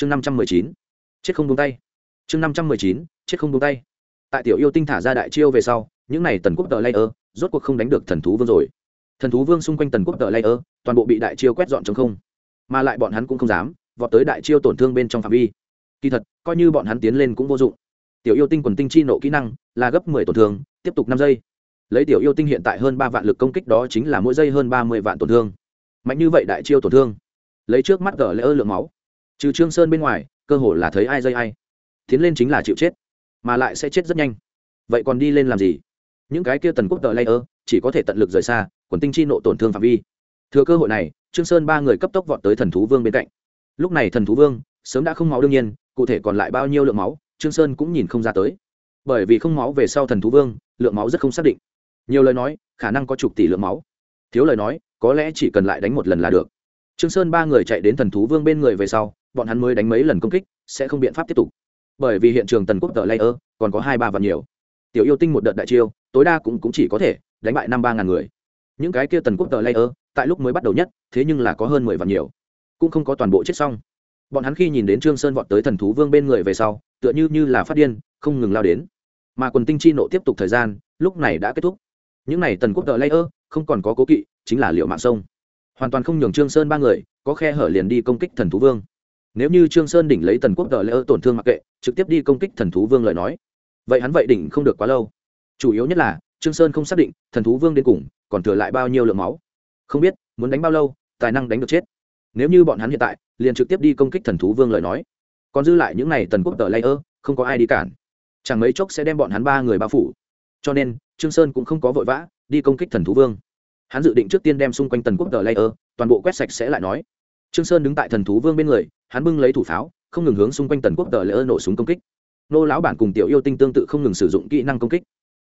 chương năm trăm mười chín, chết không buông tay. Chương năm trăm mười chín, chết không buông tay. Tại tiểu yêu tinh thả ra đại chiêu về sau, những n à y tần quốc tờ lây ơ rốt cuộc không đánh được thần thú vương rồi. Thần thú vương xung quanh tần quốc tờ lây ơ toàn bộ bị đại chiêu quét dọn trong không. Mà lại bọn hắn cũng không dám vọt tới đại chiêu tổn thương bên trong phạm vi. Kỳ thật, coi như bọn hắn tiến lên cũng vô dụng. Tiểu yêu tinh quần tinh chi nộ kỹ năng là gấp mười tổn thương, tiếp tục năm giây. Lấy tiểu yêu tinh hiện tại hơn ba vạn lực công kích đó chính là mỗi giây hơn ba mươi vạn tổn thương. Mạnh như vậy đại chiêu tổn thương. Lấy trước mắt gờ lỡ ơ lượng máu trừ trương sơn bên ngoài, cơ hồ là thấy ai dây ai. Tiến lên chính là chịu chết, mà lại sẽ chết rất nhanh. Vậy còn đi lên làm gì? Những cái kia tần quốc tờ layer, chỉ có thể tận lực rời xa, quần tinh chi nộ tổn thương phạm vi. Thừa cơ hội này, trương sơn ba người cấp tốc vọt tới thần thú vương bên cạnh. Lúc này thần thú vương, sớm đã không máu đương nhiên, cụ thể còn lại bao nhiêu lượng máu, trương sơn cũng nhìn không ra tới. Bởi vì không máu về sau thần thú vương, lượng máu rất không xác định. Nhiều lời nói, khả năng có chục tỷ lượng máu. Thiếu lời nói, có lẽ chỉ cần lại đánh một lần là được. Trương sơn ba người chạy đến thần thú vương bên người về sau bọn hắn mới đánh mấy lần công kích sẽ không biện pháp tiếp tục. Bởi vì hiện trường tần quốc tờ layer còn có hai ba vạn nhiều. Tiểu yêu tinh một đợt đại chiêu tối đa cũng, cũng chỉ có thể đánh bại năm ba ngàn người. Những cái kia tần quốc tờ layer tại lúc mới bắt đầu nhất thế nhưng là có hơn mười vạn nhiều. Cũng không có toàn bộ chết xong. Bọn hắn khi nhìn đến trương sơn vọt tới thần thú vương bên người về sau tựa như như là phát điên không ngừng lao đến. Mà quần tinh chi nộ tiếp tục thời gian lúc này đã kết thúc. Những này tần quốc tờ layer không còn có cố kỵ chính là liệu mạng sông. Hoàn toàn không nhường trương sơn ba người có khe hở liền đi công kích thần thú vương nếu như trương sơn đỉnh lấy tần quốc tờ layer tổn thương mặc kệ, trực tiếp đi công kích thần thú vương lời nói. Vậy hắn vậy đỉnh không được quá lâu. Chủ yếu nhất là, trương sơn không xác định, thần thú vương đến cùng còn thừa lại bao nhiêu lượng máu. Không biết, muốn đánh bao lâu, tài năng đánh được chết. Nếu như bọn hắn hiện tại, liền trực tiếp đi công kích thần thú vương lời nói. Còn dư lại những này tần quốc tờ layer không có ai đi cản. Chẳng mấy chốc sẽ đem bọn hắn ba người bao phủ. Cho nên, trương sơn cũng không có vội vã, đi công kích thần thú vương. Hắn dự định trước tiên đem xung quanh tần quốc tờ layer toàn bộ quét sạch sẽ lại nói. Trương sơn đứng tại thần thú vương bên người hắn bưng lấy thủ pháo, không ngừng hướng xung quanh tần quốc tờ layer nổ súng công kích. Nô lão bản cùng tiểu yêu tinh tương tự không ngừng sử dụng kỹ năng công kích.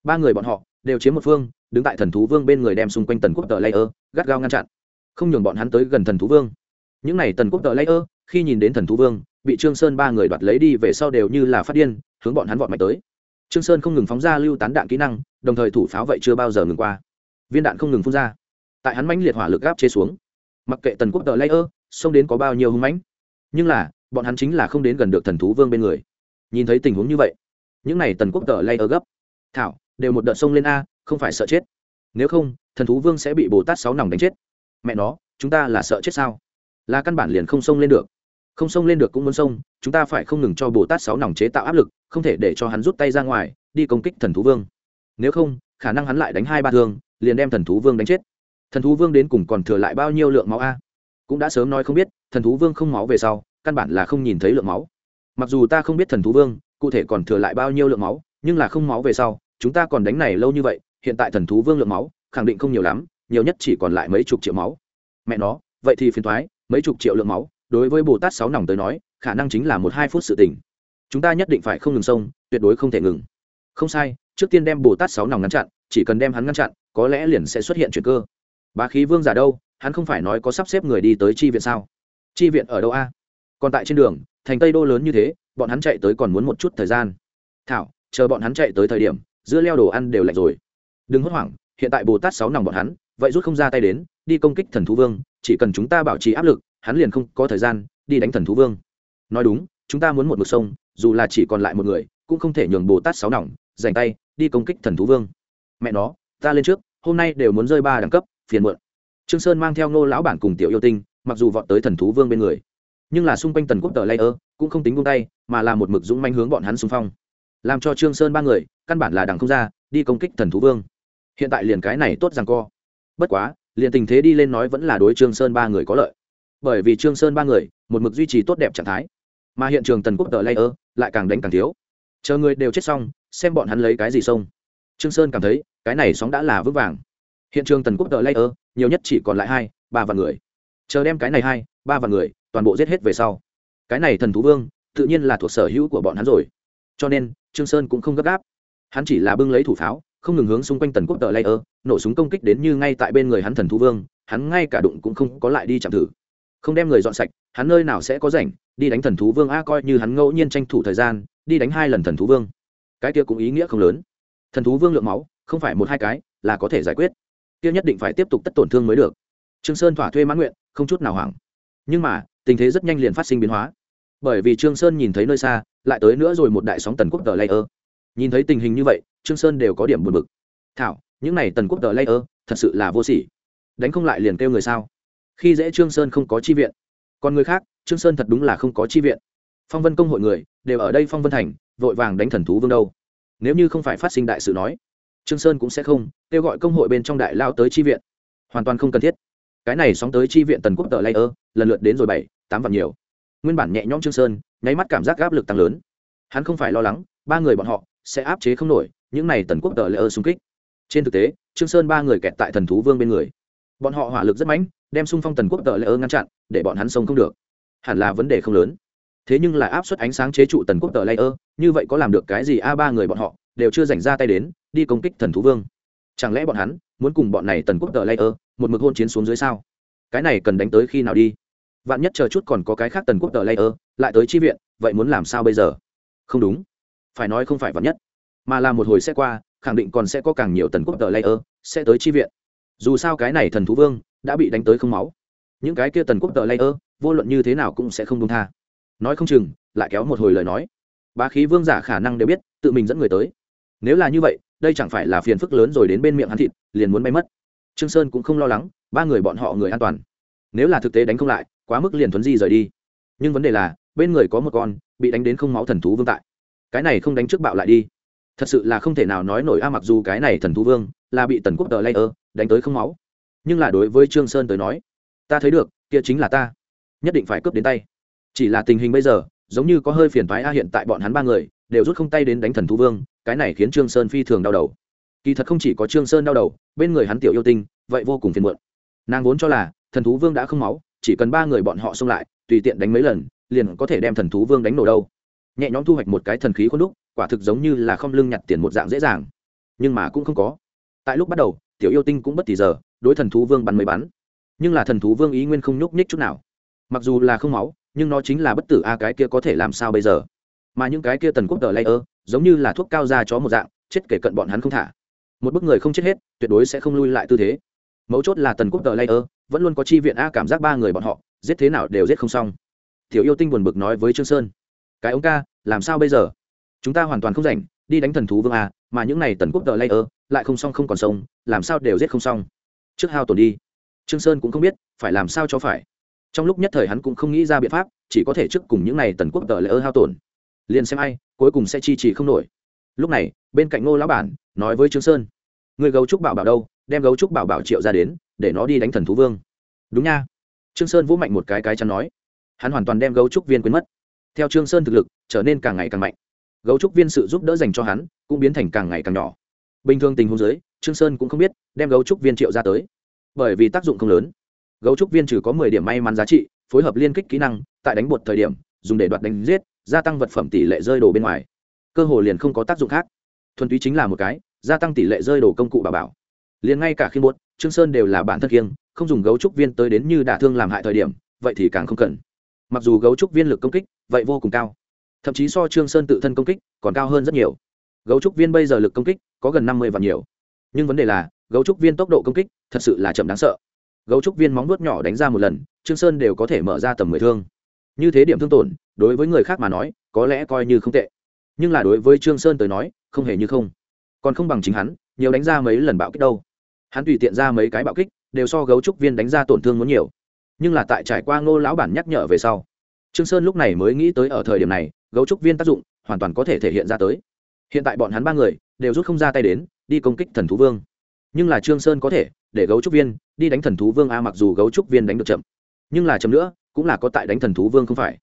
Ba người bọn họ đều chiếm một phương, đứng tại thần thú vương bên người đem xung quanh tần quốc tờ layer gắt gao ngăn chặn. Không nhường bọn hắn tới gần thần thú vương. Những này tần quốc tờ layer khi nhìn đến thần thú vương, bị trương sơn ba người đoạt lấy đi về sau đều như là phát điên, hướng bọn hắn vọt mạnh tới. Trương sơn không ngừng phóng ra lưu tán đạn kỹ năng, đồng thời thủ pháo vậy chưa bao giờ ngừng qua. Viên đạn không ngừng phun ra. Tại hắn mãnh liệt hỏa lực gáp chế xuống. Mặc kệ tần quốc tờ layer xông đến có bao nhiêu hung mãnh nhưng là, bọn hắn chính là không đến gần được thần thú vương bên người. Nhìn thấy tình huống như vậy, những này tần quốc tờ ở gấp. Thảo, đều một đợt xông lên a, không phải sợ chết. Nếu không, thần thú vương sẽ bị bồ tát sáu nòng đánh chết. Mẹ nó, chúng ta là sợ chết sao? Là căn bản liền không xông lên được. Không xông lên được cũng muốn xông, chúng ta phải không ngừng cho bồ tát sáu nòng chế tạo áp lực, không thể để cho hắn rút tay ra ngoài, đi công kích thần thú vương. Nếu không, khả năng hắn lại đánh hai ba thương, liền đem thần thú vương đánh chết. Thần thú vương đến cùng còn thừa lại bao nhiêu lượng máu a? Cũng đã sớm nói không biết, thần thú vương không máu về sau, căn bản là không nhìn thấy lượng máu. Mặc dù ta không biết thần thú vương, cụ thể còn thừa lại bao nhiêu lượng máu, nhưng là không máu về sau, chúng ta còn đánh này lâu như vậy, hiện tại thần thú vương lượng máu, khẳng định không nhiều lắm, nhiều nhất chỉ còn lại mấy chục triệu máu. Mẹ nó, vậy thì phiền thoái mấy chục triệu lượng máu, đối với bồ tát sáu nòng tới nói, khả năng chính là một hai phút sự tỉnh chúng ta nhất định phải không ngừng sông, tuyệt đối không thể ngừng. Không sai, trước tiên đem bồ tát sáu nòng ngăn chặn, chỉ cần đem hắn ngăn chặn, có lẽ liền sẽ xuất hiện chuyện cơ. Bá khí vương giả đâu hắn không phải nói có sắp xếp người đi tới chi viện sao? Chi viện ở đâu a? Còn tại trên đường, thành tây đô lớn như thế, bọn hắn chạy tới còn muốn một chút thời gian. Thảo, chờ bọn hắn chạy tới thời điểm giữa leo đồ ăn đều lạnh rồi. Đừng hốt hoảng, hiện tại bồ tát sáu nòng bọn hắn, vậy rút không ra tay đến, đi công kích thần thú vương, chỉ cần chúng ta bảo trì áp lực, hắn liền không có thời gian đi đánh thần thú vương. Nói đúng, chúng ta muốn một mực sông, dù là chỉ còn lại một người, cũng không thể nhường bồ tát sáu nòng dành tay đi công kích thần thú vương. Mẹ nó, ta lên trước, hôm nay đều muốn rơi ba đẳng cấp, phiền muộn trương sơn mang theo ngô lão bản cùng tiểu yêu tinh, mặc dù vọt tới thần thú vương bên người, nhưng là xung quanh tần quốc tờ layer cũng không tính buông tay, mà là một mực dũng manh hướng bọn hắn xung phong. Làm cho trương sơn ba người, căn bản là đằng không ra, đi công kích thần thú vương. Hiện tại liền cái này tốt rằng co. Bất quá, liền tình thế đi lên nói vẫn là đối trương sơn ba người có lợi. Bởi vì trương sơn ba người, một mực duy trì tốt đẹp trạng thái, mà hiện trường tần quốc tờ layer lại càng đánh càng thiếu. Chờ người đều chết xong, xem bọn hắn lấy cái gì xông. Trương sơn cảm thấy, cái này sóng đã là vững vàng. Hiện trường tần quốc tờ layer nhiều nhất chỉ còn lại hai, ba vạn người. Chờ đem cái này hai, ba vạn người toàn bộ giết hết về sau, cái này thần thú vương tự nhiên là thuộc sở hữu của bọn hắn rồi. Cho nên, trương sơn cũng không gấp gáp. Hắn chỉ là bưng lấy thủ pháo, không ngừng hướng xung quanh tần quốc tờ layer, nổ súng công kích đến như ngay tại bên người hắn thần thú vương, hắn ngay cả đụng cũng không có lại đi chạm thử. Không đem người dọn sạch, hắn nơi nào sẽ có rảnh, đi đánh thần thú vương a, coi như hắn ngẫu nhiên tranh thủ thời gian, đi đánh hai lần thần thú vương. Cái kia cũng ý nghĩa không lớn. Thần thú vương lượng máu, không phải một hai cái là có thể giải quyết kia nhất định phải tiếp tục tất tổn thương mới được. Trương sơn thỏa thuê mãn nguyện, không chút nào hoảng. Nhưng mà, tình thế rất nhanh liền phát sinh biến hóa. Bởi vì trương sơn nhìn thấy nơi xa, lại tới nữa rồi một đại sóng tần quốc tờ layer. Nhìn thấy tình hình như vậy, trương sơn đều có điểm buồn bực. Thảo, những này tần quốc tờ layer, thật sự là vô sỉ. Đánh không lại liền kêu người sao? Khi dễ trương sơn không có chi viện. Còn người khác, trương sơn thật đúng là không có chi viện. Phong vân công hội người, đều ở đây phong vân thành, vội vàng đánh thần thú vương đâu. Nếu như không phải phát sinh đại sự nói trương sơn cũng sẽ không, kêu gọi công hội bên trong đại lao tới chi viện. Hoàn toàn không cần thiết. Cái này sóng tới chi viện tần quốc tờ layer, lần lượt đến rồi bảy, tám vạn nhiều. Nguyên bản nhẹ nhõm trương sơn, nháy mắt cảm giác áp lực tăng lớn. Hắn không phải lo lắng, ba người bọn họ sẽ áp chế không nổi những này tần quốc tờ layer xung kích. Trên thực tế, trương sơn ba người kẹt tại thần thú vương bên người. Bọn họ hỏa lực rất mãnh đem xung phong tần quốc tờ layer ngăn chặn, để bọn hắn sống không được. Hẳn là vấn đề không lớn. Thế nhưng là áp suất ánh sáng chế trụ tần quốc tờ layer, như vậy có làm được cái gì? A, ba người bọn họ đều chưa dành ra tay đến đi công kích thần thú vương. Chẳng lẽ bọn hắn muốn cùng bọn này tần quốc tờ layer một mực hôn chiến xuống dưới sao? Cái này cần đánh tới khi nào đi? Vạn nhất chờ chút còn có cái khác tần quốc tờ layer lại tới chi viện, vậy muốn làm sao bây giờ? Không đúng. Phải nói không phải vạn nhất. Mà là một hồi sẽ qua, khẳng định còn sẽ có càng nhiều tần quốc tờ layer sẽ tới chi viện. Dù sao cái này thần thú vương đã bị đánh tới không máu. Những cái kia tần quốc tờ layer, vô luận như thế nào cũng sẽ không công tha. Nói không chừng, lại kéo một hồi lời nói. Bá khí vương giả khả năng đều biết, tự mình dẫn người tới. Nếu là như vậy đây chẳng phải là phiền phức lớn rồi đến bên miệng hắn thịt, liền muốn bay mất. Trương sơn cũng không lo lắng, ba người bọn họ người an toàn. Nếu là thực tế đánh không lại, quá mức liền thuấn di rời đi. Nhưng vấn đề là, bên người có một con, bị đánh đến không máu thần thú vương tại. Cái này không đánh trước bạo lại đi. Thật sự là không thể nào nói nổi a, mặc dù cái này thần thú vương là bị tần quốc tờ layer đánh tới không máu. Nhưng là đối với trương sơn tới nói, ta thấy được, kia chính là ta. Nhất định phải cướp đến tay. Chỉ là tình hình bây giờ, giống như có hơi phiền phái a, hiện tại bọn hắn ba người đều rút không tay đến đánh thần thú vương, cái này khiến trương sơn phi thường đau đầu. Kỳ thật không chỉ có trương sơn đau đầu, bên người hắn tiểu yêu tinh, vậy vô cùng phiền muộn. Nàng vốn cho là, thần thú vương đã không máu, chỉ cần ba người bọn họ xông lại, tùy tiện đánh mấy lần, liền có thể đem thần thú vương đánh nổ đâu. Nhẹ nhõm thu hoạch một cái thần khí khuôn đúc, quả thực giống như là không lưng nhặt tiền một dạng dễ dàng. Nhưng mà cũng không có. Tại lúc bắt đầu, tiểu yêu tinh cũng bất tỷ giờ, đối thần thú vương bắn mấy bắn. Nhưng là thần thú vương ý nguyên không nhúc nhích chút nào. Mặc dù là không máu, nhưng nó chính là bất tử a cái kia có thể làm sao bây giờ? Mà những cái kia tần quốc tờ layer giống như là thuốc cao da chó một dạng, chết kể cận bọn hắn không thả. Một bức người không chết hết, tuyệt đối sẽ không lui lại tư thế. Mấu chốt là tần quốc tờ layer vẫn luôn có chi viện a cảm giác ba người bọn họ, giết thế nào đều giết không xong. Tiểu yêu tinh buồn bực nói với trương sơn, cái ông ca, làm sao bây giờ? Chúng ta hoàn toàn không rảnh, đi đánh thần thú vương a, mà những này tần quốc tờ layer lại không xong không còn sống, làm sao đều giết không xong? Trước hao tổn đi. Trương sơn cũng không biết, phải làm sao cho phải. Trong lúc nhất thời hắn cũng không nghĩ ra biện pháp, chỉ có thể trước cùng những này tần quốc tờ layer hao tổn liền xem ai, cuối cùng sẽ chi trì không nổi. Lúc này, bên cạnh ngô lão bản, nói với trương sơn, người gấu trúc bảo bảo đâu, đem gấu trúc bảo bảo triệu ra đến, để nó đi đánh thần thú vương. Đúng nha. Trương sơn vũ mạnh một cái cái chắn nói. Hắn hoàn toàn đem gấu trúc viên quên mất. Theo trương sơn thực lực, trở nên càng ngày càng mạnh. Gấu trúc viên sự giúp đỡ dành cho hắn, cũng biến thành càng ngày càng nhỏ. Bình thường tình huống dưới, trương sơn cũng không biết, đem gấu trúc viên triệu ra tới. Bởi vì tác dụng không lớn. Gấu trúc viên trừ có mười điểm may mắn giá trị, phối hợp liên kích kỹ năng, tại đánh bột thời điểm, dùng để đoạt đánh giết gia tăng vật phẩm tỷ lệ rơi đồ bên ngoài. Cơ hồ liền không có tác dụng khác. Thuần túy chính là một cái, gia tăng tỷ lệ rơi đồ công cụ bảo bảo. Liền ngay cả khi muốn trương sơn đều là bản thân kiêng, không dùng gấu trúc viên tới đến như đả thương làm hại thời điểm, vậy thì càng không cần. Mặc dù gấu trúc viên lực công kích, vậy vô cùng cao. Thậm chí so trương sơn tự thân công kích, còn cao hơn rất nhiều. Gấu trúc viên bây giờ lực công kích, có gần năm mươi vạn nhiều. Nhưng vấn đề là, gấu trúc viên tốc độ công kích, thật sự là chậm đáng sợ. Gấu trúc viên móng nuốt nhỏ đánh ra một lần, trương sơn đều có thể mở ra tầm mười thương như thế điểm thương tổn, đối với người khác mà nói, có lẽ coi như không tệ. Nhưng là đối với trương sơn tới nói, không hề như không. Còn không bằng chính hắn, nhiều đánh ra mấy lần bạo kích đâu. Hắn tùy tiện ra mấy cái bạo kích, đều so gấu trúc viên đánh ra tổn thương muốn nhiều. Nhưng là tại trải qua ngô lão bản nhắc nhở về sau, trương sơn lúc này mới nghĩ tới ở thời điểm này, gấu trúc viên tác dụng hoàn toàn có thể thể hiện ra tới. Hiện tại bọn hắn ba người đều rút không ra tay đến, đi công kích thần thú vương. Nhưng là trương sơn có thể để gấu trúc viên đi đánh thần thú vương a mặc dù gấu trúc viên đánh được chậm, nhưng là chậm nữa cũng là có tại đánh thần thú vương không phải.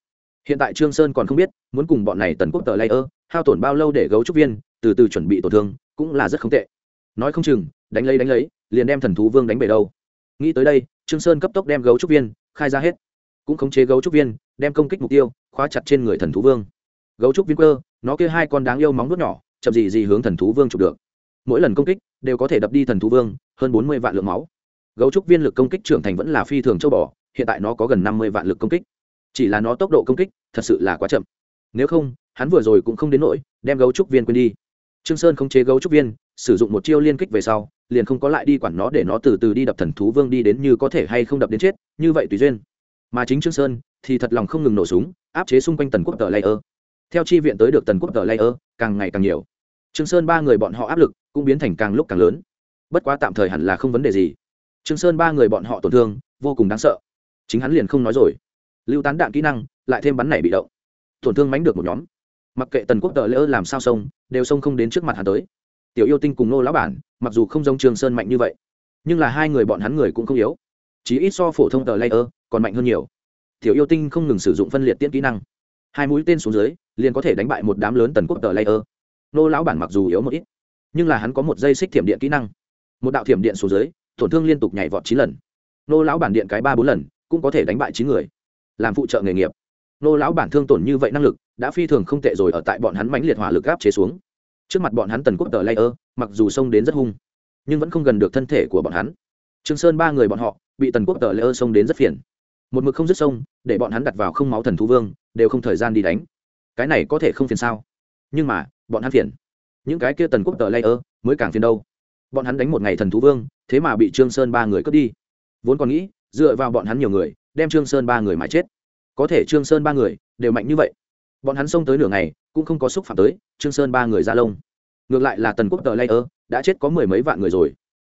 Hiện tại trương sơn còn không biết, muốn cùng bọn này tần quốc tờ layer, hao tổn bao lâu để gấu trúc viên, từ từ chuẩn bị tổn thương, cũng là rất không tệ. Nói không chừng, đánh lấy đánh lấy, liền đem thần thú vương đánh bể đâu nghĩ tới đây, trương sơn cấp tốc đem gấu trúc viên khai ra hết. Cũng khống chế gấu trúc viên, đem công kích mục tiêu khóa chặt trên người thần thú vương. Gấu trúc viên cơ, nó kia hai con đáng yêu móng nuốt nhỏ, chậm gì gì hướng thần thú vương chụp được. Mỗi lần công kích, đều có thể đập đi thần thú vương, hơn bốn mươi vạn lượng máu. Gấu trúc viên lực công kích trưởng thành vẫn là phi thường châu bò hiện tại nó có gần năm mươi vạn lực công kích. Chỉ là nó tốc độ công kích thật sự là quá chậm. Nếu không, hắn vừa rồi cũng không đến nỗi đem gấu trúc viên quên đi. Trương sơn không chế gấu trúc viên, sử dụng một chiêu liên kích về sau, liền không có lại đi quản nó để nó từ từ đi đập thần thú vương đi đến như có thể hay không đập đến chết, như vậy tùy duyên. Mà chính trương sơn thì thật lòng không ngừng nổ súng, áp chế xung quanh tần quốc tờ layer. Theo chi viện tới được tần quốc tờ layer, càng ngày càng nhiều. Trương sơn ba người bọn họ áp lực cũng biến thành càng lúc càng lớn. Bất quá tạm thời hẳn là không vấn đề gì. Trương sơn ba người bọn họ tổn thương, vô cùng đáng sợ chính hắn liền không nói rồi. Lưu tán đạn kỹ năng, lại thêm bắn này bị động. Tổn thương mánh được một nhóm. Mặc kệ tần quốc tờ lỡ làm sao sông, đều sông không đến trước mặt hắn tới. Tiểu yêu tinh cùng nô lão bản, mặc dù không giống trường sơn mạnh như vậy, nhưng là hai người bọn hắn người cũng không yếu. Chỉ ít so phổ thông tờ layer còn mạnh hơn nhiều. Tiểu yêu tinh không ngừng sử dụng phân liệt tiễn kỹ năng. Hai mũi tên xuống dưới, liền có thể đánh bại một đám lớn tần quốc tờ layer nô lão bản mặc dù yếu một ít, nhưng là hắn có một dây xích thiểm điện kỹ năng. Một đạo thiểm điện xuống dưới, tổn thương liên tục nhảy vọt chín lần. Nô lão bản điện cái ba bốn lần cũng có thể đánh bại chín người. Làm phụ trợ nghề nghiệp. Nô lão bản thương tổn như vậy năng lực, đã phi thường không tệ rồi ở tại bọn hắn mãnh liệt hỏa lực gáp chế xuống. Trước mặt bọn hắn tần quốc tờ layer mặc dù xông đến rất hung, nhưng vẫn không gần được thân thể của bọn hắn. Trương sơn ba người bọn họ, bị tần quốc tờ layer xông đến rất phiền. Một mực không dứt sông, để bọn hắn đặt vào không máu thần thú vương, đều không thời gian đi đánh. Cái này có thể không phiền sao? Nhưng mà, bọn hắn phiền. Những cái kia tần quốc tờ layer mới càng phiền đâu. Bọn hắn đánh một ngày thần thú vương, thế mà bị trương sơn ba người cướp đi. Vốn còn nghĩ dựa vào bọn hắn nhiều người, đem trương sơn ba người mà chết. Có thể trương sơn ba người đều mạnh như vậy, bọn hắn xông tới nửa ngày cũng không có xúc phạm tới trương sơn ba người ra lông. Ngược lại là tần quốc tờ ơ đã chết có mười mấy vạn người rồi.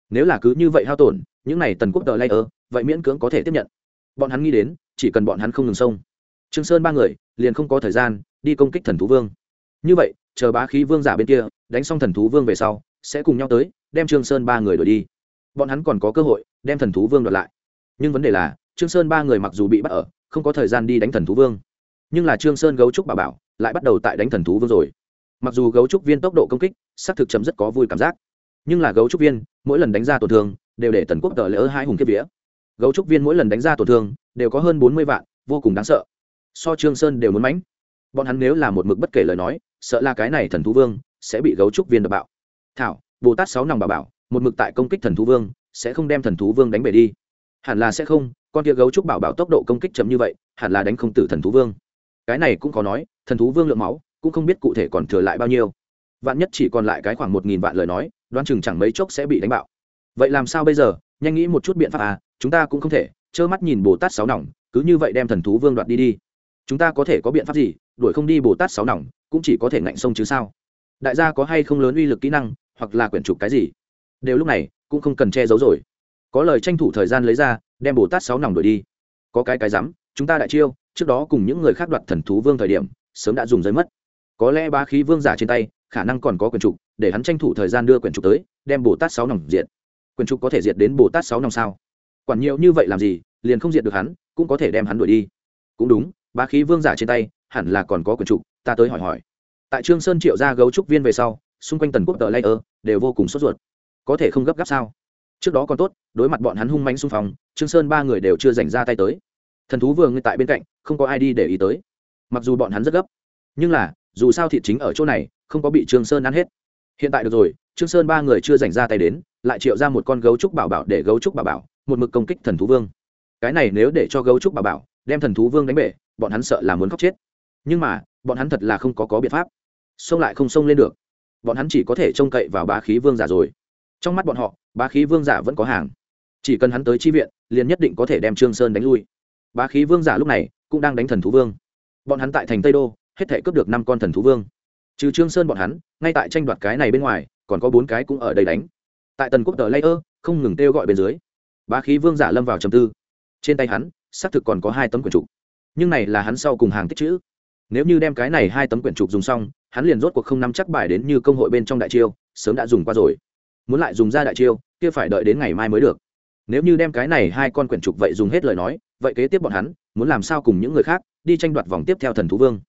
Nếu là cứ như vậy hao tổn, những này tần quốc tờ ơ vậy miễn cưỡng có thể tiếp nhận. Bọn hắn nghĩ đến, chỉ cần bọn hắn không ngừng xông, trương sơn ba người liền không có thời gian đi công kích thần thú vương. Như vậy, chờ bá khí vương giả bên kia đánh xong thần thú vương về sau, sẽ cùng nhau tới, đem trương sơn ba người đuổi đi. Bọn hắn còn có cơ hội đem thần thú vương đoạt lại nhưng vấn đề là, trương sơn ba người mặc dù bị bắt ở, không có thời gian đi đánh thần thú vương. Nhưng là trương sơn gấu trúc bà bảo, lại bắt đầu tại đánh thần thú vương rồi. Mặc dù gấu trúc viên tốc độ công kích, xác thực chấm rất có vui cảm giác. Nhưng là gấu trúc viên, mỗi lần đánh ra tổn thương, đều để tần quốc tờ lỡ hai hùng kiếp vía. Gấu trúc viên mỗi lần đánh ra tổn thương, đều có hơn bốn mươi vạn, vô cùng đáng sợ. So trương sơn đều muốn mánh bọn hắn nếu là một mực bất kể lời nói, sợ là cái này thần thú vương sẽ bị gấu trúc viên đập bạo. Thảo, bồ tát sáu nòng bà bảo, một mực tại công kích thần thú vương, sẽ không đem thần thú vương đánh bể đi hẳn là sẽ không, con kia gấu trúc bảo bảo tốc độ công kích chậm như vậy, hẳn là đánh không tử thần thú vương. Cái này cũng có nói, thần thú vương lượng máu, cũng không biết cụ thể còn thừa lại bao nhiêu. Vạn nhất chỉ còn lại cái khoảng một nghìn vạn lời nói, đoán chừng chẳng mấy chốc sẽ bị đánh bạo. Vậy làm sao bây giờ? Nhanh nghĩ một chút biện pháp à chúng ta cũng không thể, trơ mắt nhìn bồ tát sáu nòng, cứ như vậy đem thần thú vương đoạt đi đi. Chúng ta có thể có biện pháp gì, đuổi không đi bồ tát sáu nòng, cũng chỉ có thể ngạnh sông chứ sao? Đại gia có hay không lớn uy lực kỹ năng, hoặc là quyển trục cái gì? Đều lúc này, cũng không cần che giấu rồi có lời tranh thủ thời gian lấy ra, đem bồ tát sáu nòng đuổi đi. Có cái cái rắm, chúng ta đại chiêu, trước đó cùng những người khác đoạt thần thú vương thời điểm, sớm đã dùng giới mất. Có lẽ ba khí vương giả trên tay, khả năng còn có quyển trục, để hắn tranh thủ thời gian đưa quyển trục tới, đem bồ tát sáu nòng diệt. Quyển trục có thể diệt đến bồ tát sáu nòng sao? Quản nhiều như vậy làm gì, liền không diệt được hắn, cũng có thể đem hắn đuổi đi. Cũng đúng ba khí vương giả trên tay, hẳn là còn có quyển trục, ta tới hỏi hỏi. Tại trương sơn triệu ra gấu trúc viên về sau, xung quanh tần quốc tờ layer đều vô cùng sốt ruột. Có thể không gấp gáp sao? Trước đó còn tốt, đối mặt bọn hắn hung manh xung phong, trương sơn ba người đều chưa dành ra tay tới. Thần thú vừa ngay tại bên cạnh, không có ai đi để ý tới. Mặc dù bọn hắn rất gấp, nhưng là, dù sao thị chính ở chỗ này, không có bị trương sơn ăn hết. Hiện tại được rồi, trương sơn ba người chưa dành ra tay đến, lại triệu ra một con gấu trúc bảo bảo để gấu trúc bảo bảo, một mực công kích thần thú vương. Cái này nếu để cho gấu trúc bảo bảo đem thần thú vương đánh bể, bọn hắn sợ là muốn khóc chết. Nhưng mà, bọn hắn thật là không có có biện pháp. Xông lại không xông lên được. Bọn hắn chỉ có thể trông cậy vào bá khí vương giả rồi trong mắt bọn họ, bá khí vương giả vẫn có hàng. Chỉ cần hắn tới chi viện, liền nhất định có thể đem trương sơn đánh lui. Bá khí vương giả lúc này cũng đang đánh thần thú vương. Bọn hắn tại thành tây đô, hết thể cướp được năm con thần thú vương. Trừ trương sơn bọn hắn, ngay tại tranh đoạt cái này bên ngoài, còn có bốn cái cũng ở đây đánh. Tại tần quốc tờ layer, không ngừng kêu gọi bên dưới, bá khí vương giả lâm vào trầm tư. Trên tay hắn, xác thực còn có hai tấm quyển trục. Nhưng này là hắn sau cùng hàng tích chữ. Nếu như đem cái này hai tấm quyển trục dùng xong, hắn liền rốt cuộc không nắm chắc bài đến như công hội bên trong đại chiêu, sớm đã dùng qua rồi muốn lại dùng ra đại chiêu, kia phải đợi đến ngày mai mới được. Nếu như đem cái này hai con quyển trục vậy dùng hết lời nói, vậy kế tiếp bọn hắn muốn làm sao cùng những người khác đi tranh đoạt vòng tiếp theo thần thú vương?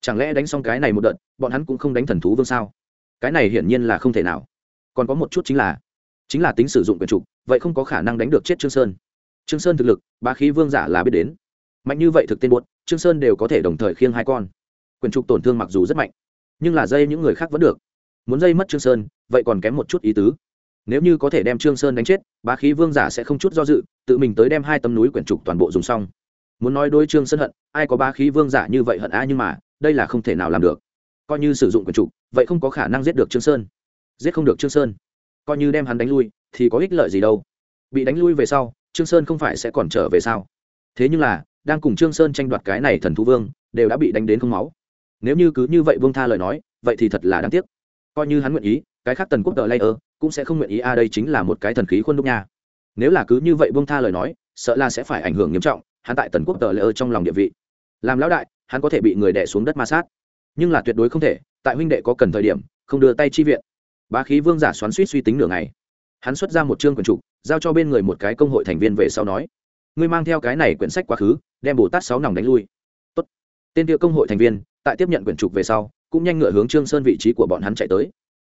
Chẳng lẽ đánh xong cái này một đợt, bọn hắn cũng không đánh thần thú vương sao? Cái này hiển nhiên là không thể nào. Còn có một chút chính là chính là tính sử dụng quyển trục, vậy không có khả năng đánh được chết trương sơn. Trương sơn thực lực ba khí vương giả là biết đến. Mạnh như vậy thực tên buốt trương sơn đều có thể đồng thời khiêng hai con. Quyển trục tổn thương mặc dù rất mạnh, nhưng là dây những người khác vẫn được. Muốn dây mất trương sơn, vậy còn kém một chút ý tứ nếu như có thể đem trương sơn đánh chết, bá khí vương giả sẽ không chút do dự, tự mình tới đem hai tấm núi quyển trục toàn bộ dùng xong. Muốn nói đối trương sơn hận, ai có bá khí vương giả như vậy hận a nhưng mà, đây là không thể nào làm được. Coi như sử dụng quyển trục, vậy không có khả năng giết được trương sơn. Giết không được trương sơn. Coi như đem hắn đánh lui, thì có ích lợi gì đâu. Bị đánh lui về sau, trương sơn không phải sẽ còn trở về sao? Thế nhưng là, đang cùng trương sơn tranh đoạt cái này thần thú vương, đều đã bị đánh đến không máu. Nếu như cứ như vậy vương tha lời nói, vậy thì thật là đáng tiếc. Coi như hắn nguyện ý, cái khác tần quốc tờ layer cũng sẽ không nguyện ý a đây chính là một cái thần khí khuôn đúc nha. Nếu là cứ như vậy bông tha lời nói, sợ là sẽ phải ảnh hưởng nghiêm trọng, hắn tại tần quốc tờ lỡ trong lòng địa vị. Làm lão đại, hắn có thể bị người đè xuống đất ma sát. Nhưng là tuyệt đối không thể, tại huynh đệ có cần thời điểm, không đưa tay chi viện. Bá khí vương giả xoắn suýt suy tính nửa ngày. Hắn xuất ra một chương quyển trục, giao cho bên người một cái công hội thành viên về sau nói, ngươi mang theo cái này quyển sách quá khứ, đem bồ tát sáu nòng đánh lui. Tốt. tên kia công hội thành viên, tại tiếp nhận quyển trục về sau, cũng nhanh ngựa hướng trương sơn vị trí của bọn hắn chạy tới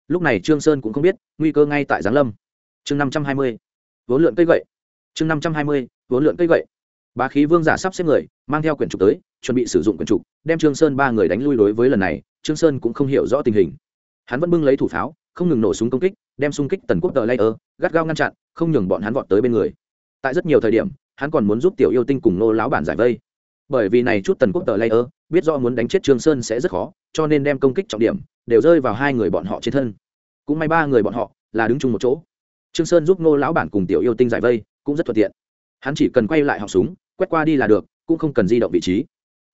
lúc này trương sơn cũng không biết, nguy cơ ngay tại giáng lâm. Chương năm trăm hai mươi, vốn lượn cây gậy. Chương năm trăm hai mươi, vốn lượn cây gậy. Bá khí vương giả sắp xếp người, mang theo quyển trục tới, chuẩn bị sử dụng quyển trục, đem trương sơn ba người đánh lui đối với lần này, trương sơn cũng không hiểu rõ tình hình. Hắn vẫn bưng lấy thủ pháo, không ngừng nổ súng công kích, đem xung kích tần quốc tờ layer, gắt gao ngăn chặn, không nhường bọn hắn vọt tới bên người. Tại rất nhiều thời điểm, hắn còn muốn giúp tiểu yêu tinh cùng nô lão bản giải vây bởi vì này chút tần quốc tờ layer, biết rõ muốn đánh chết trương sơn sẽ rất khó, cho nên đem công kích trọng điểm đều rơi vào hai người bọn họ trên thân. Cũng may ba người bọn họ là đứng chung một chỗ. Trương sơn giúp ngô lão bản cùng tiểu yêu tinh giải vây cũng rất thuận tiện. Hắn chỉ cần quay lại học súng, quét qua đi là được, cũng không cần di động vị trí.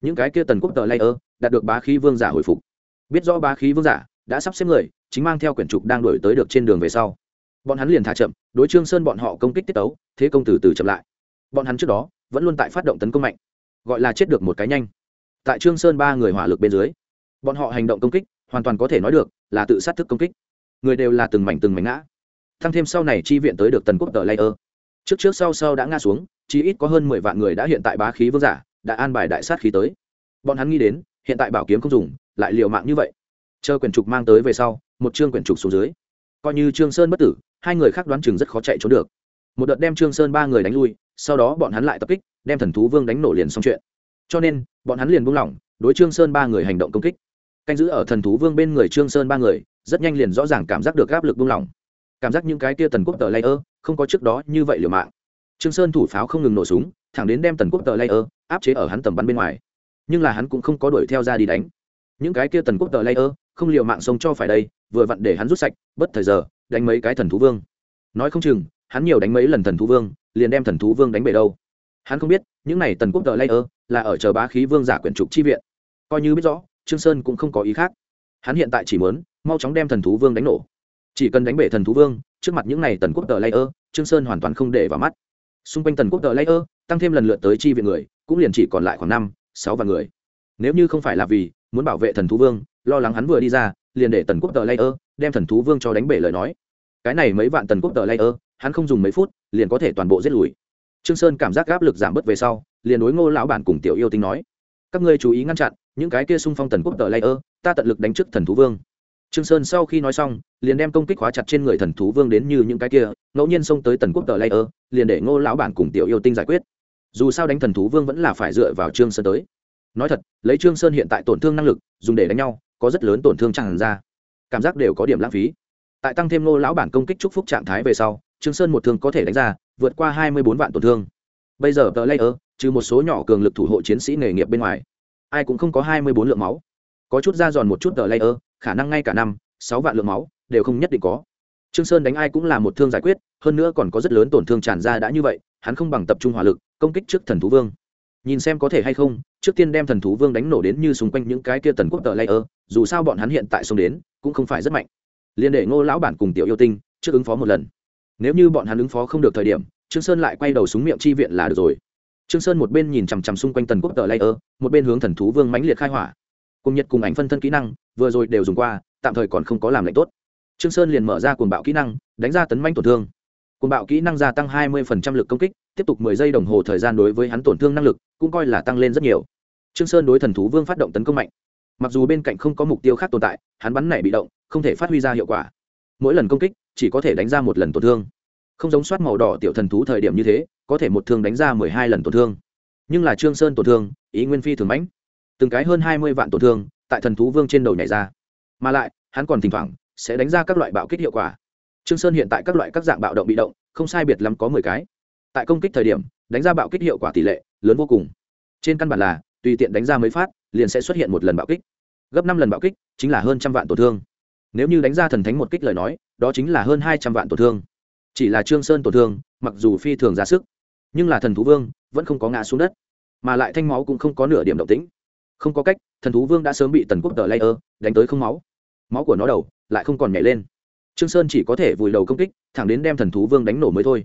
Những cái kia tần quốc tờ layer đạt được bá khí vương giả hồi phục. Biết rõ bá khí vương giả đã sắp xếp người, chính mang theo quyển trục đang đuổi tới được trên đường về sau. Bọn hắn liền thả chậm, đối trương sơn bọn họ công kích tiết tấu, thế công từ từ chậm lại. Bọn hắn trước đó vẫn luôn tại phát động tấn công mạnh gọi là chết được một cái nhanh. Tại trương sơn ba người hỏa lực bên dưới, bọn họ hành động công kích, hoàn toàn có thể nói được là tự sát thức công kích. Người đều là từng mảnh từng mảnh ngã. Thăng thêm sau này chi viện tới được tần quốc tờ layer. Trước trước sau sau đã ngã xuống chỉ ít có hơn mười vạn người đã hiện tại bá khí vương giả, đã an bài đại sát khí tới. Bọn hắn nghĩ đến, hiện tại bảo kiếm không dùng, lại liều mạng như vậy. Chờ quyển trục mang tới về sau, một chương quyển trục xuống dưới. Coi như trương sơn bất tử, hai người khác đoán chừng rất khó chạy trốn được. Một đợt đem trương sơn ba người đánh lui, sau đó bọn hắn lại tập kích đem thần thú vương đánh nổ liền xong chuyện. Cho nên, bọn hắn liền buông lỏng, đối trương sơn ba người hành động công kích. Canh giữ ở thần thú vương bên người trương sơn ba người, rất nhanh liền rõ ràng cảm giác được áp lực buông lỏng. Cảm giác những cái kia tần quốc tờ layer, không có trước đó như vậy liều mạng. Trương sơn thủ pháo không ngừng nổ súng, thẳng đến đem tần quốc tờ layer áp chế ở hắn tầm bắn bên ngoài. Nhưng là hắn cũng không có đuổi theo ra đi đánh. Những cái kia tần quốc tờ layer không liều mạng sống cho phải đây, vừa vặn để hắn rút sạch, bất thời giờ, đánh mấy cái thần thú vương. Nói không chừng, hắn nhiều đánh mấy lần thần thú vương, liền đem thần thú vương đánh bể đâu hắn không biết, những này tần quốc tờ layer là ở chờ bá khí vương giả quyển trục chi viện. Coi như biết rõ, trương sơn cũng không có ý khác. Hắn hiện tại chỉ muốn, mau chóng đem thần thú vương đánh nổ. Chỉ cần đánh bể thần thú vương, trước mặt những này tần quốc tờ layer, trương sơn hoàn toàn không để vào mắt. Xung quanh tần quốc tờ layer, tăng thêm lần lượt tới chi viện người, cũng liền chỉ còn lại khoảng năm, sáu vạn người. Nếu như không phải là vì muốn bảo vệ thần thú vương, lo lắng hắn vừa đi ra, liền để tần quốc tờ layer đem thần thú vương cho đánh bể lời nói. Cái này mấy vạn tần quốc tờ layer, hắn không dùng mấy phút, liền có thể toàn bộ giết lùi trương sơn cảm giác áp lực giảm bớt về sau, liền đối ngô lão bản cùng tiểu yêu tinh nói, các ngươi chú ý ngăn chặn, những cái kia xung phong tần quốc tờ layer ta tận lực đánh trước thần thú vương. Trương sơn sau khi nói xong, liền đem công kích khóa chặt trên người thần thú vương đến như những cái kia, ngẫu nhiên xông tới tần quốc tờ layer liền để ngô lão bản cùng tiểu yêu tinh giải quyết. Dù sao đánh thần thú vương vẫn là phải dựa vào trương sơn tới. Nói thật, lấy trương sơn hiện tại tổn thương năng lực, dùng để đánh nhau, có rất lớn tổn thương chẳng ra. Cảm giác đều có điểm lãng phí. Tại tăng thêm ngô lão bản công kích chúc phúc trạng thái về sau, trương sơn một thương có thể đánh ra vượt qua hai mươi bốn vạn tổn thương. Bây giờ tờ layer, trừ một số nhỏ cường lực thủ hộ chiến sĩ nghề nghiệp bên ngoài, ai cũng không có hai mươi bốn lượng máu. Có chút ra giòn một chút tờ layer, khả năng ngay cả năm, sáu vạn lượng máu đều không nhất định có. Trương sơn đánh ai cũng là một thương giải quyết, hơn nữa còn có rất lớn tổn thương tràn ra đã như vậy, hắn không bằng tập trung hỏa lực, công kích trước thần thú vương. Nhìn xem có thể hay không, trước tiên đem thần thú vương đánh nổ đến như xung quanh những cái kia tần quốc tờ layer, dù sao bọn hắn hiện tại xông đến, cũng không phải rất mạnh. Liên để ngô lão bản cùng tiểu yêu tinh, trước ứng phó một lần nếu như bọn hắn ứng phó không được thời điểm, trương sơn lại quay đầu súng miệng chi viện là được rồi. Trương sơn một bên nhìn chằm chằm xung quanh tần quốc tờ layer, một bên hướng thần thú vương mãnh liệt khai hỏa. Cùng nhật cùng ảnh phân thân kỹ năng, vừa rồi đều dùng qua, tạm thời còn không có làm lệnh tốt. Trương sơn liền mở ra cuồng bạo kỹ năng, đánh ra tấn manh tổn thương. Cuồng bạo kỹ năng gia tăng 20% lực công kích, tiếp tục 10 giây đồng hồ thời gian đối với hắn tổn thương năng lực, cũng coi là tăng lên rất nhiều. Trương sơn đối thần thú vương phát động tấn công mạnh. Mặc dù bên cạnh không có mục tiêu khác tồn tại, hắn bắn này bị động, không thể phát huy ra hiệu quả mỗi lần công kích, chỉ có thể đánh ra một lần tổn thương. Không giống soát màu đỏ tiểu thần thú thời điểm như thế, có thể một thương đánh ra mười hai lần tổn thương. Nhưng là trương sơn tổn thương, ý nguyên phi thường mãnh. Từng cái hơn hai mươi vạn tổn thương, tại thần thú vương trên đầu nhảy ra. Mà lại, hắn còn thỉnh thoảng sẽ đánh ra các loại bạo kích hiệu quả. Trương sơn hiện tại các loại các dạng bạo động bị động, không sai biệt lắm có mười cái. Tại công kích thời điểm, đánh ra bạo kích hiệu quả tỷ lệ lớn vô cùng. Trên căn bản là, tùy tiện đánh ra mấy phát, liền sẽ xuất hiện một lần bạo kích. Gấp năm lần bạo kích, chính là hơn trăm vạn tổn thương nếu như đánh ra thần thánh một kích lời nói, đó chính là hơn hai trăm vạn tổn thương. Chỉ là trương sơn tổn thương, mặc dù phi thường ra sức, nhưng là thần thú vương vẫn không có ngã xuống đất, mà lại thanh máu cũng không có nửa điểm động tĩnh. Không có cách, thần thú vương đã sớm bị tần quốc tờ layer đánh tới không máu. Máu của nó đầu lại không còn nhảy lên. Trương sơn chỉ có thể vùi đầu công kích, thẳng đến đem thần thú vương đánh nổ mới thôi.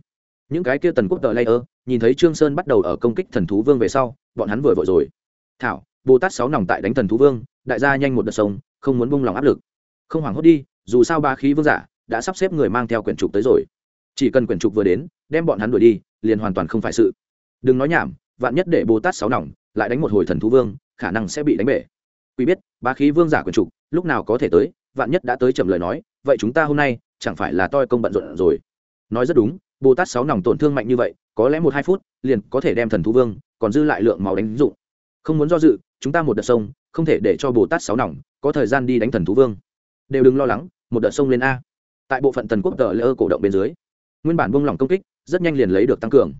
Những cái kia tần quốc tờ layer, nhìn thấy trương sơn bắt đầu ở công kích thần thú vương về sau, bọn hắn vừa vội rồi. Thảo, bồ tát sáu nòng tại đánh thần thú vương, đại gia nhanh một đợt sông, không muốn buông lòng áp lực không hoảng hốt đi, dù sao ba khí vương giả đã sắp xếp người mang theo quyển trục tới rồi. Chỉ cần quyển trục vừa đến, đem bọn hắn đuổi đi, liền hoàn toàn không phải sự. Đừng nói nhảm, vạn nhất để bồ tát sáu nòng lại đánh một hồi thần thú vương, khả năng sẽ bị đánh bể. Quý biết, ba khí vương giả quyển trục lúc nào có thể tới, vạn nhất đã tới chậm lời nói, vậy chúng ta hôm nay chẳng phải là toi công bận rộn rồi. Nói rất đúng, bồ tát sáu nòng tổn thương mạnh như vậy, có lẽ một hai phút liền có thể đem thần thú vương còn dư lại lượng máu đánh dụng. Không muốn do dự, chúng ta một đợt sông, không thể để cho bồ tát sáu nòng có thời gian đi đánh thần thú vương đều đừng lo lắng, một đợt sông lên a. Tại bộ phận tần quốc tờ lơ cổ động bên dưới, nguyên bản buông lỏng công kích, rất nhanh liền lấy được tăng cường.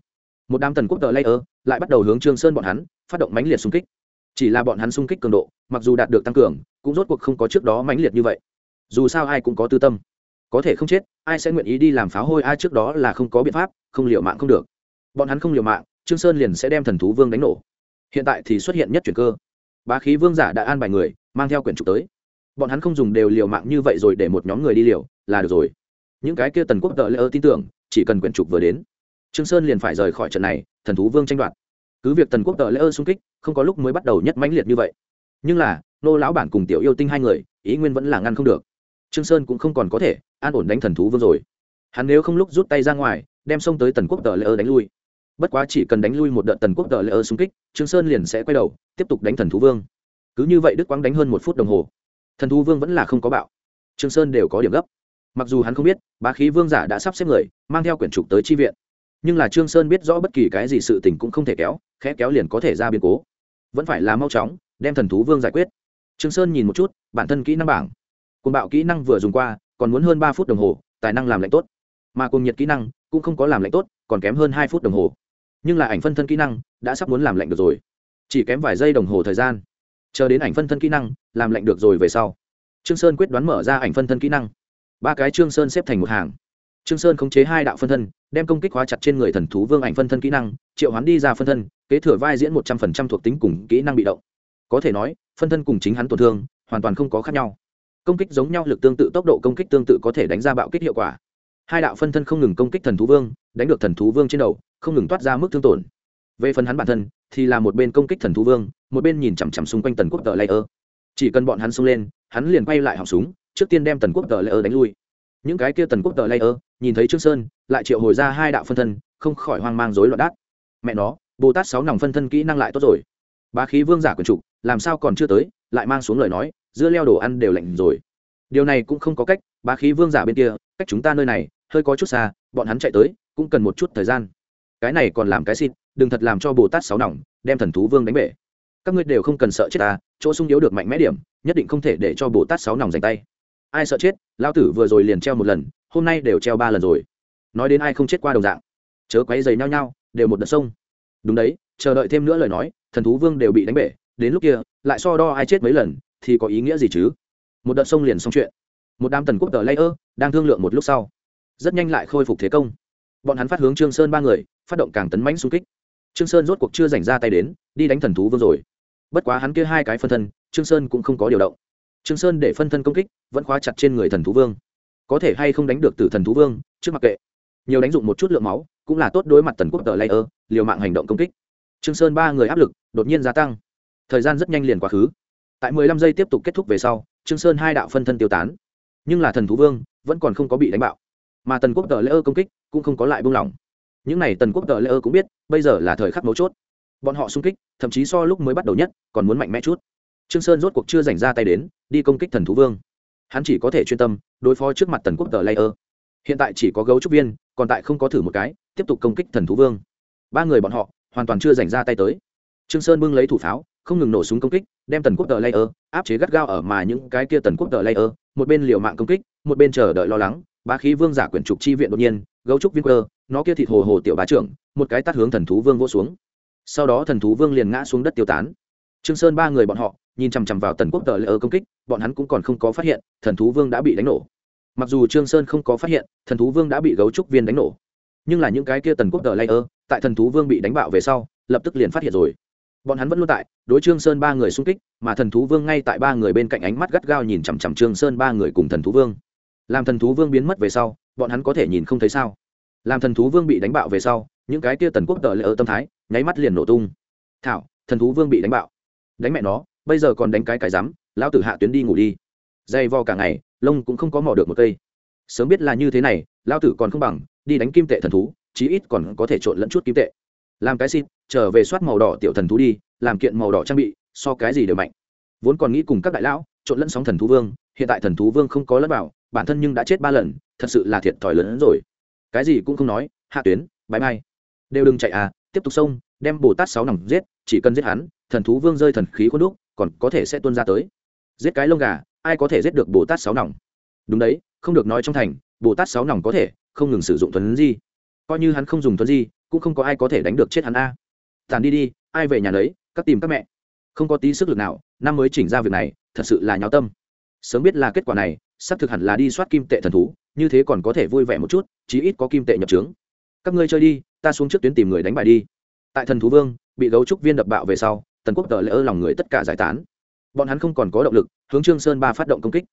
Một đám tần quốc tờ layer lại bắt đầu hướng trương sơn bọn hắn phát động mãnh liệt xung kích. Chỉ là bọn hắn xung kích cường độ, mặc dù đạt được tăng cường, cũng rốt cuộc không có trước đó mãnh liệt như vậy. Dù sao ai cũng có tư tâm. Có thể không chết, ai sẽ nguyện ý đi làm pháo hôi ai trước đó là không có biện pháp, không liều mạng không được. Bọn hắn không liều mạng, trương sơn liền sẽ đem thần thú vương đánh nổ. Hiện tại thì xuất hiện nhất chuyển cơ. Bá khí vương giả đã an bài người, mang theo quyển trục tới bọn hắn không dùng đều liều mạng như vậy rồi để một nhóm người đi liều, là được rồi. Những cái kia tần quốc tờ lỡ tin tưởng, chỉ cần quyển trục vừa đến, trương sơn liền phải rời khỏi trận này, thần thú vương tranh đoạt. Cứ việc tần quốc tờ lỡ xung kích, không có lúc mới bắt đầu nhất mãnh liệt như vậy. Nhưng là, nô lão bản cùng tiểu yêu tinh hai người, ý nguyên vẫn là ngăn không được. Trương sơn cũng không còn có thể an ổn đánh thần thú vương rồi. Hắn nếu không lúc rút tay ra ngoài, đem xông tới tần quốc tờ lỡ đánh lui. Bất quá chỉ cần đánh lui một đợt tần quốc tờ lỡ xung kích, trương sơn liền sẽ quay đầu, tiếp tục đánh thần thú vương. Cứ như vậy đức quang đánh hơn một phút đồng hồ thần thú vương vẫn là không có bạo. Trương sơn đều có điểm gấp. Mặc dù hắn không biết, bá khí vương giả đã sắp xếp người, mang theo quyển trục tới chi viện. Nhưng là trương sơn biết rõ bất kỳ cái gì sự tình cũng không thể kéo, khẽ kéo liền có thể ra biến cố. Vẫn phải là mau chóng, đem thần thú vương giải quyết. Trương sơn nhìn một chút, bản thân kỹ năng bảng. Côn bạo kỹ năng vừa dùng qua, còn muốn hơn ba phút đồng hồ, tài năng làm lạnh tốt. Mà cùng nhiệt kỹ năng cũng không có làm lạnh tốt, còn kém hơn hai phút đồng hồ. Nhưng là ảnh phân thân kỹ năng đã sắp muốn làm lạnh được rồi. Chỉ kém vài giây đồng hồ thời gian chờ đến ảnh phân thân kỹ năng, làm lạnh được rồi về sau. Trương sơn quyết đoán mở ra ảnh phân thân kỹ năng. Ba cái trương sơn xếp thành một hàng. Trương sơn khống chế hai đạo phân thân, đem công kích hóa chặt trên người thần thú vương ảnh phân thân kỹ năng, triệu hoán đi ra phân thân, kế thừa vai diễn một trăm phần trăm thuộc tính cùng kỹ năng bị động. Có thể nói, phân thân cùng chính hắn tổn thương, hoàn toàn không có khác nhau. Công kích giống nhau lực tương tự, tốc độ công kích tương tự có thể đánh ra bạo kích hiệu quả. Hai đạo phân thân không ngừng công kích thần thú vương, đánh được thần thú vương trên đầu, không ngừng toát ra mức thương tổn về phần hắn bản thân, thì là một bên công kích thần thú vương, một bên nhìn chằm chằm xung quanh tần quốc tờ layer. Chỉ cần bọn hắn xông lên, hắn liền quay lại họng súng, trước tiên đem tần quốc tờ layer đánh lui. Những cái kia tần quốc tờ layer, nhìn thấy trương sơn, lại triệu hồi ra hai đạo phân thân, không khỏi hoang mang rối loạn đát. Mẹ nó, bồ tát sáu nòng phân thân kỹ năng lại tốt rồi. Bá khí vương giả quyền trục, làm sao còn chưa tới, lại mang xuống lời nói, dưa leo đồ ăn đều lạnh rồi. Điều này cũng không có cách, bá khí vương giả bên kia, cách chúng ta nơi này, hơi có chút xa, bọn hắn chạy tới, cũng cần một chút thời gian. Cái này còn làm cái xịt đừng thật làm cho bồ tát sáu nòng, đem thần thú vương đánh bể. Các ngươi đều không cần sợ chết ta, chỗ sung yếu được mạnh mẽ điểm, nhất định không thể để cho bồ tát sáu nòng giành tay. Ai sợ chết lao tử vừa rồi liền treo một lần, hôm nay đều treo ba lần rồi. Nói đến ai không chết qua đồng dạng. Chớ quấy giày nhau nhau, đều một đợt sông. Đúng đấy, chờ đợi thêm nữa lời nói, thần thú vương đều bị đánh bể, đến lúc kia, lại so đo ai chết mấy lần, thì có ý nghĩa gì chứ? Một đợt sông liền xong chuyện. Một đám tần quốc tờ layer, đang thương lượng một lúc sau. Rất nhanh lại khôi phục thế công. Bọn hắn phát hướng trương sơn ba người, phát động càng tấn mãnh xung kích trương sơn rốt cuộc chưa dành ra tay đến, đi đánh thần thú vương rồi. Bất quá hắn kia hai cái phân thân, trương sơn cũng không có điều động. Trương sơn để phân thân công kích, vẫn khóa chặt trên người thần thú vương. Có thể hay không đánh được từ thần thú vương, trước mặc kệ. Nhiều đánh dụng một chút lượng máu, cũng là tốt đối mặt tần quốc tờ layer, liều mạng hành động công kích. Trương sơn ba người áp lực, đột nhiên gia tăng. Thời gian rất nhanh liền quá khứ. Tại 15 giây tiếp tục kết thúc về sau, trương sơn hai đạo phân thân tiêu tán. Nhưng là thần thú vương, vẫn còn không có bị đánh bạo. Mà tần quốc tờ layer công kích, cũng không có lại buông lỏng những này tần quốc tờ layer cũng biết, bây giờ là thời khắc mấu chốt. Bọn họ sung kích, thậm chí so lúc mới bắt đầu nhất, còn muốn mạnh mẽ chút. Trương sơn rốt cuộc chưa dành ra tay đến, đi công kích thần thú vương. Hắn chỉ có thể chuyên tâm, đối phó trước mặt tần quốc tờ layer hiện tại chỉ có gấu trúc viên, còn tại không có thử một cái, tiếp tục công kích thần thú vương. Ba người bọn họ, hoàn toàn chưa dành ra tay tới. Trương sơn bưng lấy thủ pháo, không ngừng nổ súng công kích, đem tần quốc tờ layer áp chế gắt gao ở mà những cái kia tần quốc tờ layer một bên liều mạng công kích, một bên chờ đợi lo lắng ba khí vương giả quyển trục chi viện đột nhiên, gấu trúc viên cơ nó kia thịt hồ hồ tiểu bá trưởng, một cái tát hướng thần thú vương vỗ xuống. Sau đó thần thú vương liền ngã xuống đất tiêu tán. Trương sơn ba người bọn họ, nhìn chằm chằm vào tần quốc tờ lỡ công kích, bọn hắn cũng còn không có phát hiện, thần thú vương đã bị đánh nổ. Mặc dù trương sơn không có phát hiện, thần thú vương đã bị gấu trúc viên đánh nổ. Nhưng là những cái kia tần quốc tờ layer tại thần thú vương bị đánh bạo về sau, lập tức liền phát hiện rồi. Bọn hắn vẫn luôn tại, đối trương sơn ba người xung kích, mà thần thú vương ngay tại ba người bên cạnh ánh mắt gắt gao nhìn chằm chằm trương sơn ba người cùng thần thú vương. Làm thần thú vương biến mất về sau, bọn hắn có thể nhìn không thấy sao? Làm thần thú vương bị đánh bạo về sau, những cái kia tần quốc tờ lệ ở tâm thái, nháy mắt liền nổ tung. Thảo, thần thú vương bị đánh bạo. Đánh mẹ nó, bây giờ còn đánh cái cái rắm lão tử hạ tuyến đi ngủ đi. Dày vò cả ngày, lông cũng không có mỏ được một cây. Sớm biết là như thế này, lão tử còn không bằng, đi đánh kim tệ thần thú, chí ít còn có thể trộn lẫn chút kim tệ. Làm cái xin trở về soát màu đỏ tiểu thần thú đi, làm kiện màu đỏ trang bị, so cái gì đều mạnh. Vốn còn nghĩ cùng các đại lão, trộn lẫn sóng thần thú vương, hiện tại thần thú vương không có lẫn vào, bản thân nhưng đã chết ba lần, thật sự là thiệt thòi lớn hơn rồi cái gì cũng không nói, hạ tuyến, bãi mai. Đều đừng chạy à tiếp tục xông đem bồ tát sáu nòng giết, chỉ cần giết hắn, thần thú vương rơi thần khí khuôn đúc, còn có thể sẽ tuân ra tới. Giết cái lông gà, ai có thể giết được bồ tát sáu nòng? Đúng đấy, không được nói trong thành, bồ tát sáu nòng có thể, không ngừng sử dụng thuấn di. Coi như hắn không dùng thuấn di, cũng không có ai có thể đánh được chết hắn a. Tàn đi đi, ai về nhà đấy các tìm các mẹ. Không có tí sức lực nào, năm mới chỉnh ra việc này, thật sự là nháo tâm. Sớm biết là kết quả này, xác thực hẳn là đi soát kim tệ thần thú như thế còn có thể vui vẻ một chút, chí ít có kim tệ nhập trướng. Các ngươi chơi đi, ta xuống trước tuyến tìm người đánh bài đi. Tại thần thú vương, bị gấu trúc viên đập bạo về sau, tần quốc tờ lỡ lòng người tất cả giải tán. Bọn hắn không còn có động lực, hướng trương sơn ba phát động công kích.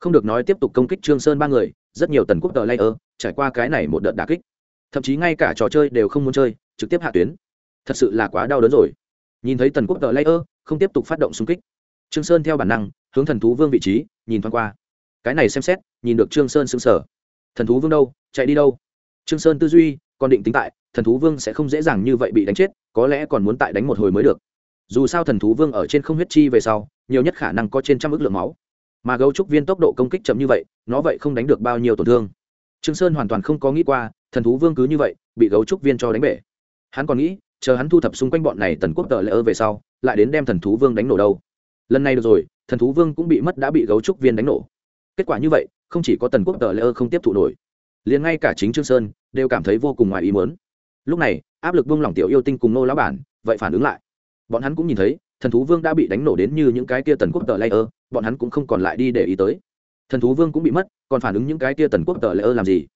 Không được nói tiếp tục công kích trương sơn ba người, rất nhiều tần quốc tờ layer trải qua cái này một đợt đả kích. Thậm chí ngay cả trò chơi đều không muốn chơi, trực tiếp hạ tuyến. Thật sự là quá đau đớn rồi. Nhìn thấy tần quốc tờ layer không tiếp tục phát động xung kích. Trương sơn theo bản năng, hướng thần thú vương vị trí, nhìn thoáng qua cái này xem xét, nhìn được trương sơn sững sờ. Thần thú vương đâu, chạy đi đâu? Trương sơn tư duy, còn định tính tại, thần thú vương sẽ không dễ dàng như vậy bị đánh chết, có lẽ còn muốn tại đánh một hồi mới được. Dù sao thần thú vương ở trên không huyết chi về sau, nhiều nhất khả năng có trên trăm ước lượng máu. Mà gấu trúc viên tốc độ công kích chậm như vậy, nó vậy không đánh được bao nhiêu tổn thương. Trương sơn hoàn toàn không có nghĩ qua, thần thú vương cứ như vậy, bị gấu trúc viên cho đánh bể. Hắn còn nghĩ, chờ hắn thu thập xung quanh bọn này tần quốc tờ lỡ về sau, lại đến đem thần thú vương đánh nổ đâu. Lần này được rồi, thần thú vương cũng bị mất đã bị gấu trúc viên đánh nổ kết quả như vậy, không chỉ có tần quốc tờ lỡ không tiếp thụ nổi, liền ngay cả chính trương sơn đều cảm thấy vô cùng ngoài ý muốn. Lúc này, áp lực buông lỏng tiểu yêu tinh cùng nô lão bản, vậy phản ứng lại. Bọn hắn cũng nhìn thấy, thần thú vương đã bị đánh nổ đến như những cái kia tần quốc tờ layer bọn hắn cũng không còn lại đi để ý tới. Thần thú vương cũng bị mất, còn phản ứng những cái kia tần quốc tờ layer làm gì?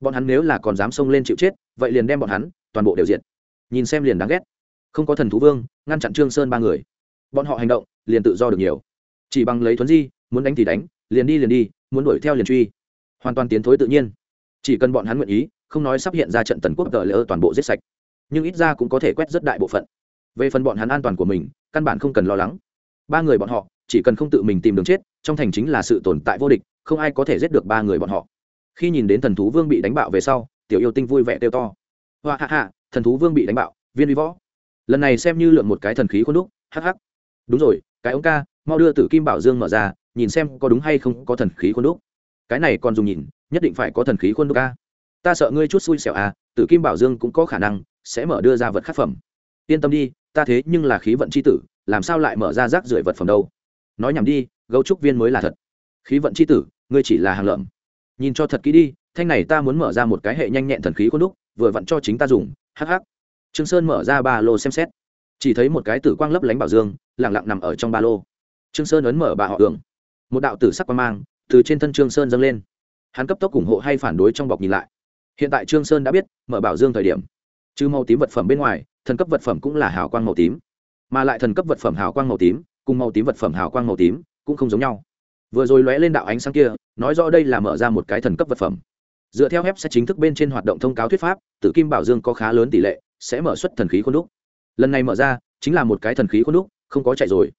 Bọn hắn nếu là còn dám xông lên chịu chết, vậy liền đem bọn hắn toàn bộ đều diệt. Nhìn xem liền đáng ghét. Không có thần thú vương, ngăn chặn trương sơn ba người. Bọn họ hành động, liền tự do được nhiều. Chỉ bằng lấy thuấn di, muốn đánh thì đánh liền đi liền đi, muốn đuổi theo liền truy. Hoàn toàn tiến thối tự nhiên. Chỉ cần bọn hắn nguyện ý, không nói sắp hiện ra trận tần quốc tờ lỡ toàn bộ giết sạch. Nhưng ít ra cũng có thể quét rất đại bộ phận. Về phần bọn hắn an toàn của mình, căn bản không cần lo lắng. Ba người bọn họ, chỉ cần không tự mình tìm đường chết, trong thành chính là sự tồn tại vô địch, không ai có thể giết được ba người bọn họ. Khi nhìn đến thần thú vương bị đánh bạo về sau, tiểu yêu tinh vui vẻ kêu to. Hoa hạ hạ thần thú vương bị đánh bạo, viên vi võ. Lần này xem như lượn một cái thần khí khuôn đúc, hắc hắc. Đúng rồi, cái ông ca, mau đưa tử kim bảo dương mở ra nhìn xem có đúng hay không có thần khí khuôn đúc. Cái này còn dùng nhìn, nhất định phải có thần khí khuôn đúc a. Ta sợ ngươi chút xui xẻo à tử kim bảo dương cũng có khả năng sẽ mở đưa ra vật khắc phẩm. Yên tâm đi, ta thế nhưng là khí vận c h i tử, làm sao lại mở ra rác rưởi vật phẩm đâu? Nói nhầm đi, gấu trúc viên mới là thật. Khí vận c h i tử, ngươi chỉ là hàng lợm. Nhìn cho thật kỹ đi, thanh này ta muốn mở ra một cái hệ nhanh nhẹn thần khí khuôn đúc, vừa vặn cho chính ta dùng hh trương sơn mở ra ba lô xem xét. Chỉ thấy một cái tử quang lấp lánh bảo dương lẳng lặng nằm ở trong ba lô. Trương sơn ấn mở bà họ đường một đạo tử sắc quang mang từ trên thân trương sơn dâng lên. Hắn cấp tốc ủng hộ hay phản đối trong bọc nhìn lại. Hiện tại trương sơn đã biết mở bảo dương thời điểm. Trừ màu tím vật phẩm bên ngoài, thần cấp vật phẩm cũng là hào quang màu tím. Mà lại thần cấp vật phẩm hào quang màu tím cùng màu tím vật phẩm hào quang màu tím cũng không giống nhau. Vừa rồi lóe lên đạo ánh sáng kia, nói rõ đây là mở ra một cái thần cấp vật phẩm. Dựa theo web sẽ chính thức bên trên hoạt động thông cáo thuyết pháp, tử kim bảo dương có khá lớn tỷ lệ sẽ mở xuất thần khí khuôn đúc. Lần này mở ra chính là một cái thần khí khuôn đúc, không có chạy rồi.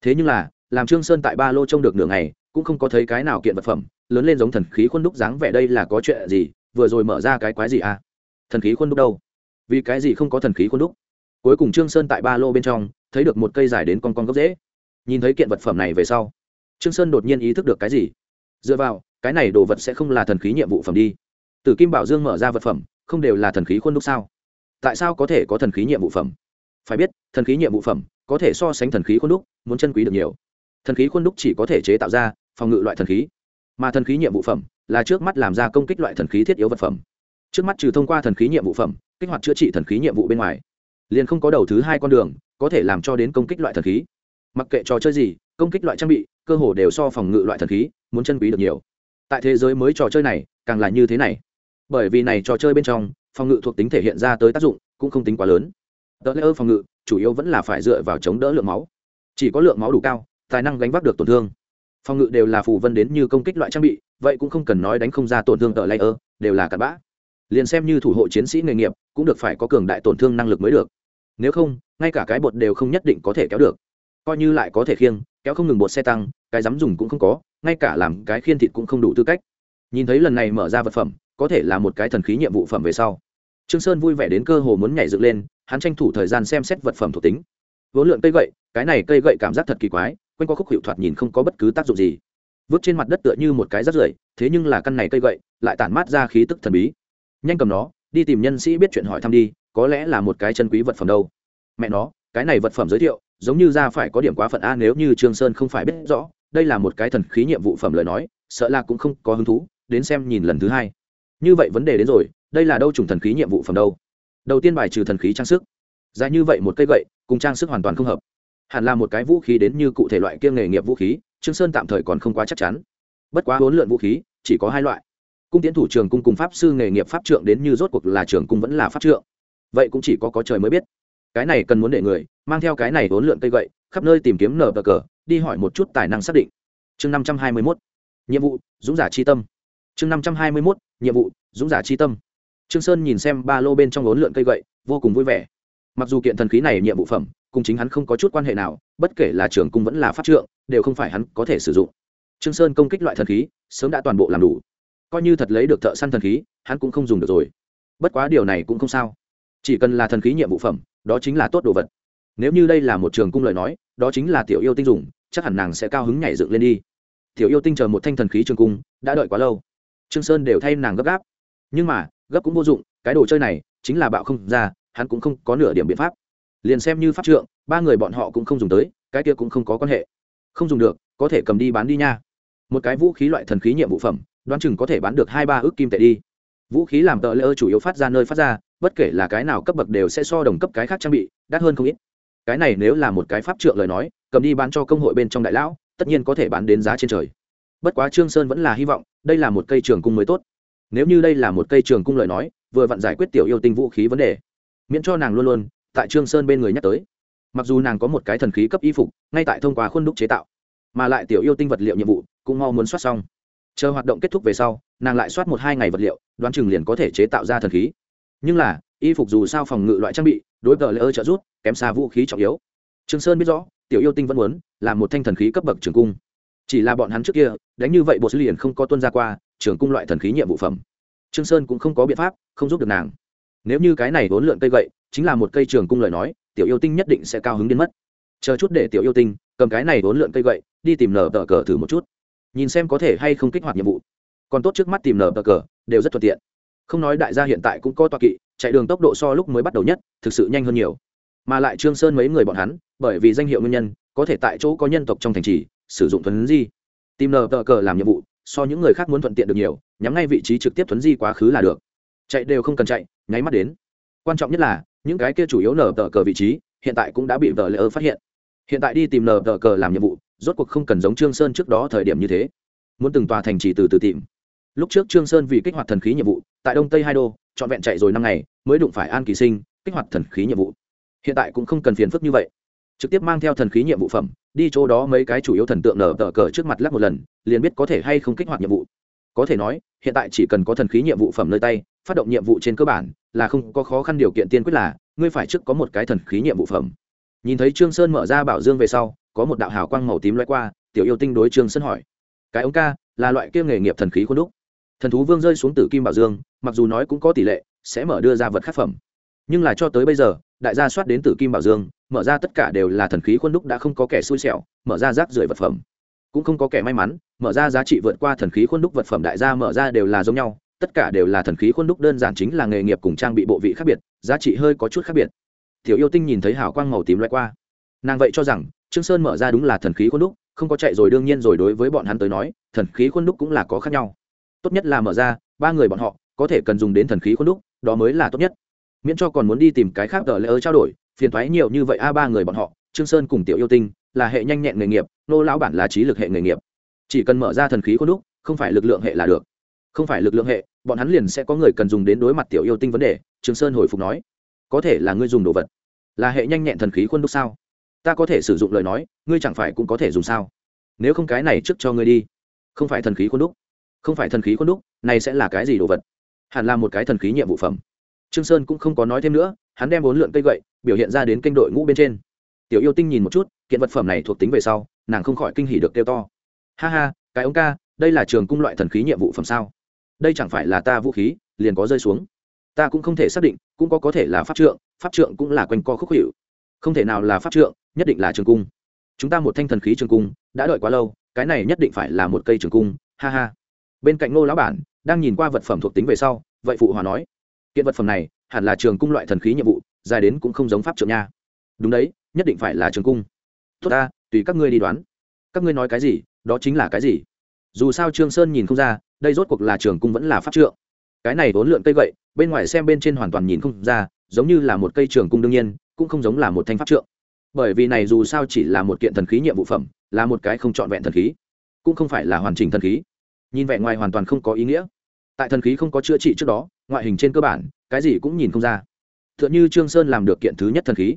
Thế nhưng là làm trương sơn tại ba lô trông được nửa ngày, cũng không có thấy cái nào kiện vật phẩm, lớn lên giống thần khí khuôn đúc dáng vẻ đây là có chuyện gì, vừa rồi mở ra cái quái gì à? Thần khí khuôn đúc đâu? Vì cái gì không có thần khí khuôn đúc? Cuối cùng trương sơn tại ba lô bên trong, thấy được một cây dài đến con con gốc dễ nhìn thấy kiện vật phẩm này về sau, trương sơn đột nhiên ý thức được cái gì? Dựa vào, cái này đồ vật sẽ không là thần khí nhiệm vụ phẩm đi. Tử kim bảo dương mở ra vật phẩm, không đều là thần khí khuôn đúc sao? Tại sao có thể có thần khí nhiệm vụ phẩm? Phải biết, thần khí nhiệm vụ phẩm có thể so sánh thần khí khuôn đúc, muốn chân quý được nhiều thần khí khuôn đúc chỉ có thể chế tạo ra, phòng ngự loại thần khí. Mà thần khí nhiệm vụ phẩm là trước mắt làm ra công kích loại thần khí thiết yếu vật phẩm. Trước mắt trừ thông qua thần khí nhiệm vụ phẩm, kích hoạt chữa trị thần khí nhiệm vụ bên ngoài, liền không có đầu thứ hai con đường có thể làm cho đến công kích loại thần khí. Mặc kệ trò chơi gì, công kích loại trang bị, cơ hồ đều so phòng ngự loại thần khí muốn chân quý được nhiều. Tại thế giới mới trò chơi này, càng là như thế này. Bởi vì này trò chơi bên trong, phòng ngự thuộc tính thể hiện ra tới tác dụng cũng không tính quá lớn. Đỡ lỡ phòng ngự, chủ yếu vẫn là phải dựa vào chống đỡ lượng máu. Chỉ có lượng máu đủ cao tài năng gánh vác được tổn thương. Phòng ngự đều là phù vân đến như công kích loại trang bị, vậy cũng không cần nói đánh không ra tổn thương ở layer, đều là cặn bã. Liền xem như thủ hộ chiến sĩ nghề nghiệp, cũng được phải có cường đại tổn thương năng lực mới được. Nếu không, ngay cả cái bột đều không nhất định có thể kéo được. Coi như lại có thể khiêng, kéo không ngừng bột xe tăng, cái dám dùng cũng không có, ngay cả làm cái khiên thịt cũng không đủ tư cách. Nhìn thấy lần này mở ra vật phẩm, có thể là một cái thần khí nhiệm vụ phẩm về sau. Trương sơn vui vẻ đến cơ hồ muốn nhảy dựng lên, hắn tranh thủ thời gian xem xét vật phẩm thuộc tính. Vốn lượn cây gậy, cái này cây gậy cảm giác thật kỳ quái quanh qua khúc hiệu thoạt nhìn không có bất cứ tác dụng gì. Vứt trên mặt đất tựa như một cái rắt rưởi, thế nhưng là căn này cây gậy, lại tản mát ra khí tức thần bí. Nhanh cầm nó, đi tìm nhân sĩ biết chuyện hỏi thăm đi, có lẽ là một cái chân quý vật phẩm đâu. Mẹ nó, cái này vật phẩm giới thiệu, giống như ra phải có điểm quá phận a, nếu như trương sơn không phải biết rõ, đây là một cái thần khí nhiệm vụ phẩm lời nói, sợ là cũng không có hứng thú, đến xem nhìn lần thứ hai. Như vậy vấn đề đến rồi, đây là đâu trùng thần khí nhiệm vụ phẩm đâu? Đầu tiên bài trừ thần khí trang sức. Dài như vậy một cây gậy, cùng trang sức hoàn toàn không hợp hẳn là một cái vũ khí đến như cụ thể loại kia nghề nghiệp vũ khí, trương sơn tạm thời còn không quá chắc chắn. Bất quá huấn luyện vũ khí, chỉ có hai loại. Cung tiến thủ trường cung cùng pháp sư nghề nghiệp pháp trượng đến như rốt cuộc là trường cung vẫn là pháp trượng. Vậy cũng chỉ có có trời mới biết. Cái này cần muốn để người, mang theo cái này huấn luyện cây gậy, khắp nơi tìm kiếm nở bờ cờ, đi hỏi một chút tài năng xác định. Chương năm trăm hai mươi mốt, nhiệm vụ, dũng giả chi tâm. Chương năm trăm hai mươi mốt, nhiệm vụ, dũng giả chi tâm. Trương sơn nhìn xem ba lô bên trong huấn luyện cây gậy, vô cùng vui vẻ. Mặc dù kiện thần khí này nhiệm vụ phẩm cùng chính hắn không có chút quan hệ nào, bất kể là trưởng cung vẫn là pháp trượng, đều không phải hắn có thể sử dụng. Trương sơn công kích loại thần khí, sớm đã toàn bộ làm đủ. Coi như thật lấy được thợ săn thần khí, hắn cũng không dùng được rồi. Bất quá điều này cũng không sao. Chỉ cần là thần khí nhiệm vụ phẩm, đó chính là tốt đồ vật. Nếu như đây là một trường cung lời nói, đó chính là tiểu yêu tinh dùng, chắc hẳn nàng sẽ cao hứng nhảy dựng lên đi. Tiểu yêu tinh chờ một thanh thần khí trường cung, đã đợi quá lâu. Trương sơn đều thay nàng gấp gáp. Nhưng mà, gấp cũng vô dụng, cái đồ chơi này chính là bạo không ra, hắn cũng không có nửa điểm biện pháp liền xem như pháp trượng, ba người bọn họ cũng không dùng tới, cái kia cũng không có quan hệ. Không dùng được, có thể cầm đi bán đi nha. Một cái vũ khí loại thần khí nhiệm vụ phẩm, đoán chừng có thể bán được hai ba ước kim tệ đi. Vũ khí làm tợ lỡ chủ yếu phát ra nơi phát ra, bất kể là cái nào cấp bậc đều sẽ so đồng cấp cái khác trang bị, đắt hơn không ít. Cái này nếu là một cái pháp trượng lời nói, cầm đi bán cho công hội bên trong đại lão, tất nhiên có thể bán đến giá trên trời. Bất quá trương sơn vẫn là hy vọng, đây là một cây trường cung mới tốt. Nếu như đây là một cây trường cung lời nói, vừa vặn giải quyết tiểu yêu tinh vũ khí vấn đề, miễn cho nàng luôn luôn tại trương sơn bên người nhắc tới. Mặc dù nàng có một cái thần khí cấp y phục, ngay tại thông qua khuôn đúc chế tạo, mà lại tiểu yêu tinh vật liệu nhiệm vụ cũng mau muốn soát xong. Chờ hoạt động kết thúc về sau, nàng lại soát một hai ngày vật liệu, đoán chừng liền có thể chế tạo ra thần khí. Nhưng là, y phục dù sao phòng ngự loại trang bị, đối với lỡ trợ rút kém xa vũ khí trọng yếu. Trương sơn biết rõ, tiểu yêu tinh vẫn muốn là một thanh thần khí cấp bậc trường cung. Chỉ là bọn hắn trước kia, đánh như vậy bộ sư liền không có tuân ra qua trường cung loại thần khí nhiệm vụ phẩm. Trương sơn cũng không có biện pháp không giúp được nàng. Nếu như cái này vốn lượn cây gậy chính là một cây trường cung lời nói, tiểu yêu tinh nhất định sẽ cao hứng đến mất. Chờ chút để tiểu yêu tinh cầm cái này vốn lượn cây gậy, đi tìm nở tờ cờ thử một chút. Nhìn xem có thể hay không kích hoạt nhiệm vụ. Còn tốt trước mắt tìm nở tờ cờ, đều rất thuận tiện. Không nói đại gia hiện tại cũng có toa kỵ, chạy đường tốc độ so lúc mới bắt đầu nhất, thực sự nhanh hơn nhiều. Mà lại trương sơn mấy người bọn hắn, bởi vì danh hiệu nguyên nhân, có thể tại chỗ có nhân tộc trong thành trì, sử dụng thuấn di. Tìm nờ tờ cờ làm nhiệm vụ, so những người khác muốn thuận tiện được nhiều, nhắm ngay vị trí trực tiếp thuấn di quá khứ là được. Chạy đều không cần chạy, nháy mắt đến. Quan trọng nhất là những cái kia chủ yếu nở tờ cờ vị trí, hiện tại cũng đã bị vợ lỡ phát hiện. Hiện tại đi tìm nở tờ cờ làm nhiệm vụ, rốt cuộc không cần giống trương sơn trước đó thời điểm như thế. Muốn từng tòa thành trì từ từ tìm. Lúc trước trương sơn vì kích hoạt thần khí nhiệm vụ, tại đông tây hai đô, trọn vẹn chạy rồi năm ngày, mới đụng phải an kỳ sinh, kích hoạt thần khí nhiệm vụ. Hiện tại cũng không cần phiền phức như vậy. Trực tiếp mang theo thần khí nhiệm vụ phẩm, đi chỗ đó mấy cái chủ yếu thần tượng nở tờ cờ trước mặt lắc một lần, liền biết có thể hay không kích hoạt nhiệm vụ. Có thể nói, hiện tại chỉ cần có thần khí nhiệm vụ phẩm nơi tay phát động nhiệm vụ trên cơ bản là không có khó khăn điều kiện tiên quyết là, ngươi phải trước có một cái thần khí nhiệm vụ phẩm. Nhìn thấy trương sơn mở ra bảo dương về sau, có một đạo hào quang màu tím loay qua, tiểu yêu tinh đối trương sơn hỏi. Cái ống ca, là loại kia nghề nghiệp thần khí khuôn đúc. Thần thú vương rơi xuống tử kim bảo dương, mặc dù nói cũng có tỷ lệ, sẽ mở đưa ra vật khắc phẩm. Nhưng là cho tới bây giờ, đại gia soát đến tử kim bảo dương, mở ra tất cả đều là thần khí khuôn đúc đã không có kẻ xui xẻo, mở ra rác rưởi vật phẩm. Cũng không có kẻ may mắn, mở ra giá trị vượt qua thần khí khuôn đúc vật phẩm đại gia mở ra đều là giống nhau tất cả đều là thần khí khuôn đúc đơn giản chính là nghề nghiệp cùng trang bị bộ vị khác biệt, giá trị hơi có chút khác biệt. Tiểu yêu tinh nhìn thấy hào quang màu tím loại qua. Nàng vậy cho rằng, trương sơn mở ra đúng là thần khí khuôn đúc, không có chạy rồi đương nhiên rồi đối với bọn hắn tới nói, thần khí khuôn đúc cũng là có khác nhau. Tốt nhất là mở ra, ba người bọn họ có thể cần dùng đến thần khí khuôn đúc, đó mới là tốt nhất. Miễn cho còn muốn đi tìm cái khác tờ lễ ơ trao đổi, phiền thoái nhiều như vậy a ba người bọn họ, trương sơn cùng tiểu yêu tinh là hệ nhanh nhẹn nghề nghiệp, nô lão bản là trí lực hệ nghề nghiệp. Chỉ cần mở ra thần khí khuôn đúc, không phải lực lượng hệ là được không phải lực lượng hệ, bọn hắn liền sẽ có người cần dùng đến đối mặt tiểu yêu tinh vấn đề trương sơn hồi phục nói. Có thể là ngươi dùng đồ vật. Là hệ nhanh nhẹn thần khí khuôn đúc sao? Ta có thể sử dụng lời nói, ngươi chẳng phải cũng có thể dùng sao? Nếu không cái này trước cho ngươi đi. Không phải thần khí khuôn đúc. Không phải thần khí khuôn đúc, này sẽ là cái gì đồ vật? Hẳn là một cái thần khí nhiệm vụ phẩm. Trương sơn cũng không có nói thêm nữa, hắn đem bốn lượn cây gậy, biểu hiện ra đến kênh đội ngũ bên trên. Tiểu yêu tinh nhìn một chút, kiện vật phẩm này thuộc tính về sau, nàng không khỏi kinh hỉ được kêu to. Ha ha, cái ông ca, đây là trường cung loại thần khí nhiệm vụ phẩm sao? Đây chẳng phải là ta vũ khí, liền có rơi xuống. Ta cũng không thể xác định, cũng có có thể là pháp trượng pháp trượng cũng là quanh co khúc hiệu không thể nào là pháp trượng, nhất định là trường cung. Chúng ta một thanh thần khí trường cung, đã đợi quá lâu, cái này nhất định phải là một cây trường cung, ha ha. Bên cạnh ngô lão bản, đang nhìn qua vật phẩm thuộc tính về sau, vậy phụ hòa nói, kiện vật phẩm này, hẳn là trường cung loại thần khí nhiệm vụ, dài đến cũng không giống pháp trượng nha. Đúng đấy, nhất định phải là trường cung. Tốt ta, tùy các ngươi đi đoán. Các ngươi nói cái gì, đó chính là cái gì. Dù sao trương sơn nhìn không ra đây rốt cuộc là trường cung vẫn là pháp trượng. Cái này vốn lượn cây gậy, bên ngoài xem bên trên hoàn toàn nhìn không ra, giống như là một cây trường cung đương nhiên, cũng không giống là một thanh pháp trượng. Bởi vì này dù sao chỉ là một kiện thần khí nhiệm vụ phẩm, là một cái không trọn vẹn thần khí, cũng không phải là hoàn chỉnh thần khí. Nhìn vẻ ngoài hoàn toàn không có ý nghĩa. Tại thần khí không có chữa trị trước đó, ngoại hình trên cơ bản, cái gì cũng nhìn không ra. T h ư ợ n như trương sơn làm được kiện thứ nhất thần khí,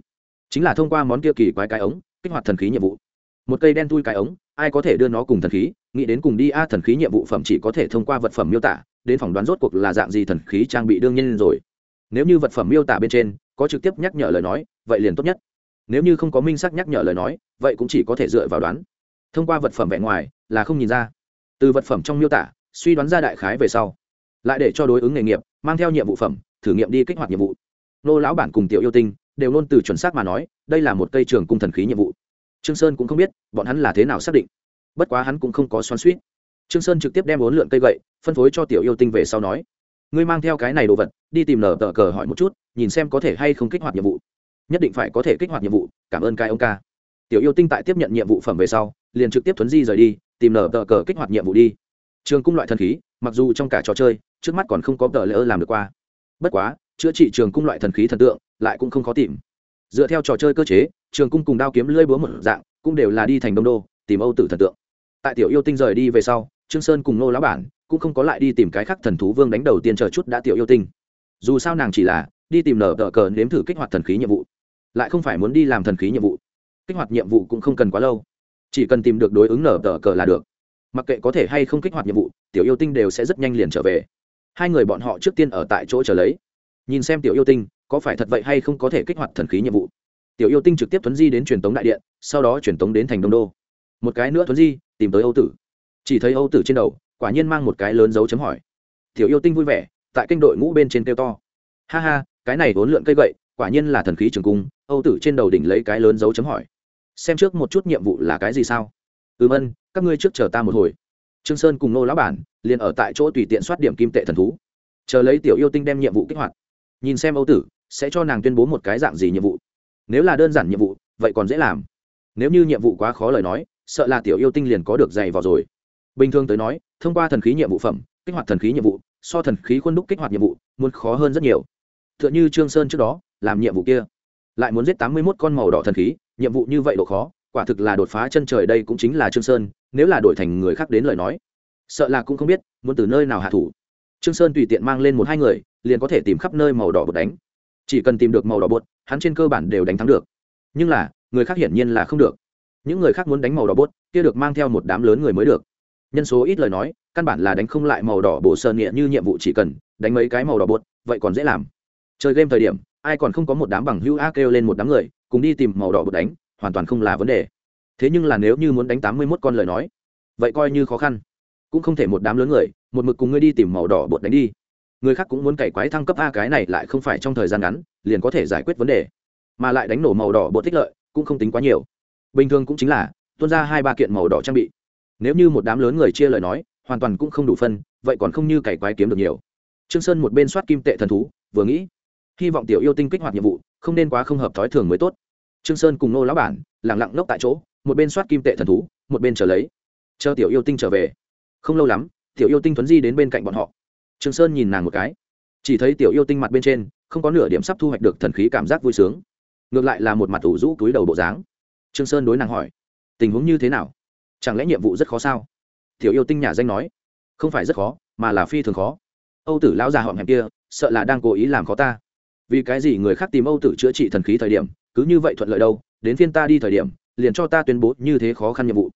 chính là thông qua món kia kỳ quái cái ống, kích hoạt thần khí nhiệm vụ. Một cây đen thui cái ống, ai có thể đưa nó cùng thần khí nghĩ đến cùng đi a thần khí nhiệm vụ phẩm chỉ có thể thông qua vật phẩm miêu tả, đến phỏng đoán rốt cuộc là dạng gì thần khí trang bị đương nhiên rồi. Nếu như vật phẩm miêu tả bên trên có trực tiếp nhắc nhở lời nói, vậy liền tốt nhất. Nếu như không có minh sắc nhắc nhở lời nói, vậy cũng chỉ có thể dựa vào đoán. Thông qua vật phẩm vẹn ngoài là không nhìn ra. Từ vật phẩm trong miêu tả, suy đoán ra đại khái về sau. Lại để cho đối ứng nghề nghiệp, mang theo nhiệm vụ phẩm, thử nghiệm đi kích hoạt nhiệm vụ. Nô lão bản cùng tiểu yêu tinh đều luôn từ chuẩn xác mà nói, đây là một cây trường cung thần khí nhiệm vụ. Trương sơn cũng không biết, bọn hắn là thế nào xác định bất quá hắn cũng không có xoắn suýt. Trương sơn trực tiếp đem bốn lượn cây gậy, phân phối cho tiểu yêu tinh về sau nói, ngươi mang theo cái này đồ vật, đi tìm nở tờ cờ hỏi một chút, nhìn xem có thể hay không kích hoạt nhiệm vụ. Nhất định phải có thể kích hoạt nhiệm vụ, cảm ơn cái ông ca. Tiểu yêu tinh tại tiếp nhận nhiệm vụ phẩm về sau, liền trực tiếp thuấn di rời đi, tìm nở tờ cờ kích hoạt nhiệm vụ đi. Trường cung loại thần khí, mặc dù trong cả trò chơi, trước mắt còn không có tờ lỡ làm được qua. Bất quá, chữa trị trường cung loại thần khí thần tượng, lại cũng không khó tìm. Dựa theo trò chơi cơ chế, trường cung cùng đao kiếm lưỡi búa một dạng, cũng đều là đi thành đông đô, tìm âu tử thần tượng tại tiểu yêu tinh rời đi về sau, trương sơn cùng nô lão bản cũng không có lại đi tìm cái khác thần thú vương đánh đầu tiên chờ chút đã tiểu yêu tinh. Dù sao nàng chỉ là đi tìm nở tờ cờ nếm thử kích hoạt thần khí nhiệm vụ, lại không phải muốn đi làm thần khí nhiệm vụ. Kích hoạt nhiệm vụ cũng không cần quá lâu, chỉ cần tìm được đối ứng nở tờ cờ là được. Mặc kệ có thể hay không kích hoạt nhiệm vụ, tiểu yêu tinh đều sẽ rất nhanh liền trở về. Hai người bọn họ trước tiên ở tại chỗ chờ lấy. Nhìn xem tiểu yêu tinh, có phải thật vậy hay không có thể kích hoạt thần khí nhiệm vụ. Tiểu yêu tinh trực tiếp thuấn di đến truyền tống đại điện, sau đó truyền tống đến thành đông đô. Một cái nữa thuấn di tìm tới âu tử. Chỉ thấy âu tử trên đầu, quả nhiên mang một cái lớn dấu chấm hỏi. Tiểu yêu tinh vui vẻ, tại kênh đội ngũ bên trên kêu to. Ha ha, cái này vốn lượn cây gậy, quả nhiên là thần khí trường cung, âu tử trên đầu đỉnh lấy cái lớn dấu chấm hỏi. Xem trước một chút nhiệm vụ là cái gì sao? Ừm ân các ngươi trước chờ ta một hồi. Trương sơn cùng nô lão bản liền ở tại chỗ tùy tiện soát điểm kim tệ thần thú. Chờ lấy tiểu yêu tinh đem nhiệm vụ kích hoạt. Nhìn xem âu tử, sẽ cho nàng tuyên bố một cái dạng gì nhiệm vụ. Nếu là đơn giản nhiệm vụ, vậy còn dễ làm. Nếu như nhiệm vụ quá khó lời nói sợ là tiểu yêu tinh liền có được dày vào rồi. Bình thường tới nói, thông qua thần khí nhiệm vụ phẩm, kích hoạt thần khí nhiệm vụ, so thần khí khuôn đúc kích hoạt nhiệm vụ, muốn khó hơn rất nhiều. T h ư ợ n h ư trương sơn trước đó, làm nhiệm vụ kia, lại muốn giết tám mươi mốt con màu đỏ thần khí, nhiệm vụ như vậy độ khó, quả thực là đột phá chân trời đây cũng chính là trương sơn, nếu là đổi thành người khác đến lời nói. Sợ là cũng không biết, muốn từ nơi nào hạ thủ. Trương sơn tùy tiện mang lên một hai người, liền có thể tìm khắp nơi màu đỏ bột đánh. Chỉ cần tìm được màu đỏ bột, hắn trên cơ bản đều đánh thắng được. Nhưng là, người khác hiển nhiên là không được những người khác muốn đánh màu đỏ bốt, kia được mang theo một đám lớn người mới được. Nhân số ít lời nói, căn bản là đánh không lại màu đỏ bổ sơn nghĩa như nhiệm vụ chỉ cần, đánh mấy cái màu đỏ bốt, vậy còn dễ làm. Chơi game thời điểm, ai còn không có một đám bằng hữu a kêu lên một đám người, cùng đi tìm màu đỏ bột đánh, hoàn toàn không là vấn đề. Thế nhưng là nếu như muốn đánh tám mươi mốt con lời nói, vậy coi như khó khăn. Cũng không thể một đám lớn người, một mực cùng ngươi đi tìm màu đỏ bột đánh đi. Người khác cũng muốn cày quái thăng cấp a cái này lại không phải trong thời gian ngắn, liền có thể giải quyết vấn đề. Mà lại đánh nổ màu đỏ bột tích lợi, cũng không tính quá nhiều bình thường cũng chính là tuôn ra hai ba kiện màu đỏ trang bị. Nếu như một đám lớn người chia lời nói, hoàn toàn cũng không đủ phân, vậy còn không như cày quái kiếm được nhiều. Trương sơn một bên soát kim tệ thần thú, vừa nghĩ, hy vọng tiểu yêu tinh kích hoạt nhiệm vụ, không nên quá không hợp thói thường mới tốt. Trương sơn cùng nô lão bản, lặng lặng nốc tại chỗ, một bên soát kim tệ thần thú, một bên chờ lấy. Chờ tiểu yêu tinh trở về. Không lâu lắm, tiểu yêu tinh thuấn di đến bên cạnh bọn họ. Trương sơn nhìn nàng một cái. Chỉ thấy tiểu yêu tinh mặt bên trên, không có nửa điểm sắp thu hoạch được thần khí cảm giác vui sướng. Ngược lại là một mặt ủ rũ túi đầu bộ dáng trương sơn đối nàng hỏi, tình huống như thế nào? Chẳng lẽ nhiệm vụ rất khó sao? Tiểu yêu tinh nhà danh nói, không phải rất khó, mà là phi thường khó. Âu tử lão già họm hẹm kia, sợ là đang cố ý làm khó ta. Vì cái gì người khác tìm âu tử chữa trị thần khí thời điểm, cứ như vậy thuận lợi đâu, đến phiên ta đi thời điểm, liền cho ta tuyên bố như thế khó khăn nhiệm vụ.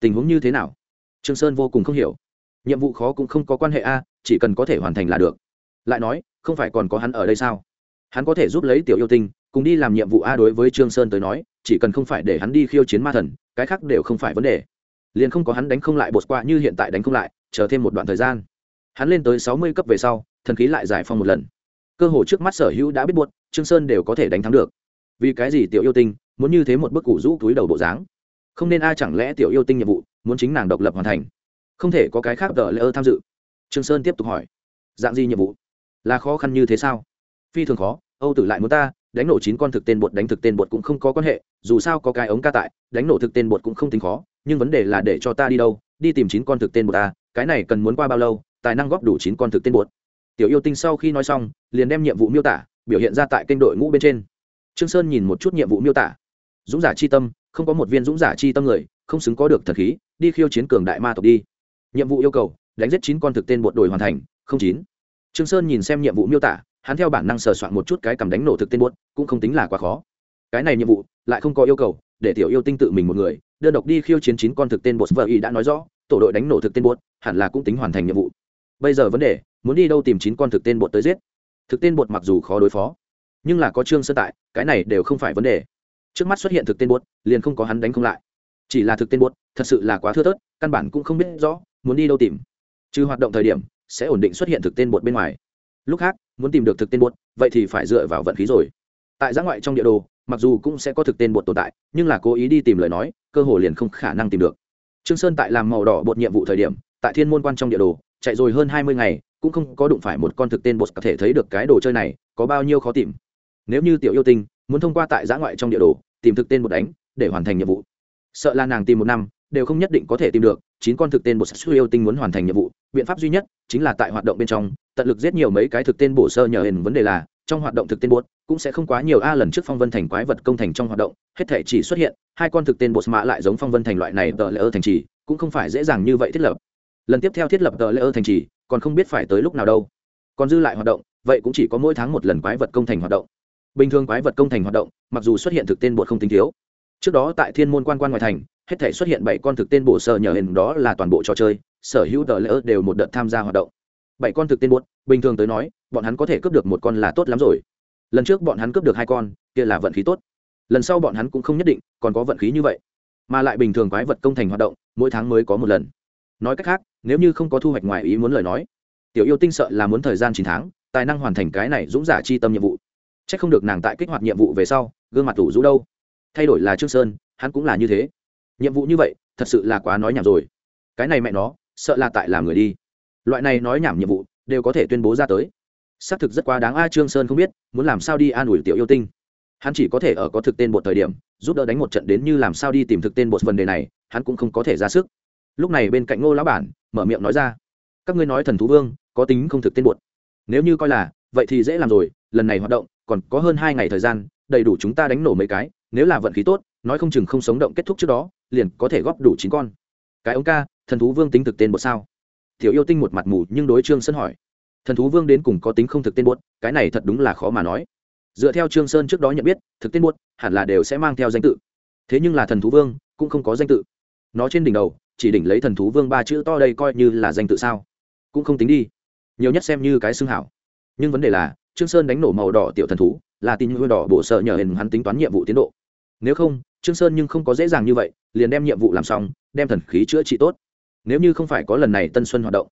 Tình huống như thế nào? Trương sơn vô cùng không hiểu. Nhiệm vụ khó cũng không có quan hệ a, chỉ cần có thể hoàn thành là được. Lại nói, không phải còn có hắn ở đây sao? Hắn có thể giúp lấy tiểu yêu tinh, cùng đi làm nhiệm vụ a đối với trương sơn tới nói chỉ cần không phải để hắn đi khiêu chiến ma thần, cái khác đều không phải vấn đề. Liền không có hắn đánh không lại bột qua như hiện tại đánh không lại, chờ thêm một đoạn thời gian. Hắn lên tới sáu mươi cấp về sau, thần khí lại giải phong một lần. Cơ hội trước mắt sở hữu đã biết buốt trương sơn đều có thể đánh thắng được. Vì cái gì tiểu yêu tinh, muốn như thế một bức củ rũ túi đầu bộ dáng? Không nên ai chẳng lẽ tiểu yêu tinh nhiệm vụ, muốn chính nàng độc lập hoàn thành? Không thể có cái khác đỡ lỡ tham dự. Trương sơn tiếp tục hỏi. Dạng gì nhiệm vụ? Là khó khăn như thế sao? Phi thường khó, âu tử lại muốn ta đánh nổ chín con thực tên bột đánh thực tên bột cũng không có quan hệ, dù sao có cái ống ca tại, đánh nổ thực tên bột cũng không tính khó, nhưng vấn đề là để cho ta đi đâu, đi tìm chín con thực tên bột ta cái này cần muốn qua bao lâu, tài năng góp đủ chín con thực tên bột. Tiểu yêu tinh sau khi nói xong, liền đem nhiệm vụ miêu tả, biểu hiện ra tại kênh đội ngũ bên trên. Trương sơn nhìn một chút nhiệm vụ miêu tả. Dũng giả chi tâm, không có một viên dũng giả chi tâm người, không xứng có được thần khí, đi khiêu chiến cường đại ma tộc đi. Nhiệm vụ yêu cầu, đánh giết chín con thực tên bột đổi hoàn thành, không chín. Trương sơn nhìn xem nhiệm vụ miêu tả hắn theo bản năng sờ soạn một chút cái cầm đánh nổ thực tên bột cũng không tính là quá khó. Cái này nhiệm vụ, lại không có yêu cầu, để tiểu yêu tinh tự mình một người, đơn độc đi khiêu chiến chín con thực tên bột vợ y đã nói rõ, tổ đội đánh nổ thực tên bột hẳn là cũng tính hoàn thành nhiệm vụ. Bây giờ vấn đề, muốn đi đâu tìm chín con thực tên bột tới giết? Thực tên bột mặc dù khó đối phó, nhưng là có trương sơn tại, cái này đều không phải vấn đề. Trước mắt xuất hiện thực tên bột liền không có hắn đánh không lại. Chỉ là thực tên bột thật sự là quá thưa thớt, căn bản cũng không biết rõ, muốn đi đâu tìm. Trừ hoạt động thời điểm, sẽ ổn định xuất hiện thực tên bột bên ngoài lúc khác, muốn tìm được thực tên bột vậy thì phải dựa vào vận khí rồi. Tại giã ngoại trong địa đồ, mặc dù cũng sẽ có thực tên bột tồn tại, nhưng là cố ý đi tìm lời nói, cơ hội liền không khả năng tìm được. Trương sơn tại làm màu đỏ bột nhiệm vụ thời điểm, tại thiên môn quan trong địa đồ, chạy rồi hơn hai mươi ngày, cũng không có đụng phải một con thực tên bột có thể thấy được cái đồ chơi này, có bao nhiêu khó tìm. Nếu như tiểu yêu tinh, muốn thông qua tại giã ngoại trong địa đồ, tìm thực tên bột đánh, để hoàn thành nhiệm vụ. Sợ là nàng tìm một năm, đều không nhất định có thể tìm được, chín con thực tên bột xuất yêu tinh muốn hoàn thành nhiệm vụ, biện pháp duy nhất chính là tại hoạt động bên trong tận lực giết nhiều mấy cái thực tên bổ sơ nhờ hình vấn đề là, trong hoạt động thực tên bột, cũng sẽ không quá nhiều a lần trước phong vân thành quái vật công thành trong hoạt động, hết thể chỉ xuất hiện, hai con thực tên bột mạ lại giống phong vân thành loại này tờ lỡ thành trì, cũng không phải dễ dàng như vậy thiết lập. Lần tiếp theo thiết lập tờ lỡ thành trì, còn không biết phải tới lúc nào đâu. Còn dư lại hoạt động, vậy cũng chỉ có mỗi tháng một lần quái vật công thành hoạt động. Bình thường quái vật công thành hoạt động, mặc dù xuất hiện thực tên bột không tính thiếu. Trước đó tại thiên môn quan quan ngoại thành, hết thể xuất hiện bảy con thực tên bổ sơ nhờ hình đó là toàn bộ trò chơi, sở hữu tờ lỡ đều một đợt tham gia hoạt động bảy con thực tên buốt, bình thường tới nói, bọn hắn có thể cướp được một con là tốt lắm rồi. Lần trước bọn hắn cướp được hai con, kia là vận khí tốt. Lần sau bọn hắn cũng không nhất định còn có vận khí như vậy. Mà lại bình thường quái vật công thành hoạt động, mỗi tháng mới có một lần. Nói cách khác, nếu như không có thu hoạch ngoài ý muốn lời nói, tiểu yêu tinh sợ là muốn thời gian chín tháng, tài năng hoàn thành cái này dũng giả chi tâm nhiệm vụ. C h ắ c không được nàng tại kích hoạt nhiệm vụ về sau, gương mặt tủ rũ đâu. Thay đổi là trương sơn, hắn cũng là như thế. Nhiệm vụ như vậy, thật sự là quá nói nhảm rồi. Cái này mẹ nó, sợ là tại làm người đi loại này nói nhảm nhiệm vụ, đều có thể tuyên bố ra tới. Xác thực rất quá đáng, a trương sơn không biết, muốn làm sao đi an ủi tiểu yêu tinh. Hắn chỉ có thể ở có thực tên bột thời điểm, giúp đỡ đánh một trận đến như làm sao đi tìm thực tên bột vấn đề này, hắn cũng không có thể ra sức. Lúc này bên cạnh ngô lão bản, mở miệng nói ra, các ngươi nói thần thú vương, có tính không thực tên bột? Nếu như coi là, vậy thì dễ làm rồi, lần này hoạt động, còn có hơn hai ngày thời gian, đầy đủ chúng ta đánh nổ mấy cái, nếu là vận khí tốt, nói không chừng không sống động kết thúc trước đó, liền có thể góp đủ chín con. Cái ông ca, thần thú vương tính thực tên bột sao? Tiểu yêu tinh một mặt mù nhưng đối trương sơn hỏi, thần thú vương đến cùng có tính không thực tên buốt? Cái này thật đúng là khó mà nói. Dựa theo trương sơn trước đó nhận biết, thực tên buốt hẳn là đều sẽ mang theo danh tự. Thế nhưng là thần thú vương cũng không có danh tự. Nó trên đỉnh đầu, chỉ đỉnh lấy thần thú vương ba chữ to đây coi như là danh tự sao? Cũng không tính đi. Nhiều nhất xem như cái xương hảo. Nhưng vấn đề là, trương sơn đánh nổ màu đỏ tiểu thần thú, là tin huy đỏ bổ sợ nhờ hình hắn tính toán nhiệm vụ tiến độ. Nếu không, trương sơn nhưng không có dễ dàng như vậy, liền đem nhiệm vụ làm xong, đem thần khí chữa trị tốt nếu như không phải có lần này tân xuân hoạt động,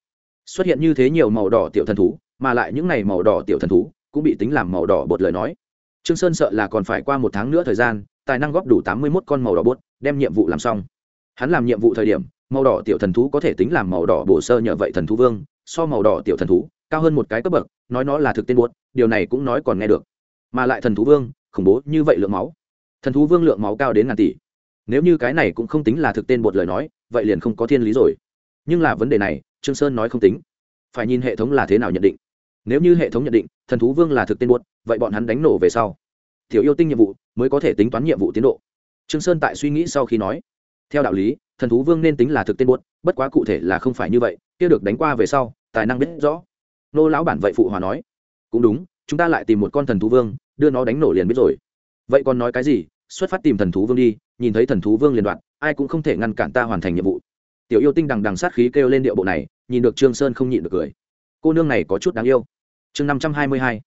xuất hiện như thế nhiều màu đỏ tiểu thần thú, mà lại những này màu đỏ tiểu thần thú cũng bị tính làm màu đỏ bột lời nói. Trương sơn sợ là còn phải qua một tháng nữa thời gian, tài năng góp đủ tám mươi 81 con màu đỏ bột, đem nhiệm vụ làm xong. Hắn làm nhiệm vụ thời điểm, màu đỏ tiểu thần thú có thể tính làm màu đỏ bổ sơ nhờ vậy thần thú vương, so màu đỏ tiểu thần thú cao hơn một cái cấp bậc, nói nó là thực tên buốt điều này cũng nói còn nghe được. Mà lại thần thú vương, khủng bố như vậy lượng máu. Thần thú vương lượng máu cao đến ngàn tỷ. Nếu như cái này cũng không tính là thực tên bột lời nói vậy liền không có thiên lý rồi. Nhưng là vấn đề này, trương sơn nói không tính. Phải nhìn hệ thống là thế nào nhận định. Nếu như hệ thống nhận định, thần thú vương là thực tên buốt, vậy bọn hắn đánh nổ về sau, tiểu yêu tinh nhiệm vụ mới có thể tính toán nhiệm vụ tiến độ. Trương sơn tại suy nghĩ sau khi nói, theo đạo lý, thần thú vương nên tính là thực tên buốt, bất quá cụ thể là không phải như vậy, kia được đánh qua về sau, tài năng biết rõ. Nô lão bản vậy phụ hòa nói, cũng đúng, chúng ta lại tìm một con thần thú vương, đưa nó đánh nổ liền biết rồi. Vậy còn nói cái gì? Xuất phát tìm thần thú vương đi, nhìn thấy thần thú vương liền đoạn ai cũng không thể ngăn cản ta hoàn thành nhiệm vụ. Tiểu yêu tinh đằng đằng sát khí kêu lên điệu bộ này, nhìn được trương sơn không nhịn được cười. Cô nương này có chút đáng yêu. Chương năm trăm hai mươi hai,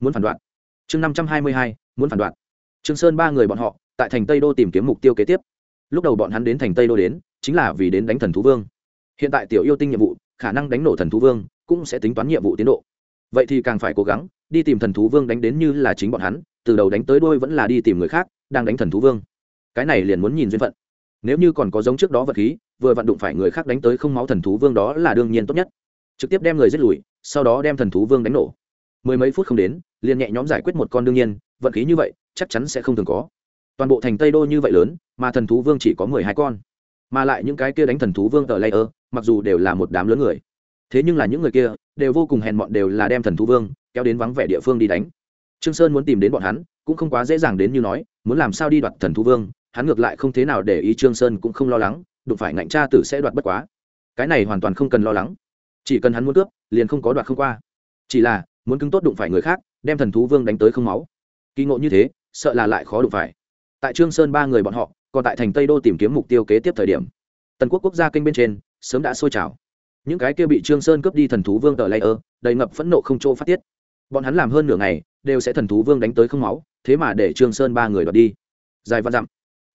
muốn phản đoạn. Chương năm trăm hai mươi hai, muốn phản đoạn. Trương sơn ba người bọn họ, tại thành tây đô tìm kiếm mục tiêu kế tiếp. Lúc đầu bọn hắn đến thành tây đô đến, chính là vì đến đánh thần thú vương. Hiện tại tiểu yêu tinh nhiệm vụ, khả năng đánh nổ thần thú vương, cũng sẽ tính toán nhiệm vụ tiến độ. Vậy thì càng phải cố gắng, đi tìm thần thú vương đánh đến như là chính bọn hắn, từ đầu đánh tới đôi vẫn là đi tìm người khác, đang đánh thần thú vương. Cái này liền muốn nhìn duyên phận nếu như còn có giống trước đó vật khí, vừa vận đụng phải người khác đánh tới không máu thần thú vương đó là đương nhiên tốt nhất. Trực tiếp đem người giết lùi, sau đó đem thần thú vương đánh nổ. Mười mấy phút không đến, liền nhẹ nhõm giải quyết một con đương nhiên vận khí như vậy, chắc chắn sẽ không thường có. Toàn bộ thành tây đô như vậy lớn, mà thần thú vương chỉ có mười hai con. Mà lại những cái kia đánh thần thú vương ở layer, mặc dù đều là một đám lớn người, thế nhưng là những người kia đều vô cùng hèn mọn đều là đem thần thú vương kéo đến vắng vẻ địa phương đi đánh. Trương sơn muốn tìm đến bọn hắn, cũng không quá dễ dàng đến như nói, muốn làm sao đi đoạt thần thú vương hắn ngược lại không thế nào để ý trương sơn cũng không lo lắng, đụng phải ngạnh cha tử sẽ đoạt bất quá. Cái này hoàn toàn không cần lo lắng. Chỉ cần hắn muốn cướp, liền không có đoạt không qua. Chỉ là, muốn cứng tốt đụng phải người khác, đem thần thú vương đánh tới không máu. Kỳ ngộ như thế, sợ là lại khó đụng phải. Tại trương sơn ba người bọn họ, còn tại thành tây đô tìm kiếm mục tiêu kế tiếp thời điểm. Tần quốc quốc gia kênh bên trên, sớm đã sôi trào. Những cái kia bị trương sơn cướp đi thần thú vương tờ layer đầy ngập phẫn nộ không chỗ phát tiết. Bọn hắn làm hơn nửa ngày, đều sẽ thần thú vương đánh tới không máu, thế mà để trương sơn ba người đoạt đi. Dài văn dặm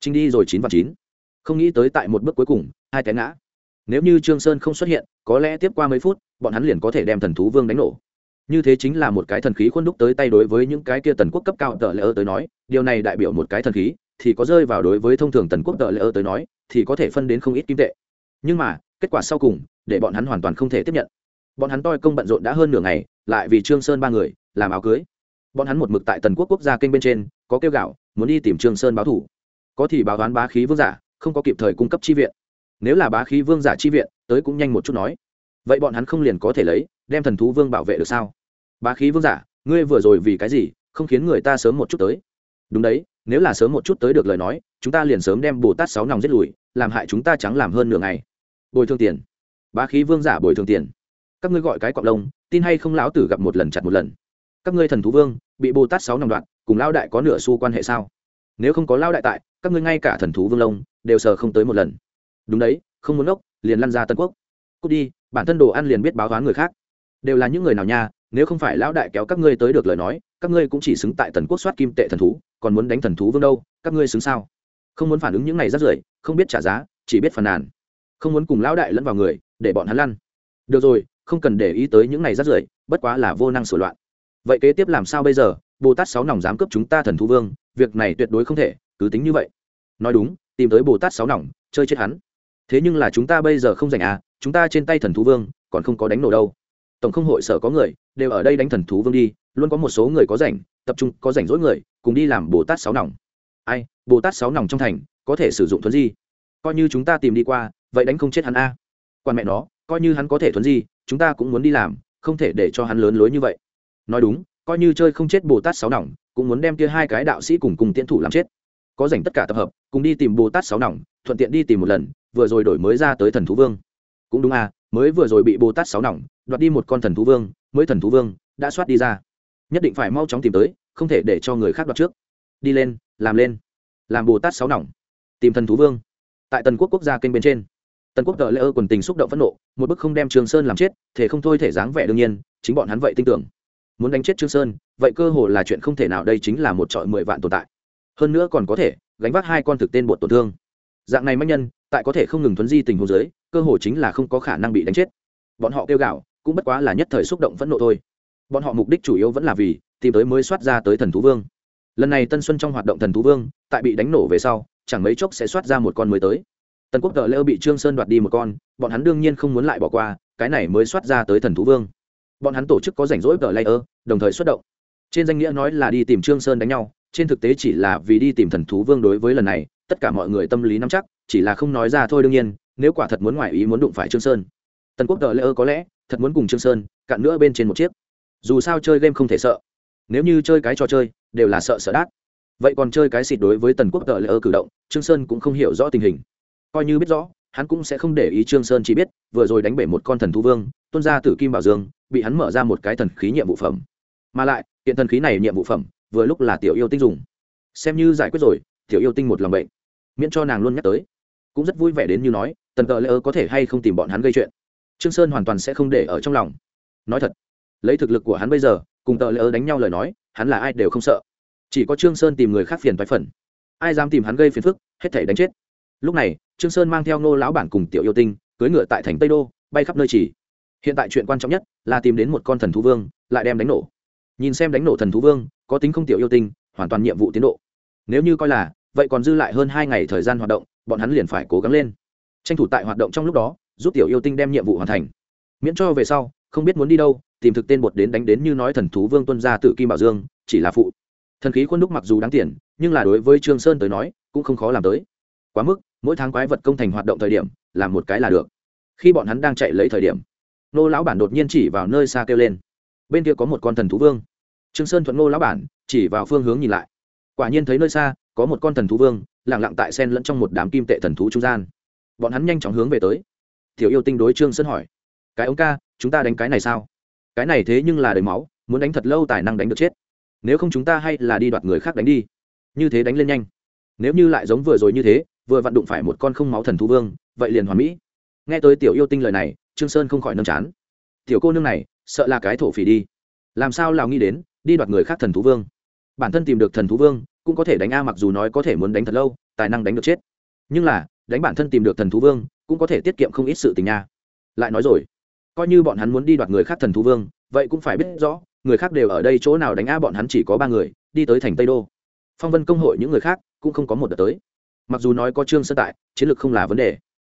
trinh đi rồi chín và chín. Không nghĩ tới tại một bước cuối cùng, hai té ngã. Nếu như trương sơn không xuất hiện, có lẽ tiếp qua mấy phút, bọn hắn liền có thể đem thần thú vương đánh nổ. Như thế chính là một cái thần khí khuôn đúc tới tay đối với những cái kia tần quốc cấp cao tờ lỡ tới nói, điều này đại biểu một cái thần khí, thì có rơi vào đối với thông thường tần quốc tờ lỡ tới nói, thì có thể phân đến không ít kim tệ. Nhưng mà, kết quả sau cùng, để bọn hắn hoàn toàn không thể tiếp nhận. Bọn hắn toi công bận rộn đã hơn nửa ngày, lại vì trương sơn ba người, làm áo cưới. Bọn hắn một mực tại tần quốc quốc gia kênh bên trên, có kêu gạo, muốn đi tìm trương sơn báo thủ có thì báo đoán bá khí vương giả, không có kịp thời cung cấp chi viện. Nếu là bá khí vương giả chi viện, tới cũng nhanh một chút nói. Vậy bọn hắn không liền có thể lấy, đem thần thú vương bảo vệ được sao? Bá khí vương giả, ngươi vừa rồi vì cái gì, không khiến người ta sớm một chút tới? Đúng đấy, nếu là sớm một chút tới được lời nói, chúng ta liền sớm đem bồ tát sáu nòng giết lùi, làm hại chúng ta trắng làm hơn nửa ngày. Bồi thường tiền. Bá khí vương giả bồi thường tiền. Các ngươi gọi cái cọc lông, tin hay không lão tử gặp một lần chặt một lần. Các ngươi thần thú vương, bị bồ tát sáu nòng đoạn, cùng lao đại có nửa xu quan hệ sao? Nếu không có lao đại tại các ngươi ngay cả thần thú vương lông đều sờ không tới một lần. Đúng đấy, không muốn ốc, liền lăn ra tân quốc. Cút đi, bản thân đồ ăn liền biết báo toán người khác. Đều là những người nào nha, nếu không phải lão đại kéo các ngươi tới được lời nói, các ngươi cũng chỉ xứng tại tần quốc soát kim tệ thần thú, còn muốn đánh thần thú vương đâu, các ngươi xứng sao? Không muốn phản ứng những này rất rưởi, không biết trả giá, chỉ biết phàn nàn. Không muốn cùng lão đại lẫn vào người, để bọn hắn lăn. Được rồi, không cần để ý tới những này rất rưởi, bất quá là vô năng sửa loạn. Vậy kế tiếp làm sao bây giờ? Bồ tát sáu nòng dám cướp chúng ta thần thú vương, việc này tuyệt đối không thể cứ tính như vậy. Nói đúng, tìm tới bồ tát sáu nòng, chơi chết hắn. Thế nhưng là chúng ta bây giờ không giành à chúng ta trên tay thần thú vương, còn không có đánh nổ đâu. Tổng không hội sở có người, đều ở đây đánh thần thú vương đi, luôn có một số người có rảnh, tập trung có rảnh rỗi người, cùng đi làm bồ tát sáu nòng. Ai, bồ tát sáu nòng trong thành, có thể sử dụng thuấn di. Coi như chúng ta tìm đi qua, vậy đánh không chết hắn a. À. quan mẹ nó, coi như hắn có thể thuấn di, chúng ta cũng muốn đi làm, không thể để cho hắn lớn lối như vậy. Nói đúng, coi như chơi không chết bồ tát sáu nòng, cũng muốn đem kia hai cái đạo sĩ cùng cùng tiễn thủ làm chết có dành tất cả tập hợp, cùng đi tìm bồ tát sáu nòng, thuận tiện đi tìm một lần, vừa rồi đổi mới ra tới thần thú vương. Cũng đúng à mới vừa rồi bị bồ tát sáu nòng, đoạt đi một con thần thú vương, mới thần thú vương, đã soát đi ra. Nhất định phải mau chóng tìm tới, không thể để cho người khác đoạt trước. Đi lên, làm lên. Làm bồ tát sáu nòng. Tìm thần thú vương. Tại tần quốc quốc gia kênh bên trên. Tần quốc tờ lễ ơ quần tình xúc động phẫn nộ, một bức không đem trường sơn làm chết, thể không thôi thể dáng vẻ đương nhiên, chính bọn hắn vậy tin tưởng. Muốn đánh chết trương sơn, vậy cơ hồ là chuyện không thể nào, đây chính là một trọi mười vạn tồn tại hơn nữa còn có thể gánh vác hai con thực tên bột tổn thương. Dạng này manh nhân, tại có thể không ngừng thuấn di tình hồ giới cơ hồ chính là không có khả năng bị đánh chết. Bọn họ kêu gạo cũng bất quá là nhất thời xúc động phẫn nộ thôi. Bọn họ mục đích chủ yếu vẫn là vì tìm tới mới soát ra tới thần thú vương. Lần này tân xuân trong hoạt động thần thú vương, tại bị đánh nổ về sau, chẳng mấy chốc sẽ soát ra một con mới tới. Tần quốc cờ lêu bị trương sơn đoạt đi một con, bọn hắn đương nhiên không muốn lại bỏ qua, cái này mới soát ra tới thần thú vương. Bọn hắn tổ chức có rảnh rỗi cờ layer đồng thời xuất động. Trên danh nghĩa nói là đi tìm trương sơn đánh nhau trên thực tế chỉ là vì đi tìm thần thú vương đối với lần này, tất cả mọi người tâm lý nắm chắc, chỉ là không nói ra thôi đương nhiên, nếu quả thật muốn ngoại ý muốn đụng phải trương sơn. Tần quốc tử lê ơ có lẽ, thật muốn cùng trương sơn cạn nữa bên trên một chiếc. Dù sao chơi game không thể sợ. Nếu như chơi cái trò chơi, đều là sợ sợ đát. Vậy còn chơi cái xịt đối với tần quốc tử lê ơ cử động, trương sơn cũng không hiểu rõ tình hình. Coi như biết rõ, hắn cũng sẽ không để ý trương sơn chỉ biết, vừa rồi đánh bể một con thần thú vương tuân ra tử kim bảo dương, bị hắn mở ra một cái thần khí nhiệm vụ phẩm. Mà lại, hiện thần khí này nhiệm vụ phẩm vừa lúc là tiểu yêu tinh dùng. Xem như giải quyết rồi, tiểu yêu tinh một lòng bệnh. Miễn cho nàng luôn nhắc tới. Cũng rất vui vẻ đến như nói, tần cờ lễ ơ có thể hay không tìm bọn hắn gây chuyện. Trương sơn hoàn toàn sẽ không để ở trong lòng. Nói thật, lấy thực lực của hắn bây giờ, cùng tờ lễ ơ đánh nhau lời nói, hắn là ai đều không sợ. Chỉ có trương sơn tìm người khác phiền thoái phần. Ai dám tìm hắn gây phiền phức, hết thể đánh chết. Lúc này, trương sơn mang theo nô lão bản cùng tiểu yêu tinh, cưỡi ngựa tại thành tây đô, bay khắp nơi chỉ. Hiện tại chuyện quan trọng nhất là tìm đến một con thần thú vương, lại đem đánh nổ. Nhìn xem đánh nổ thần thú vương có tính không tiểu yêu tinh, hoàn toàn nhiệm vụ tiến độ. Nếu như coi là, vậy còn dư lại hơn hai ngày thời gian hoạt động, bọn hắn liền phải cố gắng lên. Tranh thủ tại hoạt động trong lúc đó, giúp tiểu yêu tinh đem nhiệm vụ hoàn thành. Miễn cho về sau, không biết muốn đi đâu, tìm thực tên bột đến đánh đến như nói thần thú vương tuân gia tự kim bảo dương, chỉ là phụ. Thần khí khuôn đúc mặc dù đáng tiền, nhưng là đối với trương sơn tới nói, cũng không khó làm tới. Quá mức, mỗi tháng quái vật công thành hoạt động thời điểm, làm một cái là được. Khi bọn hắn đang chạy lấy thời điểm, nô lão bản đột nhiên chỉ vào nơi xa kêu lên. Bên kia có một con thần thú vương trương sơn thuận nô lão bản, chỉ vào phương hướng nhìn lại. Quả nhiên thấy nơi xa, có một con thần thú vương lẳng lặng tại sen lẫn trong một đám kim tệ thần thú trung gian. Bọn hắn nhanh chóng hướng về tới. Tiểu yêu tinh đối trương sơn hỏi, cái ống ca, chúng ta đánh cái này sao? Cái này thế nhưng là đầy máu, muốn đánh thật lâu tài năng đánh được chết. Nếu không chúng ta hay là đi đoạt người khác đánh đi. Như thế đánh lên nhanh. Nếu như lại giống vừa rồi như thế, vừa vặn đụng phải một con không máu thần thú vương, vậy liền hoàn mỹ. Nghe tới tiểu yêu tinh lời này, trương sơn không khỏi nâm chán. Tiểu cô nương này, sợ là cái thổ phỉ đi. Làm sao lào nghĩ đến đi đoạt người khác thần thú vương. Bản thân tìm được thần thú vương, cũng có thể đánh a mặc dù nói có thể muốn đánh thật lâu, tài năng đánh được chết. Nhưng là, đánh bản thân tìm được thần thú vương, cũng có thể tiết kiệm không ít sự tình nha. Lại nói rồi, coi như bọn hắn muốn đi đoạt người khác thần thú vương, vậy cũng phải biết rõ, người khác đều ở đây chỗ nào đánh a bọn hắn chỉ có ba người, đi tới thành tây đô. Phong vân công hội những người khác cũng không có một đợt tới. Mặc dù nói có trương sơn tại, chiến lược không là vấn đề.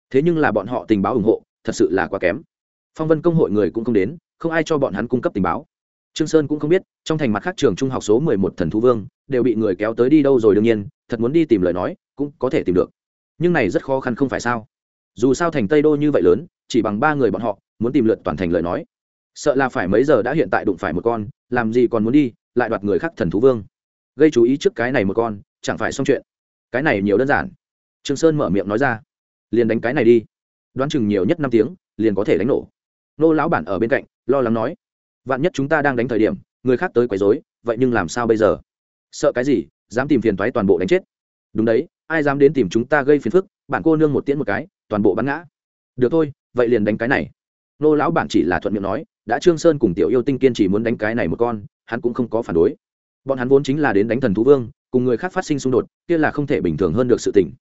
Thế nhưng là bọn họ tình báo ủng hộ, thật sự là quá kém. Phong vân công hội người cũng không đến, không ai cho bọn hắn cung cấp tình báo trương sơn cũng không biết, trong thành mặt khác trường trung học số mười một thần thú vương, đều bị người kéo tới đi đâu rồi đương nhiên, thật muốn đi tìm lời nói, cũng có thể tìm được. Nhưng này rất khó khăn không phải sao? Dù sao thành tây đô như vậy lớn, chỉ bằng ba người bọn họ, muốn tìm lượt toàn thành lời nói. Sợ là phải mấy giờ đã hiện tại đụng phải một con, làm gì còn muốn đi, lại đoạt người khác thần thú vương. Gây chú ý trước cái này một con, chẳng phải xong chuyện. Cái này nhiều đơn giản. Trương sơn mở miệng nói ra. Liền đánh cái này đi. Đoán chừng nhiều nhất năm tiếng, liền có thể đánh nổ. Nô lão bản ở bên cạnh, lo lắng nói vạn nhất chúng ta đang đánh thời điểm, người khác tới quấy rối, vậy nhưng làm sao bây giờ? Sợ cái gì? Dám tìm phiền toái toàn bộ đánh chết. Đúng đấy, ai dám đến tìm chúng ta gây phiền phức, bạn cô nương một tiễn một cái, toàn bộ bắn ngã. Được thôi, vậy liền đánh cái này. Nô lão bản chỉ là thuận miệng nói, đã trương sơn cùng tiểu yêu tinh kiên chỉ muốn đánh cái này một con, hắn cũng không có phản đối. Bọn hắn vốn chính là đến đánh thần thú vương, cùng người khác phát sinh xung đột, kia là không thể bình thường hơn được sự tình.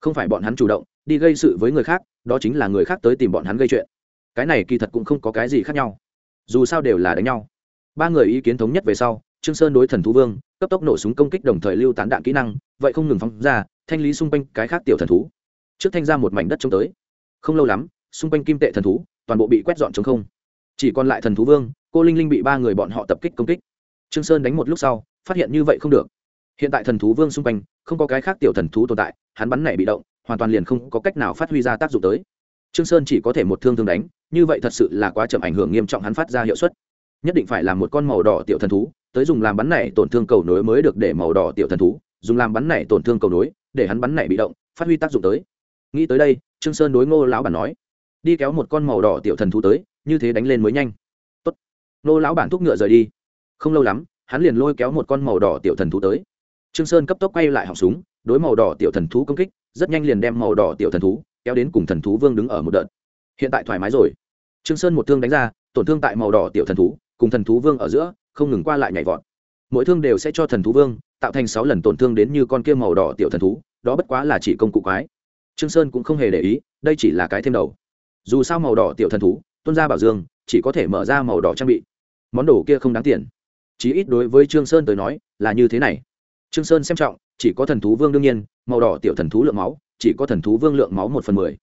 Không phải bọn hắn chủ động đi gây sự với người khác, đó chính là người khác tới tìm bọn hắn gây chuyện. Cái này kỳ thật cũng không có cái gì khác nhau dù sao đều là đánh nhau. Ba người ý kiến thống nhất về sau, trương sơn đối thần thú vương, cấp tốc nổ súng công kích đồng thời lưu tán đạn kỹ năng, vậy không ngừng phóng ra, thanh lý xung quanh cái khác tiểu thần thú. Trước thanh ra một mảnh đất trông tới. Không lâu lắm, xung quanh kim tệ thần thú, toàn bộ bị quét dọn chống không. Chỉ còn lại thần thú vương, cô linh linh bị ba người bọn họ tập kích công kích. Trương sơn đánh một lúc sau, phát hiện như vậy không được. Hiện tại thần thú vương xung quanh, không có cái khác tiểu thần thú tồn tại, hắn bắn này bị động, hoàn toàn liền không có cách nào phát huy ra tác dụng tới trương sơn chỉ có thể một thương thương đánh, như vậy thật sự là quá chậm ảnh hưởng nghiêm trọng hắn phát ra hiệu suất. Nhất định phải làm một con màu đỏ tiểu thần thú, tới dùng làm bắn này tổn thương cầu nối mới được để màu đỏ tiểu thần thú, dùng làm bắn này tổn thương cầu nối, để hắn bắn này bị động, phát huy tác dụng tới. Nghĩ tới đây, trương sơn đối ngô lão bản nói, đi kéo một con màu đỏ tiểu thần thú tới, như thế đánh lên mới nhanh. Tốt. Ngô lão bản thúc ngựa rời đi. Không lâu lắm, hắn liền lôi kéo một con màu đỏ tiểu thần thú tới. Trương sơn cấp tốc quay lại họng súng, đối màu đỏ tiểu thần thú công kích, rất nhanh liền đem màu đỏ tiểu thần thú kéo đến cùng thần thú vương đứng ở một đợt. Hiện tại thoải mái rồi. Trương sơn một thương đánh ra, tổn thương tại màu đỏ tiểu thần thú, cùng thần thú vương ở giữa, không ngừng qua lại nhảy vọt. Mỗi thương đều sẽ cho thần thú vương, tạo thành sáu lần tổn thương đến như con kia màu đỏ tiểu thần thú, đó bất quá là chỉ công cụ quái. Trương sơn cũng không hề để ý, đây chỉ là cái thêm đầu. Dù sao màu đỏ tiểu thần thú tuân ra bảo dương, chỉ có thể mở ra màu đỏ trang bị. Món đồ kia không đáng tiền. Chí ít đối với trương sơn tới nói, là như thế này. Trương sơn xem trọng, chỉ có thần thú vương đương nhiên, màu đỏ tiểu thần thú lượng máu chỉ có thần thú vương lượng máu một phần mười.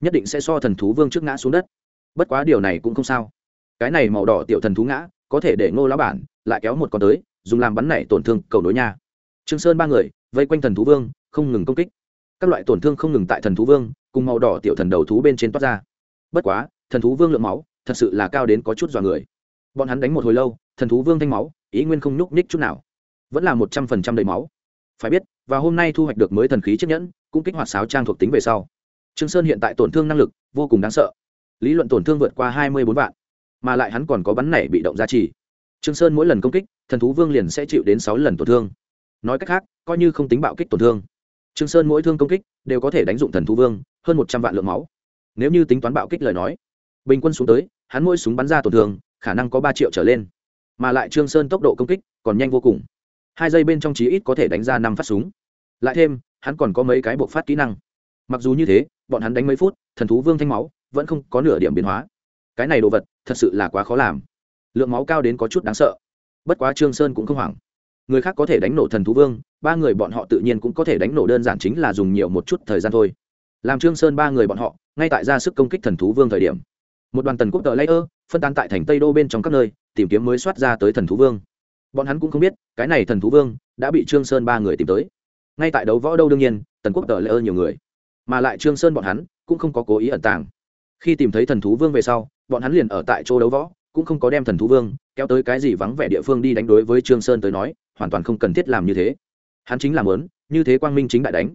Nhất định sẽ so thần thú vương trước ngã xuống đất. Bất quá điều này cũng không sao. Cái này màu đỏ tiểu thần thú ngã, có thể để ngô lão bản lại kéo một con tới, dùng làm bắn này tổn thương cầu nối nha. Trương sơn ba người, vây quanh thần thú vương, không ngừng công kích. Các loại tổn thương không ngừng tại thần thú vương, cùng màu đỏ tiểu thần đầu thú bên trên toát ra. Bất quá, thần thú vương lượng máu, thật sự là cao đến có chút dọa người. Bọn hắn đánh một hồi lâu, thần thú vương thanh máu, ý nguyên không nhúc nhích chút nào. Vẫn là một trăm phần trăm đầy máu phải biết, và hôm nay thu hoạch được mới thần khí chiếc nhẫn, cũng kích hoạt sáo trang thuộc tính về sau. Trương sơn hiện tại tổn thương năng lực, vô cùng đáng sợ. Lý luận tổn thương vượt qua hai mươi bốn vạn, mà lại hắn còn có bắn nảy bị động giá trị trương sơn mỗi lần công kích, thần thú vương liền sẽ chịu đến sáu lần tổn thương. Nói cách khác, coi như không tính bạo kích tổn thương, trương sơn mỗi thương công kích đều có thể đánh dụng thần thú vương, hơn một trăm vạn lượng máu. Nếu như tính toán bạo kích lời nói, bình quân xuống tới, hắn mỗi súng bắn ra tổn thương, khả năng có ba triệu trở lên. Mà lại trương sơn tốc độ công kích còn nhanh vô cùng hai giây bên trong chí ít có thể đánh ra năm phát súng. Lại thêm, hắn còn có mấy cái bộ phát kỹ năng. Mặc dù như thế, bọn hắn đánh mấy phút, thần thú vương thanh máu vẫn không có nửa điểm biến hóa. Cái này đồ vật, thật sự là quá khó làm. Lượng máu cao đến có chút đáng sợ. Bất quá trương sơn cũng không hoảng. Người khác có thể đánh nổ thần thú vương, ba người bọn họ tự nhiên cũng có thể đánh nổ đơn giản chính là dùng nhiều một chút thời gian thôi. Làm trương sơn ba người bọn họ, ngay tại ra sức công kích thần thú vương thời điểm, một đoàn tần quốc tờ layer, phân tán tại thành tây đô bên trong các nơi, tìm kiếm mới soát ra tới thần thú vương bọn hắn cũng không biết, cái này thần thú vương đã bị trương sơn ba người tìm tới. Ngay tại đấu võ đâu đương nhiên, tần quốc tờ layer nhiều người. Mà lại trương sơn bọn hắn cũng không có cố ý ẩn tàng. Khi tìm thấy thần thú vương về sau, bọn hắn liền ở tại chỗ đấu võ, cũng không có đem thần thú vương kéo tới cái gì vắng vẻ địa phương đi đánh đối với trương sơn tới nói, hoàn toàn không cần thiết làm như thế. Hắn chính làm lớn như thế quang minh chính đại đánh.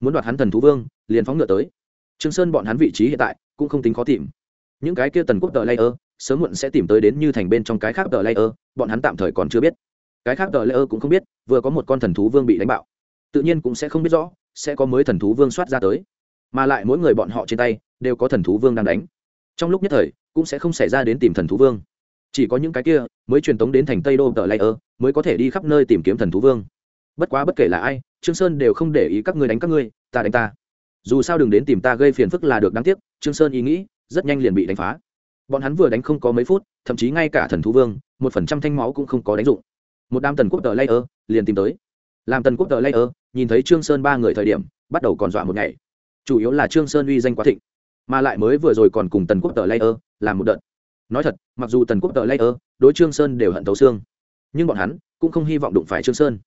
Muốn đoạt hắn thần thú vương, liền phóng ngựa tới. Trương sơn bọn hắn vị trí hiện tại cũng không tính khó tìm. Những cái kia tần quốc tờ layer sớm muộn sẽ tìm tới đến như thành bên trong cái khác tờ layer bọn hắn tạm thời còn chưa biết. Cái khác tờ ơ cũng không biết, vừa có một con thần thú vương bị đánh bạo, tự nhiên cũng sẽ không biết rõ, sẽ có mới thần thú vương soát ra tới. Mà lại mỗi người bọn họ trên tay, đều có thần thú vương đang đánh. Trong lúc nhất thời, cũng sẽ không xảy ra đến tìm thần thú vương. Chỉ có những cái kia, mới truyền tống đến thành tây đô tờ ơ, mới có thể đi khắp nơi tìm kiếm thần thú vương. Bất quá bất kể là ai, trương sơn đều không để ý các ngươi đánh các ngươi, ta đánh ta. Dù sao đừng đến tìm ta gây phiền phức là được, đáng tiếc, trương sơn ý nghĩ, rất nhanh liền bị đánh phá. Bọn hắn vừa đánh không có mấy phút thậm chí ngay cả thần thú vương, một phần trăm thanh máu cũng không có đánh dụng. Một đám tần quốc tờ layer liền tìm tới. Làm tần quốc tờ layer, nhìn thấy trương sơn ba người thời điểm, bắt đầu còn dọa một ngày. Chủ yếu là trương sơn uy danh quá thịnh, mà lại mới vừa rồi còn cùng tần quốc tờ layer làm một đợt. Nói thật, mặc dù tần quốc tờ layer đối trương sơn đều hận thấu xương, nhưng bọn hắn cũng không hy vọng đụng phải trương sơn.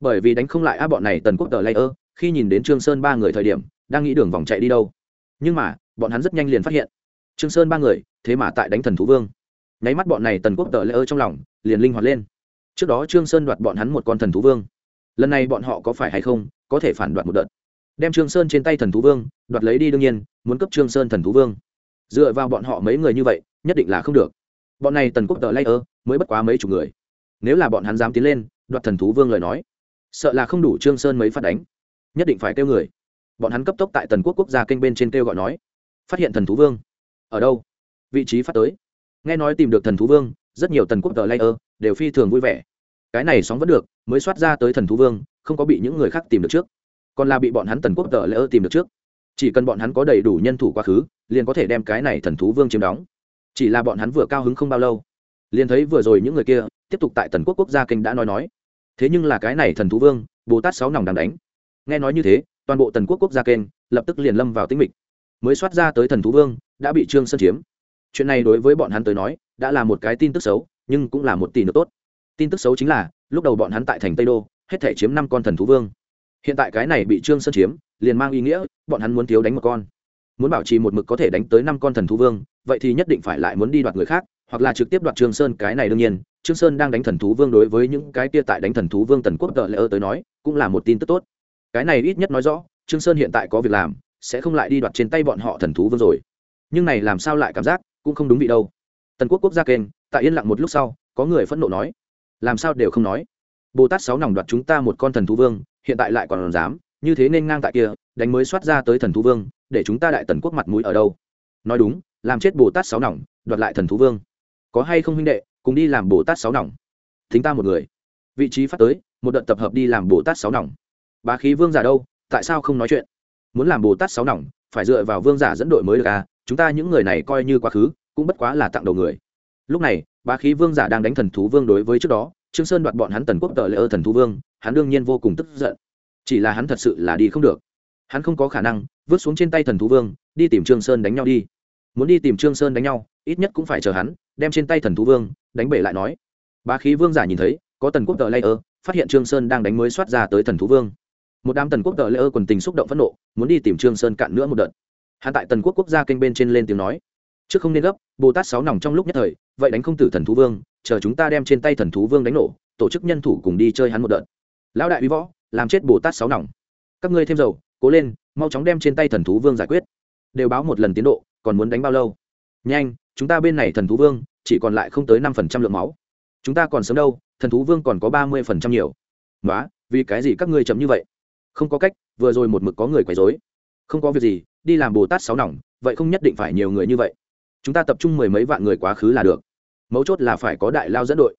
Bởi vì đánh không lại á bọn này tần quốc tờ layer, khi nhìn đến trương sơn ba người thời điểm, đang nghĩ đường vòng chạy đi đâu. Nhưng mà, bọn hắn rất nhanh liền phát hiện, trương sơn ba người thế mà tại đánh thần thú vương nháy mắt bọn này tần quốc tờ layer trong lòng, liền linh hoạt lên. Trước đó trương sơn đoạt bọn hắn một con thần thú vương. Lần này bọn họ có phải hay không, có thể phản đoạt một đợt. Đem trương sơn trên tay thần thú vương, đoạt lấy đi đương nhiên, muốn cấp trương sơn thần thú vương. Dựa vào bọn họ mấy người như vậy, nhất định là không được. Bọn này tần quốc tờ layer mới bất quá mấy chục người. Nếu là bọn hắn dám tiến lên, đoạt thần thú vương lời nói, sợ là không đủ trương sơn mấy phát đánh. Nhất định phải kêu người. Bọn hắn cấp tốc tại tần quốc quốc gia kênh bên trên kêu gọi nói, phát hiện thần thú vương. Ở đâu? Vị trí phát tới nghe nói tìm được thần thú vương, rất nhiều tần quốc tờ layer đều phi thường vui vẻ. Cái này sóng vẫn được, mới soát ra tới thần thú vương, không có bị những người khác tìm được trước. Còn là bị bọn hắn tần quốc tờ layer tìm được trước. Chỉ cần bọn hắn có đầy đủ nhân thủ quá khứ, liền có thể đem cái này thần thú vương chiếm đóng. Chỉ là bọn hắn vừa cao hứng không bao lâu, liền thấy vừa rồi những người kia tiếp tục tại tần quốc quốc gia kênh đã nói nói. Thế nhưng là cái này thần thú vương, bồ tát sáu nòng đang đánh. Nghe nói như thế, toàn bộ tần quốc quốc gia kênh lập tức liền lâm vào tĩnh mịch. Mới soát ra tới thần thú vương, đã bị trương sơn chiếm chuyện này đối với bọn hắn tới nói, đã là một cái tin tức xấu, nhưng cũng là một tỷ nước tốt. Tin tức xấu chính là, lúc đầu bọn hắn tại thành tây đô, hết thể chiếm năm con thần thú vương. Hiện tại cái này bị trương sơn chiếm, liền mang ý nghĩa, bọn hắn muốn thiếu đánh một con. Muốn bảo trì một mực có thể đánh tới năm con thần thú vương, vậy thì nhất định phải lại muốn đi đoạt người khác, hoặc là trực tiếp đoạt trương sơn, cái này đương nhiên. Trương sơn đang đánh thần thú vương đối với những cái kia tại đánh thần thú vương tần quốc tờ lỡ tới nói, cũng là một tin tức tốt. Cái này ít nhất nói rõ, trương sơn hiện tại có việc làm, sẽ không lại đi đoạt trên tay bọn họ thần thú vương rồi. Nhưng này làm sao lại cảm giác cũng không đúng vị đâu. Tần quốc quốc gia kênh, tại yên lặng một lúc sau, có người phẫn nộ nói, làm sao đều không nói? Bồ tát sáu nòng đoạt chúng ta một con thần thú vương, hiện tại lại còn dám, như thế nên ngang tại kia, đánh mới soát ra tới thần thú vương, để chúng ta đại tần quốc mặt mũi ở đâu? Nói đúng, làm chết bồ tát sáu nòng, đoạt lại thần thú vương. Có hay không huynh đệ, cùng đi làm bồ tát sáu nòng? Thính ta một người. Vị trí phát tới, một đợt tập hợp đi làm bồ tát sáu nòng. Bá khí vương giả đâu, tại sao không nói chuyện? Muốn làm bồ tát sáu nòng, phải dựa vào vương giả dẫn đội mới được à? Chúng ta những người này coi như quá khứ, cũng bất quá là tặng đầu người. Lúc này, bá khí vương giả đang đánh thần thú vương đối với trước đó, trương sơn đoạt bọn hắn tần quốc tờ lễ ơ thần thú vương, hắn đương nhiên vô cùng tức giận. Chỉ là hắn thật sự là đi không được. Hắn không có khả năng, vứt xuống trên tay thần thú vương, đi tìm trương sơn đánh nhau đi. Muốn đi tìm trương sơn đánh nhau, ít nhất cũng phải chờ hắn, đem trên tay thần thú vương, đánh bể lại nói. Bá khí vương giả nhìn thấy, có tần quốc tờ lễ ơ, phát hiện trương sơn đang đánh mới soát ra tới thần thú vương. Một đám tần quốc tờ lễ ơ quần tình xúc động phẫn nộ, muốn đi tìm trương sơn cạn nữa một đợt hắn tại tần quốc quốc gia kênh bên trên lên tiếng nói, trước không nên gấp, bồ tát sáu nòng trong lúc nhất thời, vậy đánh không tử thần thú vương, chờ chúng ta đem trên tay thần thú vương đánh nổ, tổ chức nhân thủ cùng đi chơi hắn một đợt. Lão đại uy võ, làm chết bồ tát sáu nòng. Các ngươi thêm dầu, cố lên, mau chóng đem trên tay thần thú vương giải quyết. Đều báo một lần tiến độ, còn muốn đánh bao lâu? Nhanh, chúng ta bên này thần thú vương, chỉ còn lại không tới năm phần trăm lượng máu. Chúng ta còn sớm đâu, thần thú vương còn có ba mươi phần trăm nhiều. Nói vì cái gì các ngươi chấm như vậy? Không có cách, vừa rồi một mực có người quấy rối không có việc gì, đi làm bồ tát sáu nòng, vậy không nhất định phải nhiều người như vậy. Chúng ta tập trung mười mấy vạn người quá khứ là được. Mấu chốt là phải có đại lao dẫn đội.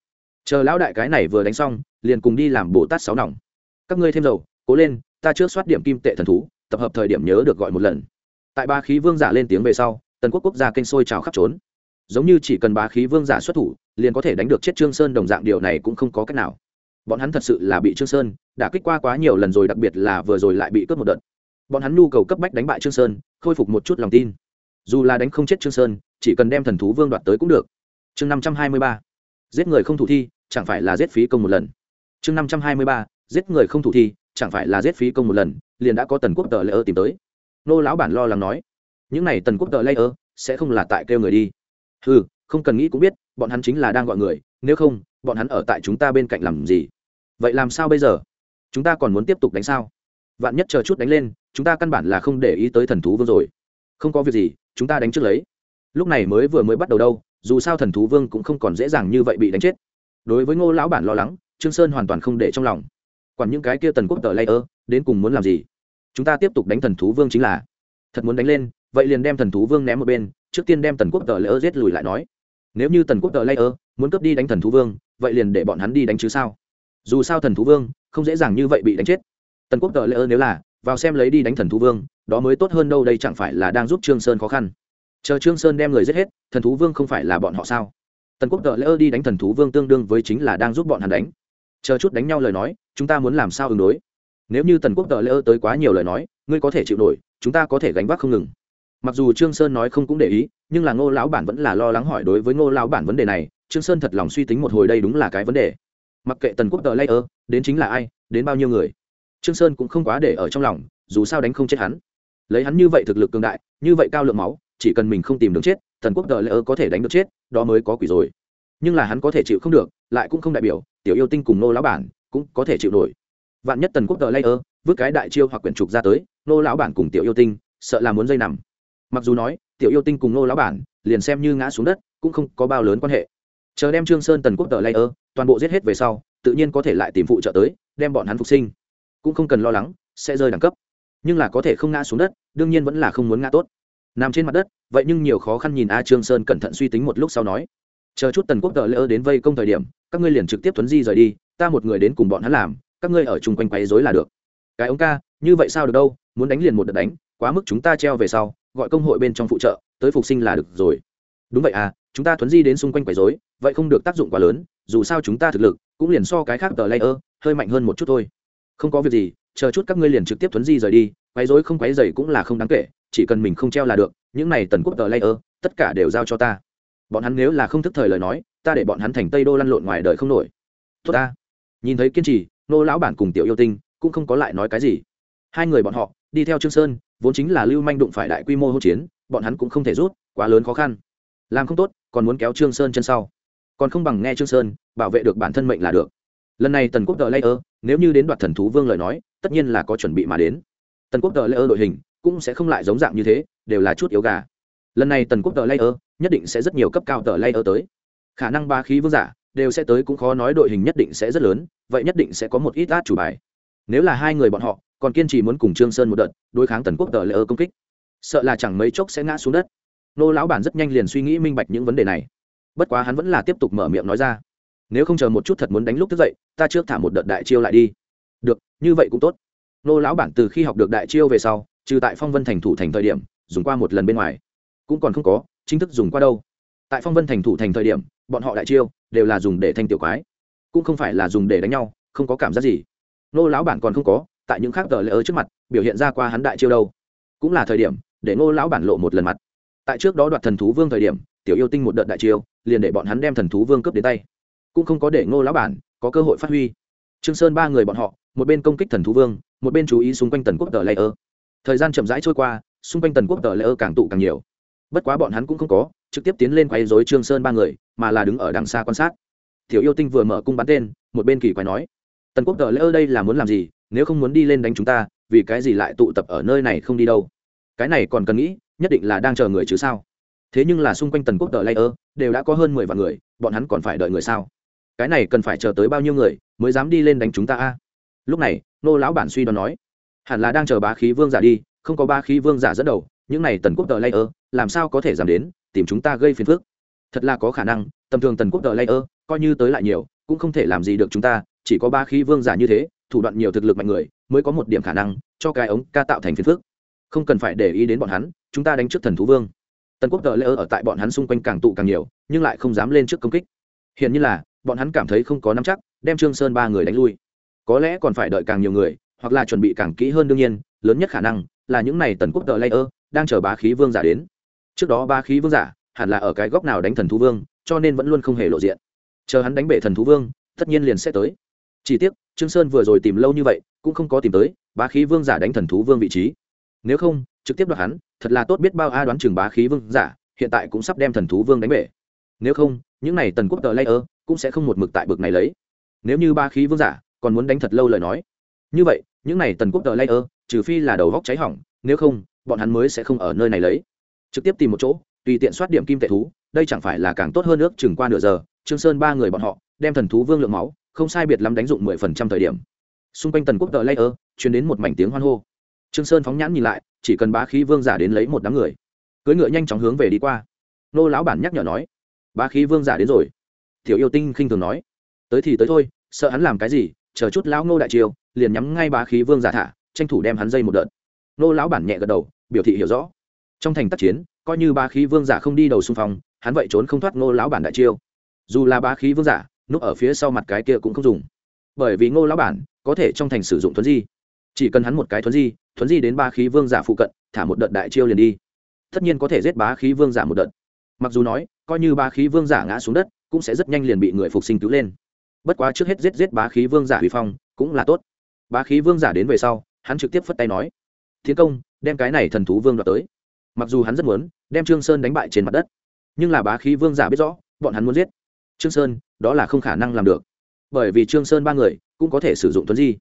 Chờ lão đại cái này vừa đánh xong, liền cùng đi làm bồ tát sáu nòng. Các ngươi thêm dầu, cố lên, ta trước soát điểm kim tệ thần thú, tập hợp thời điểm nhớ được gọi một lần. Tại ba khí vương giả lên tiếng về sau, tần quốc quốc gia kênh sôi trào khắp trốn. Giống như chỉ cần bá khí vương giả xuất thủ, liền có thể đánh được chết trương sơn đồng dạng, điều này cũng không có cách nào. Bọn hắn thật sự là bị trương sơn đã kích qua quá nhiều lần rồi, đặc biệt là vừa rồi lại bị cướp một đợt bọn hắn nhu cầu cấp bách đánh bại trương sơn, khôi phục một chút lòng tin. Dù là đánh không chết trương sơn, chỉ cần đem thần thú vương đoạt tới cũng được. Chương năm trăm hai mươi ba. Giết người không thủ thi, chẳng phải là giết phí công một lần. Chương năm trăm hai mươi ba. Giết người không thủ thi, chẳng phải là giết phí công một lần, liền đã có tần quốc tờ lễ ơ tìm tới. Nô lão bản lo lắng nói, những này tần quốc tờ lễ ơ sẽ không là tại kêu người đi. Ừ không cần nghĩ cũng biết, bọn hắn chính là đang gọi người, nếu không, bọn hắn ở tại chúng ta bên cạnh làm gì? Vậy làm sao bây giờ? Chúng ta còn muốn tiếp tục đánh sao? Vạn nhất chờ chút đánh lên chúng ta căn bản là không để ý tới thần thú vương rồi. Không có việc gì, chúng ta đánh trước lấy. Lúc này mới vừa mới bắt đầu đâu, dù sao thần thú vương cũng không còn dễ dàng như vậy bị đánh chết. Đối với ngô lão bản lo lắng, trương sơn hoàn toàn không để trong lòng. Còn những cái kia tần quốc tờ lay ơ, đến cùng muốn làm gì? Chúng ta tiếp tục đánh thần thú vương chính là. Thật muốn đánh lên, vậy liền đem thần thú vương ném một bên, trước tiên đem tần quốc tờ lay ơ giết lùi lại nói. Nếu như tần quốc tờ lay ơ muốn cướp đi đánh thần thú vương, vậy liền để bọn hắn đi đánh chứ sao? Dù sao thần thú vương không dễ dàng như vậy bị đánh chết. Tần quốc tờ lay ơ nếu là vào xem lấy đi đánh thần thú vương, đó mới tốt hơn đâu đây chẳng phải là đang giúp trương sơn khó khăn. Chờ trương sơn đem người giết hết, thần thú vương không phải là bọn họ sao? Tần quốc tờ lay đi đánh thần thú vương tương đương với chính là đang giúp bọn hắn đánh. Chờ chút đánh nhau lời nói, chúng ta muốn làm sao ứng đối? Nếu như tần quốc tờ lễ tới quá nhiều lời nói, ngươi có thể chịu nổi, chúng ta có thể gánh vác không ngừng. Mặc dù trương sơn nói không cũng để ý, nhưng là ngô lão bản vẫn là lo lắng hỏi đối với ngô lão bản vấn đề này, trương sơn thật lòng suy tính một hồi đây đúng là cái vấn đề. Mặc kệ tần quốc tờ lễ đến chính là ai, đến bao nhiêu người trương sơn cũng không quá để ở trong lòng, dù sao đánh không chết hắn. Lấy hắn như vậy thực lực cường đại, như vậy cao lượng máu, chỉ cần mình không tìm được chết, Thần quốc đợi lỡ có thể đánh được chết, đó mới có quỷ rồi. Nhưng là hắn có thể chịu không được, lại cũng không đại biểu, tiểu yêu tinh cùng nô lão bản cũng có thể chịu nổi. Vạn nhất tần quốc đợi layer vứt cái đại chiêu hoặc quyển trục ra tới, nô lão bản cùng tiểu yêu tinh sợ là muốn dây nằm. Mặc dù nói, tiểu yêu tinh cùng nô lão bản liền xem như ngã xuống đất cũng không có bao lớn quan hệ. Chờ đem trương sơn tần quốc đợi layer toàn bộ giết hết về sau, tự nhiên có thể lại tìm phụ trợ tới, đem bọn hắn phục sinh cũng không cần lo lắng, sẽ rơi đẳng cấp. Nhưng là có thể không ngã xuống đất, đương nhiên vẫn là không muốn ngã tốt. Nằm trên mặt đất, vậy nhưng nhiều khó khăn nhìn a trương sơn cẩn thận suy tính một lúc sau nói, chờ chút tần quốc tờ lỡ đến vây công thời điểm, các ngươi liền trực tiếp tuấn di rời đi, ta một người đến cùng bọn hắn làm, các ngươi ở chung quanh quấy rối là được. Cái ống ca, như vậy sao được đâu, muốn đánh liền một đợt đánh, quá mức chúng ta treo về sau, gọi công hội bên trong phụ trợ, tới phục sinh là được rồi. Đúng vậy à chúng ta thuấn di đến xung quanh quấy rối, vậy không được tác dụng quá lớn, dù sao chúng ta thực lực, cũng liền so cái khác tờ lỡ hơi mạnh hơn một chút thôi không có việc gì, chờ chút các ngươi liền trực tiếp thuấn di rời đi, quấy rối không quấy dày cũng là không đáng kể, chỉ cần mình không treo là được, những này tần quốc tờ layer tất cả đều giao cho ta. Bọn hắn nếu là không thức thời lời nói, ta để bọn hắn thành tây đô lăn lộn ngoài đời không nổi. Tốt ta. Nhìn thấy kiên trì, nô lão bản cùng tiểu yêu tinh, cũng không có lại nói cái gì. Hai người bọn họ, đi theo trương sơn, vốn chính là lưu manh đụng phải đại quy mô hỗn chiến, bọn hắn cũng không thể rút, quá lớn khó khăn. Làm không tốt, còn muốn kéo trương sơn chân sau. Còn không bằng nghe trương sơn, bảo vệ được bản thân mệnh là được lần này tần quốc tờ layer, nếu như đến đoạt thần thú vương lời nói, tất nhiên là có chuẩn bị mà đến. Tần quốc tờ layer đội hình cũng sẽ không lại giống dạng như thế, đều là chút yếu gà. Lần này tần quốc tờ layer nhất định sẽ rất nhiều cấp cao tờ layer tới. Khả năng ba khí vương giả đều sẽ tới cũng khó nói đội hình nhất định sẽ rất lớn, vậy nhất định sẽ có một ít át chủ bài. Nếu là hai người bọn họ còn kiên trì muốn cùng trương sơn một đợt, đối kháng tần quốc tờ layer công kích, sợ là chẳng mấy chốc sẽ ngã xuống đất. Nô lão bản rất nhanh liền suy nghĩ minh bạch những vấn đề này. Bất quá hắn vẫn là tiếp tục mở miệng nói ra nếu không chờ một chút thật muốn đánh lúc thức dậy, ta trước thả một đợt đại chiêu lại đi. Được, như vậy cũng tốt. Nô lão bản từ khi học được đại chiêu về sau, trừ tại phong vân thành thủ thành thời điểm, dùng qua một lần bên ngoài. Cũng còn không có, chính thức dùng qua đâu. Tại phong vân thành thủ thành thời điểm, bọn họ đại chiêu đều là dùng để thanh tiểu quái. Cũng không phải là dùng để đánh nhau, không có cảm giác gì. Nô lão bản còn không có, tại những khác tờ lễ ở trước mặt, biểu hiện ra qua hắn đại chiêu đâu. Cũng là thời điểm, để nô lão bản lộ một lần mặt. Tại trước đó đoạt thần thú vương thời điểm, tiểu yêu tinh một đợt đại chiêu, liền để bọn hắn đem thần thú vương cướp đến tay cũng không có để ngô lão bản có cơ hội phát huy. Trương sơn ba người bọn họ, một bên công kích thần thú vương, một bên chú ý xung quanh tần quốc tờ lễ ơ. Thời gian chậm rãi trôi qua, xung quanh tần quốc tờ lễ ơ càng tụ càng nhiều. Bất quá bọn hắn cũng không có trực tiếp tiến lên quay dối trương sơn ba người, mà là đứng ở đằng xa quan sát. Tiểu yêu tinh vừa mở cung bắn tên, một bên kỳ quái nói, tần quốc tờ lễ ơ đây là muốn làm gì? Nếu không muốn đi lên đánh chúng ta, vì cái gì lại tụ tập ở nơi này không đi đâu? Cái này còn cần nghĩ, nhất định là đang chờ người chứ sao? Thế nhưng là xung quanh tần quốc tờ lễ ơ, đều đã có hơn mười vạn người, bọn hắn còn phải đợi người sao? Cái này cần phải chờ tới bao nhiêu người mới dám đi lên đánh chúng ta a? Lúc này, nô lão bản suy đoán nói, hẳn là đang chờ bá khí vương giả đi, không có bá khí vương giả dẫn đầu, những này tần quốc tờ layer, làm sao có thể giảm đến, tìm chúng ta gây phiền phức? Thật là có khả năng, tầm thường tần quốc tờ layer, coi như tới lại nhiều, cũng không thể làm gì được chúng ta, chỉ có ba khí vương giả như thế, thủ đoạn nhiều thực lực mạnh người, mới có một điểm khả năng, cho cái ống ca tạo thành phiền phức. Không cần phải để ý đến bọn hắn, chúng ta đánh trước thần thú vương. Tần quốc tờ layer ở tại bọn hắn xung quanh càng tụ càng nhiều, nhưng lại không dám lên trước công kích. Hiện như là bọn hắn cảm thấy không có nắm chắc, đem trương sơn ba người đánh lui. Có lẽ còn phải đợi càng nhiều người, hoặc là chuẩn bị càng kỹ hơn đương nhiên, lớn nhất khả năng là những này tần quốc tờ layer đang chờ bá khí vương giả đến. Trước đó bá khí vương giả hẳn là ở cái góc nào đánh thần thú vương, cho nên vẫn luôn không hề lộ diện. Chờ hắn đánh bể thần thú vương, tất nhiên liền sẽ tới. Chỉ tiếc, trương sơn vừa rồi tìm lâu như vậy, cũng không có tìm tới bá khí vương giả đánh thần thú vương vị trí. Nếu không, trực tiếp đoạt hắn, thật là tốt biết bao a đoán chừng bá khí vương giả hiện tại cũng sắp đem thần thú vương đánh bể. Nếu không, những này tần quốc tờ layer cũng sẽ không một mực tại bực này lấy. Nếu như ba khí vương giả còn muốn đánh thật lâu lời nói. Như vậy, những này tần quốc tờ layer, trừ phi là đầu góc cháy hỏng, nếu không, bọn hắn mới sẽ không ở nơi này lấy. Trực tiếp tìm một chỗ, tùy tiện soát điểm kim tệ thú, đây chẳng phải là càng tốt hơn nước chừng qua nửa giờ, trương sơn ba người bọn họ, đem thần thú vương lượng máu, không sai biệt lắm đánh dụng mười phần trăm thời điểm. Xung quanh tần quốc tờ layer, truyền đến một mảnh tiếng hoan hô. Trương sơn phóng nhãn nhìn lại, chỉ cần bá khí vương giả đến lấy một đám người. Cưỡi ngựa nhanh chóng hướng về đi qua. Nô lão bản nhắc nhở nói bá khí vương giả đến rồi tiểu yêu tinh khinh thường nói. Tới thì tới thôi, sợ hắn làm cái gì, chờ chút lão ngô đại triều, liền nhắm ngay bá khí vương giả thả, tranh thủ đem hắn dây một đợt. Nô lão bản nhẹ gật đầu, biểu thị hiểu rõ. Trong thành tác chiến, coi như bá khí vương giả không đi đầu xung phong, hắn vậy trốn không thoát ngô lão bản đại chiêu. Dù là bá khí vương giả, núp ở phía sau mặt cái kia cũng không dùng. Bởi vì ngô lão bản có thể trong thành sử dụng thuấn di. Chỉ cần hắn một cái thuấn di thuấn di đến ba khí vương giả phụ cận, thả một đợt đại chiêu liền đi. Tất nhiên có thể giết bá khí vương giả một đợt. Mặc dù nói, coi như ba khí vương giả ngã xuống đất cũng sẽ rất nhanh liền bị người phục sinh cứu lên. Bất quá trước hết giết giết bá khí vương giả huy phong, cũng là tốt. Bá khí vương giả đến về sau, hắn trực tiếp phất tay nói tiến công, đem cái này thần thú vương đoạt tới. Mặc dù hắn rất muốn, đem trương sơn đánh bại trên mặt đất, nhưng là bá khí vương giả biết rõ, bọn hắn muốn giết. Trương sơn, đó là không khả năng làm được. Bởi vì trương sơn ba người cũng có thể sử dụng tuấn di.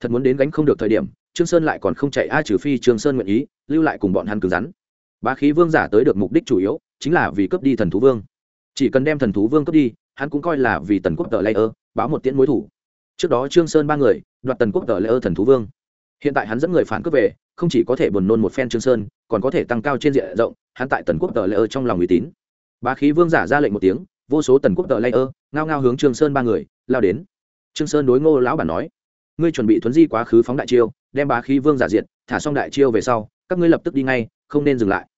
Thật muốn đến gánh không được thời điểm, trương sơn lại còn không chạy ai trừ phi trương sơn nguyện ý, lưu lại cùng bọn hắn cứng rắn. Bá khí vương giả tới được mục đích chủ yếu, chính là vì cướp đi thần thú vương chỉ cần đem thần thú vương cướp đi, hắn cũng coi là vì tần quốc tờ layer báo một tiễn mối thủ. Trước đó trương sơn ba người, đoạt tần quốc tờ layer thần thú vương. Hiện tại hắn dẫn người phản cướp về, không chỉ có thể buồn nôn một phen trương sơn, còn có thể tăng cao trên diện rộng, hắn tại tần quốc tờ layer trong lòng uy tín. Bá khí vương giả ra lệnh một tiếng, vô số tần quốc tờ layer ngao ngao hướng trương sơn ba người, lao đến. Trương sơn đối ngô lão bản nói, ngươi chuẩn bị thuấn di quá khứ phóng đại chiêu, đem bá khí vương giả diện thả xong đại chiêu về sau, các ngươi lập tức đi ngay, không nên dừng lại.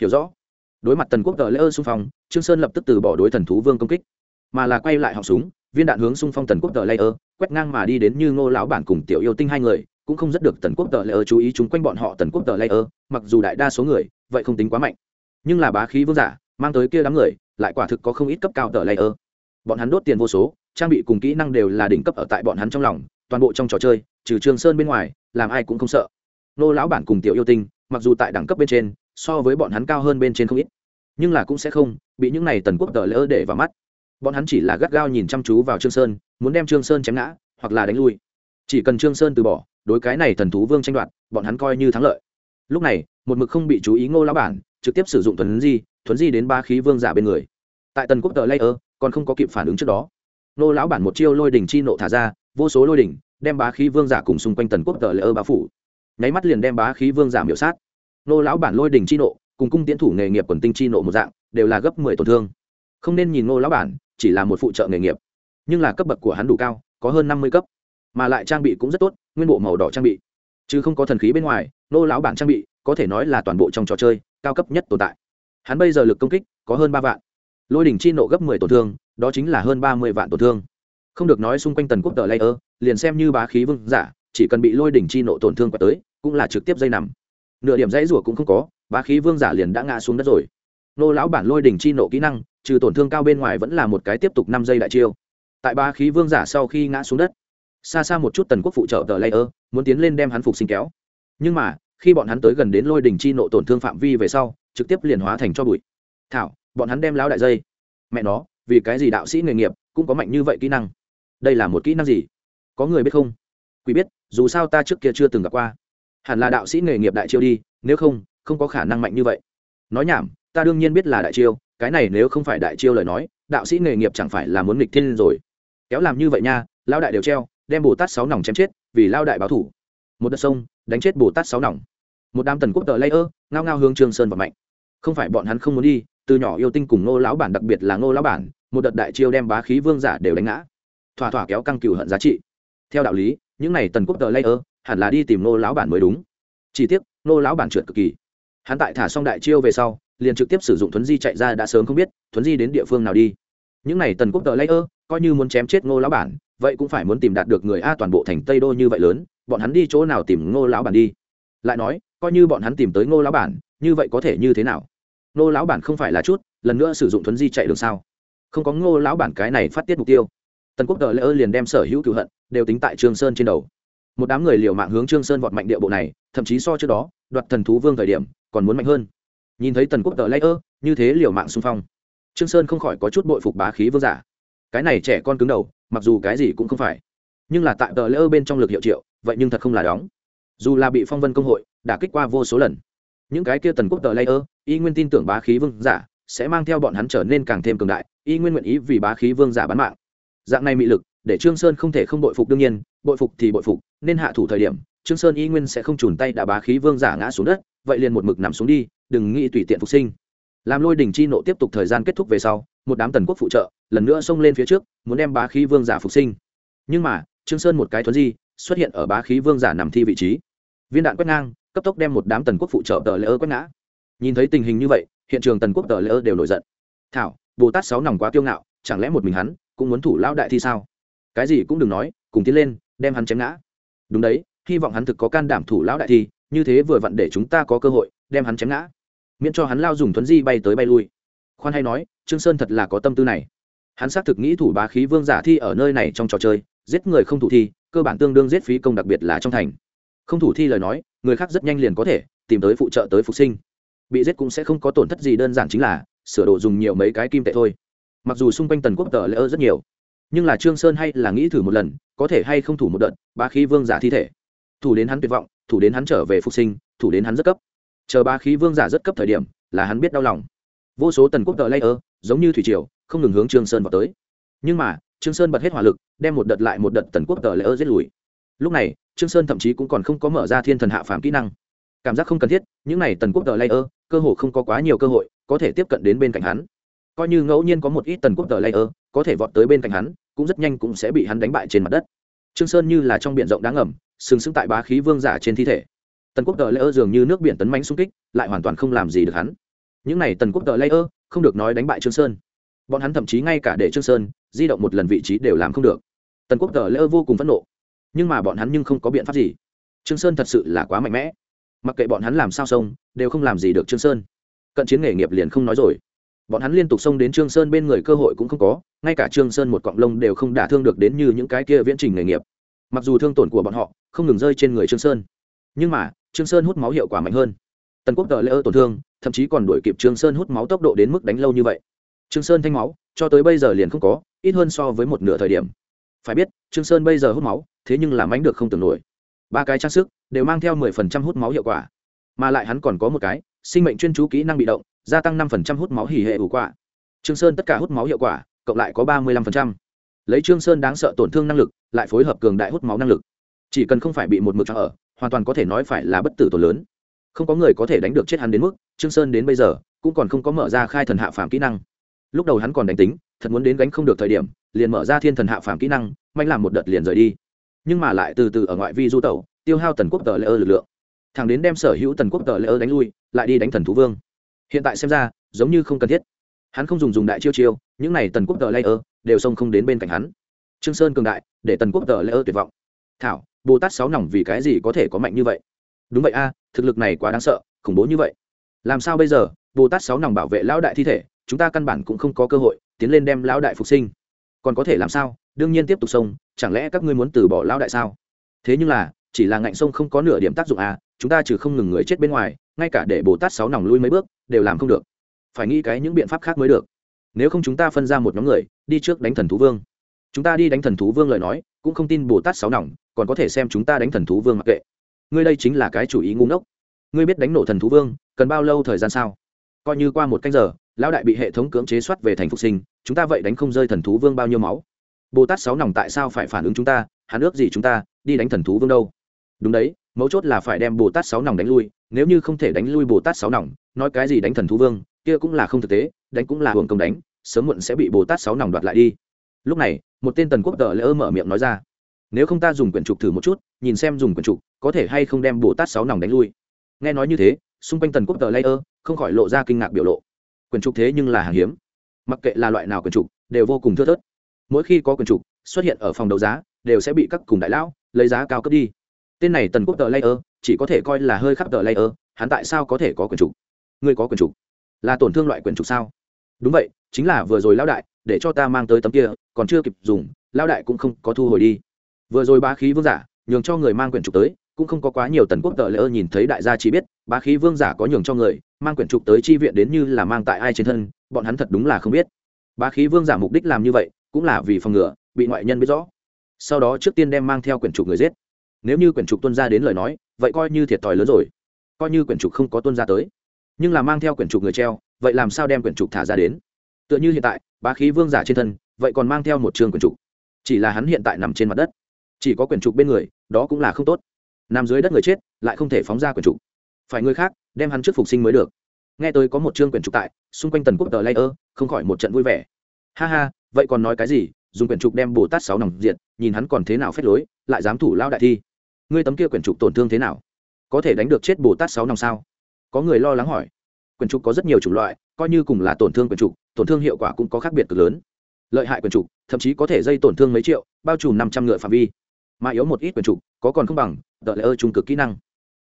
Hiểu rõ đối mặt tần quốc tờ layer xung phong, trương sơn lập tức từ bỏ đối thần thú vương công kích, mà là quay lại họng súng, viên đạn hướng xung phong tần quốc tờ layer quét ngang mà đi đến như ngô lão bản cùng tiểu yêu tinh hai người, cũng không rất được tần quốc tờ layer chú ý chúng quanh bọn họ tần quốc tờ layer mặc dù đại đa số người, vậy không tính quá mạnh. Nhưng là bá khí vương giả, mang tới kia đám người, lại quả thực có không ít cấp cao tờ layer bọn hắn đốt tiền vô số, trang bị cùng kỹ năng đều là đỉnh cấp ở tại bọn hắn trong lòng, toàn bộ trong trò chơi, trừ trương sơn bên ngoài, làm ai cũng không sợ. Nô lão bản cùng tiểu yêu tinh, mặc dù tại đẳng cấp bên trên so với bọn hắn cao hơn bên trên không ít. Nhưng là cũng sẽ không, bị những này tần quốc tờ lỡ để vào mắt. Bọn hắn chỉ là gắt gao nhìn chăm chú vào trương sơn, muốn đem trương sơn chém ngã, hoặc là đánh lui. Chỉ cần trương sơn từ bỏ, đối cái này thần thú vương tranh đoạt, bọn hắn coi như thắng lợi. Lúc này, một mực không bị chú ý ngô lão bản, trực tiếp sử dụng thuấn di thuấn di đến ba khí vương giả bên người. Tại tần quốc tờ layer, còn không có kịp phản ứng trước đó. Ngô lão bản một chiêu lôi đỉnh chi nộ thả ra, vô số lôi đỉnh, đem bá khí vương giả cùng xung quanh tần quốc tờ layer bá phủ. Nháy mắt liền đem bá khí vương giả miểu sát. Nô lão bản lôi đỉnh chi nộ, cùng cung tiến thủ nghề nghiệp quần tinh chi nộ một dạng, đều là gấp mười tổn thương. Không nên nhìn nô lão bản, chỉ là một phụ trợ nghề nghiệp. Nhưng là cấp bậc của hắn đủ cao, có hơn năm mươi cấp. Mà lại trang bị cũng rất tốt, nguyên bộ màu đỏ trang bị. Chứ không có thần khí bên ngoài, nô lão bản trang bị, có thể nói là toàn bộ trong trò chơi, cao cấp nhất tồn tại. Hắn bây giờ lực công kích, có hơn ba vạn. Lôi đỉnh chi nộ gấp mười tổn thương, đó chính là hơn ba mươi vạn tổn thương. Không được nói xung quanh tần quốc tờ layer, liền xem như bá khí vương giả, chỉ cần bị lôi đỉnh chi nộ tổn thương qua tới, cũng là trực tiếp dây nằm nửa điểm dãy rủa cũng không có, bá khí vương giả liền đã ngã xuống đất rồi. Nô lão bản lôi đỉnh chi nộ kỹ năng, trừ tổn thương cao bên ngoài vẫn là một cái tiếp tục năm giây đại chiêu. Tại bá khí vương giả sau khi ngã xuống đất, xa xa một chút tần quốc phụ trợ tờ layer muốn tiến lên đem hắn phục sinh kéo. Nhưng mà, khi bọn hắn tới gần đến lôi đỉnh chi nộ tổn thương phạm vi về sau, trực tiếp liền hóa thành cho bụi. Thảo, bọn hắn đem lão đại dây. Mẹ nó, vì cái gì đạo sĩ nghề nghiệp cũng có mạnh như vậy kỹ năng? Đây là một kỹ năng gì? Có người biết không? Quý biết, dù sao ta trước kia chưa từng gặp qua hẳn là đạo sĩ nghề nghiệp đại chiêu đi, nếu không không có khả năng mạnh như vậy. Nói nhảm, ta đương nhiên biết là đại chiêu, cái này nếu không phải đại chiêu lời nói, đạo sĩ nghề nghiệp chẳng phải là muốn nghịch thiên rồi. Kéo làm như vậy nha, lão đại đều treo, đem bồ tát sáu nòng chém chết, vì lao đại báo thủ. Một đợt sông, đánh chết bồ tát sáu nòng. Một đám tần quốc tờ lây ơ ngao ngao hương trương sơn và mạnh. Không phải bọn hắn không muốn đi, từ nhỏ yêu tinh cùng ngô lão bản đặc biệt là ngô lão bản, một đợt đại chiêu đem bá khí vương giả đều đánh ngã. Thỏa thỏa kéo căng cừu hận giá trị. Theo đạo lý, những này tần quốc tờ lây ơ hẳn là đi tìm ngô lão bản mới đúng. Chỉ tiếc ngô lão bản trượt cực kỳ. Hắn tại thả xong đại chiêu về sau, liền trực tiếp sử dụng thuấn di chạy ra đã sớm không biết, thuấn di đến địa phương nào đi. Những này tần quốc tờ lây ơ coi như muốn chém chết ngô lão bản, vậy cũng phải muốn tìm đạt được người a toàn bộ thành tây đô như vậy lớn, bọn hắn đi chỗ nào tìm ngô lão bản đi? Lại nói, coi như bọn hắn tìm tới ngô lão bản, như vậy có thể như thế nào? Ngô lão bản không phải là chút, lần nữa sử dụng thuấn di chạy đường sao? Không có ngô lão bản cái này phát tiết mục tiêu. Tần quốc tờ lây ơ liền đem sở hữu cựu hận, đều tính tại trương sơn trên đầu một đám người liều mạng hướng trương sơn vọt mạnh địa bộ này, thậm chí so trước đó, đoạt thần thú vương thời điểm, còn muốn mạnh hơn. Nhìn thấy tần quốc tờ lây ơ như thế liều mạng xung phong. Trương sơn không khỏi có chút bội phục bá khí vương giả. Cái này trẻ con cứng đầu, mặc dù cái gì cũng không phải, nhưng là tại tờ lây ơ bên trong lực hiệu triệu, vậy nhưng thật không là đóng. Dù là bị phong vân công hội đã kích qua vô số lần, những cái kia tần quốc tờ lây ơ y nguyên tin tưởng bá khí vương giả sẽ mang theo bọn hắn trở nên càng thêm cường đại, y nguyên nguyện ý vì bá khí vương giả bán mạng. Dạng này mị lực, để trương sơn không thể không bội phục đương nhiên, bội phục thì bội phục nên hạ thủ thời điểm, trương sơn y nguyên sẽ không chùn tay đã bá khí vương giả ngã xuống đất, vậy liền một mực nằm xuống đi, đừng nghĩ tùy tiện phục sinh. Làm lôi đỉnh chi nộ tiếp tục thời gian kết thúc về sau, một đám tần quốc phụ trợ, lần nữa xông lên phía trước, muốn đem bá khí vương giả phục sinh. Nhưng mà, trương sơn một cái thuấn di, xuất hiện ở bá khí vương giả nằm thi vị trí. Viên đạn quét ngang, cấp tốc đem một đám tần quốc phụ trợ tờ lễ ơ quét ngã. Nhìn thấy tình hình như vậy, hiện trường tần quốc tờ lễ ơ đều nổi giận. Thảo, bồ tát sáu nòng quá kiêu ngạo, chẳng lẽ một mình hắn cũng muốn thủ lão đại thi sao? Cái gì cũng đừng nói, cùng tiến lên, đem hắn chém ngã đúng đấy, hy vọng hắn thực có can đảm thủ lão đại thi, như thế vừa vặn để chúng ta có cơ hội, đem hắn chém ngã. Miễn cho hắn lao dùng thuấn di bay tới bay lui. Khoan hay nói, trương sơn thật là có tâm tư này. Hắn xác thực nghĩ thủ bá khí vương giả thi ở nơi này trong trò chơi, giết người không thủ thi, cơ bản tương đương giết phí công đặc biệt là trong thành. Không thủ thi lời nói, người khác rất nhanh liền có thể tìm tới phụ trợ tới phục sinh. Bị giết cũng sẽ không có tổn thất gì đơn giản chính là sửa đồ dùng nhiều mấy cái kim tệ thôi. Mặc dù xung quanh tần quốc tờ lỡ rất nhiều nhưng là trương sơn hay là nghĩ thử một lần, có thể hay không thủ một đợt ba khí vương giả thi thể. Thủ đến hắn tuyệt vọng, thủ đến hắn trở về phục sinh, thủ đến hắn rất cấp. Chờ ba khí vương giả rất cấp thời điểm, là hắn biết đau lòng. Vô số tần quốc tờ lây ơ giống như thủy triều, không ngừng hướng trương sơn vào tới. Nhưng mà, trương sơn bật hết hỏa lực, đem một đợt lại một đợt tần quốc tờ lây ơ giết lùi. Lúc này, trương sơn thậm chí cũng còn không có mở ra thiên thần hạ phàm kỹ năng. Cảm giác không cần thiết, những này tần quốc tờ lây ơ cơ hồ không có quá nhiều cơ hội, có thể tiếp cận đến bên cạnh hắn. Coi như ngẫu nhiên có một ít tần quốc tờ layer, có thể vọt tới bên cạnh hắn cũng rất nhanh cũng sẽ bị hắn đánh bại trên mặt đất. Trương sơn như là trong biển rộng đáng ngầm, sừng sững tại bá khí vương giả trên thi thể. Tần quốc tờ layer dường như nước biển tấn mãnh xung kích, lại hoàn toàn không làm gì được hắn. Những này tần quốc tờ layer không được nói đánh bại trương sơn. Bọn hắn thậm chí ngay cả để trương sơn di động một lần vị trí đều làm không được. Tần quốc tờ layer vô cùng phẫn nộ. Nhưng mà bọn hắn nhưng không có biện pháp gì. Trương sơn thật sự là quá mạnh mẽ. Mặc kệ bọn hắn làm sao sông đều không làm gì được trương sơn. Cận chiến nghề nghiệp liền không nói rồi bọn hắn liên tục xông đến trương sơn bên người cơ hội cũng không có, ngay cả trương sơn một cọng lông đều không đả thương được đến như những cái kia viễn trình nghề nghiệp. Mặc dù thương tổn của bọn họ không ngừng rơi trên người trương sơn, nhưng mà trương sơn hút máu hiệu quả mạnh hơn. Tần quốc tờ lễ ơ tổn thương, thậm chí còn đuổi kịp trương sơn hút máu tốc độ đến mức đánh lâu như vậy. Trương sơn thanh máu, cho tới bây giờ liền không có, ít hơn so với một nửa thời điểm. Phải biết, trương sơn bây giờ hút máu, thế nhưng làm ánh được không tưởng nổi. Ba cái trang sức đều mang theo mười phần trăm hút máu hiệu quả, mà lại hắn còn có một cái sinh mệnh chuyên chú kỹ năng bị động, gia tăng năm hút máu hỉ hệ ủ quả. Trương sơn tất cả hút máu hiệu quả, cộng lại có ba mươi lăm phần trăm. Lấy trương sơn đáng sợ tổn thương năng lực, lại phối hợp cường đại hút máu năng lực. Chỉ cần không phải bị một mực cho ở, hoàn toàn có thể nói phải là bất tử tổ lớn. Không có người có thể đánh được chết hắn đến mức, trương sơn đến bây giờ, cũng còn không có mở ra khai thần hạ phàm kỹ năng. Lúc đầu hắn còn đánh tính, thật muốn đến gánh không được thời điểm, liền mở ra thiên thần hạ phàm kỹ năng, manh làm một đợt liền rời đi. Nhưng mà lại từ từ ở ngoại vi du tẩu, tiêu hao tần quốc tờ lễ ơ lực lượng thằng đến đem sở hữu tần quốc tờ lễ ơ đánh lui, lại đi đánh thần thú vương. Hiện tại xem ra, giống như không cần thiết. Hắn không dùng dùng đại chiêu chiêu, những này tần quốc tờ lễ ơ đều xông không đến bên cạnh hắn. Trương sơn cường đại, để tần quốc tờ lễ ơ tuyệt vọng. Thảo, bồ tát sáu nòng vì cái gì có thể có mạnh như vậy? Đúng vậy a, thực lực này quá đáng sợ, khủng bố như vậy. Làm sao bây giờ, bồ tát sáu nòng bảo vệ lão đại thi thể, chúng ta căn bản cũng không có cơ hội tiến lên đem lão đại phục sinh. Còn có thể làm sao? Đương nhiên tiếp tục xông, chẳng lẽ các ngươi muốn từ bỏ lão đại sao? Thế nhưng là chỉ là ngạnh sông không có nửa điểm tác dụng à chúng ta trừ không ngừng người chết bên ngoài, ngay cả để bồ tát sáu nòng lui mấy bước, đều làm không được. Phải nghĩ cái những biện pháp khác mới được. Nếu không chúng ta phân ra một nhóm người, đi trước đánh thần thú vương. Chúng ta đi đánh thần thú vương lời nói, cũng không tin bồ tát sáu nòng, còn có thể xem chúng ta đánh thần thú vương mặc kệ. Ngươi đây chính là cái chủ ý ngu ngốc. Ngươi biết đánh nổ thần thú vương, cần bao lâu thời gian sao? Coi như qua một canh giờ, lão đại bị hệ thống cưỡng chế soát về thành phục sinh, chúng ta vậy đánh không rơi thần thú vương bao nhiêu máu? Bồ tát sáu nòng tại sao phải phản ứng chúng ta? Hắn ước gì chúng ta đi đánh thần thú vương đâu? Đúng đấy, mấu chốt là phải đem bồ tát sáu nòng đánh lui, nếu như không thể đánh lui bồ tát sáu nòng, nói cái gì đánh thần thú vương, kia cũng là không thực tế, đánh cũng là hưởng công đánh, sớm muộn sẽ bị bồ tát sáu nòng đoạt lại đi. Lúc này, một tên tần quốc tờ lỡ mở miệng nói ra, nếu không ta dùng quyển trục thử một chút, nhìn xem dùng quyển trục có thể hay không đem bồ tát sáu nòng đánh lui. Nghe nói như thế, xung quanh tần quốc tờ layer không khỏi lộ ra kinh ngạc biểu lộ. Quyển trục thế nhưng là hàng hiếm, mặc kệ là loại nào quyển trục, đều vô cùng thưa thớt. Mỗi khi có quyển trục xuất hiện ở phòng đấu giá, đều sẽ bị các cùng đại lão lấy giá cao cấp đi tên này tần quốc tờ layer, chỉ có thể coi là hơi khắp tờ layer, hắn tại sao có thể có quyền trục ngươi có quyền trục là tổn thương loại quyền trục sao? Đúng vậy, chính là vừa rồi lão đại, để cho ta mang tới tấm kia, còn chưa kịp dùng, lão đại cũng không có thu hồi đi. Vừa rồi bá khí vương giả, nhường cho người mang quyển trục tới, cũng không có quá nhiều tần quốc tờ lỡ nhìn thấy đại gia chỉ biết, bá khí vương giả có nhường cho người, mang quyển trục tới chi viện đến như là mang tại ai trên thân, bọn hắn thật đúng là không biết. Bá khí vương giả mục đích làm như vậy, cũng là vì phòng ngừa, bị ngoại nhân biết rõ. Sau đó trước tiên đem mang theo quyển trục người giết nếu như quyển trục tuân ra đến lời nói vậy coi như thiệt thòi lớn rồi. Coi như quyển trục không có tuân ra tới. Nhưng là mang theo quyển trục người treo vậy làm sao đem quyển trục thả ra đến? Tựa như hiện tại bá khí vương giả trên thân vậy còn mang theo một trường quyển trục. Chỉ là hắn hiện tại nằm trên mặt đất. Chỉ có quyển trục bên người đó cũng là không tốt. Nằm dưới đất người chết lại không thể phóng ra quyển trục. Phải người khác đem hắn trước phục sinh mới được. Nghe tôi có một chương quyển trục tại xung quanh tần quốc tờ ơ, không khỏi một trận vui vẻ. Ha ha vậy còn nói cái gì? Dùng quyển trục đem bồ tát sáu nòng diện nhìn hắn còn thế nào phép lối lại dám thủ lao đại thi ngươi tấm kia quyển trục tổn thương thế nào? Có thể đánh được chết bồ tát sáu năm sao? Có người lo lắng hỏi. Quyển trục có rất nhiều chủng loại, coi như cùng là tổn thương quyển trục, tổn thương hiệu quả cũng có khác biệt cực lớn. Lợi hại quyển trục, thậm chí có thể dây tổn thương mấy triệu, bao trùm năm trăm ngựa phạm vi. Mà yếu một ít quyển trục, có còn không bằng tờ layer trung cực kỹ năng.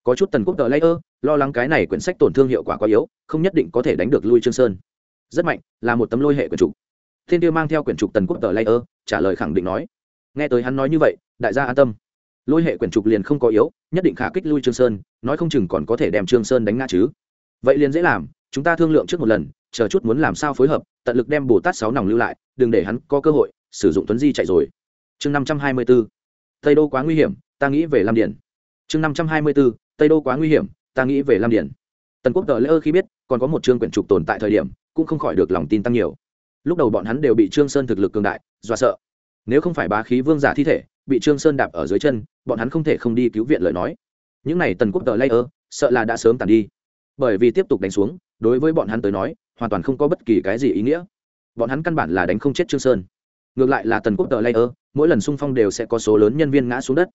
Có chút tần quốc tờ layer lo lắng cái này quyển sách tổn thương hiệu quả quá yếu, không nhất định có thể đánh được lui trương sơn. Rất mạnh, là một tấm lôi hệ quyển trục. Thiên tiêu mang theo quyển trục tần quốc tờ layer trả lời khẳng định nói. Nghe tới hắn nói như vậy, đại gia an tâm lôi hệ quyển trục liền không có yếu, nhất định khả kích lui trương sơn, nói không chừng còn có thể đem trương sơn đánh ngã chứ. Vậy liền dễ làm, chúng ta thương lượng trước một lần, chờ chút muốn làm sao phối hợp, tận lực đem bồ tát sáu nòng lưu lại, đừng để hắn có cơ hội, sử dụng tuấn di chạy rồi. Chương năm trăm hai mươi b tây đô quá nguy hiểm, ta nghĩ về lam điển. Chương năm trăm hai mươi b tây đô quá nguy hiểm, ta nghĩ về lam điển. Tần quốc tờ lễ khi biết, còn có một chương quyển trục tồn tại thời điểm, cũng không khỏi được lòng tin tăng nhiều. Lúc đầu bọn hắn đều bị trương sơn thực lực cường đại, dọa sợ. Nếu không phải bá khí vương giả thi thể bị trương sơn đạp ở dưới chân, bọn hắn không thể không đi cứu viện lời nói. Những này tần quốc tờ lễ sợ là đã sớm tàn đi. Bởi vì tiếp tục đánh xuống, đối với bọn hắn tới nói, hoàn toàn không có bất kỳ cái gì ý nghĩa. Bọn hắn căn bản là đánh không chết trương sơn. Ngược lại là tần quốc tờ layer mỗi lần xung phong đều sẽ có số lớn nhân viên ngã xuống đất.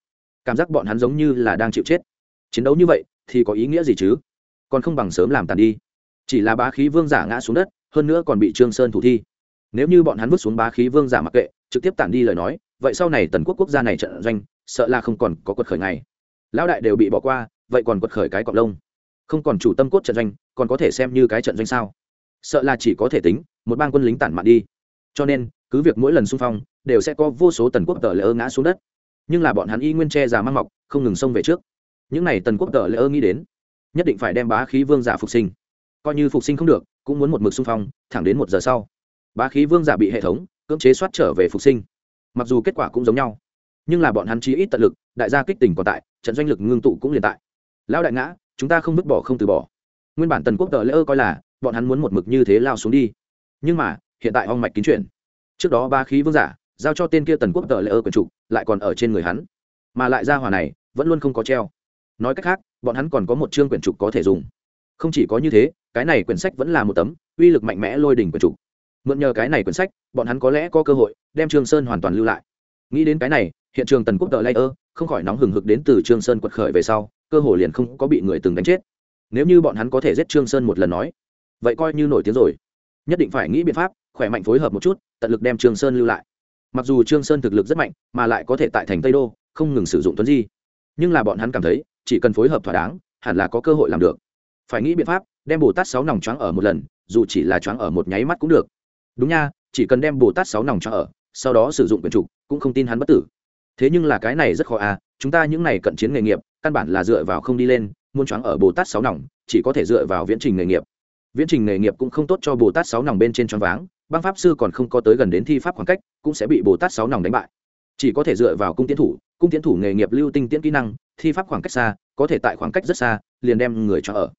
Cảm giác bọn hắn giống như là đang chịu chết. Chiến đấu như vậy, thì có ý nghĩa gì chứ? Còn không bằng sớm làm tàn đi. Chỉ là bá khí vương giả ngã xuống đất, hơn nữa còn bị trương sơn thủ thi. Nếu như bọn hắn vứt xuống bá khí vương giả mặc kệ, trực tiếp tản đi lời nói vậy sau này tần quốc quốc gia này trận doanh, sợ là không còn có quật khởi ngày. Lão đại đều bị bỏ qua, vậy còn quật khởi cái cọp lông. Không còn chủ tâm cốt trận doanh, còn có thể xem như cái trận doanh sao? Sợ là chỉ có thể tính, một bang quân lính tản mạn đi. Cho nên, cứ việc mỗi lần xung phong, đều sẽ có vô số tần quốc tờ lễ ơ ngã xuống đất. Nhưng là bọn hắn y nguyên che già mang mọc, không ngừng xông về trước. Những n à y tần quốc tờ lễ ơ nghĩ đến, nhất định phải đem bá khí vương giả phục sinh. Coi như phục sinh không được, cũng muốn một mực xung phong, thẳng đến một giờ sau. Bá khí vương giả bị hệ thống cưỡng chế soát trở về phục sinh mặc dù kết quả cũng giống nhau, nhưng là bọn hắn chí ít tận lực, đại gia kích tỉnh còn tại, trận doanh lực ngưng tụ cũng liền tại. Lão đại ngã, chúng ta không vứt bỏ không từ bỏ. Nguyên bản tần quốc tờ lễ ơ coi là, bọn hắn muốn một mực như thế lao xuống đi. Nhưng mà, hiện tại hong mạch kín chuyển trước đó ba khí vương giả, giao cho tên kia tần quốc tờ lễ ơ quần trục lại còn ở trên người hắn. Mà lại ra hỏa này, vẫn luôn không có treo. Nói cách khác, bọn hắn còn có một chương quyển trục có thể dùng. Không chỉ có như thế, cái này quyển sách vẫn là một tấm, uy lực mạnh mẽ lôi đỉnh quyển trục mượn nhờ cái này quyển sách, bọn hắn có lẽ có cơ hội đem trương sơn hoàn toàn lưu lại. Nghĩ đến cái này, hiện trường tần quốc tờ layer không khỏi nóng hừng hực đến từ trương sơn quật khởi về sau, cơ hội liền không có bị người từng đánh chết. Nếu như bọn hắn có thể giết trương sơn một lần nói, vậy coi như nổi tiếng rồi. Nhất định phải nghĩ biện pháp, khỏe mạnh phối hợp một chút, tận lực đem trương sơn lưu lại. Mặc dù trương sơn thực lực rất mạnh, mà lại có thể tại thành tây đô, không ngừng sử dụng tuấn di. Nhưng là bọn hắn cảm thấy, chỉ cần phối hợp thỏa đáng, hẳn là có cơ hội làm được. Phải nghĩ biện pháp, đem bồ tát sáu nòng choáng ở một lần, dù chỉ là choáng ở một nháy mắt cũng được đúng nha, chỉ cần đem bồ tát sáu nòng cho ở, sau đó sử dụng quyền trục, cũng không tin hắn bất tử. Thế nhưng là cái này rất khó à chúng ta những này cận chiến nghề nghiệp, căn bản là dựa vào không đi lên, muốn choáng ở bồ tát sáu nòng, chỉ có thể dựa vào viễn trình nghề nghiệp. Viễn trình nghề nghiệp cũng không tốt cho bồ tát sáu nòng bên trên choáng váng, băng pháp sư còn không có tới gần đến thi pháp khoảng cách, cũng sẽ bị bồ tát sáu nòng đánh bại. Chỉ có thể dựa vào cung tiến thủ, cung tiến thủ nghề nghiệp lưu tinh tiễn kỹ năng, thi pháp khoảng cách xa, có thể tại khoảng cách rất xa, liền đem người cho ở.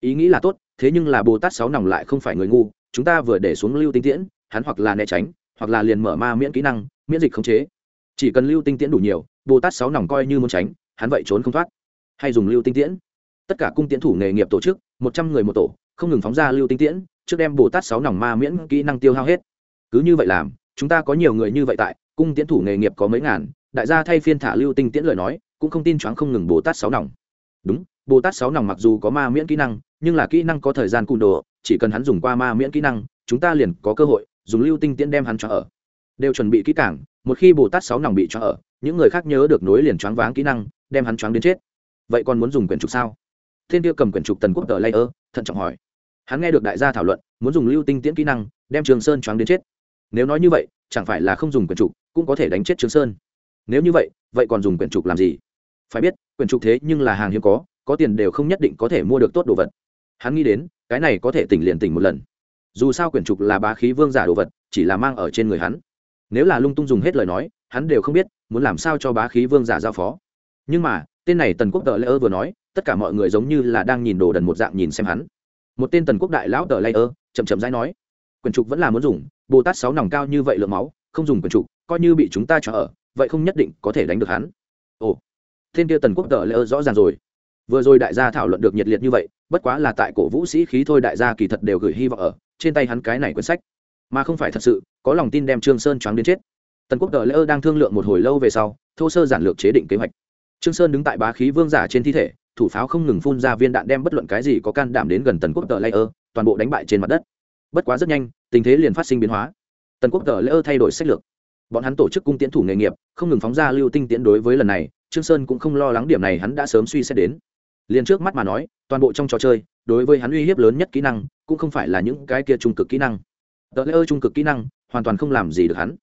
Ý nghĩ là tốt, thế nhưng là bồ tát sáu nòng lại không phải người ngu chúng ta vừa để xuống lưu tinh tiễn, hắn hoặc là né tránh, hoặc là liền mở ma miễn kỹ năng, miễn dịch khống chế. Chỉ cần lưu tinh tiễn đủ nhiều, bồ tát sáu nòng coi như muốn tránh, hắn vậy trốn không thoát. Hay dùng lưu tinh tiễn. Tất cả cung tiễn thủ nghề nghiệp tổ chức, một trăm người một tổ, không ngừng phóng ra lưu tinh tiễn, trước đem bồ tát sáu nòng ma miễn kỹ năng tiêu hao hết. Cứ như vậy làm, chúng ta có nhiều người như vậy tại, cung tiễn thủ nghề nghiệp có mấy ngàn, đại gia thay phiên thả lưu tinh tiễn lời nói, cũng không tin choáng không ngừng bồ tát sáu nòng. Đúng, bồ tát sáu nòng mặc dù có ma miễn kỹ năng, nhưng là kỹ năng có thời gian cung đồ chỉ cần hắn dùng qua ma miễn kỹ năng, chúng ta liền có cơ hội dùng lưu tinh tiễn đem hắn cho ở. Đều chuẩn bị kỹ cảng một khi bồ tát sáu nòng bị cho ở, những người khác nhớ được nối liền choáng váng kỹ năng, đem hắn choáng đến chết. Vậy còn muốn dùng quyển trục sao? Thiên tiêu cầm quyển trục tần quốc tờ lây ơ thận trọng hỏi. Hắn nghe được đại gia thảo luận, muốn dùng lưu tinh tiễn kỹ năng, đem trường sơn choáng đến chết. Nếu nói như vậy, chẳng phải là không dùng quyển trục, cũng có thể đánh chết trường sơn. Nếu như vậy vậy còn dùng quyển trục làm gì? Phải biết, quyển trục thế nhưng là hàng hiếm có có tiền đều không nhất định có thể mua được tốt đồ vật hắn nghĩ đến, cái này có thể tỉnh liền tỉnh một lần. Dù sao quyển trục là bá khí vương giả đồ vật, chỉ là mang ở trên người hắn. Nếu là lung tung dùng hết lời nói, hắn đều không biết, muốn làm sao cho bá khí vương giả giao phó. Nhưng mà, tên này tần quốc tờ lễ ơ vừa nói, tất cả mọi người giống như là đang nhìn đồ đần một dạng nhìn xem hắn. Một tên tần quốc đại lão tờ lễ ơ chậm chậm rãi nói, quyển trục vẫn là muốn dùng, bồ tát sáu nòng cao như vậy lượng máu, không dùng quyển trục, coi như bị chúng ta cho ở, vậy không nhất định có thể đánh được hắn. Ồ, tên kia tần quốc tờ lễ ơ rõ ràng rồi. Vừa rồi đại gia thảo luận được nhiệt liệt như vậy bất quá là tại cổ vũ sĩ khí thôi đại gia kỳ thật đều gửi hy vọng ở trên tay hắn cái này quyển sách. Mà không phải thật sự, có lòng tin đem trương sơn choáng đến chết. Tần quốc tờ lễ ơ đang thương lượng một hồi lâu về sau, thô sơ giản lược chế định kế hoạch. Trương sơn đứng tại bá khí vương giả trên thi thể, thủ pháo không ngừng phun ra viên đạn đem bất luận cái gì có can đảm đến gần tần quốc tờ lễ ơ toàn bộ đánh bại trên mặt đất. Bất quá rất nhanh, tình thế liền phát sinh biến hóa. Tần quốc tờ lễ ơ thay đổi sách lược. Bọn hắn tổ chức cung tiễn thủ nghề nghiệp, không ngừng phóng ra lưu tinh tiễn đối với lần này, trương sơn cũng không lo lắng điểm này hắn đã sớm suy xét đến. Liền trước mắt mà nói toàn bộ trong trò chơi, đối với hắn uy hiếp lớn nhất kỹ năng, cũng không phải là những cái kia trung cực kỹ năng. Tờ lễ ơ trung cực kỹ năng, hoàn toàn không làm gì được hắn.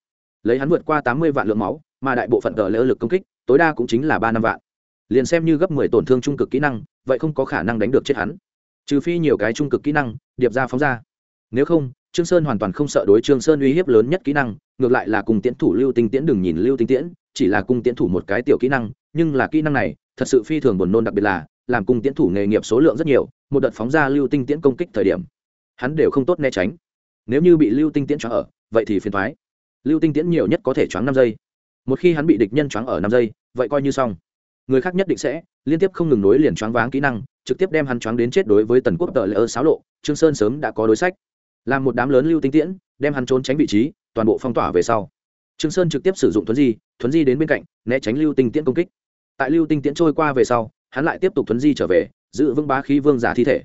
Lấy hắn vượt qua tám mươi vạn lượng máu, mà đại bộ phận tờ lễ ơ lực công kích, tối đa cũng chính là ba năm vạn. Liền xem như gấp mười tổn thương trung cực kỹ năng, vậy không có khả năng đánh được chết hắn. Trừ phi nhiều cái trung cực kỹ năng, điệp ra phóng ra. Nếu không, trương sơn hoàn toàn không sợ đối trương sơn uy hiếp lớn nhất kỹ năng, ngược lại là cùng tiễn thủ lưu tinh tiễn đừng nhìn lưu tinh tiễn, chỉ là cung tiễn thủ một cái tiểu kỹ năng, nhưng là kỹ năng này, thật sự phi thường buồn nôn đặc biệt là làm cung tiễn thủ nghề nghiệp số lượng rất nhiều, một đợt phóng ra lưu tinh tiễn công kích thời điểm, hắn đều không tốt né tránh. Nếu như bị lưu tinh tiễn choáng ở, vậy thì phiền thoái. Lưu tinh tiễn nhiều nhất có thể choáng năm giây. Một khi hắn bị địch nhân choáng ở năm giây, vậy coi như xong. Người khác nhất định sẽ liên tiếp không ngừng nối liền choáng váng kỹ năng, trực tiếp đem hắn choáng đến chết đối với tần quốc tờ lễ ơ xáo lộ, trương sơn sớm đã có đối sách. Làm một đám lớn lưu tinh tiễn, đem hắn trốn tránh vị trí, toàn bộ phong tỏa về sau. Trương sơn trực tiếp sử dụng thuấn di thuấn di đến bên cạnh, né tránh lưu tinh tiễn công kích. Tại lưu tinh tiễn trôi qua về sau hắn lại tiếp tục thuấn di trở về, giữ vững bá khí vương giả thi thể.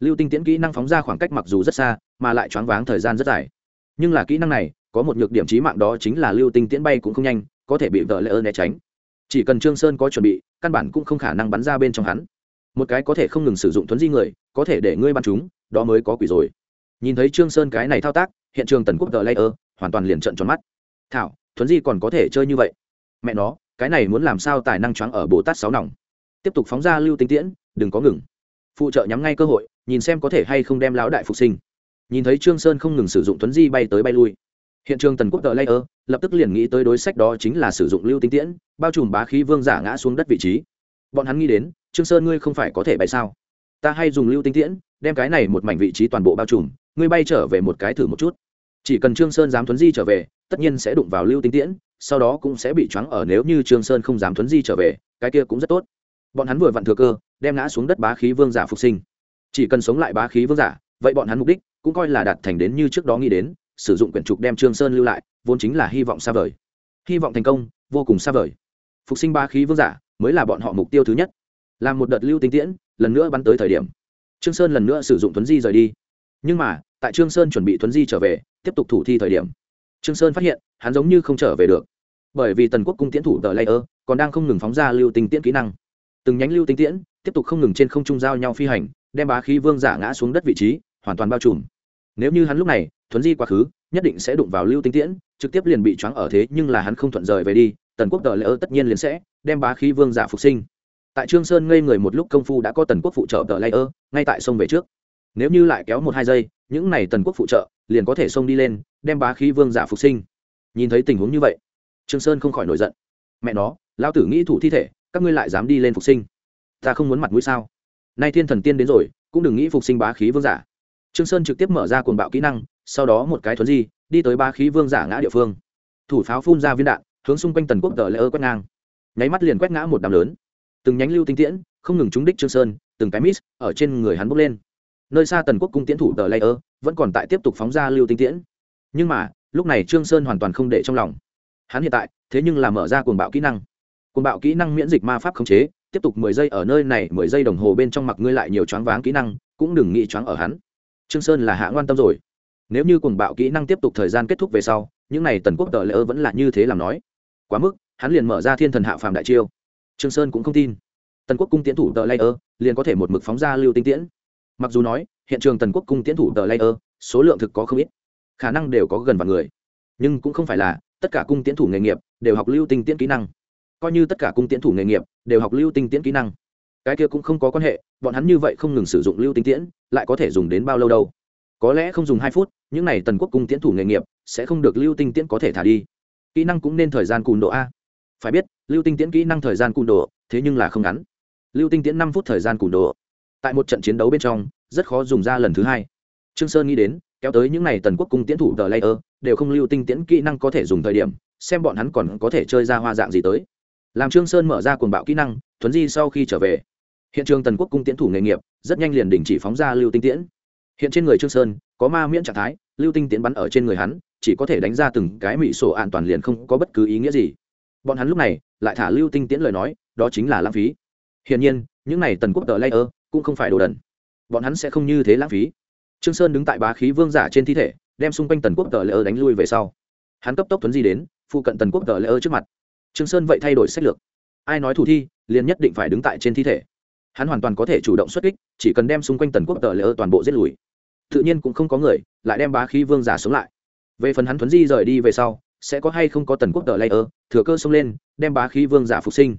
Lưu tinh tiễn kỹ năng phóng ra khoảng cách mặc dù rất xa, mà lại choáng váng thời gian rất dài. Nhưng là kỹ năng này, có một nhược điểm chí mạng đó chính là lưu tinh tiễn bay cũng không nhanh, có thể bị vợ lỡ né tránh. Chỉ cần trương sơn có chuẩn bị, căn bản cũng không khả năng bắn ra bên trong hắn. Một cái có thể không ngừng sử dụng thuấn di người, có thể để ngươi bắn chúng, đó mới có quỷ rồi. Nhìn thấy trương sơn cái này thao tác, hiện trường tần quốc tờ layer hoàn toàn liền trận tròn mắt. Thảo, thuấn di còn có thể chơi như vậy? Mẹ nó, cái này muốn làm sao tài năng choáng ở bồ tát sáu nòng? Tiếp tục phóng ra lưu tinh tiễn, đừng có ngừng. Phụ trợ nhắm ngay cơ hội, nhìn xem có thể hay không đem lão đại phục sinh. Nhìn thấy trương sơn không ngừng sử dụng tuấn di bay tới bay lui. Hiện trường tần quốc tờ layer, lập tức liền nghĩ tới đối sách đó chính là sử dụng lưu tinh tiễn, bao trùm bá khí vương giả ngã xuống đất vị trí. Bọn hắn nghĩ đến, trương sơn ngươi không phải có thể bay sao? Ta hay dùng lưu tinh tiễn, đem cái này một mảnh vị trí toàn bộ bao trùm, ngươi bay trở về một cái thử một chút. Chỉ cần trương sơn dám thuấn di trở về, tất nhiên sẽ đụng vào lưu tinh tiễn, sau đó cũng sẽ bị choáng ở nếu như trương sơn không dám thuấn di trở về, cái kia cũng rất tốt bọn hắn vừa vặn thừa cơ, đem ngã xuống đất bá khí vương giả phục sinh. Chỉ cần sống lại bá khí vương giả, vậy bọn hắn mục đích cũng coi là đạt thành đến như trước đó nghĩ đến, sử dụng quyển trục đem trương sơn lưu lại, vốn chính là hy vọng xa vời. Hy vọng thành công, vô cùng xa vời. Phục sinh bá khí vương giả mới là bọn họ mục tiêu thứ nhất. Làm một đợt lưu tinh tiễn, lần nữa bắn tới thời điểm. Trương sơn lần nữa sử dụng tuấn di rời đi. Nhưng mà, tại trương sơn chuẩn bị tuấn di trở về, tiếp tục thủ thi thời điểm. Trương sơn phát hiện, hắn giống như không trở về được. Bởi vì tần quốc cung tiễn thủ tờ layer còn đang không ngừng phóng ra lưu tinh tiễn kỹ năng từng nhánh lưu tinh tiễn, tiếp tục không ngừng trên không trung giao nhau phi hành, đem bá khí vương giả ngã xuống đất vị trí, hoàn toàn bao trùm. Nếu như hắn lúc này, thuấn di quá khứ, nhất định sẽ đụng vào lưu tinh tiễn, trực tiếp liền bị choáng ở thế, nhưng là hắn không thuận rời về đi, tần quốc tờ lỡ tất nhiên liền sẽ đem bá khí vương giả phục sinh. Tại trương sơn ngây người một lúc công phu đã có tần quốc phụ trợ tờ layer ngay tại sông về trước. Nếu như lại kéo một hai giây, những này tần quốc phụ trợ liền có thể xông đi lên, đem bá khí vương giả phục sinh. Nhìn thấy tình huống như vậy, trương sơn không khỏi nổi giận. Mẹ nó, lão tử nghĩ thủ thi thể các ngươi lại dám đi lên phục sinh? Ta không muốn mặt mũi sao? Nay thiên thần tiên đến rồi, cũng đừng nghĩ phục sinh bá khí vương giả. Trương sơn trực tiếp mở ra cuồng bạo kỹ năng, sau đó một cái thuấn di, đi tới bá khí vương giả ngã địa phương. Thủ pháo phun ra viên đạn, hướng xung quanh tần quốc tờ lễ ơ quét ngang. Nháy mắt liền quét ngã một đám lớn. Từng nhánh lưu tinh tiễn, không ngừng trúng đích trương sơn, từng cái miss ở trên người hắn bốc lên. Nơi xa tần quốc cung tiễn thủ tờ layer vẫn còn tại tiếp tục phóng ra lưu tinh tiễn. Nhưng mà, lúc này trương sơn hoàn toàn không để trong lòng. Hắn hiện tại, thế nhưng là mở ra cuồng bạo kỹ năng côn bạo kỹ năng miễn dịch ma pháp khống chế, tiếp tục mười giây ở nơi này, mười giây đồng hồ bên trong mặc ngươi lại nhiều choáng váng kỹ năng, cũng đừng nghĩ choáng ở hắn. Trương sơn là hạ ngoan tâm rồi. Nếu như cuồng bạo kỹ năng tiếp tục thời gian kết thúc về sau, những này tần quốc tờ lỡ vẫn là như thế làm nói. Quá mức, hắn liền mở ra thiên thần hạ phàm đại chiêu. Trương sơn cũng không tin. Tần quốc cung tiến thủ tờ lỡ liền có thể một mực phóng ra lưu tinh tiễn. Mặc dù nói, hiện trường tần quốc cung tiến thủ tờ lỡ số lượng thực có không ít. Khả năng đều có gần vạn người. Nhưng cũng không phải là, tất cả cung tiến thủ nghề nghiệp đều học lưu tinh tiễn kỹ năng coi như tất cả cung tiễn thủ nghề nghiệp đều học lưu tinh tiễn kỹ năng. Cái kia cũng không có quan hệ, bọn hắn như vậy không ngừng sử dụng lưu tinh tiễn, lại có thể dùng đến bao lâu đâu? Có lẽ không dùng hai phút, những n à y tần quốc cung tiễn thủ nghề nghiệp sẽ không được lưu tinh tiễn có thể thả đi. Kỹ năng cũng nên thời gian cùn độ a. Phải biết, lưu tinh tiễn kỹ năng thời gian cùn độ, thế nhưng là không ngắn. Lưu tinh tiễn năm phút thời gian cùn độ. Tại một trận chiến đấu bên trong, rất khó dùng ra lần thứ hai. Trương sơn nghĩ đến, kéo tới những n à y tần quốc cung tiễn thủ tờ layer, đều không lưu tinh tiễn kỹ năng có thể dùng thời điểm, xem bọn hắn còn có thể chơi ra hoa dạng gì tới làm trương sơn mở ra cuồng bạo kỹ năng, thuấn di sau khi trở về. Hiện trường tần quốc cung tiễn thủ nghề nghiệp, rất nhanh liền đình chỉ phóng ra lưu tinh tiễn. Hiện trên người trương sơn, có ma miễn trạng thái, lưu tinh tiễn bắn ở trên người hắn, chỉ có thể đánh ra từng cái mỹ sổ an toàn liền không có bất cứ ý nghĩa gì. Bọn hắn lúc này, lại thả lưu tinh tiễn lời nói, đó chính là lãng phí. Hiển nhiên, những này tần quốc tờ layer cũng không phải đồ đần. Bọn hắn sẽ không như thế lãng phí. Trương sơn đứng tại bá khí vương giả trên thi thể, đem xung quanh tần quốc tờ layer đánh lui về sau. Hắn cấp tốc tuấn di đến, phụ cận tần quốc tờ layer trước mặt trương sơn vậy thay đổi sách lược. Ai nói thủ thi, liền nhất định phải đứng tại trên thi thể. Hắn hoàn toàn có thể chủ động xuất kích, chỉ cần đem xung quanh tần quốc tờ lỡ toàn bộ giết lùi. Tự nhiên cũng không có người, lại đem bá khí vương giả sống lại. Về phần hắn thuấn di rời đi về sau, sẽ có hay không có tần quốc tờ lây thừa cơ xông lên, đem bá khí vương giả phục sinh.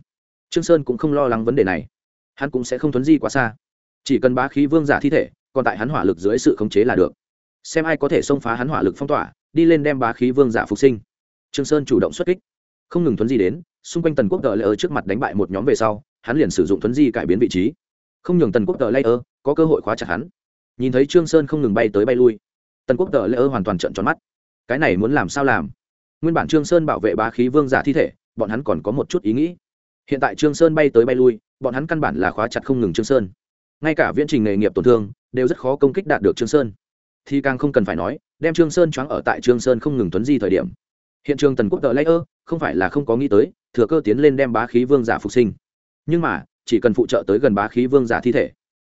Trương sơn cũng không lo lắng vấn đề này. Hắn cũng sẽ không thuấn di quá xa. Chỉ cần bá khí vương giả thi thể, còn tại hắn hỏa lực dưới sự khống chế là được. Xem ai có thể xông phá hắn hỏa lực phong tỏa, đi lên đem bá khí vương giả phục sinh. Trương sơn chủ động xuất kích không ngừng thuấn di đến, xung quanh tần quốc tờ lây ơ trước mặt đánh bại một nhóm về sau, hắn liền sử dụng thuấn di cải biến vị trí. Không nhường tần quốc tờ lây ơ có cơ hội khóa chặt hắn. Nhìn thấy trương sơn không ngừng bay tới bay lui, tần quốc tờ lây ơ hoàn toàn trợn tròn mắt. Cái này muốn làm sao làm? Nguyên bản trương sơn bảo vệ bá khí vương giả thi thể, bọn hắn còn có một chút ý nghĩ. Hiện tại trương sơn bay tới bay lui, bọn hắn căn bản là khóa chặt không ngừng trương sơn. Ngay cả viễn trình nghề nghiệp tổn thương đều rất khó công kích đạt được trương sơn. Thì càng không cần phải nói, đem trương sơn choáng ở tại trương sơn không ngừng tuấn di thời điểm hiện trường tần quốc tờ layer không phải là không có nghĩ tới, thừa cơ tiến lên đem bá khí vương giả phục sinh. Nhưng mà, chỉ cần phụ trợ tới gần bá khí vương giả thi thể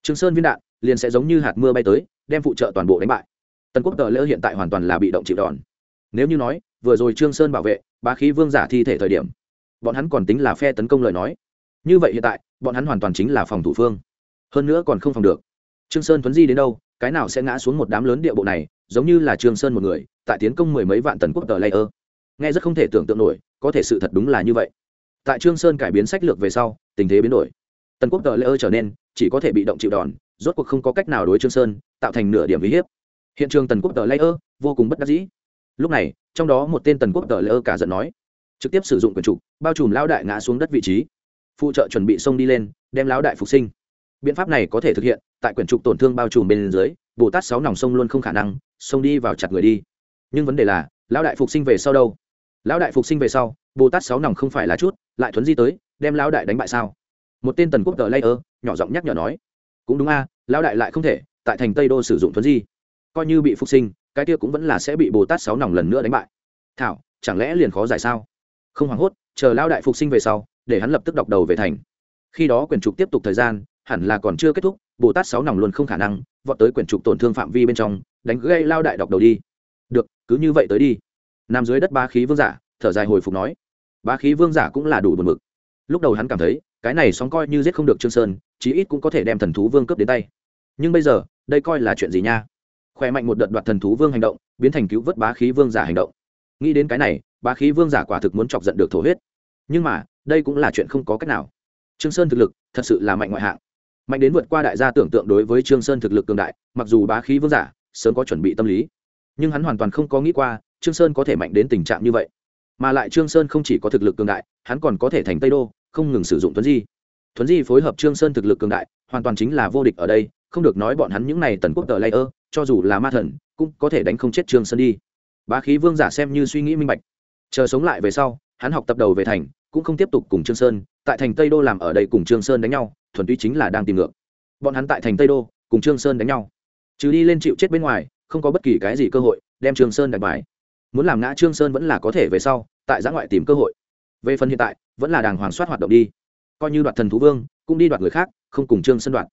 trương sơn viên đạn liền sẽ giống như hạt mưa bay tới, đem phụ trợ toàn bộ đánh bại. Tần quốc tờ layer hiện tại hoàn toàn là bị động chịu đòn. Nếu như nói, vừa rồi trương sơn bảo vệ bá khí vương giả thi thể thời điểm, bọn hắn còn tính là phe tấn công lời nói. Như vậy hiện tại, bọn hắn hoàn toàn chính là phòng thủ phương. Hơn nữa còn không phòng được. Trương sơn tuấn di đến đâu, cái nào sẽ ngã xuống một đám lớn địa bộ này, giống như là trương sơn một người, tại tiến công mười mấy vạn tần quốc tờ layer nghe rất không thể tưởng tượng nổi, có thể sự thật đúng là như vậy. Tại trương sơn cải biến sách lược về sau, tình thế biến đổi. Tần quốc tờ lễ ơ trở nên, chỉ có thể bị động chịu đòn, rốt cuộc không có cách nào đối trương sơn, tạo thành nửa điểm uy hiếp. Hiện trường tần quốc tờ lễ ơ, vô cùng bất đắc dĩ. Lúc này, trong đó một tên tần quốc tờ lễ ơ cả giận nói, trực tiếp sử dụng quyền trục, bao trùm lão đại ngã xuống đất vị trí. Phụ trợ chuẩn bị xông đi lên, đem lão đại phục sinh. Biện pháp này có thể thực hiện, tại quyển trục tổn thương bao trùm bên dưới, bồ tát sáu nòng sông luôn không khả năng, xông đi vào chặt người đi. Nhưng vấn đề là, lão đại phục sinh về sau đâu? Lão đại phục sinh về sau, bồ tát sáu nòng không phải là chút, lại thuấn di tới, đem lão đại đánh bại sao? Một tên tần quốc tờ lây ơ nhỏ giọng nhắc nhở nói. Cũng đúng a, lão đại lại không thể, tại thành tây đô sử dụng thuấn di. Coi như bị phục sinh, cái kia cũng vẫn là sẽ bị bồ tát sáu nòng lần nữa đánh bại. Thảo, chẳng lẽ liền khó giải sao? Không hoảng hốt, chờ lão đại phục sinh về sau, để hắn lập tức đọc đầu về thành. Khi đó quyền trục tiếp tục thời gian, hẳn là còn chưa kết thúc, bồ tát sáu nòng luôn không khả năng vọt tới quyền trục tổn thương phạm vi bên trong, đánh gây lao đại đọc đầu đi. Được, cứ như vậy tới đi nằm dưới đất ba khí vương giả, thở dài hồi phục nói, ba khí vương giả cũng là đủ buồn mực. Lúc đầu hắn cảm thấy, cái này sóng coi như giết không được trương sơn, chí ít cũng có thể đem thần thú vương cướp đến tay. Nhưng bây giờ, đây coi là chuyện gì nha? Khỏe mạnh một đợt đoạt thần thú vương hành động, biến thành cứu vớt bá khí vương giả hành động. Nghĩ đến cái này bá khí vương giả quả thực muốn chọc giận được thổ huyết. Nhưng mà, đây cũng là chuyện không có cách nào. Trương sơn thực lực, thật sự là mạnh ngoại hạng. Mạnh đến vượt qua đại gia tưởng tượng đối với trương sơn thực lực cường đại, mặc dù bá khí vương giả, sớm có chuẩn bị tâm lý. Nhưng hắn hoàn toàn không có nghĩ qua trương sơn có thể mạnh đến tình trạng như vậy. Mà lại trương sơn không chỉ có thực lực cường đại, hắn còn có thể thành tây đô, không ngừng sử dụng tuấn di. Tuấn di phối hợp trương sơn thực lực cường đại, hoàn toàn chính là vô địch ở đây, không được nói bọn hắn những này tần quốc tờ layer, cho dù là ma thần, cũng có thể đánh không chết trương sơn đi. Bá khí vương giả xem như suy nghĩ minh bạch. Chờ sống lại về sau, hắn học tập đầu về thành, cũng không tiếp tục cùng trương sơn, tại thành tây đô làm ở đây cùng trương sơn đánh nhau, thuần túy chính là đang tìm ngược. Bọn hắn tại thành tây đô, cùng trương sơn đánh nhau. Trừ đi lên chịu chết bên ngoài, không có bất kỳ cái gì cơ hội, đem trương sơn đặt bài muốn làm ngã trương sơn vẫn là có thể về sau, tại giã ngoại tìm cơ hội. Về phần hiện tại, vẫn là đàng hoàng soát hoạt động đi. Coi như đoạt thần thú vương, cũng đi đoạt người khác, không cùng trương sơn đoạt.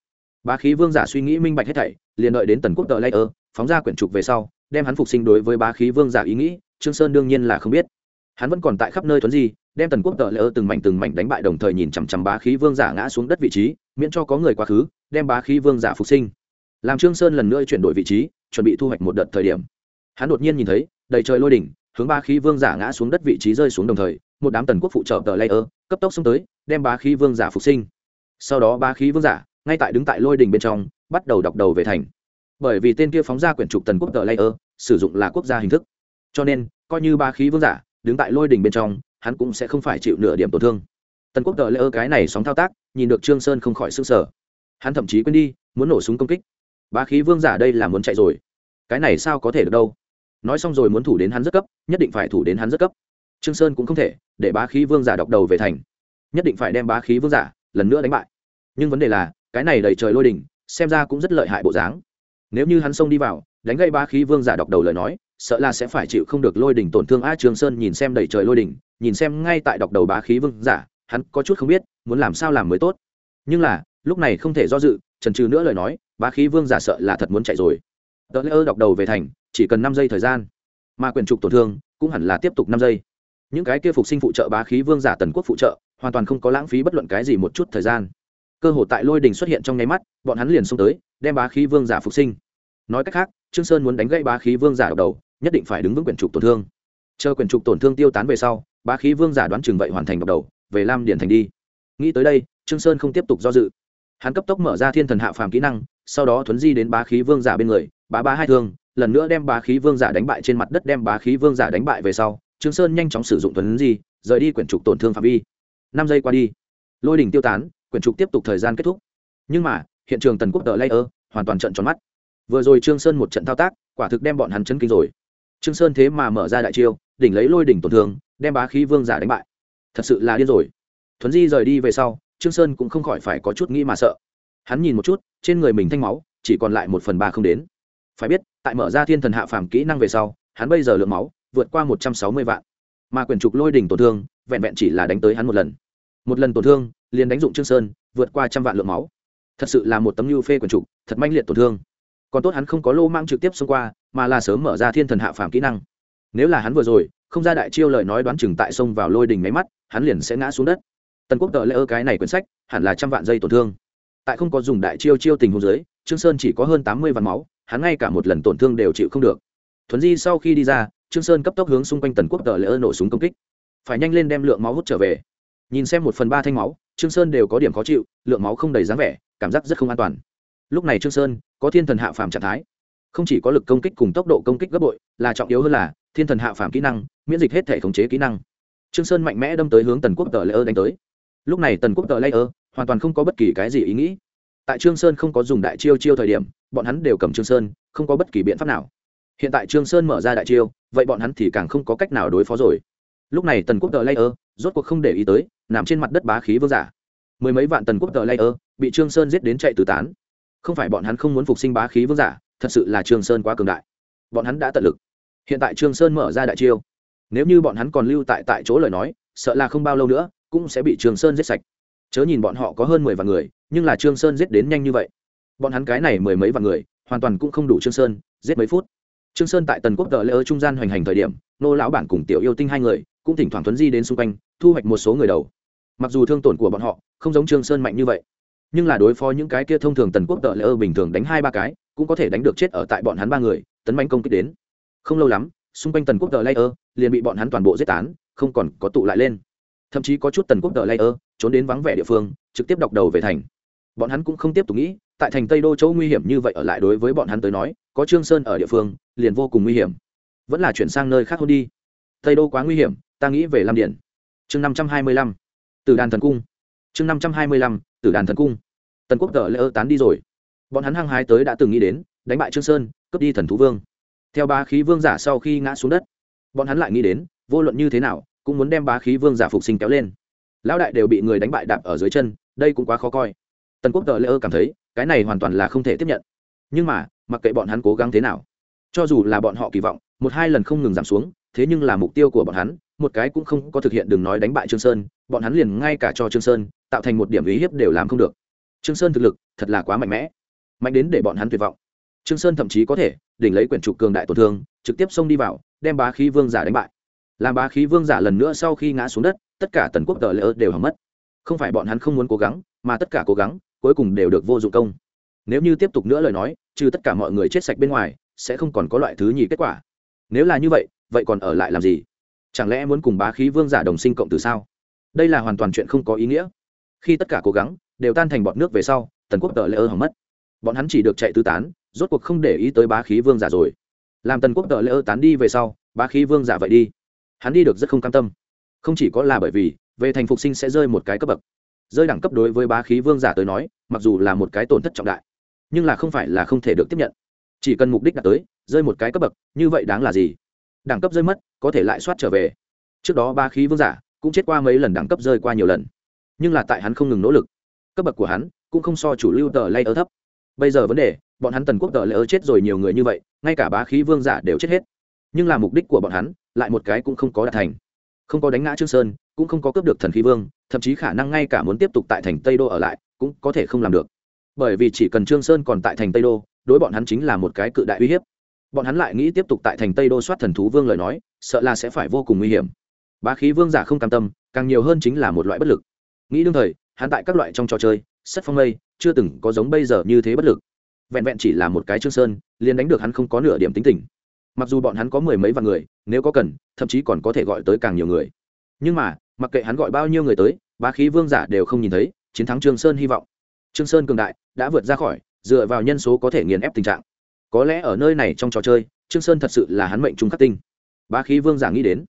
Bá khí vương giả suy nghĩ minh bạch hết thảy, liền đợi đến tần quốc tờ layer, phóng ra quyển trục về sau, đem hắn phục sinh đối với bá khí vương giả ý nghĩ, trương sơn đương nhiên là không biết. Hắn vẫn còn tại khắp nơi thuấn di, đem tần quốc tờ layer từng mảnh từng mảnh đánh bại đồng thời nhìn chằm chằm bá khí vương giả ngã xuống đất vị trí, miễn cho có người quá khứ, đem bá khí vương giả phục sinh. Làm trương sơn lần nữa chuyển đổi vị trí, chuẩn bị thu hoạch một đợt thời điểm. Hắn đột nhiên nhìn thấy đầy trời lôi đỉnh, hướng bá khí vương giả ngã xuống đất vị trí rơi xuống đồng thời, một đám tần quốc phụ trợ tờ layer cấp tốc xông tới, đem bá khí vương giả phục sinh. Sau đó bá khí vương giả, ngay tại đứng tại lôi đỉnh bên trong, bắt đầu đọc đầu về thành. Bởi vì tên kia phóng ra quyển trục tần quốc tờ layer sử dụng là quốc gia hình thức. Cho nên, coi như bá khí vương giả, đứng tại lôi đỉnh bên trong, hắn cũng sẽ không phải chịu nửa điểm tổn thương. Tần quốc tờ layer cái này sóng thao tác, nhìn được trương sơn không khỏi sức sở hắn thậm chí quên đi, muốn nổ súng công kích. Bá khí vương giả đây là muốn chạy rồi. Cái này sao có thể được đâu? Nói xong rồi muốn thủ đến hắn rất cấp, nhất định phải thủ đến hắn rất cấp. Trương sơn cũng không thể, để bá khí vương giả đọc đầu về thành. Nhất định phải đem bá khí vương giả lần nữa đánh bại. Nhưng vấn đề là, cái này đầy trời lôi đỉnh xem ra cũng rất lợi hại bộ dáng. Nếu như hắn xông đi vào, đánh gây bá khí vương giả đọc đầu lời nói, sợ là sẽ phải chịu không được lôi đỉnh tổn thương a trương sơn nhìn xem đầy trời lôi đỉnh nhìn xem ngay tại đọc đầu bá khí vương giả, hắn có chút không biết, muốn làm sao làm mới tốt. Nhưng là, lúc này không thể do dự trần trừ nữa lời nói, bá khí vương giả sợ là thật muốn chạy rồi. Tờ lễ ơ đọc đầu về thành chỉ cần năm giây thời gian, mà quyền trục tổn thương cũng hẳn là tiếp tục năm giây. Những cái kia phục sinh phụ trợ bá khí vương giả tần quốc phụ trợ, hoàn toàn không có lãng phí bất luận cái gì một chút thời gian. Cơ hội tại lôi đình xuất hiện trong nháy mắt, bọn hắn liền xông tới, đem bá khí vương giả phục sinh. Nói cách khác, trương sơn muốn đánh gãy bá khí vương giả đầu, nhất định phải đứng vững quyển trục tổn thương. Chờ quyển trục tổn thương tiêu tán về sau, bá khí vương giả đoán chừng vậy hoàn thành độc đầu, về lam điển thành đi. Nghĩ tới đây, trương sơn không tiếp tục do dự. Hắn cấp tốc mở ra thiên thần hạ phàm kỹ năng, sau đó thuấn di đến bá khí vương giả bên người, bá bá hai thương lần nữa đem bá khí vương giả đánh bại trên mặt đất, đem bá khí vương giả đánh bại về sau, trương sơn nhanh chóng sử dụng thuấn di, rời đi quyển trục tổn thương phạm vi. Năm giây qua đi, lôi đỉnh tiêu tán, quyển trục tiếp tục thời gian kết thúc. Nhưng mà, hiện trường tần quốc tờ layer hoàn toàn trận tròn mắt. Vừa rồi trương sơn một trận thao tác, quả thực đem bọn hắn chấn kinh rồi. Trương sơn thế mà mở ra đại chiêu, đỉnh lấy lôi đỉnh tổn thương, đem bá khí vương giả đánh bại. Thật sự là điên rồi. Thuấn di rời đi về sau, trương sơn cũng không khỏi phải có chút nghĩ mà sợ. Hắn nhìn một chút, trên người mình thanh máu, chỉ còn lại một phần ba không đến. Phải biết tại mở ra thiên thần hạ phàm kỹ năng về sau, hắn bây giờ lượng máu vượt qua một trăm sáu mươi vạn. Mà quyển trục lôi đỉnh tổn thương, vẹn vẹn chỉ là đánh tới hắn một lần. Một lần tổn thương, liền đánh dụng trương sơn, vượt qua trăm vạn lượng máu. Thật sự là một tấm lưu phê quyển trục, thật manh liệt tổn thương. Còn tốt hắn không có lô mang trực tiếp xông qua, mà là sớm mở ra thiên thần hạ phàm kỹ năng. Nếu là hắn vừa rồi, không ra đại chiêu lời nói đoán chừng tại sông vào lôi đình máy mắt, hắn liền sẽ ngã xuống đất. Tần quốc tờ lễ ơ cái này quyển sách, hẳn là trăm vạn giây tổn thương. Tại không có dùng đại chiêu chiêu tình huống dưới, trương sơn chỉ có hơn tám mươi vạn máu hắn ngay cả một lần tổn thương đều chịu không được. Thuấn di sau khi đi ra, trương sơn cấp tốc hướng xung quanh tần quốc tờ lễ ơn nổ súng công kích. Phải nhanh lên đem lượng máu hút trở về. Nhìn xem một phần ba thanh máu, trương sơn đều có điểm khó chịu, lượng máu không đầy dáng vẻ, cảm giác rất không an toàn. Lúc này trương sơn, có thiên thần hạ phàm trạng thái. Không chỉ có lực công kích cùng tốc độ công kích gấp bội, là trọng yếu hơn là, thiên thần hạ phàm kỹ năng, miễn dịch hết thể khống chế kỹ năng. Trương sơn mạnh mẽ đâm tới hướng tần quốc tờ layer đánh tới. Lúc này tần quốc tờ layer hoàn toàn không có bất kỳ cái gì ý nghĩ. Tại trương sơn không có dùng đại chiêu chiêu thời điểm bọn hắn đều cầm trương sơn, không có bất kỳ biện pháp nào. Hiện tại trương sơn mở ra đại chiêu, vậy bọn hắn thì càng không có cách nào đối phó rồi. Lúc này tần quốc tờ layer, rốt cuộc không để ý tới, nằm trên mặt đất bá khí vương giả. Mười mấy vạn tần quốc tờ layer bị trương sơn giết đến chạy tứ tán. Không phải bọn hắn không muốn phục sinh bá khí vương giả, thật sự là trương sơn quá cường đại. Bọn hắn đã tận lực. Hiện tại trương sơn mở ra đại chiêu. Nếu như bọn hắn còn lưu tại tại chỗ lời nói, sợ là không bao lâu nữa, cũng sẽ bị trương sơn giết sạch. Chớ nhìn bọn họ có hơn mười vạn người, nhưng là trương sơn giết đến nhanh như vậy bọn hắn cái này mười mấy vạn người, hoàn toàn cũng không đủ trương sơn, giết mấy phút. Trương sơn tại tần quốc tờ lễ ở trung gian hoành hành thời điểm, nô lão bản cùng tiểu yêu tinh hai người cũng thỉnh thoảng thuấn di đến xung quanh, thu hoạch một số người đầu. Mặc dù thương tổn của bọn họ không giống trương sơn mạnh như vậy, nhưng là đối phó những cái kia thông thường tần quốc tợ lễ ơ bình thường đánh hai ba cái, cũng có thể đánh được chết ở tại bọn hắn ba người, tấn bánh công kích đến. Không lâu lắm, xung quanh tần quốc tợ lễ ơ liền bị bọn hắn toàn bộ giết tán, không còn có tụ lại lên. Thậm chí có chút tần quốc tợ lễ ơ trốn đến vắng vẻ địa phương, trực tiếp đọc đầu về thành. Bọn hắn cũng không tiếp tục nghĩ tại thành tây đô chỗ nguy hiểm như vậy ở lại đối với bọn hắn tới nói, có trương sơn ở địa phương, liền vô cùng nguy hiểm. Vẫn là chuyển sang nơi khác hơn đi. Tây đô quá nguy hiểm, ta nghĩ về lam điện chương năm trăm hai mươi lăm. Từ đàn thần cung. Chương năm trăm hai mươi lăm. Từ đàn thần cung. Tần quốc tờ lễ ơ tán đi rồi. Bọn hắn hăng hái tới đã từng nghĩ đến, đánh bại trương sơn, cướp đi thần thú vương. Theo ba khí vương giả sau khi ngã xuống đất, bọn hắn lại nghĩ đến, vô luận như thế nào, cũng muốn đem bá khí vương giả phục sinh kéo lên. Lão đại đều bị người đánh bại đạp ở dưới chân, đây cũng quá khó coi tần quốc tờ lễ ơ cảm thấy, cái này hoàn toàn là không thể tiếp nhận. Nhưng mà, mặc kệ bọn hắn cố gắng thế nào, cho dù là bọn họ kỳ vọng, một hai lần không ngừng giảm xuống, thế nhưng là mục tiêu của bọn hắn, một cái cũng không có thực hiện đừng nói đánh bại trương sơn, bọn hắn liền ngay cả cho trương sơn, tạo thành một điểm ý hiếp đều làm không được. Trương sơn thực lực, thật là quá mạnh mẽ. Mạnh đến để bọn hắn tuyệt vọng. Trương sơn thậm chí có thể, đỉnh lấy quyển trục cường đại tổn thương, trực tiếp xông đi vào, đem bá khí vương giả đánh bại. Làm bá khí vương giả lần nữa sau khi ngã xuống đất, tất cả tần quốc tờ lỡ đều hỏng mất. Không phải bọn hắn không muốn cố gắng, mà tất cả cố gắng cuối cùng đều được vô dụng công. Nếu như tiếp tục nữa lời nói, trừ tất cả mọi người chết sạch bên ngoài, sẽ không còn có loại thứ nhì kết quả. Nếu là như vậy vậy còn ở lại làm gì? Chẳng lẽ muốn cùng bá khí vương giả đồng sinh cộng từ sao? Đây là hoàn toàn chuyện không có ý nghĩa. Khi tất cả cố gắng, đều tan thành bọn nước về sau, tần quốc tờ lễ ơ hỏng mất. Bọn hắn chỉ được chạy tứ tán, rốt cuộc không để ý tới bá khí vương giả rồi. Làm tần quốc tờ lễ ơ tán đi về sau, bá khí vương giả vậy đi. Hắn đi được rất không cam tâm. Không chỉ có là bởi vì, về thành phục sinh sẽ rơi một cái cấp bậc rơi đẳng cấp đối với bá khí vương giả tới nói, mặc dù là một cái tổn thất trọng đại, nhưng là không phải là không thể được tiếp nhận. Chỉ cần mục đích đạt tới, rơi một cái cấp bậc, như vậy đáng là gì? Đẳng cấp rơi mất, có thể lại soát trở về. Trước đó ba khí vương giả cũng chết qua mấy lần đẳng cấp rơi qua nhiều lần, nhưng là tại hắn không ngừng nỗ lực, cấp bậc của hắn cũng không so chủ lưu tờ lay ở thấp. Bây giờ vấn đề, bọn hắn tần quốc tờ lay ở chết rồi nhiều người như vậy, ngay cả bá khí vương giả đều chết hết. Nhưng là mục đích của bọn hắn, lại một cái cũng không có đạt thành. Không có đánh ngã trương sơn, cũng không có cướp được thần khí vương thậm chí khả năng ngay cả muốn tiếp tục tại thành tây đô ở lại, cũng có thể không làm được. Bởi vì chỉ cần trương sơn còn tại thành tây đô, đối bọn hắn chính là một cái cự đại uy hiếp. Bọn hắn lại nghĩ tiếp tục tại thành tây đô soát thần thú vương lời nói, sợ là sẽ phải vô cùng nguy hiểm. Bá khí vương giả không cam tâm, càng nhiều hơn chính là một loại bất lực. Nghĩ đương thời, hắn tại các loại trong trò chơi sắt phong mây, chưa từng có giống bây giờ như thế bất lực. Vẹn vẹn chỉ là một cái trương sơn, liền đánh được hắn không có nửa điểm tính tình. Mặc dù bọn hắn có mười mấy vạn người, nếu có cần, thậm chí còn có thể gọi tới càng nhiều người. Nhưng mà, mặc kệ hắn gọi bao nhiêu người tới bá khí vương giả đều không nhìn thấy, chiến thắng trương sơn hy vọng. Trương sơn cường đại, đã vượt ra khỏi, dựa vào nhân số có thể nghiền ép tình trạng. Có lẽ ở nơi này trong trò chơi, trương sơn thật sự là hắn mệnh trung khắc tinh. Bá khí vương giả nghĩ đến.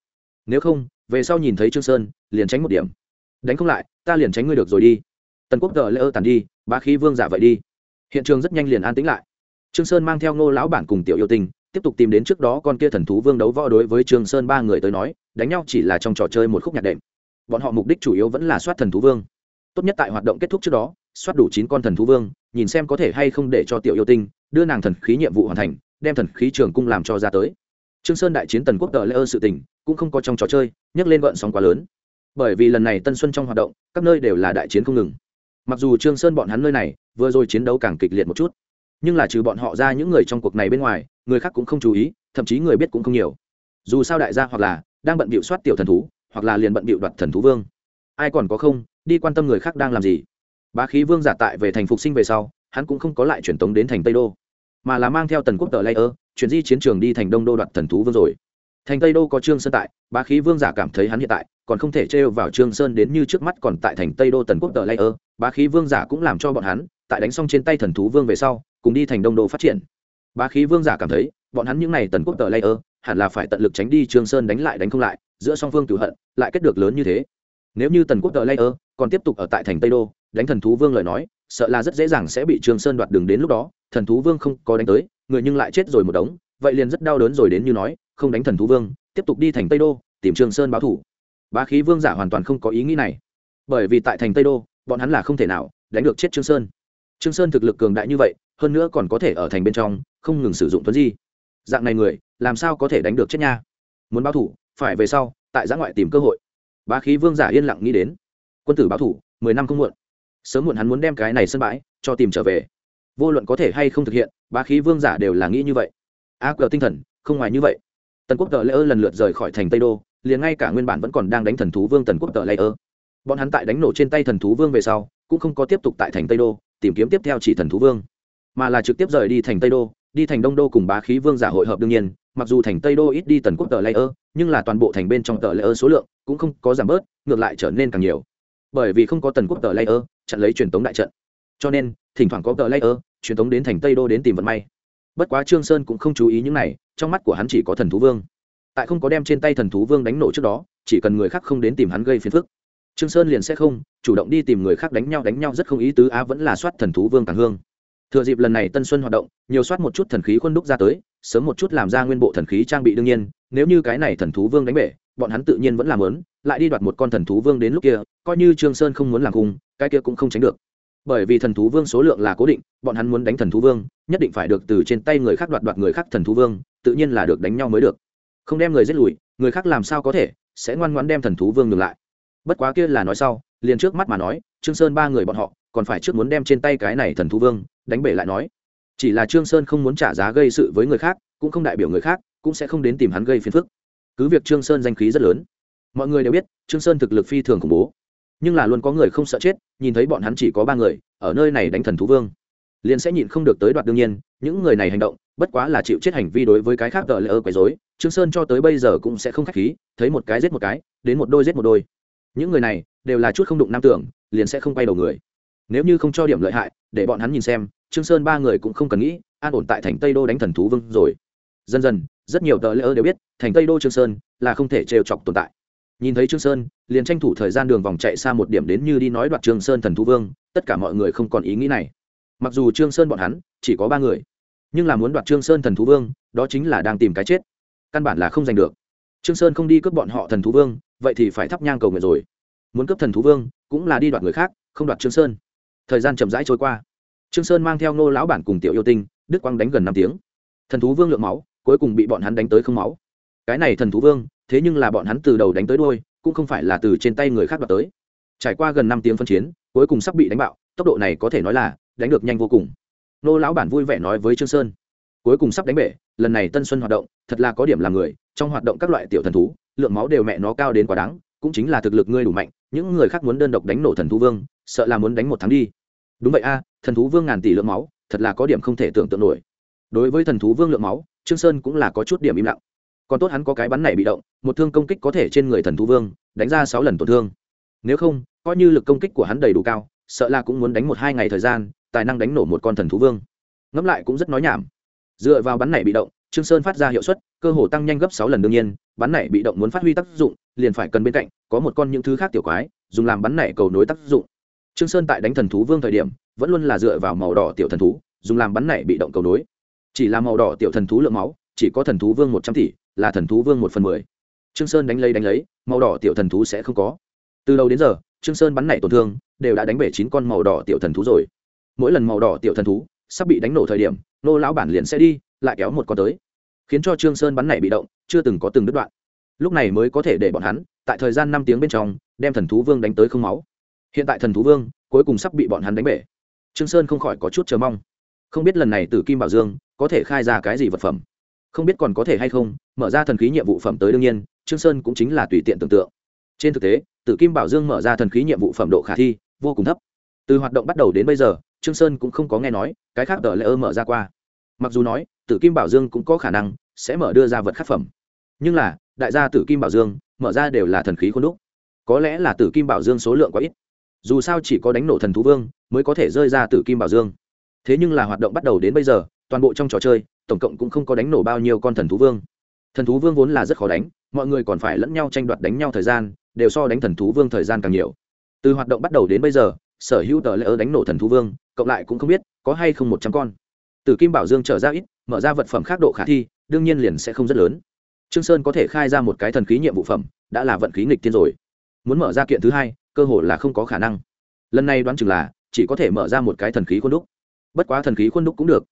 Nếu không, về sau nhìn thấy trương sơn, liền tránh một điểm. Đánh không lại, ta liền tránh ngươi được rồi đi. Tần quốc tờ lễ ơ tàn đi, bá khí vương giả vậy đi. Hiện trường rất nhanh liền an tĩnh lại. Trương sơn mang theo ngô lão bản cùng tiểu yêu tình tiếp tục tìm đến trước đó con kia thần thú vương đấu võ đối với trương sơn ba người tới nói, đánh nhau chỉ là trong trò chơi một khúc nhạc đệm bọn họ mục đích chủ yếu vẫn là soát thần thú vương. Tốt nhất tại hoạt động kết thúc trước đó, soát đủ chín con thần thú vương, nhìn xem có thể hay không để cho tiểu yêu tinh đưa nàng thần khí nhiệm vụ hoàn thành, đem thần khí trường cung làm cho ra tới. Trương sơn đại chiến tần quốc tờ lễ ơn sự tình cũng không có trong trò chơi, nhấc lên gợn sóng quá lớn. Bởi vì lần này tân xuân trong hoạt động, các nơi đều là đại chiến không ngừng. Mặc dù trương sơn bọn hắn nơi này vừa rồi chiến đấu càng kịch liệt một chút, nhưng là trừ bọn họ ra những người trong cuộc này bên ngoài, người khác cũng không chú ý, thậm chí người biết cũng không nhiều. Dù sao đại gia hoặc là đang bận bịu soát tiểu thần thú hoặc là liền bận bịu đoạt thần thú vương. Ai còn có không, đi quan tâm người khác đang làm gì. Bá khí vương giả tại về thành phục sinh về sau, hắn cũng không có lại truyền tống đến thành tây đô, mà là mang theo tần quốc tờ lây ơ chuyển di chiến trường đi thành đông đô đoạt thần thú vương rồi. Thành tây đô có trương sơn tại, bá khí vương giả cảm thấy hắn hiện tại còn không thể trêu vào trương sơn đến như trước mắt còn tại thành tây đô tần quốc tờ lây ơ bá khí vương giả cũng làm cho bọn hắn tại đánh xong trên tay thần thú vương về sau, cùng đi thành đông đô phát triển. Bá khí vương giả cảm thấy, bọn hắn những n à y tần quốc tờ lây ơ hẳn là phải tận lực tránh đi trương sơn đánh lại đánh không lại giữa song phương cửu hận, lại kết được lớn như thế. Nếu như tần quốc tờ lây ơ còn tiếp tục ở tại thành tây đô, đánh thần thú vương lời nói, sợ là rất dễ dàng sẽ bị trương sơn đoạt đường đến lúc đó, thần thú vương không có đánh tới, người nhưng lại chết rồi một đống, vậy liền rất đau đớn rồi đến như nói, không đánh thần thú vương, tiếp tục đi thành tây đô, tìm trương sơn báo thủ. Bá khí vương giả hoàn toàn không có ý nghĩ này. Bởi vì tại thành tây đô, bọn hắn là không thể nào đánh được chết trương sơn. Trương sơn thực lực cường đại như vậy, hơn nữa còn có thể ở thành bên trong, không ngừng sử dụng tuấn di. Dạng này người, làm sao có thể đánh được chết nha? Muốn báo thủ phải về sau, tại giã ngoại tìm cơ hội. Bá khí vương giả yên lặng nghĩ đến. Quân tử báo thủ, mười năm không muộn. Sớm muộn hắn muốn đem cái này sân bãi cho tìm trở về. Vô luận có thể hay không thực hiện, bá khí vương giả đều là nghĩ như vậy. A cờ tinh thần, không ngoài như vậy. Tần quốc tờ lễ ơ lần lượt rời khỏi thành tây đô, liền ngay cả nguyên bản vẫn còn đang đánh thần thú vương tần quốc tờ lễ ơ. Bọn hắn tại đánh nổ trên tay thần thú vương về sau, cũng không có tiếp tục tại thành tây đô, tìm kiếm tiếp theo chỉ thần thú vương, mà là trực tiếp rời đi thành tây đô đi thành đông đô cùng bá khí vương giả hội hợp đương nhiên, mặc dù thành tây đô ít đi tần quốc tờ layer, nhưng là toàn bộ thành bên trong tờ layer số lượng cũng không có giảm bớt, ngược lại trở nên càng nhiều. Bởi vì không có tần quốc tờ layer, chặn lấy truyền tống đại trận. Cho nên, thỉnh thoảng có tờ layer, truyền tống đến thành tây đô đến tìm vận may. Bất quá trương sơn cũng không chú ý những này, trong mắt của hắn chỉ có thần thú vương. Tại không có đem trên tay thần thú vương đánh nổ trước đó, chỉ cần người khác không đến tìm hắn gây phiền phức. Trương sơn liền sẽ không, chủ động đi tìm người khác đánh nhau đánh nhau rất không ý tứ, á vẫn là soát thần thú vương càng hương thừa dịp lần này tân xuân hoạt động, nhiều soát một chút thần khí khuôn đúc ra tới, sớm một chút làm ra nguyên bộ thần khí trang bị đương nhiên, nếu như cái này thần thú vương đánh bể, bọn hắn tự nhiên vẫn làm lớn, lại đi đoạt một con thần thú vương đến lúc kia, coi như trương sơn không muốn làm cùng, cái kia cũng không tránh được. Bởi vì thần thú vương số lượng là cố định, bọn hắn muốn đánh thần thú vương, nhất định phải được từ trên tay người khác đoạt đoạt người khác thần thú vương, tự nhiên là được đánh nhau mới được. Không đem người giết lùi, người khác làm sao có thể, sẽ ngoan ngoãn đem thần thú vương ngược lại. Bất quá kia là nói sau, liền trước mắt mà nói, trương sơn ba người bọn họ, còn phải trước muốn đem trên tay cái này thần thú vương đánh bể lại nói. Chỉ là trương sơn không muốn trả giá gây sự với người khác, cũng không đại biểu người khác, cũng sẽ không đến tìm hắn gây phiền phức. Cứ việc trương sơn danh khí rất lớn, mọi người đều biết, trương sơn thực lực phi thường khủng bố. Nhưng là luôn có người không sợ chết, nhìn thấy bọn hắn chỉ có ba người, ở nơi này đánh thần thú vương, liền sẽ nhịn không được tới đoạt đương nhiên, những người này hành động, bất quá là chịu chết hành vi đối với cái khác gợi lỡ quấy rối, trương sơn cho tới bây giờ cũng sẽ không khách khí, thấy một cái giết một cái, đến một đôi giết một đôi. Những người này đều là chút không đụng nam tưởng, liền sẽ không quay đầu người. Nếu như không cho điểm lợi hại, để bọn hắn nhìn xem trương sơn ba người cũng không cần nghĩ, an ổn tại thành tây đô đánh thần thú vương rồi. Dần dần, rất nhiều tờ lễ đều biết, thành tây đô trương sơn là không thể trêu chọc tồn tại. Nhìn thấy trương sơn, liền tranh thủ thời gian đường vòng chạy xa một điểm đến như đi nói đoạt trương sơn thần thú vương, tất cả mọi người không còn ý nghĩ này. Mặc dù trương sơn bọn hắn chỉ có ba người, nhưng là muốn đoạt trương sơn thần thú vương, đó chính là đang tìm cái chết. Căn bản là không giành được. Trương sơn không đi cướp bọn họ thần thú vương, vậy thì phải thắp nhang cầu nguyện rồi. Muốn cướp thần thú vương, cũng là đi đoạt người khác, không đoạt trương sơn. Thời gian chậm rãi trôi qua trương sơn mang theo nô lão bản cùng tiểu yêu tinh, đức quang đánh gần năm tiếng. Thần thú vương lượng máu, cuối cùng bị bọn hắn đánh tới không máu. Cái này thần thú vương, thế nhưng là bọn hắn từ đầu đánh tới đuôi, cũng không phải là từ trên tay người khác đoạt tới. Trải qua gần năm tiếng phân chiến, cuối cùng sắp bị đánh bạo, tốc độ này có thể nói là đánh được nhanh vô cùng. Nô lão bản vui vẻ nói với trương sơn, cuối cùng sắp đánh bể, lần này tân xuân hoạt động, thật là có điểm làm người, trong hoạt động các loại tiểu thần thú, lượng máu đều mẹ nó cao đến quá đáng, cũng chính là thực lực ngươi đủ mạnh, những người khác muốn đơn độc đánh nổ thần thú vương, sợ là muốn đánh một tháng đi. Đúng vậy a thần thú vương ngàn tỷ lượng máu, thật là có điểm không thể tưởng tượng nổi. Đối với thần thú vương lượng máu, trương sơn cũng là có chút điểm im lặng. Còn tốt hắn có cái bắn này bị động, một thương công kích có thể trên người thần thú vương, đánh ra sáu lần tổn thương. Nếu không, coi như lực công kích của hắn đầy đủ cao, sợ là cũng muốn đánh một hai ngày thời gian, tài năng đánh nổ một con thần thú vương. Ngẫm lại cũng rất nói nhảm. Dựa vào bắn này bị động, trương sơn phát ra hiệu suất, cơ hồ tăng nhanh gấp sáu lần đương nhiên, bắn này bị động muốn phát huy tác dụng, liền phải cần bên cạnh có một con những thứ khác tiểu quái, dùng làm bắn này cầu nối tác dụng. Trương sơn tại đánh thần thú vương thời điểm vẫn luôn là dựa vào màu đỏ tiểu thần thú, dùng làm bắn này bị động cầu nối. Chỉ là màu đỏ tiểu thần thú lượng máu, chỉ có thần thú vương một trăm tỷ, là thần thú vương một phần mười. Trương sơn đánh lấy đánh lấy, màu đỏ tiểu thần thú sẽ không có. Từ đầu đến giờ, trương sơn bắn nảy tổn thương, đều đã đánh bể chín con màu đỏ tiểu thần thú rồi. Mỗi lần màu đỏ tiểu thần thú sắp bị đánh nổ thời điểm, nô lão bản liền sẽ đi, lại kéo một con tới. Khiến cho trương sơn bắn nảy bị động, chưa từng có từng đứt đoạn. Lúc này mới có thể để bọn hắn, tại thời gian năm tiếng bên trong, đem thần thú vương đánh tới không máu. Hiện tại thần thú vương cuối cùng sắp bị bọn hắn đánh bể trương sơn không khỏi có chút chờ mong. Không biết lần này tử kim bảo dương có thể khai ra cái gì vật phẩm. Không biết còn có thể hay không, mở ra thần khí nhiệm vụ phẩm tới đương nhiên, trương sơn cũng chính là tùy tiện tưởng tượng. Trên thực tế, tử kim bảo dương mở ra thần khí nhiệm vụ phẩm độ khả thi, vô cùng thấp. Từ hoạt động bắt đầu đến bây giờ, trương sơn cũng không có nghe nói, cái khác tờ lễ ơ mở ra qua. Mặc dù nói, tử kim bảo dương cũng có khả năng sẽ mở đưa ra vật khắc phẩm. Nhưng là, đại gia tử kim bảo dương mở ra đều là thần khí khuôn đúc. Có lẽ là tử kim bảo dương số lượng quá ít dù sao chỉ có đánh nổ thần thú vương mới có thể rơi ra tử kim bảo dương. Thế nhưng là hoạt động bắt đầu đến bây giờ, toàn bộ trong trò chơi, tổng cộng cũng không có đánh nổ bao nhiêu con thần thú vương. Thần thú vương vốn là rất khó đánh, mọi người còn phải lẫn nhau tranh đoạt đánh nhau thời gian, đều so đánh thần thú vương thời gian càng nhiều. Từ hoạt động bắt đầu đến bây giờ, sở hữu tờ lễ ớ đánh nổ thần thú vương, cộng lại cũng không biết có hay không một trăm con. Từ kim bảo dương trở ra ít, mở ra vật phẩm khác độ khả thi, đương nhiên liền sẽ không rất lớn. Trương sơn có thể khai ra một cái thần khí nhiệm vụ phẩm, đã là vận khí nghịch tiên rồi. Muốn mở ra kiện thứ hai cơ hội là không có khả năng. Lần này đoán chừng là, chỉ có thể mở ra một cái thần khí khuôn đúc. Bất quá thần khí khuôn đúc cũng được.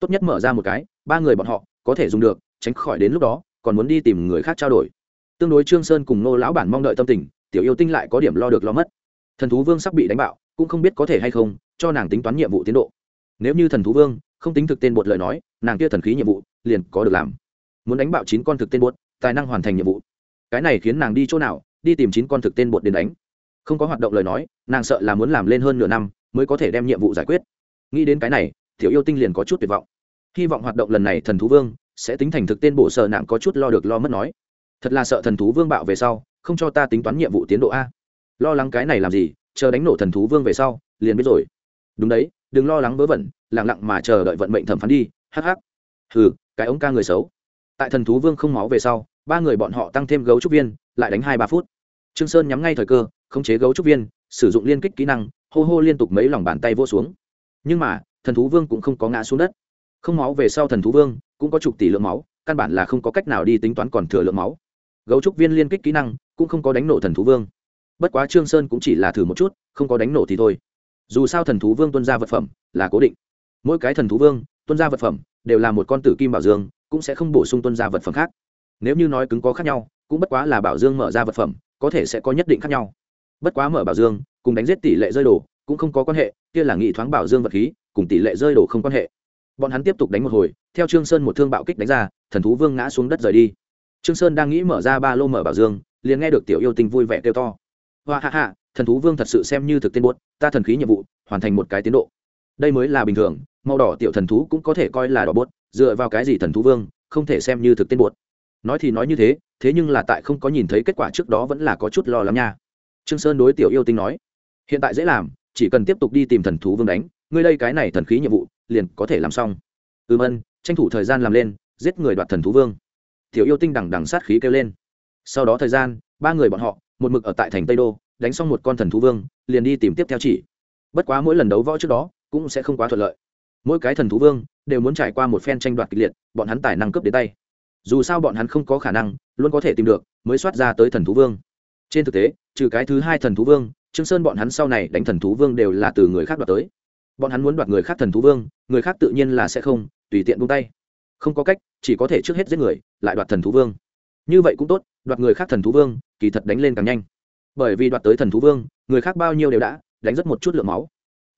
Tốt nhất mở ra một cái, ba người bọn họ có thể dùng được, tránh khỏi đến lúc đó, còn muốn đi tìm người khác trao đổi. Tương đối trương sơn cùng nô lão bản mong đợi tâm tình, tiểu yêu tinh lại có điểm lo được lo mất. Thần thú vương sắp bị đánh bạo, cũng không biết có thể hay không, cho nàng tính toán nhiệm vụ tiến độ. Nếu như thần thú vương không tính thực tên bột lời nói, nàng kia thần khí nhiệm vụ liền có được làm. Muốn đánh bạo chín con thực tên bột, tài năng hoàn thành nhiệm vụ. Cái này khiến nàng đi chỗ nào, đi tìm chín con thực tên bột đến đánh không có hoạt động lời nói, nàng sợ là muốn làm lên hơn nửa năm mới có thể đem nhiệm vụ giải quyết. Nghĩ đến cái này, tiểu yêu tinh liền có chút tuyệt vọng. Hy vọng hoạt động lần này thần thú vương sẽ tính thành thực tên bộ sợ nàng có chút lo được lo mất nói. Thật là sợ thần thú vương bạo về sau, không cho ta tính toán nhiệm vụ tiến độ a. Lo lắng cái này làm gì, chờ đánh nổ thần thú vương về sau, liền biết rồi. Đúng đấy, đừng lo lắng vớ vẩn lẳng lặng mà chờ đợi vận mệnh thẩm phán đi, hắc hắc. Hừ, cái ống ca người xấu. Tại thần thú vương không máu về sau, ba người bọn họ tăng thêm gấu trúc viên, lại đánh hai ba phút. Trương sơn nhắm ngay thời cơ khống chế gấu trúc viên, sử dụng liên kích kỹ năng, hô hô liên tục mấy lòng bàn tay vô xuống. Nhưng mà, thần thú vương cũng không có ngã xuống đất. Không máu về sau thần thú vương cũng có chục tỷ lượng máu, căn bản là không có cách nào đi tính toán còn thừa lượng máu. Gấu trúc viên liên kích kỹ năng cũng không có đánh nổ thần thú vương. Bất quá trương sơn cũng chỉ là thử một chút, không có đánh nổ thì thôi. Dù sao thần thú vương tuân ra vật phẩm là cố định. Mỗi cái thần thú vương tuân ra vật phẩm đều là một con tử kim bảo dương, cũng sẽ không bổ sung tuân ra vật phẩm khác. Nếu như nói cứng có khác nhau, cũng bất quá là bảo dương mở ra vật phẩm, có thể sẽ có nhất định khác nhau bất quá mở bảo dương, cùng đánh giết tỷ lệ rơi đổ cũng không có quan hệ, kia là nghị thoáng bảo dương vật khí, cùng tỷ lệ rơi đổ không quan hệ. Bọn hắn tiếp tục đánh một hồi, theo trương sơn một thương bạo kích đánh ra, thần thú vương ngã xuống đất rời đi. Trương sơn đang nghĩ mở ra ba lô mở bảo dương, liền nghe được tiểu yêu tinh vui vẻ kêu to. Hoa hạ hạ thần thú vương thật sự xem như thực tiên buốt, ta thần khí nhiệm vụ, hoàn thành một cái tiến độ. Đây mới là bình thường, màu đỏ tiểu thần thú cũng có thể coi là đỏ buốt, dựa vào cái gì thần thú vương, không thể xem như thực tiên buốt. Nói thì nói như thế thế nhưng là tại không có nhìn thấy kết quả trước đó vẫn là có chút lo lắng nha trương sơn đối tiểu yêu tinh nói, hiện tại dễ làm, chỉ cần tiếp tục đi tìm thần thú vương đánh, ngươi đây cái này thần khí nhiệm vụ, liền có thể làm xong. Ừm ân, tranh thủ thời gian làm lên, giết người đoạt thần thú vương. Tiểu yêu tinh đằng đằng sát khí kêu lên. Sau đó thời gian, ba người bọn họ, một mực ở tại thành tây đô, đánh xong một con thần thú vương, liền đi tìm tiếp theo chỉ. Bất quá mỗi lần đấu võ trước đó, cũng sẽ không quá thuận lợi. Mỗi cái thần thú vương đều muốn trải qua một phen tranh đoạt kịch liệt, bọn hắn tài năng cướp đến tay. Dù sao bọn hắn không có khả năng, luôn có thể tìm được, mới soát ra tới thần thú vương. Trên thực tế trừ cái thứ hai thần thú vương, trương sơn bọn hắn sau này đánh thần thú vương đều là từ người khác đoạt tới. Bọn hắn muốn đoạt người khác thần thú vương, người khác tự nhiên là sẽ không, tùy tiện buông tay. Không có cách, chỉ có thể trước hết giết người, lại đoạt thần thú vương. Như vậy cũng tốt, đoạt người khác thần thú vương, kỳ thật đánh lên càng nhanh. Bởi vì đoạt tới thần thú vương, người khác bao nhiêu đều đã đánh rất một chút lượng máu.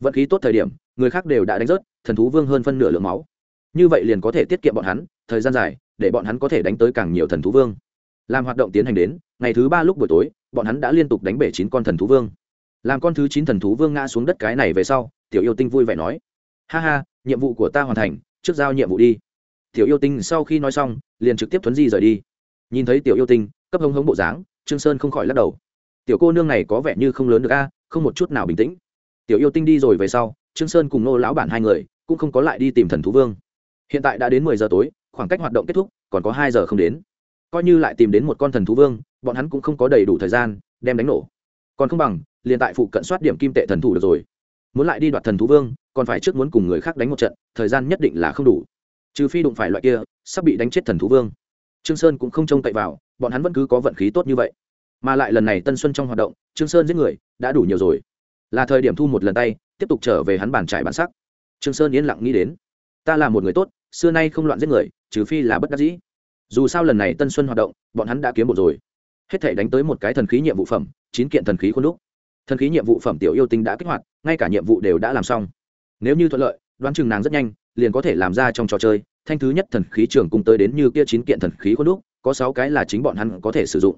Vận khí tốt thời điểm, người khác đều đã đánh rớt, thần thú vương hơn phân nửa lượng máu. Như vậy liền có thể tiết kiệm bọn hắn thời gian dài, để bọn hắn có thể đánh tới càng nhiều thần thú vương. Làm hoạt động tiến hành đến ngày thứ ba lúc buổi tối, bọn hắn đã liên tục đánh bể chín con thần thú vương. Làm con thứ chín thần thú vương ngã xuống đất cái này về sau, tiểu yêu tinh vui vẻ nói, ha ha, nhiệm vụ của ta hoàn thành, trước giao nhiệm vụ đi. Tiểu yêu tinh sau khi nói xong, liền trực tiếp thuấn di rời đi. Nhìn thấy tiểu yêu tinh, cấp hống hống bộ dáng, trương sơn không khỏi lắc đầu. Tiểu cô nương này có vẻ như không lớn được a, không một chút nào bình tĩnh. Tiểu yêu tinh đi rồi về sau, trương sơn cùng nô lão bản hai người cũng không có lại đi tìm thần thú vương. Hiện tại đã đến mười giờ tối, khoảng cách hoạt động kết thúc, còn có hai giờ không đến. Coi như lại tìm đến một con thần thú vương bọn hắn cũng không có đầy đủ thời gian đem đánh nổ. Còn không bằng, liền tại phụ cận soát điểm kim tệ thần thủ được rồi. Muốn lại đi đoạt thần thú vương, còn phải trước muốn cùng người khác đánh một trận, thời gian nhất định là không đủ. Trừ phi đụng phải loại kia, sắp bị đánh chết thần thú vương. Trương sơn cũng không trông cậy vào, bọn hắn vẫn cứ có vận khí tốt như vậy. Mà lại lần này tân xuân trong hoạt động, trương sơn giết người, đã đủ nhiều rồi. Là thời điểm thu một lần tay, tiếp tục trở về hắn bản trải bản sắc. Trương sơn yên lặng nghĩ đến, ta là một người tốt, xưa nay không loạn giết người, trừ phi là bất đắc dĩ. Dù sao lần này tân xuân hoạt động, bọn hắn đã kiếm một rồi hết thể đánh tới một cái thần khí nhiệm vụ phẩm, chín kiện thần khí khuôn đúc. Thần khí nhiệm vụ phẩm tiểu yêu tinh đã kích hoạt, ngay cả nhiệm vụ đều đã làm xong. Nếu như thuận lợi, đoán chừng nàng rất nhanh, liền có thể làm ra trong trò chơi, thanh thứ nhất thần khí trường cùng tới đến như kia chín kiện thần khí khuôn đúc, có sáu cái là chính bọn hắn có thể sử dụng.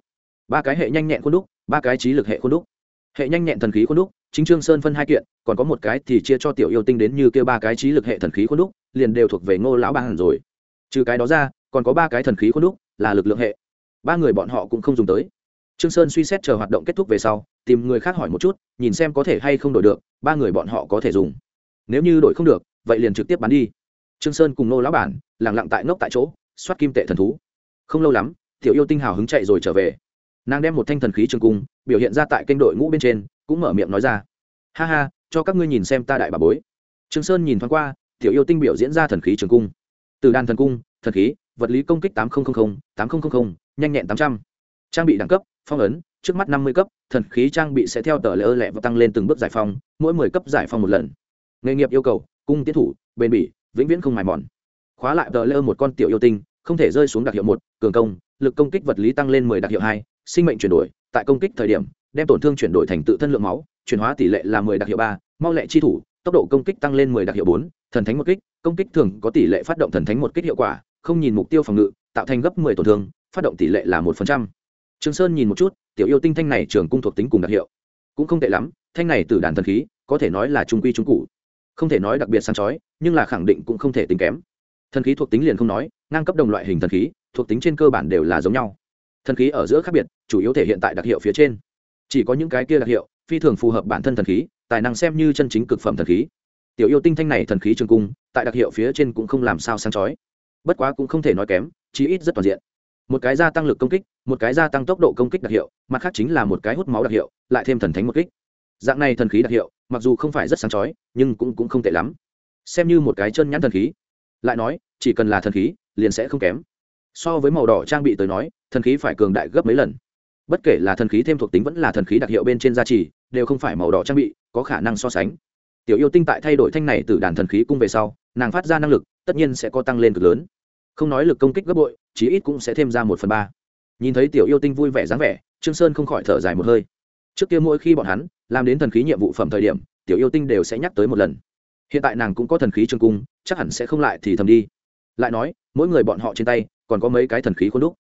Ba cái hệ nhanh nhẹn khuôn đúc, ba cái trí lực hệ khuôn đúc. Hệ nhanh nhẹn thần khí khuôn đúc, chính trương sơn phân hai kiện, còn có một cái thì chia cho tiểu yêu tinh đến như kia ba cái trí lực hệ thần khí khuôn đúc, liền đều thuộc về ngô lão ba hẳn rồi. Trừ cái đó ra, còn có ba cái thần khí khuôn đúc là lực lượng hệ ba người bọn họ cũng không dùng tới. Trương sơn suy xét chờ hoạt động kết thúc về sau, tìm người khác hỏi một chút, nhìn xem có thể hay không đổi được, ba người bọn họ có thể dùng. Nếu như đổi không được, vậy liền trực tiếp bán đi. Trương sơn cùng nô lão bản lẳng lặng tại ngốc tại chỗ xoát kim tệ thần thú. Không lâu lắm, tiểu yêu tinh hào hứng chạy rồi trở về. Nàng đem một thanh thần khí trường cung, biểu hiện ra tại kênh đội ngũ bên trên, cũng mở miệng nói ra. Ha ha, cho các ngươi nhìn xem ta đại bà bối. Trương sơn nhìn thoáng qua, tiểu yêu tinh biểu diễn ra thần khí trường cung. Từ đan thần cung, thần khí, vật lý công kích tám nghìn tám nghìn nhanh nhẹn tám trăm. Trang bị đẳng cấp, phong ấn, trước mắt năm mươi cấp, thần khí trang bị sẽ theo tờ lỡ lẹ và tăng lên từng bước giải phong mỗi mười cấp giải phong một lần. Nghề nghiệp yêu cầu, cung tiến thủ, bền bỉ, vĩnh viễn không mài mòn. Khóa lại tờ lỡ một con tiểu yêu tinh, không thể rơi xuống đặc hiệu một, cường công, lực công kích vật lý tăng lên mười đặc hiệu hai, sinh mệnh chuyển đổi, tại công kích thời điểm, đem tổn thương chuyển đổi thành tự thân lượng máu, chuyển hóa tỷ lệ là mười đặc hiệu ba, mau lẹ chi thủ, tốc độ công kích tăng lên mười đặc hiệu bốn, thần thánh một kích, công kích thường có tỷ lệ phát động thần thánh một kích hiệu quả, không nhìn mục tiêu phòng ngự, tạo thành gấp mười tổn thương phát động tỷ lệ là một phần trăm Trương Sơn nhìn một chút, tiểu yêu tinh thanh này trường cung thuộc tính cùng đặc hiệu, cũng không tệ lắm, thanh này từ đàn thần khí, có thể nói là trung quy trung cụ. Không thể nói đặc biệt sáng chói, nhưng là khẳng định cũng không thể tính kém. Thần khí thuộc tính liền không nói, ngang cấp đồng loại hình thần khí, thuộc tính trên cơ bản đều là giống nhau. Thần khí ở giữa khác biệt, chủ yếu thể hiện tại đặc hiệu phía trên. Chỉ có những cái kia đặc hiệu, phi thường phù hợp bản thân thần khí, tài năng xem như chân chính cực phẩm thần khí. Tiểu yêu tinh thanh này thần khí trường cung, tại đặc hiệu phía trên cũng không làm sao sáng chói. Bất quá cũng không thể nói kém, chí ít rất toàn diện một cái gia tăng lực công kích một cái gia tăng tốc độ công kích đặc hiệu mặt khác chính là một cái hút máu đặc hiệu lại thêm thần thánh một kích. Dạng này thần khí đặc hiệu mặc dù không phải rất sáng chói nhưng cũng, cũng không tệ lắm. Xem như một cái chân nhãn thần khí. Lại nói chỉ cần là thần khí liền sẽ không kém. So với màu đỏ trang bị tới nói thần khí phải cường đại gấp mấy lần. Bất kể là thần khí thêm thuộc tính vẫn là thần khí đặc hiệu bên trên gia trì đều không phải màu đỏ trang bị có khả năng so sánh. Tiểu yêu tinh tại thay đổi thanh này từ đàn thần khí cung về sau nàng phát ra năng lực tất nhiên sẽ có tăng lên cực lớn không nói lực công kích gấp bội, chí ít cũng sẽ thêm ra một phần ba. Nhìn thấy tiểu yêu tinh vui vẻ dáng vẻ, trương sơn không khỏi thở dài một hơi. Trước kia mỗi khi bọn hắn làm đến thần khí nhiệm vụ phẩm thời điểm, tiểu yêu tinh đều sẽ nhắc tới một lần. Hiện tại nàng cũng có thần khí trường cung, chắc hẳn sẽ không lại thì thầm đi. Lại nói, mỗi người bọn họ trên tay còn có mấy cái thần khí khuôn đúc.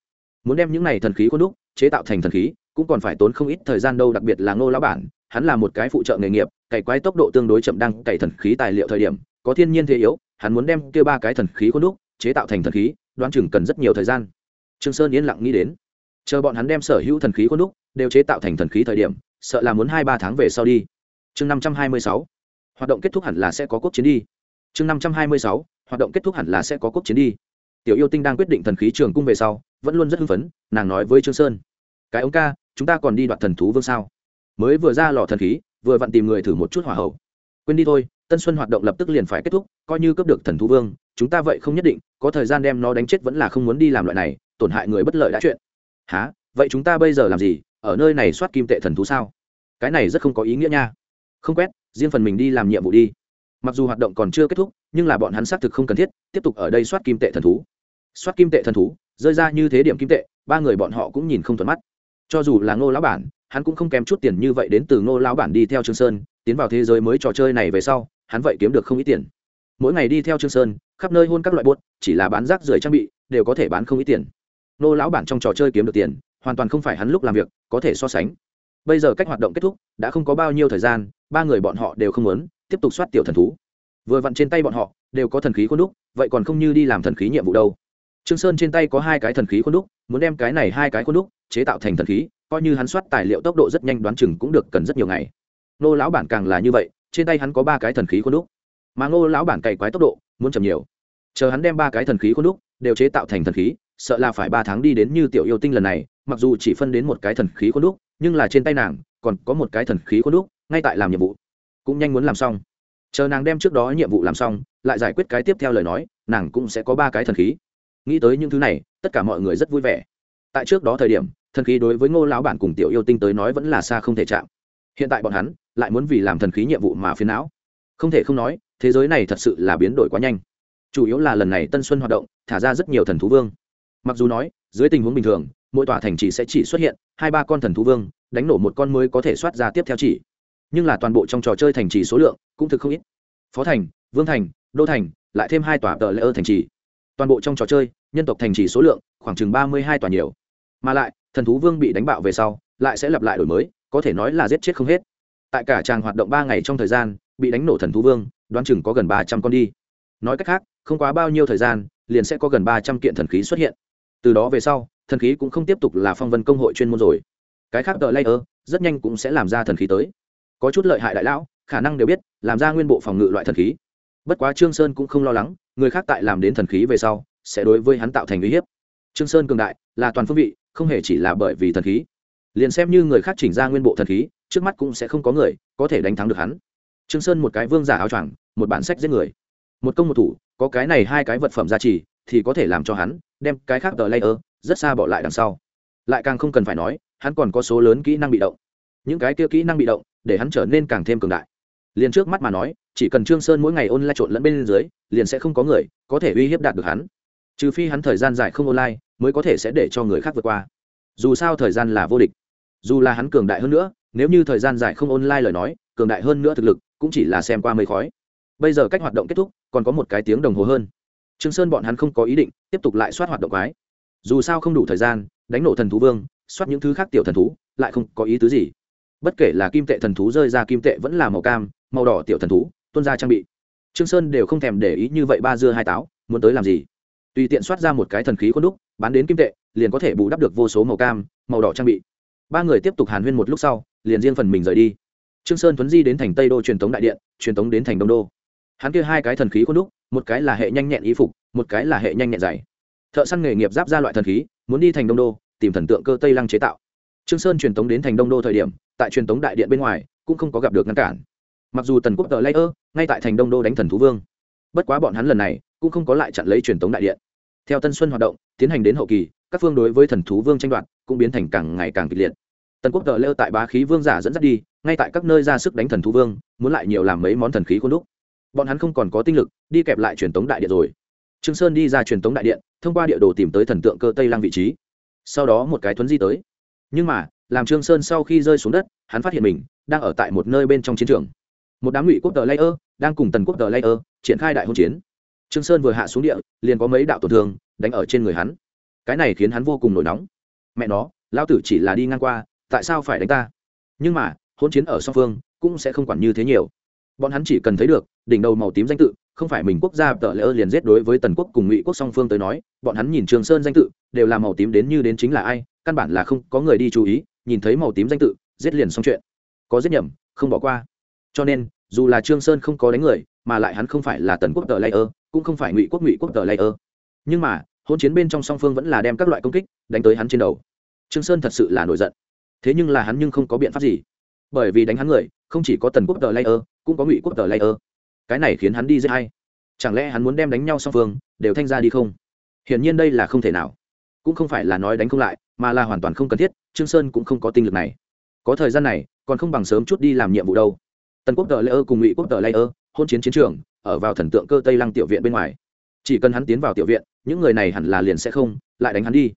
Muốn đem những này thần khí khuôn đúc chế tạo thành thần khí, cũng còn phải tốn không ít thời gian đâu, đặc biệt là ngô lão bản, hắn là một cái phụ trợ nghề nghiệp, cày quái tốc độ tương đối chậm đang cày thần khí tài liệu thời điểm, có thiên nhiên thế yếu, hắn muốn đem kia ba cái thần khí khuôn đúc chế tạo thành thần khí, đoán chừng cần rất nhiều thời gian. Trương sơn yên lặng nghĩ đến. Chờ bọn hắn đem sở hữu thần khí khuôn đúc, đều chế tạo thành thần khí thời điểm, sợ là muốn hai ba tháng về sau đi. Chương năm trăm hai mươi sáu. Hoạt động kết thúc hẳn là sẽ có quốc chiến đi. Chương năm trăm hai mươi sáu. Hoạt động kết thúc hẳn là sẽ có quốc chiến đi. Tiểu yêu tinh đang quyết định thần khí trường cung về sau, vẫn luôn rất hưng phấn, nàng nói với trương sơn. Cái ông ca, chúng ta còn đi đoạt thần thú vương sao? Mới vừa ra lò thần khí, vừa vặn tìm người thử một chút hỏa hậu. Quên đi thôi, tân xuân hoạt động lập tức liền phải kết thúc, coi như cướp được thần thú vương chúng ta vậy không nhất định, có thời gian đem nó đánh chết vẫn là không muốn đi làm loại này, tổn hại người bất lợi đã chuyện. Há vậy chúng ta bây giờ làm gì? Ở nơi này soát kim tệ thần thú sao? Cái này rất không có ý nghĩa nha. Không quét, riêng phần mình đi làm nhiệm vụ đi. Mặc dù hoạt động còn chưa kết thúc, nhưng là bọn hắn xác thực không cần thiết, tiếp tục ở đây soát kim tệ thần thú. Soát kim tệ thần thú, rơi ra như thế điểm kim tệ, ba người bọn họ cũng nhìn không thuận mắt. Cho dù là ngô lão bản, hắn cũng không kém chút tiền như vậy đến từ ngô lão bản đi theo trương sơn, tiến vào thế giới mới trò chơi này về sau, hắn vậy kiếm được không ít tiền mỗi ngày đi theo trương sơn, khắp nơi hôn các loại buốt, chỉ là bán rác rưởi trang bị, đều có thể bán không ít tiền. Nô lão bản trong trò chơi kiếm được tiền, hoàn toàn không phải hắn lúc làm việc, có thể so sánh. Bây giờ cách hoạt động kết thúc, đã không có bao nhiêu thời gian, ba người bọn họ đều không muốn tiếp tục soát tiểu thần thú. Vừa vặn trên tay bọn họ, đều có thần khí khuôn đúc, vậy còn không như đi làm thần khí nhiệm vụ đâu. Trương sơn trên tay có hai cái thần khí khuôn đúc, muốn đem cái này hai cái khuôn đúc chế tạo thành thần khí, coi như hắn soát tài liệu tốc độ rất nhanh đoán chừng cũng được cần rất nhiều ngày. Nô lão bản càng là như vậy, trên tay hắn có ba cái thần khí khuôn đúc mà ngô lão bản cày quái tốc độ muốn chậm nhiều. Chờ hắn đem ba cái thần khí khuôn đúc, đều chế tạo thành thần khí, sợ là phải ba tháng đi đến như tiểu yêu tinh lần này, mặc dù chỉ phân đến một cái thần khí khuôn đúc, nhưng là trên tay nàng còn có một cái thần khí khuôn đúc, ngay tại làm nhiệm vụ. Cũng nhanh muốn làm xong. Chờ nàng đem trước đó nhiệm vụ làm xong, lại giải quyết cái tiếp theo lời nói, nàng cũng sẽ có ba cái thần khí. Nghĩ tới những thứ này, tất cả mọi người rất vui vẻ. Tại trước đó thời điểm, thần khí đối với ngô lão bản cùng tiểu yêu tinh tới nói vẫn là xa không thể chạm. Hiện tại bọn hắn lại muốn vì làm thần khí nhiệm vụ mà phiến não không thể không nói, thế giới này thật sự là biến đổi quá nhanh. Chủ yếu là lần này tân xuân hoạt động, thả ra rất nhiều thần thú vương. Mặc dù nói, dưới tình huống bình thường, mỗi tòa thành chỉ sẽ chỉ xuất hiện hai ba con thần thú vương, đánh nổ một con mới có thể soát ra tiếp theo chỉ. Nhưng là toàn bộ trong trò chơi thành trì số lượng cũng thực không ít. Phó thành, vương thành, đô thành, lại thêm hai tòa tờ lễ ơ thành trì. Toàn bộ trong trò chơi, nhân tộc thành trì số lượng khoảng chừng ba mươi hai tòa nhiều. Mà lại, thần thú vương bị đánh bạo về sau, lại sẽ lặp lại đổi mới, có thể nói là giết chết không hết. Tại cả tràng hoạt động ba ngày trong thời gian bị đánh nổ thần thú vương, đoán chừng có gần ba trăm con đi. Nói cách khác, không quá bao nhiêu thời gian, liền sẽ có gần ba trăm kiện thần khí xuất hiện. Từ đó về sau, thần khí cũng không tiếp tục là phong vân công hội chuyên môn rồi. Cái khác tờ layer, rất nhanh cũng sẽ làm ra thần khí tới. Có chút lợi hại đại lão, khả năng đều biết, làm ra nguyên bộ phòng ngự loại thần khí. Bất quá trương sơn cũng không lo lắng, người khác tại làm đến thần khí về sau, sẽ đối với hắn tạo thành uy hiếp. Trương sơn cường đại, là toàn phương vị, không hề chỉ là bởi vì thần khí. Liền xem như người khác chỉnh ra nguyên bộ thần khí, trước mắt cũng sẽ không có người có thể đánh thắng được hắn trương sơn một cái vương giả áo choàng, một bản sách giết người. Một công một thủ, có cái này hai cái vật phẩm giá trị thì có thể làm cho hắn đem cái khác tờ layer rất xa bỏ lại đằng sau. Lại càng không cần phải nói, hắn còn có số lớn kỹ năng bị động. Những cái kia kỹ năng bị động, để hắn trở nên càng thêm cường đại. Liền trước mắt mà nói, chỉ cần trương sơn mỗi ngày online trộn lẫn bên dưới, liền sẽ không có người có thể uy hiếp đạt được hắn. Trừ phi hắn thời gian dài không online, mới có thể sẽ để cho người khác vượt qua. Dù sao thời gian là vô địch. Dù là hắn cường đại hơn nữa, nếu như thời gian dài không online lời nói, cường đại hơn nữa thực lực cũng chỉ là xem qua mây khói. Bây giờ cách hoạt động kết thúc, còn có một cái tiếng đồng hồ hơn. Trương sơn bọn hắn không có ý định, tiếp tục lại soát hoạt động quái. Dù sao không đủ thời gian, đánh nổ thần thú vương, soát những thứ khác tiểu thần thú, lại không có ý tứ gì. Bất kể là kim tệ thần thú rơi ra kim tệ vẫn là màu cam, màu đỏ tiểu thần thú tuân ra trang bị. Trương sơn đều không thèm để ý như vậy ba dưa hai táo, muốn tới làm gì? Tùy tiện soát ra một cái thần khí khuôn đúc, bán đến kim tệ, liền có thể bù đắp được vô số màu cam, màu đỏ trang bị. Ba người tiếp tục hàn huyên một lúc sau, liền riêng phần mình rời đi trương sơn tuấn di đến thành tây đô truyền tống đại điện truyền tống đến thành đông đô. Hắn kia hai cái thần khí khuôn đúc một cái là hệ nhanh nhẹn y phục một cái là hệ nhanh nhẹn dày thợ săn nghề nghiệp giáp ra loại thần khí muốn đi thành đông đô tìm thần tượng cơ tây lăng chế tạo. Trương sơn truyền tống đến thành đông đô thời điểm tại truyền tống đại điện bên ngoài cũng không có gặp được ngăn cản. Mặc dù tần quốc tờ ơ, ngay tại thành đông đô đánh thần thú vương bất quá bọn hắn lần này cũng không có lại chặn lấy truyền tống đại điện. Theo tân xuân hoạt động tiến hành đến hậu kỳ các phương đối với thần thú vương tranh đoạt cũng biến thành càng ngày càng kịch liệt tần quốc tờ lêu tại bá khí vương giả dẫn dắt đi, ngay tại các nơi ra sức đánh thần thú vương, muốn lại nhiều làm mấy món thần khí khuôn đúc. Bọn hắn không còn có tinh lực, đi kẹp lại truyền tống đại điện rồi. Trương sơn đi ra truyền tống đại điện, thông qua địa đồ tìm tới thần tượng cơ tây lang vị trí. Sau đó một cái thuấn di tới. Nhưng mà, làm trương sơn sau khi rơi xuống đất, hắn phát hiện mình đang ở tại một nơi bên trong chiến trường. Một đám ngụy quốc tờ layer đang cùng tần quốc tờ layer triển khai đại hôn chiến. Trương sơn vừa hạ xuống địa, liền có mấy đạo tổn thương đánh ở trên người hắn. Cái này khiến hắn vô cùng nổi nóng. Mẹ nó lao tử chỉ là đi ngang qua tại sao phải đánh ta? Nhưng mà hôn chiến ở song phương cũng sẽ không quản như thế nhiều. Bọn hắn chỉ cần thấy được, đỉnh đầu màu tím danh tự, không phải mình quốc gia tờ lỡ liền giết đối với tần quốc cùng ngụy quốc song phương tới nói, bọn hắn nhìn trường sơn danh tự, đều là màu tím đến như đến chính là ai, căn bản là không có người đi chú ý, nhìn thấy màu tím danh tự, giết liền xong chuyện. Có giết nhầm, không bỏ qua. Cho nên, dù là trương sơn không có đánh người, mà lại hắn không phải là tần quốc tờ layer cũng không phải ngụy quốc ngụy quốc tờ layer nhưng mà hôn chiến bên trong song phương vẫn là đem các loại công kích, đánh tới hắn trên đầu. Trương sơn thật sự là nổi giận thế nhưng là hắn nhưng không có biện pháp gì. Bởi vì đánh hắn người, không chỉ có tần quốc tờ layer, cũng có ngụy quốc tờ layer. Cái này khiến hắn đi dễ hay? Chẳng lẽ hắn muốn đem đánh nhau song phương, đều thanh ra đi không? Hiển nhiên đây là không thể nào. Cũng không phải là nói đánh không lại, mà là hoàn toàn không cần thiết, trương sơn cũng không có tinh lực này. Có thời gian này, còn không bằng sớm chút đi làm nhiệm vụ đâu. Tần quốc tờ layer cùng ngụy quốc tờ layer, hôn chiến chiến trường, ở vào thần tượng cơ tây lăng tiểu viện bên ngoài. Chỉ cần hắn tiến vào tiểu viện, những người này hẳn là liền sẽ không, lại đánh hắn đi.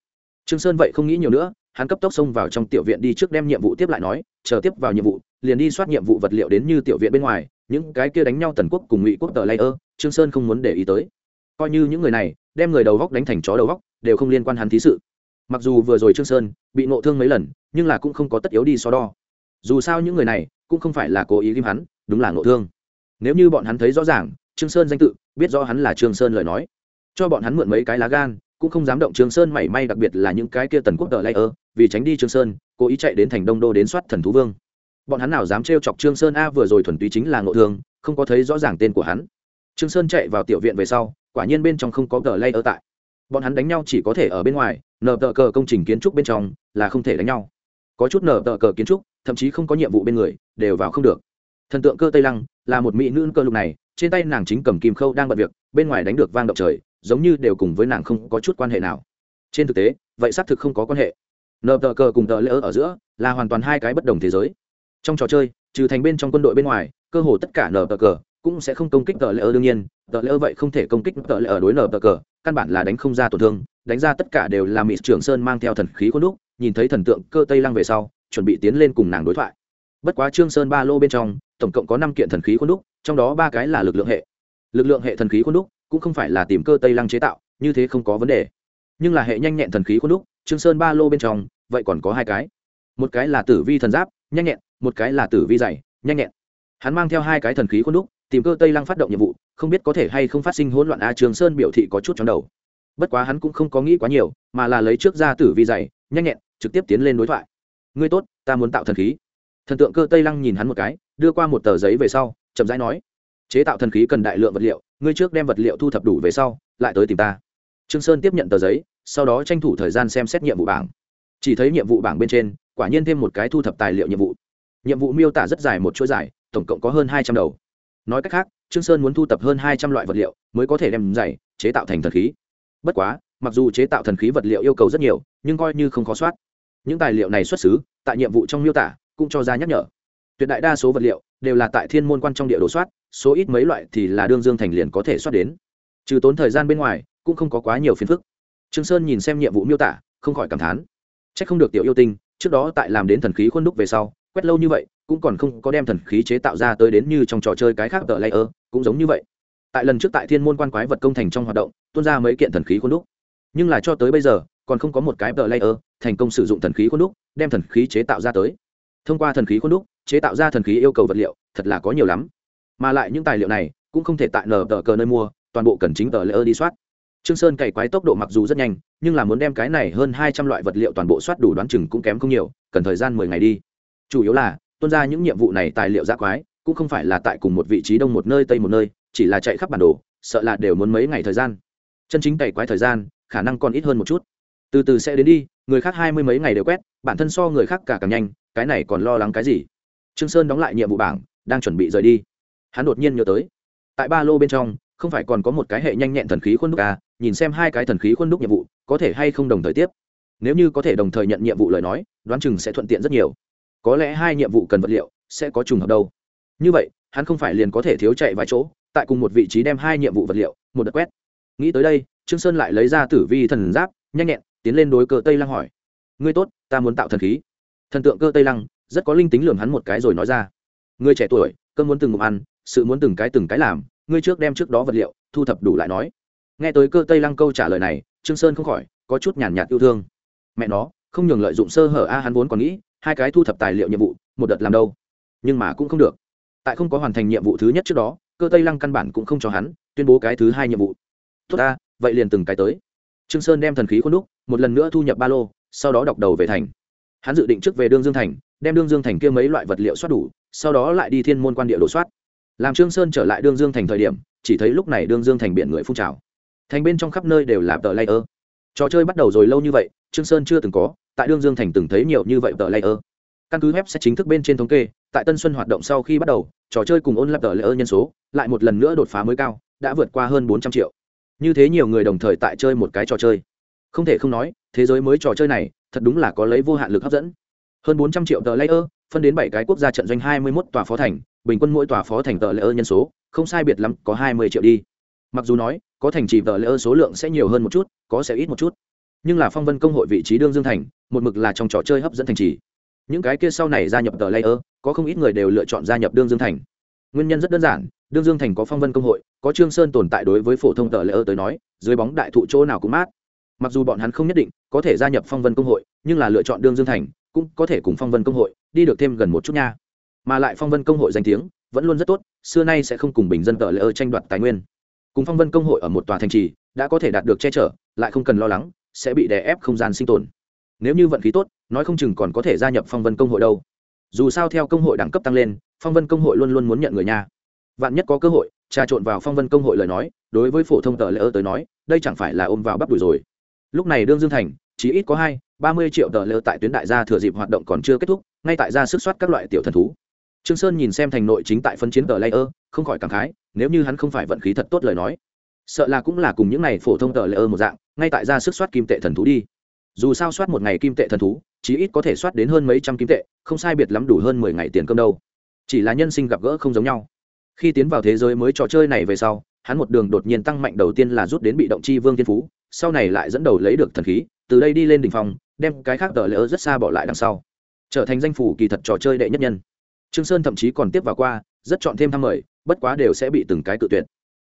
Trương sơn vậy không nghĩ nhiều nữa hắn cấp tốc xông vào trong tiểu viện đi trước đem nhiệm vụ tiếp lại nói, chờ tiếp vào nhiệm vụ, liền đi soát nhiệm vụ vật liệu đến như tiểu viện bên ngoài, những cái kia đánh nhau tần quốc cùng ngụy quốc tờ layer trương sơn không muốn để ý tới. Coi như những người này, đem người đầu góc đánh thành chó đầu góc, đều không liên quan hắn thí sự. Mặc dù vừa rồi trương sơn bị nộ thương mấy lần, nhưng là cũng không có tất yếu đi so đo. Dù sao những người này cũng không phải là cố ý ghim hắn, đúng là nộ thương. Nếu như bọn hắn thấy rõ ràng, trương sơn danh tự, biết rõ hắn là trương sơn lời nói. Cho bọn hắn mượn mấy cái lá gan cũng không dám động trương sơn mảy may đặc biệt là những cái kia tần quốc tờ layer vì tránh đi trương sơn, cố ý chạy đến thành đông đô đến soát thần thú vương. Bọn hắn nào dám trêu chọc trương sơn a vừa rồi thuần túy chính là ngộ thương, không có thấy rõ ràng tên của hắn. Trương sơn chạy vào tiểu viện về sau, quả nhiên bên trong không có gờ lay ở tại. Bọn hắn đánh nhau chỉ có thể ở bên ngoài nở tờ cờ công trình kiến trúc bên trong là không thể đánh nhau. Có chút nở tờ cờ kiến trúc, thậm chí không có nhiệm vụ bên người, đều vào không được. Thần tượng cơ tây lăng là một mỹ nữ cơ lục này, trên tay nàng chính cầm kim khâu đang bận việc, bên ngoài đánh được vang động trời giống như đều cùng với nàng không có chút quan hệ nào. Trên thực tế, vậy xác thực không có quan hệ. Nợ tờ cờ cùng tờ lễ ở giữa là hoàn toàn hai cái bất đồng thế giới. Trong trò chơi, trừ thành bên trong quân đội bên ngoài, cơ hồ tất cả nờ tờ cờ cũng sẽ không công kích tờ lễ đương nhiên. Tờ lễ vậy không thể công kích tờ lễ ở đối nờ tờ cờ, căn bản là đánh không ra tổn thương, đánh ra tất cả đều là mỹ trưởng sơn mang theo thần khí có lúc nhìn thấy thần tượng cơ tây lăng về sau, chuẩn bị tiến lên cùng nàng đối thoại. Bất quá trương sơn ba lô bên trong, tổng cộng có năm kiện thần khí khuôn đúc, trong đó ba cái là lực lượng hệ. Lực lượng hệ thần khí khuôn đúc cũng không phải là tìm cơ tây lăng chế tạo, như thế không có vấn đề. Nhưng là hệ nhanh nhẹn thần khí khuôn đúc, trương sơn ba lô bên trong, vậy còn có hai cái. Một cái là tử vi thần giáp, nhanh nhẹn, một cái là tử vi dày, nhanh nhẹn. Hắn mang theo hai cái thần khí khuôn đúc, tìm cơ tây lăng phát động nhiệm vụ, không biết có thể hay không phát sinh hỗn loạn a trường sơn biểu thị có chút trong đầu. Bất quá hắn cũng không có nghĩ quá nhiều, mà là lấy trước ra tử vi dày, nhanh nhẹn, trực tiếp tiến lên đối thoại. Ngươi tốt, ta muốn tạo thần khí. Thần tượng cơ tây lăng nhìn hắn một cái, đưa qua một tờ giấy về sau, chậm rãi nói chế tạo thần khí cần đại lượng vật liệu, ngươi trước đem vật liệu thu thập đủ về sau, lại tới tìm ta. Trương sơn tiếp nhận tờ giấy, sau đó tranh thủ thời gian xem xét nhiệm vụ bảng. Chỉ thấy nhiệm vụ bảng bên trên, quả nhiên thêm một cái thu thập tài liệu nhiệm vụ. Nhiệm vụ miêu tả rất dài một chuỗi dài, tổng cộng có hơn hai trăm đầu. Nói cách khác, trương sơn muốn thu thập hơn hai trăm loại vật liệu, mới có thể đem giày chế tạo thành thần khí. Bất quá, mặc dù chế tạo thần khí vật liệu yêu cầu rất nhiều, nhưng coi như không khó soát. Những tài liệu này xuất xứ, tại nhiệm vụ trong miêu tả, cũng cho ra nhắc nhở. Tuyệt đại đa số vật liệu đều là tại thiên môn quan trong địa đồ soát, số ít mấy loại thì là đương dương thành liền có thể soát đến. Trừ tốn thời gian bên ngoài, cũng không có quá nhiều phiền phức. Trương sơn nhìn xem nhiệm vụ miêu tả, không khỏi cảm thán. Chắc không được tiểu yêu tinh, trước đó tại làm đến thần khí khuôn đúc về sau, quét lâu như vậy, cũng còn không có đem thần khí chế tạo ra tới đến như trong trò chơi cái khác tờ layer, cũng giống như vậy. Tại lần trước tại thiên môn quan quái vật công thành trong hoạt động, tuôn ra mấy kiện thần khí khuôn đúc. Nhưng là cho tới bây giờ, còn không có một cái tờ layer thành công sử dụng thần khí khuôn đúc, đem thần khí chế tạo ra tới. Thông qua thần khí khuôn đúc chế tạo ra thần khí yêu cầu vật liệu, thật là có nhiều lắm. Mà lại những tài liệu này cũng không thể tại nờ tờ cờ nơi mua, toàn bộ cần chính tờ layer đi soát. Trương sơn cày quái tốc độ mặc dù rất nhanh, nhưng là muốn đem cái này hơn hai trăm loại vật liệu toàn bộ soát đủ đoán chừng cũng kém không nhiều, cần thời gian mười ngày đi. Chủ yếu là, tuân ra những nhiệm vụ này tài liệu ra quái, cũng không phải là tại cùng một vị trí đông một nơi, tây một nơi, chỉ là chạy khắp bản đồ, sợ là đều muốn mấy ngày thời gian. Chân chính cày quái thời gian, khả năng còn ít hơn một chút. Từ từ sẽ đến đi, người khác hai mươi mấy ngày đều quét, bản thân so người khác cả càng nhanh, cái này còn lo lắng cái gì? Trương sơn đóng lại nhiệm vụ bảng, đang chuẩn bị rời đi. Hắn đột nhiên nhớ tới, tại ba lô bên trong, không phải còn có một cái hệ nhanh nhẹn thần khí khuôn đúc à nhìn xem hai cái thần khí khuôn đúc nhiệm vụ, có thể hay không đồng thời tiếp. Nếu như có thể đồng thời nhận nhiệm vụ lời nói, đoán chừng sẽ thuận tiện rất nhiều. Có lẽ hai nhiệm vụ cần vật liệu, sẽ có trùng hợp đâu. Như vậy, hắn không phải liền có thể thiếu chạy vài chỗ, tại cùng một vị trí đem hai nhiệm vụ vật liệu, một đợt quét. Nghĩ tới đây, trương sơn lại lấy ra tử vi thần giáp, nhanh nhẹn, tiến lên đối cơ tây lăng hỏi. Ngươi tốt, ta muốn tạo thần khí. Thần tượng cơ tây lăng rất có linh tính lường hắn một cái rồi nói ra. Ngươi trẻ tuổi cơn muốn từng ngụm ăn, sự muốn từng cái từng cái làm, ngươi trước đem trước đó vật liệu, thu thập đủ lại nói. Nghe tới cơ tây lăng câu trả lời này, trương sơn không khỏi, có chút nhàn nhạt yêu thương. Mẹ nó, không nhường lợi dụng sơ hở a, hắn vốn còn nghĩ, hai cái thu thập tài liệu nhiệm vụ, một đợt làm đâu. Nhưng mà cũng không được. Tại không có hoàn thành nhiệm vụ thứ nhất trước đó, cơ tây lăng căn bản cũng không cho hắn tuyên bố cái thứ hai nhiệm vụ. Tốt ta, vậy liền từng cái tới. Trương sơn đem thần khí khuôn đúc, một lần nữa thu nhập ba lô, sau đó đọc đầu về thành. Hắn dự định trước về đương dương thành đem đương dương thành kia mấy loại vật liệu soát đủ, sau đó lại đi thiên môn quan địa đồ soát. Làm trương sơn trở lại đương dương thành thời điểm, chỉ thấy lúc này đương dương thành biển người phun trào. Thành bên trong khắp nơi đều là tờ layer. Trò chơi bắt đầu rồi lâu như vậy, trương sơn chưa từng có, tại đương dương thành từng thấy nhiều như vậy tờ layer. Căn cứ web sẽ chính thức bên trên thống kê, tại tân xuân hoạt động sau khi bắt đầu, trò chơi cùng ôn lập tờ layer nhân số lại một lần nữa đột phá mới cao, đã vượt qua hơn bốn trăm triệu. Như thế nhiều người đồng thời tại chơi một cái trò chơi. Không thể không nói, thế giới mới trò chơi này thật đúng là có lấy vô hạn lực hấp dẫn hơn bốn trăm triệu tờ layer, phân đến bảy cái quốc gia trận doanh hai mươi 21 tòa phó thành, bình quân mỗi tòa phó thành tờ layer nhân số, không sai biệt lắm, có hai mươi triệu đi. Mặc dù nói, có thành trì tờ layer số lượng sẽ nhiều hơn một chút, có sẽ ít một chút. Nhưng là phong vân công hội vị trí đương dương thành, một mực là trong trò chơi hấp dẫn thành trì. Những cái kia sau này gia nhập tờ layer, có không ít người đều lựa chọn gia nhập đương dương thành. Nguyên nhân rất đơn giản, đương dương thành có phong vân công hội, có trương sơn tồn tại đối với phổ thông tờ layer tới nói, dưới bóng đại thụ chỗ nào cũng mát. Mặc dù bọn hắn không nhất định có thể gia nhập phong vân công hội, nhưng là lựa chọn đương dương thành cũng có thể cùng phong vân công hội đi được thêm gần một chút nha. Mà lại phong vân công hội danh tiếng vẫn luôn rất tốt, xưa nay sẽ không cùng bình dân tờ layer tranh đoạt tài nguyên. Cùng phong vân công hội ở một tòa thành trì, đã có thể đạt được che chở, lại không cần lo lắng, sẽ bị đè ép không gian sinh tồn. Nếu như vận khí tốt, nói không chừng còn có thể gia nhập phong vân công hội đâu. Dù sao theo công hội đẳng cấp tăng lên, phong vân công hội luôn luôn muốn nhận người nha. Vạn nhất có cơ hội, trà trộn vào phong vân công hội lời nói, đối với phổ thông tờ lễ ơ tới nói, đây chẳng phải là ôm vào bắp đùi rồi. Lúc này đương dương thành chỉ ít có hai ba mươi triệu tờ lơ tại tuyến đại gia thừa dịp hoạt động còn chưa kết thúc ngay tại gia sức soát các loại tiểu thần thú. Trương sơn nhìn xem thành nội chính tại phân chiến tờ layer, không khỏi cảm khái nếu như hắn không phải vận khí thật tốt lời nói sợ là cũng là cùng những này phổ thông tờ layer một dạng ngay tại gia sức soát kim tệ thần thú đi. Dù sao soát một ngày kim tệ thần thú chí ít có thể soát đến hơn mấy trăm kim tệ không sai biệt lắm đủ hơn mười ngày tiền cơm đâu. Chỉ là nhân sinh gặp gỡ không giống nhau. Khi tiến vào thế giới mới trò chơi này về sau hắn một đường đột nhiên tăng mạnh đầu tiên là rút đến bị động chi vương thiên phú sau này lại dẫn đầu lấy được thần khí từ đây đi lên đỉnh phòng đem cái khác tờ lỡ rất xa bỏ lại đằng sau. Trở thành danh phủ kỳ thật trò chơi đệ nhất nhân. Trương sơn thậm chí còn tiếp vào qua, rất chọn thêm thăm mời, bất quá đều sẽ bị từng cái cự tuyệt.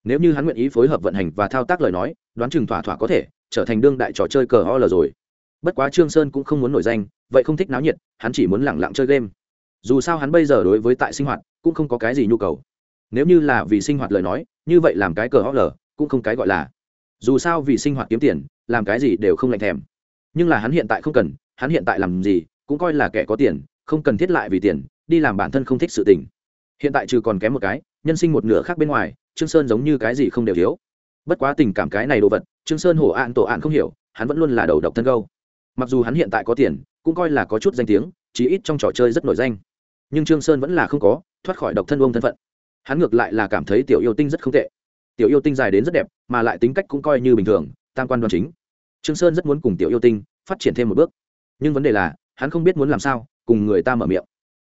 Nếu như hắn nguyện ý phối hợp vận hành và thao tác lời nói, đoán chừng thỏa thỏa có thể, trở thành đương đại trò chơi cờ ho lờ rồi. Bất quá trương sơn cũng không muốn nổi danh, vậy không thích náo nhiệt, hắn chỉ muốn lẳng lặng chơi game. Dù sao hắn bây giờ đối với tại sinh hoạt cũng không có cái gì nhu cầu. Nếu như là vì sinh hoạt lời nói, như vậy làm cái cờ ho lờ cũng không cái gọi là. Dù sao vì sinh hoạt kiếm tiền, làm cái gì đều không lạnh thèm nhưng là hắn hiện tại không cần, hắn hiện tại làm gì, cũng coi là kẻ có tiền, không cần thiết lại vì tiền, đi làm bản thân không thích sự tình. Hiện tại trừ còn kém một cái, nhân sinh một nửa khác bên ngoài, trương sơn giống như cái gì không đều thiếu. Bất quá tình cảm cái này đồ vật, trương sơn hổ ạn tổ ạn không hiểu, hắn vẫn luôn là đầu độc thân câu. Mặc dù hắn hiện tại có tiền, cũng coi là có chút danh tiếng, chí ít trong trò chơi rất nổi danh. Nhưng trương sơn vẫn là không có, thoát khỏi độc thân ông thân phận. Hắn ngược lại là cảm thấy tiểu yêu tinh rất không tệ. Tiểu yêu tinh dài đến rất đẹp, mà lại tính cách cũng coi như bình thường, tam quan đoan chính trương sơn rất muốn cùng tiểu yêu tinh phát triển thêm một bước. Nhưng vấn đề là, hắn không biết muốn làm sao, cùng người ta mở miệng.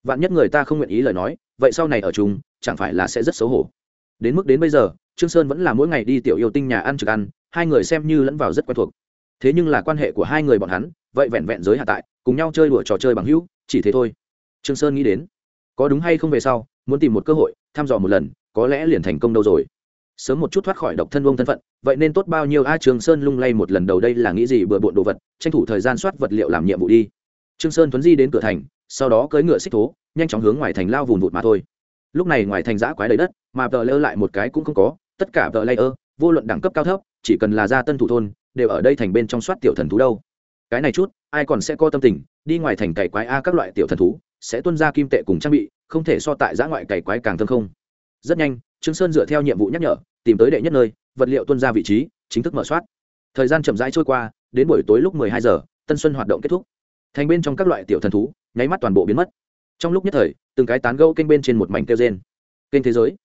Vạn nhất người ta không nguyện ý lời nói, vậy sau này ở chung, chẳng phải là sẽ rất xấu hổ. Đến mức đến bây giờ, trương sơn vẫn là mỗi ngày đi tiểu yêu tinh nhà ăn trực ăn, hai người xem như lẫn vào rất quen thuộc. Thế nhưng là quan hệ của hai người bọn hắn, vậy vẹn vẹn giới hạ tại, cùng nhau chơi đùa trò chơi bằng hữu, chỉ thế thôi. Trương sơn nghĩ đến, có đúng hay không về sau, muốn tìm một cơ hội, thăm dò một lần, có lẽ liền thành công đâu rồi sớm một chút thoát khỏi độc thân vông thân phận vậy nên tốt bao nhiêu? A trường sơn lung lay một lần đầu đây là nghĩ gì? Bừa bộn đồ vật tranh thủ thời gian soát vật liệu làm nhiệm vụ đi. Trương sơn tuấn di đến cửa thành sau đó cưỡi ngựa xích thố nhanh chóng hướng ngoài thành lao vùn vụt mà thôi. Lúc này ngoài thành giã quái đầy đất mà tờ lơ lại một cái cũng không có. Tất cả tờ ơ, vô luận đẳng cấp cao thấp chỉ cần là gia tân thủ thôn đều ở đây thành bên trong soát tiểu thần thú đâu. Cái này chút ai còn sẽ có tâm tình đi ngoài thành cày quái a các loại tiểu thần thú sẽ tuân ra kim tệ cùng trang bị không thể so tại giã ngoại cày quái càng thơm không. Rất nhanh trương sơn dựa theo nhiệm vụ nhắc nhở, tìm tới đệ nhất nơi, vật liệu tuân ra vị trí, chính thức mở soát. Thời gian chậm rãi trôi qua, đến buổi tối lúc mười hai giờ, tân xuân hoạt động kết thúc. Thành bên trong các loại tiểu thần thú, nháy mắt toàn bộ biến mất. Trong lúc nhất thời, từng cái tán gẫu kênh bên trên một mảnh kêu rên. Kênh thế giới.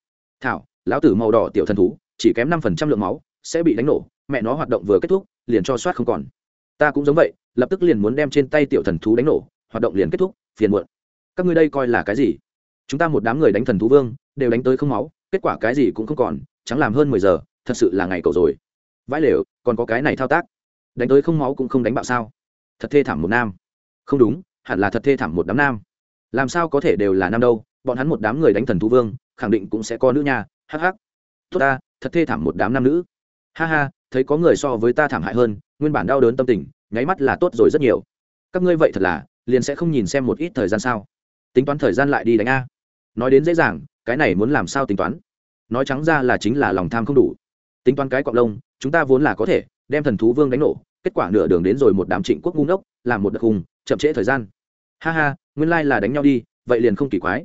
Thảo, lão tử màu đỏ tiểu thần thú, chỉ kém năm phần trăm lượng máu, sẽ bị đánh nổ, mẹ nó hoạt động vừa kết thúc, liền cho soát không còn. Ta cũng giống vậy, lập tức liền muốn đem trên tay tiểu thần thú đánh nổ, hoạt động liền kết thúc, phiền muộn. Các ngươi đây coi là cái gì? Chúng ta một đám người đánh thần thú vương đều đánh tới không máu kết quả cái gì cũng không còn chẳng làm hơn mười giờ thật sự là ngày cầu rồi. Vãi lều còn có cái này thao tác. Đánh tới không máu cũng không đánh bạo sao? Thật thê thảm một nam. Không đúng hẳn là thật thê thảm một đám nam. Làm sao có thể đều là nam đâu bọn hắn một đám người đánh thần thú vương khẳng định cũng sẽ có nữ nha Hắc hắc, tốt ta thật thê thảm một đám nam nữ. Ha ha thấy có người so với ta thảm hại hơn nguyên bản đau đớn tâm tình nháy mắt là tốt rồi rất nhiều. Các ngươi vậy thật là liền sẽ không nhìn xem một ít thời gian sao? Tính toán thời gian lại đi đánh a. Nói đến dễ dàng cái này muốn làm sao tính toán? Nói trắng ra là chính là lòng tham không đủ. Tính toán cái cọc lông, chúng ta vốn là có thể đem thần thú vương đánh nổ, kết quả nửa đường đến rồi một đám trịnh quốc ngu ngốc, làm một đợt hùng, chậm trễ thời gian. Ha ha, nguyên lai là đánh nhau đi, vậy liền không kỳ quái.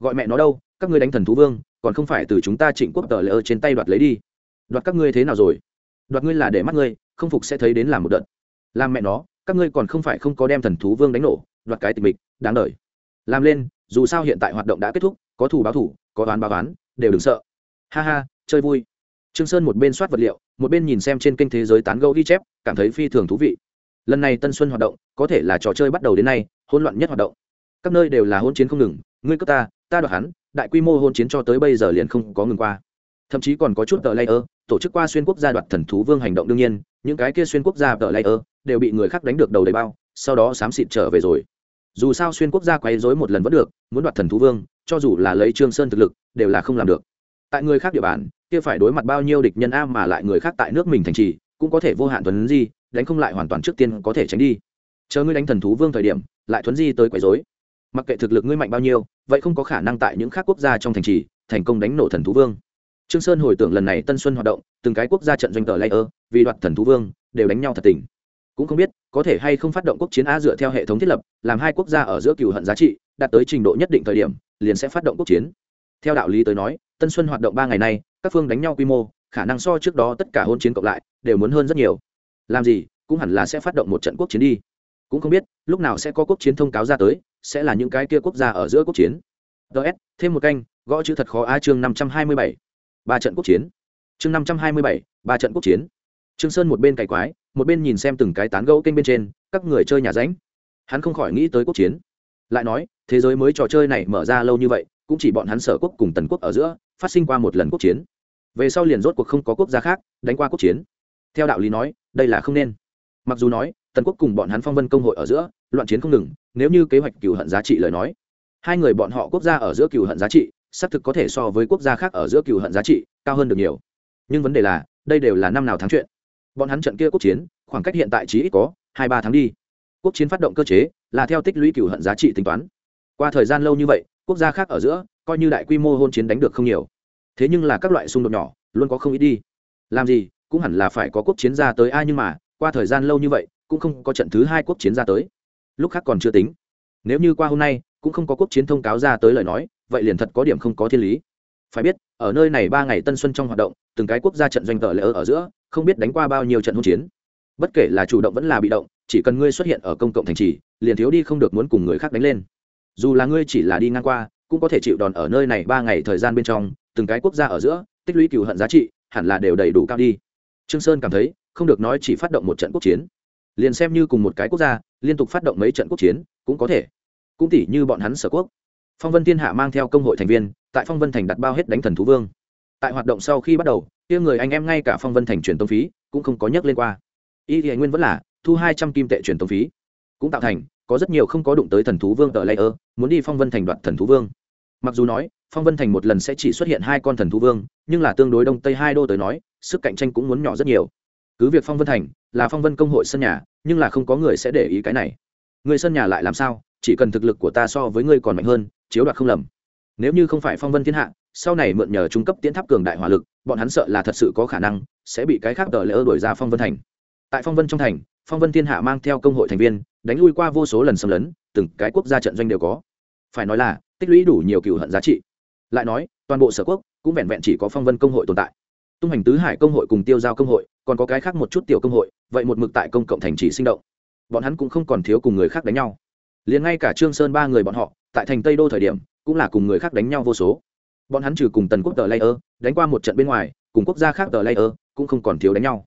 Gọi mẹ nó đâu, các ngươi đánh thần thú vương, còn không phải từ chúng ta trịnh quốc tờ lỡ trên tay đoạt lấy đi. Đoạt các ngươi thế nào rồi? Đoạt ngươi là để mắt ngươi, không phục sẽ thấy đến làm một đợt. Làm mẹ nó, các ngươi còn không phải không có đem thần thú vương đánh nổ, đoạt cái tình mịch, đáng đời làm lên, dù sao hiện tại hoạt động đã kết thúc có thủ báo thủ có đoán báo đoán đều đừng sợ. Ha ha, chơi vui. Trương sơn một bên soát vật liệu, một bên nhìn xem trên kênh thế giới tán gẫu ghi chép, cảm thấy phi thường thú vị. Lần này tân xuân hoạt động, có thể là trò chơi bắt đầu đến nay, hỗn loạn nhất hoạt động. Các nơi đều là hỗn chiến không ngừng, ngươi cướp ta ta đoạt hắn, đại quy mô hỗn chiến cho tới bây giờ liền không có ngừng qua. Thậm chí còn có chút tờ layer, tổ chức qua xuyên quốc gia đoạt thần thú vương hành động đương nhiên, những cái kia xuyên quốc gia tờ layer đều bị người khác đánh được đầu đầy bao, sau đó xám xịt trở về rồi. Dù sao xuyên quốc gia quấy rối một lần vẫn được, muốn đoạt thần thú vương cho dù là lấy trương sơn thực lực, đều là không làm được. Tại người khác địa bàn, kia phải đối mặt bao nhiêu địch nhân a mà lại người khác tại nước mình thành trì, cũng có thể vô hạn thuấn di, đánh không lại hoàn toàn trước tiên có thể tránh đi. Chờ ngươi đánh thần thú vương thời điểm, lại thuấn di tới quấy rối. Mặc kệ thực lực ngươi mạnh bao nhiêu, vậy không có khả năng tại những khác quốc gia trong thành trì, thành công đánh nổ thần thú vương. Trương sơn hồi tưởng lần này tân xuân hoạt động, từng cái quốc gia trận doanh tờ layer, vì đoạt thần thú vương, đều đánh nhau thật tình. Cũng không biết, có thể hay không phát động quốc chiến a dựa theo hệ thống thiết lập, làm hai quốc gia ở giữa cừu hận giá trị, đạt tới trình độ nhất định thời điểm liền sẽ phát động quốc chiến. Theo đạo lý tới nói, tân xuân hoạt động ba ngày nay, các phương đánh nhau quy mô, khả năng so trước đó tất cả hôn chiến cộng lại, đều muốn hơn rất nhiều. Làm gì, cũng hẳn là sẽ phát động một trận quốc chiến đi. Cũng không biết, lúc nào sẽ có quốc chiến thông cáo ra tới, sẽ là những cái kia quốc gia ở giữa quốc chiến. Ts thêm một canh, gõ chữ thật khó a chương năm trăm hai mươi bảy. Ba trận quốc chiến. Chương năm trăm hai mươi bảy, ba trận quốc chiến. Trương sơn một bên cày quái, một bên nhìn xem từng cái tán gẫu kênh bên trên, các người chơi nhà ránh. Hắn không khỏi nghĩ tới quốc chiến. Lại nói thế giới mới trò chơi này mở ra lâu như vậy, cũng chỉ bọn hắn sở quốc cùng tần quốc ở giữa, phát sinh qua một lần quốc chiến. Về sau liền rốt cuộc không có quốc gia khác, đánh qua quốc chiến. Theo đạo lý nói, đây là không nên. Mặc dù nói, tần quốc cùng bọn hắn phong vân công hội ở giữa, loạn chiến không ngừng, nếu như kế hoạch cựu hận giá trị lời nói, hai người bọn họ quốc gia ở giữa cựu hận giá trị, xác thực có thể so với quốc gia khác ở giữa cựu hận giá trị cao hơn được nhiều. Nhưng vấn đề là, đây đều là năm nào tháng chuyện. Bọn hắn trận kia quốc chiến, khoảng cách hiện tại chỉ ít có hai ba tháng đi. Quốc chiến phát động cơ chế, là theo tích lũy cựu hận giá trị tính toán qua thời gian lâu như vậy, quốc gia khác ở giữa, coi như đại quy mô hôn chiến đánh được không nhiều. Thế nhưng là các loại xung đột nhỏ, luôn có không ít đi. Làm gì, cũng hẳn là phải có quốc chiến ra tới. Ai nhưng mà, qua thời gian lâu như vậy, cũng không có trận thứ hai quốc chiến ra tới. Lúc khác còn chưa tính. Nếu như qua hôm nay, cũng không có quốc chiến thông cáo ra tới lời nói, vậy liền thật có điểm không có thiên lý. Phải biết, ở nơi này ba ngày tân xuân trong hoạt động, từng cái quốc gia trận doanh tờ lỡ ở giữa, không biết đánh qua bao nhiêu trận hỗn chiến. Bất kể là chủ động vẫn là bị động, chỉ cần ngươi xuất hiện ở công cộng thành trì, liền thiếu đi không được muốn cùng người khác đánh lên dù là ngươi chỉ là đi ngang qua, cũng có thể chịu đòn ở nơi này ba ngày thời gian bên trong, từng cái quốc gia ở giữa, tích lũy cựu hận giá trị, hẳn là đều đầy đủ cao đi. Trương sơn cảm thấy, không được nói chỉ phát động một trận quốc chiến. Liền xem như cùng một cái quốc gia, liên tục phát động mấy trận quốc chiến, cũng có thể. Cũng tỷ như bọn hắn sở quốc. Phong vân thiên hạ mang theo công hội thành viên, tại phong vân thành đặt bao hết đánh thần thú vương. Tại hoạt động sau khi bắt đầu, kia người anh em ngay cả phong vân thành truyền tông phí, cũng không có nhắc lên qua. Y thì nguyên vẫn là thu hai trăm kim tệ truyền tông phí. Cũng tạo thành có rất nhiều không có đụng tới thần thú vương tờ layer, muốn đi phong vân thành đoạt thần thú vương. Mặc dù nói, phong vân thành một lần sẽ chỉ xuất hiện hai con thần thú vương, nhưng là tương đối đông tây hai đô tới nói, sức cạnh tranh cũng muốn nhỏ rất nhiều. Cứ việc phong vân thành là phong vân công hội sân nhà, nhưng là không có người sẽ để ý cái này. Người sân nhà lại làm sao? Chỉ cần thực lực của ta so với ngươi còn mạnh hơn, chiếu đoạt không lầm. Nếu như không phải phong vân thiên hạ, sau này mượn nhờ trung cấp tiến tháp cường đại hỏa lực, bọn hắn sợ là thật sự có khả năng sẽ bị cái khác tờ lỡ đổi ra phong vân thành. Tại phong vân trong thành, phong vân thiên hạ mang theo công hội thành viên đánh lui qua vô số lần xâm lấn, từng cái quốc gia trận doanh đều có. Phải nói là, tích lũy đủ nhiều cựu hận giá trị. Lại nói, toàn bộ sở quốc cũng vẹn vẹn chỉ có phong vân công hội tồn tại. Tung hành tứ hải công hội cùng tiêu giao công hội, còn có cái khác một chút tiểu công hội, vậy một mực tại công cộng thành chỉ sinh động. Bọn hắn cũng không còn thiếu cùng người khác đánh nhau. Liền ngay cả trương sơn ba người bọn họ, tại thành tây đô thời điểm, cũng là cùng người khác đánh nhau vô số. Bọn hắn trừ cùng tần quốc tờ layer đánh qua một trận bên ngoài, cùng quốc gia khác tờ layer cũng không còn thiếu đánh nhau.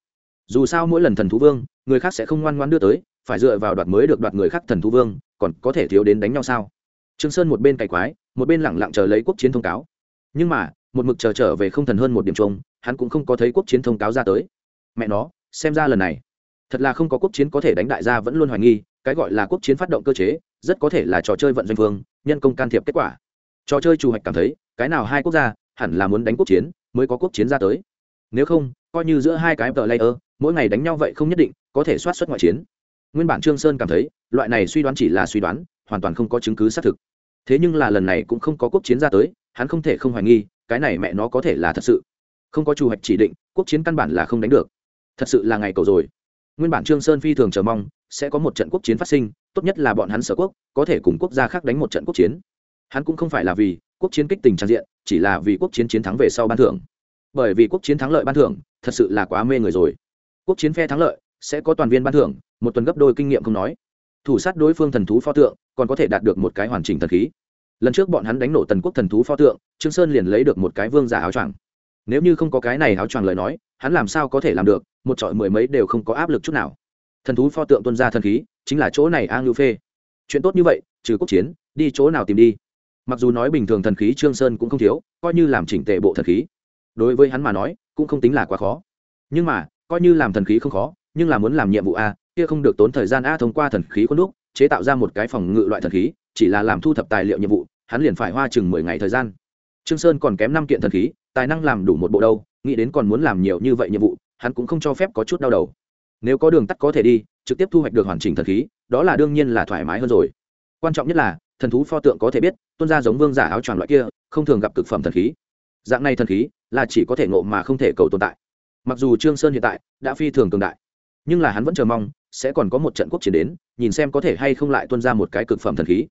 Dù sao mỗi lần thần thú vương, người khác sẽ không ngoan ngoan đưa tới phải dựa vào đoạt mới được đoạt người khác thần thú vương, còn có thể thiếu đến đánh nhau sao? Trương sơn một bên cày quái, một bên lẳng lặng chờ lấy quốc chiến thông cáo. Nhưng mà, một mực chờ trở về không thần hơn một điểm chung, hắn cũng không có thấy quốc chiến thông cáo ra tới. Mẹ nó, xem ra lần này, thật là không có quốc chiến có thể đánh đại gia vẫn luôn hoài nghi, cái gọi là quốc chiến phát động cơ chế, rất có thể là trò chơi vận doanh phương nhân công can thiệp kết quả. Trò chơi chủ hoạch cảm thấy, cái nào hai quốc gia, hẳn là muốn đánh quốc chiến, mới có quốc chiến ra tới. Nếu không, coi như giữa hai cái tờ layer mỗi ngày đánh nhau vậy không nhất định có thể soát xuất ngoại chiến nguyên bản trương sơn cảm thấy, loại này suy đoán chỉ là suy đoán, hoàn toàn không có chứng cứ xác thực. Thế nhưng là lần này cũng không có quốc chiến ra tới, hắn không thể không hoài nghi, cái này mẹ nó có thể là thật sự. Không có chủ hoạch chỉ định, quốc chiến căn bản là không đánh được. Thật sự là ngày cầu rồi. Nguyên bản trương sơn phi thường chờ mong, sẽ có một trận quốc chiến phát sinh, tốt nhất là bọn hắn sở quốc, có thể cùng quốc gia khác đánh một trận quốc chiến. Hắn cũng không phải là vì quốc chiến kích tình trang diện, chỉ là vì quốc chiến chiến thắng về sau ban thưởng. Bởi vì quốc chiến thắng lợi ban thưởng, thật sự là quá mê người rồi. Quốc chiến phe thắng lợi sẽ có toàn viên ban thưởng, một tuần gấp đôi kinh nghiệm không nói. Thủ sát đối phương thần thú pho tượng, còn có thể đạt được một cái hoàn chỉnh thần khí. Lần trước bọn hắn đánh nổ tần quốc thần thú pho tượng, trương sơn liền lấy được một cái vương giả áo choàng. Nếu như không có cái này áo choàng lời nói, hắn làm sao có thể làm được, một trọi mười mấy đều không có áp lực chút nào. Thần thú pho tượng tuân ra thần khí, chính là chỗ này a ngưu phê. Chuyện tốt như vậy, trừ quốc chiến, đi chỗ nào tìm đi. Mặc dù nói bình thường thần khí trương sơn cũng không thiếu, coi như làm chỉnh tề bộ thần khí. Đối với hắn mà nói, cũng không tính là quá khó. Nhưng mà, coi như làm thần khí không khó nhưng là muốn làm nhiệm vụ a, kia không được tốn thời gian a thông qua thần khí khuôn đúc, chế tạo ra một cái phòng ngự loại thần khí, chỉ là làm thu thập tài liệu nhiệm vụ, hắn liền phải hoa chừng mười ngày thời gian. Trương sơn còn kém năm kiện thần khí, tài năng làm đủ một bộ đâu, nghĩ đến còn muốn làm nhiều như vậy nhiệm vụ, hắn cũng không cho phép có chút đau đầu. Nếu có đường tắt có thể đi, trực tiếp thu hoạch được hoàn chỉnh thần khí, đó là đương nhiên là thoải mái hơn rồi. Quan trọng nhất là, thần thú pho tượng có thể biết, tuân ra giống vương giả áo choàng loại kia, không thường gặp cực phẩm thần khí. Dạng này thần khí là chỉ có thể ngộ mà không thể cầu tồn tại. Mặc dù trương sơn hiện tại đã phi thường cường đại nhưng là hắn vẫn chờ mong, sẽ còn có một trận quốc chiến đến, nhìn xem có thể hay không lại tuân ra một cái cực phẩm thần khí.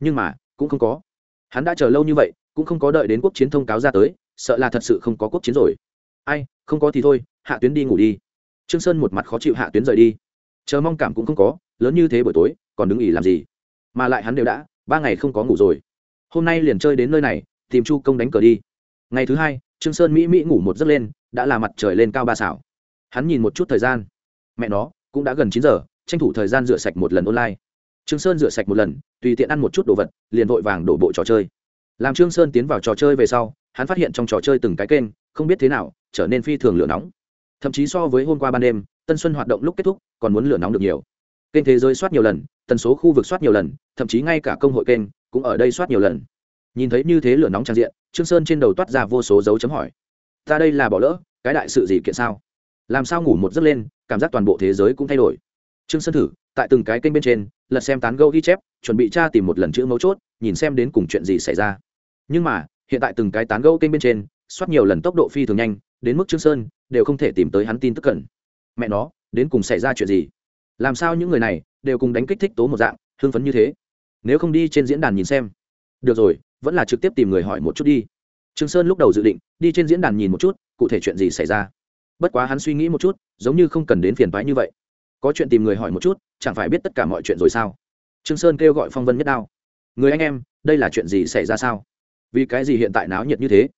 Nhưng mà, cũng không có. Hắn đã chờ lâu như vậy, cũng không có đợi đến quốc chiến thông cáo ra tới, sợ là thật sự không có quốc chiến rồi. Ai, không có thì thôi, hạ tuyến đi ngủ đi. Trương sơn một mặt khó chịu hạ tuyến rời đi. Chờ mong cảm cũng không có, lớn như thế buổi tối, còn đứng ỉ làm gì? Mà lại hắn đều đã, ba ngày không có ngủ rồi. Hôm nay liền chơi đến nơi này, tìm chu công đánh cờ đi. Ngày thứ hai, trương sơn mỹ mỹ ngủ một giấc lên, đã là mặt trời lên cao ba xảo. Hắn nhìn một chút thời gian mẹ nó, cũng đã gần chín giờ, tranh thủ thời gian rửa sạch một lần online. Trương sơn rửa sạch một lần, tùy tiện ăn một chút đồ vật, liền vội vàng đổ bộ trò chơi. Làm trương sơn tiến vào trò chơi về sau, hắn phát hiện trong trò chơi từng cái kênh, không biết thế nào, trở nên phi thường lửa nóng. Thậm chí so với hôm qua ban đêm, tân xuân hoạt động lúc kết thúc, còn muốn lửa nóng được nhiều. Kênh thế giới soát nhiều lần, tần số khu vực soát nhiều lần, thậm chí ngay cả công hội kênh, cũng ở đây soát nhiều lần. Nhìn thấy như thế lửa nóng trang diện, trương sơn trên đầu toát ra vô số dấu chấm hỏi. Ta đây là bỏ lỡ, cái đại sự gì kiện sao? Làm sao ngủ một giấc lên, cảm giác toàn bộ thế giới cũng thay đổi. Trương sơn thử, tại từng cái kênh bên trên, lật xem tán gẫu ghi chép, chuẩn bị tra tìm một lần chữ mấu chốt, nhìn xem đến cùng chuyện gì xảy ra. Nhưng mà, hiện tại từng cái tán gẫu kênh bên trên, soát nhiều lần tốc độ phi thường nhanh, đến mức trương sơn đều không thể tìm tới hắn tin tức cận mẹ nó, đến cùng xảy ra chuyện gì? Làm sao những người này đều cùng đánh kích thích tố một dạng, hưng phấn như thế? Nếu không đi trên diễn đàn nhìn xem. Được rồi, vẫn là trực tiếp tìm người hỏi một chút đi. Trương sơn lúc đầu dự định, đi trên diễn đàn nhìn một chút, cụ thể chuyện gì xảy ra? Bất quá hắn suy nghĩ một chút, giống như không cần đến phiền thoái như vậy. Có chuyện tìm người hỏi một chút, chẳng phải biết tất cả mọi chuyện rồi sao? Trương sơn kêu gọi phong vân nhất đao. Người anh em, đây là chuyện gì xảy ra sao? Vì cái gì hiện tại náo nhiệt như thế?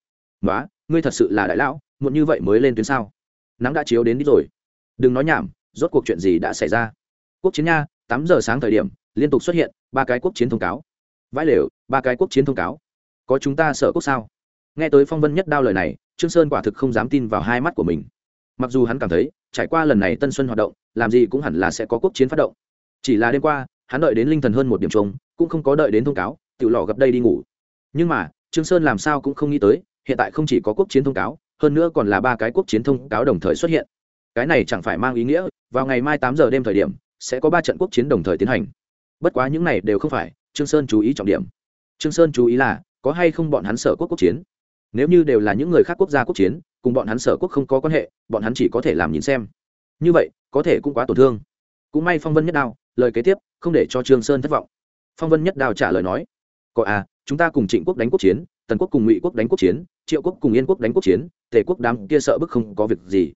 Nói ngươi thật sự là đại lão, muộn như vậy mới lên tuyến sao? Nắng đã chiếu đến đi rồi. Đừng nói nhảm, rốt cuộc chuyện gì đã xảy ra? Quốc chiến nha, tám giờ sáng thời điểm, liên tục xuất hiện, ba cái quốc chiến thông cáo. Vãi lều, ba cái quốc chiến thông cáo. Có chúng ta sợ quốc sao? Nghe tới phong vân nhất đao lời này, trương sơn quả thực không dám tin vào hai mắt của mình mặc dù hắn cảm thấy, trải qua lần này tân xuân hoạt động, làm gì cũng hẳn là sẽ có quốc chiến phát động. Chỉ là đêm qua, hắn đợi đến linh thần hơn một điểm trống cũng không có đợi đến thông cáo tự lò gặp đây đi ngủ. Nhưng mà, trương sơn làm sao cũng không nghĩ tới, hiện tại không chỉ có quốc chiến thông cáo, hơn nữa còn là ba cái quốc chiến thông cáo đồng thời xuất hiện. Cái này chẳng phải mang ý nghĩa, vào ngày mai tám giờ đêm thời điểm, sẽ có ba trận quốc chiến đồng thời tiến hành. Bất quá những này đều không phải, trương sơn chú ý trọng điểm. Trương sơn chú ý là, có hay không bọn hắn sở quốc quốc chiến? Nếu như đều là những người khác quốc gia quốc chiến, cùng bọn hắn sở quốc không có quan hệ, bọn hắn chỉ có thể làm nhìn xem. Như vậy, có thể cũng quá tổn thương. Cũng may phong vân nhất đao, lời kế tiếp, không để cho trương sơn thất vọng. Phong vân nhất đao trả lời nói, có à chúng ta cùng trịnh quốc đánh quốc chiến, tần quốc cùng ngụy quốc đánh quốc chiến, triệu quốc cùng yên quốc đánh quốc chiến, tề quốc đám kia sợ bức không có việc gì.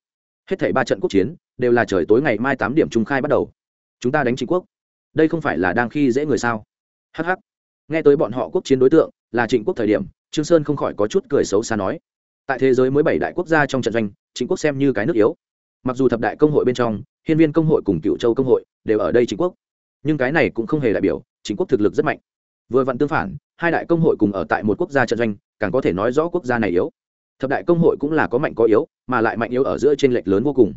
Hết thảy ba trận quốc chiến, đều là trời tối ngày mai tám điểm trung khai bắt đầu. Chúng ta đánh trịnh quốc. Đây không phải là đang khi dễ người sao? Hh nghe tới bọn họ quốc chiến đối tượng, là trịnh quốc thời điểm trương sơn không khỏi có chút cười xấu xa nói, tại thế giới mới bảy đại quốc gia trong trận doanh chính quốc xem như cái nước yếu. Mặc dù thập đại công hội bên trong, hiên viên công hội cùng cựu châu công hội đều ở đây chính quốc, nhưng cái này cũng không hề đại biểu chính quốc thực lực rất mạnh. Vừa vặn tương phản, hai đại công hội cùng ở tại một quốc gia trận doanh, càng có thể nói rõ quốc gia này yếu. Thập đại công hội cũng là có mạnh có yếu, mà lại mạnh yếu ở giữa trên lệch lớn vô cùng.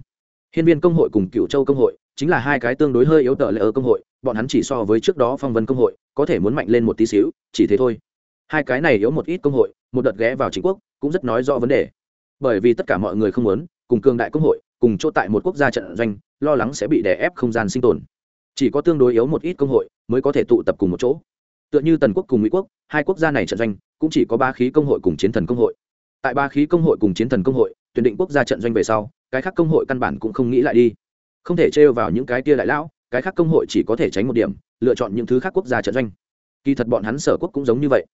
Hiên viên công hội cùng cựu châu công hội chính là hai cái tương đối hơi yếu tợ lệ ở công hội, bọn hắn chỉ so với trước đó phong vân công hội, có thể muốn mạnh lên một tí xíu, chỉ thế thôi hai cái này yếu một ít công hội, một đợt ghé vào chính quốc, cũng rất nói rõ vấn đề. Bởi vì tất cả mọi người không muốn, cùng cường đại công hội, cùng chỗ tại một quốc gia trận doanh, lo lắng sẽ bị đè ép không gian sinh tồn. Chỉ có tương đối yếu một ít công hội mới có thể tụ tập cùng một chỗ. Tựa như tần quốc cùng mỹ quốc, hai quốc gia này trận doanh cũng chỉ có ba khí công hội cùng chiến thần công hội. Tại ba khí công hội cùng chiến thần công hội, tuyển định quốc gia trận doanh về sau, cái khác công hội căn bản cũng không nghĩ lại đi. Không thể trêu vào những cái tia đại lão, cái khác công hội chỉ có thể tránh một điểm, lựa chọn những thứ khác quốc gia trận doanh. Kỳ thật bọn hắn sở quốc cũng giống như vậy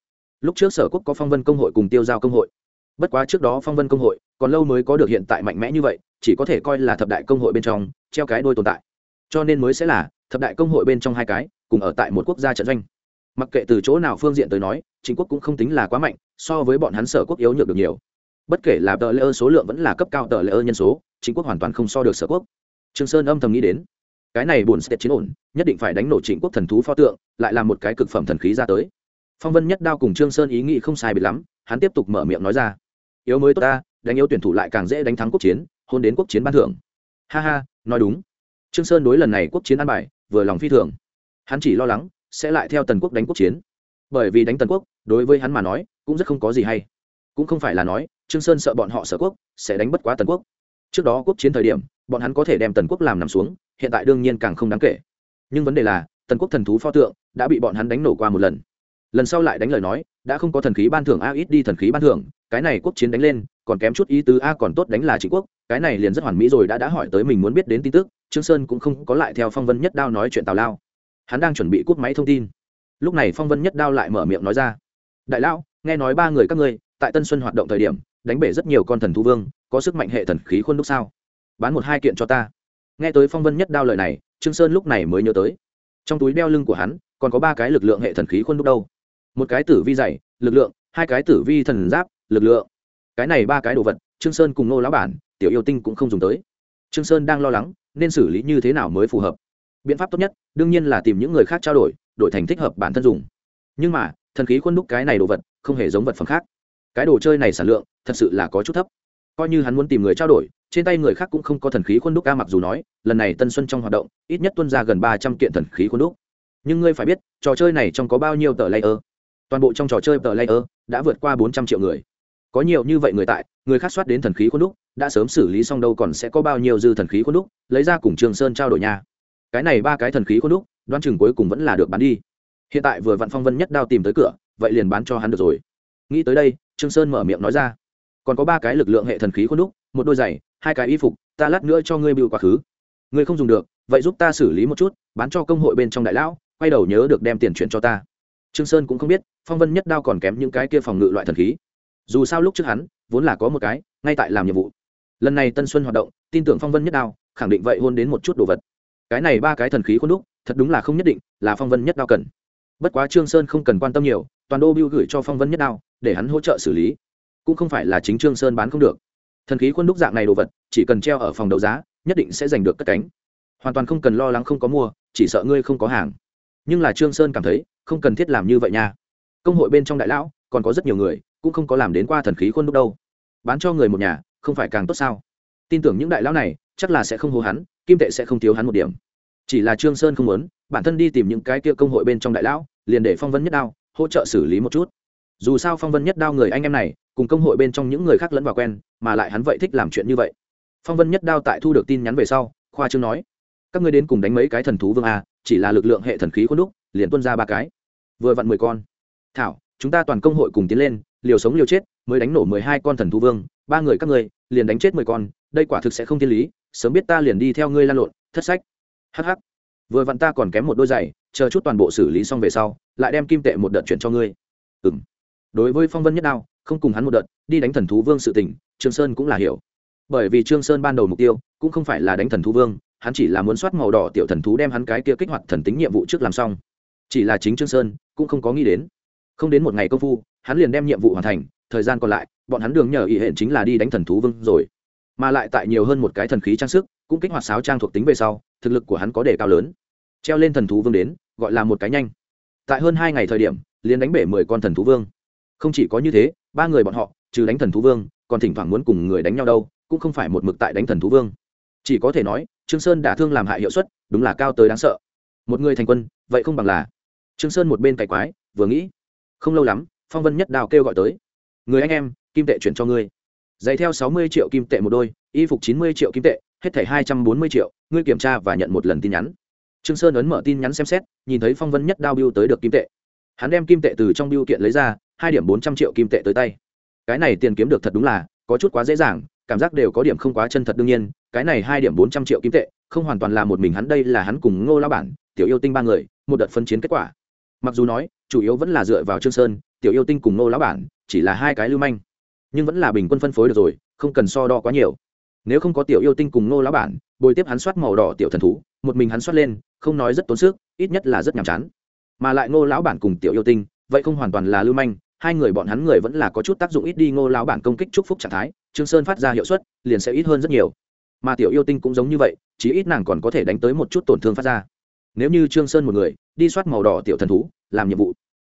lúc trước sở quốc có phong vân công hội cùng tiêu giao công hội. Bất quá trước đó phong vân công hội còn lâu mới có được hiện tại mạnh mẽ như vậy, chỉ có thể coi là thập đại công hội bên trong treo cái đôi tồn tại. Cho nên mới sẽ là thập đại công hội bên trong hai cái, cùng ở tại một quốc gia trận doanh. Mặc kệ từ chỗ nào phương diện tới nói chính quốc cũng không tính là quá mạnh, so với bọn hắn sở quốc yếu nhược được nhiều. Bất kể là tờ lễ ơ số lượng vẫn là cấp cao tờ lễ ơ nhân số chính quốc hoàn toàn không so được sở quốc. Trương sơn âm thầm nghĩ đến, cái này buồn sẽ chiến ổn, nhất định phải đánh nổ trịnh quốc thần thú pho tượng, lại là một cái cực phẩm thần khí ra tới phong vân nhất đao cùng trương sơn ý nghĩ không sai biệt lắm, hắn tiếp tục mở miệng nói ra. Yếu mới tốt ta, đánh yếu tuyển thủ lại càng dễ đánh thắng quốc chiến, hôn đến quốc chiến ban thưởng. Ha ha, nói đúng. Trương sơn đối lần này quốc chiến an bài, vừa lòng phi thường. Hắn chỉ lo lắng, sẽ lại theo tần quốc đánh quốc chiến. Bởi vì đánh tần quốc, đối với hắn mà nói, cũng rất không có gì hay. Cũng không phải là nói, trương sơn sợ bọn họ sở quốc, sẽ đánh bất quá tần quốc. Trước đó quốc chiến thời điểm, bọn hắn có thể đem tần quốc làm nằm xuống, hiện tại đương nhiên càng không đáng kể. Nhưng vấn đề là, tần quốc thần thú pho tượng, đã bị bọn hắn đánh nổ qua một lần lần sau lại đánh lời nói, đã không có thần khí ban thưởng, a ít đi thần khí ban thưởng, cái này quốc chiến đánh lên, còn kém chút ý tứ a còn tốt đánh là chính quốc, cái này liền rất hoàn mỹ rồi, đã đã hỏi tới mình muốn biết đến tin tức, trương sơn cũng không có lại theo phong vân nhất đao nói chuyện tào lao. Hắn đang chuẩn bị cúp máy thông tin. Lúc này phong vân nhất đao lại mở miệng nói ra. Đại lão, nghe nói ba người các ngươi, tại tân xuân hoạt động thời điểm, đánh bể rất nhiều con thần thú vương, có sức mạnh hệ thần khí khuôn đúc sao? Bán một hai kiện cho ta. Nghe tới phong vân nhất đao lời này, trương sơn lúc này mới nhớ tới. Trong túi đeo lưng của hắn, còn có ba cái lực lượng hệ thần khí khuôn đúc đâu? Một cái tử vi dày, lực lượng, hai cái tử vi thần giáp, lực lượng. Cái này ba cái đồ vật, trương sơn cùng nô lão bản, tiểu yêu tinh cũng không dùng tới. Trương sơn đang lo lắng, nên xử lý như thế nào mới phù hợp? Biện pháp tốt nhất, đương nhiên là tìm những người khác trao đổi đổi thành thích hợp bản thân dùng. Nhưng mà, thần khí khuôn đúc cái này đồ vật, không hề giống vật phẩm khác. Cái đồ chơi này sản lượng, thật sự là có chút thấp. Coi như hắn muốn tìm người trao đổi, trên tay người khác cũng không có thần khí khuôn đúc ca mặc dù nói, lần này tân xuân trong hoạt động, ít nhất tuân ra gần ba trăm kiện thần khí khuôn đúc. Nhưng ngươi phải biết, trò chơi này trong có bao nhiêu tờ layer? Toàn bộ trong trò chơi tờ layer đã vượt qua bốn trăm triệu người. Có nhiều như vậy người tại, người khác soát đến thần khí khuôn đúc, đã sớm xử lý xong đâu còn sẽ có bao nhiêu dư thần khí khuôn đúc, lấy ra cùng trường sơn trao đổi nhà cái này ba cái thần khí khuôn đúc đoan chừng cuối cùng vẫn là được bán đi. Hiện tại vừa vạn phong vân nhất đao tìm tới cửa, vậy liền bán cho hắn được rồi. Nghĩ tới đây, trương sơn mở miệng nói ra. Còn có ba cái lực lượng hệ thần khí khuôn đúc, một đôi giày, hai cái y phục, ta lát nữa cho ngươi bưu quá khứ. Ngươi không dùng được, vậy giúp ta xử lý một chút, bán cho công hội bên trong đại lão, quay đầu nhớ được đem tiền chuyển cho ta trương sơn cũng không biết, phong vân nhất đao còn kém những cái kia phòng ngự loại thần khí. Dù sao lúc trước hắn, vốn là có một cái, ngay tại làm nhiệm vụ. Lần này tân xuân hoạt động, tin tưởng phong vân nhất đao, khẳng định vậy hôn đến một chút đồ vật. Cái này ba cái thần khí khuôn đúc, thật đúng là không nhất định là phong vân nhất đao cần. Bất quá trương sơn không cần quan tâm nhiều, toàn đô biêu gửi cho phong vân nhất đao, để hắn hỗ trợ xử lý. Cũng không phải là chính trương sơn bán không được. Thần khí khuôn đúc dạng này đồ vật, chỉ cần treo ở phòng đấu giá, nhất định sẽ giành được cất cánh. Hoàn toàn không cần lo lắng không có mua, chỉ sợ ngươi không có hàng. Nhưng là trương sơn cảm thấy không cần thiết làm như vậy nha. Công hội bên trong đại lão, còn có rất nhiều người, cũng không có làm đến qua thần khí khuôn đúc đâu. Bán cho người một nhà, không phải càng tốt sao? Tin tưởng những đại lão này, chắc là sẽ không hô hắn, kim tệ sẽ không thiếu hắn một điểm. Chỉ là trương sơn không muốn, bản thân đi tìm những cái kia công hội bên trong đại lão, liền để phong vân nhất đao hỗ trợ xử lý một chút. Dù sao phong vân nhất đao người anh em này, cùng công hội bên trong những người khác lẫn vào quen, mà lại hắn vậy thích làm chuyện như vậy. Phong vân nhất đao tại thu được tin nhắn về sau, khoa trương nói, các ngươi đến cùng đánh mấy cái thần thú vương a, chỉ là lực lượng hệ thần khí khuôn đúc, liền tuân ra ba cái vừa vặn mười con. Thảo, chúng ta toàn công hội cùng tiến lên, liều sống liều chết, mới đánh nổ mười hai con thần thú vương, ba người các ngươi, liền đánh chết mười con, đây quả thực sẽ không thiên lý, sớm biết ta liền đi theo ngươi lan lộn, thất sách. Hh vừa vặn ta còn kém một đôi giày, chờ chút toàn bộ xử lý xong về sau, lại đem kim tệ một đợt chuyển cho ngươi. Ừ m đối với phong vân nhất đao, không cùng hắn một đợt, đi đánh thần thú vương sự tình, trương sơn cũng là hiểu. Bởi vì trương sơn ban đầu mục tiêu, cũng không phải là đánh thần thú vương, hắn chỉ là muốn soát màu đỏ tiểu thần thú đem hắn cái kia kích hoạt thần tính nhiệm vụ trước làm xong chỉ là chính trương sơn, cũng không có nghĩ đến. Không đến một ngày công phu, hắn liền đem nhiệm vụ hoàn thành, thời gian còn lại, bọn hắn đường nhờ ý hẹn chính là đi đánh thần thú vương rồi. Mà lại tại nhiều hơn một cái thần khí trang sức, cũng kích hoạt sáo trang thuộc tính về sau, thực lực của hắn có đề cao lớn. Treo lên thần thú vương đến, gọi là một cái nhanh. Tại hơn hai ngày thời điểm, liền đánh bể mười con thần thú vương. Không chỉ có như thế, ba người bọn họ, trừ đánh thần thú vương, còn thỉnh thoảng muốn cùng người đánh nhau đâu, cũng không phải một mực tại đánh thần thú vương. Chỉ có thể nói, trương sơn đả thương làm hại hiệu suất, đúng là cao tới đáng sợ. Một người thành quân, vậy không bằng là trương sơn một bên cày quái, vừa nghĩ, không lâu lắm, phong vân nhất đào kêu gọi tới. Người anh em, kim tệ chuyển cho ngươi. Giày theo sáu mươi triệu kim tệ một đôi, y phục chín mươi triệu kim tệ, hết thảy hai trăm bốn mươi triệu, ngươi kiểm tra và nhận một lần tin nhắn. Trương sơn ấn mở tin nhắn xem xét, nhìn thấy phong vân nhất đao biêu tới được kim tệ. Hắn đem kim tệ từ trong biêu kiện lấy ra, hai điểm bốn trăm triệu kim tệ tới tay. Cái này tiền kiếm được thật đúng là, có chút quá dễ dàng, cảm giác đều có điểm không quá chân thật đương nhiên, cái này hai điểm bốn trăm triệu kim tệ, không hoàn toàn là một mình hắn, đây là hắn cùng ngô lao bản, tiểu yêu tinh ba người, một đợt phân chiến kết quả mặc dù nói, chủ yếu vẫn là dựa vào trương sơn, tiểu yêu tinh cùng nô lão bản, chỉ là hai cái lưu manh. Nhưng vẫn là bình quân phân phối được rồi, không cần so đo quá nhiều. Nếu không có tiểu yêu tinh cùng nô lão bản, bồi tiếp hắn soát màu đỏ tiểu thần thú, một mình hắn soát lên, không nói rất tốn sức, ít nhất là rất nhàm chán. Mà lại nô lão bản cùng tiểu yêu tinh, vậy không hoàn toàn là lưu manh, hai người bọn hắn người vẫn là có chút tác dụng ít đi, ngô lão bản công kích chúc phúc trạng thái, trương sơn phát ra hiệu suất, liền sẽ ít hơn rất nhiều. Mà tiểu yêu tinh cũng giống như vậy, chí ít nàng còn có thể đánh tới một chút tổn thương phát ra nếu như trương sơn một người, đi soát màu đỏ tiểu thần thú, làm nhiệm vụ.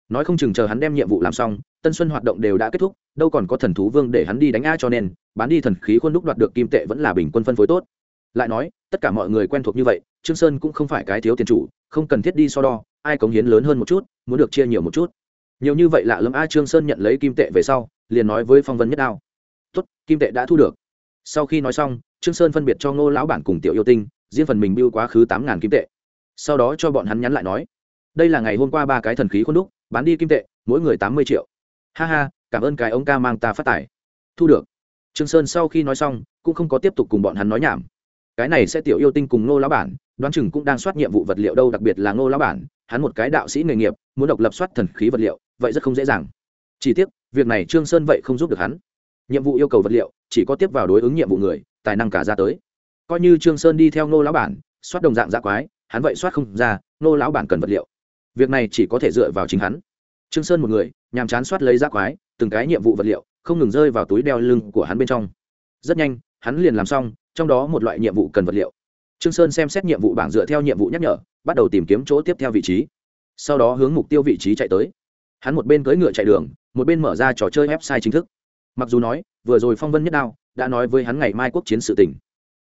Nói không chừng chờ hắn đem nhiệm vụ làm xong, tân xuân hoạt động đều đã kết thúc, đâu còn có thần thú vương để hắn đi đánh a cho nên, bán đi thần khí khuôn đúc đoạt được kim tệ vẫn là bình quân phân phối tốt. Lại nói, tất cả mọi người quen thuộc như vậy, trương sơn cũng không phải cái thiếu tiền chủ, không cần thiết đi so đo, ai cống hiến lớn hơn một chút, muốn được chia nhiều một chút. Nhiều như vậy lạ lẫm a trương sơn nhận lấy kim tệ về sau, liền nói với phong vân nhất đao. Tốt, kim tệ đã thu được. Sau khi nói xong, trương sơn phân biệt cho ngô lão bản cùng tiểu yêu tinh, riêng phần mình biêu quá khứ tám ngàn kim tệ sau đó cho bọn hắn nhắn lại nói, đây là ngày hôm qua ba cái thần khí khuôn đúc, bán đi kim tệ, mỗi người tám mươi triệu. Ha ha, cảm ơn cái ông ca mang ta phát tài. Thu được. Trương sơn sau khi nói xong, cũng không có tiếp tục cùng bọn hắn nói nhảm. Cái này sẽ tiểu yêu tinh cùng ngô lão bản, đoán chừng cũng đang soát nhiệm vụ vật liệu đâu, đặc biệt là ngô lão bản, hắn một cái đạo sĩ nghề nghiệp, muốn độc lập soát thần khí vật liệu, vậy rất không dễ dàng. Chỉ tiếc, việc này trương sơn vậy không giúp được hắn. Nhiệm vụ yêu cầu vật liệu, chỉ có tiếp vào đối ứng nhiệm vụ người, tài năng cả ra tới. Coi như trương sơn đi theo ngô lão bản, soát đồng dạng dạ quái hắn vậy soát không ra, nô lão bản cần vật liệu. Việc này chỉ có thể dựa vào chính hắn. Trương sơn một người, nhàm chán soát lấy rác quái, từng cái nhiệm vụ vật liệu, không ngừng rơi vào túi đeo lưng của hắn bên trong. Rất nhanh, hắn liền làm xong, trong đó một loại nhiệm vụ cần vật liệu. Trương sơn xem xét nhiệm vụ bảng dựa theo nhiệm vụ nhắc nhở, bắt đầu tìm kiếm chỗ tiếp theo vị trí. Sau đó hướng mục tiêu vị trí chạy tới. Hắn một bên cưỡi ngựa chạy đường, một bên mở ra trò chơi website chính thức. Mặc dù nói, vừa rồi phong vân nhất đao đã nói với hắn ngày mai quốc chiến sự tình,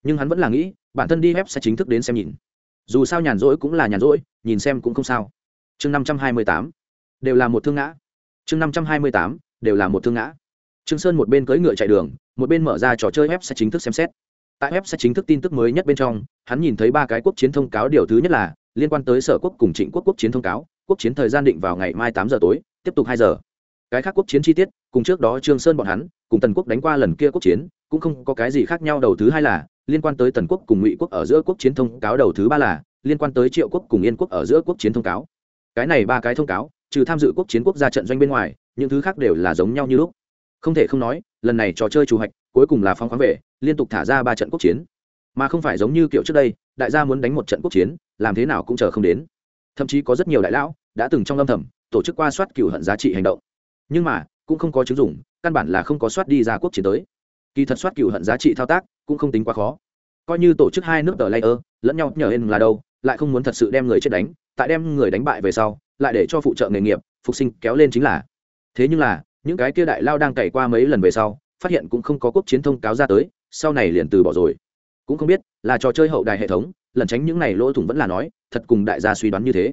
nhưng hắn vẫn là nghĩ, bản thân đi website chính thức đến xem nhìn dù sao nhàn rỗi cũng là nhàn rỗi, nhìn xem cũng không sao. Chương năm trăm hai mươi tám, đều là một thương ngã. Chương năm trăm hai mươi tám, đều là một thương ngã. Trương sơn một bên cưỡi ngựa chạy đường, một bên mở ra trò chơi web sẽ chính thức xem xét. Tại web sẽ chính thức tin tức mới nhất bên trong, hắn nhìn thấy ba cái quốc chiến thông cáo điều thứ nhất là liên quan tới sở quốc cùng trịnh quốc quốc chiến thông cáo, quốc chiến thời gian định vào ngày mai tám giờ tối, tiếp tục hai giờ. Cái khác quốc chiến chi tiết, cùng trước đó trương sơn bọn hắn, cùng tần quốc đánh qua lần kia quốc chiến cũng không có cái gì khác nhau đầu thứ hai là, liên quan tới tần quốc cùng ngụy quốc ở giữa quốc chiến thông cáo đầu thứ ba là, liên quan tới triệu quốc cùng yên quốc ở giữa quốc chiến thông cáo. Cái này ba cái thông cáo, trừ tham dự quốc chiến quốc gia trận doanh bên ngoài, những thứ khác đều là giống nhau như lúc. Không thể không nói, lần này trò chơi chủ hạch, cuối cùng là phong khoáng vệ liên tục thả ra ba trận quốc chiến. Mà không phải giống như kiểu trước đây, đại gia muốn đánh một trận quốc chiến, làm thế nào cũng chờ không đến. Thậm chí có rất nhiều đại lão đã từng trong âm thầm tổ chức qua soát cựu hận giá trị hành động. Nhưng mà, cũng không có chứng dụng, căn bản là không có soát đi ra quốc chiến tới kỳ thật soát cựu hận giá trị thao tác, cũng không tính quá khó. Coi như tổ chức hai nước tờ layer, lẫn nhau nhờ hên là đâu, lại không muốn thật sự đem người chết đánh, tại đem người đánh bại về sau, lại để cho phụ trợ nghề nghiệp, phục sinh kéo lên chính là. Thế nhưng là, những cái kia đại lao đang cày qua mấy lần về sau, phát hiện cũng không có quốc chiến thông cáo ra tới, sau này liền từ bỏ rồi. Cũng không biết, là trò chơi hậu đài hệ thống lần tránh những này lỗ thủng vẫn là nói, thật cùng đại gia suy đoán như thế.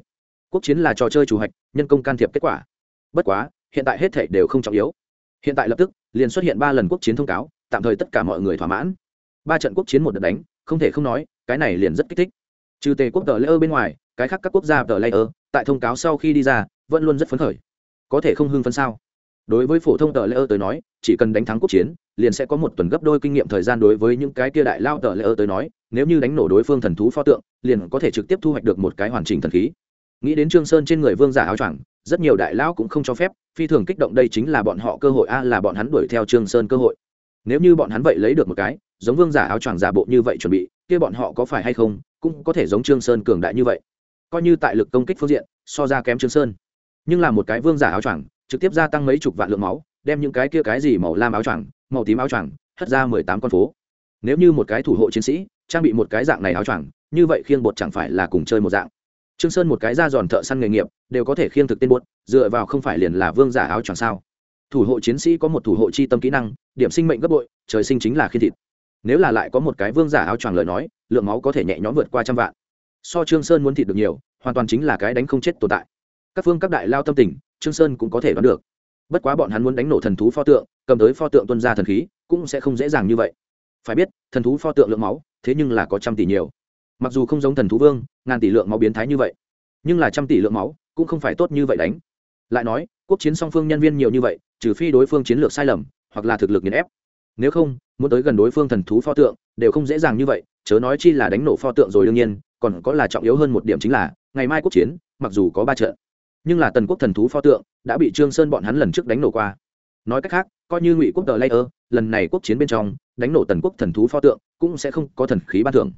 Quốc chiến là trò chơi chủ hạch nhân công can thiệp kết quả. Bất quá, hiện tại hết thể đều không trọng yếu. Hiện tại lập tức, liền xuất hiện ba lần quốc chiến thông cáo tạm thời tất cả mọi người thỏa mãn. Ba trận quốc chiến một đợt đánh, không thể không nói, cái này liền rất kích thích. Trừ tề quốc tờ lễ ơ bên ngoài, cái khác các quốc gia tờ lễ ơ, tại thông cáo sau khi đi ra, vẫn luôn rất phấn khởi. Có thể không hưng phấn sao? Đối với phổ thông tờ lễ ơ tới nói, chỉ cần đánh thắng quốc chiến, liền sẽ có một tuần gấp đôi kinh nghiệm thời gian đối với những cái kia đại lao tờ lễ ơ tới nói, nếu như đánh nổ đối phương thần thú pho tượng, liền có thể trực tiếp thu hoạch được một cái hoàn chỉnh thần khí. Nghĩ đến trương sơn trên người vương giả áo choàng, rất nhiều đại lão cũng không cho phép, phi thường kích động đây chính là bọn họ cơ hội, a, là bọn hắn đuổi theo trương sơn cơ hội nếu như bọn hắn vậy lấy được một cái, giống vương giả áo choàng giả bộ như vậy chuẩn bị, kia bọn họ có phải hay không, cũng có thể giống trương sơn cường đại như vậy. Coi như tại lực công kích phương diện, so ra kém trương sơn. Nhưng là một cái vương giả áo choàng, trực tiếp gia tăng mấy chục vạn lượng máu, đem những cái kia cái gì màu lam áo choàng, màu tím áo choàng, hất ra mười tám con phố. Nếu như một cái thủ hộ chiến sĩ, trang bị một cái dạng này áo choàng, như vậy khiêng bột chẳng phải là cùng chơi một dạng. Trương sơn một cái ra giòn thợ săn nghề nghiệp, đều có thể khiêng thực tên bột, dựa vào không phải liền là vương giả áo choàng sao? Thủ hộ chiến sĩ có một thủ hộ chi tâm kỹ năng, điểm sinh mệnh gấp bội, trời sinh chính là khi thịt. Nếu là lại có một cái vương giả áo choàng lời nói, lượng máu có thể nhẹ nhõm vượt qua trăm vạn. So trương sơn muốn thịt được nhiều, hoàn toàn chính là cái đánh không chết tồn tại. Các phương các đại lao tâm tình, trương sơn cũng có thể đoán được. Bất quá bọn hắn muốn đánh nổ thần thú pho tượng, cầm tới pho tượng tuân ra thần khí, cũng sẽ không dễ dàng như vậy. Phải biết, thần thú pho tượng lượng máu, thế nhưng là có trăm tỷ nhiều. Mặc dù không giống thần thú vương, ngàn tỷ lượng máu biến thái như vậy, nhưng là trăm tỷ lượng máu cũng không phải tốt như vậy đánh. Lại nói quốc chiến song phương nhân viên nhiều như vậy, trừ phi đối phương chiến lược sai lầm, hoặc là thực lực nghiền ép. Nếu không, muốn tới gần đối phương thần thú pho tượng, đều không dễ dàng như vậy, chớ nói chi là đánh nổ pho tượng rồi đương nhiên, còn có là trọng yếu hơn một điểm chính là, ngày mai quốc chiến, mặc dù có ba trận, nhưng là tần quốc thần thú pho tượng đã bị trương sơn bọn hắn lần trước đánh nổ qua. Nói cách khác, coi như ngụy quốc tờ layer, lần này quốc chiến bên trong, đánh nổ tần quốc thần thú pho tượng cũng sẽ không có thần khí ban thưởng.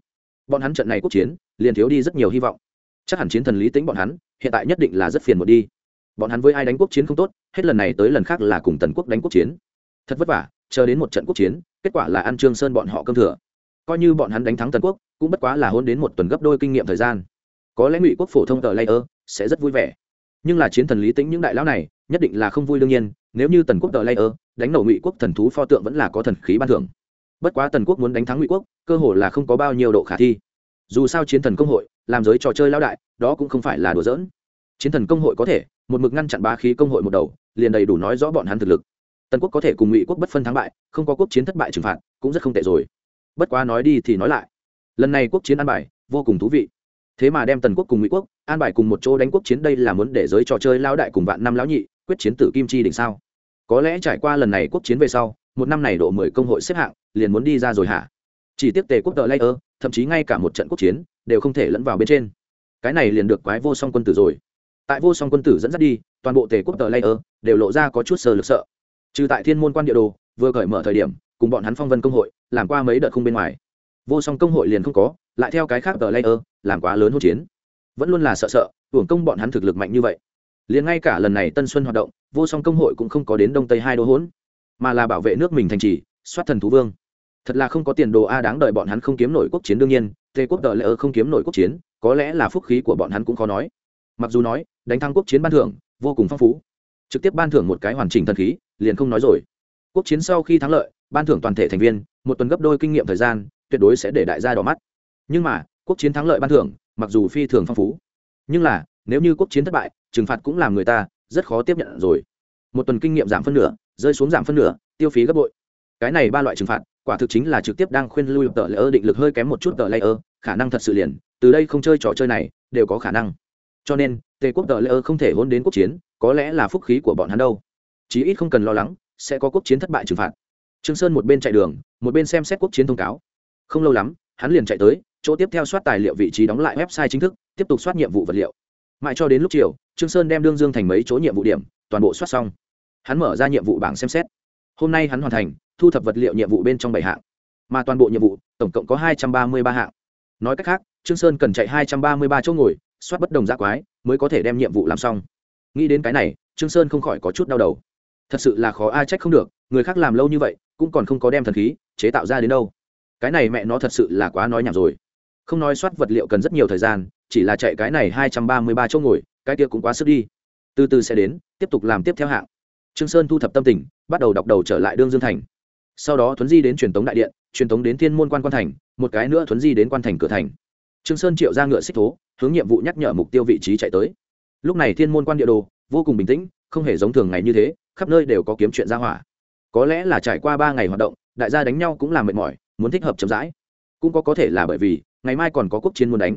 Bọn hắn trận này quốc chiến, liền thiếu đi rất nhiều hy vọng. Chắc hẳn chiến thần lý tính bọn hắn, hiện tại nhất định là rất phiền một đi bọn hắn với ai đánh quốc chiến không tốt, hết lần này tới lần khác là cùng tần quốc đánh quốc chiến. Thật vất vả, chờ đến một trận quốc chiến, kết quả là ăn trương sơn bọn họ cơm thừa. Coi như bọn hắn đánh thắng tần quốc, cũng bất quá là hôn đến một tuần gấp đôi kinh nghiệm thời gian. Có lẽ ngụy quốc phổ thông tờ layer sẽ rất vui vẻ. Nhưng là chiến thần lý tính những đại lão này, nhất định là không vui đương nhiên, nếu như tần quốc tờ layer đánh nổ ngụy quốc thần thú pho tượng vẫn là có thần khí ban thưởng. Bất quá tần quốc muốn đánh thắng ngụy quốc, cơ hội là không có bao nhiêu độ khả thi. Dù sao chiến thần công hội, làm giới trò chơi lao đại, đó cũng không phải là đùa giỡn. Chiến thần công hội có thể một mực ngăn chặn ba khí công hội một đầu, liền đầy đủ nói rõ bọn hắn thực lực. Tần quốc có thể cùng ngụy quốc bất phân thắng bại, không có quốc chiến thất bại trừng phạt, cũng rất không tệ rồi. Bất quá nói đi thì nói lại. Lần này quốc chiến an bài, vô cùng thú vị. Thế mà đem tần quốc cùng ngụy quốc an bài cùng một chỗ đánh quốc chiến đây là muốn để giới trò chơi lao đại cùng vạn năm lão nhị quyết chiến tử kim chi đỉnh sao? Có lẽ trải qua lần này quốc chiến về sau, một năm này độ mười công hội xếp hạng liền muốn đi ra rồi hả? Chỉ tiếc tề quốc tờ layer, thậm chí ngay cả một trận quốc chiến đều không thể lẫn vào bên trên. Cái này liền được quái vô song quân tử rồi tại vô song quân tử dẫn dắt đi, toàn bộ tề quốc tờ layer đều lộ ra có chút sờ lực sợ. Trừ tại thiên môn quan địa đồ, vừa cởi mở thời điểm, cùng bọn hắn phong vân công hội, làm qua mấy đợt không bên ngoài. Vô song công hội liền không có, lại theo cái khác tờ layer làm quá lớn hỗn chiến. Vẫn luôn là sợ sợ, hưởng công bọn hắn thực lực mạnh như vậy. Liền ngay cả lần này tân xuân hoạt động, vô song công hội cũng không có đến đông tây hai đô hỗn, mà là bảo vệ nước mình thành trì, soát thần thú vương. Thật là không có tiền đồ a đáng đợi bọn hắn không kiếm nổi quốc chiến đương nhiên, tề quốc đợi layer không kiếm nổi quốc chiến, có lẽ là phúc khí của bọn hắn cũng khó nói mặc dù nói, đánh thắng quốc chiến ban thưởng, vô cùng phong phú. Trực tiếp ban thưởng một cái hoàn chỉnh thần khí, liền không nói rồi. Quốc chiến sau khi thắng lợi, ban thưởng toàn thể thành viên, một tuần gấp đôi kinh nghiệm thời gian, tuyệt đối sẽ để đại gia đỏ mắt. Nhưng mà, quốc chiến thắng lợi ban thưởng, mặc dù phi thường phong phú, nhưng là, nếu như quốc chiến thất bại, trừng phạt cũng làm người ta rất khó tiếp nhận rồi. Một tuần kinh nghiệm giảm phân nửa, rơi xuống giảm phân nửa, tiêu phí gấp bội. Cái này ba loại trừng phạt, quả thực chính là trực tiếp đang khuyên lui tờ layer định lực hơi kém một chút tờ layer khả năng thật sự liền, từ đây không chơi trò chơi này, đều có khả năng cho nên, tề quốc tờ layer không thể hôn đến quốc chiến, có lẽ là phúc khí của bọn hắn đâu. Chí ít không cần lo lắng, sẽ có quốc chiến thất bại trừng phạt. Trương sơn một bên chạy đường, một bên xem xét quốc chiến thông cáo. Không lâu lắm, hắn liền chạy tới, chỗ tiếp theo soát tài liệu vị trí đóng lại website chính thức, tiếp tục soát nhiệm vụ vật liệu. Mãi cho đến lúc chiều, trương sơn đem đương dương thành mấy chỗ nhiệm vụ điểm, toàn bộ soát xong. Hắn mở ra nhiệm vụ bảng xem xét. Hôm nay hắn hoàn thành, thu thập vật liệu nhiệm vụ bên trong bảy hạng. Mà toàn bộ nhiệm vụ, tổng cộng có hai trăm ba mươi ba hạng. Nói cách khác, trương sơn cần chạy hai trăm ba mươi ba chỗ ngồi soát bất đồng giác quái, mới có thể đem nhiệm vụ làm xong. Nghĩ đến cái này, trương sơn không khỏi có chút đau đầu. Thật sự là khó ai trách không được, người khác làm lâu như vậy, cũng còn không có đem thần khí chế tạo ra đến đâu. Cái này mẹ nó thật sự là quá nói nhảm rồi. Không nói soát vật liệu cần rất nhiều thời gian, chỉ là chạy cái này hai trăm ba mươi ba chỗ ngồi, cái kia cũng quá sức đi. Từ từ sẽ đến, tiếp tục làm tiếp theo hạng. Trương sơn thu thập tâm tình, bắt đầu đọc đầu trở lại đương dương thành. Sau đó thuấn di đến truyền tống đại điện, truyền tống đến thiên môn quan quan thành, một cái nữa thuấn di đến quan thành cửa thành trương sơn triệu ra ngựa xích thố hướng nhiệm vụ nhắc nhở mục tiêu vị trí chạy tới. Lúc này thiên môn quan địa đồ vô cùng bình tĩnh không hề giống thường ngày như thế khắp nơi đều có kiếm chuyện ra hỏa. Có lẽ là trải qua ba ngày hoạt động đại gia đánh nhau cũng làm mệt mỏi muốn thích hợp chậm rãi. Cũng có có thể là bởi vì ngày mai còn có quốc chiến muốn đánh.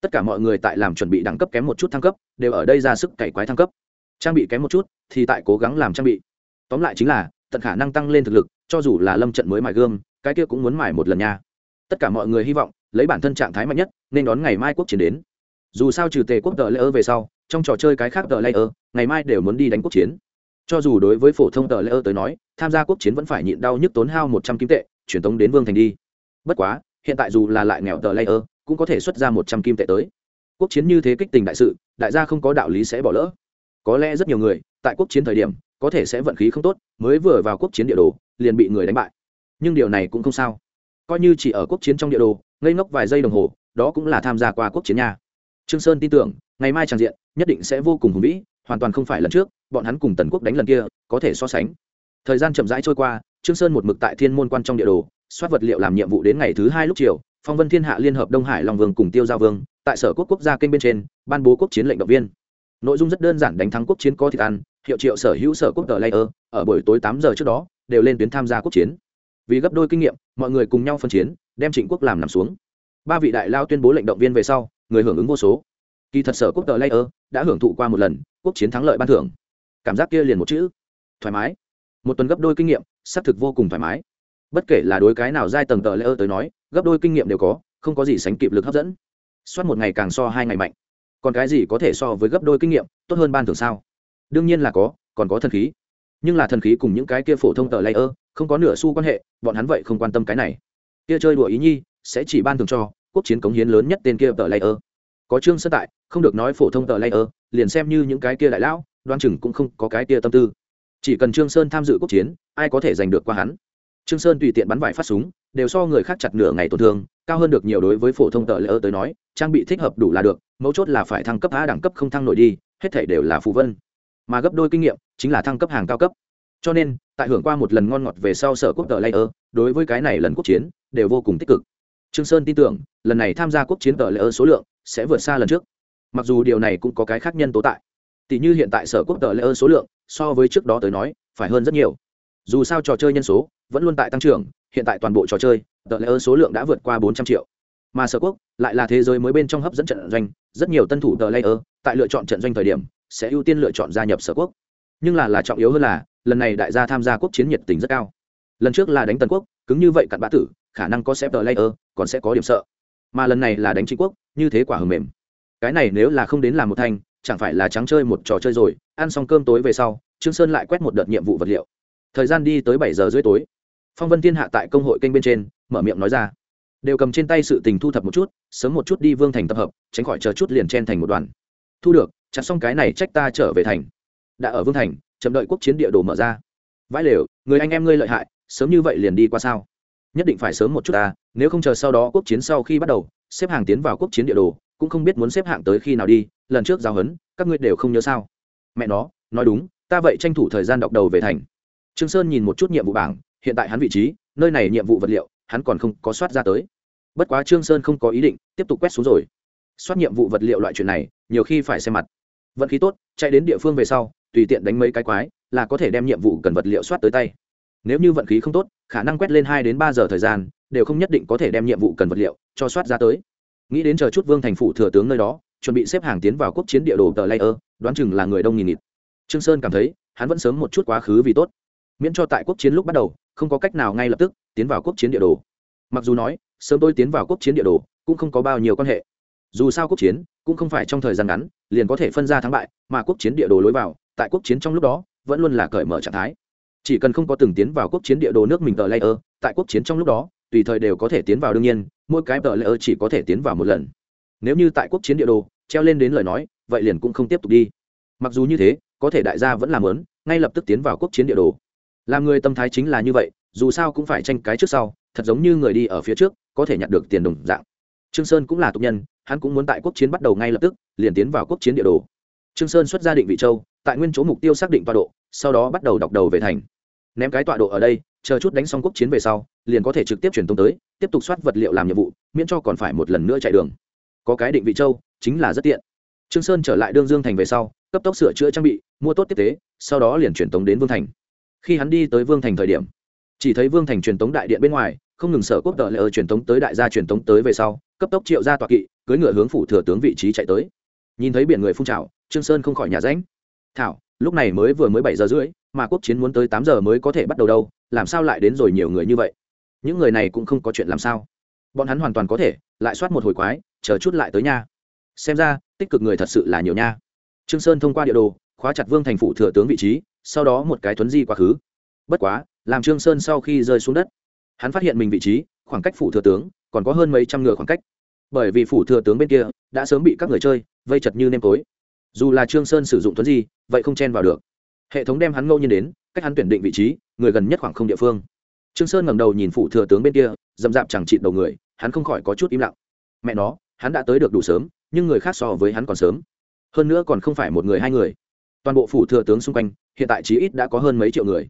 Tất cả mọi người tại làm chuẩn bị đẳng cấp kém một chút thăng cấp đều ở đây ra sức cày quái thăng cấp. Trang bị kém một chút thì tại cố gắng làm trang bị. Tóm lại chính là tận khả năng tăng lên thực lực cho dù là lâm trận mới mài gương, cái kia cũng muốn mài một lần nha. Tất cả mọi người hy vọng lấy bản thân trạng thái mạnh nhất, nên đón ngày mai quốc chiến đến. Dù sao trừ tề quốc tờ lễ ơ về sau, trong trò chơi cái khác tờ lễ ơ, ngày mai đều muốn đi đánh quốc chiến. Cho dù đối với phổ thông tờ lễ ơ tới nói, tham gia quốc chiến vẫn phải nhịn đau nhức tốn hao một trăm kim tệ, truyền tống đến vương thành đi. Bất quá, hiện tại dù là lại nghèo tờ lễ ơ, cũng có thể xuất ra một trăm kim tệ tới. Quốc chiến như thế kích tình đại sự, đại gia không có đạo lý sẽ bỏ lỡ. Có lẽ rất nhiều người, tại quốc chiến thời điểm, có thể sẽ vận khí không tốt, mới vừa vào quốc chiến địa đồ, liền bị người đánh bại. Nhưng điều này cũng không sao coi như chỉ ở quốc chiến trong địa đồ, ngây ngốc vài giây đồng hồ, đó cũng là tham gia qua quốc chiến nha. Trương sơn tin tưởng, ngày mai tràng diện, nhất định sẽ vô cùng hùng vĩ, hoàn toàn không phải lần trước, bọn hắn cùng tần quốc đánh lần kia, có thể so sánh. Thời gian chậm rãi trôi qua, trương sơn một mực tại thiên môn quan trong địa đồ, soát vật liệu làm nhiệm vụ đến ngày thứ hai lúc chiều, phong vân thiên hạ liên hợp đông hải long vương cùng tiêu giao vương, tại sở quốc quốc gia kênh bên trên, ban bố quốc chiến lệnh động viên. Nội dung rất đơn giản, đánh thắng quốc chiến có thịt ăn, hiệu triệu sở hữu sở quốc tờ layer ở buổi tối tám giờ trước đó, đều lên tuyến tham gia quốc chiến vì gấp đôi kinh nghiệm, mọi người cùng nhau phân chiến, đem trịnh quốc làm nằm xuống. Ba vị đại lao tuyên bố lệnh động viên về sau, người hưởng ứng vô số. Kỳ thật sở quốc tờ layer đã hưởng thụ qua một lần, quốc chiến thắng lợi ban thưởng. Cảm giác kia liền một chữ. Thoải mái. Một tuần gấp đôi kinh nghiệm, xác thực vô cùng thoải mái. Bất kể là đối cái nào giai tầng tờ layer tới nói, gấp đôi kinh nghiệm đều có, không có gì sánh kịp lực hấp dẫn. Soát một ngày càng so hai ngày mạnh. Còn cái gì có thể so với gấp đôi kinh nghiệm, tốt hơn ban thưởng sao? Đương nhiên là có, còn có thần khí nhưng là thần khí cùng những cái kia phổ thông tờ layer, không có nửa xu quan hệ, bọn hắn vậy không quan tâm cái này. Kia chơi đùa ý nhi, sẽ chỉ ban thưởng cho quốc chiến cống hiến lớn nhất tên kia tờ layer. Có trương sân tại, không được nói phổ thông tờ layer, liền xem như những cái kia đại lão, đoan chừng cũng không có cái kia tâm tư. Chỉ cần trương sơn tham dự quốc chiến, ai có thể giành được qua hắn? Trương sơn tùy tiện bắn vải phát súng, đều so người khác chặt nửa ngày tổn thương, cao hơn được nhiều đối với phổ thông tờ layer tới nói, trang bị thích hợp đủ là được, mấu chốt là phải thăng cấp a đẳng cấp không thăng nổi đi, hết thảy đều là phù vân mà gấp đôi kinh nghiệm chính là thăng cấp hàng cao cấp. Cho nên, tại hưởng qua một lần ngon ngọt về sau sở quốc tờ layer, đối với cái này lần quốc chiến đều vô cùng tích cực. Trương sơn tin tưởng, lần này tham gia quốc chiến tờ layer số lượng sẽ vượt xa lần trước. Mặc dù điều này cũng có cái khác nhân tố tại tỷ như hiện tại sở quốc tờ layer số lượng so với trước đó tới nói phải hơn rất nhiều. Dù sao trò chơi nhân số vẫn luôn tại tăng trưởng, hiện tại toàn bộ trò chơi, tờ layer số lượng đã vượt qua bốn trăm triệu. Mà sở quốc lại là thế giới mới bên trong hấp dẫn trận doanh, rất nhiều tân thủ tờ layer, tại lựa chọn trận doanh thời điểm sẽ ưu tiên lựa chọn gia nhập sở quốc. Nhưng là là trọng yếu hơn là, lần này đại gia tham gia quốc chiến nhiệt tình rất cao. Lần trước là đánh tần quốc, cứng như vậy cặn bã tử, khả năng có xếp tờ layer, còn sẽ có điểm sợ. Mà lần này là đánh chính quốc, như thế quả hầm mềm. Cái này nếu là không đến làm một thanh chẳng phải là trắng chơi một trò chơi rồi, ăn xong cơm tối về sau, trương sơn lại quét một đợt nhiệm vụ vật liệu. Thời gian đi tới bảy giờ rưỡi tối. Phong vân thiên hạ tại công hội kênh bên trên, mở miệng nói ra. Đều cầm trên tay sự tình thu thập một chút, sớm một chút đi vương thành tập hợp, tránh khỏi chờ chút liền chen thành một đoàn. Thu được chặt xong cái này trách ta trở về thành. Đã ở vương thành, chậm đợi quốc chiến địa đồ mở ra. Vãi lều, người anh em ngươi lợi hại, sớm như vậy liền đi qua sao? Nhất định phải sớm một chút ta, nếu không chờ sau đó quốc chiến sau khi bắt đầu, xếp hàng tiến vào quốc chiến địa đồ, cũng không biết muốn xếp hạng tới khi nào đi, lần trước giao hấn, các ngươi đều không nhớ sao? Mẹ nó, nói đúng, ta vậy tranh thủ thời gian đọc đầu về thành. Trương sơn nhìn một chút nhiệm vụ bảng, hiện tại hắn vị trí, nơi này nhiệm vụ vật liệu, hắn còn không có soát ra tới. Bất quá trương sơn không có ý định, tiếp tục quét xuống rồi. Soát nhiệm vụ vật liệu loại chuyện này, nhiều khi phải xem mặt vận khí tốt, chạy đến địa phương về sau, tùy tiện đánh mấy cái quái, là có thể đem nhiệm vụ cần vật liệu soát tới tay. Nếu như vận khí không tốt, khả năng quét lên hai đến ba giờ thời gian, đều không nhất định có thể đem nhiệm vụ cần vật liệu cho soát ra tới. Nghĩ đến chờ chút vương thành phủ thừa tướng nơi đó, chuẩn bị xếp hàng tiến vào quốc chiến địa đồ tờ layer, đoán chừng là người đông nghìn nghịt. Trương sơn cảm thấy, hắn vẫn sớm một chút quá khứ vì tốt. Miễn cho tại quốc chiến lúc bắt đầu, không có cách nào ngay lập tức tiến vào quốc chiến địa đồ. Mặc dù nói, sớm tôi tiến vào quốc chiến địa đồ cũng không có bao nhiêu quan hệ. Dù sao quốc chiến cũng không phải trong thời gian ngắn liền có thể phân ra thắng bại, mà quốc chiến địa đồ lối vào, tại quốc chiến trong lúc đó, vẫn luôn là cởi mở trạng thái. Chỉ cần không có từng tiến vào quốc chiến địa đồ nước mình tờ layer, tại quốc chiến trong lúc đó, tùy thời đều có thể tiến vào đương nhiên, mỗi cái tờ layer chỉ có thể tiến vào một lần. Nếu như tại quốc chiến địa đồ, treo lên đến lời nói, vậy liền cũng không tiếp tục đi. Mặc dù như thế, có thể đại gia vẫn làm lớn, ngay lập tức tiến vào quốc chiến địa đồ. Làm người tâm thái chính là như vậy, dù sao cũng phải tranh cái trước sau, thật giống như người đi ở phía trước, có thể nhận được tiền đồng dạng trương sơn cũng là tục nhân, hắn cũng muốn tại quốc chiến bắt đầu ngay lập tức, liền tiến vào quốc chiến địa đồ. Trương sơn xuất ra định vị châu, tại nguyên chỗ mục tiêu xác định tọa độ, sau đó bắt đầu đọc đầu về thành. Ném cái tọa độ ở đây, chờ chút đánh xong quốc chiến về sau, liền có thể trực tiếp truyền tống tới, tiếp tục soát vật liệu làm nhiệm vụ, miễn cho còn phải một lần nữa chạy đường. Có cái định vị châu, chính là rất tiện. Trương sơn trở lại đương dương thành về sau, cấp tốc sửa chữa trang bị, mua tốt tiếp tế, sau đó liền truyền tống đến vương thành. Khi hắn đi tới vương thành thời điểm chỉ thấy vương thành truyền tống đại điện bên ngoài, không ngừng sở quốc tờ lệ ở truyền tống tới đại gia truyền tống tới về sau, cấp tốc triệu ra tọa kỵ, cưỡi ngựa hướng phủ thừa tướng vị trí chạy tới. Nhìn thấy biển người phun trào, trương sơn không khỏi nhà ránh. Thảo, lúc này mới vừa mới bảy giờ rưỡi, mà quốc chiến muốn tới tám giờ mới có thể bắt đầu đâu, làm sao lại đến rồi nhiều người như vậy? Những người này cũng không có chuyện làm sao. Bọn hắn hoàn toàn có thể, lại soát một hồi quái, chờ chút lại tới nha. Xem ra, tích cực người thật sự là nhiều nha. Trương sơn thông qua địa đồ, khóa chặt vương thành phủ thừa tướng vị trí, sau đó một cái tuấn di quá khứ. Bất quá làm trương sơn sau khi rơi xuống đất. Hắn phát hiện mình vị trí khoảng cách phủ thừa tướng còn có hơn mấy trăm ngựa khoảng cách. Bởi vì phủ thừa tướng bên kia đã sớm bị các người chơi vây chật như nêm tối. Dù là trương sơn sử dụng tuấn gì, vậy không chen vào được. Hệ thống đem hắn ngẫu nhiên đến cách hắn tuyển định vị trí người gần nhất khoảng không địa phương. Trương sơn ngẩng đầu nhìn phủ thừa tướng bên kia dầm dạp chẳng chịt đầu người hắn không khỏi có chút im lặng. Mẹ nó hắn đã tới được đủ sớm nhưng người khác so với hắn còn sớm. Hơn nữa còn không phải một người hai người. Toàn bộ phủ thừa tướng xung quanh hiện tại chí ít đã có hơn mấy triệu người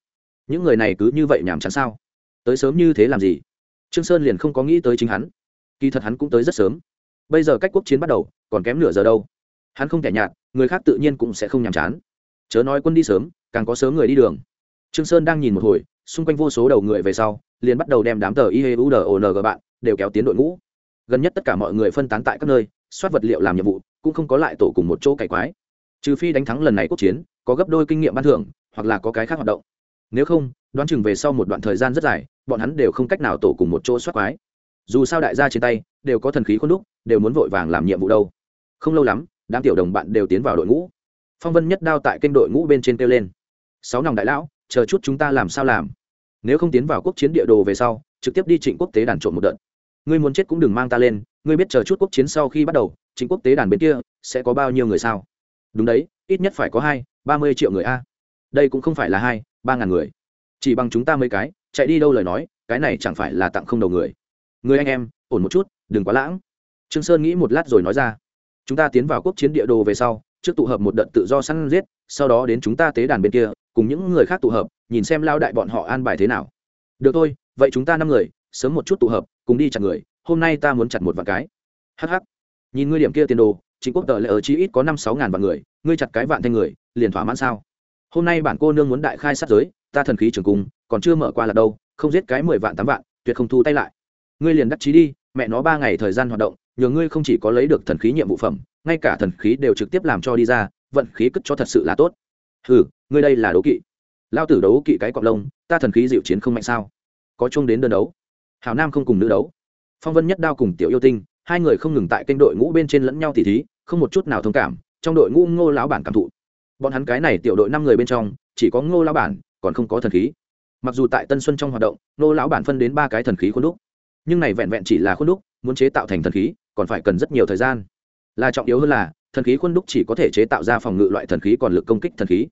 những người này cứ như vậy nhàm chán sao? Tới sớm như thế làm gì? Trương sơn liền không có nghĩ tới chính hắn. Kỳ thật hắn cũng tới rất sớm. Bây giờ cách quốc chiến bắt đầu, còn kém nửa giờ đâu. Hắn không thể nhạt, người khác tự nhiên cũng sẽ không nhàm chán. Chớ nói quân đi sớm, càng có sớm người đi đường. Trương sơn đang nhìn một hồi, xung quanh vô số đầu người về sau, liền bắt đầu đem đám tờ iheudong bạn đều kéo tiến đội ngũ. Gần nhất tất cả mọi người phân tán tại các nơi, soát vật liệu làm nhiệm vụ, cũng không có lại tổ cùng một chỗ cày quái. Trừ phi đánh thắng lần này quốc chiến, có gấp đôi kinh nghiệm ban thưởng, hoặc là có cái khác hoạt động nếu không, đoán chừng về sau một đoạn thời gian rất dài, bọn hắn đều không cách nào tổ cùng một chỗ soát quái. Dù sao đại gia trên tay, đều có thần khí khuôn đúc, đều muốn vội vàng làm nhiệm vụ đâu. Không lâu lắm, đám tiểu đồng bạn đều tiến vào đội ngũ. Phong vân nhất đao tại kênh đội ngũ bên trên kêu lên. Sáu nòng đại lão, chờ chút chúng ta làm sao làm? Nếu không tiến vào quốc chiến địa đồ về sau, trực tiếp đi trịnh quốc tế đàn trộm một đợt. Ngươi muốn chết cũng đừng mang ta lên, ngươi biết chờ chút quốc chiến sau khi bắt đầu, trịnh quốc tế đàn bên kia sẽ có bao nhiêu người sao? Đúng đấy, ít nhất phải có hai, ba mươi triệu người a. Đây cũng không phải là hai ba ngàn người. Chỉ bằng chúng ta mấy cái, chạy đi đâu lời nói, cái này chẳng phải là tặng không đầu người. Người anh em, ổn một chút, đừng quá lãng. Trương sơn nghĩ một lát rồi nói ra. Chúng ta tiến vào quốc chiến địa đồ về sau, trước tụ hợp một đợt tự do săn giết, sau đó đến chúng ta tế đàn bên kia, cùng những người khác tụ hợp, nhìn xem lao đại bọn họ an bài thế nào. Được thôi, vậy chúng ta năm người, sớm một chút tụ hợp, cùng đi chặt người, hôm nay ta muốn chặt một vạn cái. Hh nhìn ngươi điểm kia tiền đồ, chính quốc tờ lệ ở chi ít có năm sáu ngàn vạn người, ngươi chặt cái vạn thanh người, liền thỏa mãn sao? Hôm nay bản cô nương muốn đại khai sát giới, ta thần khí trường cung, còn chưa mở qua là đâu, không giết cái mười vạn tám vạn, tuyệt không thu tay lại. Ngươi liền đắc chí đi, mẹ nó ba ngày thời gian hoạt động, nhờ ngươi không chỉ có lấy được thần khí nhiệm vụ phẩm, ngay cả thần khí đều trực tiếp làm cho đi ra, vận khí cất cho thật sự là tốt. Ừ ngươi đây là đấu kỵ. Lao tử đấu kỵ cái cọc lông, ta thần khí dịu chiến không mạnh sao? Có chung đến đơn đấu. Hào nam không cùng nữ đấu. Phong vân nhất đao cùng tiểu yêu tinh, hai người không ngừng tại kênh đội ngũ bên trên lẫn nhau tỉ thí, không một chút nào thông cảm, trong đội ngũ ngô lão bản cảm thụ bọn hắn cái này tiểu đội năm người bên trong, chỉ có ngô lão bản, còn không có thần khí. Mặc dù tại tân xuân trong hoạt động, ngô lão bản phân đến ba cái thần khí khuôn đúc. Nhưng này vẹn vẹn chỉ là khuôn đúc, muốn chế tạo thành thần khí, còn phải cần rất nhiều thời gian. Là trọng yếu hơn là, thần khí khuôn đúc chỉ có thể chế tạo ra phòng ngự loại thần khí còn lực công kích thần khí.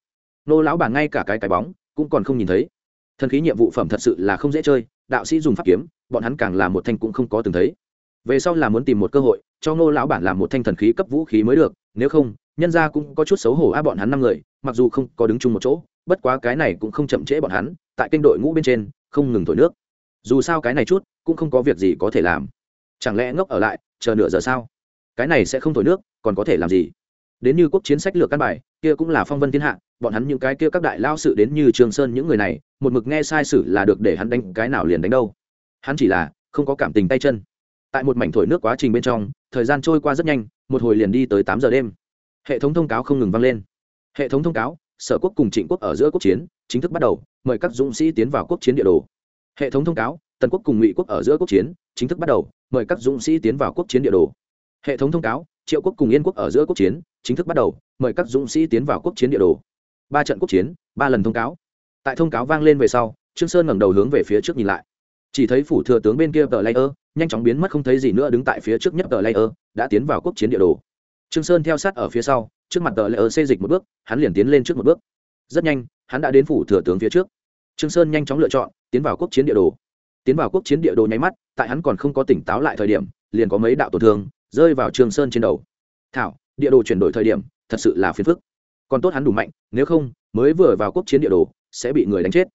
Nô lão bản ngay cả cái cái bóng, cũng còn không nhìn thấy. Thần khí nhiệm vụ phẩm thật sự là không dễ chơi, đạo sĩ dùng pháp kiếm, bọn hắn càng là một thanh cũng không có từng thấy. Về sau là muốn tìm một cơ hội, cho ngô lão bản làm một thanh thần khí cấp vũ khí mới được, nếu không nhân ra cũng có chút xấu hổ a bọn hắn năm người, mặc dù không có đứng chung một chỗ, bất quá cái này cũng không chậm trễ bọn hắn, tại kênh đội ngũ bên trên, không ngừng thổi nước. Dù sao cái này chút, cũng không có việc gì có thể làm. Chẳng lẽ ngốc ở lại, chờ nửa giờ sao? Cái này sẽ không thổi nước, còn có thể làm gì? Đến như quốc chiến sách lược căn bài, kia cũng là phong vân thiên hạ, bọn hắn những cái kia các đại lao sự đến như trường sơn những người này, một mực nghe sai sử là được để hắn đánh, cái nào liền đánh đâu. Hắn chỉ là, không có cảm tình tay chân. Tại một mảnh thổi nước quá trình bên trong, thời gian trôi qua rất nhanh, một hồi liền đi tới tám giờ đêm hệ thống thông cáo không ngừng vang lên. Hệ thống thông cáo, sở quốc cùng trịnh quốc ở giữa quốc chiến, chính thức bắt đầu, mời các dũng sĩ tiến vào quốc chiến địa đồ. Hệ thống thông cáo, tần quốc cùng ngụy quốc ở giữa quốc chiến, chính thức bắt đầu, mời các dũng sĩ tiến vào quốc chiến địa đồ. Hệ thống thông cáo, triệu quốc cùng yên quốc ở giữa quốc chiến, chính thức bắt đầu, mời các dũng sĩ tiến vào quốc chiến địa đồ. Ba trận quốc chiến, ba lần thông cáo. Tại thông cáo vang lên về sau, trương sơn ngẩng đầu hướng về phía trước nhìn lại. Chỉ thấy phủ thừa tướng bên kia tờ layer, nhanh chóng biến mất không thấy gì nữa đứng tại phía trước nhất tờ layer, đã tiến vào quốc chiến địa đồ trương sơn theo sát ở phía sau, trước mặt tờ ở xê dịch một bước, hắn liền tiến lên trước một bước. Rất nhanh, hắn đã đến phủ thừa tướng phía trước. Trương sơn nhanh chóng lựa chọn, tiến vào quốc chiến địa đồ. Tiến vào quốc chiến địa đồ nháy mắt, tại hắn còn không có tỉnh táo lại thời điểm, liền có mấy đạo tổn thương rơi vào trương sơn trên đầu. Thảo, địa đồ chuyển đổi thời điểm, thật sự là phiền phức. Còn tốt hắn đủ mạnh, nếu không, mới vừa vào quốc chiến địa đồ, sẽ bị người đánh chết.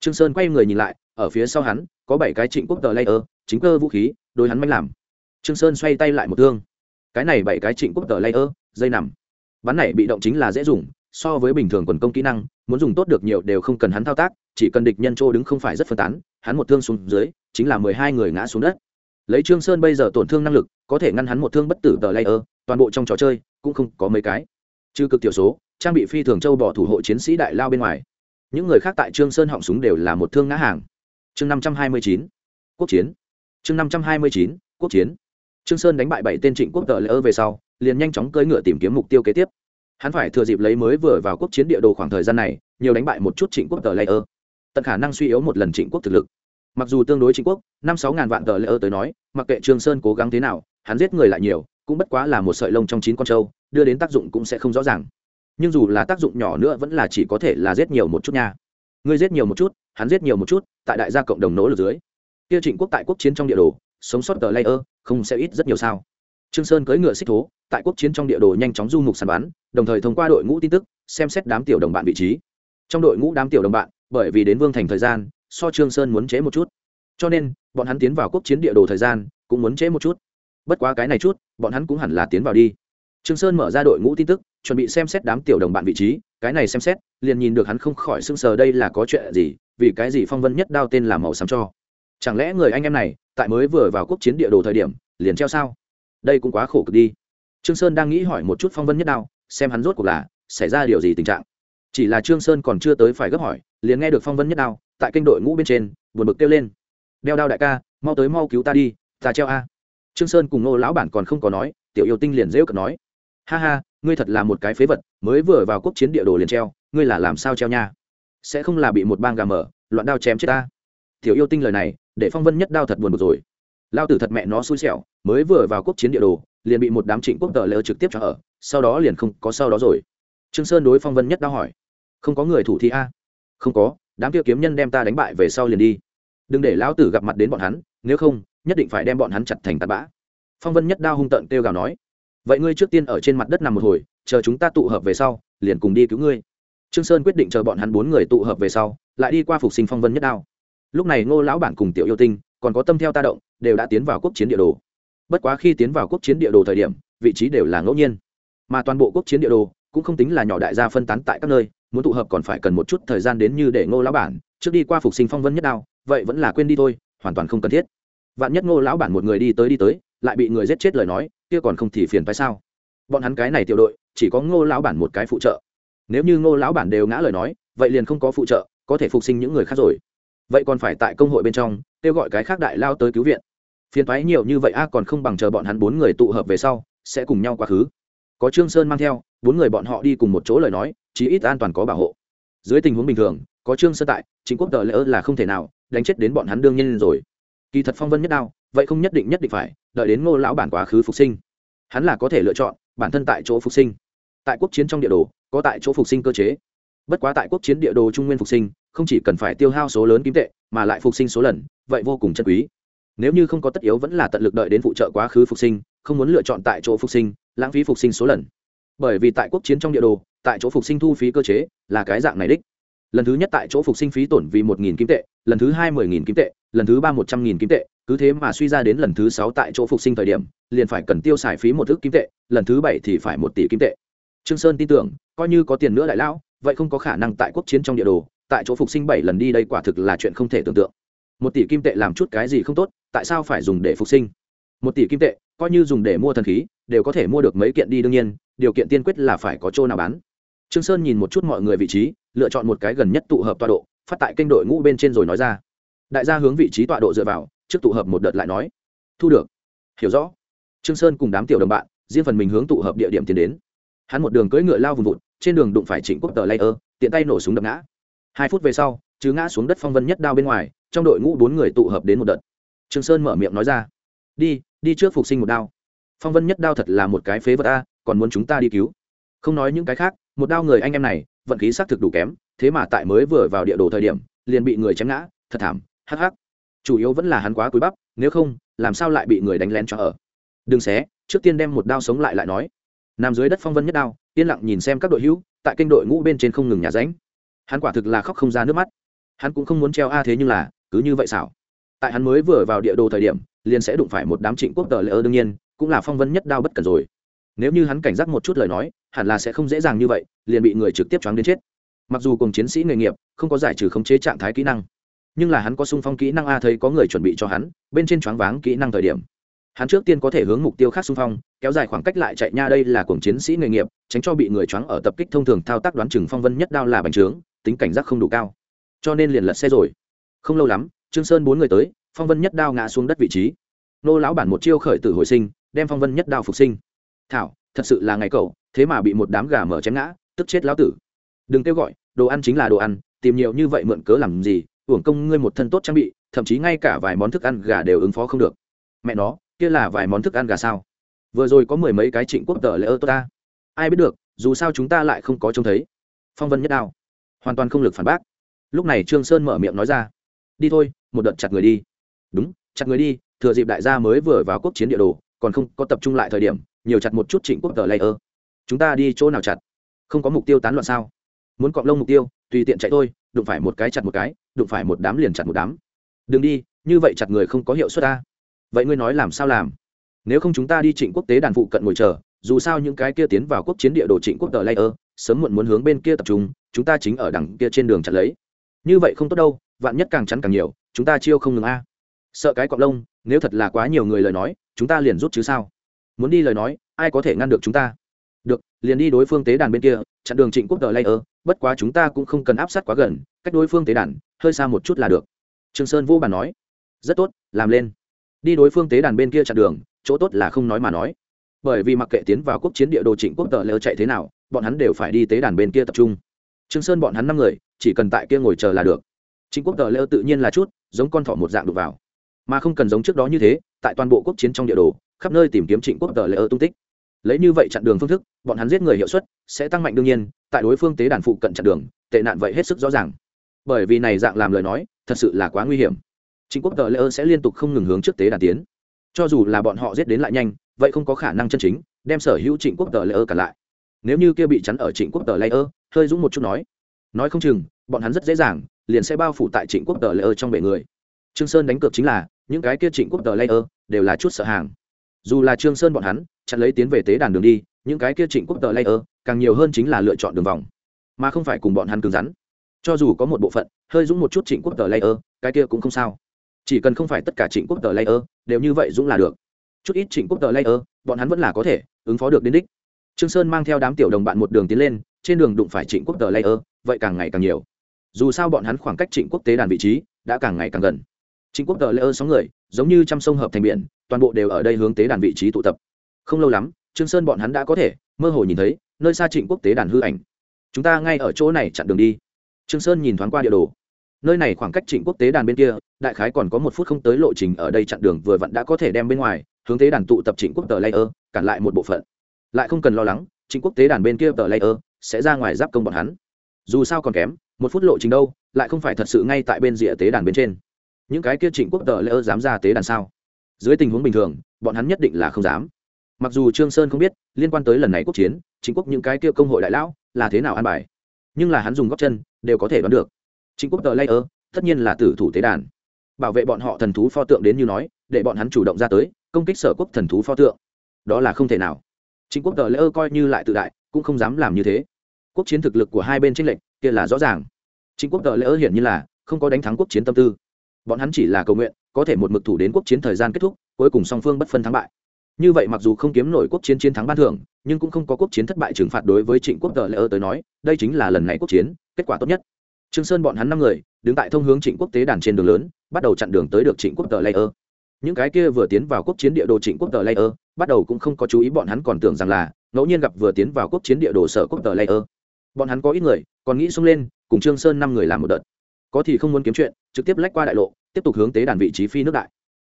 Trương sơn quay người nhìn lại, ở phía sau hắn, có bảy cái trịnh quốc tờ layer chính cơ vũ khí, đối hắn mánh làm. Trương sơn xoay tay lại một thương cái này bảy cái trịnh quốc tờ layer, dây nằm. Bắn này bị động chính là dễ dùng, so với bình thường quần công kỹ năng, muốn dùng tốt được nhiều đều không cần hắn thao tác, chỉ cần địch nhân chỗ đứng không phải rất phân tán, hắn một thương xuống dưới, chính là mười hai người ngã xuống đất. Lấy trương sơn bây giờ tổn thương năng lực, có thể ngăn hắn một thương bất tử tờ layer, toàn bộ trong trò chơi cũng không có mấy cái. Trừ cực tiểu số, trang bị phi thường châu bỏ thủ hộ chiến sĩ đại lao bên ngoài. Những người khác tại trương sơn họng súng đều là một thương ngã hàng. Chương năm trăm hai mươi chín, quốc chiến. Chương năm trăm hai mươi chín, quốc chiến trương sơn đánh bại bảy tên trịnh quốc tờ lỡ về sau, liền nhanh chóng cưỡi ngựa tìm kiếm mục tiêu kế tiếp. Hắn phải thừa dịp lấy mới vừa vào quốc chiến địa đồ khoảng thời gian này, nhiều đánh bại một chút trịnh quốc tờ lỡ tận khả năng suy yếu một lần trịnh quốc thực lực. Mặc dù tương đối trịnh quốc, năm sáu ngàn vạn tờ lỡ tới nói, mặc kệ trương sơn cố gắng thế nào, hắn giết người lại nhiều, cũng bất quá là một sợi lông trong chín con trâu, đưa đến tác dụng cũng sẽ không rõ ràng. Nhưng dù là tác dụng nhỏ nữa vẫn là chỉ có thể là giết nhiều một chút nha. Ngươi giết nhiều một chút, hắn giết nhiều một chút, tại đại gia cộng đồng nỗ lực dưới. Kia trịnh quốc tại quốc chiến trong địa đồ, sống sót tờ layer không sẽ ít rất nhiều sao. Trương sơn cưỡi ngựa xích thố, tại quốc chiến trong địa đồ nhanh chóng du mục sàn bán đồng thời thông qua đội ngũ tin tức, xem xét đám tiểu đồng bạn vị trí. Trong đội ngũ đám tiểu đồng bạn, bởi vì đến vương thành thời gian, so trương sơn muốn chế một chút. Cho nên, bọn hắn tiến vào quốc chiến địa đồ thời gian, cũng muốn chế một chút. Bất quá cái này chút, bọn hắn cũng hẳn là tiến vào đi. Trương sơn mở ra đội ngũ tin tức, chuẩn bị xem xét đám tiểu đồng bạn vị trí, cái này xem xét, liền nhìn được hắn không khỏi sưng sờ đây là có chuyện gì, vì cái gì phong vân nhất đao tên là màu xám cho. Chẳng lẽ người anh em này tại mới vừa vào quốc chiến địa đồ thời điểm, liền treo sao? Đây cũng quá khổ cực đi. Trương sơn đang nghĩ hỏi một chút phong vân nhất đao, xem hắn rốt cuộc là, xảy ra điều gì tình trạng. Chỉ là trương sơn còn chưa tới phải gấp hỏi, liền nghe được phong vân nhất đao, tại kênh đội ngũ bên trên, buồn bực kêu lên. Đeo đao đại ca, mau tới mau cứu ta đi, ta treo a. Trương sơn cùng nô lão bản còn không có nói, tiểu yêu tinh liền dễ cợt nói. Ha ha, ngươi thật là một cái phế vật, mới vừa vào quốc chiến địa đồ liền treo, ngươi là làm sao treo nha? Sẽ không là bị một bang gà mở, loạn đao chém chết ta. Tiểu yêu tinh lời này để phong vân nhất đao thật buồn bực rồi. Lao tử thật mẹ nó xui xẻo, mới vừa vào quốc chiến địa đồ, liền bị một đám trịnh quốc tờ lỡ trực tiếp cho ở, sau đó liền không có sau đó rồi. Trương sơn đối phong vân nhất đao hỏi, không có người thủ thi a? Không có, đám kia kiếm nhân đem ta đánh bại về sau liền đi. Đừng để lão tử gặp mặt đến bọn hắn, nếu không, nhất định phải đem bọn hắn chặt thành tạt bã. Phong vân nhất đao hung tợn kêu gào nói, vậy ngươi trước tiên ở trên mặt đất nằm một hồi, chờ chúng ta tụ hợp về sau, liền cùng đi cứu ngươi. Trương sơn quyết định chờ bọn hắn bốn người tụ hợp về sau, lại đi qua phục sinh phong vân nhất đao lúc này ngô lão bản cùng tiểu yêu tinh còn có tâm theo ta động, đều đã tiến vào quốc chiến địa đồ. Bất quá khi tiến vào quốc chiến địa đồ thời điểm, vị trí đều là ngẫu nhiên. Mà toàn bộ quốc chiến địa đồ cũng không tính là nhỏ đại gia phân tán tại các nơi, muốn tụ hợp còn phải cần một chút thời gian đến như để ngô lão bản trước đi qua phục sinh phong vân nhất đao, vậy vẫn là quên đi thôi, hoàn toàn không cần thiết. Vạn nhất ngô lão bản một người đi tới đi tới, lại bị người giết chết lời nói, kia còn không thì phiền phải sao? Bọn hắn cái này tiểu đội, chỉ có ngô lão bản một cái phụ trợ. Nếu như ngô lão bản đều ngã lời nói, vậy liền không có phụ trợ, có thể phục sinh những người khác rồi vậy còn phải tại công hội bên trong, kêu gọi cái khác đại lao tới cứu viện. Phiền thoái nhiều như vậy a, còn không bằng chờ bọn hắn bốn người tụ hợp về sau, sẽ cùng nhau quá khứ. Có trương sơn mang theo, bốn người bọn họ đi cùng một chỗ lời nói, chí ít an toàn có bảo hộ. Dưới tình huống bình thường, có trương sơn tại, chính quốc tờ lỡ là không thể nào, đánh chết đến bọn hắn đương nhiên rồi. Kỳ thật phong vân nhất đao, vậy không nhất định nhất định phải, đợi đến ngô lão bản quá khứ phục sinh. Hắn là có thể lựa chọn, bản thân tại chỗ phục sinh. Tại quốc chiến trong địa đồ, có tại chỗ phục sinh cơ chế bất quá tại quốc chiến địa đồ trung nguyên phục sinh, không chỉ cần phải tiêu hao số lớn kim tệ, mà lại phục sinh số lần, vậy vô cùng chân quý. Nếu như không có tất yếu vẫn là tận lực đợi đến phụ trợ quá khứ phục sinh, không muốn lựa chọn tại chỗ phục sinh, lãng phí phục sinh số lần. Bởi vì tại quốc chiến trong địa đồ, tại chỗ phục sinh thu phí cơ chế là cái dạng này đích. Lần thứ nhất tại chỗ phục sinh phí tổn vì một nghìn kim tệ, lần thứ hai mười nghìn kim tệ, lần thứ ba một trăm nghìn kim tệ, cứ thế mà suy ra đến lần thứ sáu tại chỗ phục sinh thời điểm, liền phải cần tiêu xài phí một ước kim tệ, lần thứ bảy thì phải một tỷ kim tệ. Trương sơn tin tưởng, coi như có tiền nữa đại lão vậy không có khả năng tại quốc chiến trong địa đồ, tại chỗ phục sinh bảy lần đi đây quả thực là chuyện không thể tưởng tượng. Một tỷ kim tệ làm chút cái gì không tốt, tại sao phải dùng để phục sinh? Một tỷ kim tệ, coi như dùng để mua thần khí, đều có thể mua được mấy kiện đi đương nhiên, điều kiện tiên quyết là phải có chỗ nào bán. Trương sơn nhìn một chút mọi người vị trí, lựa chọn một cái gần nhất tụ hợp tọa độ, phát tại kênh đội ngũ bên trên rồi nói ra. Đại gia hướng vị trí tọa độ dựa vào, trước tụ hợp một đợt lại nói. Thu được. Hiểu rõ. Trương sơn cùng đám tiểu đồng bạn, riêng phần mình hướng tụ hợp địa điểm tiến đến. Hắn một đường cưỡi ngựa lao vùng vụt trên đường đụng phải trịnh quốc tờ layer, tiện tay nổ súng đập ngã. Hai phút về sau, chứ ngã xuống đất phong vân nhất đao bên ngoài, trong đội ngũ bốn người tụ hợp đến một đợt. Trương sơn mở miệng nói ra, đi đi trước phục sinh một đao. Phong vân nhất đao thật là một cái phế vật a, còn muốn chúng ta đi cứu. Không nói những cái khác, một đao người anh em này, vận khí xác thực đủ kém, thế mà tại mới vừa vào địa đồ thời điểm, liền bị người chém ngã, thật thảm, hắc hắc. Chủ yếu vẫn là hắn quá cúi bắp, nếu không, làm sao lại bị người đánh lén cho ở. Đừng xé, trước tiên đem một đao sống lại lại nói. Nằm dưới đất phong vân nhất đao yên lặng nhìn xem các đội hữu, tại kênh đội ngũ bên trên không ngừng nhà ránh hắn quả thực là khóc không ra nước mắt. Hắn cũng không muốn treo a thế nhưng là, cứ như vậy xảo. Tại hắn mới vừa vào địa đồ thời điểm, liền sẽ đụng phải một đám trịnh quốc tờ lỡ đương nhiên, cũng là phong vân nhất đao bất cần rồi. Nếu như hắn cảnh giác một chút lời nói, hẳn là sẽ không dễ dàng như vậy, liền bị người trực tiếp choáng đến chết. Mặc dù cùng chiến sĩ nghề nghiệp, không có giải trừ khống chế trạng thái kỹ năng, nhưng là hắn có sung phong kỹ năng a thấy có người chuẩn bị cho hắn, bên trên choáng váng kỹ năng thời điểm hắn trước tiên có thể hướng mục tiêu khác xung phong, kéo dài khoảng cách lại chạy nha đây là cuồng chiến sĩ nghề nghiệp, tránh cho bị người choáng ở tập kích thông thường thao tác đoán chừng phong vân nhất đao là bành trướng, tính cảnh giác không đủ cao. Cho nên liền lật xe rồi. Không lâu lắm, trương sơn bốn người tới, phong vân nhất đao ngã xuống đất vị trí. Nô lão bản một chiêu khởi tử hồi sinh, đem phong vân nhất đao phục sinh. Thảo, thật sự là ngày cậu, thế mà bị một đám gà mở chém ngã, tức chết lão tử. Đừng kêu gọi, đồ ăn chính là đồ ăn, tìm nhiều như vậy mượn cớ làm gì, uổng công ngươi một thân tốt trang bị, thậm chí ngay cả vài món thức ăn gà đều ứng phó không được. Mẹ nó kia là vài món thức ăn gà sao? Vừa rồi có mười mấy cái trịnh quốc tờ lễ ơ ta ai biết được, dù sao chúng ta lại không có trông thấy. Phong vân nhất đao. Hoàn toàn không lực phản bác. Lúc này trương sơn mở miệng nói ra. Đi thôi, một đợt chặt người đi. Đúng, chặt người đi, thừa dịp đại gia mới vừa vào quốc chiến địa đồ, còn không có tập trung lại thời điểm, nhiều chặt một chút trịnh quốc tờ layer chúng ta đi chỗ nào chặt? Không có mục tiêu tán loạn sao? Muốn cọp lông mục tiêu, tùy tiện chạy thôi, đụng phải một cái chặt một cái, đụng phải một đám liền chặt một đám. Đừng đi, như vậy chặt người không có hiệu suất ta vậy ngươi nói làm sao làm? Nếu không chúng ta đi trịnh quốc tế đàn phụ cận ngồi chờ, dù sao những cái kia tiến vào quốc chiến địa đồ trịnh quốc tờ layer, sớm muộn muốn hướng bên kia tập trung, chúng ta chính ở đằng kia trên đường chặt lấy. Như vậy không tốt đâu, vạn nhất càng chắn càng nhiều, chúng ta chiêu không ngừng a. Sợ cái cọp lông, nếu thật là quá nhiều người lời nói, chúng ta liền rút chứ sao? Muốn đi lời nói, ai có thể ngăn được chúng ta? Được, liền đi đối phương tế đàn bên kia, chặn đường trịnh quốc tờ layer, bất quá chúng ta cũng không cần áp sát quá gần, cách đối phương tế đàn, hơi xa một chút là được. Trương sơn vô bàn nói. Rất tốt, làm lên đi đối phương tế đàn bên kia chặn đường, chỗ tốt là không nói mà nói. Bởi vì mặc kệ tiến vào quốc chiến địa đồ trịnh quốc tờ lơ chạy thế nào, bọn hắn đều phải đi tế đàn bên kia tập trung. Trương sơn bọn hắn năm người, chỉ cần tại kia ngồi chờ là được. Trịnh quốc tờ lơ tự nhiên là chút, giống con thỏ một dạng đục vào. Mà không cần giống trước đó như thế, tại toàn bộ quốc chiến trong địa đồ, khắp nơi tìm kiếm trịnh quốc tờ lơ tung tích. Lấy như vậy chặn đường phương thức, bọn hắn giết người hiệu suất sẽ tăng mạnh đương nhiên, tại đối phương tế đàn phụ cận chặn đường, tệ nạn vậy hết sức rõ ràng. Bởi vì này dạng làm lời nói, thật sự là quá nguy hiểm. Trịnh quốc tờ lỡ sẽ liên tục không ngừng hướng trước tế đàn tiến. Cho dù là bọn họ giết đến lại nhanh, vậy không có khả năng chân chính đem sở hữu trịnh quốc tờ lỡ cả lại. Nếu như kia bị chắn ở trịnh quốc tờ lỡ hơi dũng một chút nói. Nói không chừng, bọn hắn rất dễ dàng liền sẽ bao phủ tại trịnh quốc tờ lỡ trong bể người. Trương sơn đánh cược chính là, những cái kia trịnh quốc tờ lỡ đều là chút sợ hàng. Dù là trương sơn bọn hắn chặn lấy tiến về tế đàn đường đi, những cái kia trịnh quốc tờ lỡ càng nhiều hơn chính là lựa chọn đường vòng, mà không phải cùng bọn hắn cứng rắn. Cho dù có một bộ phận hơi dũng một chút trịnh quốc tờ lỡ cái kia cũng không sao chỉ cần không phải tất cả trịnh quốc tờ layer, đều như vậy dũng là được. Chút ít trịnh quốc tờ layer, bọn hắn vẫn là có thể ứng phó được đến đích. Trương sơn mang theo đám tiểu đồng bạn một đường tiến lên, trên đường đụng phải trịnh quốc tờ layer, vậy càng ngày càng nhiều. Dù sao bọn hắn khoảng cách trịnh quốc tế đàn vị trí đã càng ngày càng gần. Trịnh quốc tờ layer sáu người, giống như trăm sông hợp thành biển, toàn bộ đều ở đây hướng tế đàn vị trí tụ tập. Không lâu lắm, trương sơn bọn hắn đã có thể mơ hồ nhìn thấy nơi xa trịnh quốc tế đàn hư ảnh. Chúng ta ngay ở chỗ này chặn đường đi. Trương sơn nhìn thoáng qua địa đồ nơi này khoảng cách trịnh quốc tế đàn bên kia, đại khái còn có một phút không tới lộ trình ở đây chặn đường vừa vặn đã có thể đem bên ngoài, hướng tế đàn tụ tập trịnh quốc tờ layer cản lại một bộ phận. Lại không cần lo lắng, trịnh quốc tế đàn bên kia tờ layer sẽ ra ngoài giáp công bọn hắn. Dù sao còn kém, một phút lộ trình đâu, lại không phải thật sự ngay tại bên rìa tế đàn bên trên. Những cái kia trịnh quốc tờ layer dám ra tế đàn sao? Dưới tình huống bình thường, bọn hắn nhất định là không dám. Mặc dù trương sơn không biết, liên quan tới lần này quốc chiến chính quốc những cái kia công hội đại lão là thế nào an bài. Nhưng là hắn dùng góc chân, đều có thể đoán được chính quốc tờ layer, tất nhiên là tử thủ tế đàn. Bảo vệ bọn họ thần thú pho tượng đến như nói, để bọn hắn chủ động ra tới, công kích sở quốc thần thú pho tượng. Đó là không thể nào. Chính quốc tờ layer coi như lại tự đại, cũng không dám làm như thế. Quốc chiến thực lực của hai bên tranh lệnh kia là rõ ràng. Chính quốc tờ layer hiển nhiên là không có đánh thắng quốc chiến tâm tư. Bọn hắn chỉ là cầu nguyện, có thể một mực thủ đến quốc chiến thời gian kết thúc, cuối cùng song phương bất phân thắng bại. Như vậy mặc dù không kiếm nổi quốc chiến chiến thắng ban thưởng, nhưng cũng không có quốc chiến thất bại trừng phạt đối với trịnh quốc tờ lễ tới nói, đây chính là lần này quốc chiến, kết quả tốt nhất trương sơn bọn hắn năm người, đứng tại thông hướng trịnh quốc tế đàn trên đường lớn, bắt đầu chặn đường tới được trịnh quốc tờ layer. Những cái kia vừa tiến vào quốc chiến địa đồ trịnh quốc tờ layer, bắt đầu cũng không có chú ý bọn hắn còn tưởng rằng là, ngẫu nhiên gặp vừa tiến vào quốc chiến địa đồ sở quốc tờ layer. Bọn hắn có ít người, còn nghĩ xông lên, cùng trương sơn năm người làm một đợt. Có thì không muốn kiếm chuyện, trực tiếp lách qua đại lộ, tiếp tục hướng tế đàn vị trí phi nước đại.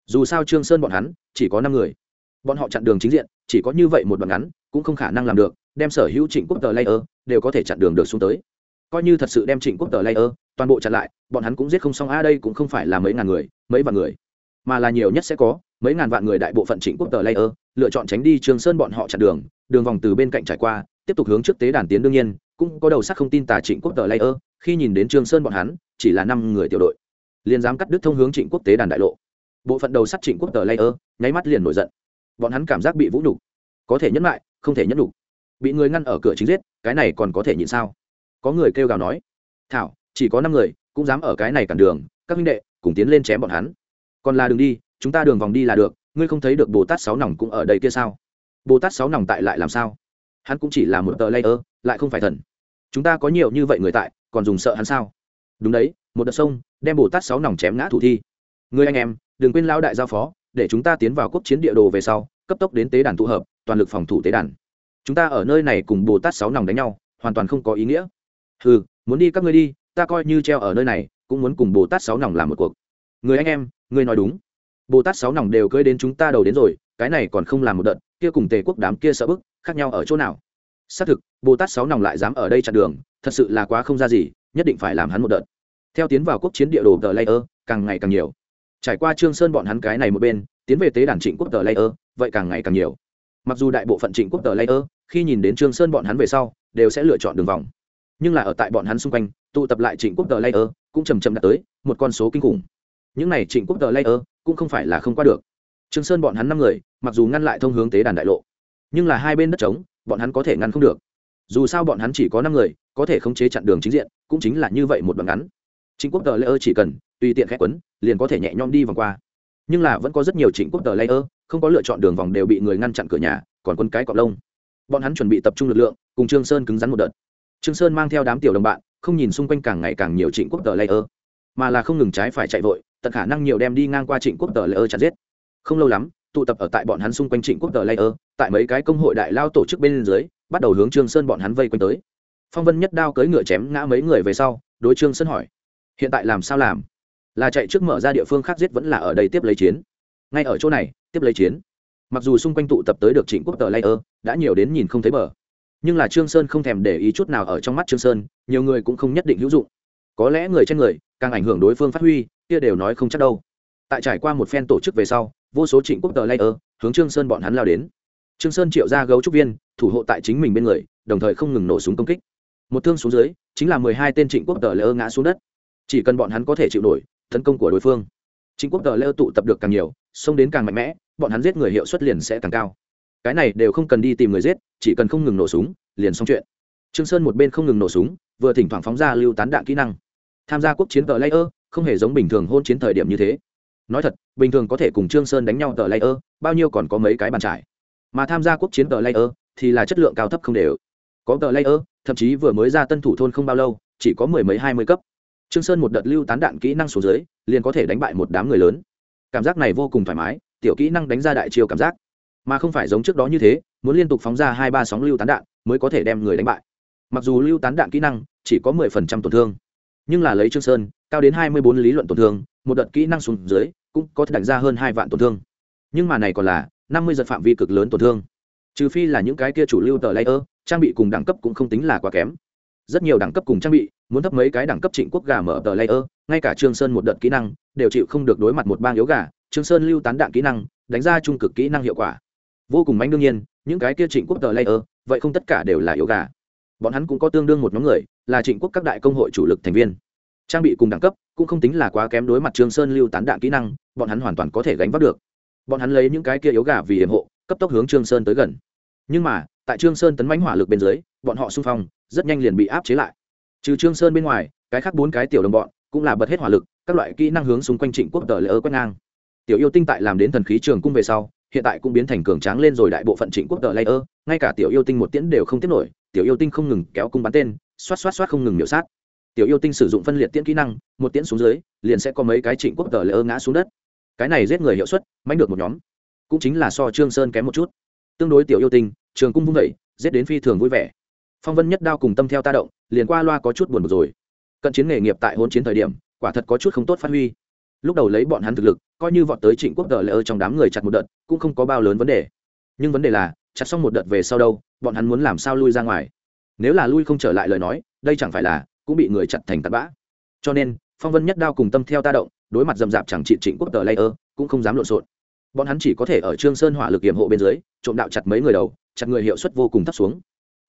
Dù sao trương sơn bọn hắn, chỉ có năm người. Bọn họ chặn đường chính diện, chỉ có như vậy một đoạn ngắn, cũng không khả năng làm được, đem sở hữu trịnh quốc tờ layer đều có thể chặn đường được xuống tới coi như thật sự đem trịnh quốc tờ layer toàn bộ chặn lại, bọn hắn cũng giết không xong. A, đây cũng không phải là mấy ngàn người, mấy vạn người, mà là nhiều nhất sẽ có. Mấy ngàn vạn người đại bộ phận trịnh quốc tờ layer lựa chọn tránh đi trường sơn bọn họ chặn đường đường vòng từ bên cạnh trải qua, tiếp tục hướng trước tế đàn tiến đương nhiên, cũng có đầu sắc không tin tà trịnh quốc tờ layer, khi nhìn đến trường sơn bọn hắn, chỉ là năm người tiểu đội, liền dám cắt đứt thông hướng trịnh quốc tế đàn đại lộ. Bộ phận đầu sắt trịnh quốc tờ layer nháy mắt liền nổi giận. Bọn hắn cảm giác bị vũ nhục, có thể nhẫn lại, không thể nhẫn nhục. Bị người ngăn ở cửa chính giết, cái này còn có thể nhịn sao? Có người kêu gào nói, thảo, chỉ có năm người, cũng dám ở cái này cản đường, các huynh đệ, cùng tiến lên chém bọn hắn. Còn là đường đi, chúng ta đường vòng đi là được, ngươi không thấy được bồ tát sáu nòng cũng ở đây kia sao? Bồ tát sáu nòng tại lại làm sao? Hắn cũng chỉ là một tờ ơ, lại không phải thần. Chúng ta có nhiều như vậy người tại, còn dùng sợ hắn sao? Đúng đấy, một đợt sông, đem bồ tát sáu nòng chém ngã thủ thi. Người anh em, đừng quên lao đại giao phó, để chúng ta tiến vào quốc chiến địa đồ về sau, cấp tốc đến tế đàn tụ hợp, toàn lực phòng thủ tế đàn. Chúng ta ở nơi này cùng bồ tát sáu nòng đánh nhau, hoàn toàn không có ý nghĩa ừ muốn đi các ngươi đi, ta coi như treo ở nơi này, cũng muốn cùng bồ tát sáu nòng làm một cuộc. Người anh em, ngươi nói đúng. Bồ tát sáu nòng đều cưới đến chúng ta đầu đến rồi, cái này còn không làm một đợt, kia cùng tề quốc đám kia sợ bức, khác nhau ở chỗ nào? Xác thực, bồ tát sáu nòng lại dám ở đây chặn đường, thật sự là quá không ra gì, nhất định phải làm hắn một đợt. Theo tiến vào quốc chiến địa đồ tờ layer, càng ngày càng nhiều. Trải qua trương sơn bọn hắn cái này một bên, tiến về tế đàn trịnh quốc tờ layer, vậy càng ngày càng nhiều. Mặc dù đại bộ phận trịnh quốc tờ layer, khi nhìn đến trương sơn bọn hắn về sau, đều sẽ lựa chọn đường vòng nhưng là ở tại bọn hắn xung quanh, tụ tập lại trịnh quốc tờ layer cũng chầm chậm đạt tới một con số kinh khủng. Những này trịnh quốc tờ layer cũng không phải là không qua được. Trương sơn bọn hắn năm người, mặc dù ngăn lại thông hướng tế đàn đại lộ, nhưng là hai bên đất trống, bọn hắn có thể ngăn không được. Dù sao bọn hắn chỉ có năm người, có thể khống chế chặn đường chính diện, cũng chính là như vậy một đoạn ngắn. Trịnh quốc tờ layer chỉ cần tùy tiện khép quấn, liền có thể nhẹ nhõm đi vòng qua. Nhưng là vẫn có rất nhiều trịnh quốc tờ layer không có lựa chọn đường vòng đều bị người ngăn chặn cửa nhà, còn quân cái cọp lông. Bọn hắn chuẩn bị tập trung lực lượng, cùng trương sơn cứng rắn một đợt trương sơn mang theo đám tiểu đồng bạn, không nhìn xung quanh càng ngày càng nhiều trịnh quốc tờ layer, mà là không ngừng trái phải chạy vội, tận khả năng nhiều đem đi ngang qua trịnh quốc tờ layer chặt giết. Không lâu lắm, tụ tập ở tại bọn hắn xung quanh trịnh quốc tờ layer, tại mấy cái công hội đại lao tổ chức bên dưới, bắt đầu hướng trương sơn bọn hắn vây quanh tới. Phong vân nhất đao cưỡi ngựa chém ngã mấy người về sau, đối trương sơn hỏi, hiện tại làm sao làm? Là chạy trước mở ra địa phương khác giết vẫn là ở đây tiếp lấy chiến? Ngay ở chỗ này, tiếp lấy chiến. Mặc dù xung quanh tụ tập tới được trịnh quốc tờ layer, đã nhiều đến nhìn không thấy bờ nhưng là trương sơn không thèm để ý chút nào ở trong mắt trương sơn, nhiều người cũng không nhất định hữu dụng. Có lẽ người trên người, càng ảnh hưởng đối phương phát huy, kia đều nói không chắc đâu. Tại trải qua một phen tổ chức về sau, vô số trịnh quốc tờ layer, hướng trương sơn bọn hắn lao đến. Trương sơn triệu ra gấu trúc viên, thủ hộ tại chính mình bên người, đồng thời không ngừng nổ súng công kích. Một thương xuống dưới, chính là mười hai tên trịnh quốc tờ layer ngã xuống đất. Chỉ cần bọn hắn có thể chịu nổi, tấn công của đối phương, trịnh quốc tờ layer tụ tập được càng nhiều, xông đến càng mạnh mẽ, bọn hắn giết người hiệu suất liền sẽ càng cao cái này đều không cần đi tìm người giết, chỉ cần không ngừng nổ súng, liền xong chuyện. Trương sơn một bên không ngừng nổ súng, vừa thỉnh thoảng phóng ra lưu tán đạn kỹ năng. Tham gia quốc chiến tờ layer, không hề giống bình thường hôn chiến thời điểm như thế. Nói thật, bình thường có thể cùng trương sơn đánh nhau tờ layer, bao nhiêu còn có mấy cái bàn trải. Mà tham gia quốc chiến tờ layer thì là chất lượng cao thấp không đều. Có tờ layer, thậm chí vừa mới ra tân thủ thôn không bao lâu, chỉ có mười mấy hai mươi cấp. Trương sơn một đợt lưu tán đạn kỹ năng xuống dưới, liền có thể đánh bại một đám người lớn. Cảm giác này vô cùng thoải mái, tiểu kỹ năng đánh ra đại chiêu cảm giác mà không phải giống trước đó như thế, muốn liên tục phóng ra hai ba sóng lưu tán đạn mới có thể đem người đánh bại. Mặc dù lưu tán đạn kỹ năng chỉ có mười phần trăm tổn thương, nhưng là lấy trương sơn, cao đến hai mươi bốn lý luận tổn thương, một đợt kỹ năng xuống dưới cũng có thể đánh ra hơn hai vạn tổn thương. Nhưng mà này còn là năm mươi giật phạm vi cực lớn tổn thương. Trừ phi là những cái kia chủ lưu tờ layer, trang bị cùng đẳng cấp cũng không tính là quá kém. Rất nhiều đẳng cấp cùng trang bị, muốn thấp mấy cái đẳng cấp trịnh quốc gà mở tờ layer, ngay cả trương sơn một đợt kỹ năng đều chịu không được đối mặt một bang yếu gà. Trương sơn lưu tán đạn kỹ năng, đánh ra trung cực kỹ năng hiệu quả vô cùng manh đương nhiên, những cái kia trịnh quốc tờ layer, vậy không tất cả đều là yếu gà. Bọn hắn cũng có tương đương một nhóm người, là trịnh quốc các đại công hội chủ lực thành viên. Trang bị cùng đẳng cấp, cũng không tính là quá kém đối mặt trương sơn lưu tán đạn kỹ năng, bọn hắn hoàn toàn có thể gánh vác được. Bọn hắn lấy những cái kia yếu gà vì hiểm hộ, cấp tốc hướng trương sơn tới gần. Nhưng mà, tại trương sơn tấn mãnh hỏa lực bên dưới, bọn họ xung phong, rất nhanh liền bị áp chế lại. Trừ trương sơn bên ngoài, cái khác bốn cái tiểu đồng bọn, cũng là bật hết hỏa lực, các loại kỹ năng hướng xung quanh trịnh quốc tờ lỡ quét ngang. Tiểu yêu tinh tại làm đến thần khí trường cung về sau hiện tại cũng biến thành cường tráng lên rồi đại bộ phận trịnh quốc tờ layer, ngay cả tiểu yêu tinh một tiễn đều không tiếp nổi, tiểu yêu tinh không ngừng kéo cung bắn tên, xoát xoát xoát không ngừng miểu sát. Tiểu yêu tinh sử dụng phân liệt tiễn kỹ năng, một tiễn xuống dưới, liền sẽ có mấy cái trịnh quốc tờ layer ngã xuống đất. Cái này giết người hiệu suất mánh được một nhóm. Cũng chính là so trương sơn kém một chút. Tương đối tiểu yêu tinh, trường cung vung vẩy giết đến phi thường vui vẻ. Phong vân nhất đao cùng tâm theo ta động, liền qua loa có chút buồn bực rồi. Cận chiến nghề nghiệp tại hôn chiến thời điểm, quả thật có chút không tốt phát huy. Lúc đầu lấy bọn hắn thực lực, coi như vọt tới trịnh quốc tờ lễ ơ trong đám người chặt một đợt cũng không có bao lớn vấn đề. Nhưng vấn đề là, chặt xong một đợt về sau đâu, bọn hắn muốn làm sao lui ra ngoài? Nếu là lui không trở lại lời nói, đây chẳng phải là cũng bị người chặt thành tạt bã. Cho nên, phong vân nhất đao cùng tâm theo ta động, đối mặt dầm dạp chẳng trị trịnh quốc tờ lây ơ cũng không dám lộn xộn. Bọn hắn chỉ có thể ở trương sơn hỏa lực hiểm hộ bên dưới, trộm đạo chặt mấy người đầu, chặt người hiệu suất vô cùng thấp xuống.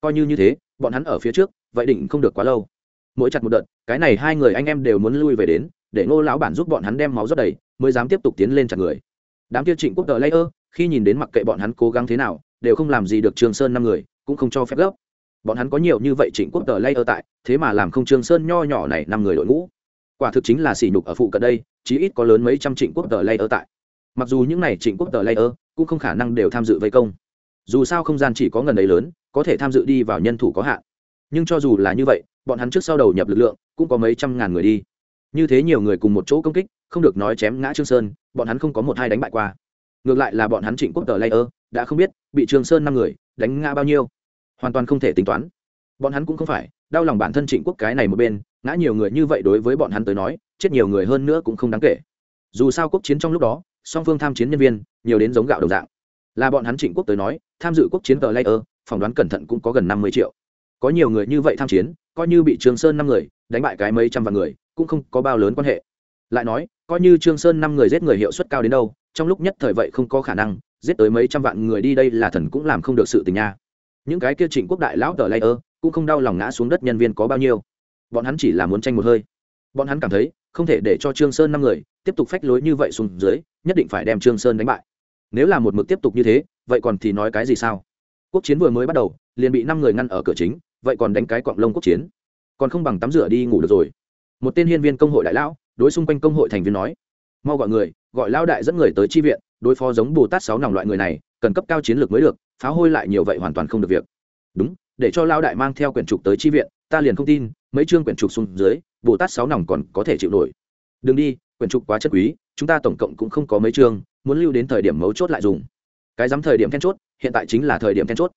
Coi như như thế, bọn hắn ở phía trước, vậy định không được quá lâu. Mỗi chặt một đợt, cái này hai người anh em đều muốn lui về đến, để ngô lão bản giúp bọn hắn đem máu rất đầy, mới dám tiếp tục tiến lên chặt người đám kia trịnh quốc tờ layer, khi nhìn đến mặc kệ bọn hắn cố gắng thế nào, đều không làm gì được Trường sơn năm người, cũng không cho phép gấp. Bọn hắn có nhiều như vậy trịnh quốc tờ layer tại, thế mà làm không Trường sơn nho nhỏ này năm người đội ngũ. Quả thực chính là sỉ nhục ở phụ cận đây, chí ít có lớn mấy trăm trịnh quốc tờ layer tại. Mặc dù những này trịnh quốc tờ layer cũng không khả năng đều tham dự vây công. Dù sao không gian chỉ có ngần ấy lớn, có thể tham dự đi vào nhân thủ có hạn. Nhưng cho dù là như vậy, bọn hắn trước sau đầu nhập lực lượng, cũng có mấy trăm ngàn người đi. Như thế nhiều người cùng một chỗ công kích không được nói chém ngã trương sơn, bọn hắn không có một hai đánh bại qua. Ngược lại là bọn hắn trịnh quốc tờ lây ơ đã không biết, bị trương sơn năm người đánh ngã bao nhiêu. Hoàn toàn không thể tính toán. Bọn hắn cũng không phải, đau lòng bản thân trịnh quốc cái này một bên, ngã nhiều người như vậy đối với bọn hắn tới nói, chết nhiều người hơn nữa cũng không đáng kể. Dù sao quốc chiến trong lúc đó, song phương tham chiến nhân viên, nhiều đến giống gạo đồng dạng. Là bọn hắn trịnh quốc tới nói, tham dự quốc chiến tờ layer, phỏng đoán cẩn thận cũng có gần năm mươi triệu. Có nhiều người như vậy tham chiến, coi như bị trương sơn năm người đánh bại cái mấy trăm vạn người, cũng không có bao lớn quan hệ lại nói, coi như trương sơn năm người giết người hiệu suất cao đến đâu, trong lúc nhất thời vậy không có khả năng, giết tới mấy trăm vạn người đi đây là thần cũng làm không được sự tình nha. Những cái kia trịnh quốc đại lão tờ layer cũng không đau lòng ngã xuống đất nhân viên có bao nhiêu. Bọn hắn chỉ là muốn tranh một hơi. Bọn hắn cảm thấy, không thể để cho trương sơn năm người tiếp tục phách lối như vậy xuống dưới, nhất định phải đem trương sơn đánh bại. Nếu là một mực tiếp tục như thế, vậy còn thì nói cái gì sao? Quốc chiến vừa mới bắt đầu, liền bị năm người ngăn ở cửa chính, vậy còn đánh cái quạng lông quốc chiến. Còn không bằng tắm rửa đi ngủ được rồi. Một tên hiên viên công hội đại lão đối xung quanh công hội thành viên nói, mau gọi người, gọi lao đại dẫn người tới chi viện, đối phó giống bồ tát sáu nòng loại người này, cần cấp cao chiến lược mới được, phá hôi lại nhiều vậy hoàn toàn không được việc. Đúng, để cho lao đại mang theo quyển trục tới chi viện, ta liền không tin, mấy chương quyển trục xuống dưới, bồ tát sáu nòng còn có thể chịu nổi. Đừng đi, quyển trục quá chất quý, chúng ta tổng cộng cũng không có mấy chương, muốn lưu đến thời điểm mấu chốt lại dùng. Cái dám thời điểm then chốt, hiện tại chính là thời điểm then chốt.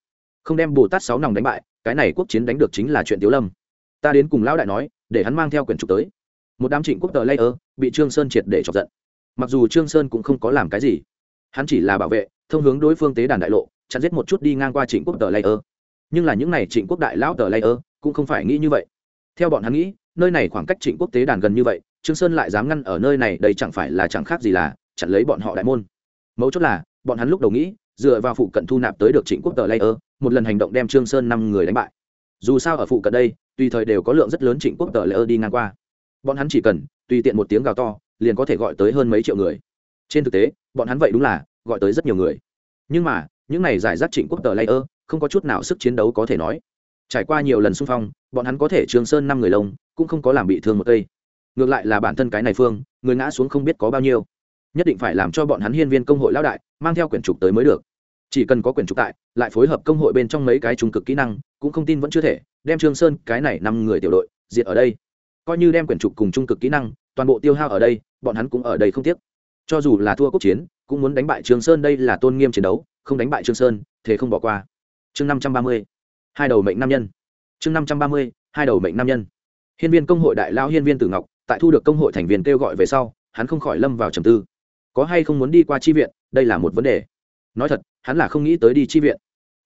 Không đem bồ tát sáu nòng đánh bại, cái này quốc chiến đánh được chính là chuyện tiếu lâm. Ta đến cùng lão đại nói, để hắn mang theo quyển trục tới một đám trịnh quốc tờ layer bị trương sơn triệt để chọc giận mặc dù trương sơn cũng không có làm cái gì hắn chỉ là bảo vệ thông hướng đối phương tế đàn đại lộ chặn giết một chút đi ngang qua trịnh quốc tờ layer nhưng là những này trịnh quốc đại lão tờ layer cũng không phải nghĩ như vậy theo bọn hắn nghĩ nơi này khoảng cách trịnh quốc tế đàn gần như vậy trương sơn lại dám ngăn ở nơi này đây chẳng phải là chẳng khác gì là chặn lấy bọn họ đại môn mấu chốt là bọn hắn lúc đầu nghĩ dựa vào phụ cận thu nạp tới được trịnh quốc tờ layer một lần hành động đem trương sơn năm người đánh bại dù sao ở phụ cận đây tùy thời đều có lượng rất lớn trịnh quốc tờ layer đi ngang qua bọn hắn chỉ cần tùy tiện một tiếng gào to, liền có thể gọi tới hơn mấy triệu người. Trên thực tế, bọn hắn vậy đúng là gọi tới rất nhiều người. Nhưng mà, những này giải rác trịnh quốc tờ layer không có chút nào sức chiến đấu có thể nói. Trải qua nhiều lần xung phong, bọn hắn có thể trường sơn năm người lông, cũng không có làm bị thương một cây. Ngược lại là bản thân cái này phương, người ngã xuống không biết có bao nhiêu. Nhất định phải làm cho bọn hắn hiên viên công hội lão đại mang theo quyển trục tới mới được. Chỉ cần có quyển trục tại, lại phối hợp công hội bên trong mấy cái trung cực kỹ năng, cũng không tin vẫn chưa thể, đem trương sơn cái này năm người tiểu đội diệt ở đây coi như đem quyển trục cùng trung cực kỹ năng, toàn bộ tiêu hao ở đây, bọn hắn cũng ở đây không tiếc. Cho dù là thua quốc chiến, cũng muốn đánh bại trương sơn đây là tôn nghiêm chiến đấu, không đánh bại trương sơn thế không bỏ qua. Chương năm trăm ba mươi, hai đầu mệnh nam nhân. Chương năm trăm ba mươi, hai đầu mệnh nam nhân. Hiên viên công hội đại lao hiên viên tử ngọc, tại thu được công hội thành viên kêu gọi về sau, hắn không khỏi lâm vào trầm tư. Có hay không muốn đi qua chi viện, đây là một vấn đề. Nói thật, hắn là không nghĩ tới đi chi viện.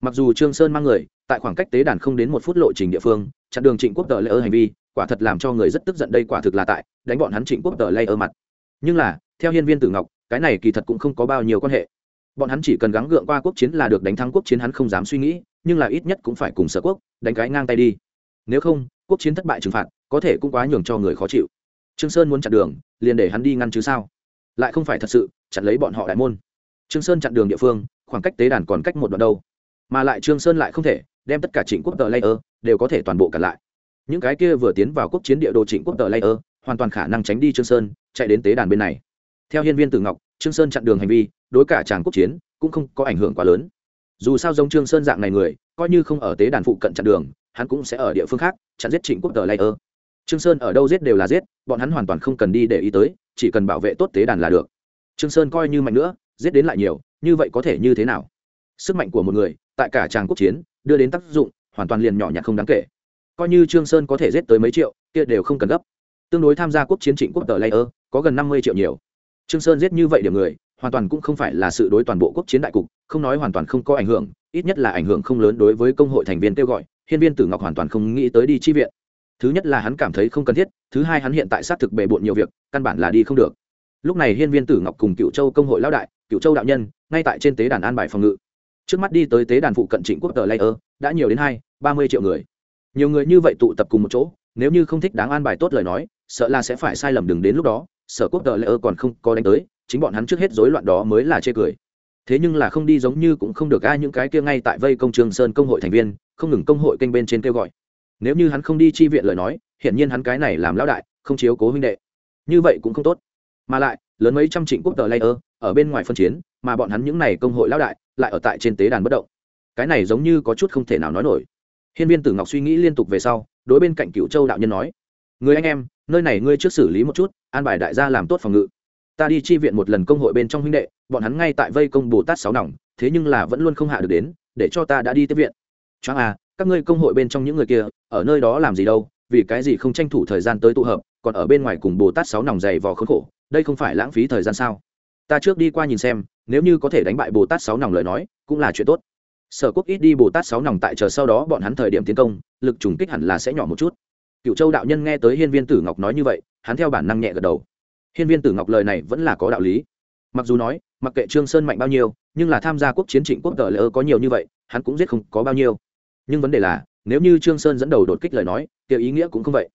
Mặc dù trương sơn mang người, tại khoảng cách tế đàn không đến một phút lộ trình địa phương, chặn đường trịnh quốc tờ lễ ơ hành vi quả thật làm cho người rất tức giận đây quả thực là tại đánh bọn hắn trịnh quốc tờ lay ở mặt. Nhưng là, theo hiên viên tử ngọc, cái này kỳ thật cũng không có bao nhiêu quan hệ. Bọn hắn chỉ cần gắng gượng qua quốc chiến là được đánh thắng quốc chiến hắn không dám suy nghĩ, nhưng là ít nhất cũng phải cùng sở quốc đánh cái ngang tay đi. Nếu không, quốc chiến thất bại trừng phạt, có thể cũng quá nhường cho người khó chịu. Trương sơn muốn chặn đường, liền để hắn đi ngăn chứ sao? Lại không phải thật sự, chặn lấy bọn họ đại môn. Trương sơn chặn đường địa phương, khoảng cách tế đàn còn cách một đoạn đâu. Mà lại trương sơn lại không thể đem tất cả trịnh quốc tờ layer đều có thể toàn bộ cản lại những cái kia vừa tiến vào quốc chiến địa đồ trịnh quốc tờ layer, hoàn toàn khả năng tránh đi trương sơn, chạy đến tế đàn bên này. Theo hiên viên tử ngọc, trương sơn chặn đường hành vi, đối cả tràng quốc chiến cũng không có ảnh hưởng quá lớn. Dù sao giống trương sơn dạng này người, coi như không ở tế đàn phụ cận chặn đường, hắn cũng sẽ ở địa phương khác, chặn giết trịnh quốc tờ layer. Trương sơn ở đâu giết đều là giết, bọn hắn hoàn toàn không cần đi để ý tới, chỉ cần bảo vệ tốt tế đàn là được. Trương sơn coi như mạnh nữa, giết đến lại nhiều, như vậy có thể như thế nào? Sức mạnh của một người, tại cả tràng quốc chiến, đưa đến tác dụng, hoàn toàn liền nhỏ nhặt không đáng kể coi như trương sơn có thể giết tới mấy triệu, kia đều không cần gấp. Tương đối tham gia quốc chiến trịnh quốc tờ layer, có gần năm mươi triệu nhiều. Trương sơn giết như vậy điểm người, hoàn toàn cũng không phải là sự đối toàn bộ quốc chiến đại cục, không nói hoàn toàn không có ảnh hưởng, ít nhất là ảnh hưởng không lớn đối với công hội thành viên kêu gọi, hiên viên tử ngọc hoàn toàn không nghĩ tới đi chi viện. Thứ nhất là hắn cảm thấy không cần thiết, thứ hai hắn hiện tại xác thực bề bộn nhiều việc, căn bản là đi không được. Lúc này hiên viên tử ngọc cùng cựu châu công hội lão đại, cựu châu đạo nhân, ngay tại trên tế đàn an bài phòng ngự. Trước mắt đi tới tế đàn phụ cận trịnh quốc tờ layer, đã nhiều đến hai, ba mươi triệu người nhiều người như vậy tụ tập cùng một chỗ, nếu như không thích đáng an bài tốt lời nói, sợ là sẽ phải sai lầm đừng đến lúc đó sở quốc tờ layer còn không có đánh tới, chính bọn hắn trước hết rối loạn đó mới là chê cười. Thế nhưng là không đi giống như cũng không được ai những cái kia ngay tại vây công trường sơn công hội thành viên, không ngừng công hội kênh bên trên kêu gọi. Nếu như hắn không đi chi viện lời nói, hiển nhiên hắn cái này làm lão đại, không chiếu cố huynh đệ. Như vậy cũng không tốt. Mà lại, lớn mấy trăm trịnh quốc tờ layer ở bên ngoài phân chiến, mà bọn hắn những này công hội lão đại, lại ở tại trên tế đàn bất động. Cái này giống như có chút không thể nào nói nổi hiên viên tử ngọc suy nghĩ liên tục về sau, đối bên cạnh cựu châu đạo nhân nói, người anh em, nơi này ngươi trước xử lý một chút, an bài đại gia làm tốt phòng ngự. Ta đi chi viện một lần công hội bên trong huynh đệ, bọn hắn ngay tại vây công bồ tát sáu nòng, thế nhưng là vẫn luôn không hạ được đến, để cho ta đã đi tiếp viện. Choáng à các ngươi công hội bên trong những người kia, ở nơi đó làm gì đâu, vì cái gì không tranh thủ thời gian tới tụ hợp, còn ở bên ngoài cùng bồ tát sáu nòng dày vò khốn khổ, đây không phải lãng phí thời gian sao? Ta trước đi qua nhìn xem, nếu như có thể đánh bại bồ tát sáu nòng lời nói, cũng là chuyện tốt sở quốc ít đi bồ tát sáu nòng tại chờ sau đó bọn hắn thời điểm tiến công, lực trùng kích hẳn là sẽ nhỏ một chút. Cựu châu đạo nhân nghe tới hiên viên tử ngọc nói như vậy, hắn theo bản năng nhẹ gật đầu. Hiên viên tử ngọc lời này vẫn là có đạo lý. Mặc dù nói, mặc kệ trương sơn mạnh bao nhiêu, nhưng là tham gia quốc chiến trịnh quốc tờ lỡ có nhiều như vậy, hắn cũng giết không có bao nhiêu. Nhưng vấn đề là, nếu như trương sơn dẫn đầu đột kích lời nói kiểu ý nghĩa cũng không vậy.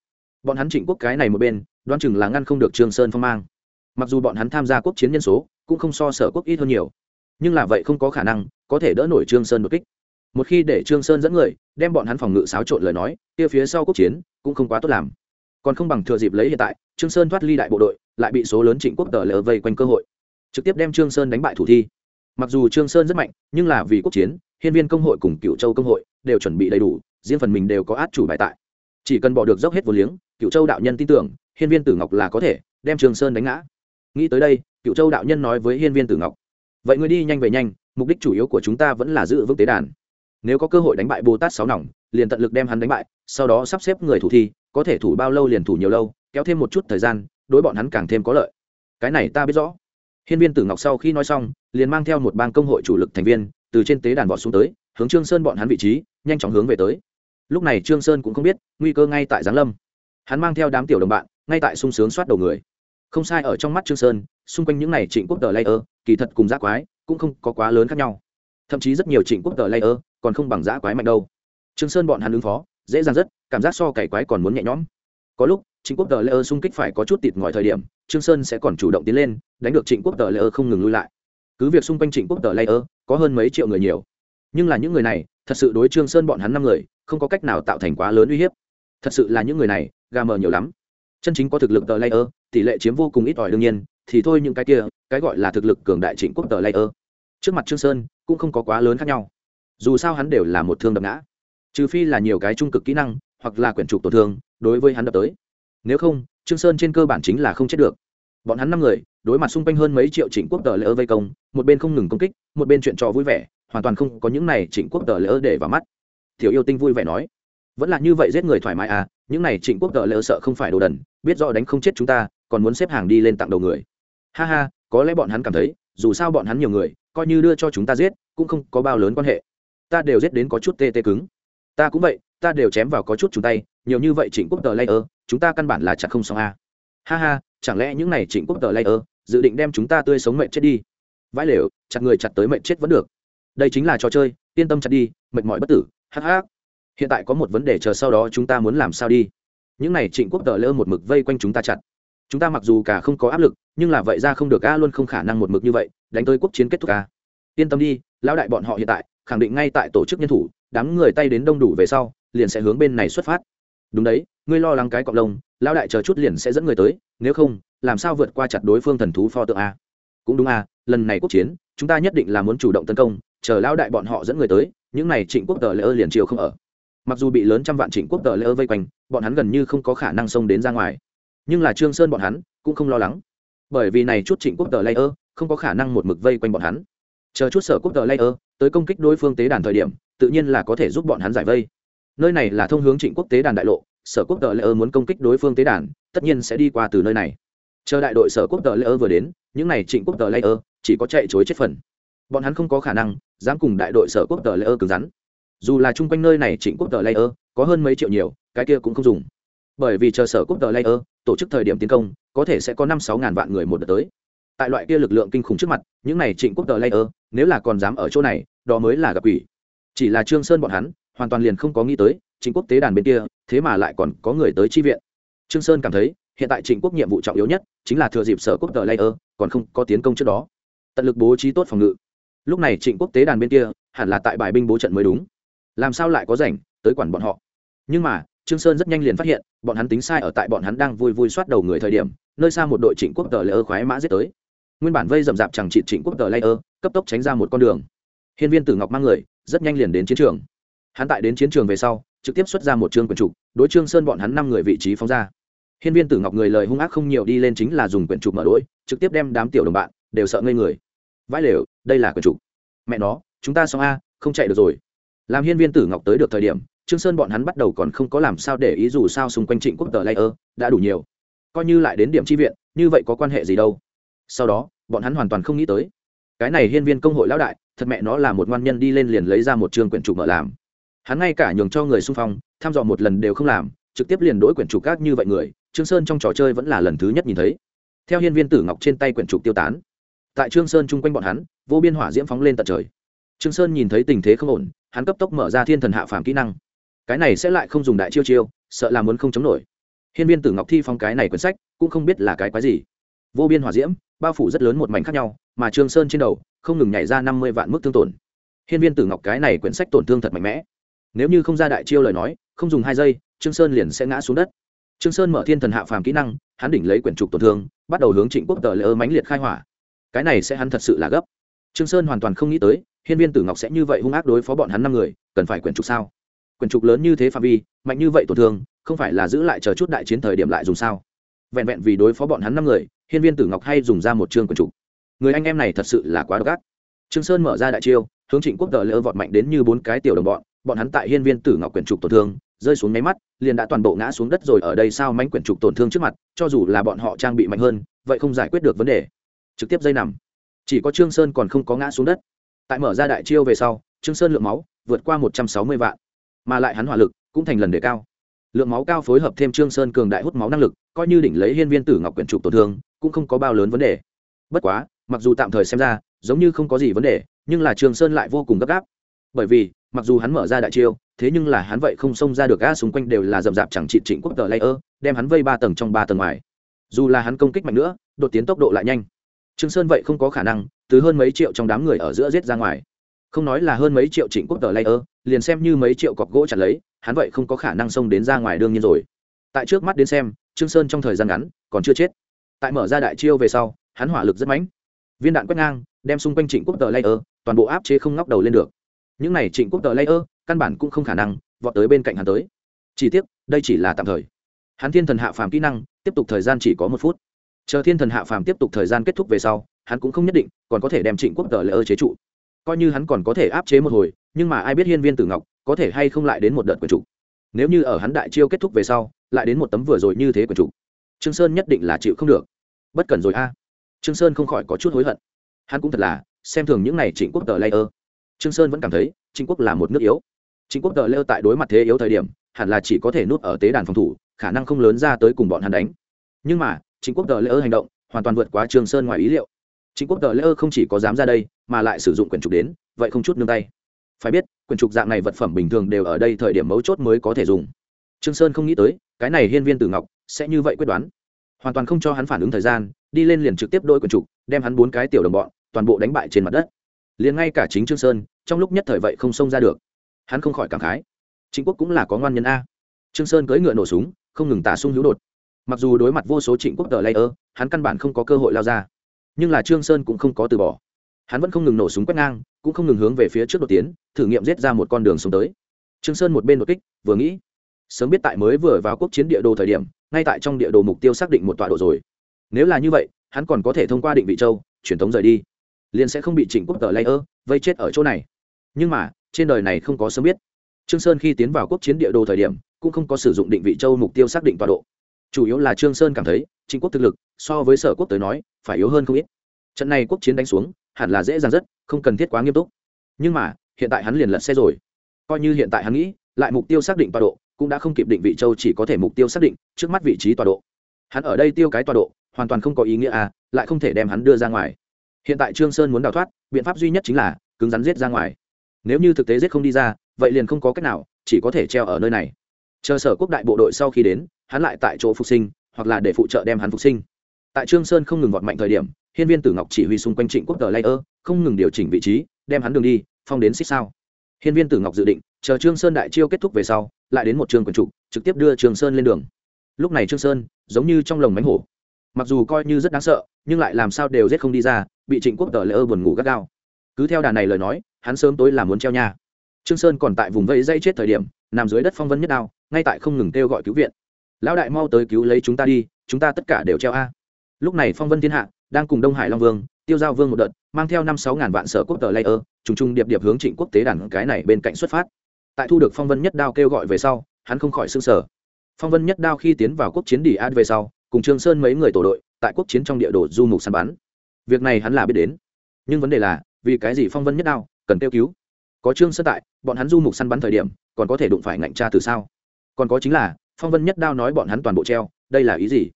Bọn hắn trịnh quốc cái này một bên đoan chừng là ngăn không được trương sơn phong mang. Mặc dù bọn hắn tham gia quốc chiến nhân số, cũng không so sở quốc ít hơn nhiều nhưng là vậy không có khả năng, có thể đỡ nổi trương sơn đột kích. Một khi để trương sơn dẫn người, đem bọn hắn phòng ngự xáo trộn lời nói, kia phía sau quốc chiến cũng không quá tốt làm. Còn không bằng thừa dịp lấy hiện tại, trương sơn thoát ly đại bộ đội, lại bị số lớn trịnh quốc tờ lờ vây quanh cơ hội. Trực tiếp đem trương sơn đánh bại thủ thi. Mặc dù trương sơn rất mạnh, nhưng là vì quốc chiến, hiên viên công hội cùng cựu châu công hội đều chuẩn bị đầy đủ, riêng phần mình đều có át chủ bài tại. Chỉ cần bỏ được dốc hết vô liếng cựu châu đạo nhân tin tưởng, hiên viên tử ngọc là có thể đem trương sơn đánh ngã. Nghĩ tới đây cựu châu đạo nhân nói với hiên viên tử ngọc vậy ngươi đi nhanh về nhanh, mục đích chủ yếu của chúng ta vẫn là giữ vững tế đàn. Nếu có cơ hội đánh bại bồ tát sáu nòng, liền tận lực đem hắn đánh bại, sau đó sắp xếp người thủ thi, có thể thủ bao lâu liền thủ nhiều lâu, kéo thêm một chút thời gian, đối bọn hắn càng thêm có lợi. Cái này ta biết rõ. Hiên viên tử ngọc sau khi nói xong, liền mang theo một bang công hội chủ lực thành viên, từ trên tế đàn vọt xuống tới, hướng trương sơn bọn hắn vị trí, nhanh chóng hướng về tới. Lúc này trương sơn cũng không biết, nguy cơ ngay tại giáng lâm. Hắn mang theo đám tiểu đồng bạn, ngay tại sung sướng soát đầu người. Không sai, ở trong mắt trương sơn, xung quanh những này trịnh quốc tờ layer kỳ thật cùng giã quái cũng không có quá lớn khác nhau. Thậm chí rất nhiều trịnh quốc tờ layer còn không bằng giã quái mạnh đâu. Trương sơn bọn hắn ứng phó, dễ dàng rất, cảm giác so cày quái còn muốn nhẹ nhõm. Có lúc, trịnh quốc tờ layer xung kích phải có chút tịt ngòi thời điểm, trương sơn sẽ còn chủ động tiến lên, đánh được trịnh quốc tờ layer không ngừng lui lại. Cứ việc xung quanh trịnh quốc tờ layer có hơn mấy triệu người nhiều, nhưng là những người này, thật sự đối trương sơn bọn hắn năm người, không có cách nào tạo thành quá lớn uy hiếp. Thật sự là những người này, gà mờ nhiều lắm. Chân chính có thực lực tờ layer, tỷ lệ chiếm vô cùng ít ỏi đương nhiên, thì thôi những cái kia cái gọi là thực lực cường đại trịnh quốc tờ layer trước mặt trương sơn, cũng không có quá lớn khác nhau. Dù sao hắn đều là một thương đập ngã. Trừ phi là nhiều cái trung cực kỹ năng, hoặc là quyển trục tổn thương, đối với hắn đập tới. Nếu không, trương sơn trên cơ bản chính là không chết được. Bọn hắn năm người, đối mặt xung quanh hơn mấy triệu trịnh quốc tờ lỡ vây công, một bên không ngừng công kích, một bên chuyện trò vui vẻ, hoàn toàn không có những này trịnh quốc tờ lỡ để vào mắt. Tiểu yêu tinh vui vẻ nói, vẫn là như vậy giết người thoải mái à những này trịnh quốc tờ lỡ sợ không phải đồ đần, biết rõ đánh không chết chúng ta, còn muốn xếp hàng đi lên tặng đầu người. Ha ha có lẽ bọn hắn cảm thấy, dù sao bọn hắn nhiều người, coi như đưa cho chúng ta giết, cũng không có bao lớn quan hệ. Ta đều giết đến có chút tê tê cứng. Ta cũng vậy, ta đều chém vào có chút chúng tay, nhiều như vậy trịnh quốc tờ layer, chúng ta căn bản là chặt không xong a. Ha ha, chẳng lẽ những này trịnh quốc tờ layer, dự định đem chúng ta tươi sống mệnh chết đi? Vãi lều, chặt người chặt tới mệnh chết vẫn được. Đây chính là trò chơi, yên tâm chặt đi, mệt mỏi bất tử hh hiện tại có một vấn đề chờ sau đó chúng ta muốn làm sao đi. Những này trịnh quốc tờ lơ một mực vây quanh chúng ta chặt chúng ta mặc dù cả không có áp lực, nhưng là vậy ra không được a luôn không khả năng một mực như vậy, đánh tới quốc chiến kết thúc a. Yên tâm đi, lão đại bọn họ hiện tại, khẳng định ngay tại tổ chức nhân thủ, đám người tay đến đông đủ về sau, liền sẽ hướng bên này xuất phát. Đúng đấy, ngươi lo lắng cái cọc lông, lão đại chờ chút liền sẽ dẫn người tới, nếu không, làm sao vượt qua chặt đối phương thần thú pho tượng a. Cũng đúng a, lần này quốc chiến, chúng ta nhất định là muốn chủ động tấn công, chờ lão đại bọn họ dẫn người tới, những này trịnh quốc tờ lễ ơ liền chiều không ở. Mặc dù bị lớn trăm vạn trịnh quốc tờ lễ ơ vây quanh, bọn hắn gần như không có khả năng xông đến ra ngoài nhưng là trương sơn bọn hắn cũng không lo lắng. Bởi vì này chút trịnh quốc tờ layer không có khả năng một mực vây quanh bọn hắn. Chờ chút sở quốc tờ layer tới công kích đối phương tế đàn thời điểm, tự nhiên là có thể giúp bọn hắn giải vây. Nơi này là thông hướng trịnh quốc tế đàn đại lộ, sở quốc tờ layer muốn công kích đối phương tế đàn, tất nhiên sẽ đi qua từ nơi này. Chờ đại đội sở quốc tờ layer vừa đến, những này trịnh quốc tờ layer chỉ có chạy chối chết phần. Bọn hắn không có khả năng dám cùng đại đội sở quốc tờ layer cứng rắn. Dù là chung quanh nơi này trịnh quốc tờ layer có hơn mấy triệu nhiều, cái kia cũng không dùng bởi vì chờ sở quốc tờ layer tổ chức thời điểm tiến công, có thể sẽ có năm sáu ngàn vạn người một đợt tới. Tại loại kia lực lượng kinh khủng trước mặt, những này trịnh quốc tờ layer, nếu là còn dám ở chỗ này, đó mới là gặp quỷ. Chỉ là trương sơn bọn hắn, hoàn toàn liền không có nghĩ tới, trịnh quốc tế đàn bên kia, thế mà lại còn có người tới chi viện. Trương sơn cảm thấy, hiện tại trịnh quốc nhiệm vụ trọng yếu nhất, chính là thừa dịp sở quốc tờ layer, còn không có tiến công trước đó. Tận lực bố trí tốt phòng ngự. Lúc này trịnh quốc tế đàn bên kia, hẳn là tại bài binh bố trận mới đúng. Làm sao lại có rảnh, tới quản bọn họ. Nhưng mà trương sơn rất nhanh liền phát hiện, bọn hắn tính sai ở tại bọn hắn đang vui vui soát đầu người thời điểm, nơi xa một đội trịnh quốc tờ layer khoái mã giết tới. Nguyên bản vây rậm rạp chẳng trị trịnh quốc tờ layer cấp tốc tránh ra một con đường. Hiên viên tử ngọc mang người, rất nhanh liền đến chiến trường. Hắn tại đến chiến trường về sau, trực tiếp xuất ra một chương quyển trục, đối trương sơn bọn hắn năm người vị trí phóng ra. Hiên viên tử ngọc người lời hung ác không nhiều đi lên chính là dùng quyển trục mở đuổi trực tiếp đem đám tiểu đồng bạn đều sợ ngây người. Vãi lều, đây là quyển trục. Mẹ nó, chúng ta xong a, không chạy được rồi làm hiên viên tử ngọc tới được thời điểm, trương sơn bọn hắn bắt đầu còn không có làm sao để ý dù sao xung quanh trịnh quốc tờ layer đã đủ nhiều. Coi như lại đến điểm chi viện, như vậy có quan hệ gì đâu. Sau đó, bọn hắn hoàn toàn không nghĩ tới. Cái này hiên viên công hội lão đại, thật mẹ nó là một ngoan nhân đi lên liền lấy ra một chương quyển trục mở làm. Hắn ngay cả nhường cho người xung phong thăm dò một lần đều không làm, trực tiếp liền đổi quyển trục các như vậy người, trương sơn trong trò chơi vẫn là lần thứ nhất nhìn thấy. Theo hiên viên tử ngọc trên tay quyển trục tiêu tán, tại trương sơn chung quanh bọn hắn, vô biên hỏa diễm phóng lên tận trời. Trương sơn nhìn thấy tình thế không ổn hắn cấp tốc mở ra thiên thần hạ phàm kỹ năng. Cái này sẽ lại không dùng đại chiêu chiêu, sợ là muốn không chống nổi. Hiên viên tử ngọc thi phong cái này quyển sách, cũng không biết là cái quái gì. Vô biên hỏa diễm, bao phủ rất lớn một mảnh khác nhau, mà trương sơn trên đầu, không ngừng nhảy ra năm mươi vạn mức thương tổn. Hiên viên tử ngọc cái này quyển sách tổn thương thật mạnh mẽ. Nếu như không ra đại chiêu lời nói, không dùng hai giây, trương sơn liền sẽ ngã xuống đất. Trương sơn mở thiên thần hạ phàm kỹ năng, hắn đỉnh lấy quyển trục tổn thương, bắt đầu hướng trịnh quốc tờ lỡ mãnh liệt khai hỏa. Cái này sẽ hắn thật sự là gấp. Trương sơn hoàn toàn không nghĩ tới hiên viên tử ngọc sẽ như vậy hung ác đối phó bọn hắn năm người, cần phải quyển trục sao? Quyển trục lớn như thế phạm vi, mạnh như vậy tổn thương, không phải là giữ lại chờ chút đại chiến thời điểm lại dùng sao? Vẹn vẹn vì đối phó bọn hắn năm người, hiên viên tử ngọc hay dùng ra một chương quyển trục. Người anh em này thật sự là quá độc ác. Trương sơn mở ra đại chiêu, hướng trịnh quốc tờ lỡ vọt mạnh đến như bốn cái tiểu đồng bọn bọn hắn tại hiên viên tử ngọc quyển trục tổn thương, rơi xuống máy mắt, liền đã toàn bộ ngã xuống đất rồi ở đây sao mánh quyển trục tổn thương trước mặt, cho dù là bọn họ trang bị mạnh hơn, vậy không giải quyết được vấn đề. Trực tiếp dây nằm. Chỉ có trương sơn còn không có ngã xuống đất tại mở ra đại chiêu về sau, trương sơn lượng máu vượt qua một trăm sáu mươi vạn, mà lại hắn hỏa lực cũng thành lần đề cao. Lượng máu cao phối hợp thêm trương sơn cường đại hút máu năng lực, coi như đỉnh lấy hiên viên tử ngọc quyển trục tổn thương, cũng không có bao lớn vấn đề. Bất quá, mặc dù tạm thời xem ra, giống như không có gì vấn đề, nhưng là trương sơn lại vô cùng gấp gáp. Bởi vì, mặc dù hắn mở ra đại chiêu, thế nhưng là hắn vậy không xông ra được a xung quanh đều là rậm rạp chẳng trị trịnh quốc tờ layer, đem hắn vây ba tầng trong ba tầng ngoài. Dù là hắn công kích mạnh nữa, đột tiến tốc độ lại nhanh. Trương sơn vậy không có khả năng từ hơn mấy triệu trong đám người ở giữa giết ra ngoài. Không nói là hơn mấy triệu trịnh quốc tờ layer liền xem như mấy triệu cọc gỗ chặt lấy, hắn vậy không có khả năng xông đến ra ngoài đương nhiên rồi. Tại trước mắt đến xem, trương sơn trong thời gian ngắn còn chưa chết. Tại mở ra đại chiêu về sau, hắn hỏa lực rất mãnh viên đạn quét ngang, đem xung quanh trịnh quốc tờ layer toàn bộ áp chế không ngóc đầu lên được. Những này trịnh quốc tờ layer căn bản cũng không khả năng vọt tới bên cạnh hắn tới. Chỉ tiếc, đây chỉ là tạm thời. Hắn thiên thần hạ phàm kỹ năng, tiếp tục thời gian chỉ có một phút. Chờ thiên thần hạ phàm tiếp tục thời gian kết thúc về sau hắn cũng không nhất định còn có thể đem trịnh quốc tờ lỡ chế trụ. Coi như hắn còn có thể áp chế một hồi, nhưng mà ai biết hiên viên tử ngọc có thể hay không lại đến một đợt quần trụ nếu như ở hắn đại chiêu kết thúc về sau, lại đến một tấm vừa rồi như thế quần trụ trương sơn nhất định là chịu không được. Bất cần rồi a. Trương sơn không khỏi có chút hối hận. Hắn cũng thật là, xem thường những này trịnh quốc tờ layer trương sơn vẫn cảm thấy, trịnh quốc là một nước yếu. Trịnh quốc tờ layer tại đối mặt thế yếu thời điểm, hẳn là chỉ có thể nút ở tế đàn phòng thủ, khả năng không lớn ra tới cùng bọn hắn đánh. Nhưng mà, trịnh quốc tờ layer hành động, hoàn toàn vượt quá trương sơn ngoài ý liệu. Chính quốc tờ layer không chỉ có dám ra đây, mà lại sử dụng quyền trục đến, vậy không chút nương tay. Phải biết quyền trục dạng này vật phẩm bình thường đều ở đây thời điểm mấu chốt mới có thể dùng. Trương sơn không nghĩ tới, cái này hiên viên tử ngọc sẽ như vậy quyết đoán. Hoàn toàn không cho hắn phản ứng thời gian, đi lên liền trực tiếp đôi quyền trục, đem hắn bốn cái tiểu đồng bọn, toàn bộ đánh bại trên mặt đất. Liền ngay cả chính trương sơn, trong lúc nhất thời vậy không xông ra được. Hắn không khỏi cảm khái. Chính quốc cũng là có ngoan nhân a. Trương sơn cưỡi ngựa nổ súng, không ngừng tả sung hữu đột. Mặc dù đối mặt vô số trịnh quốc tờ layer hắn căn bản không có cơ hội lao ra nhưng là trương sơn cũng không có từ bỏ. Hắn vẫn không ngừng nổ súng quét ngang, cũng không ngừng hướng về phía trước đột tiến, thử nghiệm giết ra một con đường xuống tới. Trương sơn một bên đột kích, vừa nghĩ, sớm biết tại mới vừa vào quốc chiến địa đồ thời điểm, ngay tại trong địa đồ mục tiêu xác định một tọa độ rồi. Nếu là như vậy, hắn còn có thể thông qua định vị châu, truyền thống rời đi, liền sẽ không bị trịnh quốc tờ layer vây chết ở chỗ này. Nhưng mà, trên đời này không có sớm biết. Trương sơn khi tiến vào quốc chiến địa đồ thời điểm, cũng không có sử dụng định vị châu mục tiêu xác định tọa độ chủ yếu là trương sơn cảm thấy, trịnh quốc thực lực, so với sở quốc tới nói, phải yếu hơn không ít. Trận này quốc chiến đánh xuống, hẳn là dễ dàng rất, không cần thiết quá nghiêm túc. Nhưng mà, hiện tại hắn liền lật xe rồi. Coi như hiện tại hắn nghĩ, lại mục tiêu xác định tọa độ, cũng đã không kịp định vị châu chỉ có thể mục tiêu xác định, trước mắt vị trí tọa độ. Hắn ở đây tiêu cái tọa độ, hoàn toàn không có ý nghĩa à lại không thể đem hắn đưa ra ngoài. Hiện tại trương sơn muốn đào thoát, biện pháp duy nhất chính là, cứng rắn giết ra ngoài. Nếu như thực tế giết không đi ra, vậy liền không có cách nào, chỉ có thể treo ở nơi này chờ sở quốc đại bộ đội sau khi đến, hắn lại tại chỗ phục sinh, hoặc là để phụ trợ đem hắn phục sinh. Tại trương sơn không ngừng vọt mạnh thời điểm, hiên viên tử ngọc chỉ huy xung quanh trịnh quốc tờ layer, không ngừng điều chỉnh vị trí, đem hắn đường đi, phong đến xích sao. Hiên viên tử ngọc dự định, chờ trương sơn đại chiêu kết thúc về sau, lại đến một trường quần trụ trực tiếp đưa trương sơn lên đường. Lúc này trương sơn, giống như trong lồng mánh hổ. Mặc dù coi như rất đáng sợ, nhưng lại làm sao đều giết không đi ra, bị trịnh quốc tờ lây ơ buồn ngủ gắt gao. Cứ theo đà này lời nói, hắn sớm tối là muốn treo nhà trương sơn còn tại vùng vây dây chết thời điểm, nằm dưới đất phong vân nhất đao ngay tại không ngừng kêu gọi cứu viện. Lão đại mau tới cứu lấy chúng ta đi, chúng ta tất cả đều treo a. Lúc này phong vân thiên hạ đang cùng đông hải long vương, tiêu giao vương một đợt, mang theo năm sáu ngàn vạn sở quốc tờ layer trùng trùng điệp điệp hướng trịnh quốc tế đàn cái này bên cạnh xuất phát. Tại thu được phong vân nhất đao kêu gọi về sau, hắn không khỏi sưng sở. Phong vân nhất đao khi tiến vào quốc chiến đỉ ad về sau, cùng trương sơn mấy người tổ đội, tại quốc chiến trong địa đồ du mục săn bắn. Việc này hắn là biết đến. Nhưng vấn đề là, vì cái gì phong vân nhất đao cần kêu cứu? Có trương sơn tại, bọn hắn du mục săn bắn thời điểm, còn có thể đụng phải ngạnh tra từ sao? Còn có chính là, phong vân nhất đao nói bọn hắn toàn bộ treo, đây là ý gì?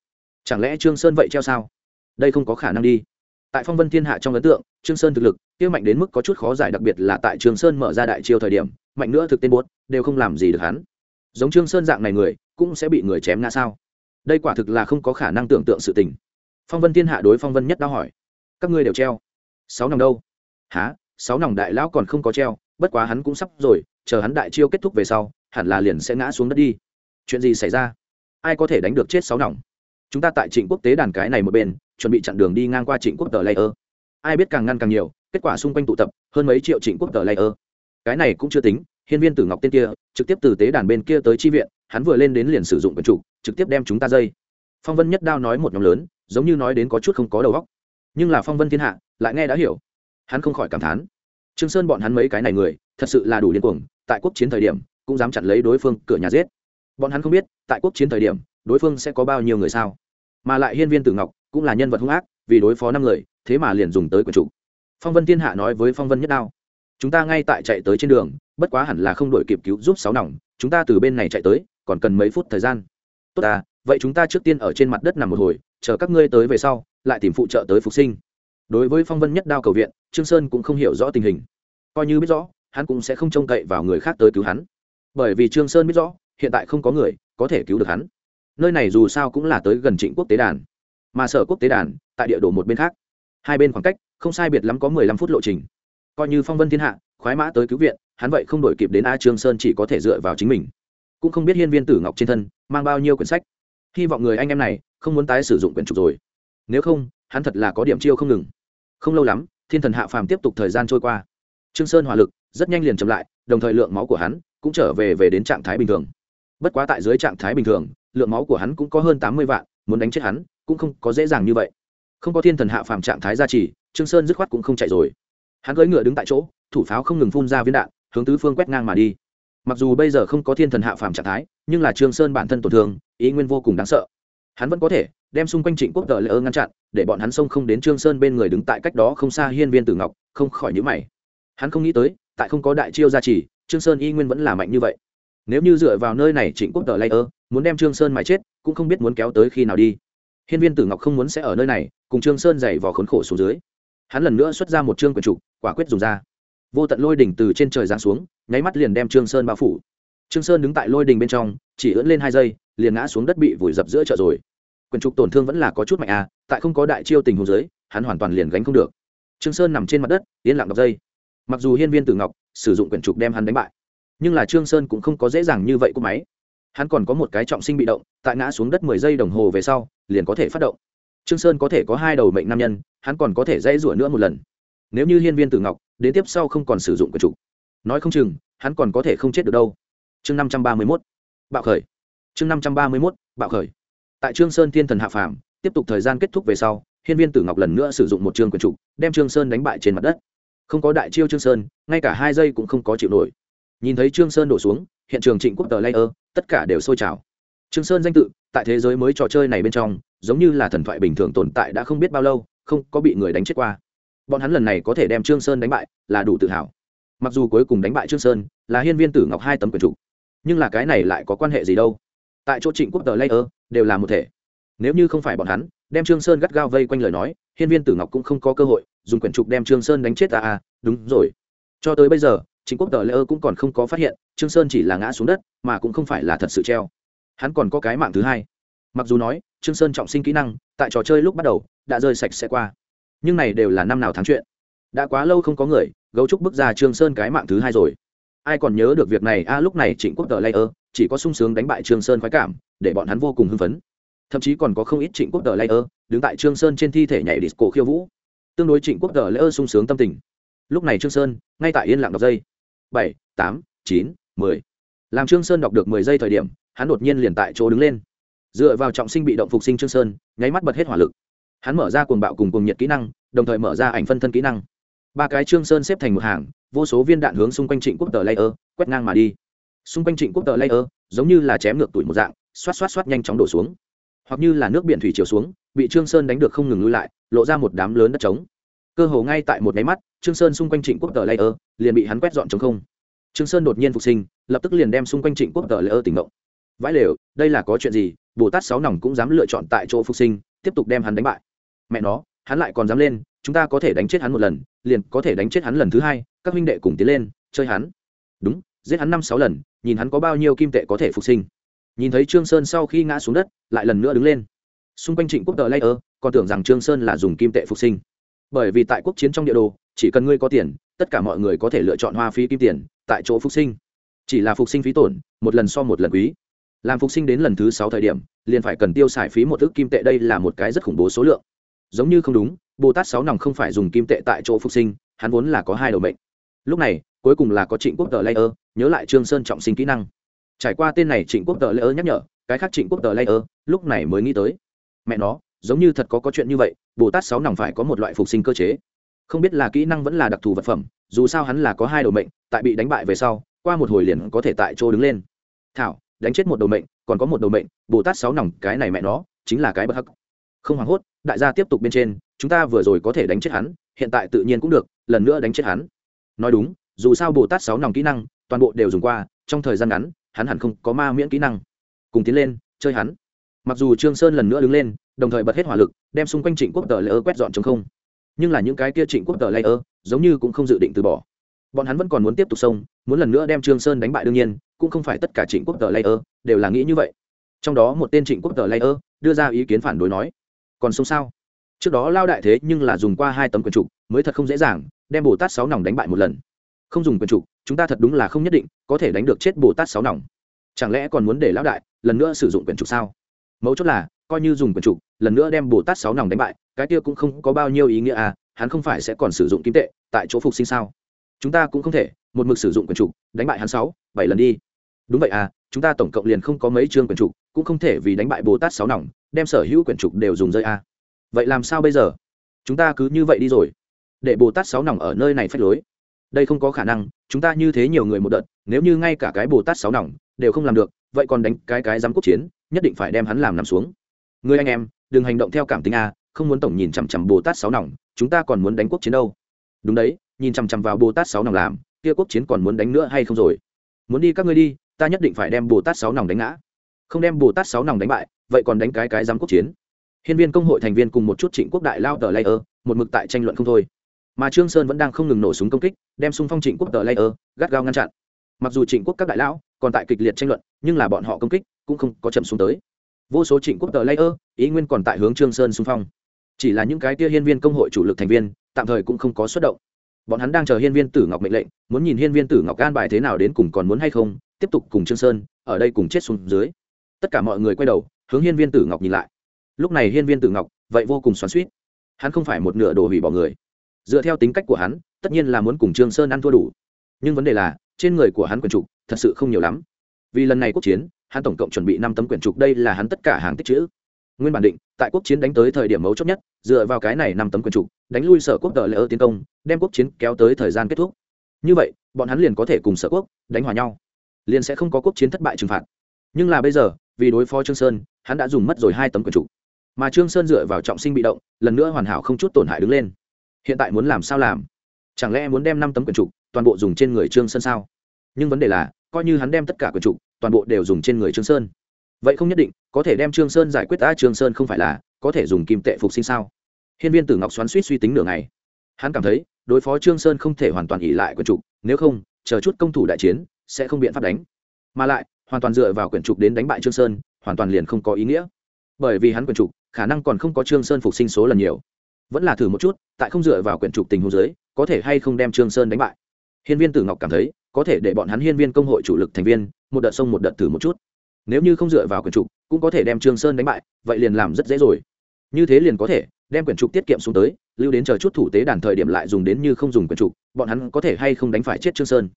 Chẳng lẽ trương sơn vậy treo sao? Đây không có khả năng đi. Tại phong vân thiên hạ trong ấn tượng, trương sơn thực lực, kia mạnh đến mức có chút khó giải, đặc biệt là tại trương sơn mở ra đại chiêu thời điểm, mạnh nữa thực tên bút đều không làm gì được hắn. Giống trương sơn dạng này người, cũng sẽ bị người chém ngã sao? Đây quả thực là không có khả năng tưởng tượng sự tình. Phong vân thiên hạ đối phong vân nhất đao hỏi, các ngươi đều treo? Sáu nòng đâu? Há sáu nòng đại lão còn không có treo, bất quá hắn cũng sắp rồi, chờ hắn đại chiêu kết thúc về sau hẳn là liền sẽ ngã xuống đất đi. Chuyện gì xảy ra? Ai có thể đánh được chết sáu nòng? Chúng ta tại trịnh quốc tế đàn cái này một bên, chuẩn bị chặn đường đi ngang qua trịnh quốc tờ layer. Ai biết càng ngăn càng nhiều, kết quả xung quanh tụ tập, hơn mấy triệu trịnh quốc tờ layer. Cái này cũng chưa tính, hiên viên tử ngọc tên kia, trực tiếp từ tế đàn bên kia tới chi viện, hắn vừa lên đến liền sử dụng quyền chủ, trực tiếp đem chúng ta dây. Phong vân nhất đao nói một nhóm lớn, giống như nói đến có chút không có đầu óc. Nhưng là phong vân thiên hạ, lại nghe đã hiểu. Hắn không khỏi cảm thán. Trương sơn bọn hắn mấy cái này người, thật sự là đủ điên cuồng, tại quốc chiến thời điểm cũng dám chặn lấy đối phương cửa nhà giết. Bọn hắn không biết, tại quốc chiến thời điểm, đối phương sẽ có bao nhiêu người sao? Mà lại hiên viên tử ngọc cũng là nhân vật hung ác, vì đối phó năm người, thế mà liền dùng tới quyền chủ. Phong vân thiên hạ nói với phong vân nhất đao, chúng ta ngay tại chạy tới trên đường, bất quá hẳn là không đổi kịp cứu giúp sáu nòng, chúng ta từ bên này chạy tới, còn cần mấy phút thời gian. Tốt ta, vậy chúng ta trước tiên ở trên mặt đất nằm một hồi, chờ các ngươi tới về sau, lại tìm phụ trợ tới phục sinh. Đối với phong vân nhất đao cầu viện, trương sơn cũng không hiểu rõ tình hình. Coi như biết rõ, hắn cũng sẽ không trông cậy vào người khác tới cứu hắn bởi vì trương sơn biết rõ, hiện tại không có người có thể cứu được hắn. Nơi này dù sao cũng là tới gần trịnh quốc tế đàn. Mà sở quốc tế đàn, tại địa đồ một bên khác. Hai bên khoảng cách, không sai biệt lắm có mười lăm phút lộ trình. Coi như phong vân thiên hạ, khoái mã tới cứu viện, hắn vậy không đổi kịp đến a trương sơn chỉ có thể dựa vào chính mình. Cũng không biết hiên viên tử ngọc trên thân, mang bao nhiêu quyển sách. Hy vọng người anh em này không muốn tái sử dụng quyển trục rồi. Nếu không, hắn thật là có điểm chiêu không ngừng. Không lâu lắm, thiên thần hạ phàm tiếp tục thời gian trôi qua. Trương sơn hỏa lực rất nhanh liền chậm lại, đồng thời lượng máu của hắn cũng trở về về đến trạng thái bình thường. Bất quá tại dưới trạng thái bình thường, lượng máu của hắn cũng có hơn tám mươi vạn, muốn đánh chết hắn, cũng không có dễ dàng như vậy. Không có thiên thần hạ phàm trạng thái gia trì, trương sơn dứt khoát cũng không chạy rồi. Hắn cưỡi ngựa đứng tại chỗ, thủ pháo không ngừng phun ra viên đạn, hướng tứ phương quét ngang mà đi. Mặc dù bây giờ không có thiên thần hạ phàm trạng thái, nhưng là trương sơn bản thân tổn thương, ý nguyên vô cùng đáng sợ. Hắn vẫn có thể đem xung quanh trịnh quốc tờ lỡ ngăn chặn, để bọn hắn xông không đến trương sơn bên người đứng tại cách đó không xa hiên viên tử ngọc, không khỏi nhíu mày. Hắn không nghĩ tới, tại không có đại chiêu gia trì trương sơn y nguyên vẫn là mạnh như vậy. Nếu như dựa vào nơi này trịnh quốc tờ lay ơ, muốn đem trương sơn mãi chết, cũng không biết muốn kéo tới khi nào đi. Hiên viên tử ngọc không muốn sẽ ở nơi này, cùng trương sơn dày vò khốn khổ xuống dưới. Hắn lần nữa xuất ra một trương quyển trục, quả quyết dùng ra. Vô tận lôi đỉnh từ trên trời giáng xuống, nháy mắt liền đem trương sơn bao phủ. Trương sơn đứng tại lôi đỉnh bên trong, chỉ ưỡn lên hai giây, liền ngã xuống đất bị vùi dập giữa chợ rồi. Quyển trục tổn thương vẫn là có chút mạnh à tại không có đại chiêu tình huống dưới, hắn hoàn toàn liền gánh không được. Trương sơn nằm trên mặt đất, yên lặng đọc dây mặc dù hiên viên tử ngọc sử dụng quyển trục đem hắn đánh bại, nhưng là trương sơn cũng không có dễ dàng như vậy của máy. Hắn còn có một cái trọng sinh bị động, tại ngã xuống đất mười giây đồng hồ về sau, liền có thể phát động. Trương sơn có thể có hai đầu mệnh nam nhân, hắn còn có thể dễ rủa nữa một lần. Nếu như hiên viên tử ngọc, đến tiếp sau không còn sử dụng Quyển chủ nói không chừng, hắn còn có thể không chết được đâu. Chương năm trăm ba mươi mốt, bạo khởi. Chương năm trăm ba mươi mốt, bạo khởi. Tại trương sơn thiên thần hạ phàm, tiếp tục thời gian kết thúc về sau, hiên viên tử ngọc lần nữa sử dụng một Trương Quyển trục, đem trương sơn đánh bại trên mặt đất không có đại chiêu trương sơn, ngay cả hai giây cũng không có chịu nổi. Nhìn thấy trương sơn đổ xuống, hiện trường trịnh quốc tờ layer, tất cả đều sôi trào. Trương sơn danh tự, tại thế giới mới trò chơi này bên trong, giống như là thần thoại bình thường tồn tại đã không biết bao lâu, không có bị người đánh chết qua. Bọn hắn lần này có thể đem trương sơn đánh bại, là đủ tự hào. Mặc dù cuối cùng đánh bại trương sơn, là hiên viên tử ngọc hai tấm quyền trụ nhưng là cái này lại có quan hệ gì đâu? Tại chỗ trịnh quốc tờ layer, đều là một thể. Nếu như không phải bọn hắn, đem trương sơn gắt gao vây quanh lời nói, hiên viên tử ngọc cũng không có cơ hội dùng quyển trục đem trương sơn đánh chết à à đúng rồi. Cho tới bây giờ, chính quốc tờ lễ ơ cũng còn không có phát hiện, trương sơn chỉ là ngã xuống đất, mà cũng không phải là thật sự treo. Hắn còn có cái mạng thứ hai. Mặc dù nói, trương sơn trọng sinh kỹ năng, tại trò chơi lúc bắt đầu, đã rơi sạch sẽ qua. Nhưng này đều là năm nào tháng chuyện. Đã quá lâu không có người, gấu trúc bước ra trương sơn cái mạng thứ hai rồi. Ai còn nhớ được việc này? A lúc này trịnh quốc tờ layer ơ chỉ có sung sướng đánh bại trương sơn khoái cảm, để bọn hắn vô cùng hưng phấn. Thậm chí còn có không ít trịnh quốc tờ layer ơ đứng tại trương sơn trên thi thể nhảy disco khiêu vũ tương đối trịnh quốc tờ lễ ơ sung sướng tâm tình. Lúc này trương sơn, ngay tại yên lặng đọc dây. Bảy, tám, chín, mười. Làm trương sơn đọc được mười giây thời điểm, hắn đột nhiên liền tại chỗ đứng lên. Dựa vào trọng sinh bị động phục sinh trương sơn, nháy mắt bật hết hỏa lực. Hắn mở ra cuồng bạo cùng cuồng nhiệt kỹ năng, đồng thời mở ra ảnh phân thân kỹ năng. Ba cái trương sơn xếp thành một hàng, vô số viên đạn hướng xung quanh trịnh quốc tờ layer, quét ngang mà đi. Xung quanh trịnh quốc tờ layer, giống như là chém ngược tuổi một dạng, xoát xoát xoát nhanh chóng đổ xuống hoặc như là nước biển thủy chiều xuống, bị trương sơn đánh được không ngừng lui lại, lộ ra một đám lớn đất trống. Cơ hồ ngay tại một máy mắt, trương sơn xung quanh trịnh quốc tờ layer liền bị hắn quét dọn trống không. Trương sơn đột nhiên phục sinh, lập tức liền đem xung quanh trịnh quốc tờ layer tỉnh ngộ. Vãi lều, đây là có chuyện gì? Bồ tát sáu nòng cũng dám lựa chọn tại chỗ phục sinh, tiếp tục đem hắn đánh bại. Mẹ nó, hắn lại còn dám lên, chúng ta có thể đánh chết hắn một lần, liền có thể đánh chết hắn lần thứ hai, các huynh đệ cùng tiến lên, chơi hắn. Đúng, giết hắn năm sáu lần, nhìn hắn có bao nhiêu kim tệ có thể phục sinh nhìn thấy trương sơn sau khi ngã xuống đất, lại lần nữa đứng lên. Xung quanh trịnh quốc tờ layer còn tưởng rằng trương sơn là dùng kim tệ phục sinh. Bởi vì tại quốc chiến trong địa đồ, chỉ cần ngươi có tiền, tất cả mọi người có thể lựa chọn hoa phí kim tiền, tại chỗ phục sinh. Chỉ là phục sinh phí tổn, một lần so một lần quý. Làm phục sinh đến lần thứ sáu thời điểm, liền phải cần tiêu xài phí một ước kim tệ, đây là một cái rất khủng bố số lượng. Giống như không đúng, bồ tát sáu nòng không phải dùng kim tệ tại chỗ phục sinh, hắn vốn là có hai đầu mệnh. Lúc này, cuối cùng là có trịnh quốc tờ layer nhớ lại trương sơn trọng sinh kỹ năng trải qua tên này trịnh quốc tờ layer nhắc nhở, cái khác trịnh quốc tờ layer lúc này mới nghĩ tới. Mẹ nó, giống như thật có có chuyện như vậy, bồ tát sáu nòng phải có một loại phục sinh cơ chế. Không biết là kỹ năng vẫn là đặc thù vật phẩm, dù sao hắn là có hai đầu mệnh, tại bị đánh bại về sau, qua một hồi liền có thể tại chỗ đứng lên. Thảo, đánh chết một đầu mệnh, còn có một đầu mệnh, bồ tát sáu nòng, cái này mẹ nó, chính là cái bất hắc. Không hoảng hốt, đại gia tiếp tục bên trên, chúng ta vừa rồi có thể đánh chết hắn, hiện tại tự nhiên cũng được, lần nữa đánh chết hắn. Nói đúng, dù sao bồ tát sáu nòng kỹ năng, toàn bộ đều dùng qua, trong thời gian ngắn hắn hẳn không có ma miễn kỹ năng. Cùng tiến lên, chơi hắn. Mặc dù trương sơn lần nữa đứng lên, đồng thời bật hết hỏa lực, đem xung quanh trịnh quốc tờ lỡ quét dọn chống không. Nhưng là những cái kia trịnh quốc tờ lỡ giống như cũng không dự định từ bỏ. Bọn hắn vẫn còn muốn tiếp tục xông, muốn lần nữa đem trương sơn đánh bại đương nhiên, cũng không phải tất cả trịnh quốc tờ lỡ đều là nghĩ như vậy. Trong đó một tên trịnh quốc tờ lỡ đưa ra ý kiến phản đối nói, còn xông sao? Trước đó lao đại thế nhưng là dùng qua hai tấm quyền trục, mới thật không dễ dàng, đem bồ tát sáu nòng đánh bại một lần không dùng quyền trục chúng ta thật đúng là không nhất định có thể đánh được chết bồ tát sáu nòng. Chẳng lẽ còn muốn để lão đại lần nữa sử dụng quyền trục sao? Mấu chốt là, coi như dùng quyền trục lần nữa đem bồ tát sáu nòng đánh bại, cái kia cũng không có bao nhiêu ý nghĩa à hắn không phải sẽ còn sử dụng kim tệ tại chỗ phục sinh sao? Chúng ta cũng không thể một mực sử dụng quyền trục đánh bại hắn sáu, bảy lần đi. Đúng vậy à chúng ta tổng cộng liền không có mấy chương quyền trục cũng không thể vì đánh bại bồ tát sáu nòng, đem sở hữu quyền trục đều dùng rơi à. Vậy làm sao bây giờ? Chúng ta cứ như vậy đi rồi. Để bồ tát sáu nòng ở nơi này phách lối đây không có khả năng, chúng ta như thế nhiều người một đợt, nếu như ngay cả cái bồ tát sáu nòng đều không làm được, vậy còn đánh cái cái giám quốc chiến, nhất định phải đem hắn làm nằm xuống. Người anh em, đừng hành động theo cảm tính a, không muốn tổng nhìn chằm chằm bồ tát sáu nòng, chúng ta còn muốn đánh quốc chiến đâu. Đúng đấy, nhìn chằm chằm vào bồ tát sáu nòng làm, kia quốc chiến còn muốn đánh nữa hay không rồi? Muốn đi các ngươi đi, ta nhất định phải đem bồ tát sáu nòng đánh ngã. Không đem bồ tát sáu nòng đánh bại, vậy còn đánh cái cái giám quốc chiến. Hiên viên công hội thành viên cùng một chút trịnh quốc đại lao tờ layer, một mực tại tranh luận không thôi mà trương sơn vẫn đang không ngừng nổ súng công kích đem xung phong trịnh quốc tờ layer gắt gao ngăn chặn mặc dù trịnh quốc các đại lão còn tại kịch liệt tranh luận nhưng là bọn họ công kích cũng không có chậm xuống tới vô số trịnh quốc tờ layer ý nguyên còn tại hướng trương sơn xung phong chỉ là những cái tia hiên viên công hội chủ lực thành viên tạm thời cũng không có xuất động bọn hắn đang chờ hiên viên tử ngọc mệnh lệnh muốn nhìn hiên viên tử ngọc an bài thế nào đến cùng còn muốn hay không tiếp tục cùng trương sơn ở đây cùng chết xuống dưới tất cả mọi người quay đầu hướng hiên viên tử ngọc nhìn lại lúc này hiên viên tử ngọc vậy vô cùng xoắn suýt hắn không phải một nửa đồ hủy bỏ người dựa theo tính cách của hắn, tất nhiên là muốn cùng trương sơn ăn thua đủ. Nhưng vấn đề là, trên người của hắn quyền trục thật sự không nhiều lắm. Vì lần này quốc chiến, hắn tổng cộng chuẩn bị năm tấm quyển trục, đây là hắn tất cả hàng tích chữ. Nguyên bản định, tại quốc chiến đánh tới thời điểm mấu chốt nhất, dựa vào cái này năm tấm quyển trục, đánh lui sở quốc đợi lỡ tiến công, đem quốc chiến kéo tới thời gian kết thúc. Như vậy, bọn hắn liền có thể cùng sở quốc đánh hòa nhau, liền sẽ không có quốc chiến thất bại trừng phạt. Nhưng là bây giờ, vì đối phó trương sơn, hắn đã dùng mất rồi hai tấm quyển trục. Mà trương sơn dựa vào trọng sinh bị động, lần nữa hoàn hảo không chút tổn hại đứng lên hiện tại muốn làm sao làm? Chẳng lẽ muốn đem năm tấm quyển trục toàn bộ dùng trên người trương sơn sao? Nhưng vấn đề là, coi như hắn đem tất cả quyển trục toàn bộ đều dùng trên người trương sơn. Vậy không nhất định, có thể đem trương sơn giải quyết ta trương sơn không phải là có thể dùng kim tệ phục sinh sao? Hiên viên tử ngọc xoắn suýt suy tính nửa ngày. Hắn cảm thấy, đối phó trương sơn không thể hoàn toàn ỉ lại quyển trục, nếu không, chờ chút công thủ đại chiến, sẽ không biện pháp đánh. Mà lại, hoàn toàn dựa vào quyển trục đến đánh bại trương sơn, hoàn toàn liền không có ý nghĩa. Bởi vì hắn quyển trục, khả năng còn không có trương sơn phục sinh số lần nhiều vẫn là thử một chút, tại không dựa vào quyển trục tình huống dưới, có thể hay không đem trương sơn đánh bại. Hiên viên tử ngọc cảm thấy, có thể để bọn hắn hiên viên công hội chủ lực thành viên, một đợt sông một đợt thử một chút. Nếu như không dựa vào quyển trục, cũng có thể đem trương sơn đánh bại, vậy liền làm rất dễ rồi. Như thế liền có thể, đem quyển trục tiết kiệm xuống tới, lưu đến chờ chút thủ tế đàn thời điểm lại dùng đến như không dùng quyển trục, bọn hắn có thể hay không đánh phải chết trương sơn.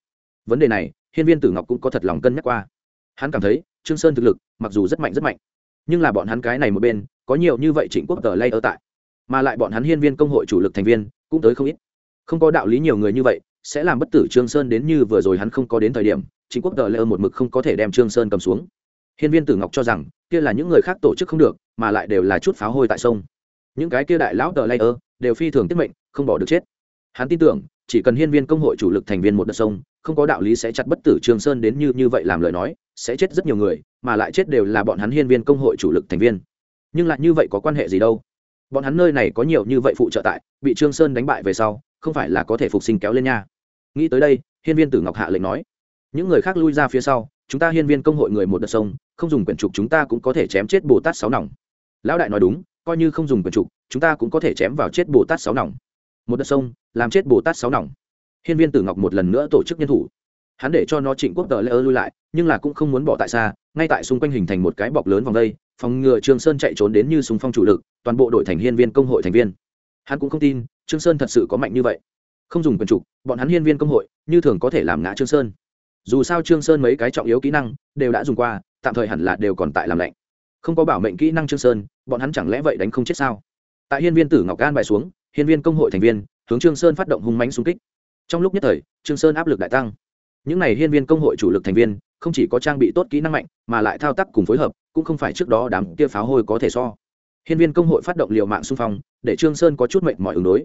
Vấn đề này, hiên viên tử ngọc cũng có thật lòng cân nhắc qua. Hắn cảm thấy, trương sơn thực lực, mặc dù rất mạnh rất mạnh, nhưng là bọn hắn cái này một bên, có nhiều như vậy trịnh quốc tờ lay ở tại mà lại bọn hắn hiên viên công hội chủ lực thành viên cũng tới không ít. Không có đạo lý nhiều người như vậy sẽ làm bất tử trương sơn đến như vừa rồi hắn không có đến thời điểm, chính quốc tờ lê một mực không có thể đem trương sơn cầm xuống. Hiên viên tử ngọc cho rằng, kia là những người khác tổ chức không được, mà lại đều là chút pháo hôi tại sông. Những cái kia đại lão tờ lê đều phi thường tiết mệnh, không bỏ được chết. Hắn tin tưởng, chỉ cần hiên viên công hội chủ lực thành viên một đợt sông, không có đạo lý sẽ chặt bất tử trường sơn đến như như vậy làm lời nói, sẽ chết rất nhiều người, mà lại chết đều là bọn hắn hiên viên công hội chủ lực thành viên. Nhưng lại như vậy có quan hệ gì đâu? Bọn hắn nơi này có nhiều như vậy phụ trợ tại, bị trương sơn đánh bại về sau, không phải là có thể phục sinh kéo lên nha. Nghĩ tới đây, hiên viên tử ngọc hạ lệnh nói, những người khác lui ra phía sau, chúng ta hiên viên công hội người một đợt sông, không dùng quyển trục chúng ta cũng có thể chém chết bồ tát sáu nòng. Lão đại nói đúng, coi như không dùng quyển trục, chúng ta cũng có thể chém vào chết bồ tát sáu nòng. Một đợt sông, làm chết bồ tát sáu nòng. Hiên viên tử ngọc một lần nữa tổ chức nhân thủ. Hắn để cho nó trịnh quốc tờ lê ơ lui lại, nhưng là cũng không muốn bỏ tại xa, ngay tại xung quanh hình thành một cái bọc lớn vòng đây phòng ngừa trương sơn chạy trốn đến như súng phong chủ lực, toàn bộ đội thành hiên viên công hội thành viên. Hắn cũng không tin, trương sơn thật sự có mạnh như vậy. Không dùng quyền trục, bọn hắn hiên viên công hội, như thường có thể làm ngã trương sơn. Dù sao trương sơn mấy cái trọng yếu kỹ năng, đều đã dùng qua, tạm thời hẳn là đều còn tại làm lạnh. Không có bảo mệnh kỹ năng trương sơn, bọn hắn chẳng lẽ vậy đánh không chết sao? Tại hiên viên tử ngọc gan bài xuống, hiên viên công hội thành viên, hướng trương sơn phát động hung mãnh xung kích. Trong lúc nhất thời, trương sơn áp lực đại tăng. Những này hiên viên công hội chủ lực thành viên, không chỉ có trang bị tốt kỹ năng mạnh, mà lại thao tác cùng phối hợp cũng không phải trước đó đám kia pháo hôi có thể so. Hiên viên công hội phát động liều mạng xung phong, để trương sơn có chút mệnh mọi ứng đối.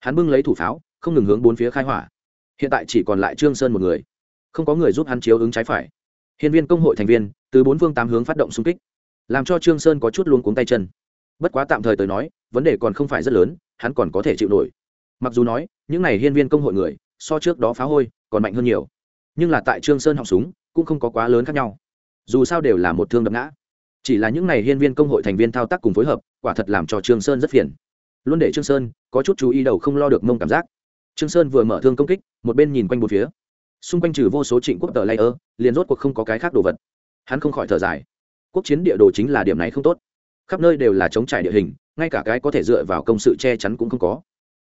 Hắn bưng lấy thủ pháo, không ngừng hướng bốn phía khai hỏa. Hiện tại chỉ còn lại trương sơn một người. Không có người giúp hắn chiếu ứng trái phải. Hiên viên công hội thành viên, từ bốn phương tám hướng phát động xung kích, làm cho trương sơn có chút luống cuống tay chân. Bất quá tạm thời tới nói, vấn đề còn không phải rất lớn, hắn còn có thể chịu nổi. Mặc dù nói, những này hiên viên công hội người, so trước đó phá hôi, còn mạnh hơn nhiều. Nhưng là tại trương sơn họng súng, cũng không có quá lớn khác nhau. Dù sao đều là một thương đập ngã chỉ là những này hiên viên công hội thành viên thao tác cùng phối hợp, quả thật làm cho trương sơn rất phiền. Luôn để trương sơn có chút chú ý đầu không lo được mông cảm giác. Trương sơn vừa mở thương công kích, một bên nhìn quanh một phía. Xung quanh trừ vô số trịnh quốc tờ layer liền rốt cuộc không có cái khác đồ vật. Hắn không khỏi thở dài. Quốc chiến địa đồ chính là điểm này không tốt. Khắp nơi đều là chống trải địa hình, ngay cả cái có thể dựa vào công sự che chắn cũng không có.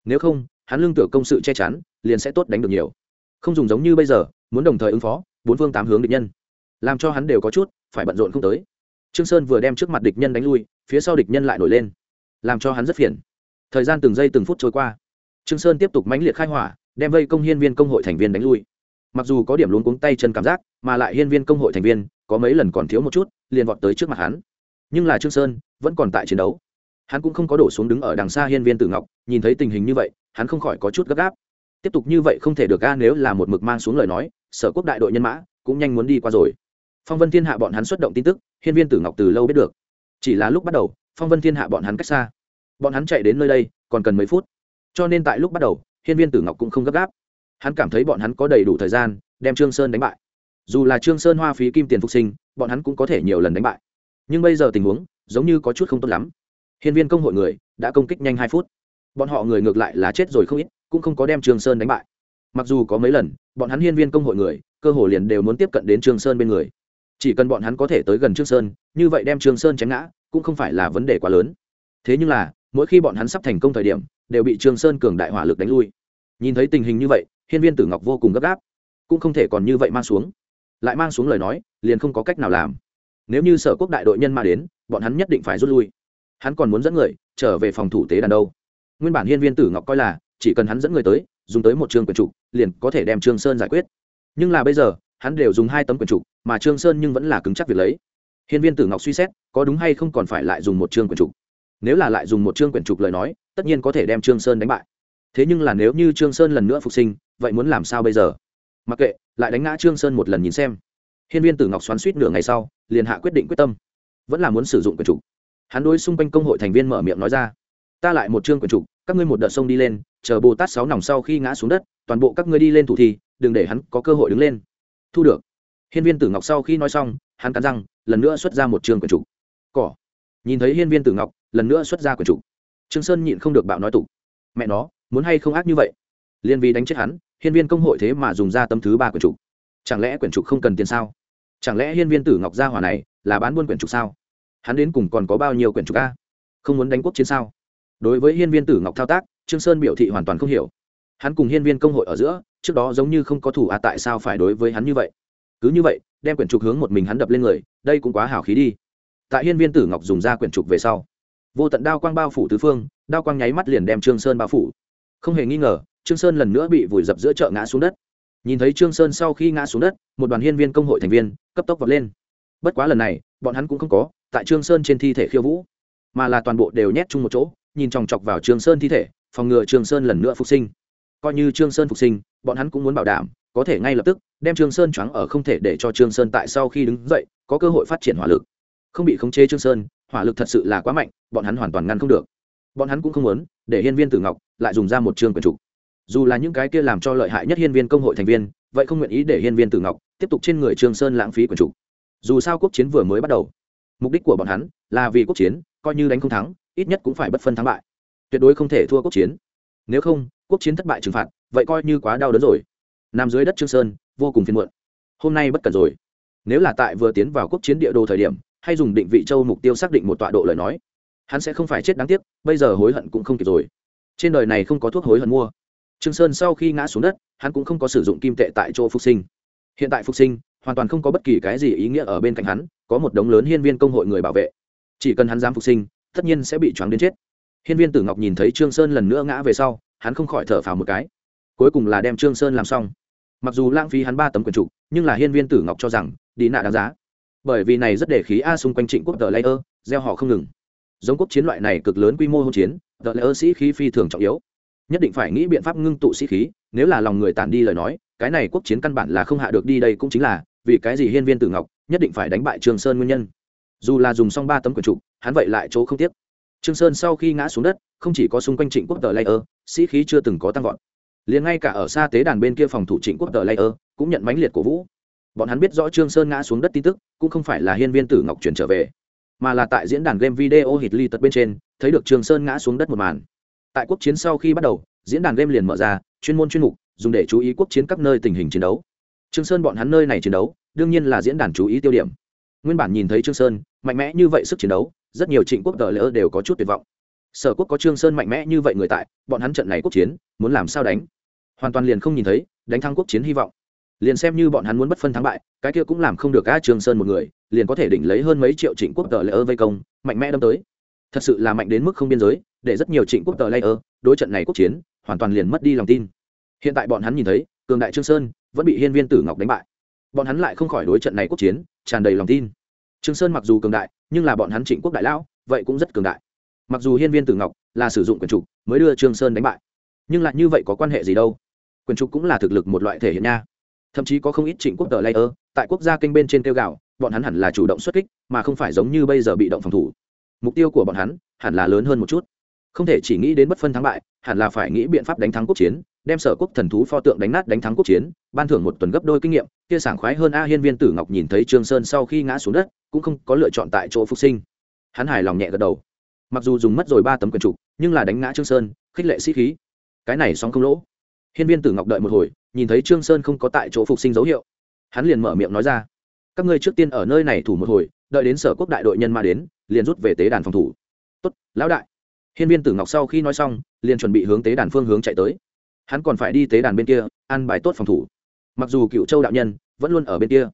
Nếu không, hắn lương tưởng công sự che chắn, liền sẽ tốt đánh được nhiều. Không dùng giống như bây giờ, muốn đồng thời ứng phó, bốn phương tám hướng địch nhân. Làm cho hắn đều có chút, phải bận rộn không tới trương sơn vừa đem trước mặt địch nhân đánh lui, phía sau địch nhân lại nổi lên. Làm cho hắn rất phiền. Thời gian từng giây từng phút trôi qua. Trương sơn tiếp tục mãnh liệt khai hỏa, đem vây công hiên viên công hội thành viên đánh lui. Mặc dù có điểm luống cuống tay chân cảm giác, mà lại hiên viên công hội thành viên, có mấy lần còn thiếu một chút, liền vọt tới trước mặt hắn. Nhưng là trương sơn vẫn còn tại chiến đấu. Hắn cũng không có đổ xuống đứng ở đằng xa hiên viên tử ngọc, nhìn thấy tình hình như vậy, hắn không khỏi có chút gấp gáp. Tiếp tục như vậy không thể được ga nếu là một mực mang xuống lời nói, sở quốc đại đội nhân mã cũng nhanh muốn đi qua rồi phong vân thiên hạ bọn hắn xuất động tin tức, hiên viên tử ngọc từ lâu biết được. Chỉ là lúc bắt đầu, phong vân thiên hạ bọn hắn cách xa. Bọn hắn chạy đến nơi đây, còn cần mấy phút. Cho nên tại lúc bắt đầu, hiên viên tử ngọc cũng không gấp gáp. Hắn cảm thấy bọn hắn có đầy đủ thời gian, đem trương sơn đánh bại. Dù là trương sơn hoa phí kim tiền phục sinh, bọn hắn cũng có thể nhiều lần đánh bại. Nhưng bây giờ tình huống, giống như có chút không tốt lắm. Hiên viên công hội người, đã công kích nhanh hai phút. Bọn họ người ngược lại là chết rồi không ít, cũng không có đem trương sơn đánh bại. Mặc dù có mấy lần, bọn hắn hiên viên công hội người, cơ hồ liền đều muốn tiếp cận đến trương sơn bên người chỉ cần bọn hắn có thể tới gần trương sơn, như vậy đem trương sơn chém ngã, cũng không phải là vấn đề quá lớn. Thế nhưng là, mỗi khi bọn hắn sắp thành công thời điểm, đều bị trương sơn cường đại hỏa lực đánh lui. Nhìn thấy tình hình như vậy, hiên viên tử ngọc vô cùng gấp gáp, cũng không thể còn như vậy mang xuống. Lại mang xuống lời nói, liền không có cách nào làm. Nếu như sở quốc đại đội nhân mà đến, bọn hắn nhất định phải rút lui. Hắn còn muốn dẫn người, trở về phòng thủ tế đàn đâu. Nguyên bản hiên viên tử ngọc coi là, chỉ cần hắn dẫn người tới, dùng tới một trường quyền trục liền có thể đem trương sơn giải quyết. Nhưng là bây giờ hắn đều dùng hai tấm quyền trục, mà trương sơn nhưng vẫn là cứng chắc việc lấy. Hiên viên tử ngọc suy xét, có đúng hay không còn phải lại dùng một chương quyền trục. Nếu là lại dùng một chương quyền trục lời nói, tất nhiên có thể đem trương sơn đánh bại. Thế nhưng là nếu như trương sơn lần nữa phục sinh, vậy muốn làm sao bây giờ? Mặc kệ, lại đánh ngã trương sơn một lần nhìn xem. Hiên viên tử ngọc xoắn suýt nửa ngày sau, liền hạ quyết định quyết tâm. Vẫn là muốn sử dụng quyền trục. Hắn đối xung quanh công hội thành viên mở miệng nói ra. Ta lại một chương quyền trục, các ngươi một đợt sông đi lên, chờ bồ tát sáu nòng sau khi ngã xuống đất, toàn bộ các ngươi đi lên thủ thi, đừng để hắn có cơ hội đứng lên thu được. Hiên viên tử ngọc sau khi nói xong, hắn cắn răng, lần nữa xuất ra một chương quyển trục cỏ. Nhìn thấy hiên viên tử ngọc, lần nữa xuất ra quyển trục trương sơn nhịn không được bạo nói tục. Mẹ nó, muốn hay không ác như vậy? Liên vi đánh chết hắn, hiên viên công hội thế mà dùng ra tấm thứ ba quyển trục chẳng lẽ quyển trục không cần tiền sao? Chẳng lẽ hiên viên tử ngọc gia hỏa này là bán buôn quyển trục sao? Hắn đến cùng còn có bao nhiêu quyển trục a? Không muốn đánh quốc chiến sao? Đối với hiên viên tử ngọc thao tác, trương sơn biểu thị hoàn toàn không hiểu. Hắn cùng hiên viên công hội ở giữa trước đó giống như không có thủ à tại sao phải đối với hắn như vậy? Cứ như vậy, đem quyển trục hướng một mình hắn đập lên người, đây cũng quá hào khí đi. Tại hiên viên tử ngọc dùng ra quyển trục về sau, vô tận đao quang bao phủ tứ phương, đao quang nháy mắt liền đem trương sơn bao phủ. Không hề nghi ngờ, trương sơn lần nữa bị vùi dập giữa chợ ngã xuống đất. Nhìn thấy trương sơn sau khi ngã xuống đất, một đoàn hiên viên công hội thành viên, cấp tốc vọt lên. Bất quá lần này, bọn hắn cũng không có, tại trương sơn trên thi thể khiêu vũ, mà là toàn bộ đều nhét chung một chỗ, nhìn chòng chọc vào trương sơn thi thể, phòng ngừa trương sơn lần nữa phục sinh coi như trương sơn phục sinh, bọn hắn cũng muốn bảo đảm, có thể ngay lập tức đem trương sơn choáng ở không thể để cho trương sơn tại sau khi đứng dậy, có cơ hội phát triển hỏa lực. Không bị khống chế trương sơn, hỏa lực thật sự là quá mạnh, bọn hắn hoàn toàn ngăn không được. Bọn hắn cũng không muốn để hiên viên tử ngọc lại dùng ra một trương quyền trục dù là những cái kia làm cho lợi hại nhất hiên viên công hội thành viên, vậy không nguyện ý để hiên viên tử ngọc tiếp tục trên người trương sơn lãng phí quyền trục dù sao quốc chiến vừa mới bắt đầu, mục đích của bọn hắn là vì quốc chiến, coi như đánh không thắng, ít nhất cũng phải bất phân thắng bại. Tuyệt đối không thể thua quốc chiến. Nếu không quốc chiến thất bại trừng phạt, vậy coi như quá đau đớn rồi. Nằm dưới đất trương sơn, vô cùng phiền muộn. Hôm nay bất cần rồi. Nếu là tại vừa tiến vào quốc chiến địa đồ thời điểm, hay dùng định vị châu mục tiêu xác định một tọa độ lời nói, hắn sẽ không phải chết đáng tiếc, bây giờ hối hận cũng không kịp rồi. Trên đời này không có thuốc hối hận mua. Trương sơn sau khi ngã xuống đất, hắn cũng không có sử dụng kim tệ tại chỗ phục sinh. Hiện tại phục sinh, hoàn toàn không có bất kỳ cái gì ý nghĩa ở bên cạnh hắn, có một đống lớn hiên viên công hội người bảo vệ. Chỉ cần hắn dám phục sinh, tất nhiên sẽ bị choáng đến chết hiên viên tử ngọc nhìn thấy trương sơn lần nữa ngã về sau, hắn không khỏi thở phào một cái. Cuối cùng là đem trương sơn làm xong. Mặc dù lãng phí hắn ba tấm quyền trục, nhưng là hiên viên tử ngọc cho rằng, đi nạ đáng giá. Bởi vì này rất để khí a xung quanh trịnh quốc tờ layer, gieo họ không ngừng. Giống quốc chiến loại này cực lớn quy mô hỗn chiến tờ layer sĩ khí phi thường trọng yếu. Nhất định phải nghĩ biện pháp ngưng tụ sĩ khí, nếu là lòng người tản đi lời nói, cái này quốc chiến căn bản là không hạ được đi đây cũng chính là, vì cái gì hiên viên tử ngọc nhất định phải đánh bại trường sơn nguyên nhân. Dù là dùng xong ba tấm quyền trục, hắn vậy lại chỗ không tiếc trương sơn sau khi ngã xuống đất, không chỉ có xung quanh trịnh quốc tờ layer, sĩ khí chưa từng có tăng vọt. Liền ngay cả ở xa tế đàn bên kia phòng thủ trịnh quốc tờ layer, cũng nhận mãnh liệt cổ vũ. Bọn hắn biết rõ trương sơn ngã xuống đất tin tức, cũng không phải là hiên viên tử ngọc chuyển trở về, mà là tại diễn đàn game video hit ly tật bên trên, thấy được trương sơn ngã xuống đất một màn. Tại quốc chiến sau khi bắt đầu, diễn đàn game liền mở ra, chuyên môn chuyên mục, dùng để chú ý quốc chiến các nơi tình hình chiến đấu. Trương sơn bọn hắn nơi này chiến đấu, đương nhiên là diễn đàn chú ý tiêu điểm. Nguyên bản nhìn thấy trương sơn, mạnh mẽ như vậy sức chiến đấu rất nhiều trịnh quốc tờ lỡ đều có chút tuyệt vọng. Sở quốc có trương sơn mạnh mẽ như vậy người tại, bọn hắn trận này quốc chiến, muốn làm sao đánh? Hoàn toàn liền không nhìn thấy, đánh thắng quốc chiến hy vọng. Liền xem như bọn hắn muốn bất phân thắng bại, cái kia cũng làm không được a trương sơn một người, liền có thể đỉnh lấy hơn mấy triệu trịnh quốc tờ lỡ vây công, mạnh mẽ đâm tới. Thật sự là mạnh đến mức không biên giới, để rất nhiều trịnh quốc tờ lỡ đối trận này quốc chiến, hoàn toàn liền mất đi lòng tin. Hiện tại bọn hắn nhìn thấy, cường đại trương sơn, vẫn bị hiên viên tử ngọc đánh bại. Bọn hắn lại không khỏi đối trận này quốc chiến, tràn đầy lòng tin. Trường sơn mặc dù cường đại, nhưng là bọn hắn trịnh quốc đại lão, vậy cũng rất cường đại. Mặc dù hiên viên tử ngọc là sử dụng quyền trục mới đưa Trường sơn đánh bại, nhưng lại như vậy có quan hệ gì đâu? Quyền trục cũng là thực lực một loại thể hiện nha. Thậm chí có không ít trịnh quốc tờ layer, tại quốc gia kênh bên trên tiêu gạo, bọn hắn hẳn là chủ động xuất kích, mà không phải giống như bây giờ bị động phòng thủ. Mục tiêu của bọn hắn hẳn là lớn hơn một chút. Không thể chỉ nghĩ đến bất phân thắng bại hẳn là phải nghĩ biện pháp đánh thắng quốc chiến, đem sở quốc thần thú pho tượng đánh nát đánh thắng quốc chiến, ban thưởng một tuần gấp đôi kinh nghiệm, kia sảng khoái hơn a hiên viên tử ngọc nhìn thấy trương sơn sau khi ngã xuống đất, cũng không có lựa chọn tại chỗ phục sinh. Hắn hài lòng nhẹ gật đầu. Mặc dù dùng mất rồi ba tấm quyền trục nhưng là đánh ngã trương sơn, khích lệ sĩ khí. Cái này song không lỗ. Hiên viên tử ngọc đợi một hồi, nhìn thấy trương sơn không có tại chỗ phục sinh dấu hiệu, hắn liền mở miệng nói ra. Các ngươi trước tiên ở nơi này thủ một hồi, đợi đến sở quốc đại đội nhân ma đến, liền rút về tế đàn phòng thủ. Tốt, lão đại hiên viên tử ngọc sau khi nói xong, liền chuẩn bị hướng tế đàn phương hướng chạy tới. Hắn còn phải đi tế đàn bên kia ăn bài tốt phòng thủ. Mặc dù cựu châu đạo nhân vẫn luôn ở bên kia,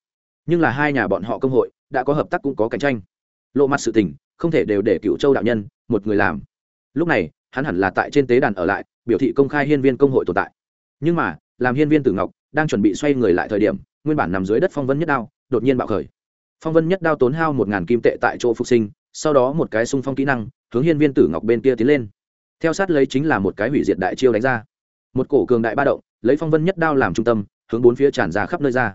nhưng là hai nhà bọn họ công hội đã có hợp tác cũng có cạnh tranh. Lộ mặt sự tình, không thể đều để cựu châu đạo nhân một người làm. Lúc này, hắn hẳn là tại trên tế đàn ở lại, biểu thị công khai hiên viên công hội tồn tại. Nhưng mà, làm hiên viên tử ngọc đang chuẩn bị xoay người lại thời điểm, nguyên bản nằm dưới đất phong vân nhất đao đột nhiên bạo khởi. Phong vân nhất đao tốn hao một ngàn kim tệ tại chỗ phục sinh sau đó một cái xung phong kỹ năng, hướng hiên viên tử ngọc bên kia tiến lên. Theo sát lấy chính là một cái hủy diệt đại chiêu đánh ra. Một cổ cường đại ba động, lấy phong vân nhất đao làm trung tâm, hướng bốn phía tràn ra khắp nơi ra.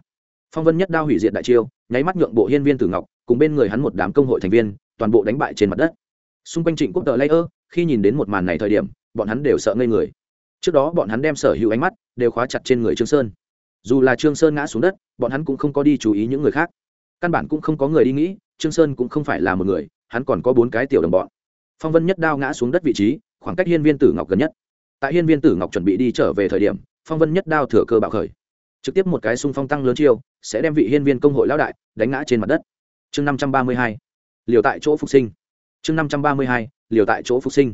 Phong vân nhất đao hủy diệt đại chiêu, nháy mắt nhượng bộ hiên viên tử ngọc, cùng bên người hắn một đám công hội thành viên, toàn bộ đánh bại trên mặt đất. Xung quanh trịnh quốc tờ ơ khi nhìn đến một màn này thời điểm, bọn hắn đều sợ ngây người. Trước đó bọn hắn đem sở hữu ánh mắt đều khóa chặt trên người trương sơn. Dù là trương sơn ngã xuống đất, bọn hắn cũng không có đi chú ý những người khác. Căn bản cũng không có người đi nghĩ, trương sơn cũng không phải là một người hắn còn có bốn cái tiểu đồng bọn. Phong vân nhất đao ngã xuống đất vị trí, khoảng cách hiên viên tử ngọc gần nhất. Tại hiên viên tử ngọc chuẩn bị đi trở về thời điểm, phong vân nhất đao thừa cơ bạo khởi. Trực tiếp một cái xung phong tăng lớn chiêu, sẽ đem vị hiên viên công hội lão đại đánh ngã trên mặt đất. Chương năm trăm ba mươi hai, liều tại chỗ phục sinh. Chương năm trăm ba mươi hai, liều tại chỗ phục sinh.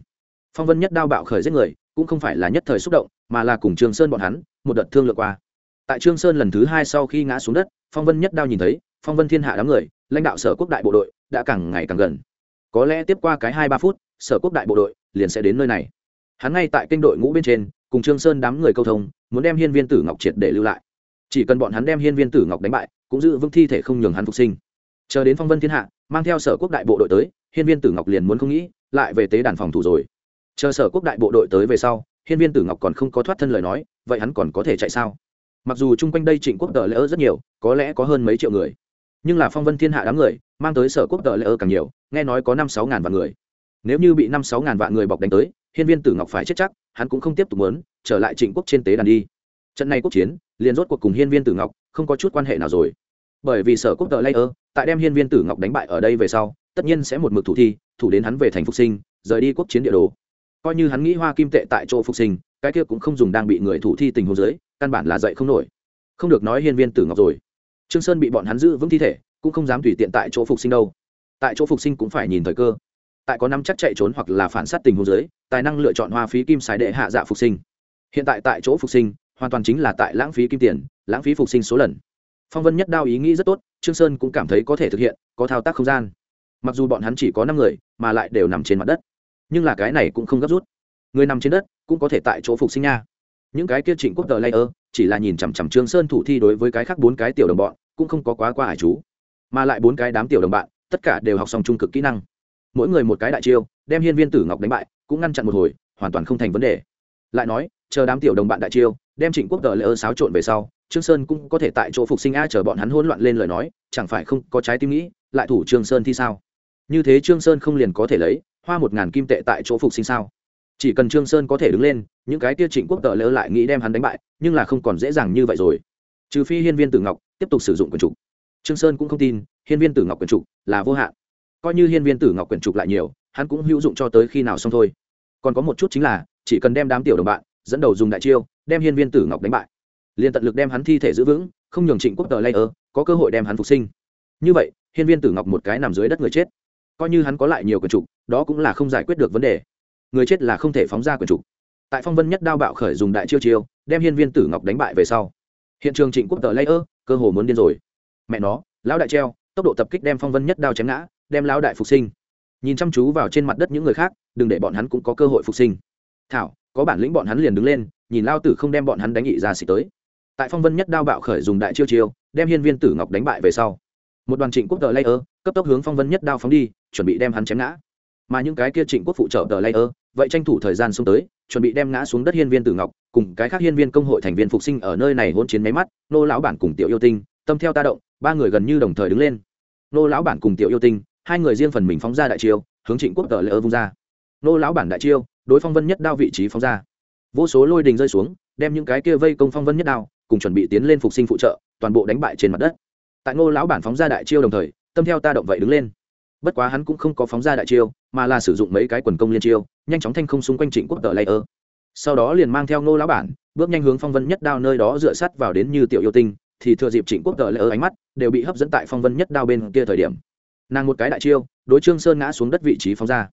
Phong vân nhất đao bạo khởi giết người, cũng không phải là nhất thời xúc động, mà là cùng Trường sơn bọn hắn, một đợt thương lượng qua. Tại trương sơn lần thứ hai sau khi ngã xuống đất, phong vân nhất đao nhìn thấy, phong vân thiên hạ đám người lãnh đạo sở quốc đại bộ đội đã càng ngày càng gần. Có lẽ tiếp qua cái hai ba phút, sở quốc đại bộ đội liền sẽ đến nơi này. Hắn ngay tại kênh đội ngũ bên trên, cùng trương sơn đám người câu thông, muốn đem hiên viên tử ngọc triệt để lưu lại. Chỉ cần bọn hắn đem hiên viên tử ngọc đánh bại, cũng giữ vững thi thể không nhường hắn phục sinh. Chờ đến phong vân thiên hạ, mang theo sở quốc đại bộ đội tới, hiên viên tử ngọc liền muốn không nghĩ, lại về tế đàn phòng thủ rồi. Chờ sở quốc đại bộ đội tới về sau, hiên viên tử ngọc còn không có thoát thân lời nói, vậy hắn còn có thể chạy sao? Mặc dù chung quanh đây trịnh quốc tờ lễ rất nhiều, có lẽ có hơn mấy triệu người nhưng là phong vân thiên hạ đám người, mang tới sở quốc tờ lễ ơ càng nhiều, nghe nói có năm sáu ngàn vạn người. Nếu như bị năm sáu ngàn vạn người bọc đánh tới, hiên viên tử ngọc phải chết chắc, hắn cũng không tiếp tục muốn, trở lại trịnh quốc trên tế đàn đi. Trận này quốc chiến, liền rốt cuộc cùng hiên viên tử ngọc, không có chút quan hệ nào rồi. Bởi vì sở quốc tờ lây ơ, tại đem hiên viên tử ngọc đánh bại ở đây về sau, tất nhiên sẽ một mực thủ thi, thủ đến hắn về thành phục sinh, rời đi quốc chiến địa đồ. Coi như hắn nghĩ hoa kim tệ tại chỗ phục sinh, cái kia cũng không dùng đang bị người thủ thi tình huống dưới, căn bản là dậy không nổi. Không được nói hiên viên tử ngọc rồi trương sơn bị bọn hắn giữ vững thi thể, cũng không dám tùy tiện tại chỗ phục sinh đâu. Tại chỗ phục sinh cũng phải nhìn thời cơ. Tại có năm chắc chạy trốn hoặc là phản sát tình huống dưới, tài năng lựa chọn hoa phí kim xài đệ hạ dạ phục sinh. Hiện tại tại chỗ phục sinh, hoàn toàn chính là tại lãng phí kim tiền, lãng phí phục sinh số lần. Phong vân nhất đao ý nghĩ rất tốt, trương sơn cũng cảm thấy có thể thực hiện, có thao tác không gian. Mặc dù bọn hắn chỉ có năm người, mà lại đều nằm trên mặt đất. Nhưng là cái này cũng không gấp rút. Người nằm trên đất cũng có thể tại chỗ phục sinh nha. Những cái kia trịnh quốc tờ layer chỉ là nhìn chằm chằm trương sơn thủ thi đối với cái khác bốn cái tiểu đồng bọn, cũng không có quá qua hải chú. Mà lại bốn cái đám tiểu đồng bạn, tất cả đều học xong trung cực kỹ năng. Mỗi người một cái đại chiêu, đem hiên viên tử ngọc đánh bại, cũng ngăn chặn một hồi, hoàn toàn không thành vấn đề. Lại nói, chờ đám tiểu đồng bạn đại chiêu, đem trịnh quốc tờ lỡ xáo trộn về sau, trương sơn cũng có thể tại chỗ phục sinh a chờ bọn hắn hỗn loạn lên lời nói, chẳng phải không có trái tim nghĩ, lại thủ trương sơn thì sao? Như thế trương sơn không liền có thể lấy hoa một ngàn kim tệ tại chỗ phục sinh sao? Chỉ cần trương sơn có thể đứng lên, những cái kia trịnh quốc tờ lỡ lại nghĩ đem hắn đánh bại, nhưng là không còn dễ dàng như vậy rồi. Trừ phi hiên viên tử ngọc tiếp tục sử dụng quyền trục. Trương sơn cũng không tin, hiên viên tử ngọc quyền trục là vô hạn. Coi như hiên viên tử ngọc quyền trục lại nhiều, hắn cũng hữu dụng cho tới khi nào xong thôi. Còn có một chút chính là, chỉ cần đem đám tiểu đồng bạn, dẫn đầu dùng đại chiêu, đem hiên viên tử ngọc đánh bại. Liền tận lực đem hắn thi thể giữ vững, không nhường trịnh quốc tờ ơ, có cơ hội đem hắn phục sinh. Như vậy, hiên viên tử ngọc một cái nằm dưới đất người chết. Coi như hắn có lại nhiều quyền trục, đó cũng là không giải quyết được vấn đề người chết là không thể phóng ra quyền trục tại phong vân nhất đao bạo khởi dùng đại chiêu chiêu, đem hiên viên tử ngọc đánh bại về sau. Hiện trường trịnh quốc tờ lây ơ, cơ hồ muốn điên rồi. Mẹ nó, lão đại treo, tốc độ tập kích đem phong vân nhất đao chém ngã, đem lão đại phục sinh. Nhìn chăm chú vào trên mặt đất những người khác, đừng để bọn hắn cũng có cơ hội phục sinh. Thảo, có bản lĩnh bọn hắn liền đứng lên, nhìn lao tử không đem bọn hắn đánh nghị ra xịt tới. Tại phong vân nhất đao bạo khởi dùng đại chiêu chiêu, đem hiên viên tử ngọc đánh bại về sau. Một đoàn trịnh quốc tờ layer cấp tốc hướng phong vân nhất đao phóng đi, chuẩn bị đem hắn chém ngã. Mà những cái kia trịnh quốc phụ trợ tờ layer vậy tranh thủ thời gian xuống tới, chuẩn bị đem ngã xuống đất hiên viên tử ngọc cùng cái khác hiên viên công hội thành viên phục sinh ở nơi này hôn chiến máy mắt, nô lão bản cùng tiểu yêu tinh, tâm theo ta động, ba người gần như đồng thời đứng lên. Nô lão bản cùng tiểu yêu tinh, hai người riêng phần mình phóng ra đại chiêu, hướng trịnh quốc tờ lỡ vung ra. Nô lão bản đại chiêu, đối phong vân nhất đao vị trí phóng ra. Vô số lôi đình rơi xuống, đem những cái kia vây công phong vân nhất đao cùng chuẩn bị tiến lên phục sinh phụ trợ, toàn bộ đánh bại trên mặt đất. Tại ngô lão bản phóng ra đại chiêu đồng thời, tâm theo ta động vậy đứng lên bất quá hắn cũng không có phóng ra đại chiêu, mà là sử dụng mấy cái quần công liên chiêu, nhanh chóng thanh không xung quanh trịnh quốc tờ layer. Sau đó liền mang theo ngô lão bản, bước nhanh hướng phong vân nhất đao nơi đó dựa sắt vào đến như tiểu yêu tinh, thì thừa dịp trịnh quốc tờ layer ánh mắt đều bị hấp dẫn tại phong vân nhất đao bên kia thời điểm. Nàng một cái đại chiêu, đối trương sơn ngã xuống đất vị trí phóng ra.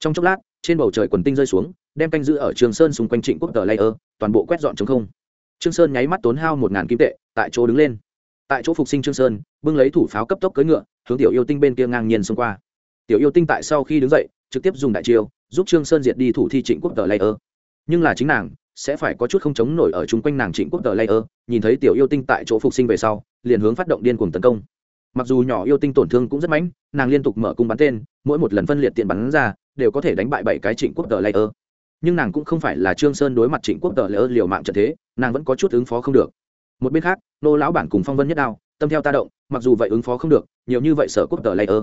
Trong chốc lát, trên bầu trời quần tinh rơi xuống, đem canh giữ ở Trường sơn xung quanh trịnh quốc tờ layer, toàn bộ quét dọn chống không. Trương sơn nháy mắt tốn hao một ngàn kim tệ, tại chỗ đứng lên tại chỗ phục sinh trương sơn bưng lấy thủ pháo cấp tốc cưỡi ngựa hướng tiểu yêu tinh bên kia ngang nhiên xông qua tiểu yêu tinh tại sau khi đứng dậy trực tiếp dùng đại chiêu giúp trương sơn diệt đi thủ thi trịnh quốc tờ layer nhưng là chính nàng sẽ phải có chút không chống nổi ở chung quanh nàng trịnh quốc tờ layer nhìn thấy tiểu yêu tinh tại chỗ phục sinh về sau liền hướng phát động điên cuồng tấn công mặc dù nhỏ yêu tinh tổn thương cũng rất mãnh nàng liên tục mở cung bắn tên mỗi một lần phân liệt tiện bắn ra đều có thể đánh bại bảy cái trịnh quốc tờ layer nhưng nàng cũng không phải là trương sơn đối mặt trịnh quốc tờ layer liều mạng trận thế nàng vẫn có chút ứng phó không được một bên khác, nô lão bản cùng phong vân nhất đao, tâm theo ta động, mặc dù vậy ứng phó không được, nhiều như vậy sở quốc tờ layer.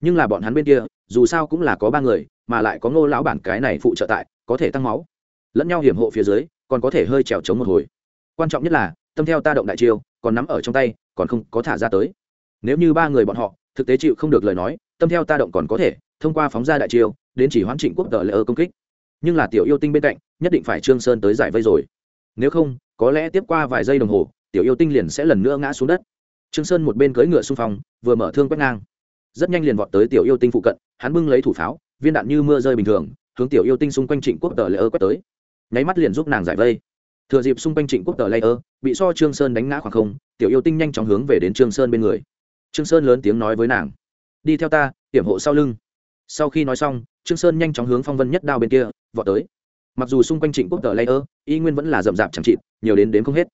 Nhưng là bọn hắn bên kia, dù sao cũng là có ba người, mà lại có ngô lão bản cái này phụ trợ tại, có thể tăng máu. Lẫn nhau hiểm hộ phía dưới, còn có thể hơi trèo trống một hồi. Quan trọng nhất là, tâm theo ta động đại chiêu, còn nắm ở trong tay, còn không có thả ra tới. Nếu như ba người bọn họ, thực tế chịu không được lời nói, tâm theo ta động còn có thể, thông qua phóng ra đại chiêu, đến chỉ hoán trịnh quốc tờ lễ ơ công kích. Nhưng là tiểu yêu tinh bên cạnh, nhất định phải trương sơn tới giải vây rồi. Nếu không có lẽ tiếp qua vài giây đồng hồ, tiểu yêu tinh liền sẽ lần nữa ngã xuống đất. Trương sơn một bên cưỡi ngựa xung phong, vừa mở thương quét ngang. Rất nhanh liền vọt tới tiểu yêu tinh phụ cận, hắn bưng lấy thủ pháo, viên đạn như mưa rơi bình thường, hướng tiểu yêu tinh xung quanh trịnh quốc tờ lễ ơ quét tới. Nháy mắt liền giúp nàng giải vây. Thừa dịp xung quanh trịnh quốc tờ lễ ơ bị so trương sơn đánh ngã khoảng không, tiểu yêu tinh nhanh chóng hướng về đến trương sơn bên người. Trương sơn lớn tiếng nói với nàng, đi theo ta, hiểm hộ sau lưng. Sau khi nói xong, trương sơn nhanh chóng hướng phong vân nhất đao bên kia, vọt tới mặc dù xung quanh trịnh quốc tờ Layer, ơ y nguyên vẫn là rậm rạp chẳng chịt nhiều đến đến không hết.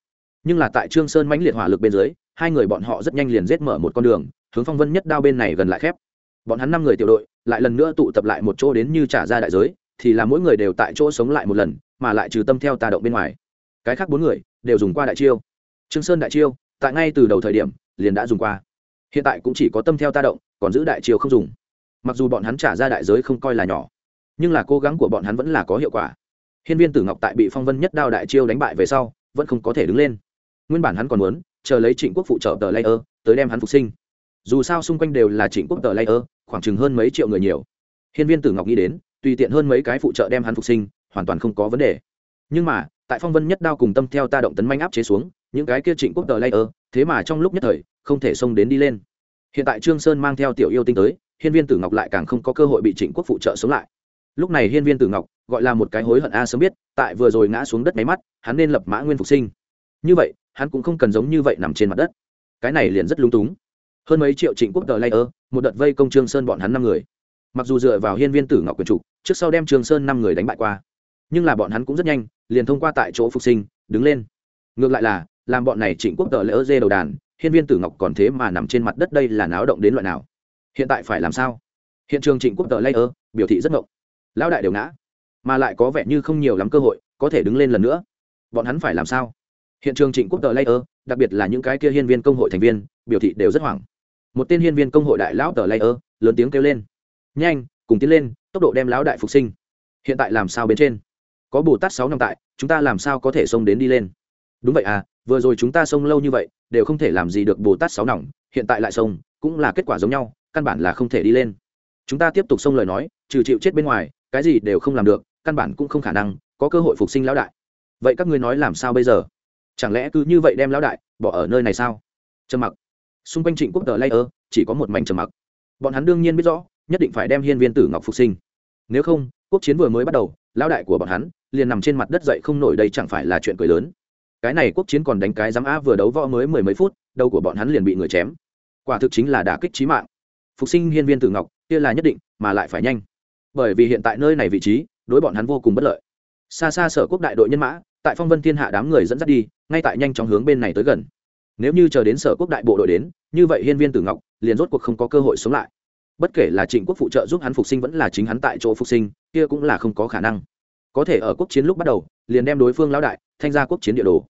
Nhưng là tại trương sơn mãnh liệt hỏa lực bên dưới hai người bọn họ rất nhanh liền giết mở một con đường hướng phong vân nhất đao bên này gần lại khép. Bọn hắn năm người tiểu đội lại lần nữa tụ tập lại một chỗ đến như trả ra đại giới thì là mỗi người đều tại chỗ sống lại một lần mà lại trừ tâm theo tà động bên ngoài. Cái khác bốn người đều dùng qua đại chiêu. Trương sơn đại chiêu tại ngay từ đầu thời điểm liền đã dùng qua. Hiện tại cũng chỉ có tâm theo ta động còn giữ đại chiêu không dùng. Mặc dù bọn hắn trả ra đại giới không coi là nhỏ nhưng là cố gắng của bọn hắn vẫn là có hiệu quả hiên viên tử ngọc tại bị phong vân nhất đao đại chiêu đánh bại về sau, vẫn không có thể đứng lên. Nguyên bản hắn còn muốn, chờ lấy trịnh quốc phụ trợ tờ layer, tới đem hắn phục sinh. Dù sao xung quanh đều là trịnh quốc tờ layer, khoảng chừng hơn mấy triệu người nhiều. Hiên viên tử ngọc nghĩ đến, tùy tiện hơn mấy cái phụ trợ đem hắn phục sinh, hoàn toàn không có vấn đề. Nhưng mà, tại phong vân nhất đao cùng tâm theo ta động tấn manh áp chế xuống, những cái kia trịnh quốc tờ layer, thế mà trong lúc nhất thời, không thể xông đến đi lên. Hiện tại trương sơn mang theo tiểu yêu tinh tới, hiên viên tử ngọc lại càng không có cơ hội bị trịnh quốc phụ trợ sống lại lúc này hiên viên tử ngọc, gọi là một cái hối hận a sớm biết, tại vừa rồi ngã xuống đất máy mắt, hắn nên lập mã nguyên phục sinh. Như vậy, hắn cũng không cần giống như vậy nằm trên mặt đất. Cái này liền rất lung túng. Hơn mấy triệu trịnh quốc tờ layer một đợt vây công trương sơn bọn hắn năm người. Mặc dù dựa vào hiên viên tử ngọc quyền chủ, trước sau đem trương sơn năm người đánh bại qua, nhưng là bọn hắn cũng rất nhanh, liền thông qua tại chỗ phục sinh, đứng lên. Ngược lại là, làm bọn này trịnh quốc tờ lỡ dê đầu đàn, hiên viên tử ngọc còn thế mà nằm trên mặt đất đây là náo động đến loại nào? Hiện tại phải làm sao? Hiện trường trịnh quốc tờ layer biểu thị rất ngộng lão đại đều ngã, mà lại có vẻ như không nhiều lắm cơ hội, có thể đứng lên lần nữa. Bọn hắn phải làm sao? Hiện trường trịnh quốc tờ layer, đặc biệt là những cái kia hiên viên công hội thành viên, biểu thị đều rất hoảng. Một tên hiên viên công hội đại lão tờ layer, lớn tiếng kêu lên. Nhanh, cùng tiến lên, tốc độ đem lão đại phục sinh. Hiện tại làm sao bên trên? Có bồ tát sáu năm tại, chúng ta làm sao có thể xông đến đi lên? Đúng vậy à vừa rồi chúng ta xông lâu như vậy, đều không thể làm gì được bồ tát sáu nòng, hiện tại lại xông, cũng là kết quả giống nhau, căn bản là không thể đi lên. Chúng ta tiếp tục xông lời nói, trừ chịu chết bên ngoài cái gì đều không làm được, căn bản cũng không khả năng có cơ hội phục sinh lão đại. Vậy các ngươi nói làm sao bây giờ? Chẳng lẽ cứ như vậy đem lão đại bỏ ở nơi này sao? Trầm mặc. Xung quanh trịnh quốc tờ layer, chỉ có một mảnh trầm mặc. Bọn hắn đương nhiên biết rõ, nhất định phải đem hiên viên tử ngọc phục sinh. Nếu không, quốc chiến vừa mới bắt đầu, lão đại của bọn hắn liền nằm trên mặt đất dậy không nổi đây chẳng phải là chuyện cười lớn. Cái này quốc chiến còn đánh cái giám á vừa đấu võ mới mười mấy phút, đầu của bọn hắn liền bị người chém. Quả thực chính là đả kích trí mạng. Phục sinh hiên viên tử ngọc, kia là nhất định, mà lại phải nhanh bởi vì hiện tại nơi này vị trí, đối bọn hắn vô cùng bất lợi. Xa xa sở quốc đại đội nhân mã, tại phong vân thiên hạ đám người dẫn dắt đi, ngay tại nhanh chóng hướng bên này tới gần. Nếu như chờ đến sở quốc đại bộ đội đến, như vậy hiên viên tử ngọc liền rốt cuộc không có cơ hội sống lại. Bất kể là trịnh quốc phụ trợ giúp hắn phục sinh vẫn là chính hắn tại chỗ phục sinh, kia cũng là không có khả năng. Có thể ở quốc chiến lúc bắt đầu, liền đem đối phương lão đại thanh ra quốc chiến địa đồ.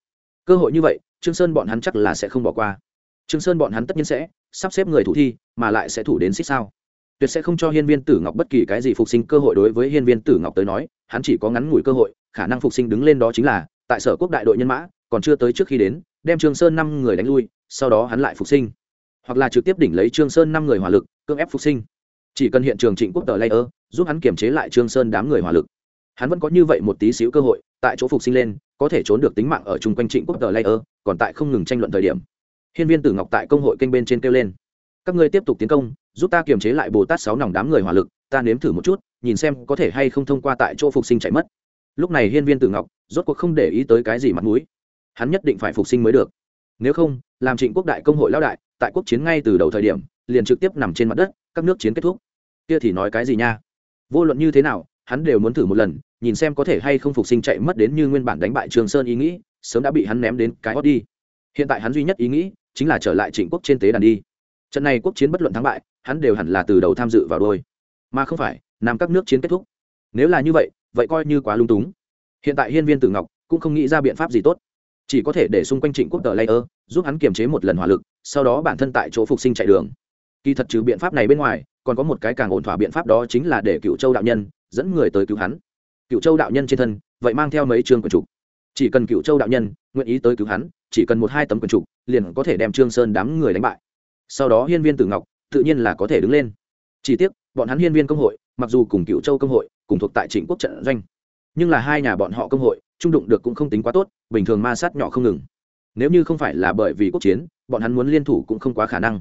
Cơ hội như vậy, trương sơn bọn hắn chắc là sẽ không bỏ qua. Trương sơn bọn hắn tất nhiên sẽ sắp xếp người thủ thi, mà lại sẽ thủ đến xích sao tuyệt sẽ không cho hiên viên tử ngọc bất kỳ cái gì phục sinh cơ hội đối với hiên viên tử ngọc tới nói, hắn chỉ có ngắn ngủi cơ hội, khả năng phục sinh đứng lên đó chính là, tại sở quốc đại đội nhân mã, còn chưa tới trước khi đến, đem trương sơn năm người đánh lui, sau đó hắn lại phục sinh. Hoặc là trực tiếp đỉnh lấy trương sơn năm người hỏa lực, cưỡng ép phục sinh. Chỉ cần hiện trường trịnh quốc tờ layer, giúp hắn kiềm chế lại trương sơn đám người hỏa lực. Hắn vẫn có như vậy một tí xíu cơ hội, tại chỗ phục sinh lên, có thể trốn được tính mạng ở chung quanh trịnh quốc tờ layer, còn tại không ngừng tranh luận thời điểm. Hiên viên tử ngọc tại công hội kênh bên trên kêu lên các ngươi tiếp tục tiến công, giúp ta kiềm chế lại bồ tát sáu nòng đám người hỏa lực, ta nếm thử một chút, nhìn xem có thể hay không thông qua tại chỗ phục sinh chạy mất. Lúc này hiên viên tử ngọc rốt cuộc không để ý tới cái gì mặt mũi. Hắn nhất định phải phục sinh mới được. Nếu không, làm trịnh quốc đại công hội lao đại, tại quốc chiến ngay từ đầu thời điểm, liền trực tiếp nằm trên mặt đất, các nước chiến kết thúc. Kia thì nói cái gì nha? Vô luận như thế nào, hắn đều muốn thử một lần, nhìn xem có thể hay không phục sinh chạy mất đến như nguyên bản đánh bại trường sơn ý nghĩ, sớm đã bị hắn ném đến cái hót đi. Hiện tại hắn duy nhất ý nghĩ chính là trở lại trịnh quốc trên tế đàn đi trận này quốc chiến bất luận thắng bại, hắn đều hẳn là từ đầu tham dự vào đôi. Mà không phải nằm các nước chiến kết thúc. Nếu là như vậy vậy coi như quá lung túng. Hiện tại hiên viên tử ngọc cũng không nghĩ ra biện pháp gì tốt. Chỉ có thể để xung quanh trịnh quốc tờ layer giúp hắn kiềm chế một lần hỏa lực, sau đó bản thân tại chỗ phục sinh chạy đường. Kỳ thật trừ biện pháp này bên ngoài, còn có một cái càng ổn thỏa biện pháp đó chính là để cựu châu đạo nhân dẫn người tới cứu hắn. Cựu châu đạo nhân trên thân, vậy mang theo mấy chương quần trục. Chỉ cần cựu châu đạo nhân nguyện ý tới cứu hắn, chỉ cần một hai tấm quần trục, liền có thể đem trương sơn đám người đánh bại sau đó hiên viên tử ngọc tự nhiên là có thể đứng lên. Chỉ tiếc, bọn hắn hiên viên công hội, mặc dù cùng cựu châu công hội, cùng thuộc tại trịnh quốc trận doanh, nhưng là hai nhà bọn họ công hội, trung đụng được cũng không tính quá tốt, bình thường ma sát nhỏ không ngừng. Nếu như không phải là bởi vì quốc chiến, bọn hắn muốn liên thủ cũng không quá khả năng.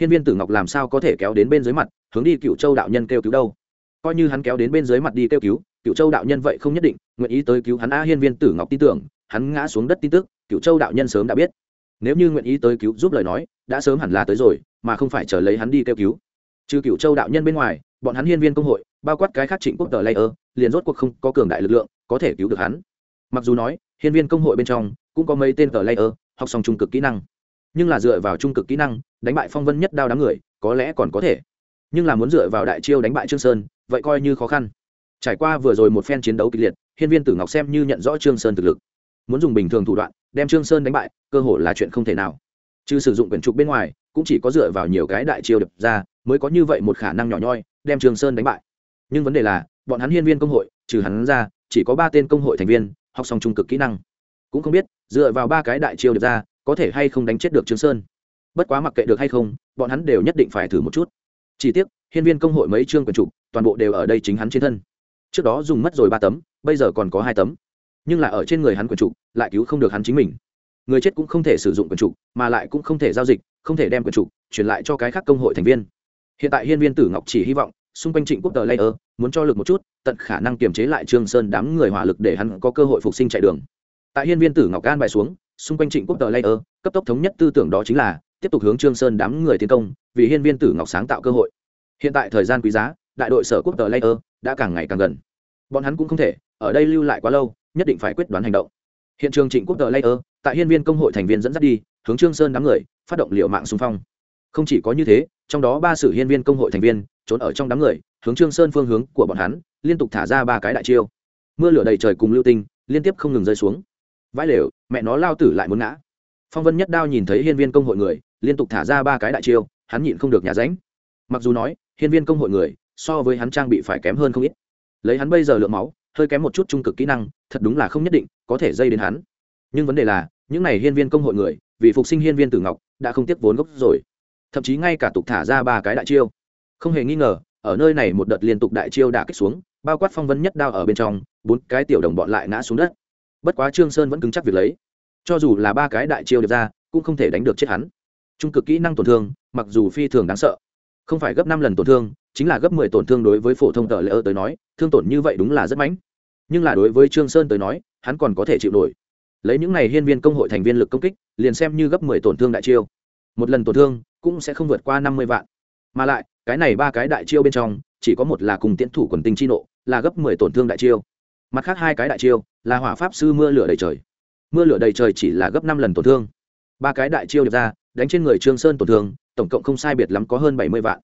Hiên viên tử ngọc làm sao có thể kéo đến bên dưới mặt, hướng đi cựu châu đạo nhân kêu cứu đâu? Coi như hắn kéo đến bên dưới mặt đi kêu cứu cựu châu đạo nhân vậy không nhất định, nguyện ý tới cứu hắn. A, hiên viên tử ngọc tin tưởng, hắn ngã xuống đất tin tức cựu châu đạo nhân sớm đã biết nếu như nguyện ý tới cứu giúp lời nói, đã sớm hẳn là tới rồi, mà không phải chờ lấy hắn đi kêu cứu. Trừ cựu châu đạo nhân bên ngoài, bọn hắn hiên viên công hội, bao quát cái khác trịnh quốc tờ layer, liền rốt cuộc không có cường đại lực lượng, có thể cứu được hắn. Mặc dù nói, hiên viên công hội bên trong, cũng có mấy tên tờ layer, học xong trung cực kỹ năng. Nhưng là dựa vào trung cực kỹ năng, đánh bại phong vân nhất đao đám người, có lẽ còn có thể. Nhưng là muốn dựa vào đại chiêu đánh bại trương sơn, vậy coi như khó khăn. Trải qua vừa rồi một phen chiến đấu kịch liệt, hiên viên tử ngọc xem như nhận rõ trương sơn thực lực. Muốn dùng bình thường thủ đoạn đem trương sơn đánh bại, cơ hội là chuyện không thể nào. Chứ sử dụng quyển trục bên ngoài, cũng chỉ có dựa vào nhiều cái đại chiêu đập ra, mới có như vậy một khả năng nhỏ nhoi, đem trương sơn đánh bại. Nhưng vấn đề là, bọn hắn hiên viên công hội, trừ hắn ra, chỉ có ba tên công hội thành viên, học xong trung cực kỹ năng. Cũng không biết, dựa vào ba cái đại chiêu đập ra, có thể hay không đánh chết được trương sơn. Bất quá mặc kệ được hay không, bọn hắn đều nhất định phải thử một chút. Chỉ tiếc, hiên viên công hội mấy chương quyển trục, toàn bộ đều ở đây chính hắn trên thân. Trước đó dùng mất rồi ba tấm, bây giờ còn có hai tấm nhưng là ở trên người hắn quyền trục, lại cứu không được hắn chính mình. Người chết cũng không thể sử dụng quyền trục, mà lại cũng không thể giao dịch, không thể đem quyền trục chuyển lại cho cái khác công hội thành viên. Hiện tại hiên viên tử ngọc chỉ hy vọng, xung quanh trịnh quốc tờ layer, muốn cho lực một chút, tận khả năng kiềm chế lại trương sơn đám người hỏa lực để hắn có cơ hội phục sinh chạy đường. Tại hiên viên tử ngọc gan bài xuống, xung quanh trịnh quốc tờ layer, cấp tốc thống nhất tư tưởng đó chính là, tiếp tục hướng trương sơn đám người tiến công, vì hiên viên tử ngọc sáng tạo cơ hội. Hiện tại thời gian quý giá, đại đội sở quốc tờ layer đã càng ngày càng gần. Bọn hắn cũng không thể ở đây lưu lại quá lâu nhất định phải quyết đoán hành động. Hiện trường trịnh quốc tờ layer, tại hiên viên công hội thành viên dẫn dắt đi, hướng trương sơn đám người, phát động liệu mạng xung phong. Không chỉ có như thế, trong đó ba sử hiên viên công hội thành viên, trốn ở trong đám người, hướng trương sơn phương hướng của bọn hắn, liên tục thả ra ba cái đại chiêu. Mưa lửa đầy trời cùng lưu tinh, liên tiếp không ngừng rơi xuống. Vãi lều, mẹ nó lao tử lại muốn ngã. Phong vân nhất đao nhìn thấy hiên viên công hội người, liên tục thả ra ba cái đại chiêu, hắn nhịn không được nhà ránh. Mặc dù nói, hiên viên công hội người, so với hắn trang bị phải kém hơn không ít. Lấy hắn bây giờ lượng máu hơi kém một chút trung cực kỹ năng, thật đúng là không nhất định có thể dây đến hắn. Nhưng vấn đề là, những này hiên viên công hội người, vì phục sinh hiên viên tử ngọc, đã không tiếp vốn gốc rồi. Thậm chí ngay cả tục thả ra ba cái đại chiêu. Không hề nghi ngờ, ở nơi này một đợt liên tục đại chiêu đã kích xuống, bao quát phong vân nhất đao ở bên trong, bốn cái tiểu đồng bọn lại ngã xuống đất. Bất quá trương sơn vẫn cứng chắc việc lấy. Cho dù là ba cái đại chiêu được ra, cũng không thể đánh được chết hắn. Trung cực kỹ năng tổn thương, mặc dù phi thường đáng sợ, không phải gấp năm lần tổn thương chính là gấp mười tổn thương đối với phổ thông tờ lỡ tới nói, thương tổn như vậy đúng là rất mãnh. Nhưng là đối với trương sơn tới nói, hắn còn có thể chịu nổi. Lấy những này hiên viên công hội thành viên lực công kích, liền xem như gấp mười tổn thương đại chiêu. Một lần tổn thương, cũng sẽ không vượt qua năm mươi vạn. Mà lại, cái này ba cái đại chiêu bên trong, chỉ có một là cùng tiễn thủ quần tinh chi nộ, là gấp mười tổn thương đại chiêu. Mặt khác hai cái đại chiêu, là hỏa pháp sư mưa lửa đầy trời. Mưa lửa đầy trời chỉ là gấp năm lần tổn thương. Ba cái đại chiêu được ra, đánh trên người trương sơn tổn thương, tổng cộng không sai biệt lắm có hơn bảy mươi vạn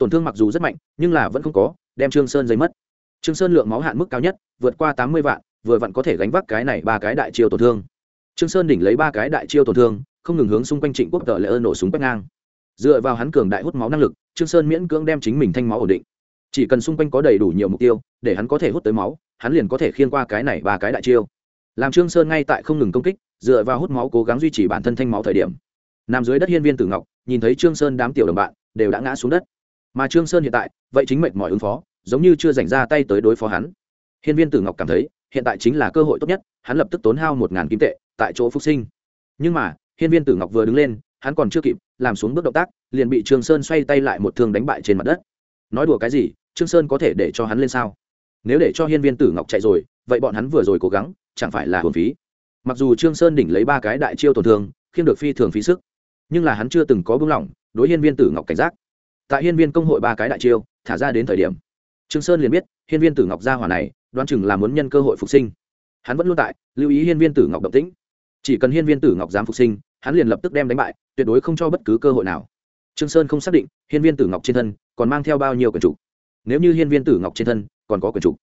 tổn thương mặc dù rất mạnh, nhưng là vẫn không có, đem trương sơn giấy mất. Trương sơn lượng máu hạn mức cao nhất, vượt qua tám mươi vạn, vừa vặn có thể gánh vác cái này ba cái đại chiêu tổn thương. Trương sơn đỉnh lấy ba cái đại chiêu tổn thương, không ngừng hướng xung quanh trịnh quốc tờ lệ ơn nổ súng quét ngang. Dựa vào hắn cường đại hút máu năng lực, trương sơn miễn cưỡng đem chính mình thanh máu ổn định. Chỉ cần xung quanh có đầy đủ nhiều mục tiêu, để hắn có thể hút tới máu, hắn liền có thể khiên qua cái này ba cái đại chiêu. Làm trương sơn ngay tại không ngừng công kích, dựa vào hút máu cố gắng duy trì bản thân thanh máu thời điểm. Nằm dưới đất hiên viên tử ngọc, nhìn thấy trương sơn đám tiểu đồng bạn, đều đã ngã xuống đất mà trương sơn hiện tại, vậy chính mệnh mọi ứng phó, giống như chưa dành ra tay tới đối phó hắn. Hiên viên tử ngọc cảm thấy, hiện tại chính là cơ hội tốt nhất, hắn lập tức tốn hao một ngàn kim tệ, tại chỗ phục sinh. Nhưng mà, hiên viên tử ngọc vừa đứng lên, hắn còn chưa kịp, làm xuống bước động tác, liền bị trương sơn xoay tay lại một thương đánh bại trên mặt đất. Nói đùa cái gì, trương sơn có thể để cho hắn lên sao? Nếu để cho hiên viên tử ngọc chạy rồi, vậy bọn hắn vừa rồi cố gắng, chẳng phải là hồn phí? Mặc dù trương sơn đỉnh lấy ba cái đại chiêu tổn thương khiêm được phi thường phí sức, nhưng là hắn chưa từng có buông lỏng, đối hiên viên tử ngọc cảnh giác tại hiên viên công hội ba cái đại chiêu, thả ra đến thời điểm. Trương sơn liền biết, hiên viên tử ngọc gia hỏa này, đoán chừng là muốn nhân cơ hội phục sinh. Hắn vẫn luôn tại, lưu ý hiên viên tử ngọc động tĩnh. Chỉ cần hiên viên tử ngọc dám phục sinh, hắn liền lập tức đem đánh bại, tuyệt đối không cho bất cứ cơ hội nào. Trương sơn không xác định, hiên viên tử ngọc trên thân còn mang theo bao nhiêu quyển trục nếu như hiên viên tử ngọc trên thân còn có quyển trục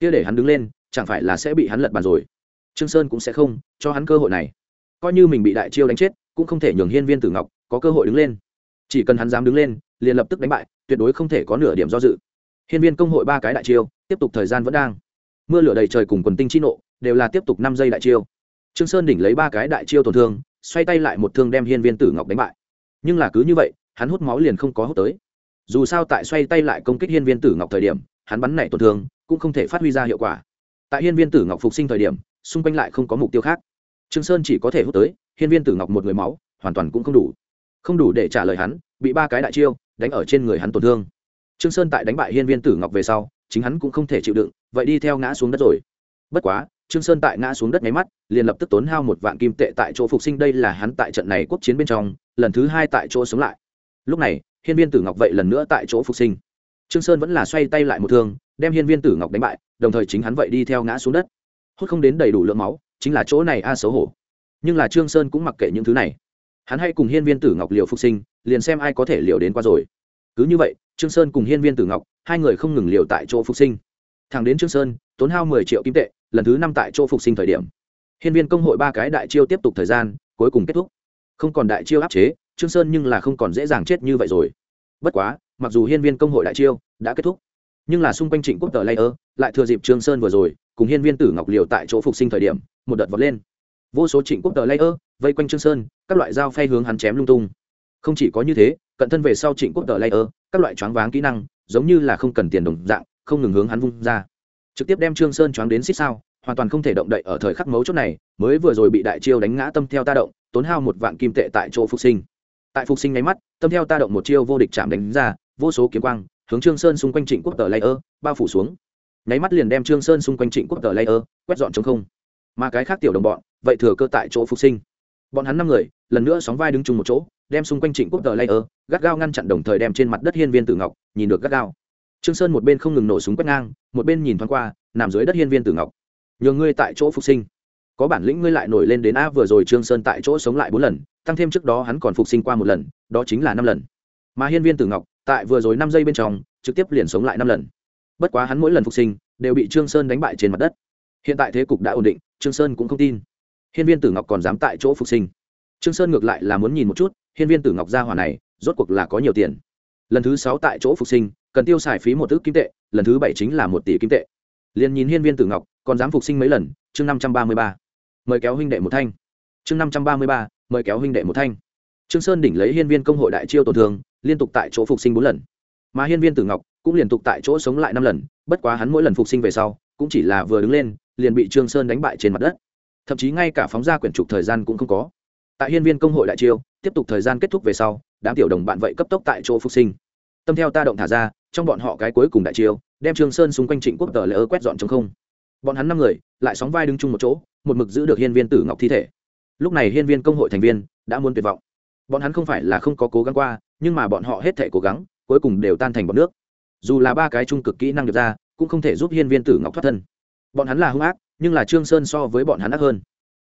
kia để hắn đứng lên, chẳng phải là sẽ bị hắn lật bàn rồi? Trương sơn cũng sẽ không cho hắn cơ hội này. Coi như mình bị đại chiêu đánh chết, cũng không thể nhường hiên viên tử ngọc có cơ hội đứng lên. Chỉ cần hắn dám đứng lên liền lập tức đánh bại, tuyệt đối không thể có nửa điểm do dự. Hiên viên công hội ba cái đại chiêu, tiếp tục thời gian vẫn đang. Mưa lửa đầy trời cùng quần tinh chi nộ, đều là tiếp tục năm giây đại chiêu. Trương sơn đỉnh lấy ba cái đại chiêu tổn thương, xoay tay lại một thương đem hiên viên tử ngọc đánh bại. Nhưng là cứ như vậy, hắn hút máu liền không có hút tới. Dù sao tại xoay tay lại công kích hiên viên tử ngọc thời điểm, hắn bắn nảy tổn thương, cũng không thể phát huy ra hiệu quả. Tại hiên viên tử ngọc phục sinh thời điểm, xung quanh lại không có mục tiêu khác. Trương sơn chỉ có thể hút tới, hiên viên tử ngọc một người máu, hoàn toàn cũng không đủ. Không đủ để trả lời hắn, bị ba cái đại chiêu đánh ở trên người hắn tổn thương. Trương sơn tại đánh bại hiên viên tử ngọc về sau, chính hắn cũng không thể chịu đựng, vậy đi theo ngã xuống đất rồi. Bất quá, trương sơn tại ngã xuống đất nháy mắt, liền lập tức tốn hao một vạn kim tệ tại chỗ phục sinh, đây là hắn tại trận này quốc chiến bên trong, lần thứ hai tại chỗ sống lại. Lúc này, hiên viên tử ngọc vậy lần nữa tại chỗ phục sinh. Trương sơn vẫn là xoay tay lại một thương, đem hiên viên tử ngọc đánh bại, đồng thời chính hắn vậy đi theo ngã xuống đất. Hút không đến đầy đủ lượng máu, chính là chỗ này a xấu hổ. Nhưng là trương sơn cũng mặc kệ những thứ này hắn hãy cùng hiên viên tử ngọc liều phục sinh, liền xem ai có thể liều đến qua rồi. Cứ như vậy, trương sơn cùng hiên viên tử ngọc, hai người không ngừng liều tại chỗ phục sinh. Thẳng đến trương sơn, tốn hao mười triệu kim tệ, lần thứ năm tại chỗ phục sinh thời điểm. Hiên viên công hội ba cái đại chiêu tiếp tục thời gian, cuối cùng kết thúc. Không còn đại chiêu áp chế, trương sơn nhưng là không còn dễ dàng chết như vậy rồi. Bất quá, mặc dù hiên viên công hội đại chiêu đã kết thúc, nhưng là xung quanh trịnh quốc tờ layer lại thừa dịp trương sơn vừa rồi, cùng hiên viên tử ngọc liều tại chỗ phục sinh thời điểm, một đợt vọt lên. Vô số trịnh quốc tờ layer vây quanh trương sơn, các loại dao phay hướng hắn chém lung tung. Không chỉ có như thế, cận thân về sau trịnh quốc tờ layer, các loại choáng váng kỹ năng, giống như là không cần tiền đồng dạng, không ngừng hướng hắn vung ra. Trực tiếp đem trương sơn choáng đến xích sao, hoàn toàn không thể động đậy ở thời khắc mấu chốt này, mới vừa rồi bị đại chiêu đánh ngã tâm theo ta động, tốn hao một vạn kim tệ tại chỗ phục sinh. Tại phục sinh nháy mắt, tâm theo ta động một chiêu vô địch chạm đánh ra, vô số kiếm quang, hướng trương sơn xung quanh trịnh quốc tờ layer, bao phủ xuống. Nháy mắt liền đem trương sơn xung quanh trịnh quốc tờ layer, quét dọn chống không. Mà cái khác tiểu đồng bọn, vậy thừa cơ tại chỗ phục sinh bọn hắn năm người, lần nữa sóng vai đứng chung một chỗ, đem xung quanh trịnh quốc tờ layer, gắt gao ngăn chặn đồng thời đem trên mặt đất hiên viên tử ngọc, nhìn được gắt gao. Trương sơn một bên không ngừng nổ súng quét ngang, một bên nhìn thoáng qua, nằm dưới đất hiên viên tử ngọc. Nhường ngươi tại chỗ phục sinh. Có bản lĩnh ngươi lại nổi lên đến a vừa rồi trương sơn tại chỗ sống lại bốn lần, tăng thêm trước đó hắn còn phục sinh qua một lần, đó chính là năm lần. Mà hiên viên tử ngọc, tại vừa rồi năm giây bên trong, trực tiếp liền sống lại năm lần. Bất quá hắn mỗi lần phục sinh, đều bị trương sơn đánh bại trên mặt đất. Hiện tại thế cục đã ổn định, trương sơn cũng không tin hiên viên tử ngọc còn dám tại chỗ phục sinh. Trương sơn ngược lại là muốn nhìn một chút, hiên viên tử ngọc gia hỏa này, rốt cuộc là có nhiều tiền. Lần thứ sáu tại chỗ phục sinh, cần tiêu xài phí một ước kim tệ, lần thứ bảy chính là một tỷ kim tệ. Liền nhìn hiên viên tử ngọc, còn dám phục sinh mấy lần, chương năm trăm ba mươi ba. Mời kéo huynh đệ một thanh. Chương năm trăm ba mươi ba, mời kéo huynh đệ một thanh. Trương sơn đỉnh lấy hiên viên công hội đại chiêu tổn thương, liên tục tại chỗ phục sinh bốn lần. Mà hiên viên tử ngọc cũng liên tục tại chỗ sống lại năm lần, bất quá hắn mỗi lần phục sinh về sau, cũng chỉ là vừa đứng lên, liền bị trương sơn đánh bại trên mặt đất thậm chí ngay cả phóng ra quyển trục thời gian cũng không có. Tại hiên viên công hội đại chiêu, tiếp tục thời gian kết thúc về sau, đám tiểu đồng bạn vậy cấp tốc tại chỗ phục sinh. Tâm theo ta động thả ra, trong bọn họ cái cuối cùng đại chiêu, đem trương sơn xung quanh trịnh quốc tờ lỡ quét dọn chống không. Bọn hắn năm người, lại sóng vai đứng chung một chỗ, một mực giữ được hiên viên tử ngọc thi thể. Lúc này hiên viên công hội thành viên đã muốn tuyệt vọng. Bọn hắn không phải là không có cố gắng qua, nhưng mà bọn họ hết thể cố gắng, cuối cùng đều tan thành bọn nước. Dù là ba cái trung cực kỹ năng được ra, cũng không thể giúp hiên viên tử ngọc thoát thân. Bọn hắn là hung ác nhưng là trương sơn so với bọn hắn ác hơn.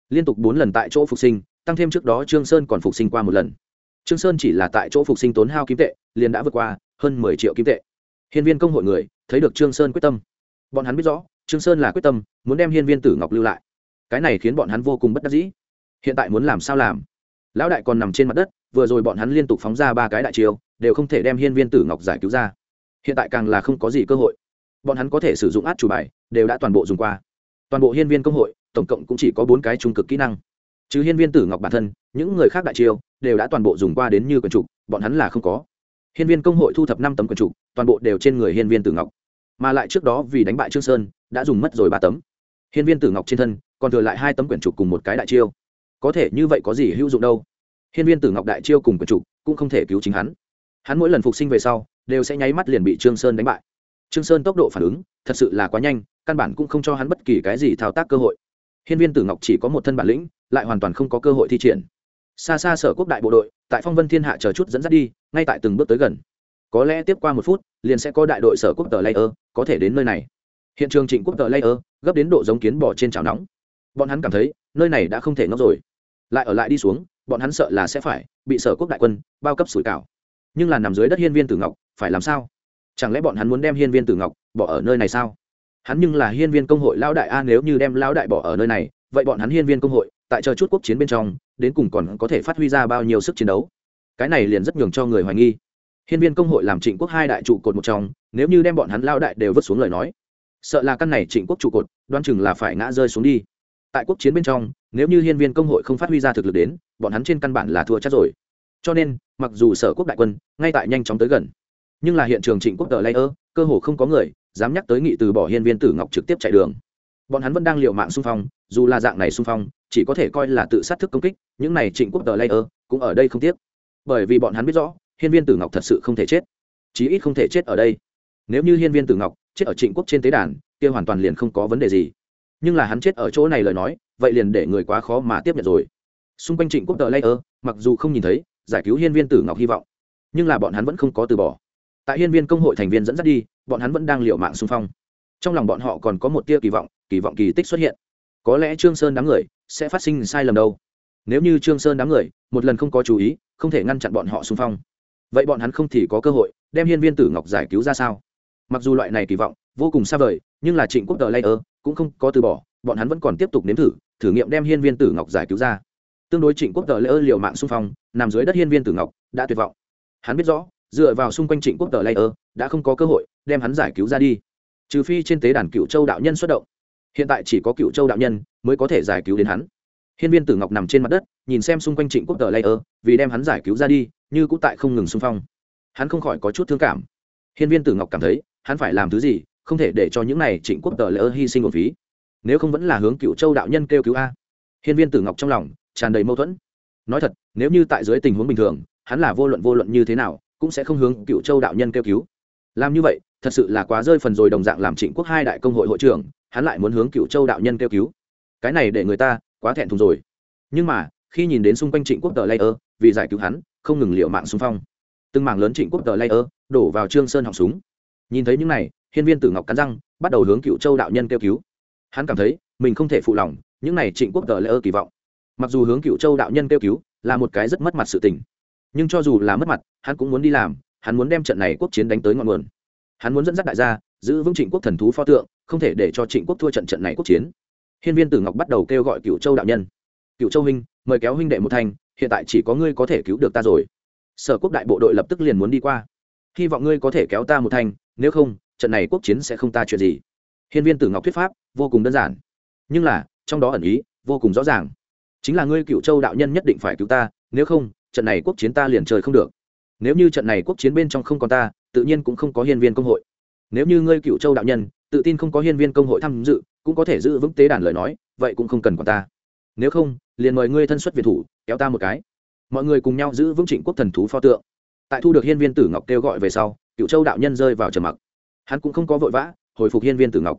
Liên tục bốn lần tại chỗ phục sinh, tăng thêm trước đó trương sơn còn phục sinh qua một lần. Trương sơn chỉ là tại chỗ phục sinh tốn hao kim tệ, liền đã vượt qua hơn mười triệu kim tệ. Hiên viên công hội người, thấy được trương sơn quyết tâm. Bọn hắn biết rõ, trương sơn là quyết tâm, muốn đem hiên viên tử ngọc lưu lại. Cái này khiến bọn hắn vô cùng bất đắc dĩ. Hiện tại muốn làm sao làm? Lão đại còn nằm trên mặt đất, vừa rồi bọn hắn liên tục phóng ra ba cái đại chiêu, đều không thể đem hiên viên tử ngọc giải cứu ra. Hiện tại càng là không có gì cơ hội. Bọn hắn có thể sử dụng át chủ bài, đều đã toàn bộ dùng qua toàn bộ hiên viên công hội, tổng cộng cũng chỉ có bốn cái trung cực kỹ năng. Chứ hiên viên tử ngọc bản thân, những người khác đại chiêu đều đã toàn bộ dùng qua đến như quần trục, bọn hắn là không có. Hiên viên công hội thu thập năm tấm quần trục, toàn bộ đều trên người hiên viên tử ngọc. Mà lại trước đó vì đánh bại trương sơn, đã dùng mất rồi ba tấm. Hiên viên tử ngọc trên thân còn thừa lại hai tấm quyển trục cùng một cái đại chiêu. Có thể như vậy có gì hữu dụng đâu? Hiên viên tử ngọc đại chiêu cùng quyển trục cũng không thể cứu chính hắn. Hắn mỗi lần phục sinh về sau, đều sẽ nháy mắt liền bị trương sơn đánh bại. Trương sơn tốc độ phản ứng thật sự là quá nhanh căn bản cũng không cho hắn bất kỳ cái gì thao tác cơ hội. Hiên viên tử ngọc chỉ có một thân bản lĩnh, lại hoàn toàn không có cơ hội thi triển. Xa xa sở quốc đại bộ đội, tại phong vân thiên hạ chờ chút dẫn dắt đi, ngay tại từng bước tới gần. Có lẽ tiếp qua một phút, liền sẽ có đại đội sở quốc tờ layer, có thể đến nơi này. Hiện trường trịnh quốc tờ layer, gấp đến độ giống kiến bò trên chảo nóng. Bọn hắn cảm thấy, nơi này đã không thể ngốc rồi. Lại ở lại đi xuống, bọn hắn sợ là sẽ phải bị sở quốc đại quân bao cấp sủi cảo. Nhưng là nằm dưới đất hiên viên tử ngọc, phải làm sao? Chẳng lẽ bọn hắn muốn đem hiên viên tử ngọc bỏ ở nơi này sao? Hắn nhưng là hiên viên công hội lão đại a, nếu như đem lão đại bỏ ở nơi này, vậy bọn hắn hiên viên công hội, tại chờ chút quốc chiến bên trong, đến cùng còn có thể phát huy ra bao nhiêu sức chiến đấu? Cái này liền rất nhường cho người hoài nghi. Hiên viên công hội làm trịnh quốc hai đại trụ cột một trong, nếu như đem bọn hắn lao đại đều vứt xuống lời nói, sợ là căn này trịnh quốc trụ cột đoan chừng là phải ngã rơi xuống đi. Tại quốc chiến bên trong, nếu như hiên viên công hội không phát huy ra thực lực đến, bọn hắn trên căn bản là thua chắc rồi. Cho nên, mặc dù sở quốc đại quân, ngay tại nhanh chóng tới gần, nhưng là hiện trường trịnh quốc tờ layer, cơ hồ không có người dám nhắc tới nghị từ bỏ hiên viên tử ngọc trực tiếp chạy đường. Bọn hắn vẫn đang liều mạng xung phong, dù là dạng này xung phong, chỉ có thể coi là tự sát thức công kích, những này trịnh quốc tờ ơ cũng ở đây không tiếc. Bởi vì bọn hắn biết rõ, hiên viên tử ngọc thật sự không thể chết, chí ít không thể chết ở đây. Nếu như hiên viên tử ngọc chết ở trịnh quốc trên tế đàn, kia hoàn toàn liền không có vấn đề gì. Nhưng là hắn chết ở chỗ này lời nói, vậy liền để người quá khó mà tiếp nhận rồi. Xung quanh trịnh quốc tờ ơ mặc dù không nhìn thấy, giải cứu hiên viên tử ngọc hy vọng, nhưng là bọn hắn vẫn không có từ bỏ tại hiên viên công hội thành viên dẫn dắt đi, bọn hắn vẫn đang liệu mạng xung phong. Trong lòng bọn họ còn có một tia kỳ vọng kỳ vọng kỳ tích xuất hiện. Có lẽ trương sơn đám người sẽ phát sinh sai lầm đâu. Nếu như trương sơn đám người một lần không có chú ý, không thể ngăn chặn bọn họ xung phong, vậy bọn hắn không thì có cơ hội đem hiên viên tử ngọc giải cứu ra sao? Mặc dù loại này kỳ vọng vô cùng xa vời, nhưng là trịnh quốc tờ layer cũng không có từ bỏ, bọn hắn vẫn còn tiếp tục nếm thử thử nghiệm đem hiên viên tử ngọc giải cứu ra. Tương đối trịnh quốc tờ layer liều mạng xung phong, nằm dưới đất hiên viên tử ngọc đã tuyệt vọng. Hắn biết rõ dựa vào xung quanh trịnh quốc tờ layer đã không có cơ hội đem hắn giải cứu ra đi. Trừ phi trên tế đàn cựu châu đạo nhân xuất động. Hiện tại chỉ có cựu châu đạo nhân mới có thể giải cứu đến hắn. Hiên viên tử ngọc nằm trên mặt đất, nhìn xem xung quanh trịnh quốc tờ layer vì đem hắn giải cứu ra đi, như cũng tại không ngừng xung phong. Hắn không khỏi có chút thương cảm. Hiên viên tử ngọc cảm thấy, hắn phải làm thứ gì, không thể để cho những này trịnh quốc tờ layer hy sinh một phí. Nếu không vẫn là hướng cựu châu đạo nhân kêu cứu a. Hiên viên tử ngọc trong lòng tràn đầy mâu thuẫn. Nói thật, nếu như tại dưới tình huống bình thường, hắn là vô luận vô luận như thế nào cũng sẽ không hướng cựu châu đạo nhân kêu cứu. Làm như vậy, thật sự là quá rơi phần rồi đồng dạng làm trịnh quốc hai đại công hội hội trưởng, hắn lại muốn hướng cựu châu đạo nhân kêu cứu. Cái này để người ta quá thẹn thùng rồi. Nhưng mà, khi nhìn đến xung quanh trịnh quốc tờ layer, vì giải cứu hắn, không ngừng liệu mạng xung phong. Từng mảng lớn trịnh quốc tờ layer đổ vào trương sơn họng súng. Nhìn thấy những này, hiên viên tử ngọc cắn răng, bắt đầu hướng cựu châu đạo nhân kêu cứu. Hắn cảm thấy, mình không thể phụ lòng, những này trịnh quốc tờ layer kỳ vọng. Mặc dù hướng cựu châu đạo nhân kêu cứu là một cái rất mất mặt sự tình nhưng cho dù là mất mặt, hắn cũng muốn đi làm, hắn muốn đem trận này quốc chiến đánh tới ngọn nguồn. Hắn muốn dẫn dắt đại gia, giữ vững trịnh quốc thần thú pho tượng, không thể để cho trịnh quốc thua trận trận này quốc chiến. Hiên viên tử ngọc bắt đầu kêu gọi cựu châu đạo nhân. Cựu châu huynh, mời kéo huynh đệ một thành, hiện tại chỉ có ngươi có thể cứu được ta rồi. Sở quốc đại bộ đội lập tức liền muốn đi qua. Hy vọng ngươi có thể kéo ta một thành, nếu không, trận này quốc chiến sẽ không ta chuyện gì. Hiên viên tử ngọc thuyết pháp, vô cùng đơn giản. Nhưng là, trong đó ẩn ý, vô cùng rõ ràng. Chính là ngươi cựu châu đạo nhân nhất định phải cứu ta, nếu không trận này quốc chiến ta liền trời không được. Nếu như trận này quốc chiến bên trong không còn ta, tự nhiên cũng không có hiên viên công hội. Nếu như ngươi cựu châu đạo nhân, tự tin không có hiên viên công hội tham dự, cũng có thể giữ vững tế đàn lời nói, vậy cũng không cần còn ta. Nếu không, liền mời ngươi thân xuất việt thủ, kéo ta một cái. Mọi người cùng nhau giữ vững trịnh quốc thần thú pho tượng. Tại thu được hiên viên tử ngọc kêu gọi về sau cựu châu đạo nhân rơi vào trầm mặc. Hắn cũng không có vội vã, hồi phục hiên viên tử ngọc.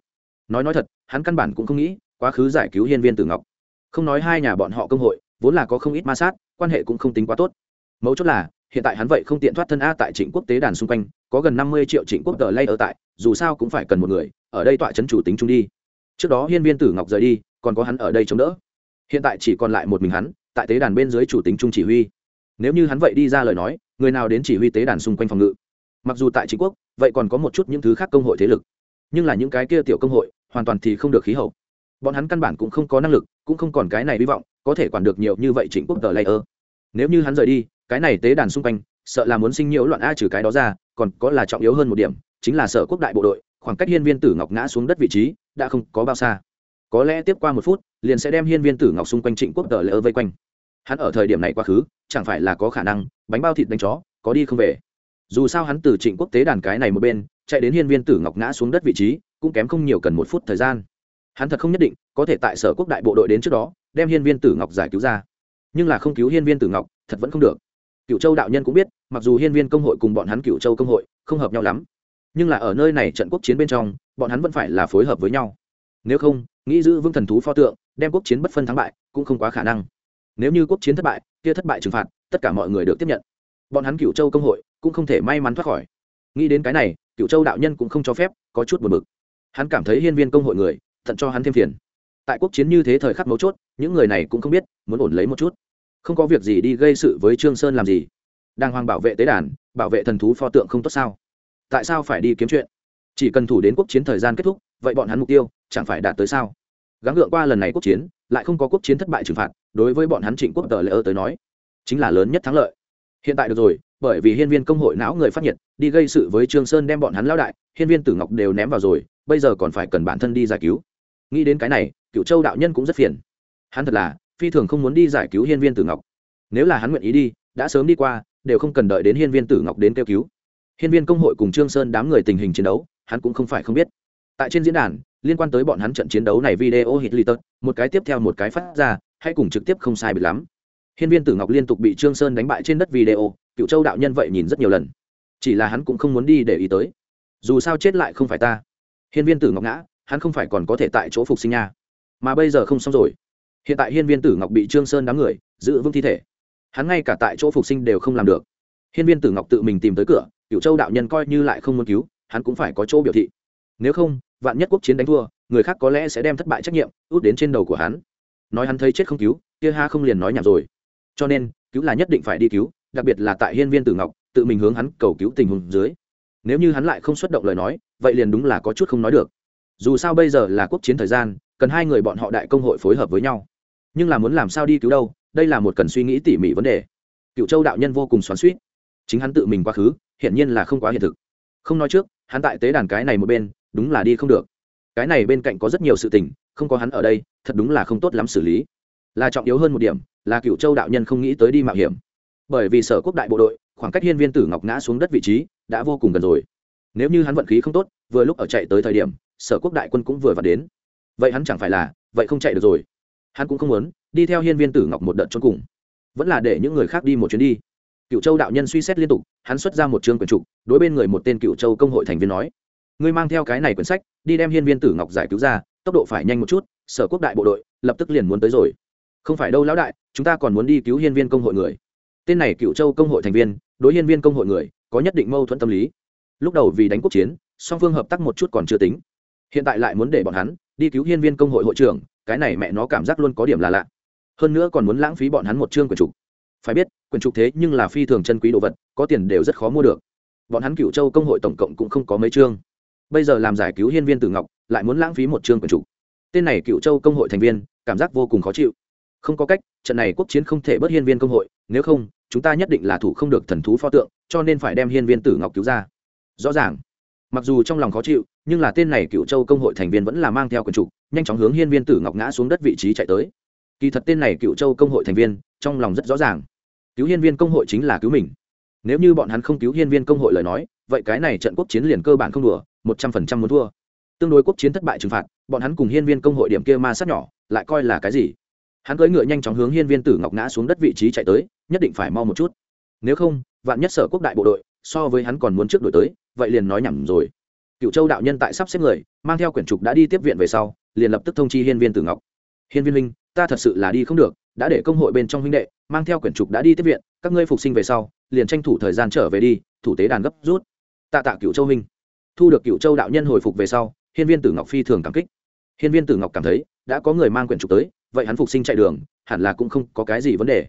Nói nói thật, hắn căn bản cũng không nghĩ, quá khứ giải cứu hiên viên tử ngọc. Không nói hai nhà bọn họ công hội vốn là có không ít ma sát, quan hệ cũng không tính quá tốt. Mấu chốt là, hiện tại hắn vậy không tiện thoát thân a tại trịnh quốc tế đàn xung quanh, có gần năm mươi triệu trịnh quốc tờ lay ở tại, dù sao cũng phải cần một người, ở đây tọa chấn chủ tính trung đi. Trước đó hiên viên tử ngọc rời đi, còn có hắn ở đây chống đỡ. Hiện tại chỉ còn lại một mình hắn, tại tế đàn bên dưới chủ tính trung chỉ huy. Nếu như hắn vậy đi ra lời nói, người nào đến chỉ huy tế đàn xung quanh phòng ngự? Mặc dù tại chính quốc, vậy còn có một chút những thứ khác công hội thế lực. Nhưng là những cái kia tiểu công hội, hoàn toàn thì không được khí hậu. Bọn hắn căn bản cũng không có năng lực, cũng không còn cái này hy vọng có thể quản được nhiều như vậy trịnh quốc tờ layer. Nếu như hắn rời đi, cái này tế đàn xung quanh, sợ là muốn sinh nhiễu loạn a trừ cái đó ra, còn có là trọng yếu hơn một điểm, chính là sở quốc đại bộ đội, khoảng cách hiên viên tử ngọc ngã xuống đất vị trí, đã không có bao xa. Có lẽ tiếp qua một phút, liền sẽ đem hiên viên tử ngọc xung quanh trịnh quốc tờ lỡ vây quanh. Hắn ở thời điểm này quá khứ, chẳng phải là có khả năng, bánh bao thịt đánh chó, có đi không về. Dù sao hắn từ trịnh quốc tế đàn cái này một bên, chạy đến hiên viên tử ngọc ngã xuống đất vị trí, cũng kém không nhiều cần một phút thời gian. Hắn thật không nhất định có thể tại sở quốc đại bộ đội đến trước đó, đem hiên viên tử ngọc giải cứu ra. Nhưng là không cứu hiên viên tử ngọc, thật vẫn không được. Cựu châu đạo nhân cũng biết, mặc dù hiên viên công hội cùng bọn hắn cựu châu công hội không hợp nhau lắm, nhưng là ở nơi này trận quốc chiến bên trong, bọn hắn vẫn phải là phối hợp với nhau. Nếu không, nghĩ giữ vương thần thú pho tượng, đem quốc chiến bất phân thắng bại cũng không quá khả năng. Nếu như quốc chiến thất bại, kia thất bại trừng phạt, tất cả mọi người được tiếp nhận. Bọn hắn cựu châu công hội cũng không thể may mắn thoát khỏi. Nghĩ đến cái này cựu châu đạo nhân cũng không cho phép, có chút buồn bực. Hắn cảm thấy hiên viên công hội người, thận cho hắn thêm phiền tại quốc chiến như thế thời khắc mấu chốt, những người này cũng không biết, muốn ổn lấy một chút. Không có việc gì đi gây sự với trương sơn làm gì? Đang hoàng bảo vệ tế đàn, bảo vệ thần thú pho tượng không tốt sao? Tại sao phải đi kiếm chuyện? Chỉ cần thủ đến quốc chiến thời gian kết thúc, vậy bọn hắn mục tiêu chẳng phải đạt tới sao? Gắng gượng qua lần này quốc chiến, lại không có quốc chiến thất bại trừng phạt, đối với bọn hắn trịnh quốc tờ lễ ơ tới nói, chính là lớn nhất thắng lợi. Hiện tại được rồi, bởi vì hiên viên công hội não người phát nhiệt, đi gây sự với trương sơn đem bọn hắn lao đại, hiên viên tử ngọc đều ném vào rồi, bây giờ còn phải cần bản thân đi giải cứu. Nghĩ đến cái này cựu châu đạo nhân cũng rất phiền. Hắn thật là, phi thường không muốn đi giải cứu hiên viên tử ngọc. Nếu là hắn nguyện ý đi, đã sớm đi qua, đều không cần đợi đến hiên viên tử ngọc đến kêu cứu. Hiên viên công hội cùng trương sơn đám người tình hình chiến đấu, hắn cũng không phải không biết. Tại trên diễn đàn, liên quan tới bọn hắn trận chiến đấu này video hit li tật, một cái tiếp theo một cái phát ra, hay cùng trực tiếp không sai biệt lắm. Hiên viên tử ngọc liên tục bị trương sơn đánh bại trên đất video cựu châu đạo nhân vậy nhìn rất nhiều lần. Chỉ là hắn cũng không muốn đi để ý tới. Dù sao chết lại không phải ta. Hiên viên tử ngọc ngã, hắn không phải còn có thể tại chỗ phục sinh nha mà bây giờ không xong rồi. Hiện tại hiên viên tử ngọc bị trương sơn đám người giữ vững thi thể. Hắn ngay cả tại chỗ phục sinh đều không làm được. Hiên viên tử ngọc tự mình tìm tới cửa cựu châu đạo nhân coi như lại không muốn cứu, hắn cũng phải có chỗ biểu thị. Nếu không, vạn nhất quốc chiến đánh thua, người khác có lẽ sẽ đem thất bại trách nhiệm út đến trên đầu của hắn. Nói hắn thấy chết không cứu, kia ha không liền nói nhảm rồi. Cho nên, cứu là nhất định phải đi cứu, đặc biệt là tại hiên viên tử ngọc tự mình hướng hắn cầu cứu tình huống dưới. Nếu như hắn lại không xuất động lời nói, vậy liền đúng là có chút không nói được. Dù sao bây giờ là quốc chiến thời gian cần hai người bọn họ đại công hội phối hợp với nhau. Nhưng là muốn làm sao đi cứu đâu, đây là một cần suy nghĩ tỉ mỉ vấn đề. Cựu châu đạo nhân vô cùng xoắn suýt chính hắn tự mình quá khứ, hiển nhiên là không quá hiện thực. Không nói trước, hắn tại tế đàn cái này một bên, đúng là đi không được. Cái này bên cạnh có rất nhiều sự tình, không có hắn ở đây, thật đúng là không tốt lắm xử lý. Là trọng yếu hơn một điểm, là cựu châu đạo nhân không nghĩ tới đi mạo hiểm. Bởi vì sở quốc đại bộ đội, khoảng cách hiên viên tử ngọc ngã xuống đất vị trí, đã vô cùng gần rồi. Nếu như hắn vận khí không tốt, vừa lúc ở chạy tới thời điểm, sở quốc đại quân cũng vừa vặn đến vậy hắn chẳng phải là, vậy không chạy được rồi. Hắn cũng không muốn, đi theo hiên viên tử ngọc một đợt cho cùng. Vẫn là để những người khác đi một chuyến đi. Cựu châu đạo nhân suy xét liên tục, hắn xuất ra một chương quyển trục, đối bên người một tên cựu châu công hội thành viên nói, ngươi mang theo cái này quyển sách, đi đem hiên viên tử ngọc giải cứu ra, tốc độ phải nhanh một chút, sở quốc đại bộ đội, lập tức liền muốn tới rồi. Không phải đâu lão đại, chúng ta còn muốn đi cứu hiên viên công hội người. Tên này cựu châu công hội thành viên, đối hiên viên công hội người, có nhất định mâu thuẫn tâm lý. Lúc đầu vì đánh quốc chiến, song phương hợp tác một chút còn chưa tính. Hiện tại lại muốn để bọn hắn đi cứu hiên viên công hội hội trưởng, cái này mẹ nó cảm giác luôn có điểm là lạ. Hơn nữa còn muốn lãng phí bọn hắn một chương quyển trục. Phải biết quyển trục thế nhưng là phi thường chân quý đồ vật, có tiền đều rất khó mua được. Bọn hắn cựu châu công hội tổng cộng cũng không có mấy chương. Bây giờ làm giải cứu hiên viên tử ngọc, lại muốn lãng phí một chương quyển trục. Tên này cựu châu công hội thành viên, cảm giác vô cùng khó chịu. Không có cách, trận này quốc chiến không thể bớt hiên viên công hội, nếu không, chúng ta nhất định là thủ không được thần thú pho tượng, cho nên phải đem hiên viên tử ngọc cứu ra. Rõ ràng. Mặc dù trong lòng khó chịu nhưng là tên này cựu châu công hội thành viên vẫn là mang theo quần trục nhanh chóng hướng hiên viên tử ngọc ngã xuống đất vị trí chạy tới. Kỳ thật tên này cựu châu công hội thành viên, trong lòng rất rõ ràng. Cứu hiên viên công hội chính là cứu mình. Nếu như bọn hắn không cứu hiên viên công hội lời nói, vậy cái này trận quốc chiến liền cơ bản không đùa, một trăm phần trăm muốn thua. Tương đối quốc chiến thất bại trừng phạt, bọn hắn cùng hiên viên công hội điểm kia ma sát nhỏ, lại coi là cái gì? Hắn cưỡi ngựa nhanh chóng hướng hiên viên tử ngọc ngã xuống đất vị trí chạy tới, nhất định phải mau một chút. Nếu không, vạn nhất sở quốc đại bộ đội, so với hắn còn muốn trước đổi tới, vậy liền nói nhầm rồi cựu châu đạo nhân tại sắp xếp người, mang theo quyển trục đã đi tiếp viện về sau, liền lập tức thông chi hiên viên tử ngọc. Hiên viên minh ta thật sự là đi không được, đã để công hội bên trong huynh đệ, mang theo quyển trục đã đi tiếp viện, các ngươi phục sinh về sau, liền tranh thủ thời gian trở về đi, thủ tế đàn gấp rút. Tạ tạ cựu châu minh thu được cựu châu đạo nhân hồi phục về sau, hiên viên tử ngọc phi thường cảm kích. Hiên viên tử ngọc cảm thấy, đã có người mang quyển trục tới, vậy hắn phục sinh chạy đường, hẳn là cũng không có cái gì vấn đề.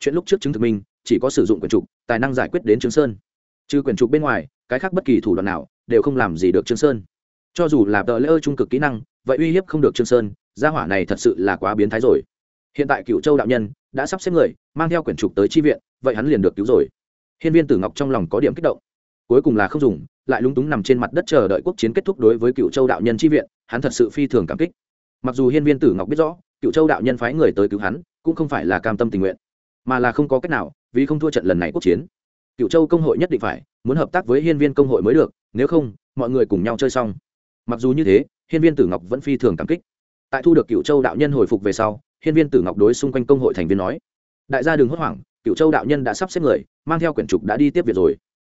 Chuyện lúc trước chứng thực minh chỉ có sử dụng quyển trục, tài năng giải quyết đến trương sơn. Trừ quyển trục bên ngoài, cái khác bất kỳ thủ đoạn nào đều không làm gì được trương sơn. Cho dù là tờ lễ ơ trung cực kỹ năng, vậy uy hiếp không được trương sơn, gia hỏa này thật sự là quá biến thái rồi. Hiện tại cựu châu đạo nhân đã sắp xếp người, mang theo quyển trục tới chi viện, vậy hắn liền được cứu rồi. Hiên viên tử ngọc trong lòng có điểm kích động. Cuối cùng là không dùng, lại lúng túng nằm trên mặt đất chờ đợi quốc chiến kết thúc đối với cựu châu đạo nhân chi viện, hắn thật sự phi thường cảm kích. Mặc dù hiên viên tử ngọc biết rõ cựu châu đạo nhân phái người tới cứu hắn, cũng không phải là cam tâm tình nguyện, mà là không có cách nào, vì không thua trận lần này quốc chiến. Cựu châu công hội nhất định phải muốn hợp tác với hiên viên công hội mới được, nếu không, mọi người cùng nhau chơi xong. Mặc dù như thế, hiên viên tử ngọc vẫn phi thường cảm kích. Tại thu được cựu châu đạo nhân hồi phục về sau, hiên viên tử ngọc đối xung quanh công hội thành viên nói, đại gia đừng hốt hoảng cựu châu đạo nhân đã sắp xếp người, mang theo quyển trục đã đi tiếp việc rồi.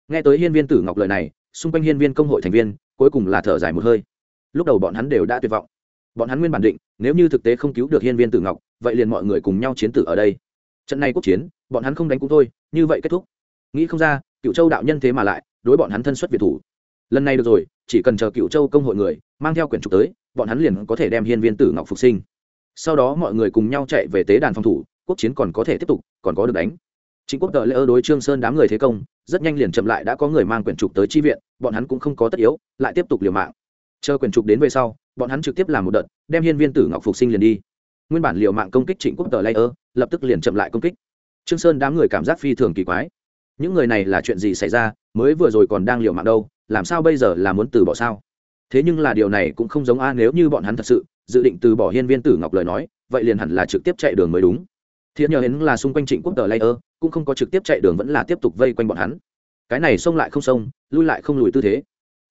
Nghe tới hiên viên tử ngọc lời này, xung quanh hiên viên công hội thành viên cuối cùng là thở dài một hơi. Lúc đầu bọn hắn đều đã tuyệt vọng. Bọn hắn nguyên bản định, nếu như thực tế không cứu được hiên viên tử ngọc, vậy liền mọi người cùng nhau chiến tử ở đây. Trận này quốc chiến, bọn hắn không đánh cũng thôi, như vậy kết thúc. Nghĩ không ra cựu châu đạo nhân thế mà lại đối bọn hắn thân xuất việt thủ. Lần này được rồi, chỉ cần chờ cựu châu công hội người mang theo quyển trục tới, bọn hắn liền có thể đem hiên viên tử ngọc phục sinh. Sau đó mọi người cùng nhau chạy về tế đàn phòng thủ, quốc chiến còn có thể tiếp tục, còn có được đánh. Chính quốc tờ lễ ơ đối trương sơn đám người thế công, rất nhanh liền chậm lại đã có người mang quyển trục tới chi viện, bọn hắn cũng không có tất yếu, lại tiếp tục liều mạng. Chờ quyển trục đến về sau, bọn hắn trực tiếp làm một đợt, đem hiên viên tử ngọc phục sinh liền đi. Nguyên bản liều mạng công kích trịnh quốc tờ lễ ơ, lập tức liền chậm lại công kích. Trương sơn đám người cảm giác phi thường kỳ quái những người này là chuyện gì xảy ra? Mới vừa rồi còn đang liều mạng đâu, làm sao bây giờ là muốn từ bỏ sao? Thế nhưng là điều này cũng không giống a, nếu như bọn hắn thật sự dự định từ bỏ hiên viên tử ngọc lời nói, vậy liền hẳn là trực tiếp chạy đường mới đúng. Thiện nhờ hến là xung quanh trịnh quốc tờ layer cũng không có trực tiếp chạy đường vẫn là tiếp tục vây quanh bọn hắn. Cái này xông lại không xông, lui lại không lùi tư thế.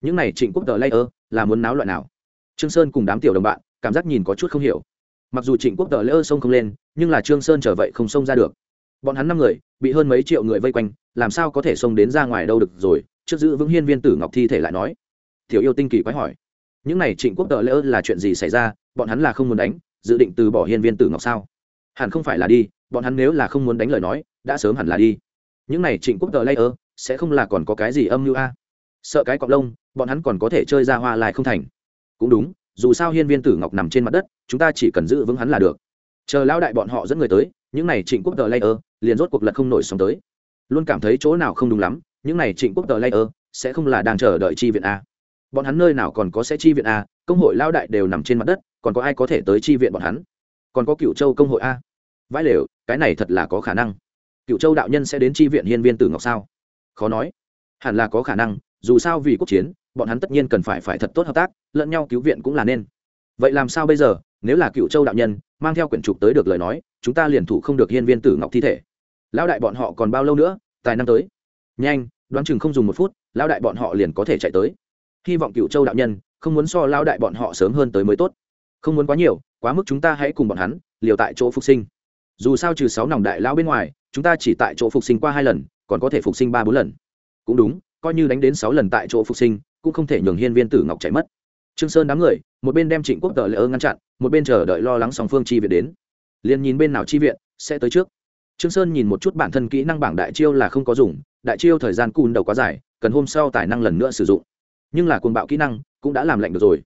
Những này trịnh quốc tờ layer là muốn náo loại nào? Trương sơn cùng đám tiểu đồng bạn, cảm giác nhìn có chút không hiểu. Mặc dù trịnh quốc tờ layer xông không lên, nhưng là trương sơn trở vậy không xông ra được. Bọn hắn năm người, bị hơn mấy triệu người vây quanh làm sao có thể xông đến ra ngoài đâu được rồi, trước giữ vững hiên viên tử ngọc thi thể lại nói. Tiểu yêu tinh kỳ quái hỏi. Những này trịnh quốc tờ lễ là chuyện gì xảy ra, bọn hắn là không muốn đánh, dự định từ bỏ hiên viên tử ngọc sao? Hẳn không phải là đi, bọn hắn nếu là không muốn đánh lời nói, đã sớm hẳn là đi. Những này trịnh quốc tờ lễ sẽ không là còn có cái gì âm mưu a? Sợ cái cọc lông, bọn hắn còn có thể chơi ra hoa lại không thành. Cũng đúng, dù sao hiên viên tử ngọc nằm trên mặt đất, chúng ta chỉ cần giữ vững hắn là được. Chờ lão đại bọn họ dẫn người tới, những này trịnh quốc tờ layer liền rốt cuộc lật không nổi sóng tới luôn cảm thấy chỗ nào không đúng lắm, những này trịnh quốc tờ layer sẽ không là đang chờ đợi chi viện a. Bọn hắn nơi nào còn có sẽ chi viện a, công hội lao đại đều nằm trên mặt đất, còn có ai có thể tới chi viện bọn hắn? Còn có cựu châu công hội a. Vãi lều, cái này thật là có khả năng. Cựu châu đạo nhân sẽ đến chi viện hiên viên tử ngọc sao? Khó nói. Hẳn là có khả năng, dù sao vì quốc chiến, bọn hắn tất nhiên cần phải phải thật tốt hợp tác, lẫn nhau cứu viện cũng là nên. Vậy làm sao bây giờ? Nếu là cựu châu đạo nhân, mang theo quyển trục tới được lời nói, chúng ta liền thủ không được hiên viên tử ngọc thi thể lão đại bọn họ còn bao lâu nữa? Tài năm tới. Nhanh, đoán chừng không dùng một phút, lão đại bọn họ liền có thể chạy tới. Hy vọng cựu châu đạo nhân không muốn so lão đại bọn họ sớm hơn tới mới tốt. Không muốn quá nhiều, quá mức chúng ta hãy cùng bọn hắn liều tại chỗ phục sinh. Dù sao trừ sáu nòng đại lão bên ngoài, chúng ta chỉ tại chỗ phục sinh qua hai lần, còn có thể phục sinh ba bốn lần. Cũng đúng, coi như đánh đến sáu lần tại chỗ phục sinh, cũng không thể nhường hiên viên tử ngọc chạy mất. Trương sơn đám người, một bên đem trịnh quốc tờ lễ ngăn chặn, một bên chờ đợi lo lắng song phương chi viện đến. Liền nhìn bên nào chi viện, sẽ tới trước trương sơn nhìn một chút bản thân kỹ năng bảng đại chiêu là không có dùng, đại chiêu thời gian cùn đầu quá dài, cần hôm sau tài năng lần nữa sử dụng. Nhưng là cuồng bạo kỹ năng cũng đã làm lạnh được rồi.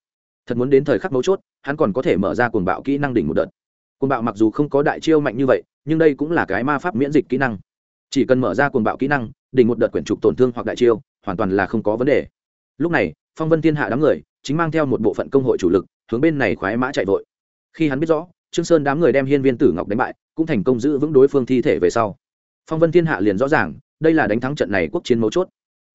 Thật muốn đến thời khắc mấu chốt, hắn còn có thể mở ra cuồng bạo kỹ năng đỉnh một đợt. Cuồng bạo mặc dù không có đại chiêu mạnh như vậy, nhưng đây cũng là cái ma pháp miễn dịch kỹ năng. Chỉ cần mở ra cuồng bạo kỹ năng, đỉnh một đợt quyển trục tổn thương hoặc đại chiêu, hoàn toàn là không có vấn đề. Lúc này, phong vân thiên hạ đám người chính mang theo một bộ phận công hội chủ lực, hướng bên này khoái mã chạy vội. Khi hắn biết rõ trương sơn đám người đem hiên viên tử ngọc đánh bại, cũng thành công giữ vững đối phương thi thể về sau. Phong vân thiên hạ liền rõ ràng, đây là đánh thắng trận này quốc chiến mấu chốt.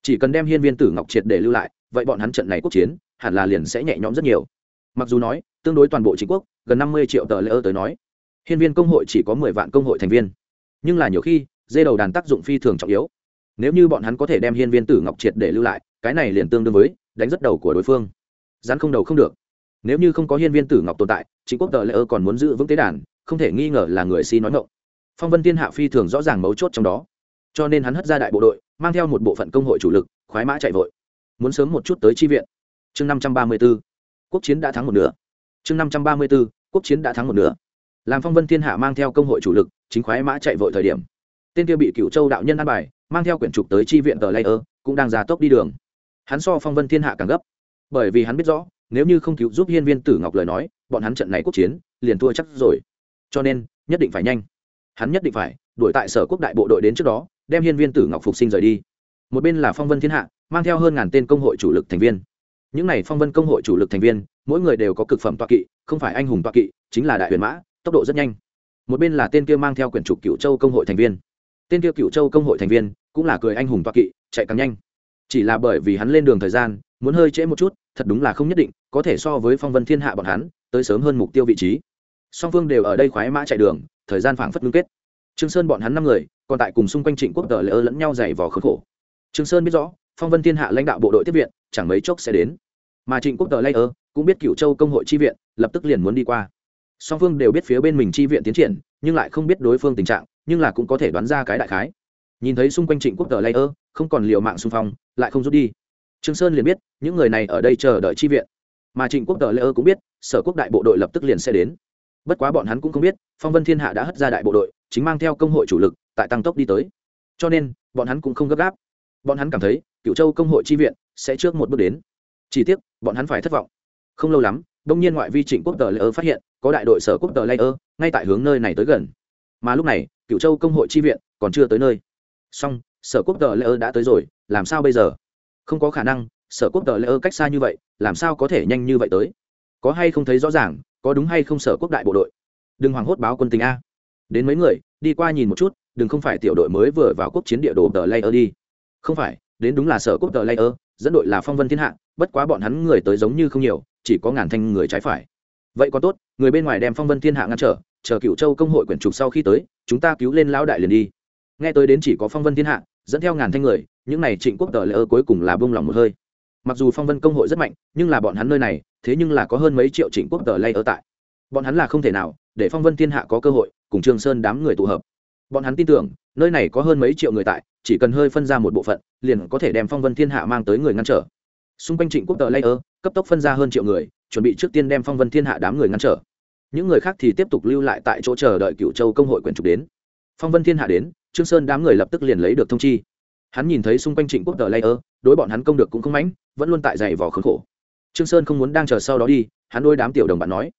Chỉ cần đem hiên viên tử ngọc triệt để lưu lại, vậy bọn hắn trận này quốc chiến, hẳn là liền sẽ nhẹ nhõm rất nhiều. Mặc dù nói, tương đối toàn bộ chính quốc, gần năm mươi triệu tờ lễ ơ tới nói, hiên viên công hội chỉ có mười vạn công hội thành viên. Nhưng là nhiều khi, dê đầu đàn tác dụng phi thường trọng yếu. Nếu như bọn hắn có thể đem hiên viên tử ngọc triệt để lưu lại, cái này liền tương đương với đánh rất đầu của đối phương. Rắn không đầu không được. Nếu như không có hiên viên tử ngọc tồn tại chính quốc tờ lễ ơ còn muốn giữ vững tế đàn, không thể nghi ngờ là người si nói ngộng phong vân thiên hạ phi thường rõ ràng mấu chốt trong đó. Cho nên hắn hất ra đại bộ đội, mang theo một bộ phận công hội chủ lực, khoái mã chạy vội. Muốn sớm một chút tới chi viện. Chương năm trăm ba mươi b ố quốc chiến đã thắng một nửa. Chương năm trăm ba mươi b ố quốc chiến đã thắng một nửa. Làm phong vân thiên hạ mang theo công hội chủ lực, chính khoái mã chạy vội thời điểm. Tên kia bị cựu châu đạo nhân an bài, mang theo quyển trục tới chi viện tờ lây ơ, cũng đang ra tốc đi đường. Hắn so phong vân thiên hạ càng gấp. Bởi vì hắn biết rõ nếu như không cứu giúp hiên viên tử ngọc lời nói, bọn hắn trận này quốc chiến, liền thua chắc rồi. Cho nên, nhất định phải nhanh. Hắn nhất định phải đuổi tại sở quốc đại bộ đội đến trước đó, đem hiên viên tử ngọc phục sinh rời đi. Một bên là phong vân thiên hạ, mang theo hơn ngàn tên công hội chủ lực thành viên. Những n à y phong vân công hội chủ lực thành viên, mỗi người đều có cực phẩm toa kỵ, không phải anh hùng toa kỵ, chính là đại huyền mã, tốc độ rất nhanh. Một bên là tên kia mang theo quyển trục cựu châu công hội thành viên. Tên kia cựu châu công hội thành viên cũng là cười anh hùng toa kỵ, chạy càng nhanh chỉ là bởi vì hắn lên đường thời gian, muốn hơi trễ một chút, thật đúng là không nhất định, có thể so với phong vân thiên hạ bọn hắn, tới sớm hơn mục tiêu vị trí. Song phương đều ở đây khoái mã chạy đường, thời gian phảng phất ngưng kết. Trương sơn bọn hắn năm người, còn tại cùng xung quanh trịnh quốc tờ lỡ lẫn nhau dày vò khốn khổ. Trương sơn biết rõ, phong vân thiên hạ lãnh đạo bộ đội tiếp viện, chẳng mấy chốc sẽ đến. Mà trịnh quốc tờ lây ơ cũng biết cựu châu công hội chi viện, lập tức liền muốn đi qua. Song phương đều biết phía bên mình chi viện tiến triển, nhưng lại không biết đối phương tình trạng, nhưng là cũng có thể đoán ra cái đại khái nhìn thấy xung quanh trịnh quốc tờ lây ơ không còn liều mạng xung phong, lại không rút đi. Trương sơn liền biết, những người này ở đây chờ đợi chi viện. Mà trịnh quốc tờ lây ơ cũng biết, sở quốc đại bộ đội lập tức liền sẽ đến. Bất quá bọn hắn cũng không biết, phong vân thiên hạ đã hất ra đại bộ đội, chính mang theo công hội chủ lực, tại tăng tốc đi tới. Cho nên, bọn hắn cũng không gấp gáp. Bọn hắn cảm thấy cựu châu công hội chi viện sẽ trước một bước đến. Chỉ tiếc, bọn hắn phải thất vọng. Không lâu lắm, đông nhiên ngoại vi trịnh quốc tờ lây ơ phát hiện, có đại đội sở quốc tờ lây ơ ngay tại hướng nơi này tới gần. Mà lúc này cựu châu công hội chi viện còn chưa tới nơi song sở quốc tờ lễ ơ đã tới rồi, làm sao bây giờ? Không có khả năng, sở quốc tờ lễ ơ cách xa như vậy, làm sao có thể nhanh như vậy tới? Có hay không thấy rõ ràng, có đúng hay không sở quốc đại bộ đội? Đừng hoảng hốt báo quân tình a. Đến mấy người, đi qua nhìn một chút, đừng không phải tiểu đội mới vừa vào quốc chiến địa đồ tờ lễ ơ đi. Không phải, đến đúng là sở quốc tờ layer dẫn đội là phong vân thiên hạ, bất quá bọn hắn người tới giống như không nhiều, chỉ có ngàn thanh người trái phải. Vậy có tốt, người bên ngoài đem phong vân thiên hạ ngăn trở, chờ cựu châu công hội quyển trục sau khi tới, chúng ta cứu lên lão đại liền đi nghe tới đến chỉ có phong vân thiên hạ, dẫn theo ngàn thanh người, những này trịnh quốc tờ layer cuối cùng là bông lòng một hơi. Mặc dù phong vân công hội rất mạnh, nhưng là bọn hắn nơi này, thế nhưng là có hơn mấy triệu trịnh quốc tờ layer tại. Bọn hắn là không thể nào, để phong vân thiên hạ có cơ hội, cùng trương sơn đám người tụ hợp. Bọn hắn tin tưởng, nơi này có hơn mấy triệu người tại, chỉ cần hơi phân ra một bộ phận, liền có thể đem phong vân thiên hạ mang tới người ngăn trở. Xung quanh trịnh quốc tờ layer cấp tốc phân ra hơn triệu người, chuẩn bị trước tiên đem phong vân thiên hạ đám người ngăn trở. Những người khác thì tiếp tục lưu lại tại chỗ chờ đợi cựu châu công hội quyền trục đến. Phong vân thiên hạ đến trương sơn đám người lập tức liền lấy được thông chi. Hắn nhìn thấy xung quanh trịnh quốc tờ ơ, đối bọn hắn công được cũng không mãnh vẫn luôn tại dày vò khốn khổ. Trương sơn không muốn đang chờ sau đó đi hắn đôi đám tiểu đồng bạn nói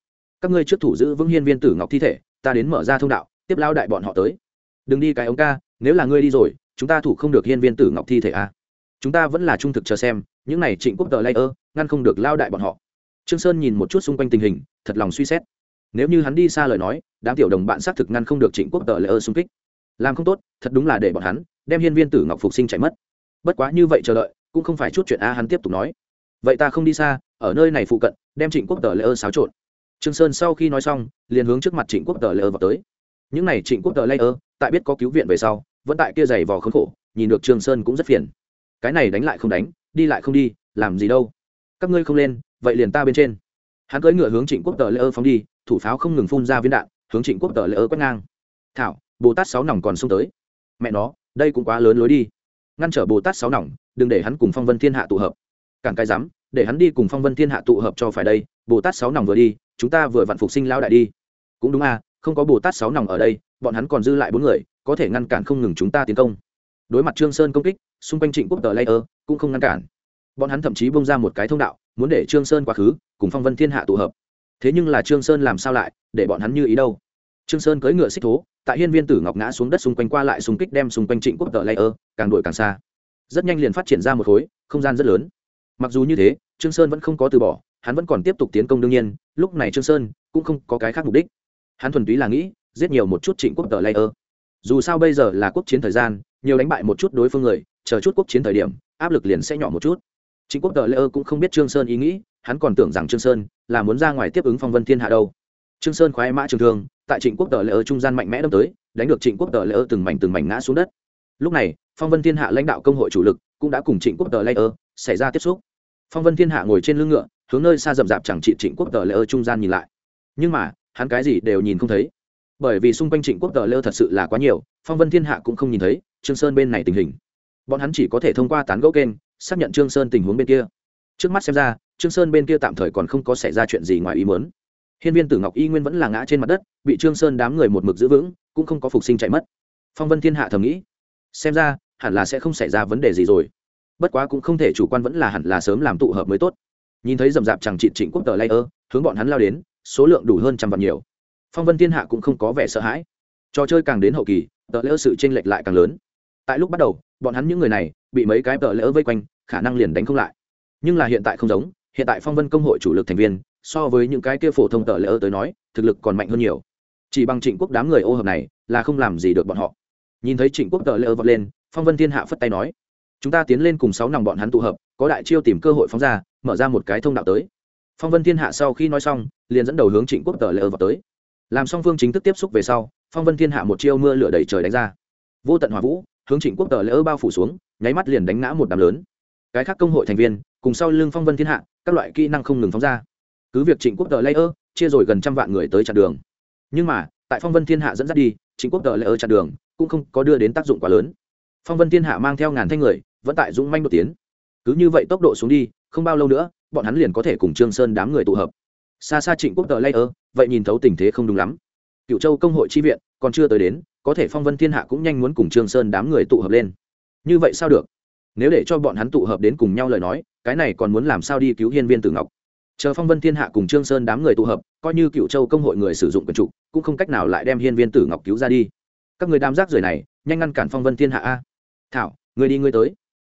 các ngươi trước thủ giữ vững hiên viên tử ngọc thi thể ta đến mở ra thông đạo tiếp lao đại bọn họ tới. Đừng đi cái ống ca nếu là ngươi đi rồi chúng ta thủ không được hiên viên tử ngọc thi thể à? chúng ta vẫn là trung thực chờ xem những này trịnh quốc tờ ơ ngăn không được lao đại bọn họ. Trương sơn nhìn một chút xung quanh tình hình thật lòng suy xét. Nếu như hắn đi xa lời nói đám tiểu đồng bạn xác thực ngăn không được trịnh quốc tờ lây ơ xung kích làm không tốt, thật đúng là để bọn hắn đem hiên viên tử ngọc phục sinh chạy mất. Bất quá như vậy chờ đợi, cũng không phải chút chuyện a hắn tiếp tục nói. Vậy ta không đi xa, ở nơi này phụ cận, đem trịnh quốc tờ lễ ơ xáo trộn. Trương sơn sau khi nói xong, liền hướng trước mặt trịnh quốc tờ lễ ơ vào tới. Những này trịnh quốc tờ lễ ơ, tại biết có cứu viện về sau, vẫn tại kia giày vò khốn khổ, nhìn được trương sơn cũng rất phiền. Cái này đánh lại không đánh, đi lại không đi, làm gì đâu. Các ngươi không lên, vậy liền ta bên trên. Hắn cưỡi ngựa hướng trịnh quốc tờ lễ ơ phóng đi, thủ pháo không ngừng phun ra viên đạn, hướng trịnh quốc tờ lễ ơ quét ngang. Thảo bồ tát sáu nòng còn xông tới. Mẹ nó, đây cũng quá lớn lối đi. Ngăn trở bồ tát sáu nòng, đừng để hắn cùng phong vân thiên hạ tụ hợp. Cản cái dám, để hắn đi cùng phong vân thiên hạ tụ hợp cho phải đây. Bồ tát sáu nòng vừa đi, chúng ta vừa vạn phục sinh lao đại đi. Cũng đúng à không có bồ tát sáu nòng ở đây, bọn hắn còn dư lại bốn người, có thể ngăn cản không ngừng chúng ta tiến công. Đối mặt trương sơn công kích, xung quanh trịnh quốc tờ layer cũng không ngăn cản. Bọn hắn thậm chí bông ra một cái thông đạo, muốn để trương sơn quá khứ cùng phong vân thiên hạ tụ hợp. Thế nhưng là trương sơn làm sao lại, để bọn hắn như ý đâu? Trương sơn cưỡi ngựa xích thố, tại hiên viên tử ngọc ngã xuống đất xung quanh qua lại xung kích đem xung quanh trịnh quốc tờ layer càng đuổi càng xa. Rất nhanh liền phát triển ra một khối, không gian rất lớn. Mặc dù như thế, trương sơn vẫn không có từ bỏ, hắn vẫn còn tiếp tục tiến công đương nhiên, lúc này trương sơn cũng không có cái khác mục đích. Hắn thuần túy là nghĩ, giết nhiều một chút trịnh quốc tờ layer dù sao bây giờ là quốc chiến thời gian, nhiều đánh bại một chút đối phương người, chờ chút quốc chiến thời điểm, áp lực liền sẽ nhỏ một chút. Trịnh quốc tờ layer cũng không biết trương sơn ý nghĩ, hắn còn tưởng rằng trương sơn là muốn ra ngoài tiếp ứng phong vân thiên hạ đâu. Trương sơn khoái mã trường thương tại trịnh quốc tờ ở trung gian mạnh mẽ đâm tới, đánh được trịnh quốc tờ ở từng mảnh từng mảnh ngã xuống đất. Lúc này, phong vân thiên hạ lãnh đạo công hội chủ lực cũng đã cùng trịnh quốc tờ layer xảy ra tiếp xúc. Phong vân thiên hạ ngồi trên lưng ngựa, hướng nơi xa rậm rạp chẳng trị trịnh quốc tờ layer trung gian nhìn lại. Nhưng mà, hắn cái gì đều nhìn không thấy. Bởi vì xung quanh trịnh quốc tờ layer thật sự là quá nhiều, phong vân thiên hạ cũng không nhìn thấy trương sơn bên này tình hình. Bọn hắn chỉ có thể thông qua tán gẫu kênh, xác nhận trương sơn tình huống bên kia. Trước mắt xem ra, trương sơn bên kia tạm thời còn không có xảy ra chuyện gì ngoài ý muốn hiên viên tử ngọc y nguyên vẫn là ngã trên mặt đất, bị trương sơn đám người một mực giữ vững, cũng không có phục sinh chạy mất. Phong vân thiên hạ thầm nghĩ, xem ra, hẳn là sẽ không xảy ra vấn đề gì rồi. Bất quá cũng không thể chủ quan vẫn là hẳn là sớm làm tụ hợp mới tốt. Nhìn thấy rầm rạp chẳng trị trịnh quốc tờ layer, hướng bọn hắn lao đến, số lượng đủ hơn trăm vạn nhiều. Phong vân thiên hạ cũng không có vẻ sợ hãi. Trò chơi càng đến hậu kỳ, tờ layer sự chênh lệch lại càng lớn. Tại lúc bắt đầu, bọn hắn những người này bị mấy cái tờ layer vây quanh, khả năng liền đánh không lại. Nhưng là hiện tại không giống, hiện tại phong vân công hội chủ lực thành viên so với những cái kia phổ thông tờ layer tới nói, thực lực còn mạnh hơn nhiều. Chỉ bằng trịnh quốc đám người ô hợp này là không làm gì được bọn họ. Nhìn thấy trịnh quốc tờ layer vọt lên, phong vân thiên hạ phất tay nói, chúng ta tiến lên cùng sáu nòng bọn hắn tụ hợp, có đại chiêu tìm cơ hội phóng ra, mở ra một cái thông đạo tới. Phong vân thiên hạ sau khi nói xong, liền dẫn đầu hướng trịnh quốc tờ lỡ vào tới. Làm song phương chính thức tiếp xúc về sau, phong vân thiên hạ một chiêu mưa lửa đầy trời đánh ra. Vô tận hỏa vũ, hướng trịnh quốc tờ lỡ bao phủ xuống, nháy mắt liền đánh ngã một đám lớn. Cái khác công hội thành viên, cùng sau lưng phong vân thiên hạ, các loại kỹ năng không ngừng phóng ra cứ việc trịnh quốc tờ layer chia rồi gần trăm vạn người tới chặn đường. Nhưng mà, tại phong vân thiên hạ dẫn dắt đi, trịnh quốc tờ layer chặn đường cũng không có đưa đến tác dụng quá lớn. Phong vân thiên hạ mang theo ngàn thanh người, vẫn tại dũng manh đột tiến. Cứ như vậy tốc độ xuống đi, không bao lâu nữa, bọn hắn liền có thể cùng trương sơn đám người tụ hợp. Xa xa trịnh quốc tờ layer ơ vậy nhìn thấu tình thế không đúng lắm. Cựu châu công hội chi viện, còn chưa tới đến, có thể phong vân thiên hạ cũng nhanh muốn cùng trương sơn đám người tụ hợp lên. Như vậy sao được? Nếu để cho bọn hắn tụ hợp đến cùng nhau lời nói, cái này còn muốn làm sao đi cứu hiên viên tử ngọc? Chờ phong vân thiên hạ cùng trương sơn đám người tụ hợp, coi như cựu châu công hội người sử dụng quyền trục, cũng không cách nào lại đem hiên viên tử ngọc cứu ra đi. Các người đám rác rưởi này, nhanh ngăn cản phong vân thiên hạ a. Thảo, người đi, người tới.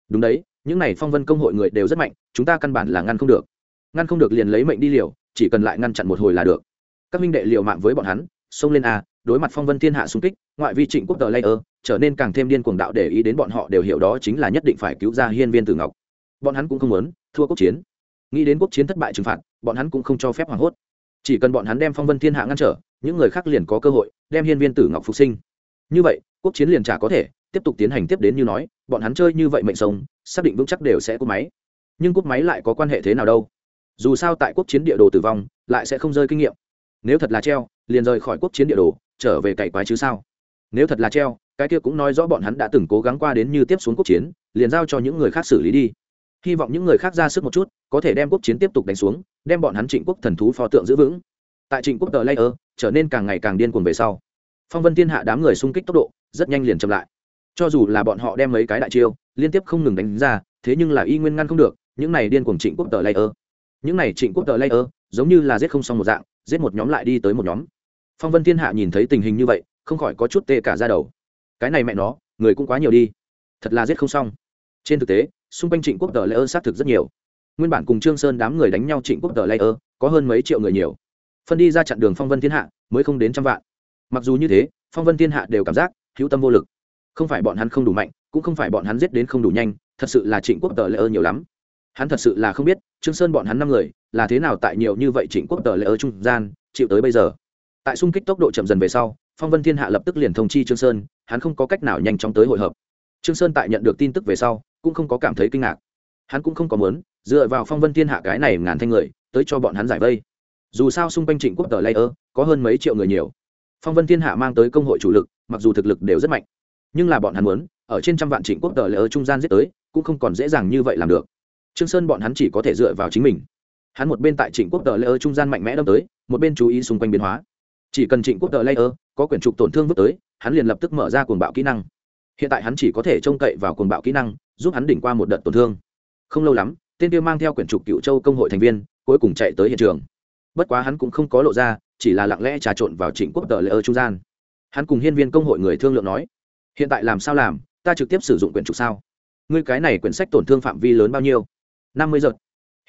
Đúng đấy, những này phong vân công hội người đều rất mạnh, chúng ta căn bản là ngăn không được. Ngăn không được liền lấy mệnh đi liều, chỉ cần lại ngăn chặn một hồi là được. Các minh đệ liều mạng với bọn hắn, xông lên a, đối mặt phong vân thiên hạ xung kích, ngoại vi trịnh quốc tờ layer, trở nên càng thêm điên cuồng đạo để ý đến bọn họ đều hiểu đó chính là nhất định phải cứu ra hiên viên tử ngọc. Bọn hắn cũng không muốn, thua quốc chiến nghĩ đến quốc chiến thất bại trừng phạt, bọn hắn cũng không cho phép hoảng hốt. Chỉ cần bọn hắn đem phong vân thiên hạ ngăn trở, những người khác liền có cơ hội đem hiên viên tử ngọc phục sinh. Như vậy, quốc chiến liền trả có thể tiếp tục tiến hành tiếp đến như nói, bọn hắn chơi như vậy mệnh sống, xác định vững chắc đều sẽ cúp máy. Nhưng cúp máy lại có quan hệ thế nào đâu? Dù sao tại quốc chiến địa đồ tử vong, lại sẽ không rơi kinh nghiệm. Nếu thật là treo, liền rời khỏi quốc chiến địa đồ, trở về cày quái chứ sao? Nếu thật là treo, cái kia cũng nói rõ bọn hắn đã từng cố gắng qua đến như tiếp xuống quốc chiến, liền giao cho những người khác xử lý đi. Hy vọng những người khác ra sức một chút có thể đem quốc chiến tiếp tục đánh xuống, đem bọn hắn trịnh quốc thần thú pho tượng giữ vững. Tại trịnh quốc tờ layer trở nên càng ngày càng điên cuồng về sau, phong vân thiên hạ đám người xung kích tốc độ rất nhanh liền chậm lại. Cho dù là bọn họ đem mấy cái đại chiêu liên tiếp không ngừng đánh ra, thế nhưng là y nguyên ngăn không được, những này điên cuồng trịnh quốc tờ layer. Những này trịnh quốc tờ layer giống như là giết không xong một dạng, giết một nhóm lại đi tới một nhóm. Phong vân thiên hạ nhìn thấy tình hình như vậy, không khỏi có chút tê cả ra đầu. Cái này mẹ nó, người cũng quá nhiều đi. Thật là giết không xong. Trên thực tế, xung quanh trịnh quốc tờ layer xác thực rất nhiều nguyên bản cùng trương sơn đám người đánh nhau trịnh quốc tờ layer, có hơn mấy triệu người nhiều. Phân đi ra chặn đường phong vân thiên hạ, mới không đến trăm vạn. Mặc dù như thế, phong vân thiên hạ đều cảm giác hữu tâm vô lực. Không phải bọn hắn không đủ mạnh, cũng không phải bọn hắn giết đến không đủ nhanh, thật sự là trịnh quốc tờ layer nhiều lắm. Hắn thật sự là không biết, trương sơn bọn hắn năm người, là thế nào tại nhiều như vậy trịnh quốc tờ layer trung gian, chịu tới bây giờ. Tại xung kích tốc độ chậm dần về sau, phong vân thiên hạ lập tức liền thông chi trương sơn, hắn không có cách nào nhanh chóng tới hội hợp. Trương sơn tại nhận được tin tức về sau, cũng không có cảm thấy kinh ngạc hắn cũng không có muốn, dựa vào phong vân thiên hạ cái này ngàn thanh người, tới cho bọn hắn giải vây. Dù sao xung quanh trịnh quốc tờ layer, có hơn mấy triệu người nhiều. Phong vân thiên hạ mang tới công hội chủ lực, mặc dù thực lực đều rất mạnh, nhưng là bọn hắn muốn, ở trên trăm vạn trịnh quốc tờ layer trung gian giết tới, cũng không còn dễ dàng như vậy làm được. Trương sơn bọn hắn chỉ có thể dựa vào chính mình. Hắn một bên tại trịnh quốc tờ layer trung gian mạnh mẽ đâm tới, một bên chú ý xung quanh biến hóa. Chỉ cần trịnh quốc tờ layer có quyển trục tổn thương vứt tới, hắn liền lập tức mở ra cuồng bạo kỹ năng. Hiện tại hắn chỉ có thể trông cậy vào cuồng bạo kỹ năng, giúp hắn đỉnh qua một đợt tổn thương không lâu lắm, tên kia mang theo quyển trục cựu châu công hội thành viên, cuối cùng chạy tới hiện trường. Bất quá hắn cũng không có lộ ra, chỉ là lặng lẽ trà trộn vào trịnh quốc tờ lễ ở trung gian. Hắn cùng hiên viên công hội người thương lượng nói, hiện tại làm sao làm? Ta trực tiếp sử dụng quyển trục sao? Ngươi cái này quyển sách tổn thương phạm vi lớn bao nhiêu? Năm mươi giật.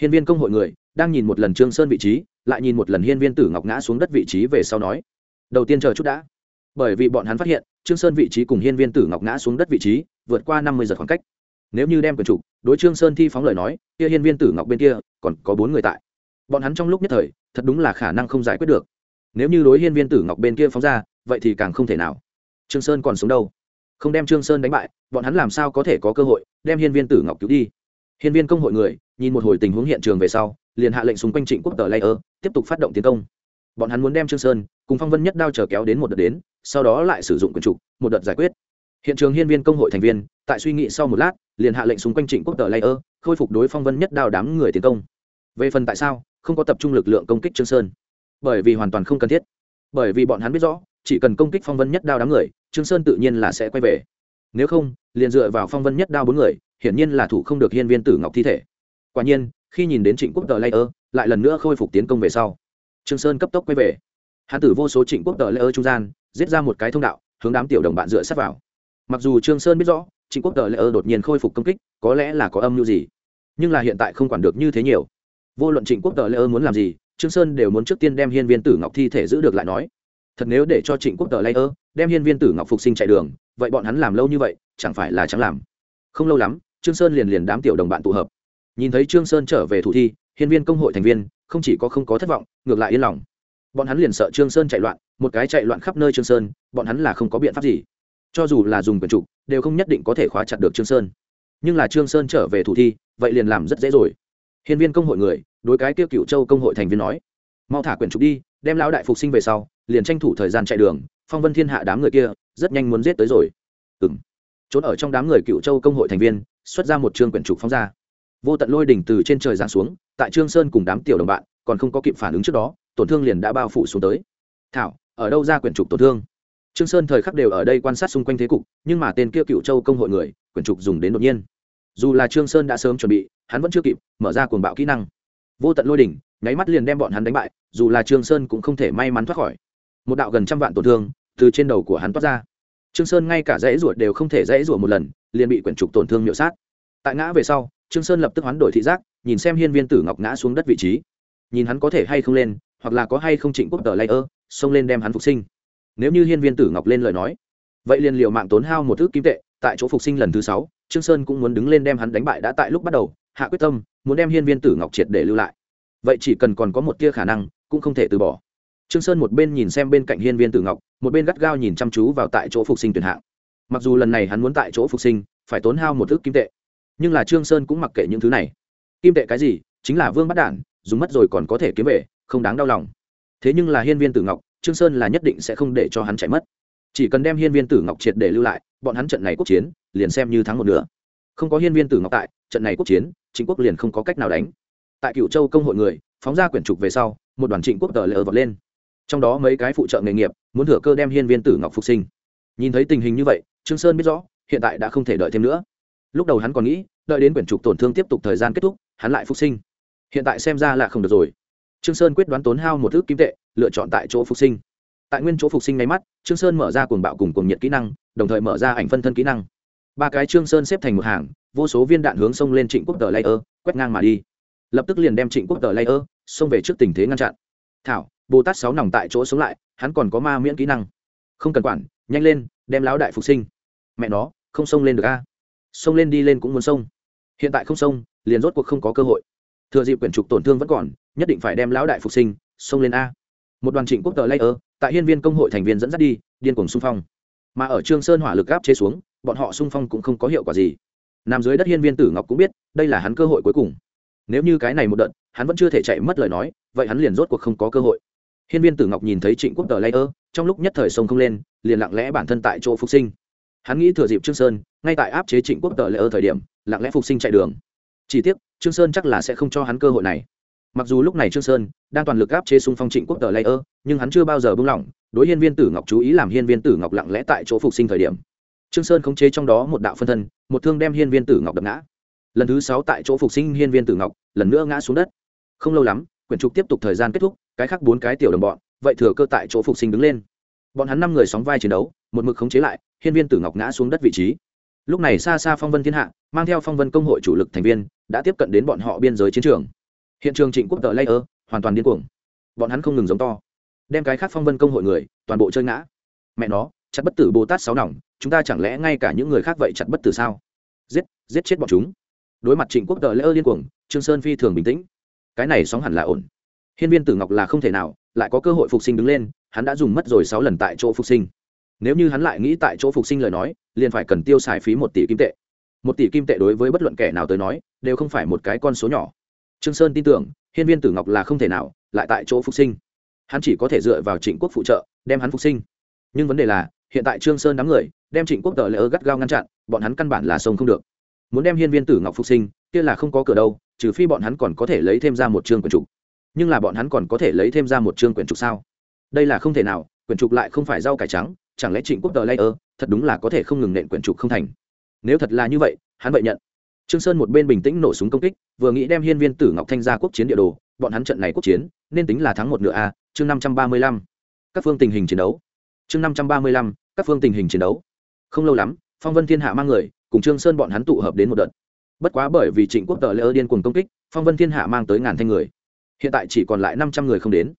Hiên viên công hội người đang nhìn một lần trương sơn vị trí, lại nhìn một lần hiên viên tử ngọc ngã xuống đất vị trí về sau nói, đầu tiên chờ chút đã. Bởi vì bọn hắn phát hiện, trương sơn vị trí cùng hiên viên tử ngọc ngã xuống đất vị trí vượt qua năm mươi giật khoảng cách nếu như đem quyền trục đối trương sơn thi phóng lời nói, kia hiên viên tử ngọc bên kia, còn có bốn người tại. Bọn hắn trong lúc nhất thời, thật đúng là khả năng không giải quyết được. Nếu như đối hiên viên tử ngọc bên kia phóng ra, vậy thì càng không thể nào. Trương sơn còn sống đâu? Không đem trương sơn đánh bại, bọn hắn làm sao có thể có cơ hội đem hiên viên tử ngọc cứu đi? Hiên viên công hội người, nhìn một hồi tình huống hiện trường về sau, liền hạ lệnh xung quanh trịnh quốc tờ layer, tiếp tục phát động tiến công. Bọn hắn muốn đem trương sơn cùng phong vân nhất đao chờ kéo đến một đợt đến, sau đó lại sử dụng quyền trục một đợt giải quyết hiện trường hiên viên công hội thành viên, tại suy nghĩ sau một lát, liền hạ lệnh xung quanh trịnh quốc tờ layer, khôi phục đối phong vân nhất đao đám người tiến công. Về phần tại sao, không có tập trung lực lượng công kích trương sơn. Bởi vì hoàn toàn không cần thiết. Bởi vì bọn hắn biết rõ, chỉ cần công kích phong vân nhất đao đám người, trương sơn tự nhiên là sẽ quay về. Nếu không, liền dựa vào phong vân nhất đao bốn người, hiển nhiên là thủ không được hiên viên tử ngọc thi thể. Quả nhiên, khi nhìn đến trịnh quốc tờ layer, lại lần nữa khôi phục tiến công về sau, trương sơn cấp tốc quay về. Hắn tử vô số trịnh quốc tờ layer trung gian, giết ra một cái thông đạo, hướng đám tiểu đồng bạn dựa sát vào mặc dù trương sơn biết rõ, trịnh quốc tờ layer đột nhiên khôi phục công kích, có lẽ là có âm mưu gì, nhưng là hiện tại không quản được như thế nhiều. Vô luận trịnh quốc tờ layer muốn làm gì, trương sơn đều muốn trước tiên đem hiên viên tử ngọc thi thể giữ được lại nói. Thật nếu để cho trịnh quốc tờ layer đem hiên viên tử ngọc phục sinh chạy đường, vậy bọn hắn làm lâu như vậy, chẳng phải là chẳng làm. Không lâu lắm, trương sơn liền liền đám tiểu đồng bạn tụ hợp. Nhìn thấy trương sơn trở về thủ thi, hiên viên công hội thành viên, không chỉ có không có thất vọng, ngược lại yên lòng. Bọn hắn liền sợ trương sơn chạy loạn, một cái chạy loạn khắp nơi trương sơn, bọn hắn là không có biện pháp gì cho dù là dùng quyền trục, đều không nhất định có thể khóa chặt được trương sơn. Nhưng là trương sơn trở về thủ thi, vậy liền làm rất dễ rồi. Hiên viên công hội người, đối cái kia cựu châu công hội thành viên nói, mau thả quyền trục đi, đem lão đại phục sinh về sau, liền tranh thủ thời gian chạy đường, phong vân thiên hạ đám người kia, rất nhanh muốn giết tới rồi. Ừm. Trốn ở trong đám người cựu châu công hội thành viên, xuất ra một trương quyển trục phóng ra. Vô tận lôi đỉnh từ trên trời giáng xuống, tại trương sơn cùng đám tiểu đồng bạn, còn không có kịp phản ứng trước đó, tổn thương liền đã bao phủ xuống tới. Thảo, ở đâu ra quyển trục tổn thương? Trương sơn thời khắc đều ở đây quan sát xung quanh thế cục, nhưng mà tên kia cựu châu công hội người, quyển trục dùng đến đột nhiên. Dù là trương sơn đã sớm chuẩn bị, hắn vẫn chưa kịp mở ra cuồng bạo kỹ năng. Vô tận lôi đỉnh, nháy mắt liền đem bọn hắn đánh bại, dù là trương sơn cũng không thể may mắn thoát khỏi. Một đạo gần trăm vạn tổn thương từ trên đầu của hắn toát ra. Trương sơn ngay cả dãy ruột đều không thể dãy ruột một lần, liền bị quyển trục tổn thương miểu sát. Tại ngã về sau, trương sơn lập tức hoán đổi thị giác, nhìn xem hiên viên tử ngọc ngã xuống đất vị trí. Nhìn hắn có thể hay không lên, hoặc là có hay không trịnh quốc tờ lay ơ xông lên đem hắn phục sinh nếu như hiên viên tử ngọc lên lời nói, vậy liền liều mạng tốn hao một thước kim tệ, tại chỗ phục sinh lần thứ sáu, trương sơn cũng muốn đứng lên đem hắn đánh bại đã tại lúc bắt đầu, hạ quyết tâm, muốn đem hiên viên tử ngọc triệt để lưu lại. Vậy chỉ cần còn có một tia khả năng, cũng không thể từ bỏ. Trương sơn một bên nhìn xem bên cạnh hiên viên tử ngọc, một bên gắt gao nhìn chăm chú vào tại chỗ phục sinh tuyển hạng. Mặc dù lần này hắn muốn tại chỗ phục sinh, phải tốn hao một thước kim tệ, nhưng là trương sơn cũng mặc kệ những thứ này. Kim tệ cái gì? Chính là vương bắt đản, dùng mất rồi còn có thể kiếm về, không đáng đau lòng. Thế nhưng là hiên viên tử ngọc trương sơn là nhất định sẽ không để cho hắn chạy mất. Chỉ cần đem hiên viên tử ngọc triệt để lưu lại, bọn hắn trận này quốc chiến, liền xem như thắng một nửa. Không có hiên viên tử ngọc tại, trận này quốc chiến chính quốc liền không có cách nào đánh. Tại cựu châu công hội người, phóng ra quyển trục về sau, một đoàn trịnh quốc tờ lờ vọt lên. Trong đó mấy cái phụ trợ nghề nghiệp, muốn thừa cơ đem hiên viên tử ngọc phục sinh. Nhìn thấy tình hình như vậy, trương sơn biết rõ, hiện tại đã không thể đợi thêm nữa. Lúc đầu hắn còn nghĩ, đợi đến quyển trục tổn thương tiếp tục thời gian kết thúc, hắn lại phục sinh. Hiện tại xem ra là không được rồi trương sơn quyết đoán tốn hao một thước kim tệ, lựa chọn tại chỗ phục sinh. Tại nguyên chỗ phục sinh ngay mắt, trương sơn mở ra cuồng bạo cùng cuồng nhiệt kỹ năng, đồng thời mở ra ảnh phân thân kỹ năng. Ba cái trương sơn xếp thành một hàng, vô số viên đạn hướng sông lên trịnh quốc tờ layer, quét ngang mà đi. Lập tức liền đem trịnh quốc tờ layer xông về trước tình thế ngăn chặn. Thảo, bồ tát sáu nòng tại chỗ sống lại, hắn còn có ma miễn kỹ năng. Không cần quản, nhanh lên, đem lão đại phục sinh. Mẹ nó, không xông lên được a. Xông lên đi lên cũng muốn xông hiện tại không xông liền rốt cuộc không có cơ hội. Thừa dịp quyển trục tổn thương vẫn còn nhất định phải đem lão đại phục sinh, xông lên a. Một đoàn trịnh quốc tờ layer, tại hiên viên công hội thành viên dẫn dắt đi, điên cuồng xung phong. Mà ở trương sơn hỏa lực gáp chế xuống, bọn họ xung phong cũng không có hiệu quả gì. Nằm dưới đất hiên viên tử ngọc cũng biết, đây là hắn cơ hội cuối cùng. Nếu như cái này một đợt, hắn vẫn chưa thể chạy mất lời nói, vậy hắn liền rốt cuộc không có cơ hội. Hiên viên tử ngọc nhìn thấy trịnh quốc tờ layer, trong lúc nhất thời sông không lên, liền lặng lẽ bản thân tại chỗ phục sinh. Hắn nghĩ thừa dịp trương sơn, ngay tại áp chế trịnh quốc tờ layer thời điểm, lặng lẽ phục sinh chạy đường. Chỉ tiếc, trương sơn chắc là sẽ không cho hắn cơ hội này mặc dù lúc này trương sơn đang toàn lực áp chế xung phong trịnh quốc tờ layer, nhưng hắn chưa bao giờ buông lỏng, đối hiên viên tử ngọc chú ý làm hiên viên tử ngọc lặng lẽ tại chỗ phục sinh thời điểm. Trương sơn khống chế trong đó một đạo phân thân, một thương đem hiên viên tử ngọc đập ngã. Lần thứ sáu tại chỗ phục sinh hiên viên tử ngọc, lần nữa ngã xuống đất. Không lâu lắm, quyển trục tiếp tục thời gian kết thúc, cái khác bốn cái tiểu đồng bọn, vậy thừa cơ tại chỗ phục sinh đứng lên. Bọn hắn năm người sóng vai chiến đấu, một mực khống chế lại, hiên viên tử ngọc ngã xuống đất vị trí. Lúc này xa xa phong vân thiên hạ, mang theo phong vân công hội chủ lực thành viên, đã tiếp cận đến bọn họ biên giới chiến trường hiện trường trịnh quốc tờ layer hoàn toàn điên cuồng. Bọn hắn không ngừng giống to. Đem cái khác phong vân công hội người, toàn bộ chơi ngã. Mẹ nó, chặt bất tử bồ tát sáu nòng, chúng ta chẳng lẽ ngay cả những người khác vậy chặt bất tử sao? Giết giết chết bọn chúng. Đối mặt trịnh quốc tờ lễ ơ điên cuồng, trương sơn phi thường bình tĩnh. Cái này sóng hẳn là ổn. Hiên viên tử ngọc là không thể nào, lại có cơ hội phục sinh đứng lên, hắn đã dùng mất rồi sáu lần tại chỗ phục sinh. Nếu như hắn lại nghĩ tại chỗ phục sinh lời nói, liền phải cần tiêu xài phí một tỷ kim tệ. Một tỷ kim tệ đối với bất luận kẻ nào tới nói, đều không phải một cái con số nhỏ trương sơn tin tưởng, hiên viên tử ngọc là không thể nào, lại tại chỗ phục sinh. Hắn chỉ có thể dựa vào trịnh quốc phụ trợ, đem hắn phục sinh. Nhưng vấn đề là, hiện tại trương sơn đám người, đem trịnh quốc tờ lỡ gắt gao ngăn chặn, bọn hắn căn bản là sông không được. Muốn đem hiên viên tử ngọc phục sinh, kia là không có cửa đâu, trừ phi bọn hắn còn có thể lấy thêm ra một chương quyển trục. Nhưng là bọn hắn còn có thể lấy thêm ra một chương quyển trục sao? Đây là không thể nào, quyển trục lại không phải rau cải trắng, chẳng lẽ trịnh quốc tờ layer thật đúng là có thể không ngừng nện quyển trục không thành? Nếu thật là như vậy, hắn vậy nhận trương sơn một bên bình tĩnh nổ súng công kích, vừa nghĩ đem hiên viên tử ngọc thanh ra quốc chiến địa đồ, bọn hắn trận này quốc chiến, nên tính là thắng một nửa a, chương năm trăm ba mươi lăm. Các phương tình hình chiến đấu. Chương năm trăm ba mươi lăm, các phương tình hình chiến đấu. Không lâu lắm, phong vân thiên hạ mang người, cùng trương sơn bọn hắn tụ hợp đến một đợt. Bất quá bởi vì trịnh quốc tờ lễ điên cuồng công kích, phong vân thiên hạ mang tới ngàn thanh người. Hiện tại chỉ còn lại năm trăm người không đến.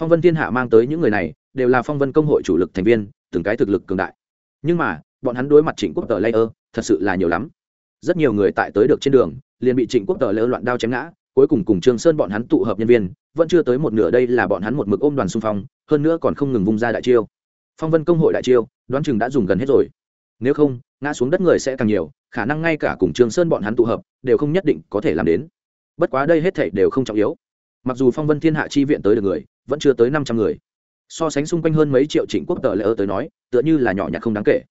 Phong vân thiên hạ mang tới những người này, đều là phong vân công hội chủ lực thành viên, từng cái thực lực cường đại. Nhưng mà, bọn hắn đối mặt trịnh quốc tờ lễ thật sự là nhiều lắm rất nhiều người tại tới được trên đường, liền bị trịnh quốc tờ lỡ loạn đao chém ngã, cuối cùng cùng trương sơn bọn hắn tụ hợp nhân viên, vẫn chưa tới một nửa đây là bọn hắn một mực ôm đoàn xung phong, hơn nữa còn không ngừng vung ra đại chiêu. Phong vân công hội đại chiêu, đoán chừng đã dùng gần hết rồi. Nếu không, ngã xuống đất người sẽ càng nhiều, khả năng ngay cả cùng trường sơn bọn hắn tụ hợp, đều không nhất định có thể làm đến. Bất quá đây hết thảy đều không trọng yếu. Mặc dù phong vân thiên hạ chi viện tới được người, vẫn chưa tới năm trăm người. So sánh xung quanh hơn mấy triệu trịnh quốc tờ lỡ tới nói, tựa như là nhỏ nhặt không đáng kể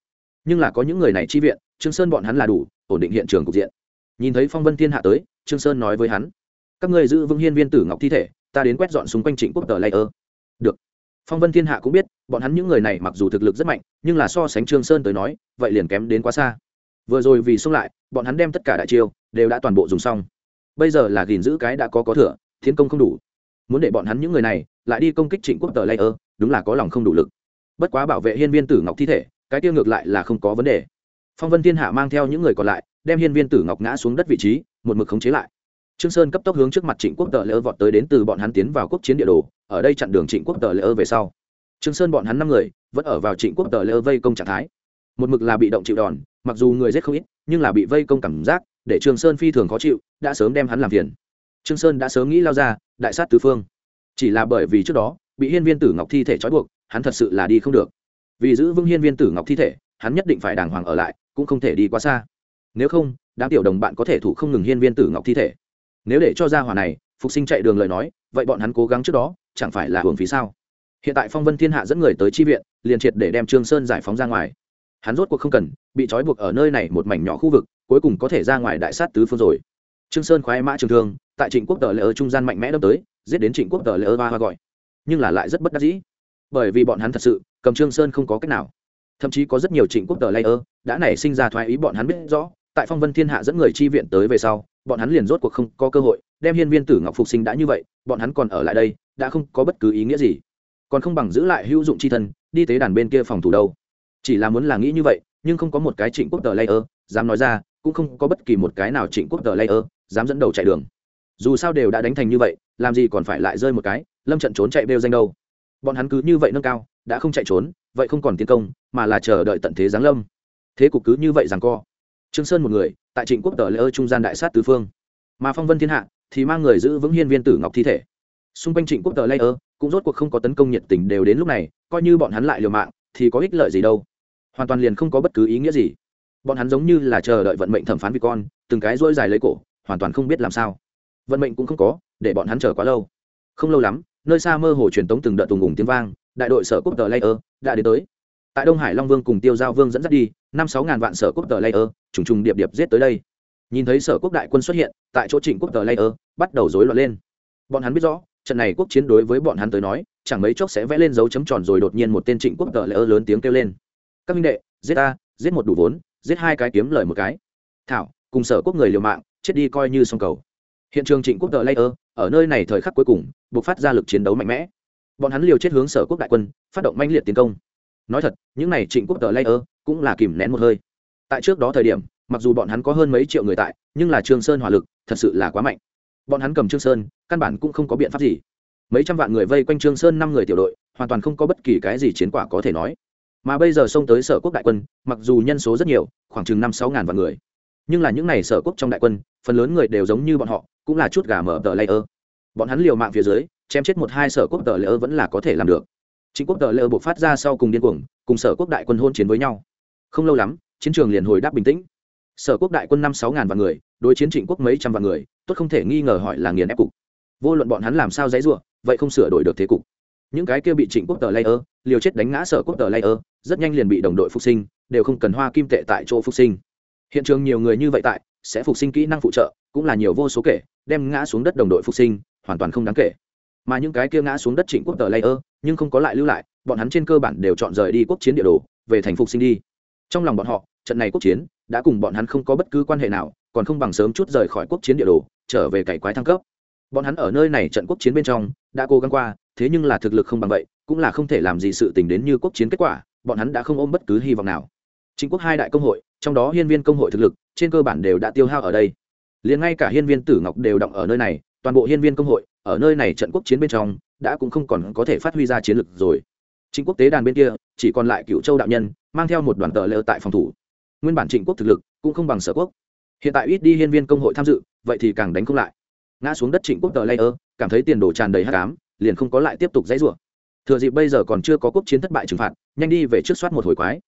nhưng là có những người này chi viện, trương sơn bọn hắn là đủ, ổn định hiện trường cục diện. Nhìn thấy phong vân thiên hạ tới, trương sơn nói với hắn, các ngươi giữ vững hiên viên tử ngọc thi thể, ta đến quét dọn xung quanh trịnh quốc tờ lây ơ được. Phong vân thiên hạ cũng biết, bọn hắn những người này mặc dù thực lực rất mạnh, nhưng là so sánh trương sơn tới nói, vậy liền kém đến quá xa. Vừa rồi vì xung lại, bọn hắn đem tất cả đại chiêu, đều đã toàn bộ dùng xong. Bây giờ là gìn giữ cái đã có có thừa thiên công không đủ. Muốn để bọn hắn những người này lại đi công kích trịnh quốc tờ layer, đúng là có lòng không đủ lực. Bất quá bảo vệ hiên viên tử ngọc thi thể cái tiêu ngược lại là không có vấn đề. Phong vân thiên hạ mang theo những người còn lại, đem hiên viên tử ngọc ngã xuống đất vị trí, một mực khống chế lại. Trương sơn cấp tốc hướng trước mặt trịnh quốc tờ lỡ vọt tới đến từ bọn hắn tiến vào quốc chiến địa đồ, ở đây chặn đường trịnh quốc tờ lỡ về sau. Trương sơn bọn hắn năm người, vẫn ở vào trịnh quốc tờ lỡ vây công trạng thái. Một mực là bị động chịu đòn, mặc dù người giết không ít, nhưng là bị vây công cảm giác, để trương sơn phi thường khó chịu, đã sớm đem hắn làm phiền. Trương sơn đã sớm nghĩ lao ra, đại sát tứ phương. Chỉ là bởi vì trước đó, bị hiên viên tử ngọc thi thể trói buộc, hắn thật sự là đi không được vì giữ vững hiên viên tử ngọc thi thể, hắn nhất định phải đàng hoàng ở lại, cũng không thể đi quá xa. Nếu không, đám tiểu đồng bạn có thể thủ không ngừng hiên viên tử ngọc thi thể. Nếu để cho ra hỏa này phục sinh chạy đường lời nói, vậy bọn hắn cố gắng trước đó, chẳng phải là hưởng phí sao? Hiện tại phong vân thiên hạ dẫn người tới chi viện, liền triệt để đem trương sơn giải phóng ra ngoài. Hắn rốt cuộc không cần, bị trói buộc ở nơi này một mảnh nhỏ khu vực, cuối cùng có thể ra ngoài đại sát tứ phương rồi. Trương sơn khoái mã trường thương, tại trịnh quốc tờ lễ ở trung gian mạnh mẽ đâm tới, giết đến trịnh quốc tờ lễ ơ hoa hoa gọi. Nhưng là lại rất bất đắc dĩ. Bởi vì bọn hắn thật sự cầm trương sơn không có cách nào. Thậm chí có rất nhiều trịnh quốc tờ Layer đã nảy sinh ra thoái ý bọn hắn biết rõ, tại phong vân thiên hạ dẫn người chi viện tới về sau, bọn hắn liền rốt cuộc không có cơ hội, đem hiên viên tử ngọc phục sinh đã như vậy, bọn hắn còn ở lại đây, đã không có bất cứ ý nghĩa gì. Còn không bằng giữ lại hữu dụng c h i thân, đi tế đàn bên kia phòng thủ đâu. Chỉ là muốn là nghĩ như vậy, nhưng không có một cái trịnh quốc tờ layer dám nói ra, cũng không có bất kỳ một cái nào trịnh quốc tờ layer dám dẫn đầu chạy đường. Dù sao đều đã đánh thành như vậy, làm gì còn phải lại rơi một cái, lâm trận trốn chạy bêu danh đâu bọn hắn cứ như vậy nâng cao, đã không chạy trốn, vậy không còn tiến công, mà là chờ đợi tận thế giáng lâm. Thế cục cứ như vậy rằng co. Trương sơn một người, tại trịnh quốc tờ lễ ơ trung gian đại sát tứ phương. Mà phong vân thiên hạ, thì mang người giữ vững hiên viên tử ngọc thi thể. Xung quanh trịnh quốc tờ lễ ơ cũng rốt cuộc không có tấn công nhiệt tình đều đến lúc này, coi như bọn hắn lại liều mạng, thì có ích lợi gì đâu. Hoàn toàn liền không có bất cứ ý nghĩa gì. Bọn hắn giống như là chờ đợi vận mệnh thẩm phán vì con, từng cái rỗi dài lấy cổ, hoàn toàn không biết làm sao. Vận mệnh cũng không có, để bọn hắn chờ quá lâu. Không lâu lắm nơi xa mơ hồ truyền tống từng đợt tùng ủng tiếng vang, đại đội sở quốc tờ layer đã đến tới. Tại đông hải long vương cùng tiêu giao vương dẫn dắt đi, năm sáu ngàn vạn sở quốc tờ layer, trùng trùng điệp điệp giết tới đây. Nhìn thấy sở quốc đại quân xuất hiện, tại chỗ trịnh quốc tờ layer bắt đầu rối loạn lên. Bọn hắn biết rõ, trận này quốc chiến đối với bọn hắn tới nói, chẳng mấy chốc sẽ vẽ lên dấu chấm tròn rồi đột nhiên một tên trịnh quốc tờ layer lớn tiếng kêu lên. Các minh đệ, giết ta, giết một đủ vốn, giết hai cái kiếm lời một cái. Thảo, cùng sở quốc người liều mạng, chết đi coi như song cầu hiện trường trịnh quốc tờ layer, ở nơi này thời khắc cuối cùng, buộc phát ra lực chiến đấu mạnh mẽ. Bọn hắn liều chết hướng sở quốc đại quân, phát động manh liệt tiến công. Nói thật, những n à y trịnh quốc tờ layer cũng là kìm nén một hơi. Tại trước đó thời điểm, mặc dù bọn hắn có hơn mấy triệu người tại, nhưng là trương sơn hỏa lực thật sự là quá mạnh. Bọn hắn cầm trương sơn, căn bản cũng không có biện pháp gì. Mấy trăm vạn người vây quanh trương sơn năm người tiểu đội, hoàn toàn không có bất kỳ cái gì chiến quả có thể nói. Mà bây giờ xông tới sở quốc đại quân, mặc dù nhân số rất nhiều, khoảng chừng năm sáu ngàn vạn người nhưng là những này sở quốc trong đại quân, phần lớn người đều giống như bọn họ, cũng là chút gà mở tờ layer. Bọn hắn liều mạng phía dưới, chém chết một hai sở quốc tờ layer vẫn là có thể làm được. Chính quốc tờ layer buộc phát ra sau cùng điên cuồng, cùng sở quốc đại quân hôn chiến với nhau. Không lâu lắm, chiến trường liền hồi đáp bình tĩnh. Sở quốc đại quân năm sáu ngàn vạn người, đối chiến trịnh quốc mấy trăm vạn người, tốt không thể nghi ngờ hỏi là nghiền ép cục. Vô luận bọn hắn làm sao dãy ruộng vậy không sửa đổi được thế cục. Những cái kia bị trịnh quốc tờ layer, liều chết đánh ngã sở quốc tờ layer, rất nhanh liền bị đồng đội phục sinh, đều không cần hoa kim tệ tại chỗ phục sinh hiện trường nhiều người như vậy tại, sẽ phục sinh kỹ năng phụ trợ, cũng là nhiều vô số kể, đem ngã xuống đất đồng đội phục sinh, hoàn toàn không đáng kể. Mà những cái kia ngã xuống đất trịnh quốc tờ layer, nhưng không có lại lưu lại, bọn hắn trên cơ bản đều chọn rời đi quốc chiến địa đồ, về thành phục sinh đi. Trong lòng bọn họ, trận này quốc chiến, đã cùng bọn hắn không có bất cứ quan hệ nào, còn không bằng sớm chút rời khỏi quốc chiến địa đồ, trở về cải quái thăng cấp. Bọn hắn ở nơi này trận quốc chiến bên trong, đã cố gắng qua, thế nhưng là thực lực không bằng vậy, cũng là không thể làm gì sự tình đến như quốc chiến kết quả, bọn hắn đã không ôm bất cứ hy vọng nào chính quốc hai đại công hội, trong đó hiên viên công hội thực lực, trên cơ bản đều đã tiêu hao ở đây. Liền ngay cả hiên viên tử ngọc đều động ở nơi này, toàn bộ hiên viên công hội, ở nơi này trận quốc chiến bên trong, đã cũng không còn có thể phát huy ra chiến lực rồi. Chính quốc tế đàn bên kia, chỉ còn lại cựu châu đạo nhân, mang theo một đoàn tờ lơ tại phòng thủ. Nguyên bản trịnh quốc thực lực, cũng không bằng sở quốc. Hiện tại ít đi hiên viên công hội tham dự, vậy thì càng đánh không lại. Ngã xuống đất trịnh quốc tờ lây ơ, cảm thấy tiền đồ tràn đầy hát cám liền không có lại tiếp tục dãy rủa. Thừa dịp bây giờ còn chưa có quốc chiến thất bại trừng phạt, nhanh đi về trước soát một hồi quái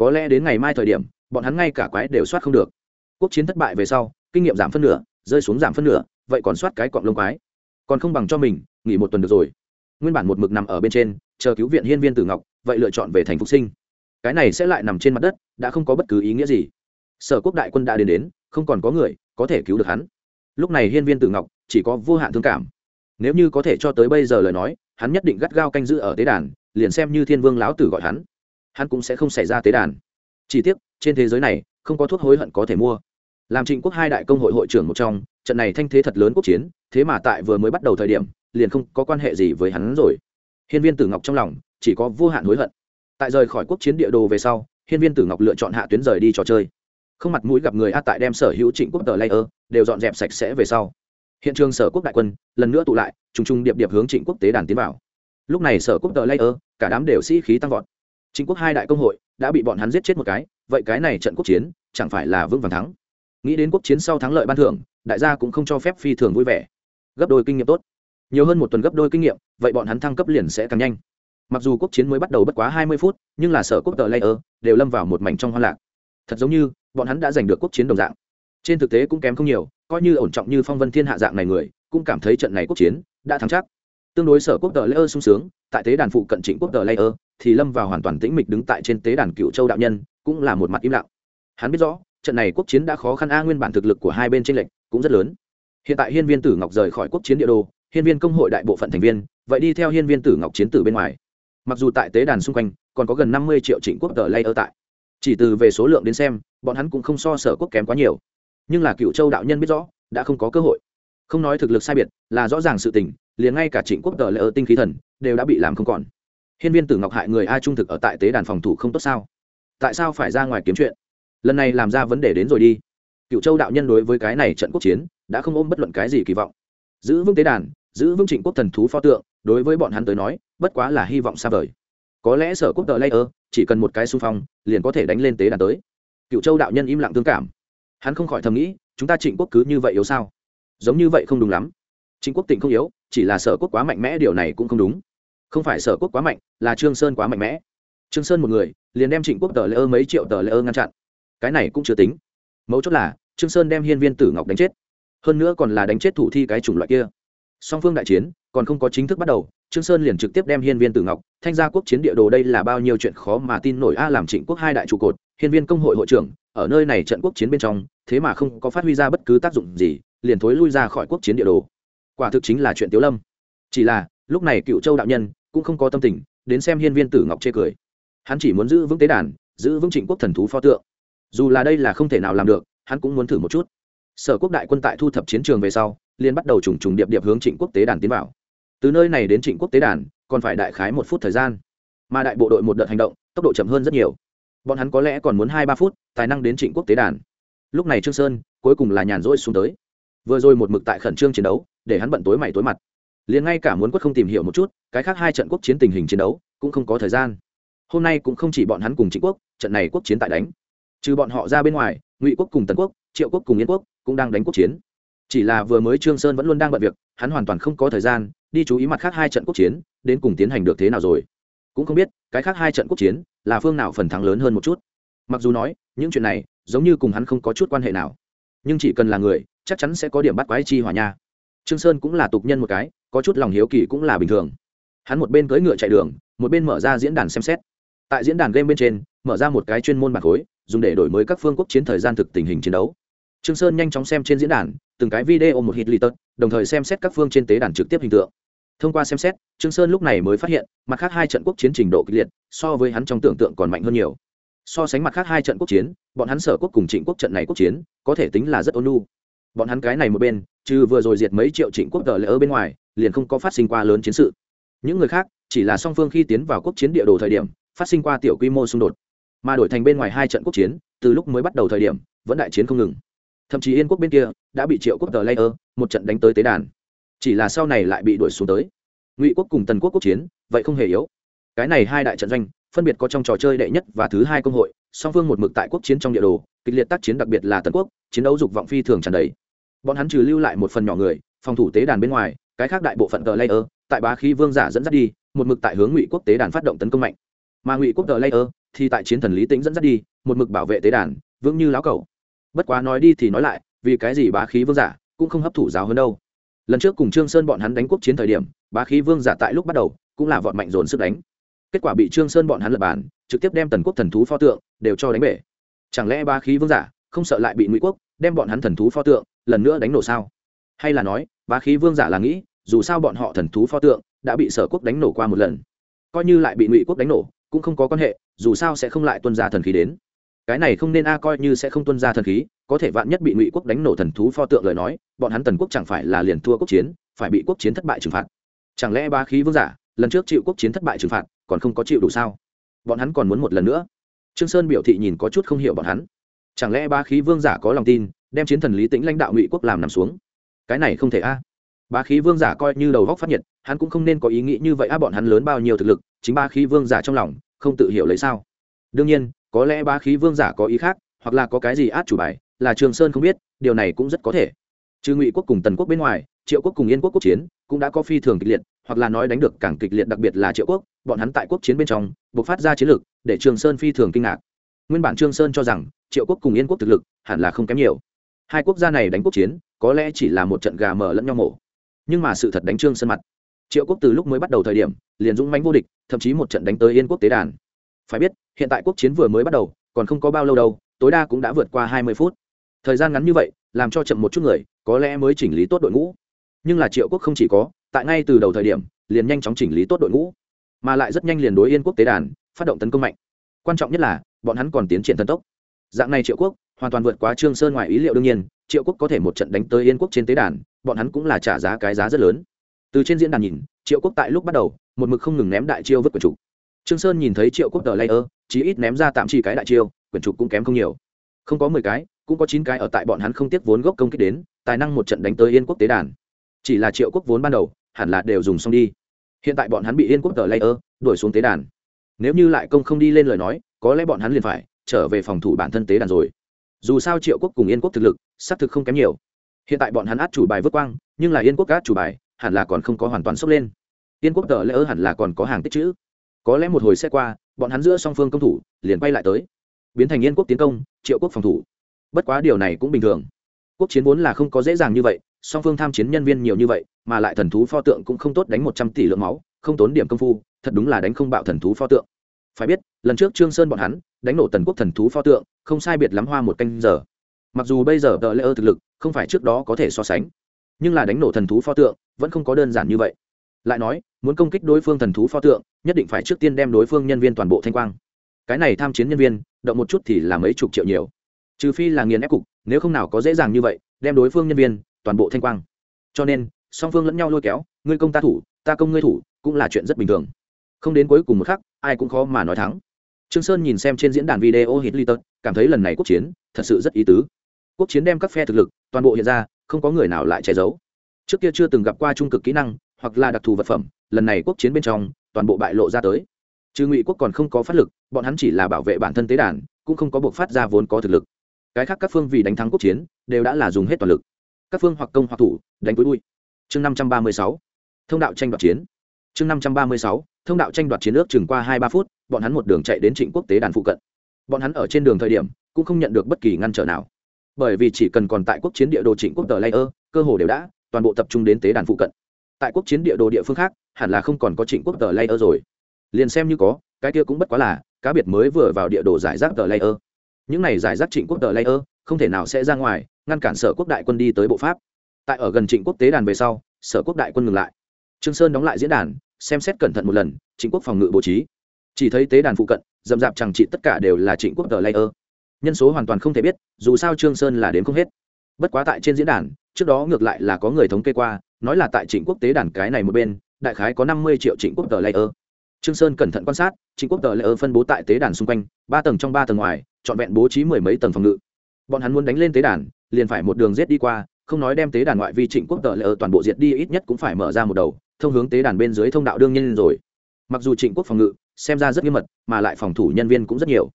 có lẽ đến ngày mai thời điểm, bọn hắn ngay cả quái đều soát không được. Quốc chiến thất bại về sau, kinh nghiệm giảm phân nửa, rơi xuống giảm phân nửa, vậy còn soát cái cọng lông quái. Còn không bằng cho mình, nghỉ một tuần được rồi. Nguyên bản một mực nằm ở bên trên, chờ cứu viện hiên viên tử ngọc, vậy lựa chọn về thành phục sinh. Cái này sẽ lại nằm trên mặt đất, đã không có bất cứ ý nghĩa gì. Sở quốc đại quân đã đến đến, không còn có người có thể cứu được hắn. Lúc này hiên viên tử ngọc chỉ có vô hạn thương cảm. Nếu như có thể cho tới bây giờ lời nói, hắn nhất định gắt gao canh giữ ở tế đàn, liền xem như thiên vương lão tử gọi hắn hắn cũng sẽ không xảy ra tế đàn. Chỉ tiếc, trên thế giới này, không có thuốc hối hận có thể mua. Làm trịnh quốc hai đại công hội hội trưởng một trong, trận này thanh thế thật lớn quốc chiến, thế mà tại vừa mới bắt đầu thời điểm, liền không có quan hệ gì với hắn rồi. Hiên viên tử ngọc trong lòng, chỉ có vô hạn hối hận. Tại rời khỏi quốc chiến địa đồ về sau, hiên viên tử ngọc lựa chọn hạ tuyến rời đi trò chơi. Không mặt mũi gặp người a tại đem sở hữu trịnh quốc tờ layer đều dọn dẹp sạch sẽ về sau. Hiện trường sở quốc đại quân, lần nữa tụ lại, trùng trùng điệp điệp hướng trịnh quốc tế đàn tiến vào. Lúc này sở quốc tờ layer, cả đám đều sĩ khí tăng vọt. Chính quốc hai đại công hội đã bị bọn hắn giết chết một cái, vậy cái này trận quốc chiến chẳng phải là vững vàng thắng. Nghĩ đến quốc chiến sau thắng lợi ban thưởng, đại gia cũng không cho phép phi thường vui vẻ. Gấp đôi kinh nghiệm tốt. Nhiều hơn một tuần gấp đôi kinh nghiệm, vậy bọn hắn thăng cấp liền sẽ càng nhanh. Mặc dù quốc chiến mới bắt đầu bất quá hai mươi phút, nhưng là sở quốc tờ layer đều lâm vào một mảnh trong hoa lạc. Thật giống như, bọn hắn đã giành được quốc chiến đồng dạng. Trên thực tế cũng kém không nhiều, coi như ổn trọng như phong vân thiên hạ dạng này người, cũng cảm thấy trận này quốc chiến đã thắng chắc. Tương đối sở quốc tờ layer sung sướng, tại thế đàn phụ cận trịnh quốc tờ layer thì lâm vào hoàn toàn tĩnh mịch đứng tại trên tế đàn cựu châu đạo nhân, cũng là một mặt im lặng. Hắn biết rõ, trận này quốc chiến đã khó khăn, a nguyên bản thực lực của hai bên trên lệnh cũng rất lớn. Hiện tại hiên viên tử ngọc rời khỏi quốc chiến địa đô hiên viên công hội đại bộ phận thành viên, vậy đi theo hiên viên tử ngọc chiến tử bên ngoài. Mặc dù tại tế đàn xung quanh, còn có gần năm mươi triệu trịnh quốc tờ lay ở tại. Chỉ từ về số lượng đến xem, bọn hắn cũng không so sở quốc kém quá nhiều. Nhưng là cựu châu đạo nhân biết rõ, đã không có cơ hội. Không nói thực lực sai biệt, là rõ ràng sự tình, liền ngay cả trịnh quốc tờ lay ở tinh khí thần, đều đã bị làm không còn hiên viên tử ngọc hại người a trung thực ở tại tế đàn phòng thủ không tốt sao? Tại sao phải ra ngoài kiếm chuyện? Lần này làm ra vấn đề đến rồi đi. Cựu châu đạo nhân đối với cái này trận quốc chiến, đã không ôm bất luận cái gì kỳ vọng. Giữ vững tế đàn, giữ vững trịnh quốc thần thú pho tượng, đối với bọn hắn tới nói, bất quá là hy vọng xa vời. Có lẽ sở quốc tờ layer chỉ cần một cái xung phong, liền có thể đánh lên tế đàn tới. Cựu châu đạo nhân im lặng tương cảm. Hắn không khỏi thầm nghĩ, chúng ta trịnh quốc cứ như vậy yếu sao? Giống như vậy không đúng lắm. Trịnh quốc tỉnh không yếu, chỉ là sở quốc quá mạnh mẽ, điều này cũng không đúng không phải sở quốc quá mạnh, là trương sơn quá mạnh mẽ. Trương sơn một người, liền đem trịnh quốc tờ lễ ơ mấy triệu tờ lễ ơ ngăn chặn. Cái này cũng chưa tính. Mấu chốt là, trương sơn đem hiên viên tử ngọc đánh chết. Hơn nữa còn là đánh chết thủ thi cái chủng loại kia. Song phương đại chiến, còn không có chính thức bắt đầu, trương sơn liền trực tiếp đem hiên viên tử ngọc, thanh gia quốc chiến địa đồ đây là bao nhiêu chuyện khó mà tin nổi a, làm trịnh quốc hai đại trụ cột, hiên viên công hội hội trưởng, ở nơi này trận quốc chiến bên trong, thế mà không có phát huy ra bất cứ tác dụng gì, liền thối lui ra khỏi quốc chiến địa đồ. Quả thực chính là chuyện tiếu lâm. Chỉ là, lúc này cựu châu đạo nhân cũng không có tâm tình, đến xem hiên viên tử ngọc chê cười. Hắn chỉ muốn giữ vững tế đàn, giữ vững trịnh quốc thần thú pho tượng. Dù là đây là không thể nào làm được, hắn cũng muốn thử một chút. Sở quốc đại quân tại thu thập chiến trường về sau liên bắt đầu trùng trùng điệp điệp hướng trịnh quốc tế đàn tiến vào. Từ nơi này đến trịnh quốc tế đàn, còn phải đại khái một phút thời gian. Mà đại bộ đội một đợt hành động, tốc độ chậm hơn rất nhiều. Bọn hắn có lẽ còn muốn hai ba phút, tài năng đến trịnh quốc tế đàn. Lúc này trương sơn, cuối cùng là nhàn rỗi xuống tới. Vừa rồi một mực tại khẩn trương chiến đấu, để hắn bận tối mày tối mặt liền ngay cả muốn quất không tìm hiểu một chút, cái khác hai trận quốc chiến tình hình chiến đấu cũng không có thời gian. Hôm nay cũng không chỉ bọn hắn cùng trịnh quốc, trận này quốc chiến tại đánh. Trừ bọn họ ra bên ngoài, ngụy quốc cùng tần quốc, triệu quốc cùng yên quốc cũng đang đánh quốc chiến. Chỉ là vừa mới trương sơn vẫn luôn đang bận việc, hắn hoàn toàn không có thời gian đi chú ý mặt khác hai trận quốc chiến, đến cùng tiến hành được thế nào rồi. Cũng không biết, cái khác hai trận quốc chiến là phương nào phần thắng lớn hơn một chút. Mặc dù nói, những chuyện này giống như cùng hắn không có chút quan hệ nào. Nhưng chỉ cần là người, chắc chắn sẽ có điểm bắt quái chi hỏa nha. Trương sơn cũng là tục nhân một cái có chút lòng hiếu kỳ cũng là bình thường. Hắn một bên cưỡi ngựa chạy đường, một bên mở ra diễn đàn xem xét. Tại diễn đàn game bên trên, mở ra một cái chuyên môn bản khối, dùng để đổi mới các phương quốc chiến thời gian thực tình hình chiến đấu. Trương sơn nhanh chóng xem trên diễn đàn, từng cái video một hit lì tật, đồng thời xem xét các phương trên tế đàn trực tiếp hình tượng. Thông qua xem xét, trương sơn lúc này mới phát hiện, mặt khác hai trận quốc chiến trình độ kịch liệt, so với hắn trong tưởng tượng còn mạnh hơn nhiều. So sánh mặt khác hai trận quốc chiến, bọn hắn sở quốc cùng trịnh quốc trận này quốc chiến, có thể tính là rất ôn nhu. Bọn hắn cái này một bên, trừ vừa rồi diệt mấy triệu trịnh quốc tờ lỡ ở bên ngoài liền không có phát sinh qua lớn chiến sự. Những người khác, chỉ là song phương khi tiến vào quốc chiến địa đồ thời điểm, phát sinh qua tiểu quy mô xung đột. Mà đổi thành bên ngoài hai trận quốc chiến, từ lúc mới bắt đầu thời điểm, vẫn đại chiến không ngừng. Thậm chí yên quốc bên kia, đã bị triệu quốc tờ layer, một trận đánh tới tế đàn. Chỉ là sau này lại bị đuổi xuống tới. Ngụy quốc cùng tần quốc quốc chiến, vậy không hề yếu. Cái này hai đại trận doanh, phân biệt có trong trò chơi đệ nhất và thứ hai công hội, song phương một mực tại quốc chiến trong địa đồ, kịch liệt tác chiến đặc biệt là tần quốc, chiến đấu dục vọng phi thường tràn đầy. Bọn hắn trừ lưu lại một phần nhỏ người, phòng thủ tế đàn bên ngoài cái khác đại bộ phận tờ layer, tại bá khí vương giả dẫn dắt đi, một mực tại hướng ngụy quốc tế đàn phát động tấn công mạnh. Mà ngụy quốc tờ layer thì tại chiến thần lý tính dẫn dắt đi, một mực bảo vệ tế đàn, vững như lão cầu bất quá nói đi thì nói lại, vì cái gì bá khí vương giả cũng không hấp thụ giáo hơn đâu. Lần trước cùng trương sơn bọn hắn đánh quốc chiến thời điểm, bá khí vương giả tại lúc bắt đầu cũng là vọt mạnh dồn sức đánh. Kết quả bị trương sơn bọn hắn lập bàn, trực tiếp đem tần quốc thần thú pho tượng đều cho đánh bể. Chẳng lẽ bá khí vương giả không sợ lại bị ngụy quốc đem bọn hắn thần thú pho tượng lần nữa đánh nổ sao? Hay là nói, bá khí vương giả là nghĩ dù sao bọn họ thần thú pho tượng đã bị sở quốc đánh nổ qua một lần. Coi như lại bị ngụy quốc đánh nổ, cũng không có quan hệ, dù sao sẽ không lại tuân ra thần khí đến. Cái này không nên a, coi như sẽ không tuân ra thần khí, có thể vạn nhất bị ngụy quốc đánh nổ thần thú pho tượng lời nói, bọn hắn tần quốc chẳng phải là liền thua quốc chiến, phải bị quốc chiến thất bại trừng phạt. Chẳng lẽ ba khí vương giả, lần trước chịu quốc chiến thất bại trừng phạt, còn không có chịu đủ sao? Bọn hắn còn muốn một lần nữa. Trương sơn biểu thị nhìn có chút không hiểu bọn hắn. Chẳng lẽ ba khí vương giả có lòng tin, đem chiến thần lý tĩnh lãnh đạo ngụy quốc làm nằm xuống? Cái này không thể a. à ba khí vương giả coi như đầu góc phát nhiệt, hắn cũng không nên có ý nghĩ như vậy. A bọn hắn lớn bao nhiêu thực lực, chính ba khí vương giả trong lòng, không tự hiểu lấy sao? Đương nhiên, có lẽ ba khí vương giả có ý khác, hoặc là có cái gì át chủ bài, là trường sơn không biết, điều này cũng rất có thể. Trừ ngụy quốc cùng tần quốc bên ngoài, triệu quốc cùng yên quốc quốc chiến cũng đã có phi thường kịch liệt, hoặc là nói đánh được càng kịch liệt đặc biệt là triệu quốc, bọn hắn tại quốc chiến bên trong buộc phát ra chiến lược để trường sơn phi thường kinh ngạc. Nguyên bản trương sơn cho rằng, triệu quốc cùng yên quốc thực lực hẳn là không kém nhiều. Hai quốc gia này đánh quốc chiến, có lẽ chỉ là một trận gà mở lẫn nhau mổ nhưng mà sự thật đánh trương sân mặt. Triệu quốc từ lúc mới bắt đầu thời điểm, liền dũng mánh vô địch, thậm chí một trận đánh tới yên quốc tế đàn. Phải biết, hiện tại quốc chiến vừa mới bắt đầu, còn không có bao lâu đâu, tối đa cũng đã vượt qua hai mươi phút. Thời gian ngắn như vậy, làm cho chậm một chút người, có lẽ mới chỉnh lý tốt đội ngũ. Nhưng là triệu quốc không chỉ có, tại ngay từ đầu thời điểm, liền nhanh chóng chỉnh lý tốt đội ngũ, mà lại rất nhanh liền đối yên quốc tế đàn, phát động tấn công mạnh. Quan trọng nhất là, bọn hắn còn tiến triển thần tốc. Dạng này triệu quốc, hoàn toàn vượt quá trương sơn ngoài ý liệu đương nhiên, triệu quốc có thể một trận đánh tới yên quốc trên tế đàn bọn hắn cũng là trả giá cái giá rất lớn. Từ trên diễn đàn nhìn, triệu quốc tại lúc bắt đầu, một mực không ngừng ném đại chiêu vứt quần trục. Trương sơn nhìn thấy triệu quốc tờ layer, chí ít ném ra tạm chỉ cái đại chiêu, quyển trục cũng kém không nhiều. Không có mười cái, cũng có chín cái ở tại bọn hắn không tiếc vốn gốc công kích đến, tài năng một trận đánh tới yên quốc tế đàn. Chỉ là triệu quốc vốn ban đầu, hẳn là đều dùng xong đi. Hiện tại bọn hắn bị yên quốc tờ layer, đuổi xuống tế đàn. Nếu như lại công không đi lên lời nói, có lẽ bọn hắn liền phải trở về phòng thủ bản thân tế đàn rồi. Dù sao triệu quốc cùng yên quốc thực lực, xác thực không kém nhiều hiện tại bọn hắn át chủ bài vứt quang, nhưng là yên quốc át chủ bài, hẳn là còn không có hoàn toàn sốc lên. Yên quốc tờ layer hẳn là còn có hàng tích chữ. Có lẽ một hồi xe qua, bọn hắn giữa song phương công thủ, liền quay lại tới. Biến thành yên quốc tiến công, triệu quốc phòng thủ. Bất quá điều này cũng bình thường. Quốc chiến vốn là không có dễ dàng như vậy, song phương tham chiến nhân viên nhiều như vậy, mà lại thần thú pho tượng cũng không tốt đánh một trăm tỷ lượng máu, không tốn điểm công phu, thật đúng là đánh không bạo thần thú pho tượng. Phải biết, lần trước trương sơn bọn hắn, đánh nổ tần quốc thần thú pho tượng, không sai biệt lắm hoa một canh giờ. Mặc dù bây giờ tờ lễ ơ thực lực không phải trước đó có thể so sánh. Nhưng là đánh nổ thần thú pho tượng, vẫn không có đơn giản như vậy. Lại nói, muốn công kích đối phương thần thú pho tượng, nhất định phải trước tiên đem đối phương nhân viên toàn bộ thanh quang. Cái này tham chiến nhân viên, động một chút thì là mấy chục triệu nhiều. Trừ phi là nghiền ép cục, nếu không nào có dễ dàng như vậy, đem đối phương nhân viên, toàn bộ thanh quang. Cho nên, song phương lẫn nhau lôi kéo, ngươi công ta thủ, ta công ngươi thủ, cũng là chuyện rất bình thường. Không đến cuối cùng một khắc, ai cũng khó mà nói thắng. Trương sơn nhìn xem trên diễn đàn video hit litter cảm thấy lần này quốc chiến, thật sự rất ý tứ quốc chiến đem các phe thực lực, toàn bộ hiện ra, không có người nào lại che giấu. Trước kia chưa từng gặp qua trung cực kỹ năng, hoặc là đặc thù vật phẩm, lần này quốc chiến bên trong, toàn bộ bại lộ ra tới. Trừ ngụy quốc còn không có phát lực, bọn hắn chỉ là bảo vệ bản thân tế đàn, cũng không có buộc phát ra vốn có thực lực. Cái khác các phương vì đánh thắng quốc chiến, đều đã là dùng hết toàn lực. Các phương hoặc công hoặc thủ, đánh cuối đuôi chương năm trăm ba mươi sáu, thông đạo tranh đoạt chiến. Chương năm trăm ba mươi sáu, thông đạo tranh đoạt chiến ước chừng qua hai ba phút, bọn hắn một đường chạy đến trịnh quốc tế đàn phụ cận. Bọn hắn ở trên đường thời điểm, cũng không nhận được bất kỳ ngăn trở nào bởi vì chỉ cần còn tại quốc chiến địa đồ trịnh quốc tờ layer cơ hồ đều đã, toàn bộ tập trung đến tế đàn phụ cận. Tại quốc chiến địa đồ địa phương khác, hẳn là không còn có trịnh quốc tờ layer rồi. Liền xem như có, cái kia cũng bất quá là, cá biệt mới vừa vào địa đồ giải rác tờ layer những này giải rác trịnh quốc tờ layer không thể nào sẽ ra ngoài, ngăn cản sở quốc đại quân đi tới bộ pháp. Tại ở gần trịnh quốc tế đàn về sau, sở quốc đại quân ngừng lại. Trương sơn đóng lại diễn đàn, xem xét cẩn thận một lần, trịnh quốc phòng ngự bố trí. Chỉ thấy tế đàn phụ cận dầm dạp chẳng trị tất cả đều là trịnh quốc tờ layer nhân số hoàn toàn không thể biết, dù sao trương sơn là đến không hết. Bất quá tại trên diễn đàn, trước đó ngược lại là có người thống kê qua, nói là tại trịnh quốc tế đàn cái này một bên, đại khái có năm mươi triệu trịnh quốc tờ layer trương sơn cẩn thận quan sát, trịnh quốc tờ layer phân bố tại tế đàn xung quanh, ba tầng trong ba tầng ngoài, trọn vẹn bố trí mười mấy tầng phòng ngự. Bọn hắn muốn đánh lên tế đàn, liền phải một đường giết đi qua, không nói đem tế đàn ngoại vi trịnh quốc tờ layer toàn bộ diệt đi, ít nhất cũng phải mở ra một đầu, thông hướng tế đàn bên dưới thông đạo đương nhiên rồi. Mặc dù trịnh quốc phòng ngự, xem ra rất nghiêm mật, mà lại phòng thủ nhân viên cũng rất nhiều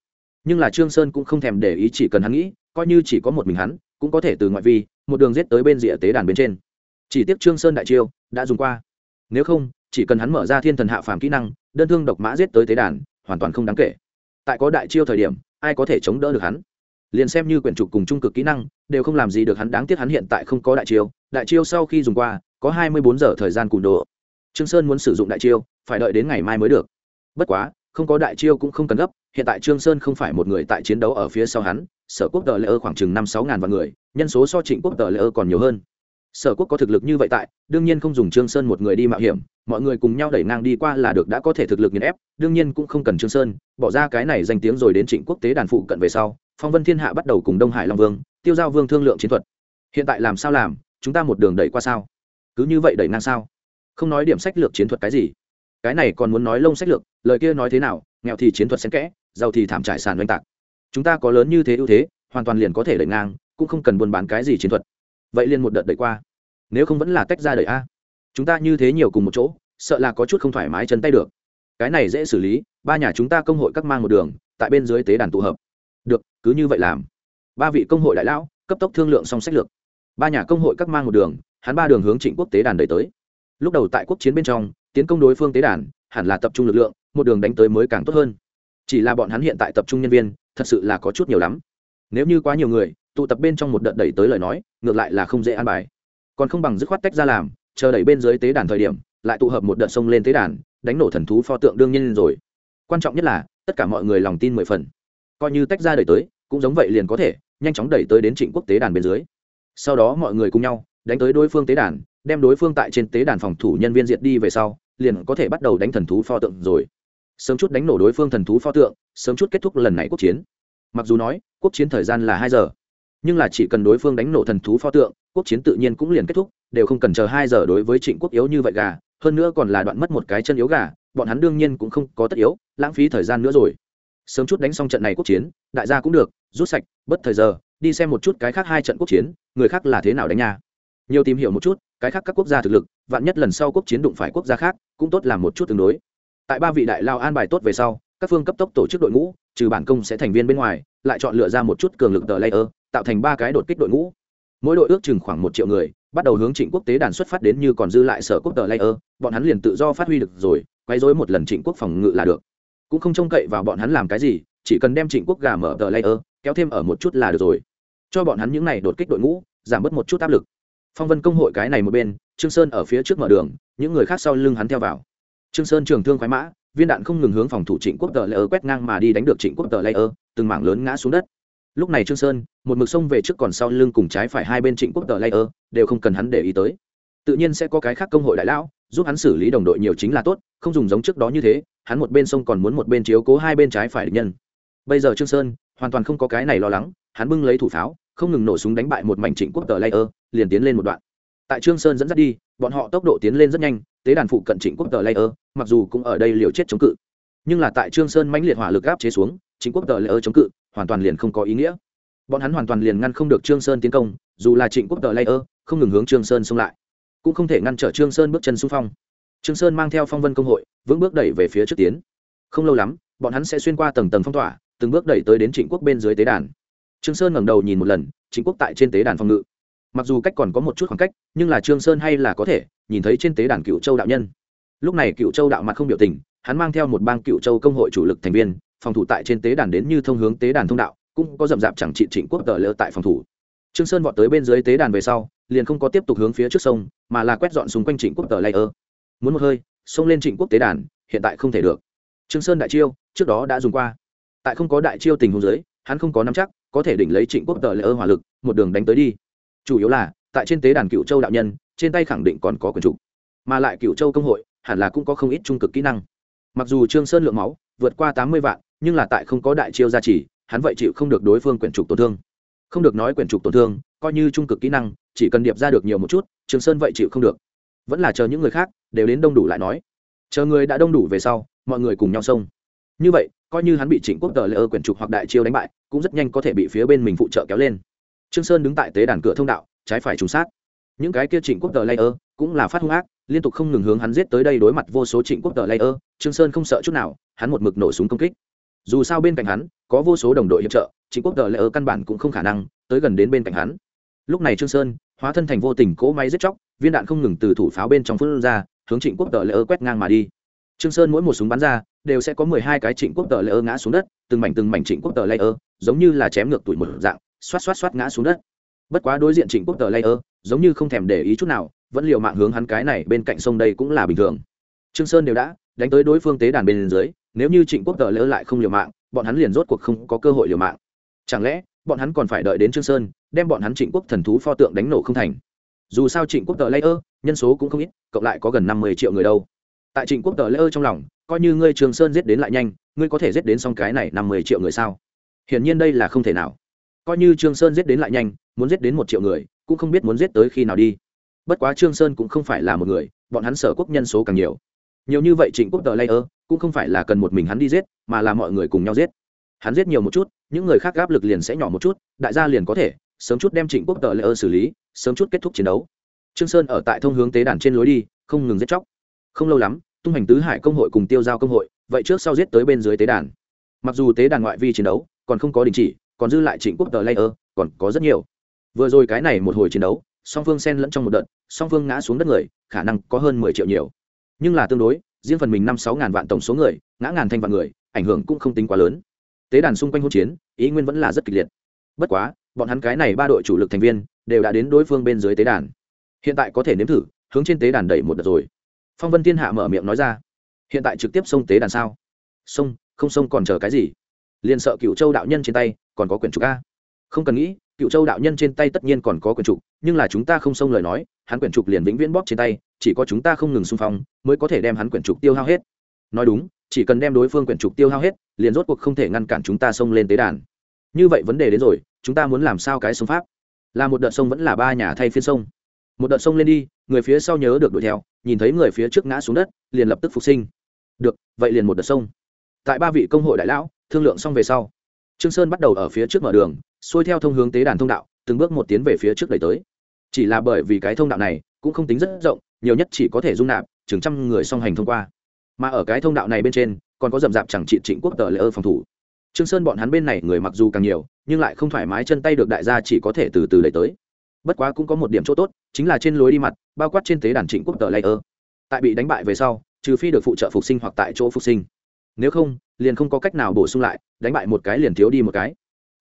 nhưng là trương sơn cũng không thèm để ý, chỉ cần hắn nghĩ, coi như chỉ có một mình hắn, cũng có thể từ ngoại vi, một đường giết tới bên rìa tế đàn bên trên. Chỉ tiếc trương sơn đại chiêu đã dùng qua. Nếu không, chỉ cần hắn mở ra thiên thần hạ phàm kỹ năng, đơn thương độc mã giết tới tế đàn, hoàn toàn không đáng kể. Tại có đại chiêu thời điểm, ai có thể chống đỡ được hắn? Liền xem như quyển trục cùng trung cực kỹ năng, đều không làm gì được hắn, đáng tiếc hắn hiện tại không có đại chiêu. Đại chiêu sau khi dùng qua, có hai mươi bốn giờ thời gian cùn độ trương sơn muốn sử dụng đại chiêu, phải đợi đến ngày mai mới được. Bất quá không có đại chiêu cũng không cần gấp, hiện tại trương sơn không phải một người tại chiến đấu ở phía sau hắn, sở quốc tờ lễ ơ khoảng chừng năm sáu ngàn vạn người, nhân số so trịnh quốc tờ lễ ơ còn nhiều hơn. Sở quốc có thực lực như vậy tại, đương nhiên không dùng trương sơn một người đi mạo hiểm, mọi người cùng nhau đẩy ngang đi qua là được, đã có thể thực lực nghiền ép, đương nhiên cũng không cần trương sơn, bỏ ra cái này danh tiếng rồi đến trịnh quốc tế đàn phụ cận về sau, phong vân thiên hạ bắt đầu cùng đông hải long vương, tiêu giao vương thương lượng chiến thuật. Hiện tại làm sao làm, chúng ta một đường đẩy qua sao? Cứ như vậy đẩy ngang sao? Không nói điểm sách lược chiến thuật cái gì cái này còn muốn nói lông sách lược, lời kia nói thế nào, nghèo thì chiến thuật xen kẽ, giàu thì thảm trải sàn oanh tạc. Chúng ta có lớn như thế ưu thế, hoàn toàn liền có thể đẩy ngang, cũng không cần buôn bán cái gì chiến thuật. Vậy liền một đợt đẩy qua. Nếu không vẫn là tách ra đẩy a. Chúng ta như thế nhiều cùng một chỗ, sợ là có chút không thoải mái chân tay được. Cái này dễ xử lý, ba nhà chúng ta công hội các mang một đường, tại bên dưới tế đàn tụ hợp. Được, cứ như vậy làm. Ba vị công hội đại lão, cấp tốc thương lượng xong sách lược. Ba nhà công hội các mang một đường, hắn ba đường hướng trịnh quốc tế đàn đẩy tới. Lúc đầu tại quốc chiến bên trong tiến công đối phương tế đàn, hẳn là tập trung lực lượng, một đường đánh tới mới càng tốt hơn. Chỉ là bọn hắn hiện tại tập trung nhân viên, thật sự là có chút nhiều lắm. Nếu như quá nhiều người, tụ tập bên trong một đợt đẩy tới lời nói, ngược lại là không dễ an bài. Còn không bằng dứt khoát tách ra làm, chờ đẩy bên dưới tế đàn thời điểm, lại tụ hợp một đợt sông lên tế đàn, đánh nổ thần thú pho tượng đương nhiên rồi. Quan trọng nhất là, tất cả mọi người lòng tin mười phần. Coi như tách ra đẩy tới, cũng giống vậy liền có thể, nhanh chóng đẩy tới đến trịnh quốc tế đàn bên dưới. Sau đó mọi người cùng nhau, đánh tới đối phương tế đàn, đem đối phương tại trên tế đàn phòng thủ nhân viên diệt đi về sau liền có thể bắt đầu đánh thần thú pho tượng rồi. Sớm chút đánh nổ đối phương thần thú pho tượng, sớm chút kết thúc lần này quốc chiến. Mặc dù nói, quốc chiến thời gian là hai giờ, nhưng là chỉ cần đối phương đánh nổ thần thú pho tượng, quốc chiến tự nhiên cũng liền kết thúc, đều không cần chờ hai giờ đối với trịnh quốc yếu như vậy gà, hơn nữa còn là đoạn mất một cái chân yếu gà, bọn hắn đương nhiên cũng không có tất yếu, lãng phí thời gian nữa rồi. Sớm chút đánh xong trận này quốc chiến, đại gia cũng được, rút sạch bất thời giờ, đi xem một chút cái khác hai trận quốc chiến, người khác là thế nào đánh nha nhiều tìm hiểu một chút, cái khác các quốc gia thực lực, vạn nhất lần sau quốc chiến đụng phải quốc gia khác, cũng tốt làm một chút tương đối. Tại ba vị đại lao an bài tốt về sau, các phương cấp tốc tổ chức đội ngũ, trừ bản công sẽ thành viên bên ngoài, lại chọn lựa ra một chút cường lực tờ layer, tạo thành ba cái đột kích đội ngũ. Mỗi đội ước chừng khoảng một triệu người, bắt đầu hướng trịnh quốc tế đàn xuất phát đến như còn dư lại sở quốc tờ layer, bọn hắn liền tự do phát huy được rồi quay dối một lần trịnh quốc phòng ngự là được. Cũng không trông cậy vào bọn hắn làm cái gì, chỉ cần đem trịnh quốc gà mở tờ layer, kéo thêm ở một chút là được rồi. Cho bọn hắn những này đột kích đội ngũ, giảm bớt một chút áp lực phong vân công hội cái này một bên, trương sơn ở phía trước mở đường, những người khác sau lưng hắn theo vào. Trương sơn trường thương khoái mã, viên đạn không ngừng hướng phòng thủ trịnh quốc tờ layer quét ngang mà đi đánh được trịnh quốc tờ layer, từng mảng lớn ngã xuống đất. Lúc này trương sơn, một mực sông về trước còn sau lưng cùng trái phải hai bên trịnh quốc tờ layer, đều không cần hắn để ý tới. Tự nhiên sẽ có cái khác công hội đại lão, giúp hắn xử lý đồng đội nhiều chính là tốt, không dùng giống trước đó như thế, hắn một bên sông còn muốn một bên chiếu cố hai bên trái phải địch nhân. Bây giờ trương sơn, hoàn toàn không có cái này lo lắng, hắn bưng lấy thủ pháo, không ngừng nổ súng đánh bại một mảnh trịnh quốc tờ layer liền tiến lên một đoạn. Tại trương sơn dẫn dắt đi, bọn họ tốc độ tiến lên rất nhanh, tế đàn phụ cận trịnh quốc tờ layer, mặc dù cũng ở đây liều chết chống cự. Nhưng là tại trương sơn mãnh liệt hỏa lực áp chế xuống, trịnh quốc tờ layer chống cự, hoàn toàn liền không có ý nghĩa. Bọn hắn hoàn toàn liền ngăn không được trương sơn tiến công, dù là trịnh quốc tờ layer không ngừng hướng trương sơn xông lại, cũng không thể ngăn trở trương sơn bước chân xung phong. Trương sơn mang theo phong vân công hội, vững bước đẩy về phía trước tiến. Không lâu lắm, bọn hắn sẽ xuyên qua tầng tầng phong tỏa, từng bước đẩy tới đến trịnh quốc bên dưới tế đàn. Trương sơn ngẩng đầu nhìn một lần, trịnh quốc tại trên tế đàn phòng ngự mặc dù cách còn có một chút khoảng cách, nhưng là trương sơn hay là có thể nhìn thấy trên tế đàn cựu châu đạo nhân. Lúc này cựu châu đạo mặt không biểu tình, hắn mang theo một bang cựu châu công hội chủ lực thành viên, phòng thủ tại trên tế đàn đến như thông hướng tế đàn thông đạo, cũng có rậm rạp chẳng trị trịnh quốc tờ lỡ tại phòng thủ. Trương sơn vọt tới bên dưới tế đàn về sau, liền không có tiếp tục hướng phía trước sông, mà là quét dọn xung quanh trịnh quốc tờ layer muốn một hơi, xông lên trịnh quốc tế đàn, hiện tại không thể được. Trương sơn đại chiêu, trước đó đã dùng qua. Tại không có đại chiêu tình huống dưới, hắn không có nắm chắc, có thể đỉnh lấy trịnh quốc tờ layer hỏa lực, một đường đánh tới đi chủ yếu là, tại trên tế đàn cựu châu đạo nhân, trên tay khẳng định còn có quyền chủ. Mà lại cựu châu công hội, hẳn là cũng có không ít trung cực kỹ năng. Mặc dù trương sơn lượng máu, vượt qua tám mươi vạn, nhưng là tại không có đại chiêu gia trì, hắn vậy chịu không được đối phương quyển trục tổn thương. Không được nói quyển trục tổn thương, coi như trung cực kỹ năng, chỉ cần điệp ra được nhiều một chút, trương sơn vậy chịu không được. Vẫn là chờ những người khác, đều đến đông đủ lại nói. Chờ người đã đông đủ về sau, mọi người cùng nhau xông. Như vậy, coi như hắn bị trịnh quốc tờ lỡ quyền quyển trục hoặc đại chiêu đánh bại, cũng rất nhanh có thể bị phía bên mình phụ trợ kéo lên trương sơn đứng tại tế đàn cửa thông đạo, trái phải trùng sát. Những cái kia trịnh quốc tờ layer cũng là phát hung ác, liên tục không ngừng hướng hắn giết tới đây đối mặt vô số trịnh quốc tờ layer, trương sơn không sợ chút nào, hắn một mực nổ súng công kích. Dù sao bên cạnh hắn, có vô số đồng đội hiệp trợ, trịnh quốc tờ layer căn bản cũng không khả năng tới gần đến bên cạnh hắn. Lúc này trương sơn, hóa thân thành vô tình cỗ máy giết chóc, viên đạn không ngừng từ thủ pháo bên trong phun ra, hướng trịnh quốc tờ layer quét ngang mà đi. Trương sơn mỗi một súng bắn ra, đều sẽ có mười hai cái trịnh quốc tờ layer ngã xuống đất, từng mảnh từng mảnh trịnh quốc tờ layer, giống như là chém ngược tuổi một dạng xoát xoát xoát ngã xuống đất. Bất quá đối diện trịnh quốc tờ layer, giống như không thèm để ý chút nào, vẫn liều mạng hướng hắn cái này bên cạnh sông đây cũng là bình thường. Trương sơn đều đã đánh tới đối phương tế đàn bên dưới, nếu như trịnh quốc tờ layer lại không liều mạng, bọn hắn liền rốt cuộc không có cơ hội liều mạng. Chẳng lẽ, bọn hắn còn phải đợi đến trương sơn, đem bọn hắn trịnh quốc thần thú pho tượng đánh nổ không thành? Dù sao trịnh quốc tờ layer, nhân số cũng không ít, cộng lại có gần năm mươi triệu người đâu. Tại trịnh quốc tờ layer trong lòng, coi như ngươi trường sơn giết đến lại nhanh, ngươi có thể giết đến xong cái này năm mươi triệu người sao? Hiển nhiên đây là không thể nào coi như trương sơn giết đến lại nhanh, muốn giết đến một triệu người, cũng không biết muốn giết tới khi nào đi. Bất quá trương sơn cũng không phải là một người, bọn hắn sở quốc nhân số càng nhiều. Nhiều như vậy trịnh quốc tờ layer, cũng không phải là cần một mình hắn đi giết, mà là mọi người cùng nhau giết. Hắn giết nhiều một chút, những người khác áp lực liền sẽ nhỏ một chút, đại gia liền có thể sớm chút đem trịnh quốc tờ layer xử lý, sớm chút kết thúc chiến đấu. Trương sơn ở tại thông hướng tế đàn trên lối đi, không ngừng giết chóc. Không lâu lắm, tung hành tứ hải công hội cùng tiêu giao công hội, vậy trước sau giết tới bên dưới tế đàn. Mặc dù tế đàn ngoại vi chiến đấu, còn không có đình chỉ còn dư lại trịnh quốc tờ layer, còn có rất nhiều. Vừa rồi cái này một hồi chiến đấu, song phương xen lẫn trong một đợt, song phương ngã xuống đất người, khả năng có hơn mười triệu nhiều. Nhưng là tương đối, riêng phần mình năm sáu ngàn vạn tổng số người, ngã ngàn thanh vạn người, ảnh hưởng cũng không tính quá lớn. Tế đàn xung quanh hỗn chiến, ý nguyên vẫn là rất kịch liệt. Bất quá, bọn hắn cái này ba đội chủ lực thành viên, đều đã đến đối phương bên dưới tế đàn. Hiện tại có thể nếm thử, hướng trên tế đàn đẩy một đợt rồi. Phong vân thiên hạ mở miệng nói ra. Hiện tại trực tiếp xông tế đàn sao? Xông, không xông còn chờ cái gì? Liền sợ cựu châu đạo nhân trên tay còn có quyển trục a. Không cần nghĩ, cựu châu đạo nhân trên tay tất nhiên còn có quyển trục, nhưng là chúng ta không xông lời nói, hắn quyển trục liền vĩnh viễn bóp trên tay, chỉ có chúng ta không ngừng xung phong mới có thể đem hắn quyển trục tiêu hao hết. Nói đúng, chỉ cần đem đối phương quyển trục tiêu hao hết, liền rốt cuộc không thể ngăn cản chúng ta xông lên tế đàn. Như vậy vấn đề đến rồi, chúng ta muốn làm sao cái sông pháp? Là một đợt sông vẫn là ba nhà thay phiên sông một đợt sông lên đi, người phía sau nhớ được đuổi theo, nhìn thấy người phía trước ngã xuống đất, liền lập tức phục sinh. Được, vậy liền một đợt sông tại ba vị công hội đại lão thương lượng xong về sau, trương sơn bắt đầu ở phía trước mở đường, xuôi theo thông hướng tế đàn thông đạo, từng bước một tiến về phía trước đẩy tới. Chỉ là bởi vì cái thông đạo này cũng không tính rất rộng, nhiều nhất chỉ có thể dung nạp chừng trăm người song hành thông qua. Mà ở cái thông đạo này bên trên, còn có rậm rạp chẳng trị trịnh quốc tờ lễ ơ phòng thủ. Trương sơn bọn hắn bên này người mặc dù càng nhiều, nhưng lại không thoải mái chân tay được đại gia chỉ có thể từ từ đẩy tới. Bất quá cũng có một điểm chỗ tốt, chính là trên lối đi mặt, bao quát trên tế đàn trịnh quốc tờ lễ ơ. Tại bị đánh bại về sau, trừ phi được phụ trợ phục sinh hoặc tại chỗ phục sinh. Nếu không liền không có cách nào bổ sung lại, đánh bại một cái liền thiếu đi một cái.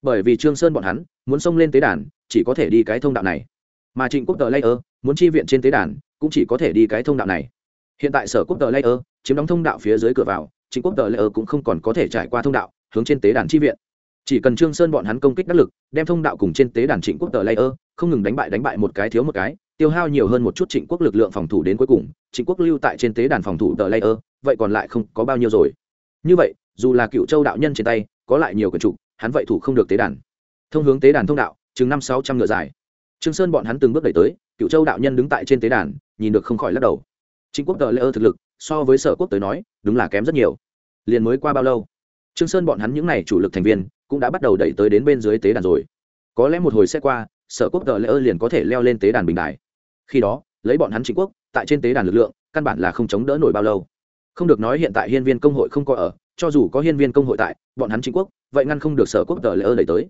Bởi vì trương sơn bọn hắn muốn xông lên tế đàn, chỉ có thể đi cái thông đạo này. Mà trịnh quốc tờ layer muốn chi viện trên tế đàn, cũng chỉ có thể đi cái thông đạo này. Hiện tại sở quốc tờ layer chiếm đóng thông đạo phía dưới cửa vào, trịnh quốc tờ layer cũng không còn có thể trải qua thông đạo, hướng trên tế đàn chi viện. Chỉ cần trương sơn bọn hắn công kích đắc lực, đem thông đạo cùng trên tế đàn trịnh quốc tờ layer không ngừng đánh bại đánh bại một cái thiếu một cái, tiêu hao nhiều hơn một chút trịnh quốc lực lượng phòng thủ đến cuối cùng, trịnh quốc lưu tại trên tế đàn phòng thủ tờ layer, vậy còn lại không có bao nhiêu rồi. Như vậy dù là cựu châu đạo nhân trên tay, có lại nhiều cửa trục hắn vậy thủ không được tế đàn. Thông hướng tế đàn thông đạo, chừng năm sáu trăm ngựa dài. Trương sơn bọn hắn từng bước đẩy tới, cựu châu đạo nhân đứng tại trên tế đàn, nhìn được không khỏi lắc đầu. Chính quốc tờ lễ ơ thực lực, so với sở quốc tới nói, đúng là kém rất nhiều. Liền mới qua bao lâu, trương sơn bọn hắn những n à y chủ lực thành viên, cũng đã bắt đầu đẩy tới đến bên dưới tế đàn rồi. Có lẽ một hồi sẽ qua, sở quốc tờ lễ ơ liền có thể leo lên tế đàn bình đài. Khi đó, lấy bọn hắn chính quốc, tại trên tế đàn lực lượng, căn bản là không chống đỡ nổi bao lâu. Không được nói hiện tại hiên viên công hội không có ở cho dù có hiên viên công hội tại, bọn hắn chính quốc, vậy ngăn không được sở quốc tờ lễ ơ đẩy tới.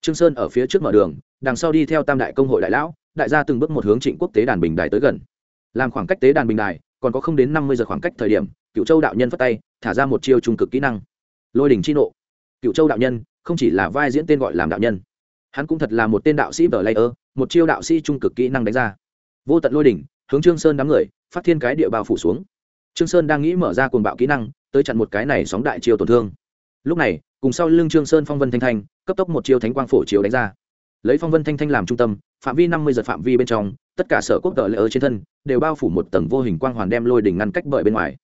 Trương sơn ở phía trước mở đường, đằng sau đi theo tam đại công hội đại lão, đại gia từng bước một hướng trịnh quốc tế đàn bình đài tới gần. Làm khoảng cách tế đàn bình đài, còn có không đến năm mươi giờ khoảng cách thời điểm cựu châu đạo nhân phát tay, thả ra một chiêu trung cực kỹ năng. Lôi đỉnh chi nộ. Cựu châu đạo nhân, không chỉ là vai diễn tên gọi làm đạo nhân, hắn cũng thật là một tên đạo sĩ vở layer một chiêu đạo sĩ trung cực kỹ năng đánh ra. Vô tận lôi đỉnh, hướng trương sơn đám người, phát thiên cái địa bao phủ xuống. Trương sơn đang nghĩ mở ra cuồng bạo kỹ năng tới chặn một cái này sóng đại chiêu tổn thương. Lúc này, cùng sau lưng trương sơn phong vân thanh thanh, cấp tốc một chiêu thánh quang phổ chiếu đánh ra. Lấy phong vân thanh thanh làm trung tâm, phạm vi năm mươi giật phạm vi bên trong, tất cả sở quốc tờ lệ ở trên thân, đều bao phủ một tầng vô hình quang hoàn đem lôi đỉnh ngăn cách bởi bên ngoài.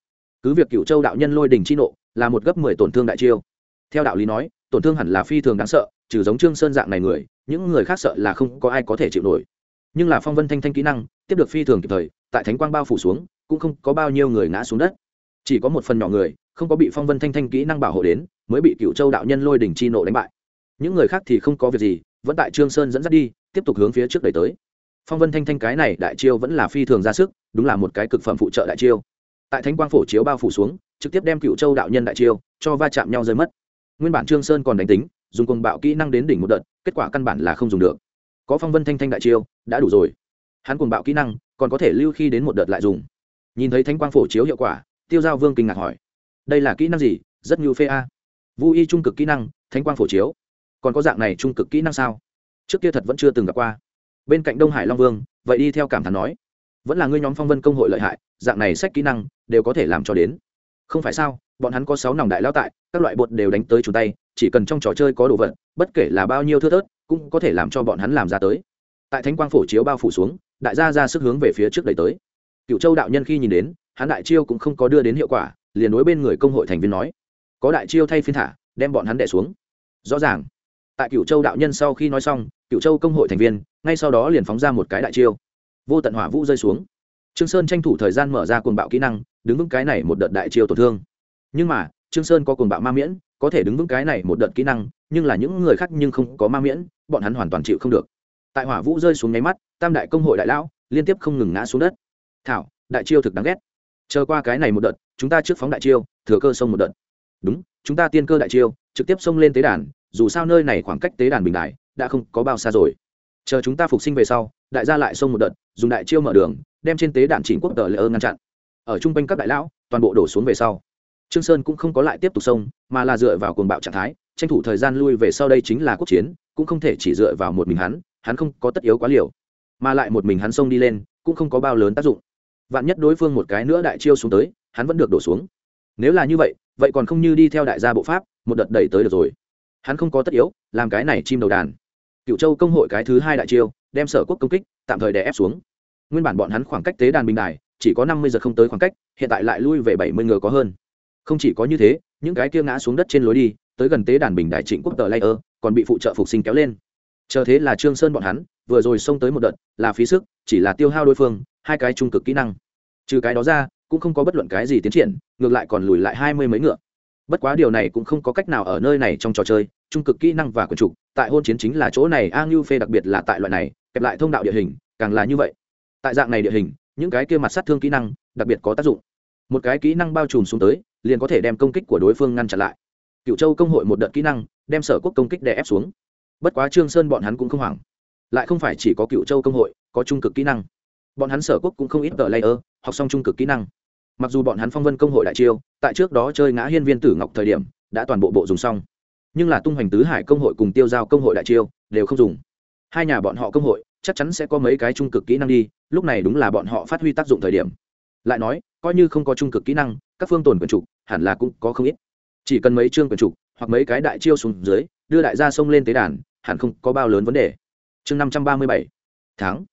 Cứ việc cựu châu đạo nhân lôi đỉnh chi nộ, là một gấp mười tổn thương đại chiêu. Theo đạo lý nói, tổn thương hẳn là phi thường đáng sợ, trừ giống trương sơn dạng này người, những người khác sợ là không có ai có thể chịu nổi. Nhưng là phong vân thanh thanh kỹ năng, tiếp được phi thường kịp thời, tại thánh quang bao phủ xuống, cũng không có bao nhiêu người ngã xuống đất chỉ có một phần nhỏ người, không có bị phong vân thanh thanh kỹ năng bảo hộ đến, mới bị cựu châu đạo nhân lôi đỉnh chi nộ đánh bại. Những người khác thì không có việc gì, vẫn tại trương sơn dẫn dắt đi, tiếp tục hướng phía trước đẩy tới. Phong vân thanh thanh cái này đại chiêu vẫn là phi thường ra sức, đúng là một cái cực phẩm phụ trợ đại chiêu. Tại thánh quang phổ chiếu bao phủ xuống, trực tiếp đem cựu châu đạo nhân đại chiêu cho va chạm nhau rơi mất. Nguyên bản trương sơn còn đánh tính, dùng cùng bạo kỹ năng đến đỉnh một đợt, kết quả căn bản là không dùng được. Có phong vân thanh thanh đại chiêu, đã đủ rồi. Hắn cùng bạo kỹ năng, còn có thể lưu khi đến một đợt lại dùng. Nhìn thấy thánh quang phổ chiếu hiệu quả tiêu giao vương kinh ngạc hỏi, đây là kỹ năng gì? Rất như phê a. Vu y trung cực kỹ năng, thánh quang phổ chiếu. Còn có dạng này trung cực kỹ năng sao? Trước kia thật vẫn chưa từng gặp qua. Bên cạnh đông hải long vương, vậy đi theo cảm thán nói. Vẫn là ngươi nhóm phong vân công hội lợi hại, dạng này sách kỹ năng đều có thể làm cho đến. Không phải sao, bọn hắn có sáu nòng đại lao tại, các loại bột đều đánh tới chủ tay, chỉ cần trong trò chơi có đồ vật, bất kể là bao nhiêu thưa thớt, cũng có thể làm cho bọn hắn làm ra tới. Tại thánh quang phổ chiếu bao phủ xuống, đại gia ra sức hướng về phía trước đẩy tới. Cựu châu đạo nhân khi nhìn đến hắn đại chiêu cũng không có đưa đến hiệu quả, liền đối bên người công hội thành viên nói, có đại chiêu thay phiên thả, đem bọn hắn đẻ xuống. Rõ ràng, tại cựu châu đạo nhân sau khi nói xong cựu châu công hội thành viên, ngay sau đó liền phóng ra một cái đại chiêu. Vô tận hỏa vũ rơi xuống. Trương sơn tranh thủ thời gian mở ra cuồng bạo kỹ năng, đứng vững cái này một đợt đại chiêu tổn thương. Nhưng mà, trương sơn có cuồng bạo ma miễn, có thể đứng vững cái này một đợt kỹ năng, nhưng là những người khác nhưng không có ma miễn, bọn hắn hoàn toàn chịu không được. Tại hỏa vũ rơi xuống nháy mắt, tam đại công hội đại lão liên tiếp không ngừng ngã xuống đất. Thảo, đại chiêu thực đáng ghét chờ qua cái này một đợt, chúng ta trước phóng đại chiêu, thừa cơ sông một đợt. Đúng, chúng ta tiên cơ đại chiêu, trực tiếp xông lên tế đàn, dù sao nơi này khoảng cách tế đàn bình đại, đã không có bao xa rồi. Chờ chúng ta phục sinh về sau, đại gia lại xông một đợt, dùng đại chiêu mở đường, đem trên tế đàn chỉnh quốc tờ lệ ơn ngăn chặn. Ở trung quanh các đại lão, toàn bộ đổ xuống về sau. Trương sơn cũng không có lại tiếp tục xông, mà là dựa vào cuồng bạo trạng thái, tranh thủ thời gian lui về sau đây chính là quốc chiến, cũng không thể chỉ dựa vào một mình hắn hắn không có tất yếu quá liều. Mà lại một mình hắn xông đi lên, cũng không có bao lớn tác dụng vạn nhất đối phương một cái nữa đại chiêu xuống tới, hắn vẫn được đổ xuống. Nếu là như vậy vậy còn không như đi theo đại gia bộ pháp, một đợt đẩy tới được rồi. Hắn không có tất yếu, làm cái này chim đầu đàn. Cựu châu công hội cái thứ hai đại chiêu, đem sở quốc công kích, tạm thời đè ép xuống. Nguyên bản bọn hắn khoảng cách tế đàn bình đài, chỉ có năm mươi giờ không tới khoảng cách, hiện tại lại lui về bảy mươi ngờ có hơn. Không chỉ có như thế, những cái kia ngã xuống đất trên lối đi, tới gần tế đàn bình đài trịnh quốc tờ layer, còn bị phụ trợ phục sinh kéo lên. Chờ thế là trương sơn bọn hắn, vừa rồi xông tới một đợt, là phí sức, chỉ là tiêu hao đối phương hai cái trung cực kỹ năng. Trừ cái đó ra, cũng không có bất luận cái gì tiến triển, ngược lại còn lùi lại hai mươi mấy ngựa. Bất quá điều này cũng không có cách nào ở nơi này trong trò chơi, trung cực kỹ năng và quần trục, tại hôn chiến chính là chỗ này, a ngưu phê đặc biệt là tại loại này, kẹp lại thông đạo địa hình, càng là như vậy. Tại dạng này địa hình, những cái kia mặt sát thương kỹ năng, đặc biệt có tác dụng. Một cái kỹ năng bao trùm xuống tới, liền có thể đem công kích của đối phương ngăn chặn lại. Cựu châu công hội một đợt kỹ năng, đem sở quốc công kích đè ép xuống. Bất quá trương sơn bọn hắn cũng không hoảng. Lại không phải chỉ có cựu châu công hội, có trung cực kỹ năng bọn hắn sở quốc cũng không ít tờ layer, học xong trung cực kỹ năng. Mặc dù bọn hắn phong vân công hội đại chiêu, tại trước đó chơi ngã hiên viên tử ngọc thời điểm, đã toàn bộ bộ dùng xong. Nhưng là tung hoành tứ hải công hội cùng tiêu giao công hội đại chiêu, đều không dùng. Hai nhà bọn họ công hội, chắc chắn sẽ có mấy cái trung cực kỹ năng đi, lúc này đúng là bọn họ phát huy tác dụng thời điểm. Lại nói, coi như không có trung cực kỹ năng, các phương tồn quyền trục, hẳn là cũng có không ít. Chỉ cần mấy chương quyền trục, hoặc mấy cái đại chiêu xuống dưới, đưa đại gia sông lên tế đàn, hẳn không có bao lớn vấn đề. Chương năm trăm ba mươi bảy. Tháng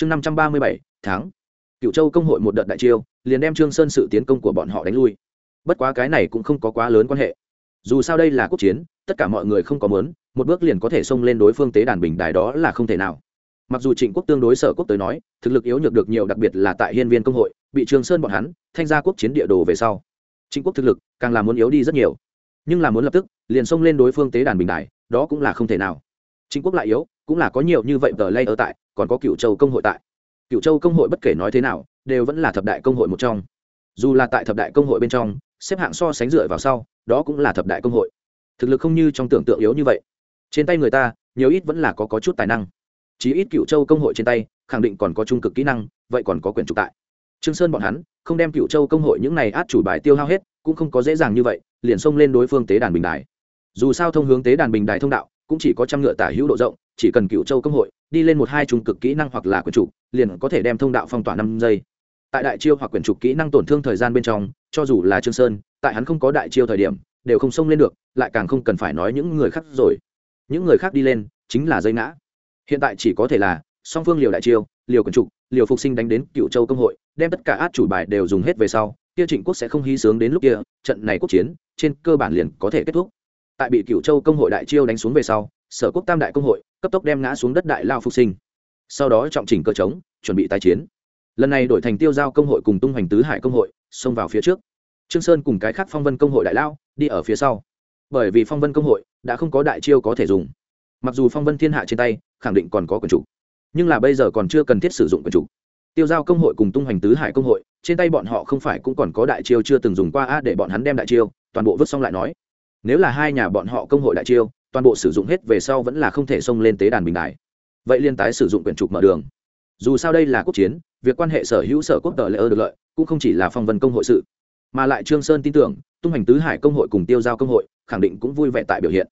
chương năm trăm ba mươi bảy tháng cựu châu công hội một đợt đại chiêu, liền đem trương sơn sự tiến công của bọn họ đánh lui. Bất quá cái này cũng không có quá lớn quan hệ. Dù sao đây là quốc chiến, tất cả mọi người không có muốn, một bước liền có thể xông lên đối phương tế đàn bình đài đó là không thể nào. Mặc dù trịnh quốc tương đối sở quốc tới nói, thực lực yếu nhược được nhiều đặc biệt là tại hiên viên công hội, bị trường sơn bọn hắn thanh gia quốc chiến địa đồ về sau. Trịnh quốc thực lực càng là muốn yếu đi rất nhiều. Nhưng là muốn lập tức, liền xông lên đối phương tế đàn bình đài, đó cũng là không thể nào. Trịnh quốc lại yếu, cũng là có nhiều như vậy tờ lay ở tại còn có cựu châu công hội tại. Cựu châu công hội bất kể nói thế nào đều vẫn là thập đại công hội một trong. Dù là tại thập đại công hội bên trong xếp hạng so sánh dựa vào sau đó cũng là thập đại công hội. Thực lực không như trong tưởng tượng yếu như vậy. Trên tay người ta nhiều ít vẫn là có, có chút tài năng. Chí ít cựu châu công hội trên tay khẳng định còn có trung cực kỹ năng vậy còn có quyền trục tại. Trương sơn bọn hắn không đem cựu châu công hội những này át chủ bài tiêu hao hết cũng không có dễ dàng như vậy liền xông lên đối phương tế đàn bình đài. Dù sao thông hướng tế đàn bình đài thông đạo cũng chỉ có trăm ngựa tả hữu độ rộng chỉ cần cựu châu công hội đi lên một hai trung cực kỹ năng hoặc là quyền trục, liền có thể đem thông đạo phong tỏa năm giây. Tại đại chiêu hoặc quyền trục kỹ năng tổn thương thời gian bên trong, cho dù là trương sơn, tại hắn không có đại chiêu thời điểm, đều không xông lên được, lại càng không cần phải nói những người khác rồi. Những người khác đi lên, chính là dây ngã. Hiện tại chỉ có thể là song phương liều đại chiêu, liều quyển trục, liều phục sinh đánh đến cựu châu công hội, đem tất cả át chủ bài đều dùng hết về sau, kia trịnh quốc sẽ không hy sướng đến lúc kia, trận này quốc chiến, trên cơ bản liền có thể kết thúc. Tại bị cựu châu công hội đại chiêu đánh xuống về sau, sở quốc tam đại công hội cấp tốc đem ngã xuống đất đại lao phục sinh. Sau đó trọng chỉnh cơ chống, chuẩn bị tái chiến. Lần này đổi thành tiêu giao công hội cùng tung hoành tứ hải công hội, xông vào phía trước. Trương sơn cùng cái khác phong vân công hội đại lao, đi ở phía sau. Bởi vì phong vân công hội đã không có đại chiêu có thể dùng. Mặc dù phong vân thiên hạ trên tay, khẳng định còn có quyền chủ. Nhưng là bây giờ còn chưa cần thiết sử dụng quyền chủ. Tiêu giao công hội cùng tung hoành tứ hải công hội, trên tay bọn họ không phải cũng còn có đại chiêu chưa từng dùng qua a để bọn hắn đem đại chiêu, toàn bộ vứt xong lại nói. Nếu là hai nhà bọn họ công hội đại chiêu toàn bộ sử dụng hết về sau vẫn là không thể xông lên tế đàn bình đài vậy liên tái sử dụng quyển trục mở đường. Dù sao đây là quốc chiến, việc quan hệ sở hữu sở quốc tờ lễ ơ được lợi, cũng không chỉ là phong vân công hội sự. Mà lại trương sơn tin tưởng, tung hành tứ hải công hội cùng tiêu giao công hội, khẳng định cũng vui vẻ tại biểu hiện.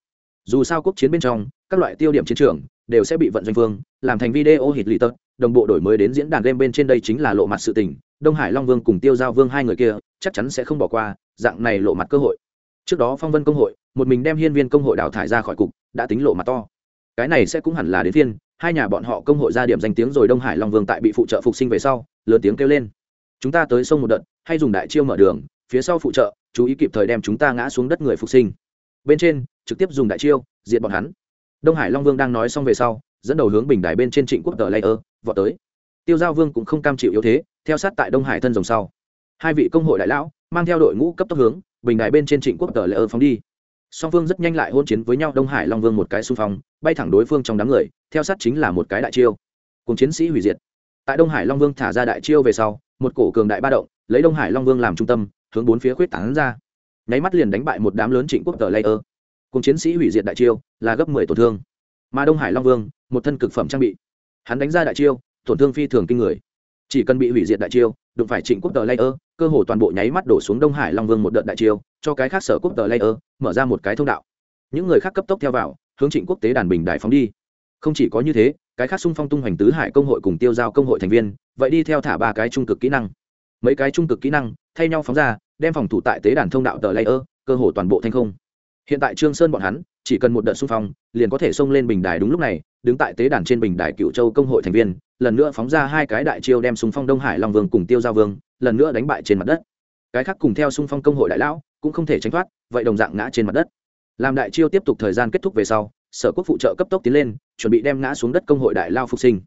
Dù sao quốc chiến bên trong, các loại tiêu điểm chiến trường đều sẽ bị vận doanh vương, làm thành video hit lì tật đồng bộ đổi mới đến diễn đàn game bên trên đây chính là lộ mặt sự tình. Đông hải long vương cùng tiêu giao vương hai người kia, chắc chắn sẽ không bỏ qua, dạng này lộ mặt cơ hội. Trước đó phong vân công hội một mình đem hiên viên công hội đào thải ra khỏi cục, đã tính lộ mặt to. Cái này sẽ cũng hẳn là đến phiên, hai nhà bọn họ công hội ra điểm danh tiếng rồi đông hải long vương tại bị phụ trợ phục sinh về sau, lớn tiếng kêu lên. Chúng ta tới sông một đợt, hay dùng đại chiêu mở đường, phía sau phụ trợ, chú ý kịp thời đem chúng ta ngã xuống đất người phục sinh. Bên trên, trực tiếp dùng đại chiêu diện bọn hắn. Đông hải long vương đang nói xong về sau, dẫn đầu hướng bình đài bên trên trịnh quốc tờ layer, vọt tới. Tiêu giao vương cũng không cam chịu yếu thế, theo sát tại đông hải thân dòng sau. Hai vị công hội đại lão, mang theo đội ngũ cấp tốc hướng, bình đài bên trên trịnh quốc tờ layer phóng đi song phương rất nhanh lại hôn chiến với nhau đông hải long vương một cái xung phong bay thẳng đối phương trong đám người theo sát chính là một cái đại chiêu cùng chiến sĩ hủy diệt tại đông hải long vương thả ra đại chiêu về sau một cổ cường đại ba động lấy đông hải long vương làm trung tâm hướng bốn phía khuyết tảng ra nháy mắt liền đánh bại một đám lớn trịnh quốc tờ layer cùng chiến sĩ hủy diệt đại chiêu là gấp mười tổn thương mà đông hải long vương một thân cực phẩm trang bị hắn đánh ra đại chiêu tổn thương phi thường kinh người chỉ cần bị hủy diệt đại chiêu đụng phải trịnh quốc tờ layer, cơ hồ toàn bộ nháy mắt đổ xuống đông hải long vương một đợt đại chiêu, cho cái khác sở quốc tờ layer mở ra một cái thông đạo. Những người khác cấp tốc theo vào, hướng trịnh quốc tế đàn bình đại phóng đi. Không chỉ có như thế, cái khác xung phong tung hoành tứ hải công hội cùng tiêu giao công hội thành viên, vậy đi theo thả ba cái trung cực kỹ năng. Mấy cái trung cực kỹ năng, thay nhau phóng ra, đem phòng thủ tại tế đàn thông đạo tờ layer, cơ hồ toàn bộ thanh không. Hiện tại trương sơn bọn hắn, chỉ cần một đợt xung phong, liền có thể xông lên bình đài đúng lúc này, đứng tại tế đàn trên bình đài cựu châu công hội thành viên lần nữa phóng ra hai cái đại chiêu đem xung phong đông hải long vương cùng tiêu giao vương, lần nữa đánh bại trên mặt đất. Cái khác cùng theo xung phong công hội đại lão cũng không thể tránh thoát, vậy đồng dạng ngã trên mặt đất. Làm đại chiêu tiếp tục thời gian kết thúc về sau, sở quốc phụ trợ cấp tốc tiến lên, chuẩn bị đem ngã xuống đất công hội đại lao phục sinh.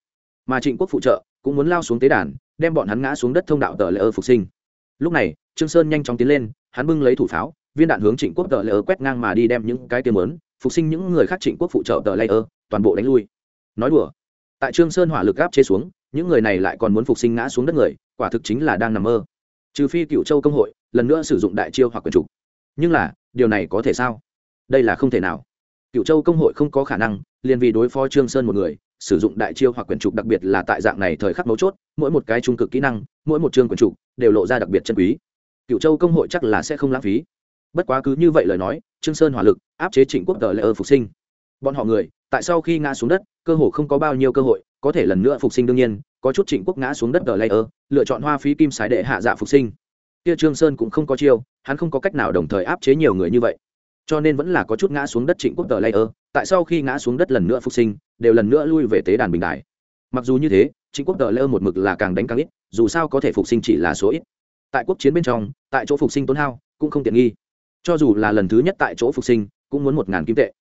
Mà trịnh quốc phụ trợ cũng muốn lao xuống tế đàn, đem bọn hắn ngã xuống đất thông đạo tờ lễ ơ phục sinh. Lúc này, trương sơn nhanh chóng tiến lên, hắn bưng lấy thủ pháo, viên đạn hướng trịnh quốc tờ lễ ơ quét ngang mà đi đem những cái tiêm lớn phục sinh những người khác trịnh quốc phụ trợ tờ lễ ơ, toàn bộ đánh lui. Nói đùa tại trương sơn hỏa lực áp chế xuống, những người này lại còn muốn phục sinh ngã xuống đất người, quả thực chính là đang nằm mơ. Trừ phi cựu châu công hội, lần nữa sử dụng đại chiêu hoặc quyền trục nhưng là, điều này có thể sao? Đây là không thể nào. Cựu châu công hội không có khả năng, liền vì đối phó trương sơn một người, sử dụng đại chiêu hoặc quyền trục đặc biệt là tại dạng này thời khắc mấu chốt, mỗi một cái trung cực kỹ năng, mỗi một chương quyền trục đều lộ ra đặc biệt chân quý. Cựu châu công hội chắc là sẽ không lãng phí. Bất quá cứ như vậy lời nói, trương sơn hỏa lực, áp chế trịnh quốc tờ lễ ơ phục sinh. Bọn họ người, tại sau khi ngã xuống đất cơ hội không có bao nhiêu cơ hội, có thể lần nữa phục sinh đương nhiên, có chút trịnh quốc ngã xuống đất tờ lây ơ, lựa chọn hoa phí kim sái đệ hạ dạ phục sinh. Kia trương sơn cũng không có chiêu, hắn không có cách nào đồng thời áp chế nhiều người như vậy. Cho nên vẫn là có chút ngã xuống đất trịnh quốc tờ lây ơ, tại sau khi ngã xuống đất lần nữa phục sinh, đều lần nữa lui về tế đàn bình đại mặc dù như thế, trịnh quốc tờ lây ơ một mực là càng đánh càng ít, dù sao có thể phục sinh chỉ là số ít. Tại quốc chiến bên trong, tại chỗ phục sinh tốn hao cũng không tiện nghi. Cho dù là lần thứ nhất tại chỗ phục sinh, cũng muốn một ngàn kim tệ.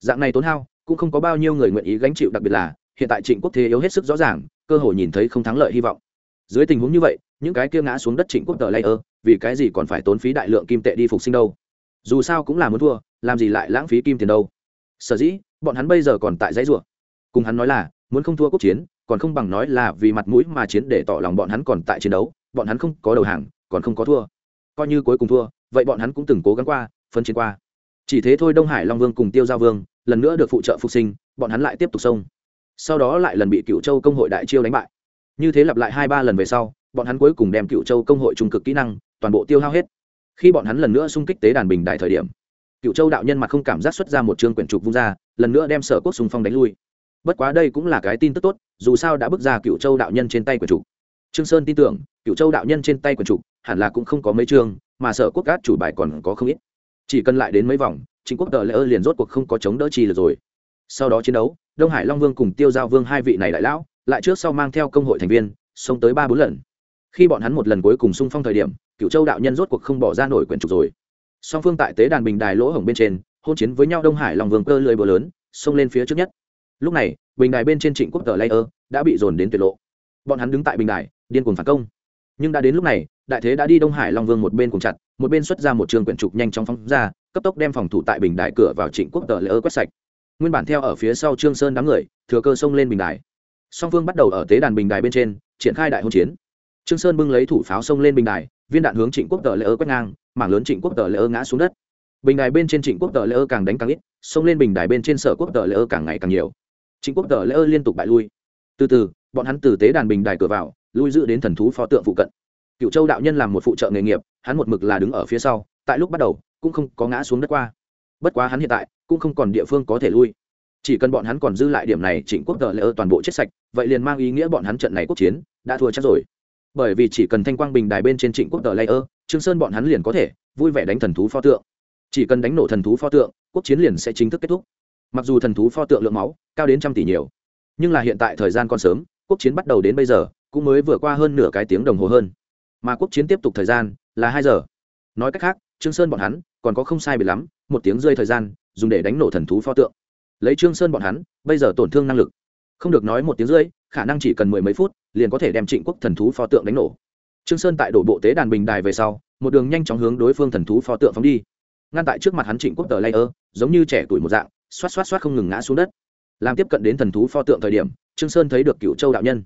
Dạng này tốn hao cũng không có bao nhiêu người nguyện ý gánh chịu đặc biệt là, hiện tại trịnh quốc thế yếu hết sức rõ ràng, cơ hội nhìn thấy không thắng lợi hy vọng. Dưới tình huống như vậy, những cái kia ngã xuống đất trịnh quốc tờ lây ơ, vì cái gì còn phải tốn phí đại lượng kim tệ đi phục sinh đâu? Dù sao cũng là muốn thua, làm gì lại lãng phí kim tiền đâu? Sở dĩ, bọn hắn bây giờ còn tại dãy rủa. Cùng hắn nói là, muốn không thua quốc chiến, còn không bằng nói là vì mặt mũi mà chiến để tỏ lòng bọn hắn còn tại chiến đấu, bọn hắn không có đầu hàng, còn không có thua. Coi như cuối cùng thua, vậy bọn hắn cũng từng cố gắng qua phân chiến qua. Chỉ thế thôi đông hải long vương cùng tiêu giao vương lần nữa được phụ trợ phục sinh, bọn hắn lại tiếp tục xông. Sau đó lại lần bị cựu châu công hội đại chiêu đánh bại. Như thế lặp lại hai ba lần về sau, bọn hắn cuối cùng đem cựu châu công hội trung cực kỹ năng, toàn bộ tiêu hao hết. Khi bọn hắn lần nữa xung kích tế đàn bình đại thời điểm cựu châu đạo nhân mặt không cảm giác xuất ra một chương quyển trục vung ra, lần nữa đem sở quốc xung phong đánh lui. Bất quá đây cũng là cái tin tức tốt, dù sao đã bước ra cựu châu đạo nhân trên tay quyển trục. Trương sơn tin tưởng cựu châu đạo nhân trên tay quyển trục hẳn là cũng không có mấy chương mà sở quốc cát chủ bài còn có không ít chỉ cần lại đến mấy vòng chính quốc tờ lễ ơ liền rốt cuộc không có chống đỡ chi được rồi. Sau đó chiến đấu, đông hải long vương cùng tiêu giao vương hai vị này đại lão, lại trước sau mang theo công hội thành viên, xông tới ba bốn lần. Khi bọn hắn một lần cuối cùng xung phong thời điểm cựu châu đạo nhân rốt cuộc không bỏ ra nổi quyển trục rồi. Song phương tại tế đàn bình đài lỗ hổng bên trên, hôn chiến với nhau đông hải long vương cơ lười bờ lớn, xông lên phía trước nhất. Lúc này, bình đài bên trên trịnh quốc tờ lây ơ đã bị dồn đến tuyệt lộ. Bọn hắn đứng tại bình đài, điên cuồng phản công. Nhưng đã đến lúc này, đại thế đã đi đông hải long vương một bên cùng chặt một bên xuất ra một trường quyển trục nhanh chóng phóng ra, cấp tốc đem phòng thủ tại bình đại cửa vào trịnh quốc tờ lễ ơ quét sạch. Nguyên bản theo ở phía sau trương sơn đám người, thừa cơ xông lên bình đài. Song phương bắt đầu ở tế đàn bình đài bên trên, triển khai đại hôn chiến. Trương sơn bưng lấy thủ pháo xông lên bình đài, viên đạn hướng trịnh quốc tờ lễ ơ quét ngang, mảng lớn trịnh quốc tờ lễ ơ ngã xuống đất. Bình đài bên trên trịnh quốc tờ lễ ơ càng đánh càng ít, xông lên bình đài bên trên sở quốc tờ lễ ơ càng ngày càng nhiều. Trịnh quốc tờ lễ ơ liên tục bại lui. Từ từ, bọn hắn từ tế đàn bình đài cửa vào, lui giữ đến thần thú pho tượng phụ cận. Cựu châu đạo nhân làm một phụ trợ nghề nghiệp hắn một mực là đứng ở phía sau, tại lúc bắt đầu, cũng không có ngã xuống đất qua. Bất quá hắn hiện tại, cũng không còn địa phương có thể lui. Chỉ cần bọn hắn còn dư lại điểm này trịnh quốc tờ lễ ơ toàn bộ chết sạch, vậy liền mang ý nghĩa bọn hắn trận này quốc chiến, đã thua chắc rồi. Bởi vì chỉ cần thanh quang bình đài bên trên trịnh quốc tờ lễ ơ, trương sơn bọn hắn liền có thể vui vẻ đánh thần thú pho tượng. Chỉ cần đánh nổ thần thú pho tượng, quốc chiến liền sẽ chính thức kết thúc. Mặc dù thần thú pho tượng lượng máu cao đến trăm tỷ nhiều, nhưng là hiện tại thời gian còn sớm, quốc chiến bắt đầu đến bây giờ, cũng mới vừa qua hơn nửa cái tiếng đồng hồ hơn. Mà quốc chiến tiếp tục thời gian là hai giờ. Nói cách khác, trương sơn bọn hắn còn có không sai biệt lắm, một tiếng rơi thời gian, dùng để đánh nổ thần thú pho tượng. Lấy trương sơn bọn hắn, bây giờ tổn thương năng lực. Không được nói một tiếng rơi, khả năng chỉ cần mười mấy phút, liền có thể đem trịnh quốc thần thú pho tượng đánh nổ. Trương sơn tại đổ bộ tế đàn bình đài về sau, một đường nhanh chóng hướng đối phương thần thú pho tượng phóng đi. Ngăn tại trước mặt hắn trịnh quốc tờ layer, giống như trẻ tuổi một dạng, xoát xoát xoát không ngừng ngã xuống đất. Làm tiếp cận đến thần thú pho tượng thời điểm, trương sơn thấy được cựu châu đạo nhân.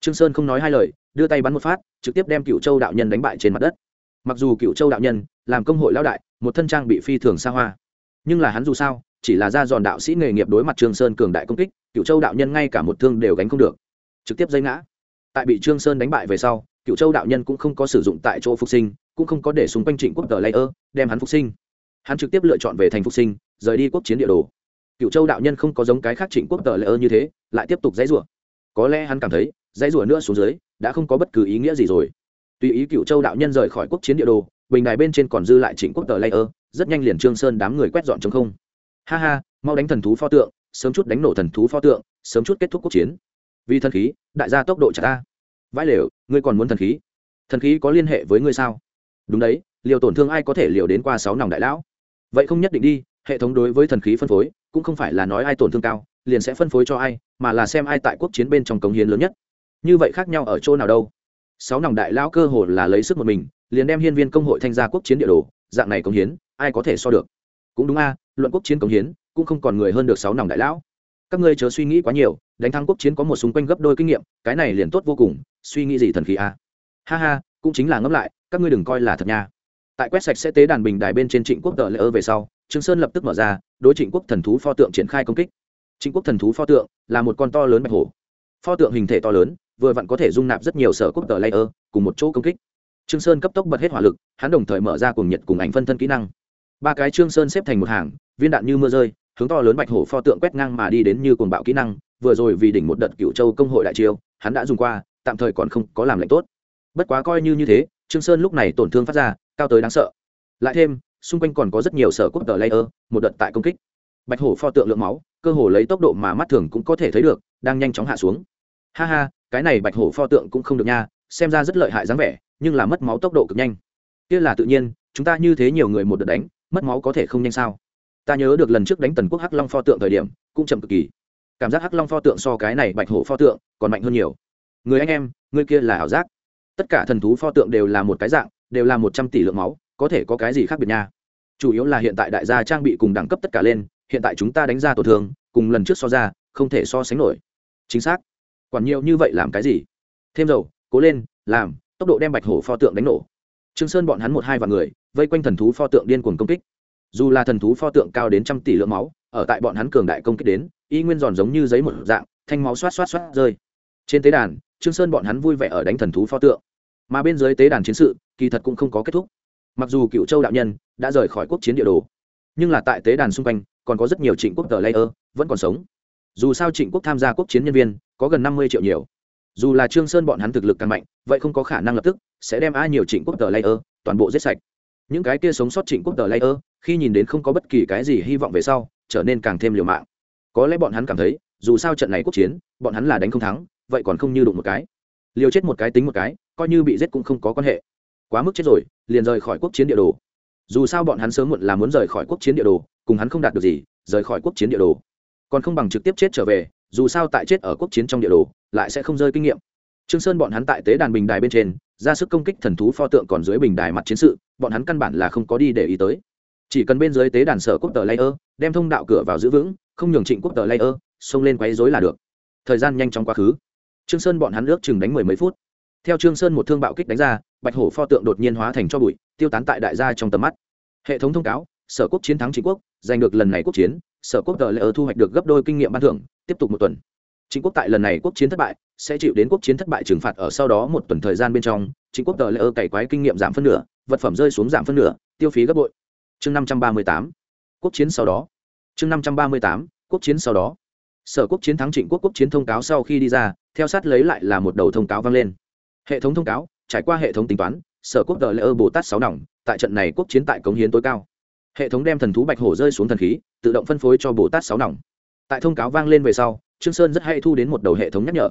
Trương sơn không nói hai lời, đưa tay bắn một phát, trực tiếp đem cựu châu đạo nhân đánh bại trên mặt đất mặc dù cựu châu đạo nhân làm công hội lão đại, một thân trang bị phi thường xa hoa, nhưng là hắn dù sao chỉ là ra giòn đạo sĩ nghề nghiệp đối mặt trương sơn cường đại công kích, cựu châu đạo nhân ngay cả một thương đều gánh không được. Trực tiếp dây ngã. Tại bị trương sơn đánh bại về sau, cựu châu đạo nhân cũng không có sử dụng tại chỗ phục sinh, cũng không có để xung quanh trịnh quốc tờ layer đem hắn phục sinh. Hắn trực tiếp lựa chọn về thành phục sinh, rời đi quốc chiến địa đồ. Cựu châu đạo nhân không có giống cái khác trịnh quốc tờ layer như thế, lại tiếp tục dãy rủa có lẽ hắn cảm thấy dãy rủa nữa xuống dưới, đã không có bất cứ ý nghĩa gì rồi tùy ý cựu châu đạo nhân rời khỏi quốc chiến địa đồ, bình đài bên trên còn dư lại trịnh quốc tờ layer, rất nhanh liền trương sơn đám người quét dọn chống không. Ha ha, mau đánh thần thú pho tượng, sớm chút đánh nổ thần thú pho tượng, sớm chút kết thúc quốc chiến. Vì thần khí, đại gia tốc độ chả ta. Vãi lều, ngươi còn muốn thần khí? Thần khí có liên hệ với ngươi sao? Đúng đấy, liều tổn thương ai có thể liều đến qua sáu nòng đại lão? Vậy không nhất định đi, hệ thống đối với thần khí phân phối, cũng không phải là nói ai tổn thương cao, liền sẽ phân phối cho ai, mà là xem ai tại quốc chiến bên trong cống hiến lớn nhất. Như vậy khác nhau ở chỗ nào đâu? Sáu nòng đại lão cơ hồ là lấy sức một mình, liền đem hiên viên công hội thanh gia quốc chiến địa đồ, dạng này công hiến, ai có thể so được? Cũng đúng a, luận quốc chiến công hiến, cũng không còn người hơn được sáu nòng đại lão. Các ngươi chớ suy nghĩ quá nhiều, đánh thắng quốc chiến có một xung quanh gấp đôi kinh nghiệm, cái này liền tốt vô cùng, suy nghĩ gì thần khí a? Ha ha, cũng chính là ngẫm lại, các ngươi đừng coi là thật nha. Tại quét sạch sẽ tế đàn bình đài bên trên trịnh quốc tờ lễ ơ về sau, trương sơn lập tức mở ra, đối trịnh quốc thần thú pho tượng triển khai công kích. Trịnh quốc thần thú pho tượng là một con to lớn bạch hổ. Pho tượng hình thể to lớn vừa vặn có thể dung nạp rất nhiều sở quốc tờ layer cùng một chỗ công kích. Trương sơn cấp tốc bật hết hỏa lực, hắn đồng thời mở ra cùng nhiệt cùng ảnh phân thân kỹ năng. Ba cái trương sơn xếp thành một hàng, viên đạn như mưa rơi, hướng to lớn bạch hổ pho tượng quét ngang mà đi đến như cuồng bạo kỹ năng, vừa rồi vì đỉnh một đợt cựu châu công hội đại chiêu, hắn đã dùng qua, tạm thời còn không có làm lệnh tốt. Bất quá coi như như thế, trương sơn lúc này tổn thương phát ra, cao tới đáng sợ. Lại thêm, xung quanh còn có rất nhiều sở quốc tờ layer, một đợt tại công kích. Bạch hổ pho tượng lượng máu, cơ hồ lấy tốc độ mà mắt thường cũng có thể thấy được, đang nhanh chóng hạ xuống. Ha ha cái này bạch hổ pho tượng cũng không được nha, xem ra rất lợi hại dáng vẻ, nhưng là mất máu tốc độ cực nhanh. Kia là tự nhiên, chúng ta như thế nhiều người một đợt đánh, mất máu có thể không nhanh sao? Ta nhớ được lần trước đánh tần quốc hắc long pho tượng thời điểm, cũng chậm cực kỳ. Cảm giác hắc long pho tượng so cái này bạch hổ pho tượng còn mạnh hơn nhiều. Người anh em, người kia là ảo giác. Tất cả thần thú pho tượng đều là một cái dạng, đều là một trăm tỷ lượng máu, có thể có cái gì khác biệt nha? Chủ yếu là hiện tại đại gia trang bị cùng đẳng cấp tất cả lên, hiện tại chúng ta đánh ra tổn thương, cùng lần trước so ra, không thể so sánh nổi. Chính xác quản nhiều như vậy làm cái gì? Thêm dầu, cố lên, làm, tốc độ đem bạch hổ pho tượng đánh nổ. Trương sơn bọn hắn một hai vạn người, vây quanh thần thú pho tượng điên cuồng công kích. Dù là thần thú pho tượng cao đến trăm tỷ lượng máu, ở tại bọn hắn cường đại công kích đến, y nguyên giòn giống như giấy một dạng, thanh máu xoát xoát xoát rơi. Trên tế đàn, trương sơn bọn hắn vui vẻ ở đánh thần thú pho tượng. Mà bên dưới tế đàn chiến sự, kỳ thật cũng không có kết thúc. Mặc dù cựu châu đạo nhân đã rời khỏi quốc chiến địa đồ, nhưng là tại tế đàn xung quanh, còn có rất nhiều trịnh quốc tờ layer, vẫn còn sống dù sao trịnh quốc tham gia quốc chiến nhân viên có gần năm mươi triệu nhiều. Dù là trương sơn bọn hắn thực lực càng mạnh, vậy không có khả năng lập tức sẽ đem ai nhiều trịnh quốc tờ layer toàn bộ giết sạch. Những cái kia sống sót trịnh quốc tờ layer khi nhìn đến không có bất kỳ cái gì hy vọng về sau, trở nên càng thêm liều mạng. Có lẽ bọn hắn cảm thấy, dù sao trận này quốc chiến, bọn hắn là đánh không thắng, vậy còn không như đụng một cái. Liều chết một cái tính một cái, coi như bị giết cũng không có quan hệ. Quá mức chết rồi, liền rời khỏi quốc chiến địa đồ. Dù sao bọn hắn sớm muộn là muốn rời khỏi quốc chiến địa đồ, cùng hắn không đạt được gì, rời khỏi quốc chiến địa đồ còn không bằng trực tiếp chết trở về, dù sao tại chết ở quốc chiến trong địa đồ, lại sẽ không rơi kinh nghiệm. Trương sơn bọn hắn tại tế đàn bình đài bên trên, ra sức công kích thần thú pho tượng còn dưới bình đài mặt chiến sự, bọn hắn căn bản là không có đi để ý tới. Chỉ cần bên dưới tế đàn sở quốc tờ layer, đem thông đạo cửa vào giữ vững, không nhường trịnh quốc tờ layer, xông lên quấy rối là được. Thời gian nhanh chóng quá khứ. Trương sơn bọn hắn ước chừng đánh mười mấy phút. Theo trương sơn một thương bạo kích đánh ra, bạch hổ pho tượng đột nhiên hóa thành cho bụi, tiêu tán tại đại gia trong tầm mắt. Hệ thống thông cáo, sở quốc chiến thắng chính quốc, giành được lần này quốc chiến sở quốc tờ lễ thu hoạch được gấp đôi kinh nghiệm ban thưởng, tiếp tục một tuần. Chính quốc tại lần này quốc chiến thất bại, sẽ chịu đến quốc chiến thất bại trừng phạt ở sau đó một tuần thời gian bên trong, chính quốc tờ lễ cày quái kinh nghiệm giảm phân nửa, vật phẩm rơi xuống giảm phân nửa, tiêu phí gấp bội. Chương năm trăm ba mươi tám, quốc chiến sau đó. Chương năm trăm ba mươi tám, quốc chiến sau đó. Sở quốc chiến thắng trịnh quốc quốc chiến thông cáo sau khi đi ra, theo sát lấy lại là một đầu thông cáo vang lên. Hệ thống thông cáo, trải qua hệ thống tính toán, sở quốc tờ lễ bồ tát sáu nòng tại trận này quốc chiến tại cống hiến tối cao hệ thống đem thần thú bạch hổ rơi xuống thần khí, tự động phân phối cho bồ tát sáu nòng. Tại thông cáo vang lên về sau, trương sơn rất hay thu đến một đầu hệ thống nhắc nhở.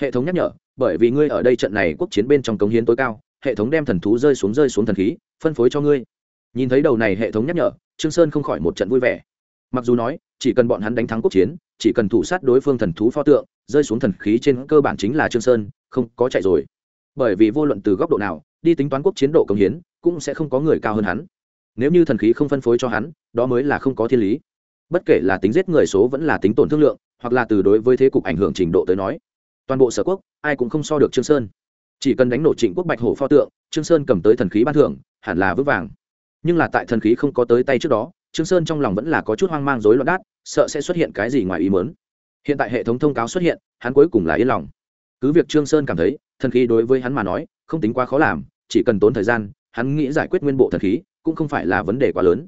Hệ thống nhắc nhở, bởi vì ngươi ở đây trận này quốc chiến bên trong cống hiến tối cao, hệ thống đem thần thú rơi xuống rơi xuống thần khí, phân phối cho ngươi. Nhìn thấy đầu này hệ thống nhắc nhở, trương sơn không khỏi một trận vui vẻ. Mặc dù nói, chỉ cần bọn hắn đánh thắng quốc chiến, chỉ cần thủ sát đối phương thần thú pho tượng, rơi xuống thần khí trên cơ bản chính là trương sơn, không có chạy rồi. Bởi vì vô luận từ góc độ nào, đi tính toán quốc chiến độ cống hiến, cũng sẽ không có người cao hơn hắn nếu như thần khí không phân phối cho hắn, đó mới là không có thiên lý. Bất kể là tính giết người số vẫn là tính tổn thương lượng, hoặc là từ đối với thế cục ảnh hưởng trình độ tới nói, toàn bộ sở quốc, ai cũng không so được trương sơn. Chỉ cần đánh nổ trịnh quốc bạch hổ pho tượng, trương sơn cầm tới thần khí ban thưởng, hẳn là vững vàng. Nhưng là tại thần khí không có tới tay trước đó, trương sơn trong lòng vẫn là có chút hoang mang rối loạn đát, sợ sẽ xuất hiện cái gì ngoài ý muốn. Hiện tại hệ thống thông cáo xuất hiện, hắn cuối cùng là yên lòng. Cứ việc trương sơn cảm thấy, thần khí đối với hắn mà nói, không tính quá khó làm, chỉ cần tốn thời gian, hắn nghĩ giải quyết nguyên bộ thần khí cũng không phải là vấn đề quá lớn.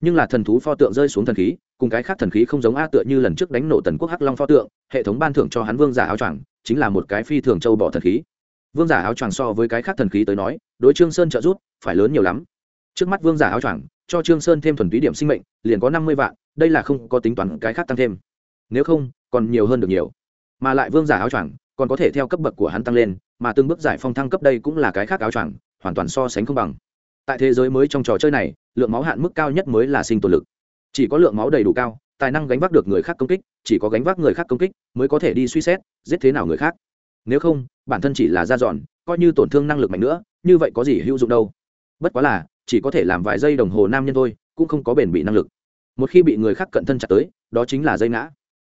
Nhưng là thần thú pho tượng rơi xuống thần khí, cùng cái khác thần khí không giống a tựa như lần trước đánh nổ tần quốc hắc long pho tượng, hệ thống ban thưởng cho hắn vương giả áo choàng, chính là một cái phi thường châu bỏ thần khí. Vương giả áo choàng so với cái khác thần khí tới nói, đối trương sơn trợ giúp, phải lớn nhiều lắm. Trước mắt vương giả áo choàng, cho trương sơn thêm thuần túy điểm sinh mệnh, liền có năm mươi vạn, đây là không có tính toán cái khác tăng thêm. Nếu không, còn nhiều hơn được nhiều. Mà lại vương giả áo choàng, còn có thể theo cấp bậc của hắn tăng lên, mà từng bước giải phong thăng cấp đây cũng là cái khác áo choàng, hoàn toàn so sánh không bằng tại thế giới mới trong trò chơi này, lượng máu hạn mức cao nhất mới là sinh tồn lực. Chỉ có lượng máu đầy đủ cao, tài năng gánh vác được người khác công kích, chỉ có gánh vác người khác công kích mới có thể đi suy xét, giết thế nào người khác. Nếu không, bản thân chỉ là ra dọn, coi như tổn thương năng lực mạnh nữa, như vậy có gì hữu dụng đâu. Bất quá là, chỉ có thể làm vài giây đồng hồ nam nhân thôi, cũng không có bền bị năng lực. Một khi bị người khác cận thân chặt tới, đó chính là dây ngã.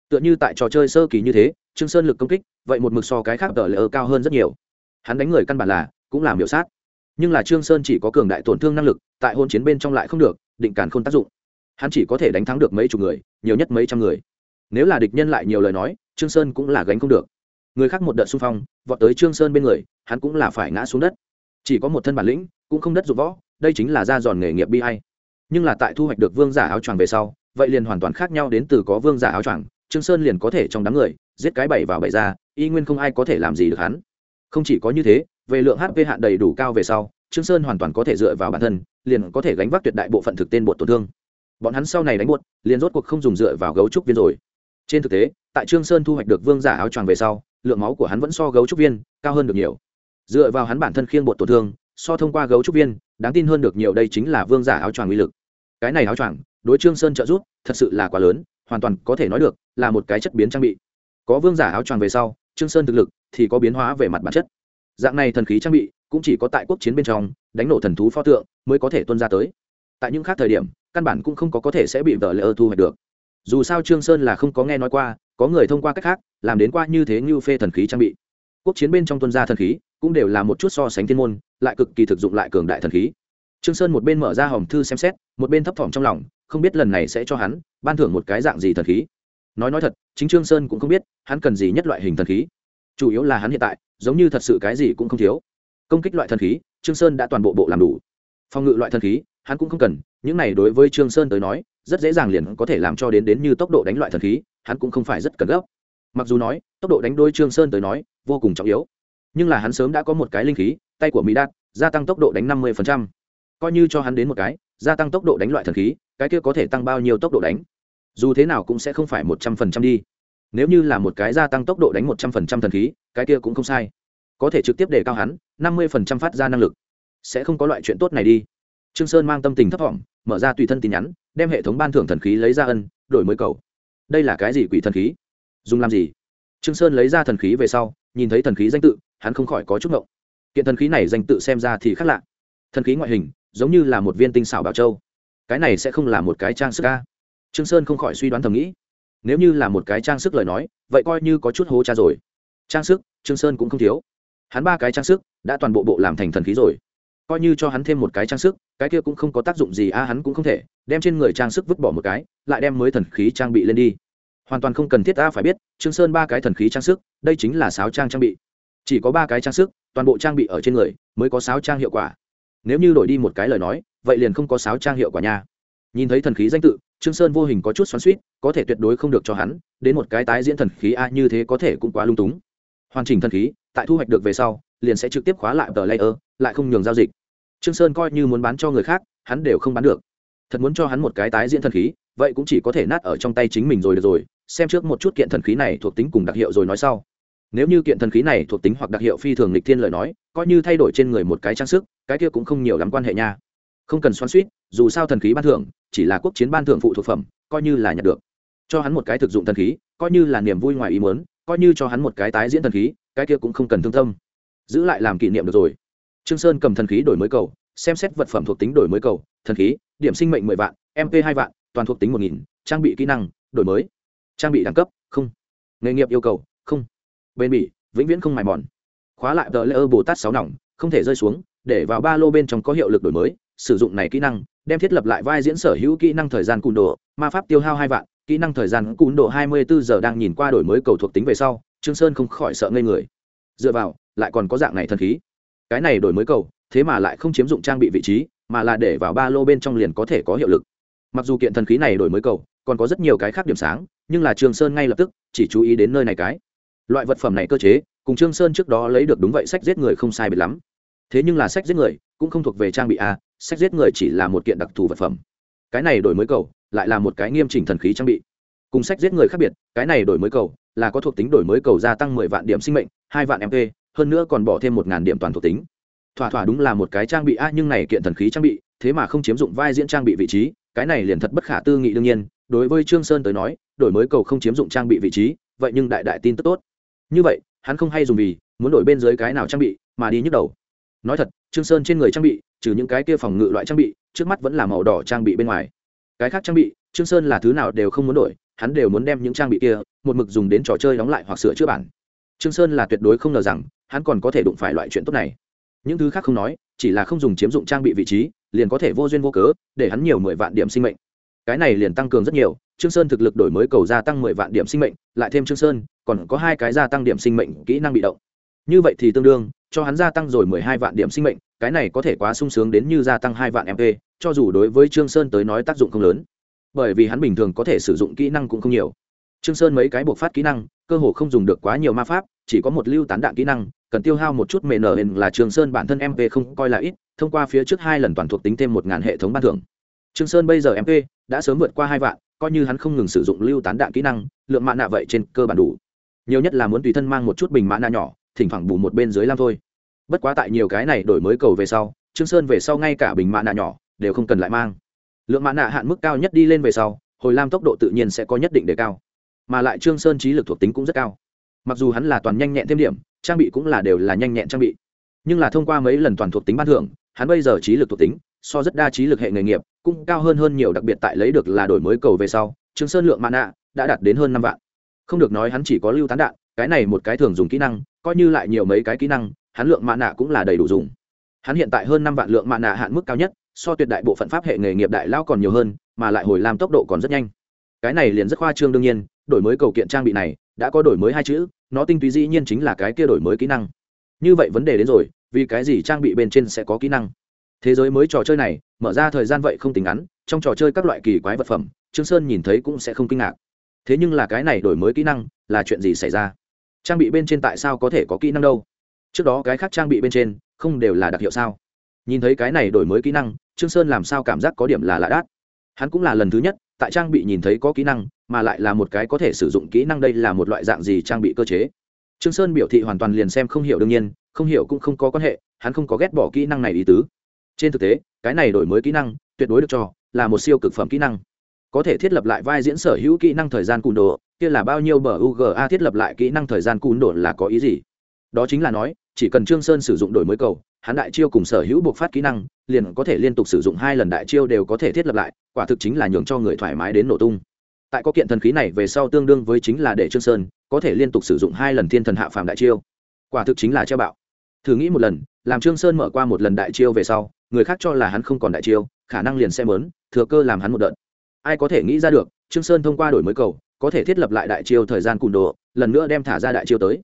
Tựa như tại trò chơi sơ kỳ như thế, trương sơn lực công kích, vậy một mực so cái khác tờ lỡ cao hơn rất nhiều. Hắn đánh người căn bản là cũng làm miểu sát nhưng là trương sơn chỉ có cường đại tổn thương năng lực tại hôn chiến bên trong lại không được định cản không tác dụng hắn chỉ có thể đánh thắng được mấy chục người nhiều nhất mấy trăm người nếu là địch nhân lại nhiều lời nói trương sơn cũng là gánh không được người khác một đợt xung phong vọt tới trương sơn bên người hắn cũng là phải ngã xuống đất chỉ có một thân bản lĩnh cũng không đất dụng võ đây chính là ra giòn nghề nghiệp bi hay nhưng là tại thu hoạch được vương giả áo choàng về sau vậy liền hoàn toàn khác nhau đến từ có vương giả áo choàng trương sơn liền có thể trong đám người giết cái bảy vào bảy ra y nguyên không ai có thể làm gì được hắn không chỉ có như thế về lượng hp hạn đầy đủ cao về sau, trương sơn hoàn toàn có thể dựa vào bản thân, liền có thể gánh vác tuyệt đại bộ phận thực tên bột tổn thương. Bọn hắn sau này đánh buốt liền rốt cuộc không dùng dựa vào gấu trúc viên rồi. Trên thực tế, tại trương sơn thu hoạch được vương giả áo choàng về sau, lượng máu của hắn vẫn so gấu trúc viên cao hơn được nhiều. Dựa vào hắn bản thân khiêng bột tổn thương, so thông qua gấu trúc viên, đáng tin hơn được nhiều đây chính là vương giả áo choàng uy lực. Cái này áo choàng, đối trương sơn trợ giúp, thật sự là quá lớn, hoàn toàn có thể nói được là một cái chất biến trang bị. Có vương giả áo choàng về sau, trương sơn thực lực thì có biến hóa về mặt bản chất dạng này thần khí trang bị cũng chỉ có tại quốc chiến bên trong, đánh nổ thần thú pho tượng mới có thể tuân ra tới. Tại những khác thời điểm, căn bản cũng không có có thể sẽ bị vợ lỡ thu hoạch được. Dù sao trương sơn là không có nghe nói qua, có người thông qua cách khác, làm đến qua như thế như phê thần khí trang bị. Quốc chiến bên trong tuân gia thần khí cũng đều là một chút so sánh thiên môn, lại cực kỳ thực dụng lại cường đại thần khí. Trương sơn một bên mở ra hòm thư xem xét, một bên thấp thỏm trong lòng, không biết lần này sẽ cho hắn ban thưởng một cái dạng gì thần khí. Nói nói thật, chính trương sơn cũng không biết hắn cần gì nhất loại hình thần khí chủ yếu là hắn hiện tại, giống như thật sự cái gì cũng không thiếu. Công kích loại thần khí, trương sơn đã toàn bộ bộ làm đủ. Phòng ngự loại thần khí, hắn cũng không cần, những này đối với trương sơn tới nói, rất dễ dàng liền có thể làm cho đến đến như tốc độ đánh loại thần khí, hắn cũng không phải rất cần gấp. Mặc dù nói, tốc độ đánh đôi trương sơn tới nói, vô cùng trọng yếu. Nhưng là hắn sớm đã có một cái linh khí, tay của mỹ đạt, gia tăng tốc độ đánh năm mươi coi như cho hắn đến một cái, gia tăng tốc độ đánh loại thần khí, cái kia có thể tăng bao nhiêu tốc độ đánh? Dù thế nào cũng sẽ không phải một trăm phần trăm đi nếu như là một cái gia tăng tốc độ đánh một trăm phần trăm thần khí, cái kia cũng không sai. Có thể trực tiếp đề cao hắn, năm mươi phần trăm phát ra năng lực. Sẽ không có loại chuyện tốt này đi. Trương sơn mang tâm tình thấp thỏm, mở ra tùy thân tin nhắn, đem hệ thống ban thưởng thần khí lấy ra ân, đổi mới cầu. Đây là cái gì quỷ thần khí? Dùng làm gì? Trương sơn lấy ra thần khí về sau, nhìn thấy thần khí danh tự, hắn không khỏi có chút ngộng. Kiện thần khí này danh tự xem ra thì khác lạ. Thần khí ngoại hình, giống như là một viên tinh xảo bảo châu. Cái này sẽ không là một cái trang sức ca trương sơn không khỏi suy đoán thầm nghĩ nếu như là một cái trang sức lời nói, vậy coi như có chút hố cha rồi. Trang sức, trương sơn cũng không thiếu. Hắn ba cái trang sức đã toàn bộ bộ làm thành thần khí rồi. Coi như cho hắn thêm một cái trang sức, cái kia cũng không có tác dụng gì, a, hắn cũng không thể đem trên người trang sức vứt bỏ một cái, lại đem mới thần khí trang bị lên đi. Hoàn toàn không cần thiết ta phải biết, trương sơn ba cái thần khí trang sức, đây chính là sáo trang trang bị. Chỉ có ba cái trang sức, toàn bộ trang bị ở trên người mới có sáo trang hiệu quả. Nếu như đổi đi một cái lời nói, vậy liền không có sáo trang hiệu quả nha. Nhìn thấy thần khí danh tự trương sơn vô hình có chút xoắn suýt có thể tuyệt đối không được cho hắn, đến một cái tái diễn thần khí a, như thế có thể cũng quá lung túng. Hoàn chỉnh thần khí, tại thu hoạch được về sau, liền sẽ trực tiếp khóa lại tờ layer, lại không nhường giao dịch. Trương sơn coi như muốn bán cho người khác, hắn đều không bán được. Thật muốn cho hắn một cái tái diễn thần khí, vậy cũng chỉ có thể nát ở trong tay chính mình rồi được rồi, xem trước một chút kiện thần khí này thuộc tính cùng đặc hiệu rồi nói sau. Nếu như kiện thần khí này thuộc tính hoặc đặc hiệu phi thường lịch thiên lời nói, coi như thay đổi trên người một cái trang sức, cái kia cũng không nhiều lắm quan hệ nha. Không cần xoắn suýt dù sao thần khí ban thưởng, chỉ là quốc chiến ban thưởng phụ thuộc phẩm, coi như là nhận được. Cho hắn một cái thực dụng thần khí, coi như là niềm vui ngoài ý muốn, coi như cho hắn một cái tái diễn thần khí, cái kia cũng không cần thương tâm. Giữ lại làm kỷ niệm được rồi. Trương sơn cầm thần khí đổi mới cầu, xem xét vật phẩm thuộc tính đổi mới cầu, thần khí, điểm sinh mệnh mười vạn mp hai vạn, toàn thuộc tính một nghìn, trang bị kỹ năng, đổi mới. Trang bị đẳng cấp, không. Nghề nghiệp yêu cầu, không. Bền bỉ, vĩnh viễn không mài mòn. Khóa lại tờ lễ ơ bồ tát sáu nòng, không thể rơi xuống, để vào ba lô bên trong có hiệu lực đổi mới, sử dụng này kỹ năng đem thiết lập lại vai diễn sở hữu kỹ năng thời gian cùn độ ma pháp tiêu hao hai vạn, kỹ năng thời gian cùn độ hai mươi bốn giờ đang nhìn qua đổi mới cầu thuộc tính về sau, trương sơn không khỏi sợ ngây người. Dựa vào, lại còn có dạng này thần khí. Cái này đổi mới cầu, thế mà lại không chiếm dụng trang bị vị trí, mà là để vào ba lô bên trong liền có thể có hiệu lực. Mặc dù kiện thần khí này đổi mới cầu, còn có rất nhiều cái khác điểm sáng, nhưng là trương sơn ngay lập tức chỉ chú ý đến nơi này cái. Loại vật phẩm này cơ chế, cùng trương sơn trước đó lấy được đúng vậy sách giết người không sai biệt lắm. Thế nhưng là sách giết người cũng không thuộc về trang bị a sách giết người chỉ là một kiện đặc thù vật phẩm. Cái này đổi mới cầu, lại là một cái nghiêm chỉnh thần khí trang bị. Cùng sách giết người khác biệt, cái này đổi mới cầu, là có thuộc tính đổi mới cầu gia tăng mười vạn điểm sinh mệnh, hai vạn mp hơn nữa còn bỏ thêm một ngàn điểm toàn thuộc tính. Thỏa thỏa đúng là một cái trang bị a nhưng này kiện thần khí trang bị, thế mà không chiếm dụng vai diễn trang bị vị trí, cái này liền thật bất khả tư nghị đương nhiên. Đối với trương sơn tới nói, đổi mới cầu không chiếm dụng trang bị vị trí, vậy nhưng đại đại tin tức tốt. Như vậy, hắn không hay dùng vì muốn đổi bên dưới cái nào trang bị, mà đi nhức đầu. Nói thật trương sơn trên người trang bị, trừ những cái kia phòng ngự loại trang bị, trước mắt vẫn là màu đỏ trang bị bên ngoài. Cái khác trang bị, trương sơn là thứ nào đều không muốn đổi, hắn đều muốn đem những trang bị kia, một mực dùng đến trò chơi đóng lại hoặc sửa chữa bản. Trương sơn là tuyệt đối không ngờ rằng, hắn còn có thể đụng phải loại chuyện tốt này. Những thứ khác không nói, chỉ là không dùng chiếm dụng trang bị vị trí, liền có thể vô duyên vô cớ, để hắn nhiều mười vạn điểm sinh mệnh. Cái này liền tăng cường rất nhiều, trương sơn thực lực đổi mới cầu gia tăng mười vạn điểm sinh mệnh, lại thêm trương sơn, còn có hai cái gia tăng điểm sinh mệnh kỹ năng bị động. Như vậy thì tương đương, cho hắn gia tăng rồi mười hai vạn điểm sinh mệnh cái này có thể quá sung sướng đến như gia tăng hai vạn mp cho dù đối với trương sơn tới nói tác dụng không lớn. Bởi vì hắn bình thường có thể sử dụng kỹ năng cũng không nhiều. Trương sơn mấy cái buộc phát kỹ năng, cơ hồ không dùng được quá nhiều ma pháp, chỉ có một lưu tán đạn kỹ năng, cần tiêu hao một chút mền nở là trương sơn bản thân mp không coi là ít, thông qua phía trước hai lần toàn thuộc tính thêm một ngàn hệ thống ban thưởng. Trương sơn bây giờ mp đã sớm vượt qua hai vạn, coi như hắn không ngừng sử dụng lưu tán đạn kỹ năng, lượng mạ nạ vậy trên cơ bản đủ. Nhiều nhất là muốn tùy thân mang một chút bình mã nạ nhỏ, thỉnh thoảng bù một bên dưới lam thôi bất quá tại nhiều cái này đổi mới cầu về sau, trương sơn về sau ngay cả bình mạ nạ nhỏ đều không cần lại mang. Lượng mạ nạ hạn mức cao nhất đi lên về sau, hồi lam tốc độ tự nhiên sẽ có nhất định đề cao. Mà lại trương sơn trí lực thuộc tính cũng rất cao. Mặc dù hắn là toàn nhanh nhẹn thêm điểm, trang bị cũng là đều là nhanh nhẹn trang bị. Nhưng là thông qua mấy lần toàn thuộc tính ban thưởng, hắn bây giờ trí lực thuộc tính, so rất đa trí lực hệ nghề nghiệp, cũng cao hơn hơn nhiều, đặc biệt tại lấy được là đổi mới cầu về sau, trương sơn lượng mạ nạ đã đạt đến hơn năm vạn. Không được nói hắn chỉ có lưu tán đạn, cái này một cái thường dùng kỹ năng, coi như lại nhiều mấy cái kỹ năng hắn lượng mạ nạ cũng là đầy đủ dùng. Hắn hiện tại hơn năm vạn lượng mạ nạ hạn mức cao nhất, so tuyệt đại bộ phận pháp hệ nghề nghiệp đại lao còn nhiều hơn, mà lại hồi làm tốc độ còn rất nhanh. Cái này liền rất khoa trương đương nhiên, đổi mới cầu kiện trang bị này, đã có đổi mới hai chữ, nó tinh túy dĩ nhiên chính là cái kia đổi mới kỹ năng. Như vậy vấn đề đến rồi, vì cái gì trang bị bên trên sẽ có kỹ năng? Thế giới mới trò chơi này, mở ra thời gian vậy không tính ngắn, trong trò chơi các loại kỳ quái vật phẩm, trương sơn nhìn thấy cũng sẽ không kinh ngạc. Thế nhưng là cái này đổi mới kỹ năng, là chuyện gì xảy ra? Trang bị bên trên tại sao có thể có kỹ năng đâu? Trước đó cái khác trang bị bên trên không đều là đặc hiệu sao? Nhìn thấy cái này đổi mới kỹ năng, trương sơn làm sao cảm giác có điểm là lạ đát? Hắn cũng là lần thứ nhất tại trang bị nhìn thấy có kỹ năng, mà lại là một cái có thể sử dụng kỹ năng đây là một loại dạng gì trang bị cơ chế? Trương sơn biểu thị hoàn toàn liền xem không hiểu đương nhiên, không hiểu cũng không có quan hệ, hắn không có ghét bỏ kỹ năng này ý tứ. Trên thực tế, cái này đổi mới kỹ năng tuyệt đối được cho là một siêu cực phẩm kỹ năng. Có thể thiết lập lại vai diễn sở hữu kỹ năng thời gian cùn đồ, kia là bao nhiêu bờ uga thiết lập lại kỹ năng thời gian cùn đồ là có ý gì? Đó chính là nói chỉ cần trương sơn sử dụng đổi mới cầu, hắn đại chiêu cùng sở hữu buộc phát kỹ năng, liền có thể liên tục sử dụng hai lần đại chiêu đều có thể thiết lập lại, quả thực chính là nhường cho người thoải mái đến nổ tung. Tại có kiện thần khí này về sau tương đương với chính là để trương sơn có thể liên tục sử dụng hai lần thiên thần hạ phàm đại chiêu. Quả thực chính là treo bạo. Thử nghĩ một lần, làm trương sơn mở qua một lần đại chiêu về sau, người khác cho là hắn không còn đại chiêu, khả năng liền sẽ mớn, thừa cơ làm hắn một đợt. Ai có thể nghĩ ra được, trương sơn thông qua đổi mới cầu, có thể thiết lập lại đại chiêu thời gian cùn đồ lần nữa đem thả ra đại chiêu tới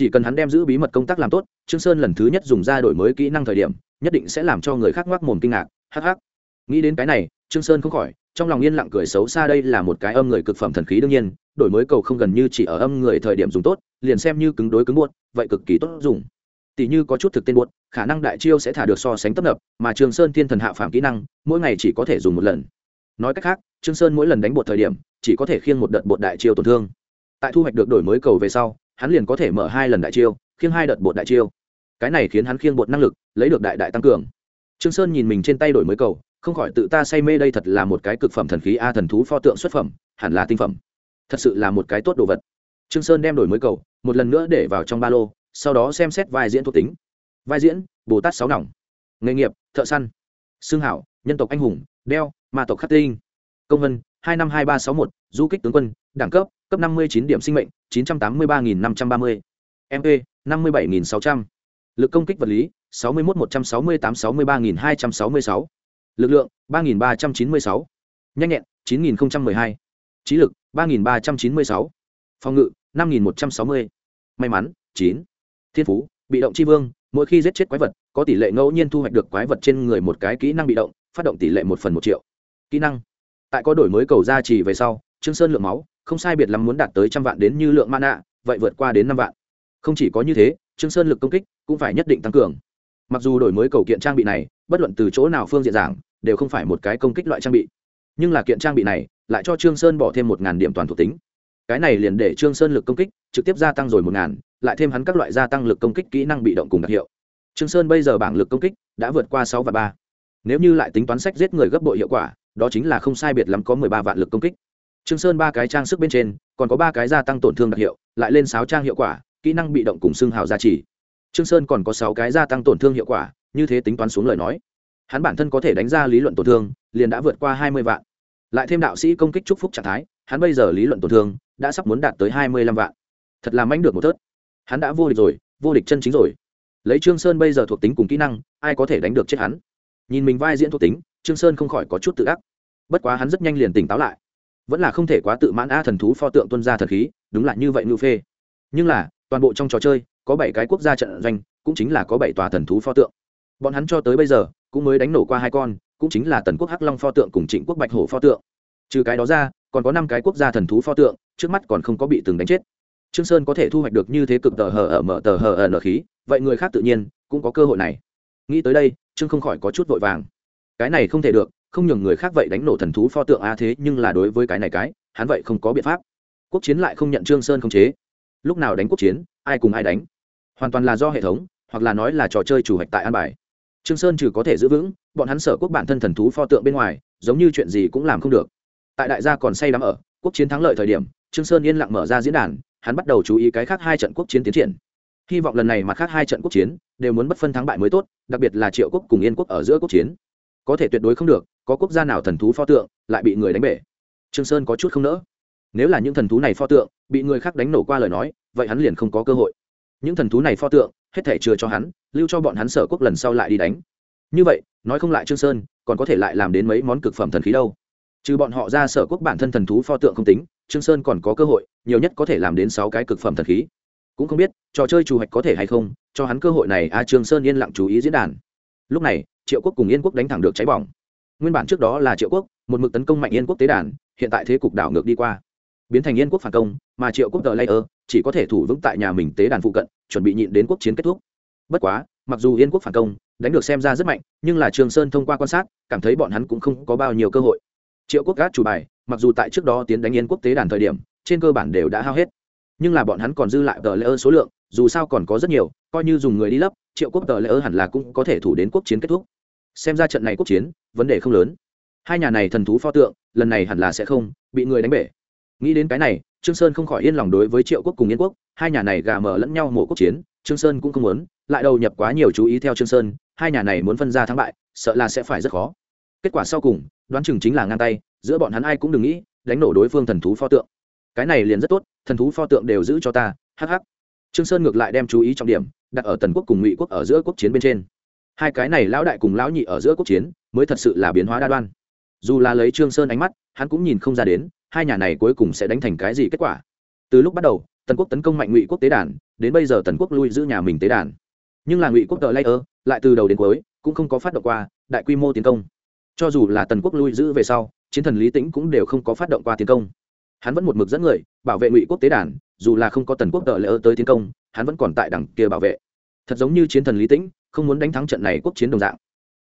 chỉ cần hắn đem giữ bí mật công tác làm tốt, trương sơn lần thứ nhất dùng ra đổi mới kỹ năng thời điểm, nhất định sẽ làm cho người khác ngoác mồm kinh ngạc. Hắc hắc. Nghĩ đến cái này, trương sơn không khỏi, trong lòng yên lặng cười xấu xa đây là một cái âm người cực phẩm thần khí đương nhiên, đổi mới cầu không gần như chỉ ở âm người thời điểm dùng tốt, liền xem như cứng đối cứng buốt, vậy cực kỳ tốt dùng. Tỷ như có chút thực tên buốt, khả năng đại chiêu sẽ thả được so sánh tấp nập, mà trương sơn thiên thần hạ phàm kỹ năng, mỗi ngày chỉ có thể dùng một lần. Nói cách khác, trương sơn mỗi lần đánh bột thời điểm, chỉ có thể khiêng một đợt bột đại chiêu tổn thương. Tại thu hoạch được đổi mới cầu về sau hắn liền có thể mở hai lần đại chiêu, khiêng hai đợt bột đại chiêu. Cái này khiến hắn khiêng bột năng lực, lấy được đại đại tăng cường. Trương sơn nhìn mình trên tay đổi mới cầu, không khỏi tự ta say mê đây thật là một cái cực phẩm thần khí a thần thú pho tượng xuất phẩm, hẳn là tinh phẩm. Thật sự là một cái tốt đồ vật. Trương sơn đem đổi mới cầu, một lần nữa để vào trong ba lô, sau đó xem xét vai diễn thuộc tính. Vai diễn, bồ tát sáu nòng. Nghề nghiệp, thợ săn. Xương hảo, nhân tộc anh hùng, đeo, ma tộc khắc tinh. Công vân, hai năm hai ba sáu một, du kích tướng quân, đẳng cấp cấp năm mươi chín điểm sinh mệnh, chín trăm tám mươi ba nghìn năm trăm ba mươi. Mp năm mươi bảy nghìn sáu trăm. L ự c công kích vật lý, sáu mươi một một trăm sáu mươi tám sáu mươi ba nghìn hai trăm sáu mươi sáu. Lực lượng, ba nghìn ba trăm chín mươi sáu. Nhanh nhẹn, chín nghìn một mươi hai. Trí lực, ba nghìn ba trăm chín mươi sáu. Phòng ngự, năm nghìn một trăm sáu mươi. May mắn, chín. Thiên phú, bị động c h i vương, mỗi khi giết chết quái vật, có tỷ lệ ngẫu nhiên thu hoạch được quái vật trên người một cái kỹ năng bị động, phát động tỷ lệ một phần một triệu. Kỹ năng. Tại có đổi mới cầu ra chỉ về sau, trương sơn lượng máu không sai biệt lắm muốn đạt tới trăm vạn đến như lượng mana, vậy vượt qua đến năm vạn. Không chỉ có như thế, trương sơn lực công kích cũng phải nhất định tăng cường. Mặc dù đổi mới cầu kiện trang bị này, bất luận từ chỗ nào phương diện giảng, đều không phải một cái công kích loại trang bị. Nhưng là kiện trang bị này lại cho trương sơn bỏ thêm một ngàn điểm toàn thuộc tính. Cái này liền để trương sơn lực công kích trực tiếp gia tăng rồi một ngàn, lại thêm hắn các loại gia tăng lực công kích kỹ năng bị động cùng đặc hiệu. Trương sơn bây giờ bảng lực công kích đã vượt qua sáu và ba. Nếu như lại tính toán sách giết người gấp bội hiệu quả, đó chính là không sai biệt lắm có mười ba vạn lực công kích trương sơn ba cái trang sức bên trên, còn có ba cái gia tăng tổn thương đặc hiệu, lại lên sáu trang hiệu quả, kỹ năng bị động cùng xương hào gia trì. Trương sơn còn có sáu cái gia tăng tổn thương hiệu quả, như thế tính toán xuống lời nói. Hắn bản thân có thể đánh ra lý luận tổn thương, liền đã vượt qua hai mươi vạn. Lại thêm đạo sĩ công kích chúc phúc trạng thái, hắn bây giờ lý luận tổn thương đã sắp muốn đạt tới hai mươi lăm vạn. Thật là manh được một tớt hắn đã vô địch rồi, vô địch chân chính rồi. Lấy trương sơn bây giờ thuộc tính cùng kỹ năng, ai có thể đánh được chết hắn? Nhìn mình vai diễn thuộc tính, trương sơn không khỏi có chút tự ác. Bất quá hắn rất nhanh liền tỉnh táo lại vẫn là không thể quá tự mãn a thần thú pho tượng tuân ra thần khí, đúng là như vậy ngưu phê. Nhưng là, toàn bộ trong trò chơi, có bảy cái quốc gia trận doanh, cũng chính là có bảy tòa thần thú pho tượng. Bọn hắn cho tới bây giờ, cũng mới đánh nổ qua hai con, cũng chính là tần quốc hắc long pho tượng cùng trịnh quốc bạch hổ pho tượng. Trừ cái đó ra, còn có năm cái quốc gia thần thú pho tượng, trước mắt còn không có bị từng đánh chết. Trương sơn có thể thu hoạch được như thế cực tờ hờ ở mở tờ hờ ở nở khí, vậy người khác tự nhiên cũng có cơ hội này. Nghĩ tới đây, trương không khỏi có chút vội vàng. Cái này không thể được không nhường người khác vậy đánh nổ thần thú pho tượng a à thế nhưng là đối với cái này cái, hắn vậy không có biện pháp. Quốc chiến lại không nhận trương sơn không chế. Lúc nào đánh quốc chiến, ai cùng ai đánh? Hoàn toàn là do hệ thống, hoặc là nói là trò chơi chủ hoạch tại an bài. Trương sơn trừ có thể giữ vững, bọn hắn sở quốc bản thân thần thú pho tượng bên ngoài, giống như chuyện gì cũng làm không được. Tại đại gia còn say đắm ở, quốc chiến thắng lợi thời điểm, trương sơn yên lặng mở ra diễn đàn, hắn bắt đầu chú ý cái khác hai trận quốc chiến tiến triển. Hy vọng lần này mặt khác hai trận quốc chiến đều muốn bất phân thắng bại mới tốt, đặc biệt là triệu quốc cùng yên quốc ở giữa quốc chiến. Có thể tuyệt đối không được có quốc gia nào thần thú pho tượng lại bị người đánh bể? Trương sơn có chút không nỡ. Nếu là những thần thú này pho tượng bị người khác đánh nổ qua lời nói, vậy hắn liền không có cơ hội. Những thần thú này pho tượng, hết thể chừa cho hắn, lưu cho bọn hắn sở quốc lần sau lại đi đánh. Như vậy, nói không lại trương sơn, còn có thể lại làm đến mấy món cực phẩm thần khí đâu. Trừ bọn họ ra sở quốc bản thân thần thú pho tượng không tính, trương sơn còn có cơ hội, nhiều nhất có thể làm đến sáu cái cực phẩm thần khí. Cũng không biết, trò chơi chủ hoạch có thể hay không, cho hắn cơ hội này, a, trương sơn yên lặng chú ý diễn đàn. Lúc này, triệu quốc cùng yên quốc đánh thẳng được cháy bỏng nguyên bản trước đó là triệu quốc, một mực tấn công mạnh yên quốc tế đàn, hiện tại thế cục đảo ngược đi qua. Biến thành yên quốc phản công, mà triệu quốc tờ layer chỉ có thể thủ vững tại nhà mình tế đàn phụ cận, chuẩn bị nhịn đến quốc chiến kết thúc. Bất quá, mặc dù yên quốc phản công, đánh được xem ra rất mạnh, nhưng là trường sơn thông qua quan sát, cảm thấy bọn hắn cũng không có bao nhiêu cơ hội. Triệu quốc gác chủ bài, mặc dù tại trước đó tiến đánh yên quốc tế đàn thời điểm, trên cơ bản đều đã hao hết. Nhưng là bọn hắn còn dư lại tờ lễ ơ số lượng, dù sao còn có rất nhiều, coi như dùng người đi lấp, triệu quốc tờ lễ ơ hẳn là cũng có thể thủ đến quốc chiến kết thúc xem ra trận này quốc chiến, vấn đề không lớn. Hai nhà này thần thú pho tượng, lần này hẳn là sẽ không bị người đánh bể. Nghĩ đến cái này, trương sơn không khỏi yên lòng đối với triệu quốc cùng yên quốc, hai nhà này gà mở lẫn nhau mổ quốc chiến, trương sơn cũng không muốn, lại đầu nhập quá nhiều chú ý theo trương sơn, hai nhà này muốn phân ra thắng bại, sợ là sẽ phải rất khó. Kết quả sau cùng, đoán chừng chính là ngang tay, giữa bọn hắn ai cũng đừng nghĩ, đánh nổ đối phương thần thú pho tượng. Cái này liền rất tốt, thần thú pho tượng đều giữ cho ta, hắc hắc. Trương sơn ngược lại đem chú ý trọng điểm đặt ở tần quốc cùng ngụy quốc ở giữa quốc chiến bên trên hai cái này lão đại cùng lão nhị ở giữa quốc chiến, mới thật sự là biến hóa đa đoan. Dù là lấy trương sơn ánh mắt, hắn cũng nhìn không ra đến, hai nhà này cuối cùng sẽ đánh thành cái gì kết quả. Từ lúc bắt đầu, tần quốc tấn công mạnh ngụy quốc tế đàn, đến bây giờ tần quốc lui giữ nhà mình tế đàn. Nhưng là ngụy quốc tờ layer lại từ đầu đến cuối, cũng không có phát động qua đại quy mô tiến công. Cho dù là tần quốc lui giữ về sau, chiến thần lý tĩnh cũng đều không có phát động qua tiến công. Hắn vẫn một mực dẫn người, bảo vệ ngụy quốc tế đàn, dù là không có tần quốc tờ layer tới tiến công, hắn vẫn còn tại đằng kia bảo vệ. Thật giống như chiến thần lý tĩnh không muốn đánh thắng trận này quốc chiến đồng dạng.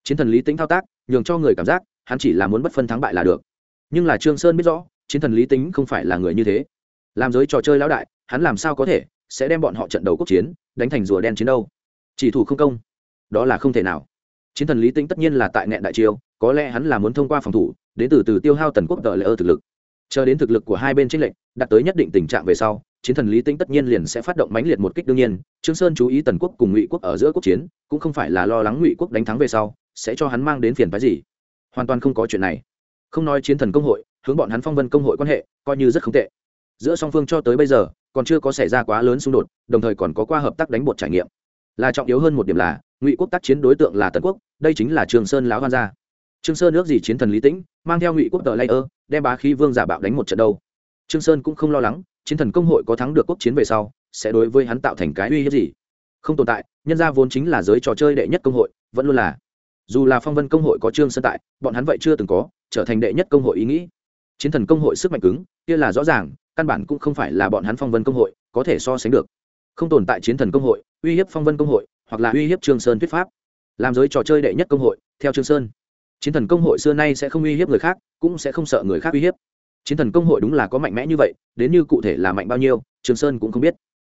Chiến thần lý tính thao tác, nhường cho người cảm giác, hắn chỉ là muốn bất phân thắng bại là được. Nhưng là trương sơn biết rõ, chiến thần lý tính không phải là người như thế. Làm giới trò chơi lão đại, hắn làm sao có thể sẽ đem bọn họ trận đầu quốc chiến đánh thành rùa đen chiến đâu? Chỉ thủ không công, đó là không thể nào. Chiến thần lý tính tất nhiên là tại nghẹn đại chiêu, có lẽ hắn là muốn thông qua phòng thủ, đến từ từ tiêu hao tần quốc tờ lễ ơ thực lực chờ đến thực lực của hai bên tranh lệnh đạt tới nhất định tình trạng về sau, chiến thần lý tính tất nhiên liền sẽ phát động mãnh liệt một kích đương nhiên. Trương sơn chú ý tần quốc cùng ngụy quốc ở giữa quốc chiến, cũng không phải là lo lắng ngụy quốc đánh thắng về sau, sẽ cho hắn mang đến phiền phái gì. Hoàn toàn không có chuyện này. Không nói chiến thần công hội, hướng bọn hắn phong vân công hội quan hệ, coi như rất không tệ. Giữa song phương cho tới bây giờ, còn chưa có xảy ra quá lớn xung đột, đồng thời còn có qua hợp tác đánh bột trải nghiệm. Là trọng yếu hơn một điểm là, ngụy quốc tác chiến đối tượng là tần quốc, đây chính là trường sơn lão hoan gia. Trương sơn nước gì chiến thần lý tĩnh, mang theo ngụy quốc tờ layer đem bá khí vương giả bạo đánh một trận đâu. Trương sơn cũng không lo lắng, chiến thần công hội có thắng được quốc chiến về sau, sẽ đối với hắn tạo thành cái uy hiếp gì? Không tồn tại, nhân gia vốn chính là giới trò chơi đệ nhất công hội, vẫn luôn là. Dù là phong vân công hội có trương sơn tại, bọn hắn vậy chưa từng có, trở thành đệ nhất công hội ý nghĩ. Chiến thần công hội sức mạnh cứng, kia là rõ ràng, căn bản cũng không phải là bọn hắn phong vân công hội, có thể so sánh được. Không tồn tại chiến thần công hội, uy hiếp phong vân công hội, hoặc là uy hiếp trương sơn thuyết pháp. Làm giới trò chơi đệ nhất công hội, theo trương sơn chiến thần công hội xưa nay sẽ không uy hiếp người khác, cũng sẽ không sợ người khác uy hiếp. Chiến thần công hội đúng là có mạnh mẽ như vậy, đến như cụ thể là mạnh bao nhiêu trương sơn cũng không biết.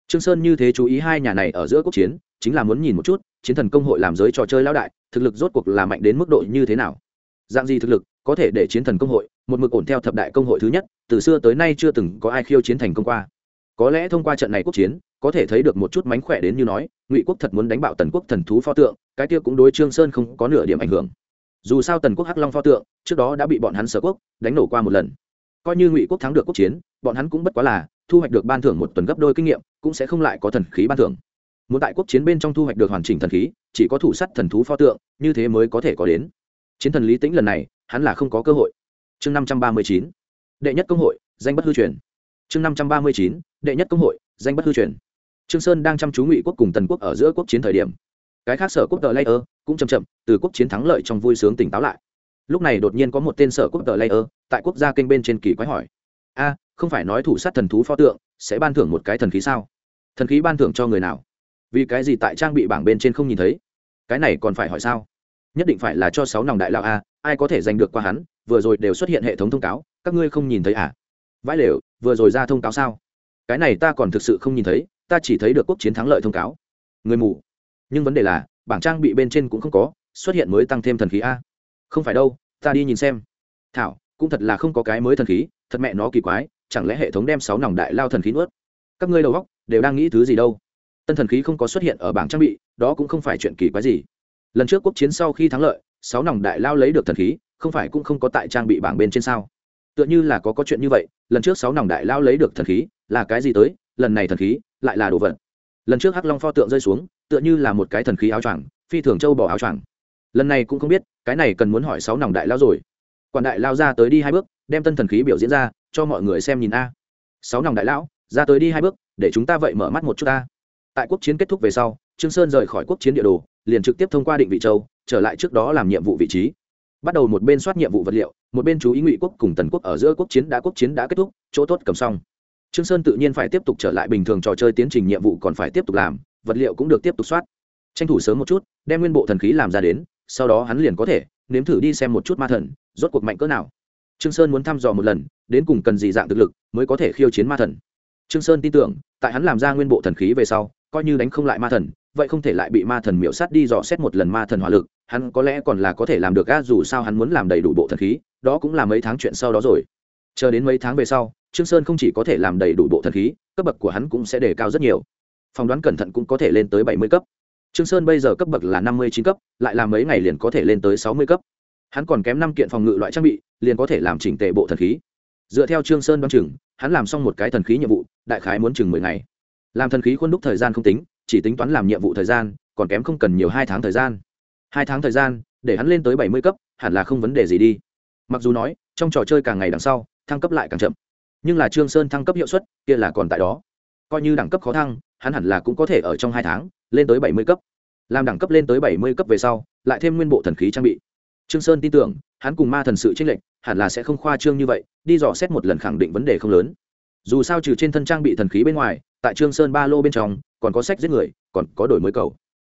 Trương sơn như thế chú ý hai nhà này ở giữa quốc chiến, chính là muốn nhìn một chút, chiến thần công hội làm giới trò chơi lão đại, thực lực rốt cuộc là mạnh đến mức độ như thế nào. Dạng gì thực lực, có thể để chiến thần công hội một mực ổn theo thập đại công hội thứ nhất, từ xưa tới nay chưa từng có ai khiêu chiến thành công qua. Có lẽ thông qua trận này quốc chiến, có thể thấy được một chút mánh khỏe đến như nói, ngụy quốc thật muốn đánh bạo tần quốc thần thú pho tượng, cái kia cũng đối trương sơn không có nửa điểm ảnh hưởng dù sao tần quốc hắc long pho tượng trước đó đã bị bọn hắn sở quốc đánh nổ qua một lần coi như ngụy quốc thắng được quốc chiến bọn hắn cũng bất quá là thu hoạch được ban thưởng một tuần gấp đôi kinh nghiệm cũng sẽ không lại có thần khí ban thưởng muốn tại quốc chiến bên trong thu hoạch được hoàn chỉnh thần khí chỉ có thủ sắt thần thú pho tượng như thế mới có thể có đến chiến thần lý tĩnh lần này hắn là không có cơ hội chương năm trăm ba mươi chín đệ nhất công hội danh bất hư truyền chương năm trăm ba mươi chín đệ nhất công hội danh bất hư truyền trương sơn đang chăm chú ngụy quốc cùng tần quốc ở giữa quốc chiến thời điểm cái khác sở quốc tờ layer cũng chậm chậm, từ quốc chiến thắng lợi trong vui sướng tỉnh táo lại. Lúc này đột nhiên có một tên sở quốc tờ layer tại quốc gia kênh bên trên kỳ quái hỏi, a, không phải nói thủ sát thần thú pho tượng sẽ ban thưởng một cái thần khí sao? Thần khí ban thưởng cho người nào? Vì cái gì tại trang bị bảng bên trên không nhìn thấy? Cái này còn phải hỏi sao? Nhất định phải là cho sáu nòng đại lão a, ai có thể giành được qua hắn, vừa rồi đều xuất hiện hệ thống thông cáo, các ngươi không nhìn thấy à? Vãi lều, vừa rồi ra thông cáo sao? Cái này ta còn thực sự không nhìn thấy, ta chỉ thấy được quốc chiến thắng lợi thông cáo. Người mù nhưng vấn đề là, bảng trang bị bên trên cũng không có, xuất hiện mới tăng thêm thần khí a. Không phải đâu, ta đi nhìn xem. Thảo, cũng thật là không có cái mới thần khí, thật mẹ nó kỳ quái, chẳng lẽ hệ thống đem sáu nòng đại lao thần khí nuốt? Các ngươi đầu góc đều đang nghĩ thứ gì đâu? Tân thần khí không có xuất hiện ở bảng trang bị, đó cũng không phải chuyện kỳ quái gì. Lần trước quốc chiến sau khi thắng lợi, sáu nòng đại lao lấy được thần khí, không phải cũng không có tại trang bị bảng bên trên sao? Tựa như là có có chuyện như vậy, lần trước sáu nòng đại lao lấy được thần khí, là cái gì tới? Lần này thần khí, lại là đồ vật. Lần trước hắc long pho tượng rơi xuống tựa như là một cái thần khí áo choàng, phi thường châu bỏ áo choàng. Lần này cũng không biết, cái này cần muốn hỏi sáu nòng đại lao rồi. Quản đại lao ra tới đi hai bước, đem tân thần khí biểu diễn ra, cho mọi người xem nhìn a. Sáu nòng đại lão, ra tới đi hai bước, để chúng ta vậy mở mắt một chút ta. Tại quốc chiến kết thúc về sau, trương sơn rời khỏi quốc chiến địa đồ, liền trực tiếp thông qua định vị châu, trở lại trước đó làm nhiệm vụ vị trí. Bắt đầu một bên soát nhiệm vụ vật liệu, một bên chú ý ngụy quốc cùng tần quốc ở giữa quốc chiến đã quốc chiến đã kết thúc, chỗ tốt cầm xong. Trương sơn tự nhiên phải tiếp tục trở lại bình thường trò chơi tiến trình nhiệm vụ còn phải tiếp tục làm vật liệu cũng được tiếp tục soát. Tranh thủ sớm một chút, đem nguyên bộ thần khí làm ra đến, sau đó hắn liền có thể nếm thử đi xem một chút ma thần, rốt cuộc mạnh cỡ nào. Trương sơn muốn thăm dò một lần, đến cùng cần gì dạng thực lực mới có thể khiêu chiến ma thần. Trương sơn tin tưởng, tại hắn làm ra nguyên bộ thần khí về sau, coi như đánh không lại ma thần, vậy không thể lại bị ma thần miểu sát đi dò xét một lần ma thần hỏa lực, hắn có lẽ còn là có thể làm được a dù sao hắn muốn làm đầy đủ bộ thần khí, đó cũng là mấy tháng chuyện sau đó rồi. Chờ đến mấy tháng về sau, trương sơn không chỉ có thể làm đầy đủ bộ thần khí, cấp bậc của hắn cũng sẽ đề cao rất nhiều phỏng đoán cẩn thận cũng có thể lên tới bảy mươi cấp. Trương sơn bây giờ cấp bậc là năm mươi chín cấp, lại làm mấy ngày liền có thể lên tới sáu mươi cấp. Hắn còn kém năm kiện phòng ngự loại trang bị, liền có thể làm chỉnh tề bộ thần khí. Dựa theo trương sơn đoán chừng, hắn làm xong một cái thần khí nhiệm vụ, đại khái muốn chừng mười ngày. Làm thần khí khuôn đúc thời gian không tính, chỉ tính toán làm nhiệm vụ thời gian, còn kém không cần nhiều hai tháng thời gian. Hai tháng thời gian, để hắn lên tới bảy mươi cấp, hẳn là không vấn đề gì đi. Mặc dù nói, trong trò chơi càng ngày đằng sau, thăng cấp lại càng chậm. Nhưng là trương sơn thăng cấp hiệu suất, kia là còn tại đó coi như đẳng cấp khó thăng, hắn hẳn là cũng có thể ở trong hai tháng, lên tới bảy mươi cấp. Làm đẳng cấp lên tới bảy mươi cấp về sau, lại thêm nguyên bộ thần khí trang bị. Trương sơn tin tưởng, hắn cùng ma thần sự trích lệch, hẳn là sẽ không khoa trương như vậy, đi dò xét một lần khẳng định vấn đề không lớn. Dù sao trừ trên thân trang bị thần khí bên ngoài, tại trương sơn ba lô bên trong, còn có sách giết người, còn có đổi mới cầu.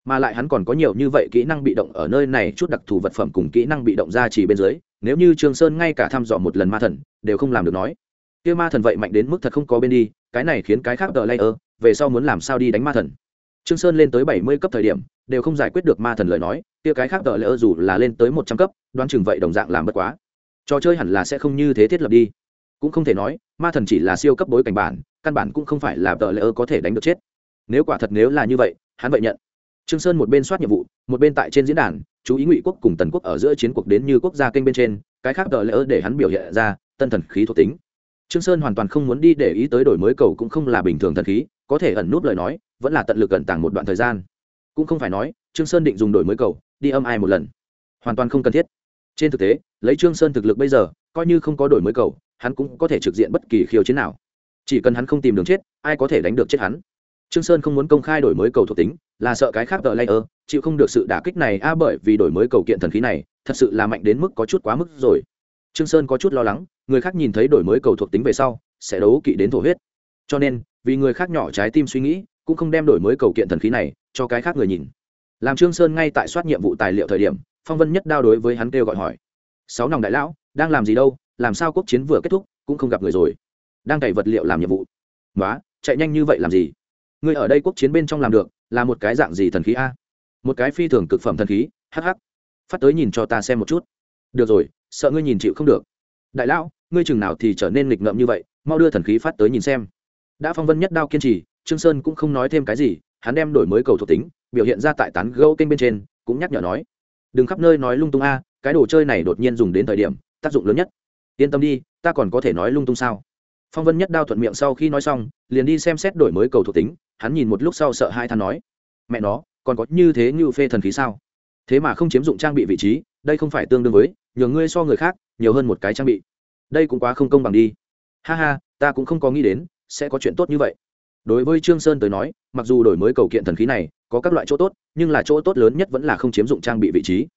Mà lại hắn còn có nhiều như vậy kỹ năng bị động ở nơi này chút đặc thù vật phẩm cùng kỹ năng bị động ra chỉ bên dưới, nếu như trương sơn ngay cả thăm dò một lần ma thần, đều không làm được nói. Kia ma thần vậy mạnh đến mức thật không có bên đi cái này khiến cái khác đợi layer, về sau muốn làm sao đi đánh ma thần. Trương sơn lên tới bảy mươi cấp thời điểm, đều không giải quyết được ma thần lời nói, kia cái khác đợi layer dù là lên tới một trăm cấp, đoán chừng vậy đồng dạng làm bất quá. Trò chơi hẳn là sẽ không như thế thiết lập đi. Cũng không thể nói, ma thần chỉ là siêu cấp bối cảnh bản, căn bản cũng không phải là tờ layer có thể đánh được chết. Nếu quả thật nếu là như vậy, hắn vậy nhận. Trương sơn một bên soát nhiệm vụ, một bên tại trên diễn đàn, chú ý ngụy quốc cùng tần quốc ở giữa chiến cuộc đến như quốc gia kênh bên trên, cái khác tờ lỡ để hắn biểu hiện ra, tân thần khí thuộc tính trương sơn hoàn toàn không muốn đi để ý tới đổi mới cầu cũng không là bình thường thần khí, có thể ẩn nút lời nói, vẫn là tận lực ẩn tàng một đoạn thời gian. Cũng không phải nói, trương sơn định dùng đổi mới cầu, đi âm ai một lần. Hoàn toàn không cần thiết. Trên thực tế, lấy trương sơn thực lực bây giờ, coi như không có đổi mới cầu, hắn cũng có thể trực diện bất kỳ khiêu chiến nào. Chỉ cần hắn không tìm đường chết, ai có thể đánh được chết hắn? Trương sơn không muốn công khai đổi mới cầu thuộc tính, là sợ cái khác tờ layer chịu không được sự đả kích này, a, bởi vì đổi mới cầu kiện thần khí này, thật sự là mạnh đến mức có chút quá mức rồi. Trương sơn có chút lo lắng người khác nhìn thấy đổi mới cầu thuộc tính về sau, sẽ đấu kỵ đến thổ huyết. Cho nên, vì người khác nhỏ trái tim suy nghĩ, cũng không đem đổi mới cầu kiện thần khí này cho cái khác người nhìn. Làm trương sơn ngay tại soát nhiệm vụ tài liệu thời điểm, phong vân nhất đao đối với hắn kêu gọi hỏi, sáu nòng đại lão, đang làm gì đâu? Làm sao quốc chiến vừa kết thúc, cũng không gặp người rồi? Đang cày vật liệu làm nhiệm vụ. Nói chạy nhanh như vậy làm gì? Ngươi ở đây quốc chiến bên trong làm được, là một cái dạng gì thần khí a? Một cái phi thường cực phẩm thần khí hh phát tới nhìn cho ta xem một chút. Được rồi, sợ ngươi nhìn chịu không được. Đại lão ngươi chừng nào thì trở nên nghịch ngợm như vậy, mau đưa thần khí phát tới nhìn xem. Đã phong vân nhất đao kiên trì, trương sơn cũng không nói thêm cái gì, hắn đem đổi mới cầu thuộc tính, biểu hiện ra tại tán gẫu kênh bên trên, cũng nhắc nhở nói. Đừng khắp nơi nói lung tung a, cái đồ chơi này đột nhiên dùng đến thời điểm, tác dụng lớn nhất. Yên tâm đi, ta còn có thể nói lung tung sao? Phong vân nhất đao thuận miệng sau khi nói xong, liền đi xem xét đổi mới cầu thuộc tính, hắn nhìn một lúc sau sợ hai than nói. Mẹ nó, còn có như thế như phê thần khí sao? Thế mà không chiếm dụng trang bị vị trí, đây không phải tương đương với, nhờ ngươi so người khác, nhiều hơn một cái trang bị đây cũng quá không công bằng đi. Ha ha, ta cũng không có nghĩ đến, sẽ có chuyện tốt như vậy. Đối với trương sơn tới nói, mặc dù đổi mới cầu kiện thần khí này có các loại chỗ tốt, nhưng là chỗ tốt lớn nhất vẫn là không chiếm dụng trang bị vị trí.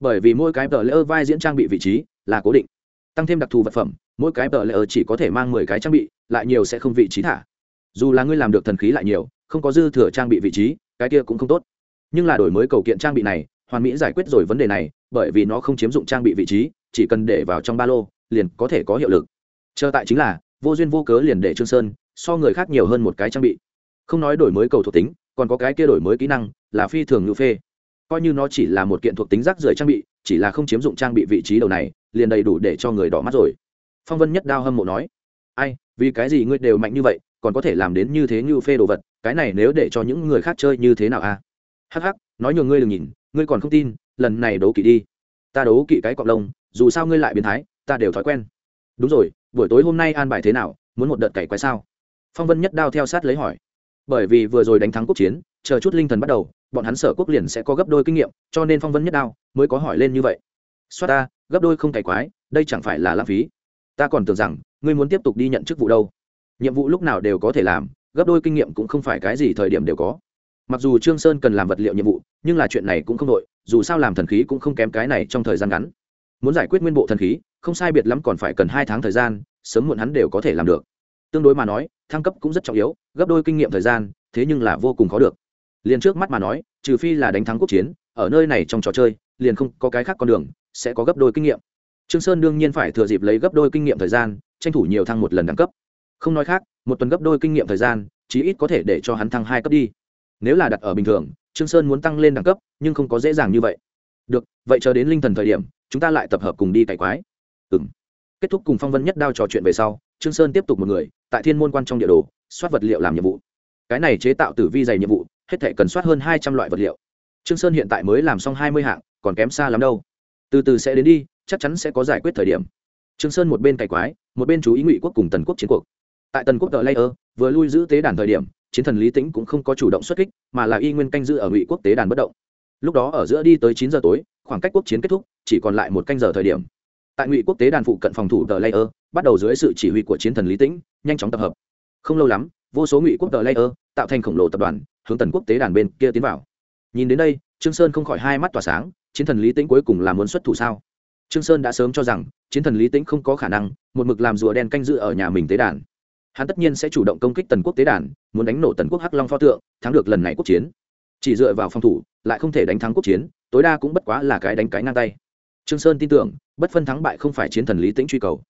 Bởi vì mỗi cái tờ lỡ vai diễn trang bị vị trí là cố định. Tăng thêm đặc thù vật phẩm, mỗi cái tờ lỡ chỉ có thể mang mười cái trang bị, lại nhiều sẽ không vị trí thả. Dù là ngươi làm được thần khí lại nhiều, không có dư thừa trang bị vị trí, cái kia cũng không tốt. Nhưng là đổi mới cầu kiện trang bị này, hoàn mỹ giải quyết rồi vấn đề này, bởi vì nó không chiếm dụng trang bị vị trí, chỉ cần để vào trong ba lô liền có thể có hiệu lực. Chờ tại chính là, vô duyên vô cớ liền để trương sơn so người khác nhiều hơn một cái trang bị. Không nói đổi mới cầu thuộc tính, còn có cái kia đổi mới kỹ năng là phi thường ngữ phê. Coi như nó chỉ là một kiện thuộc tính rác rưởi trang bị, chỉ là không chiếm dụng trang bị vị trí đầu này, liền đầy đủ để cho người đỏ mắt rồi. Phong vân nhất đao hâm mộ nói, ai, vì cái gì ngươi đều mạnh như vậy, còn có thể làm đến như thế như phê đồ vật, cái này nếu để cho những người khác chơi như thế nào a à? hắc hắc, nói nhường ngươi đừng nhìn, ngươi còn không tin, lần này đấu kỵ đi. Ta đấu kỵ cái cọc lông, dù sao ngươi lại biến thái ta đều thói quen. Đúng rồi, buổi tối hôm nay an bài thế nào, muốn một đợt cày quái sao? Phong vân nhất đao theo sát lấy hỏi. Bởi vì vừa rồi đánh thắng quốc chiến, chờ chút linh thần bắt đầu, bọn hắn sở quốc liền sẽ có gấp đôi kinh nghiệm, cho nên phong vân nhất đao mới có hỏi lên như vậy. Xoát ta, gấp đôi không cày quái, đây chẳng phải là lãng phí. Ta còn tưởng rằng, ngươi muốn tiếp tục đi nhận chức vụ đâu. Nhiệm vụ lúc nào đều có thể làm, gấp đôi kinh nghiệm cũng không phải cái gì thời điểm đều có. Mặc dù trương sơn cần làm vật liệu nhiệm vụ, nhưng là chuyện này cũng không đội, dù sao làm thần khí cũng không kém cái này trong thời gian ngắn muốn giải quyết nguyên bộ thần khí, không sai biệt lắm còn phải cần hai tháng thời gian, sớm muộn hắn đều có thể làm được. Tương đối mà nói, thăng cấp cũng rất trọng yếu, gấp đôi kinh nghiệm thời gian, thế nhưng là vô cùng khó được. Liền trước mắt mà nói, trừ phi là đánh thắng quốc chiến, ở nơi này trong trò chơi, liền không có cái khác con đường, sẽ có gấp đôi kinh nghiệm. Trương sơn đương nhiên phải thừa dịp lấy gấp đôi kinh nghiệm thời gian, tranh thủ nhiều thăng một lần đẳng cấp. Không nói khác, một tuần gấp đôi kinh nghiệm thời gian, chí ít có thể để cho hắn thăng hai cấp đi. Nếu là đặt ở bình thường, trương sơn muốn tăng lên đẳng cấp, nhưng không có dễ dàng như vậy. Được, vậy chờ đến linh thần thời điểm chúng ta lại tập hợp cùng đi cải quái. Ừm. Kết thúc cùng phong vân nhất đao trò chuyện về sau, trương sơn tiếp tục một người, tại thiên môn quan trong địa đồ, soát vật liệu làm nhiệm vụ. Cái này chế tạo tử vi dày nhiệm vụ, hết thể cần soát hơn hai trăm loại vật liệu. Trương sơn hiện tại mới làm xong hai mươi hạng, còn kém xa lắm đâu. Từ từ sẽ đến đi, chắc chắn sẽ có giải quyết thời điểm. Trương sơn một bên cày quái, một bên chú ý ngụy quốc cùng tần quốc chiến cuộc. Tại tần quốc tờ layer, vừa lui giữ tế đàn thời điểm, chiến thần lý tĩnh cũng không có chủ động xuất kích, mà là y nguyên canh giữ ở ngụy quốc tế đàn bất động. Lúc đó ở giữa đi tới chín giờ tối, khoảng cách quốc chiến kết thúc chỉ còn lại một canh giờ thời điểm. Tại ngụy quốc tế đàn phụ cận phòng thủ tờ layer, bắt đầu dưới sự chỉ huy của chiến thần lý tĩnh, nhanh chóng tập hợp. Không lâu lắm, vô số ngụy quốc tờ layer tạo thành khổng lồ tập đoàn, hướng tần quốc tế đàn bên kia tiến vào. Nhìn đến đây, trương sơn không khỏi hai mắt tỏa sáng, chiến thần lý tĩnh cuối cùng là muốn xuất thủ sao? Trương sơn đã sớm cho rằng, chiến thần lý tĩnh không có khả năng một mực làm rùa đen canh giữ ở nhà mình tế đàn. Hắn tất nhiên sẽ chủ động công kích tần quốc tế đàn, muốn đánh nổ tần quốc hắc long pho tượng, thắng được lần này quốc chiến. Chỉ dựa vào phòng thủ, lại không thể đánh thắng quốc chiến, tối đa cũng bất quá là cái đánh cái ngang tay trương sơn tin tưởng, bất phân thắng bại không phải chiến thần lý tĩnh truy cầu.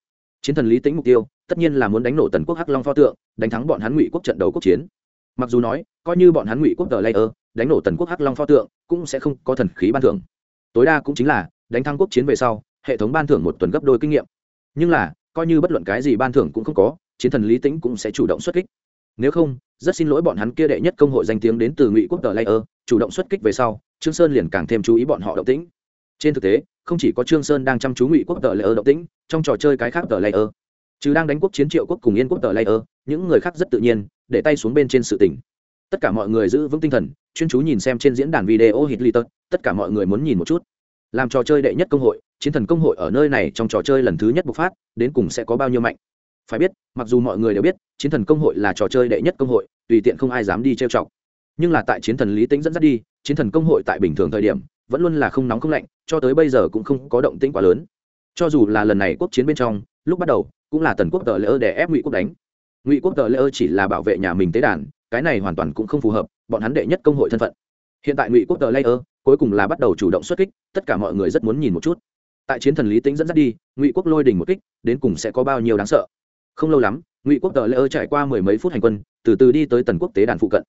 Chiến thần lý tĩnh mục tiêu, tất nhiên là muốn đánh nổ tần quốc hắc long pho tượng, đánh thắng bọn hắn ngụy quốc trận đấu quốc chiến. Mặc dù nói, coi như bọn hắn ngụy quốc tờ layer đánh nổ tần quốc hắc long pho tượng, cũng sẽ không có thần khí ban thưởng. Tối đa cũng chính là, đánh thắng quốc chiến về sau, hệ thống ban thưởng một tuần gấp đôi kinh nghiệm. Nhưng là, coi như bất luận cái gì ban thưởng cũng không có, chiến thần lý tĩnh cũng sẽ chủ động xuất kích. Nếu không, rất xin lỗi bọn hắn kia đệ nhất công hội danh tiếng đến từ ngụy quốc tờ layer chủ động xuất kích về sau, trương sơn liền càng thêm chú ý bọn họ động tĩnh trên thực tế, không chỉ có trương sơn đang chăm chú ngụy quốc tờ layer động tĩnh, trong trò chơi cái khác tờ layer chứ đang đánh quốc chiến triệu quốc cùng yên quốc tờ layer, những người khác rất tự nhiên, để tay xuống bên trên sự tình. Tất cả mọi người giữ vững tinh thần, chuyên chú nhìn xem trên diễn đàn video hit liter tất cả mọi người muốn nhìn một chút. Làm trò chơi đệ nhất công hội, chiến thần công hội ở nơi này trong trò chơi lần thứ nhất bộc phát, đến cùng sẽ có bao nhiêu mạnh? Phải biết, mặc dù mọi người đều biết, chiến thần công hội là trò chơi đệ nhất công hội, tùy tiện không ai dám đi trêu chọc. Nhưng là tại chiến thần lý tĩnh dẫn dắt đi, chiến thần công hội tại bình thường thời điểm vẫn luôn là không nóng không lạnh, cho tới bây giờ cũng không có động tĩnh quá lớn. Cho dù là lần này quốc chiến bên trong, lúc bắt đầu, cũng là tần quốc tờ lễ ơ để ép ngụy quốc đánh. Ngụy quốc tờ lễ ơ chỉ là bảo vệ nhà mình tế đàn, cái này hoàn toàn cũng không phù hợp, bọn hắn đệ nhất công hội thân phận. Hiện tại ngụy quốc tờ lễ ơ, cuối cùng là bắt đầu chủ động xuất kích, tất cả mọi người rất muốn nhìn một chút. Tại chiến thần lý tính dẫn dắt đi, ngụy quốc lôi đình một kích, đến cùng sẽ có bao nhiêu đáng sợ. Không lâu lắm, ngụy quốc tờ lễ ơ trải qua mười mấy phút hành quân, từ từ đi tới tần quốc tế đàn phụ cận.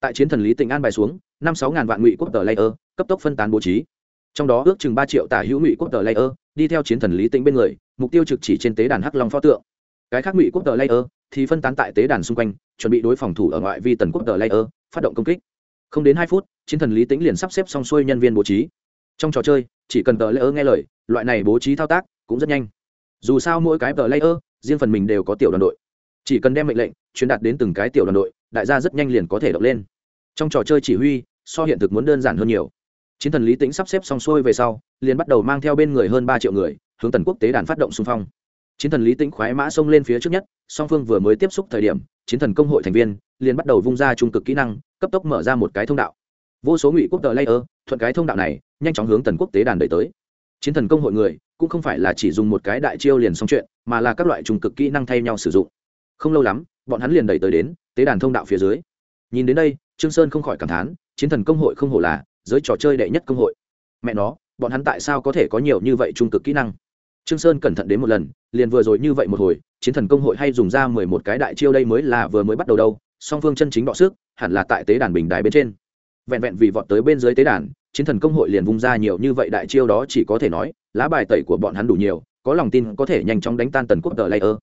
Tại chiến thần lý tỉnh an bài xuống, năm sáu ngàn vạn ngụy quốc tờ lễ ơ cấp tốc phân tán bố trí. Trong đó ước chừng ba triệu tả hữu ngụy quốc tờ layer, đi theo chiến thần lý tĩnh bên người, mục tiêu trực chỉ trên tế đàn hắc long pho tượng. Cái khác ngụy quốc tờ layer thì phân tán tại tế đàn xung quanh, chuẩn bị đối phòng thủ ở ngoại vi tần quốc tờ layer, phát động công kích. Không đến hai phút, chiến thần lý tĩnh liền sắp xếp xong xuôi nhân viên bố trí. Trong trò chơi, chỉ cần tờ layer nghe lời, loại này bố trí thao tác cũng rất nhanh. Dù sao mỗi cái tờ layer, riêng phần mình đều có tiểu đoàn đội. Chỉ cần đem mệnh lệnh truyền đạt đến từng cái tiểu đoàn đội, đại gia rất nhanh liền có thể động lên. Trong trò chơi chỉ huy, so hiện thực muốn đơn giản hơn nhiều chiến thần lý tĩnh sắp xếp xong xuôi về sau, liền bắt đầu mang theo bên người hơn ba triệu người, hướng tần quốc tế đàn phát động xung phong. Chiến thần lý tĩnh khoái mã xông lên phía trước nhất, song phương vừa mới tiếp xúc thời điểm, chiến thần công hội thành viên liền bắt đầu vung ra trung cực kỹ năng, cấp tốc mở ra một cái thông đạo. Vô số ngụy quốc tờ layer, thuận cái thông đạo này, nhanh chóng hướng tần quốc tế đàn đẩy tới. Chiến thần công hội người cũng không phải là chỉ dùng một cái đại chiêu liền xong chuyện, mà là các loại trung cực kỹ năng thay nhau sử dụng. Không lâu lắm, bọn hắn liền đẩy tới đến tế đàn thông đạo phía dưới. Nhìn đến đây, trương sơn không khỏi cảm thán, chiến thần công hội không hổ là giới trò chơi đệ nhất công hội. Mẹ nó, bọn hắn tại sao có thể có nhiều như vậy trung cực kỹ năng? Trương sơn cẩn thận đến một lần, liền vừa rồi như vậy một hồi, chiến thần công hội hay dùng ra mười một cái đại chiêu đây mới là vừa mới bắt đầu đâu, song phương chân chính đọ sức, hẳn là tại tế đàn bình đài bên trên. Vẹn vẹn vì vọt tới bên dưới tế đàn, chiến thần công hội liền vung ra nhiều như vậy đại chiêu đó chỉ có thể nói, lá bài tẩy của bọn hắn đủ nhiều, có lòng tin có thể nhanh chóng đánh tan tần quốc tờ layer.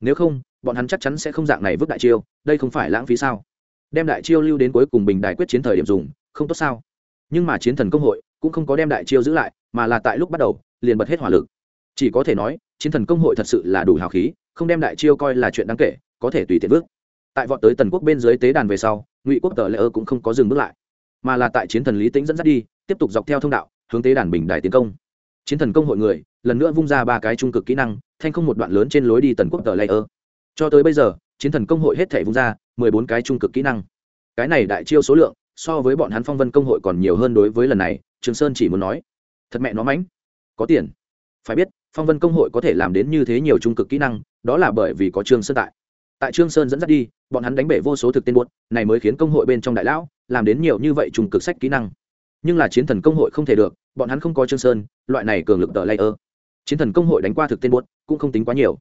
Nếu không, bọn hắn chắc chắn sẽ không dạng này vứt đại chiêu, đây không phải lãng phí sao? Đem đại chiêu lưu đến cuối cùng bình đài quyết chiến thời điểm dùng, không tốt sao? Nhưng mà chiến thần công hội cũng không có đem đại chiêu giữ lại, mà là tại lúc bắt đầu, liền bật hết hỏa lực. Chỉ có thể nói, chiến thần công hội thật sự là đủ hào khí, không đem đại chiêu coi là chuyện đáng kể, có thể tùy tiện vước tại vọt tới tần quốc bên dưới tế đàn về sau, ngụy quốc tờ lễ ơ cũng không có dừng bước lại, mà là tại chiến thần lý tính dẫn dắt đi, tiếp tục dọc theo thông đạo, hướng tế đàn bình đài tiến công. Chiến thần công hội người, lần nữa vung ra ba cái trung cực kỹ năng, thanh không một đoạn lớn trên lối đi tần quốc tờ lễ ơ. Cho tới bây giờ, chiến thần công hội hết thể vung ra mười bốn cái trung cực kỹ năng. Cái này đại chiêu số lượng so với bọn hắn phong vân công hội còn nhiều hơn đối với lần này trường sơn chỉ muốn nói thật mẹ nó mánh, có tiền. Phải biết phong vân công hội có thể làm đến như thế nhiều trung cực kỹ năng đó là bởi vì có trương sơn tại. Tại trương sơn dẫn dắt đi bọn hắn đánh bể vô số thực tên buốt này mới khiến công hội bên trong đại lão làm đến nhiều như vậy trung cực sách kỹ năng. Nhưng là chiến thần công hội không thể được bọn hắn không có trương sơn loại này cường lực tờ layer. Chiến thần công hội đánh qua thực tên buốt cũng không tính quá nhiều.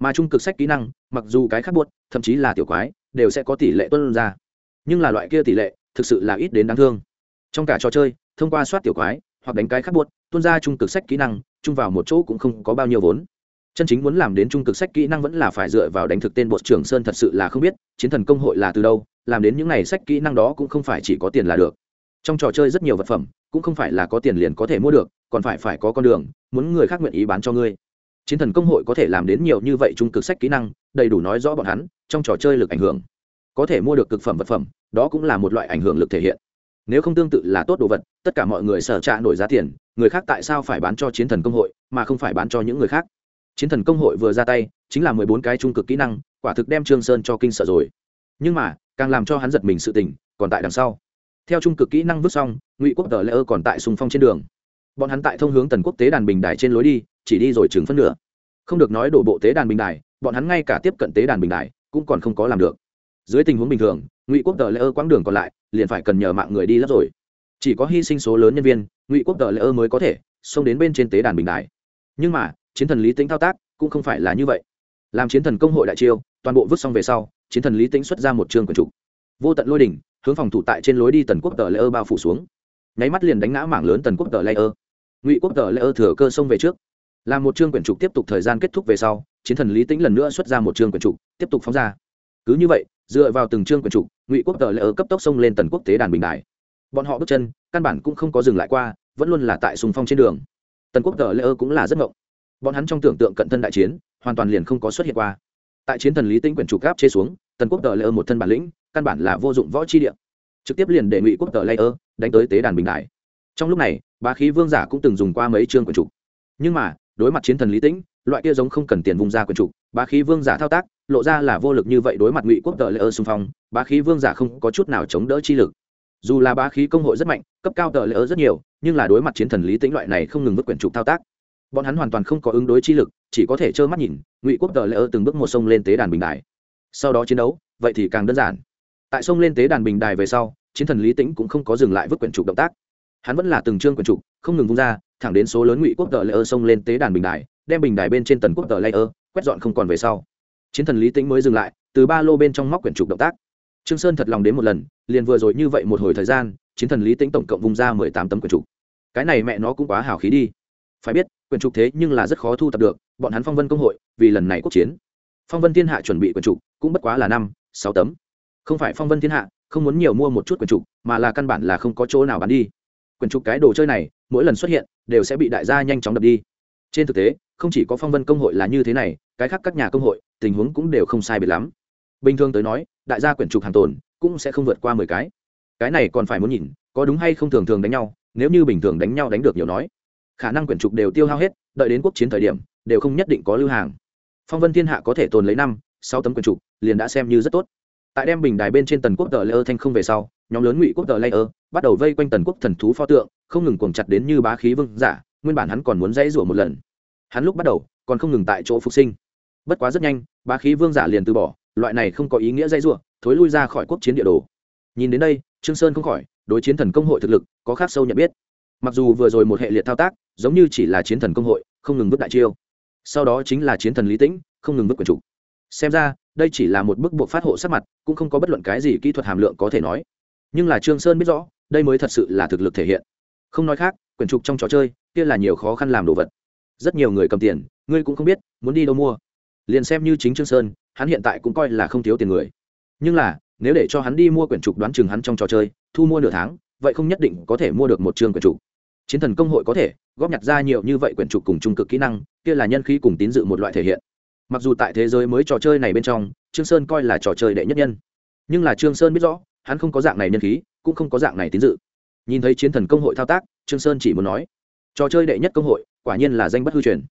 Mà trung cực sách kỹ năng mặc dù cái khác buốt thậm chí là tiểu quái đều sẽ có tỷ lệ tuân ra. Nhưng là loại kia tỷ lệ thực sự là ít đến đáng thương. Trong cả trò chơi, thông qua soát tiểu quái, hoặc đánh cái khác buốt tuân ra trung cực sách kỹ năng, chung vào một chỗ cũng không có bao nhiêu vốn. Chân chính muốn làm đến trung cực sách kỹ năng vẫn là phải dựa vào đánh thực tên bộ trưởng sơn thật sự là không biết, chiến thần công hội là từ đâu, làm đến những n à y sách kỹ năng đó cũng không phải chỉ có tiền là được. Trong trò chơi rất nhiều vật phẩm, cũng không phải là có tiền liền có thể mua được, còn phải phải có con đường, muốn người khác nguyện ý bán cho ngươi. Chiến thần công hội có thể làm đến nhiều như vậy trung cực sách kỹ năng, đầy đủ nói rõ bọn hắn, trong trò chơi lực ảnh hưởng có thể mua được cực phẩm vật phẩm, đó cũng là một loại ảnh hưởng lực thể hiện. Nếu không tương tự là tốt đồ vật, tất cả mọi người sở trạ nổi giá tiền, người khác tại sao phải bán cho chiến thần công hội, mà không phải bán cho những người khác? Chiến thần công hội vừa ra tay, chính là mười bốn cái trung cực kỹ năng, quả thực đem trương sơn cho kinh sợ rồi. Nhưng mà, càng làm cho hắn giật mình sự tình, còn tại đằng sau. Theo trung cực kỹ năng vứt xong, ngụy quốc tờ lễ ơ còn tại sùng phong trên đường. Bọn hắn tại thông hướng tần quốc tế đàn bình đài trên lối đi, chỉ đi rồi chừng phân nửa. Không được nói đổ bộ tế đàn bình đài, bọn hắn ngay cả tiếp cận tế đàn bình đài, cũng còn không có làm được dưới tình huống bình thường, ngụy quốc tờ lễ ơ quãng đường còn lại, liền phải cần nhờ mạng người đi lấp rồi. Chỉ có hy sinh số lớn nhân viên, ngụy quốc tờ lễ ơ mới có thể xông đến bên trên tế đàn bình đài nhưng mà, chiến thần lý tính thao tác cũng không phải là như vậy. Làm chiến thần công hội đại chiêu, toàn bộ vứt xong về sau, chiến thần lý tính xuất ra một chương quần trục. Vô tận lôi đỉnh, hướng phòng thủ tại trên lối đi tần quốc tờ lễ ơ bao phủ xuống. Nháy mắt liền đánh ngã mảng lớn tần quốc tờ lễ ơ. Ngụy quốc tờ lễ ơ thừa cơ xông về trước. Làm một chương quyển trục tiếp tục thời gian kết thúc về sau, chiến thần lý tính lần nữa xuất ra một chương quyển trục, tiếp tục phóng ra. Cứ như vậy dựa vào từng chương quyển trục, ngụy quốc tờ lễ ở cấp tốc xông lên tần quốc tế đàn bình đại. bọn họ bước chân, căn bản cũng không có dừng lại qua, vẫn luôn là tại sùng phong trên đường. Tần quốc tờ lễ ở cũng là rất ngộng. Bọn hắn trong tưởng tượng cận thân đại chiến, hoàn toàn liền không có xuất hiện qua. Tại chiến thần lý tĩnh quyển trục gáp chế xuống, tần quốc tờ lễ ở một thân bản lĩnh, căn bản là vô dụng võ chi địa. Trực tiếp liền đề ngụy quốc tờ lễ ở đánh tới tế đàn bình đại trong lúc này, bá khí vương giả cũng từng dùng qua mấy chương quyển trục. Nhưng mà, đối mặt chiến thần lý tĩnh loại kia giống không cần tiền vùng ra quyển trục, bá khí vương giả thao tác lộ ra là vô lực như vậy đối mặt ngụy quốc tờ lễ ơ xung phong, bá khí vương giả không có chút nào chống đỡ chi lực. Dù là bá khí công hội rất mạnh, cấp cao tờ lễ ơ rất nhiều, nhưng là đối mặt chiến thần lý tĩnh loại này không ngừng vứt quyển trục thao tác, bọn hắn hoàn toàn không có ứng đối chi lực, chỉ có thể trơ mắt nhìn, ngụy quốc tờ lễ ơ từng bước một sông lên tế đàn bình đài. Sau đó chiến đấu, vậy thì càng đơn giản. Tại sông lên tế đàn bình đài về sau, chiến thần lý tĩnh cũng không có dừng lại vứt quyển trục động tác. Hắn vẫn là từng chương quyển trục, không ngừng vung ra, thẳng đến số lớn ngụy quốc tờ lễ ơ sông lên tế đàn bình đài, đem bình đài bên trên tần quốc tờ lễ ơ quét dọn không còn về sau chiến thần lý tĩnh mới dừng lại, từ ba lô bên trong móc quyển trục động tác. Trương sơn thật lòng đến một lần, liền vừa rồi như vậy một hồi thời gian, chiến thần lý tĩnh tổng cộng vung ra mười tám tấm quyển trục. Cái này mẹ nó cũng quá hào khí đi. Phải biết, quyển trục thế nhưng là rất khó thu thập được, bọn hắn phong vân công hội, vì lần này quốc chiến. Phong vân thiên hạ chuẩn bị quyển trục, cũng bất quá là năm, sáu tấm. Không phải phong vân thiên hạ, không muốn nhiều mua một chút quyển trục, mà là căn bản là không có chỗ nào bán đi. Quyển trục cái đồ chơi này, mỗi lần xuất hiện, đều sẽ bị đại gia nhanh chóng đập đi. Trên thực tế, không chỉ có phong vân công hội là như thế này, cái khác các nhà công hội tình huống cũng đều không sai biệt lắm. Bình thường tới nói, đại gia quyển trục hàng tồn, cũng sẽ không vượt qua mười cái. Cái này còn phải muốn nhìn, có đúng hay không thường thường đánh nhau, nếu như bình thường đánh nhau đánh được nhiều nói. Khả năng quyển trục đều tiêu hao hết, đợi đến quốc chiến thời điểm, đều không nhất định có lưu hàng. Phong vân thiên hạ có thể tồn lấy năm, sáu tấm quyển trục, liền đã xem như rất tốt. Tại đem bình đài bên trên tần quốc tờ layer thanh không về sau, nhóm lớn ngụy quốc tờ layer bắt đầu vây quanh tần quốc thần thú pho tượng, không ngừng cuồng chặt đến như bá khí vương giả, nguyên bản hắn còn muốn dãy rủa một lần. Hắn lúc bắt đầu, còn không ngừng tại chỗ phục sinh bất quá rất nhanh, bá khí vương giả liền từ bỏ, loại này không có ý nghĩa dây rủa, thối lui ra khỏi quốc chiến địa đồ. Nhìn đến đây, trương sơn không khỏi đối chiến thần công hội thực lực có khác sâu nhận biết. Mặc dù vừa rồi một hệ liệt thao tác, giống như chỉ là chiến thần công hội, không ngừng vứt đại chiêu. Sau đó chính là chiến thần lý tĩnh, không ngừng vứt quyền chủ. Xem ra, đây chỉ là một bức buộc phát hộ sát mặt, cũng không có bất luận cái gì kỹ thuật hàm lượng có thể nói. Nhưng là trương sơn biết rõ, đây mới thật sự là thực lực thể hiện. Không nói khác quyển trục trong trò chơi, kia là nhiều khó khăn làm đồ vật. Rất nhiều người cầm tiền, ngươi cũng không biết, muốn đi đâu mua liền xem như chính trương sơn hắn hiện tại cũng coi là không thiếu tiền người nhưng là nếu để cho hắn đi mua quyển trục đoán chừng hắn trong trò chơi thu mua nửa tháng vậy không nhất định có thể mua được một chương quyển trục chiến thần công hội có thể góp nhặt ra nhiều như vậy quyển trục cùng trung cực kỹ năng kia là nhân khí cùng tín dự một loại thể hiện mặc dù tại thế giới mới trò chơi này bên trong trương sơn coi là trò chơi đệ nhất nhân nhưng là trương sơn biết rõ hắn không có dạng này nhân khí cũng không có dạng này tín dự nhìn thấy chiến thần công hội thao tác trương sơn chỉ muốn nói trò chơi đệ nhất công hội quả nhiên là danh bất hư truyền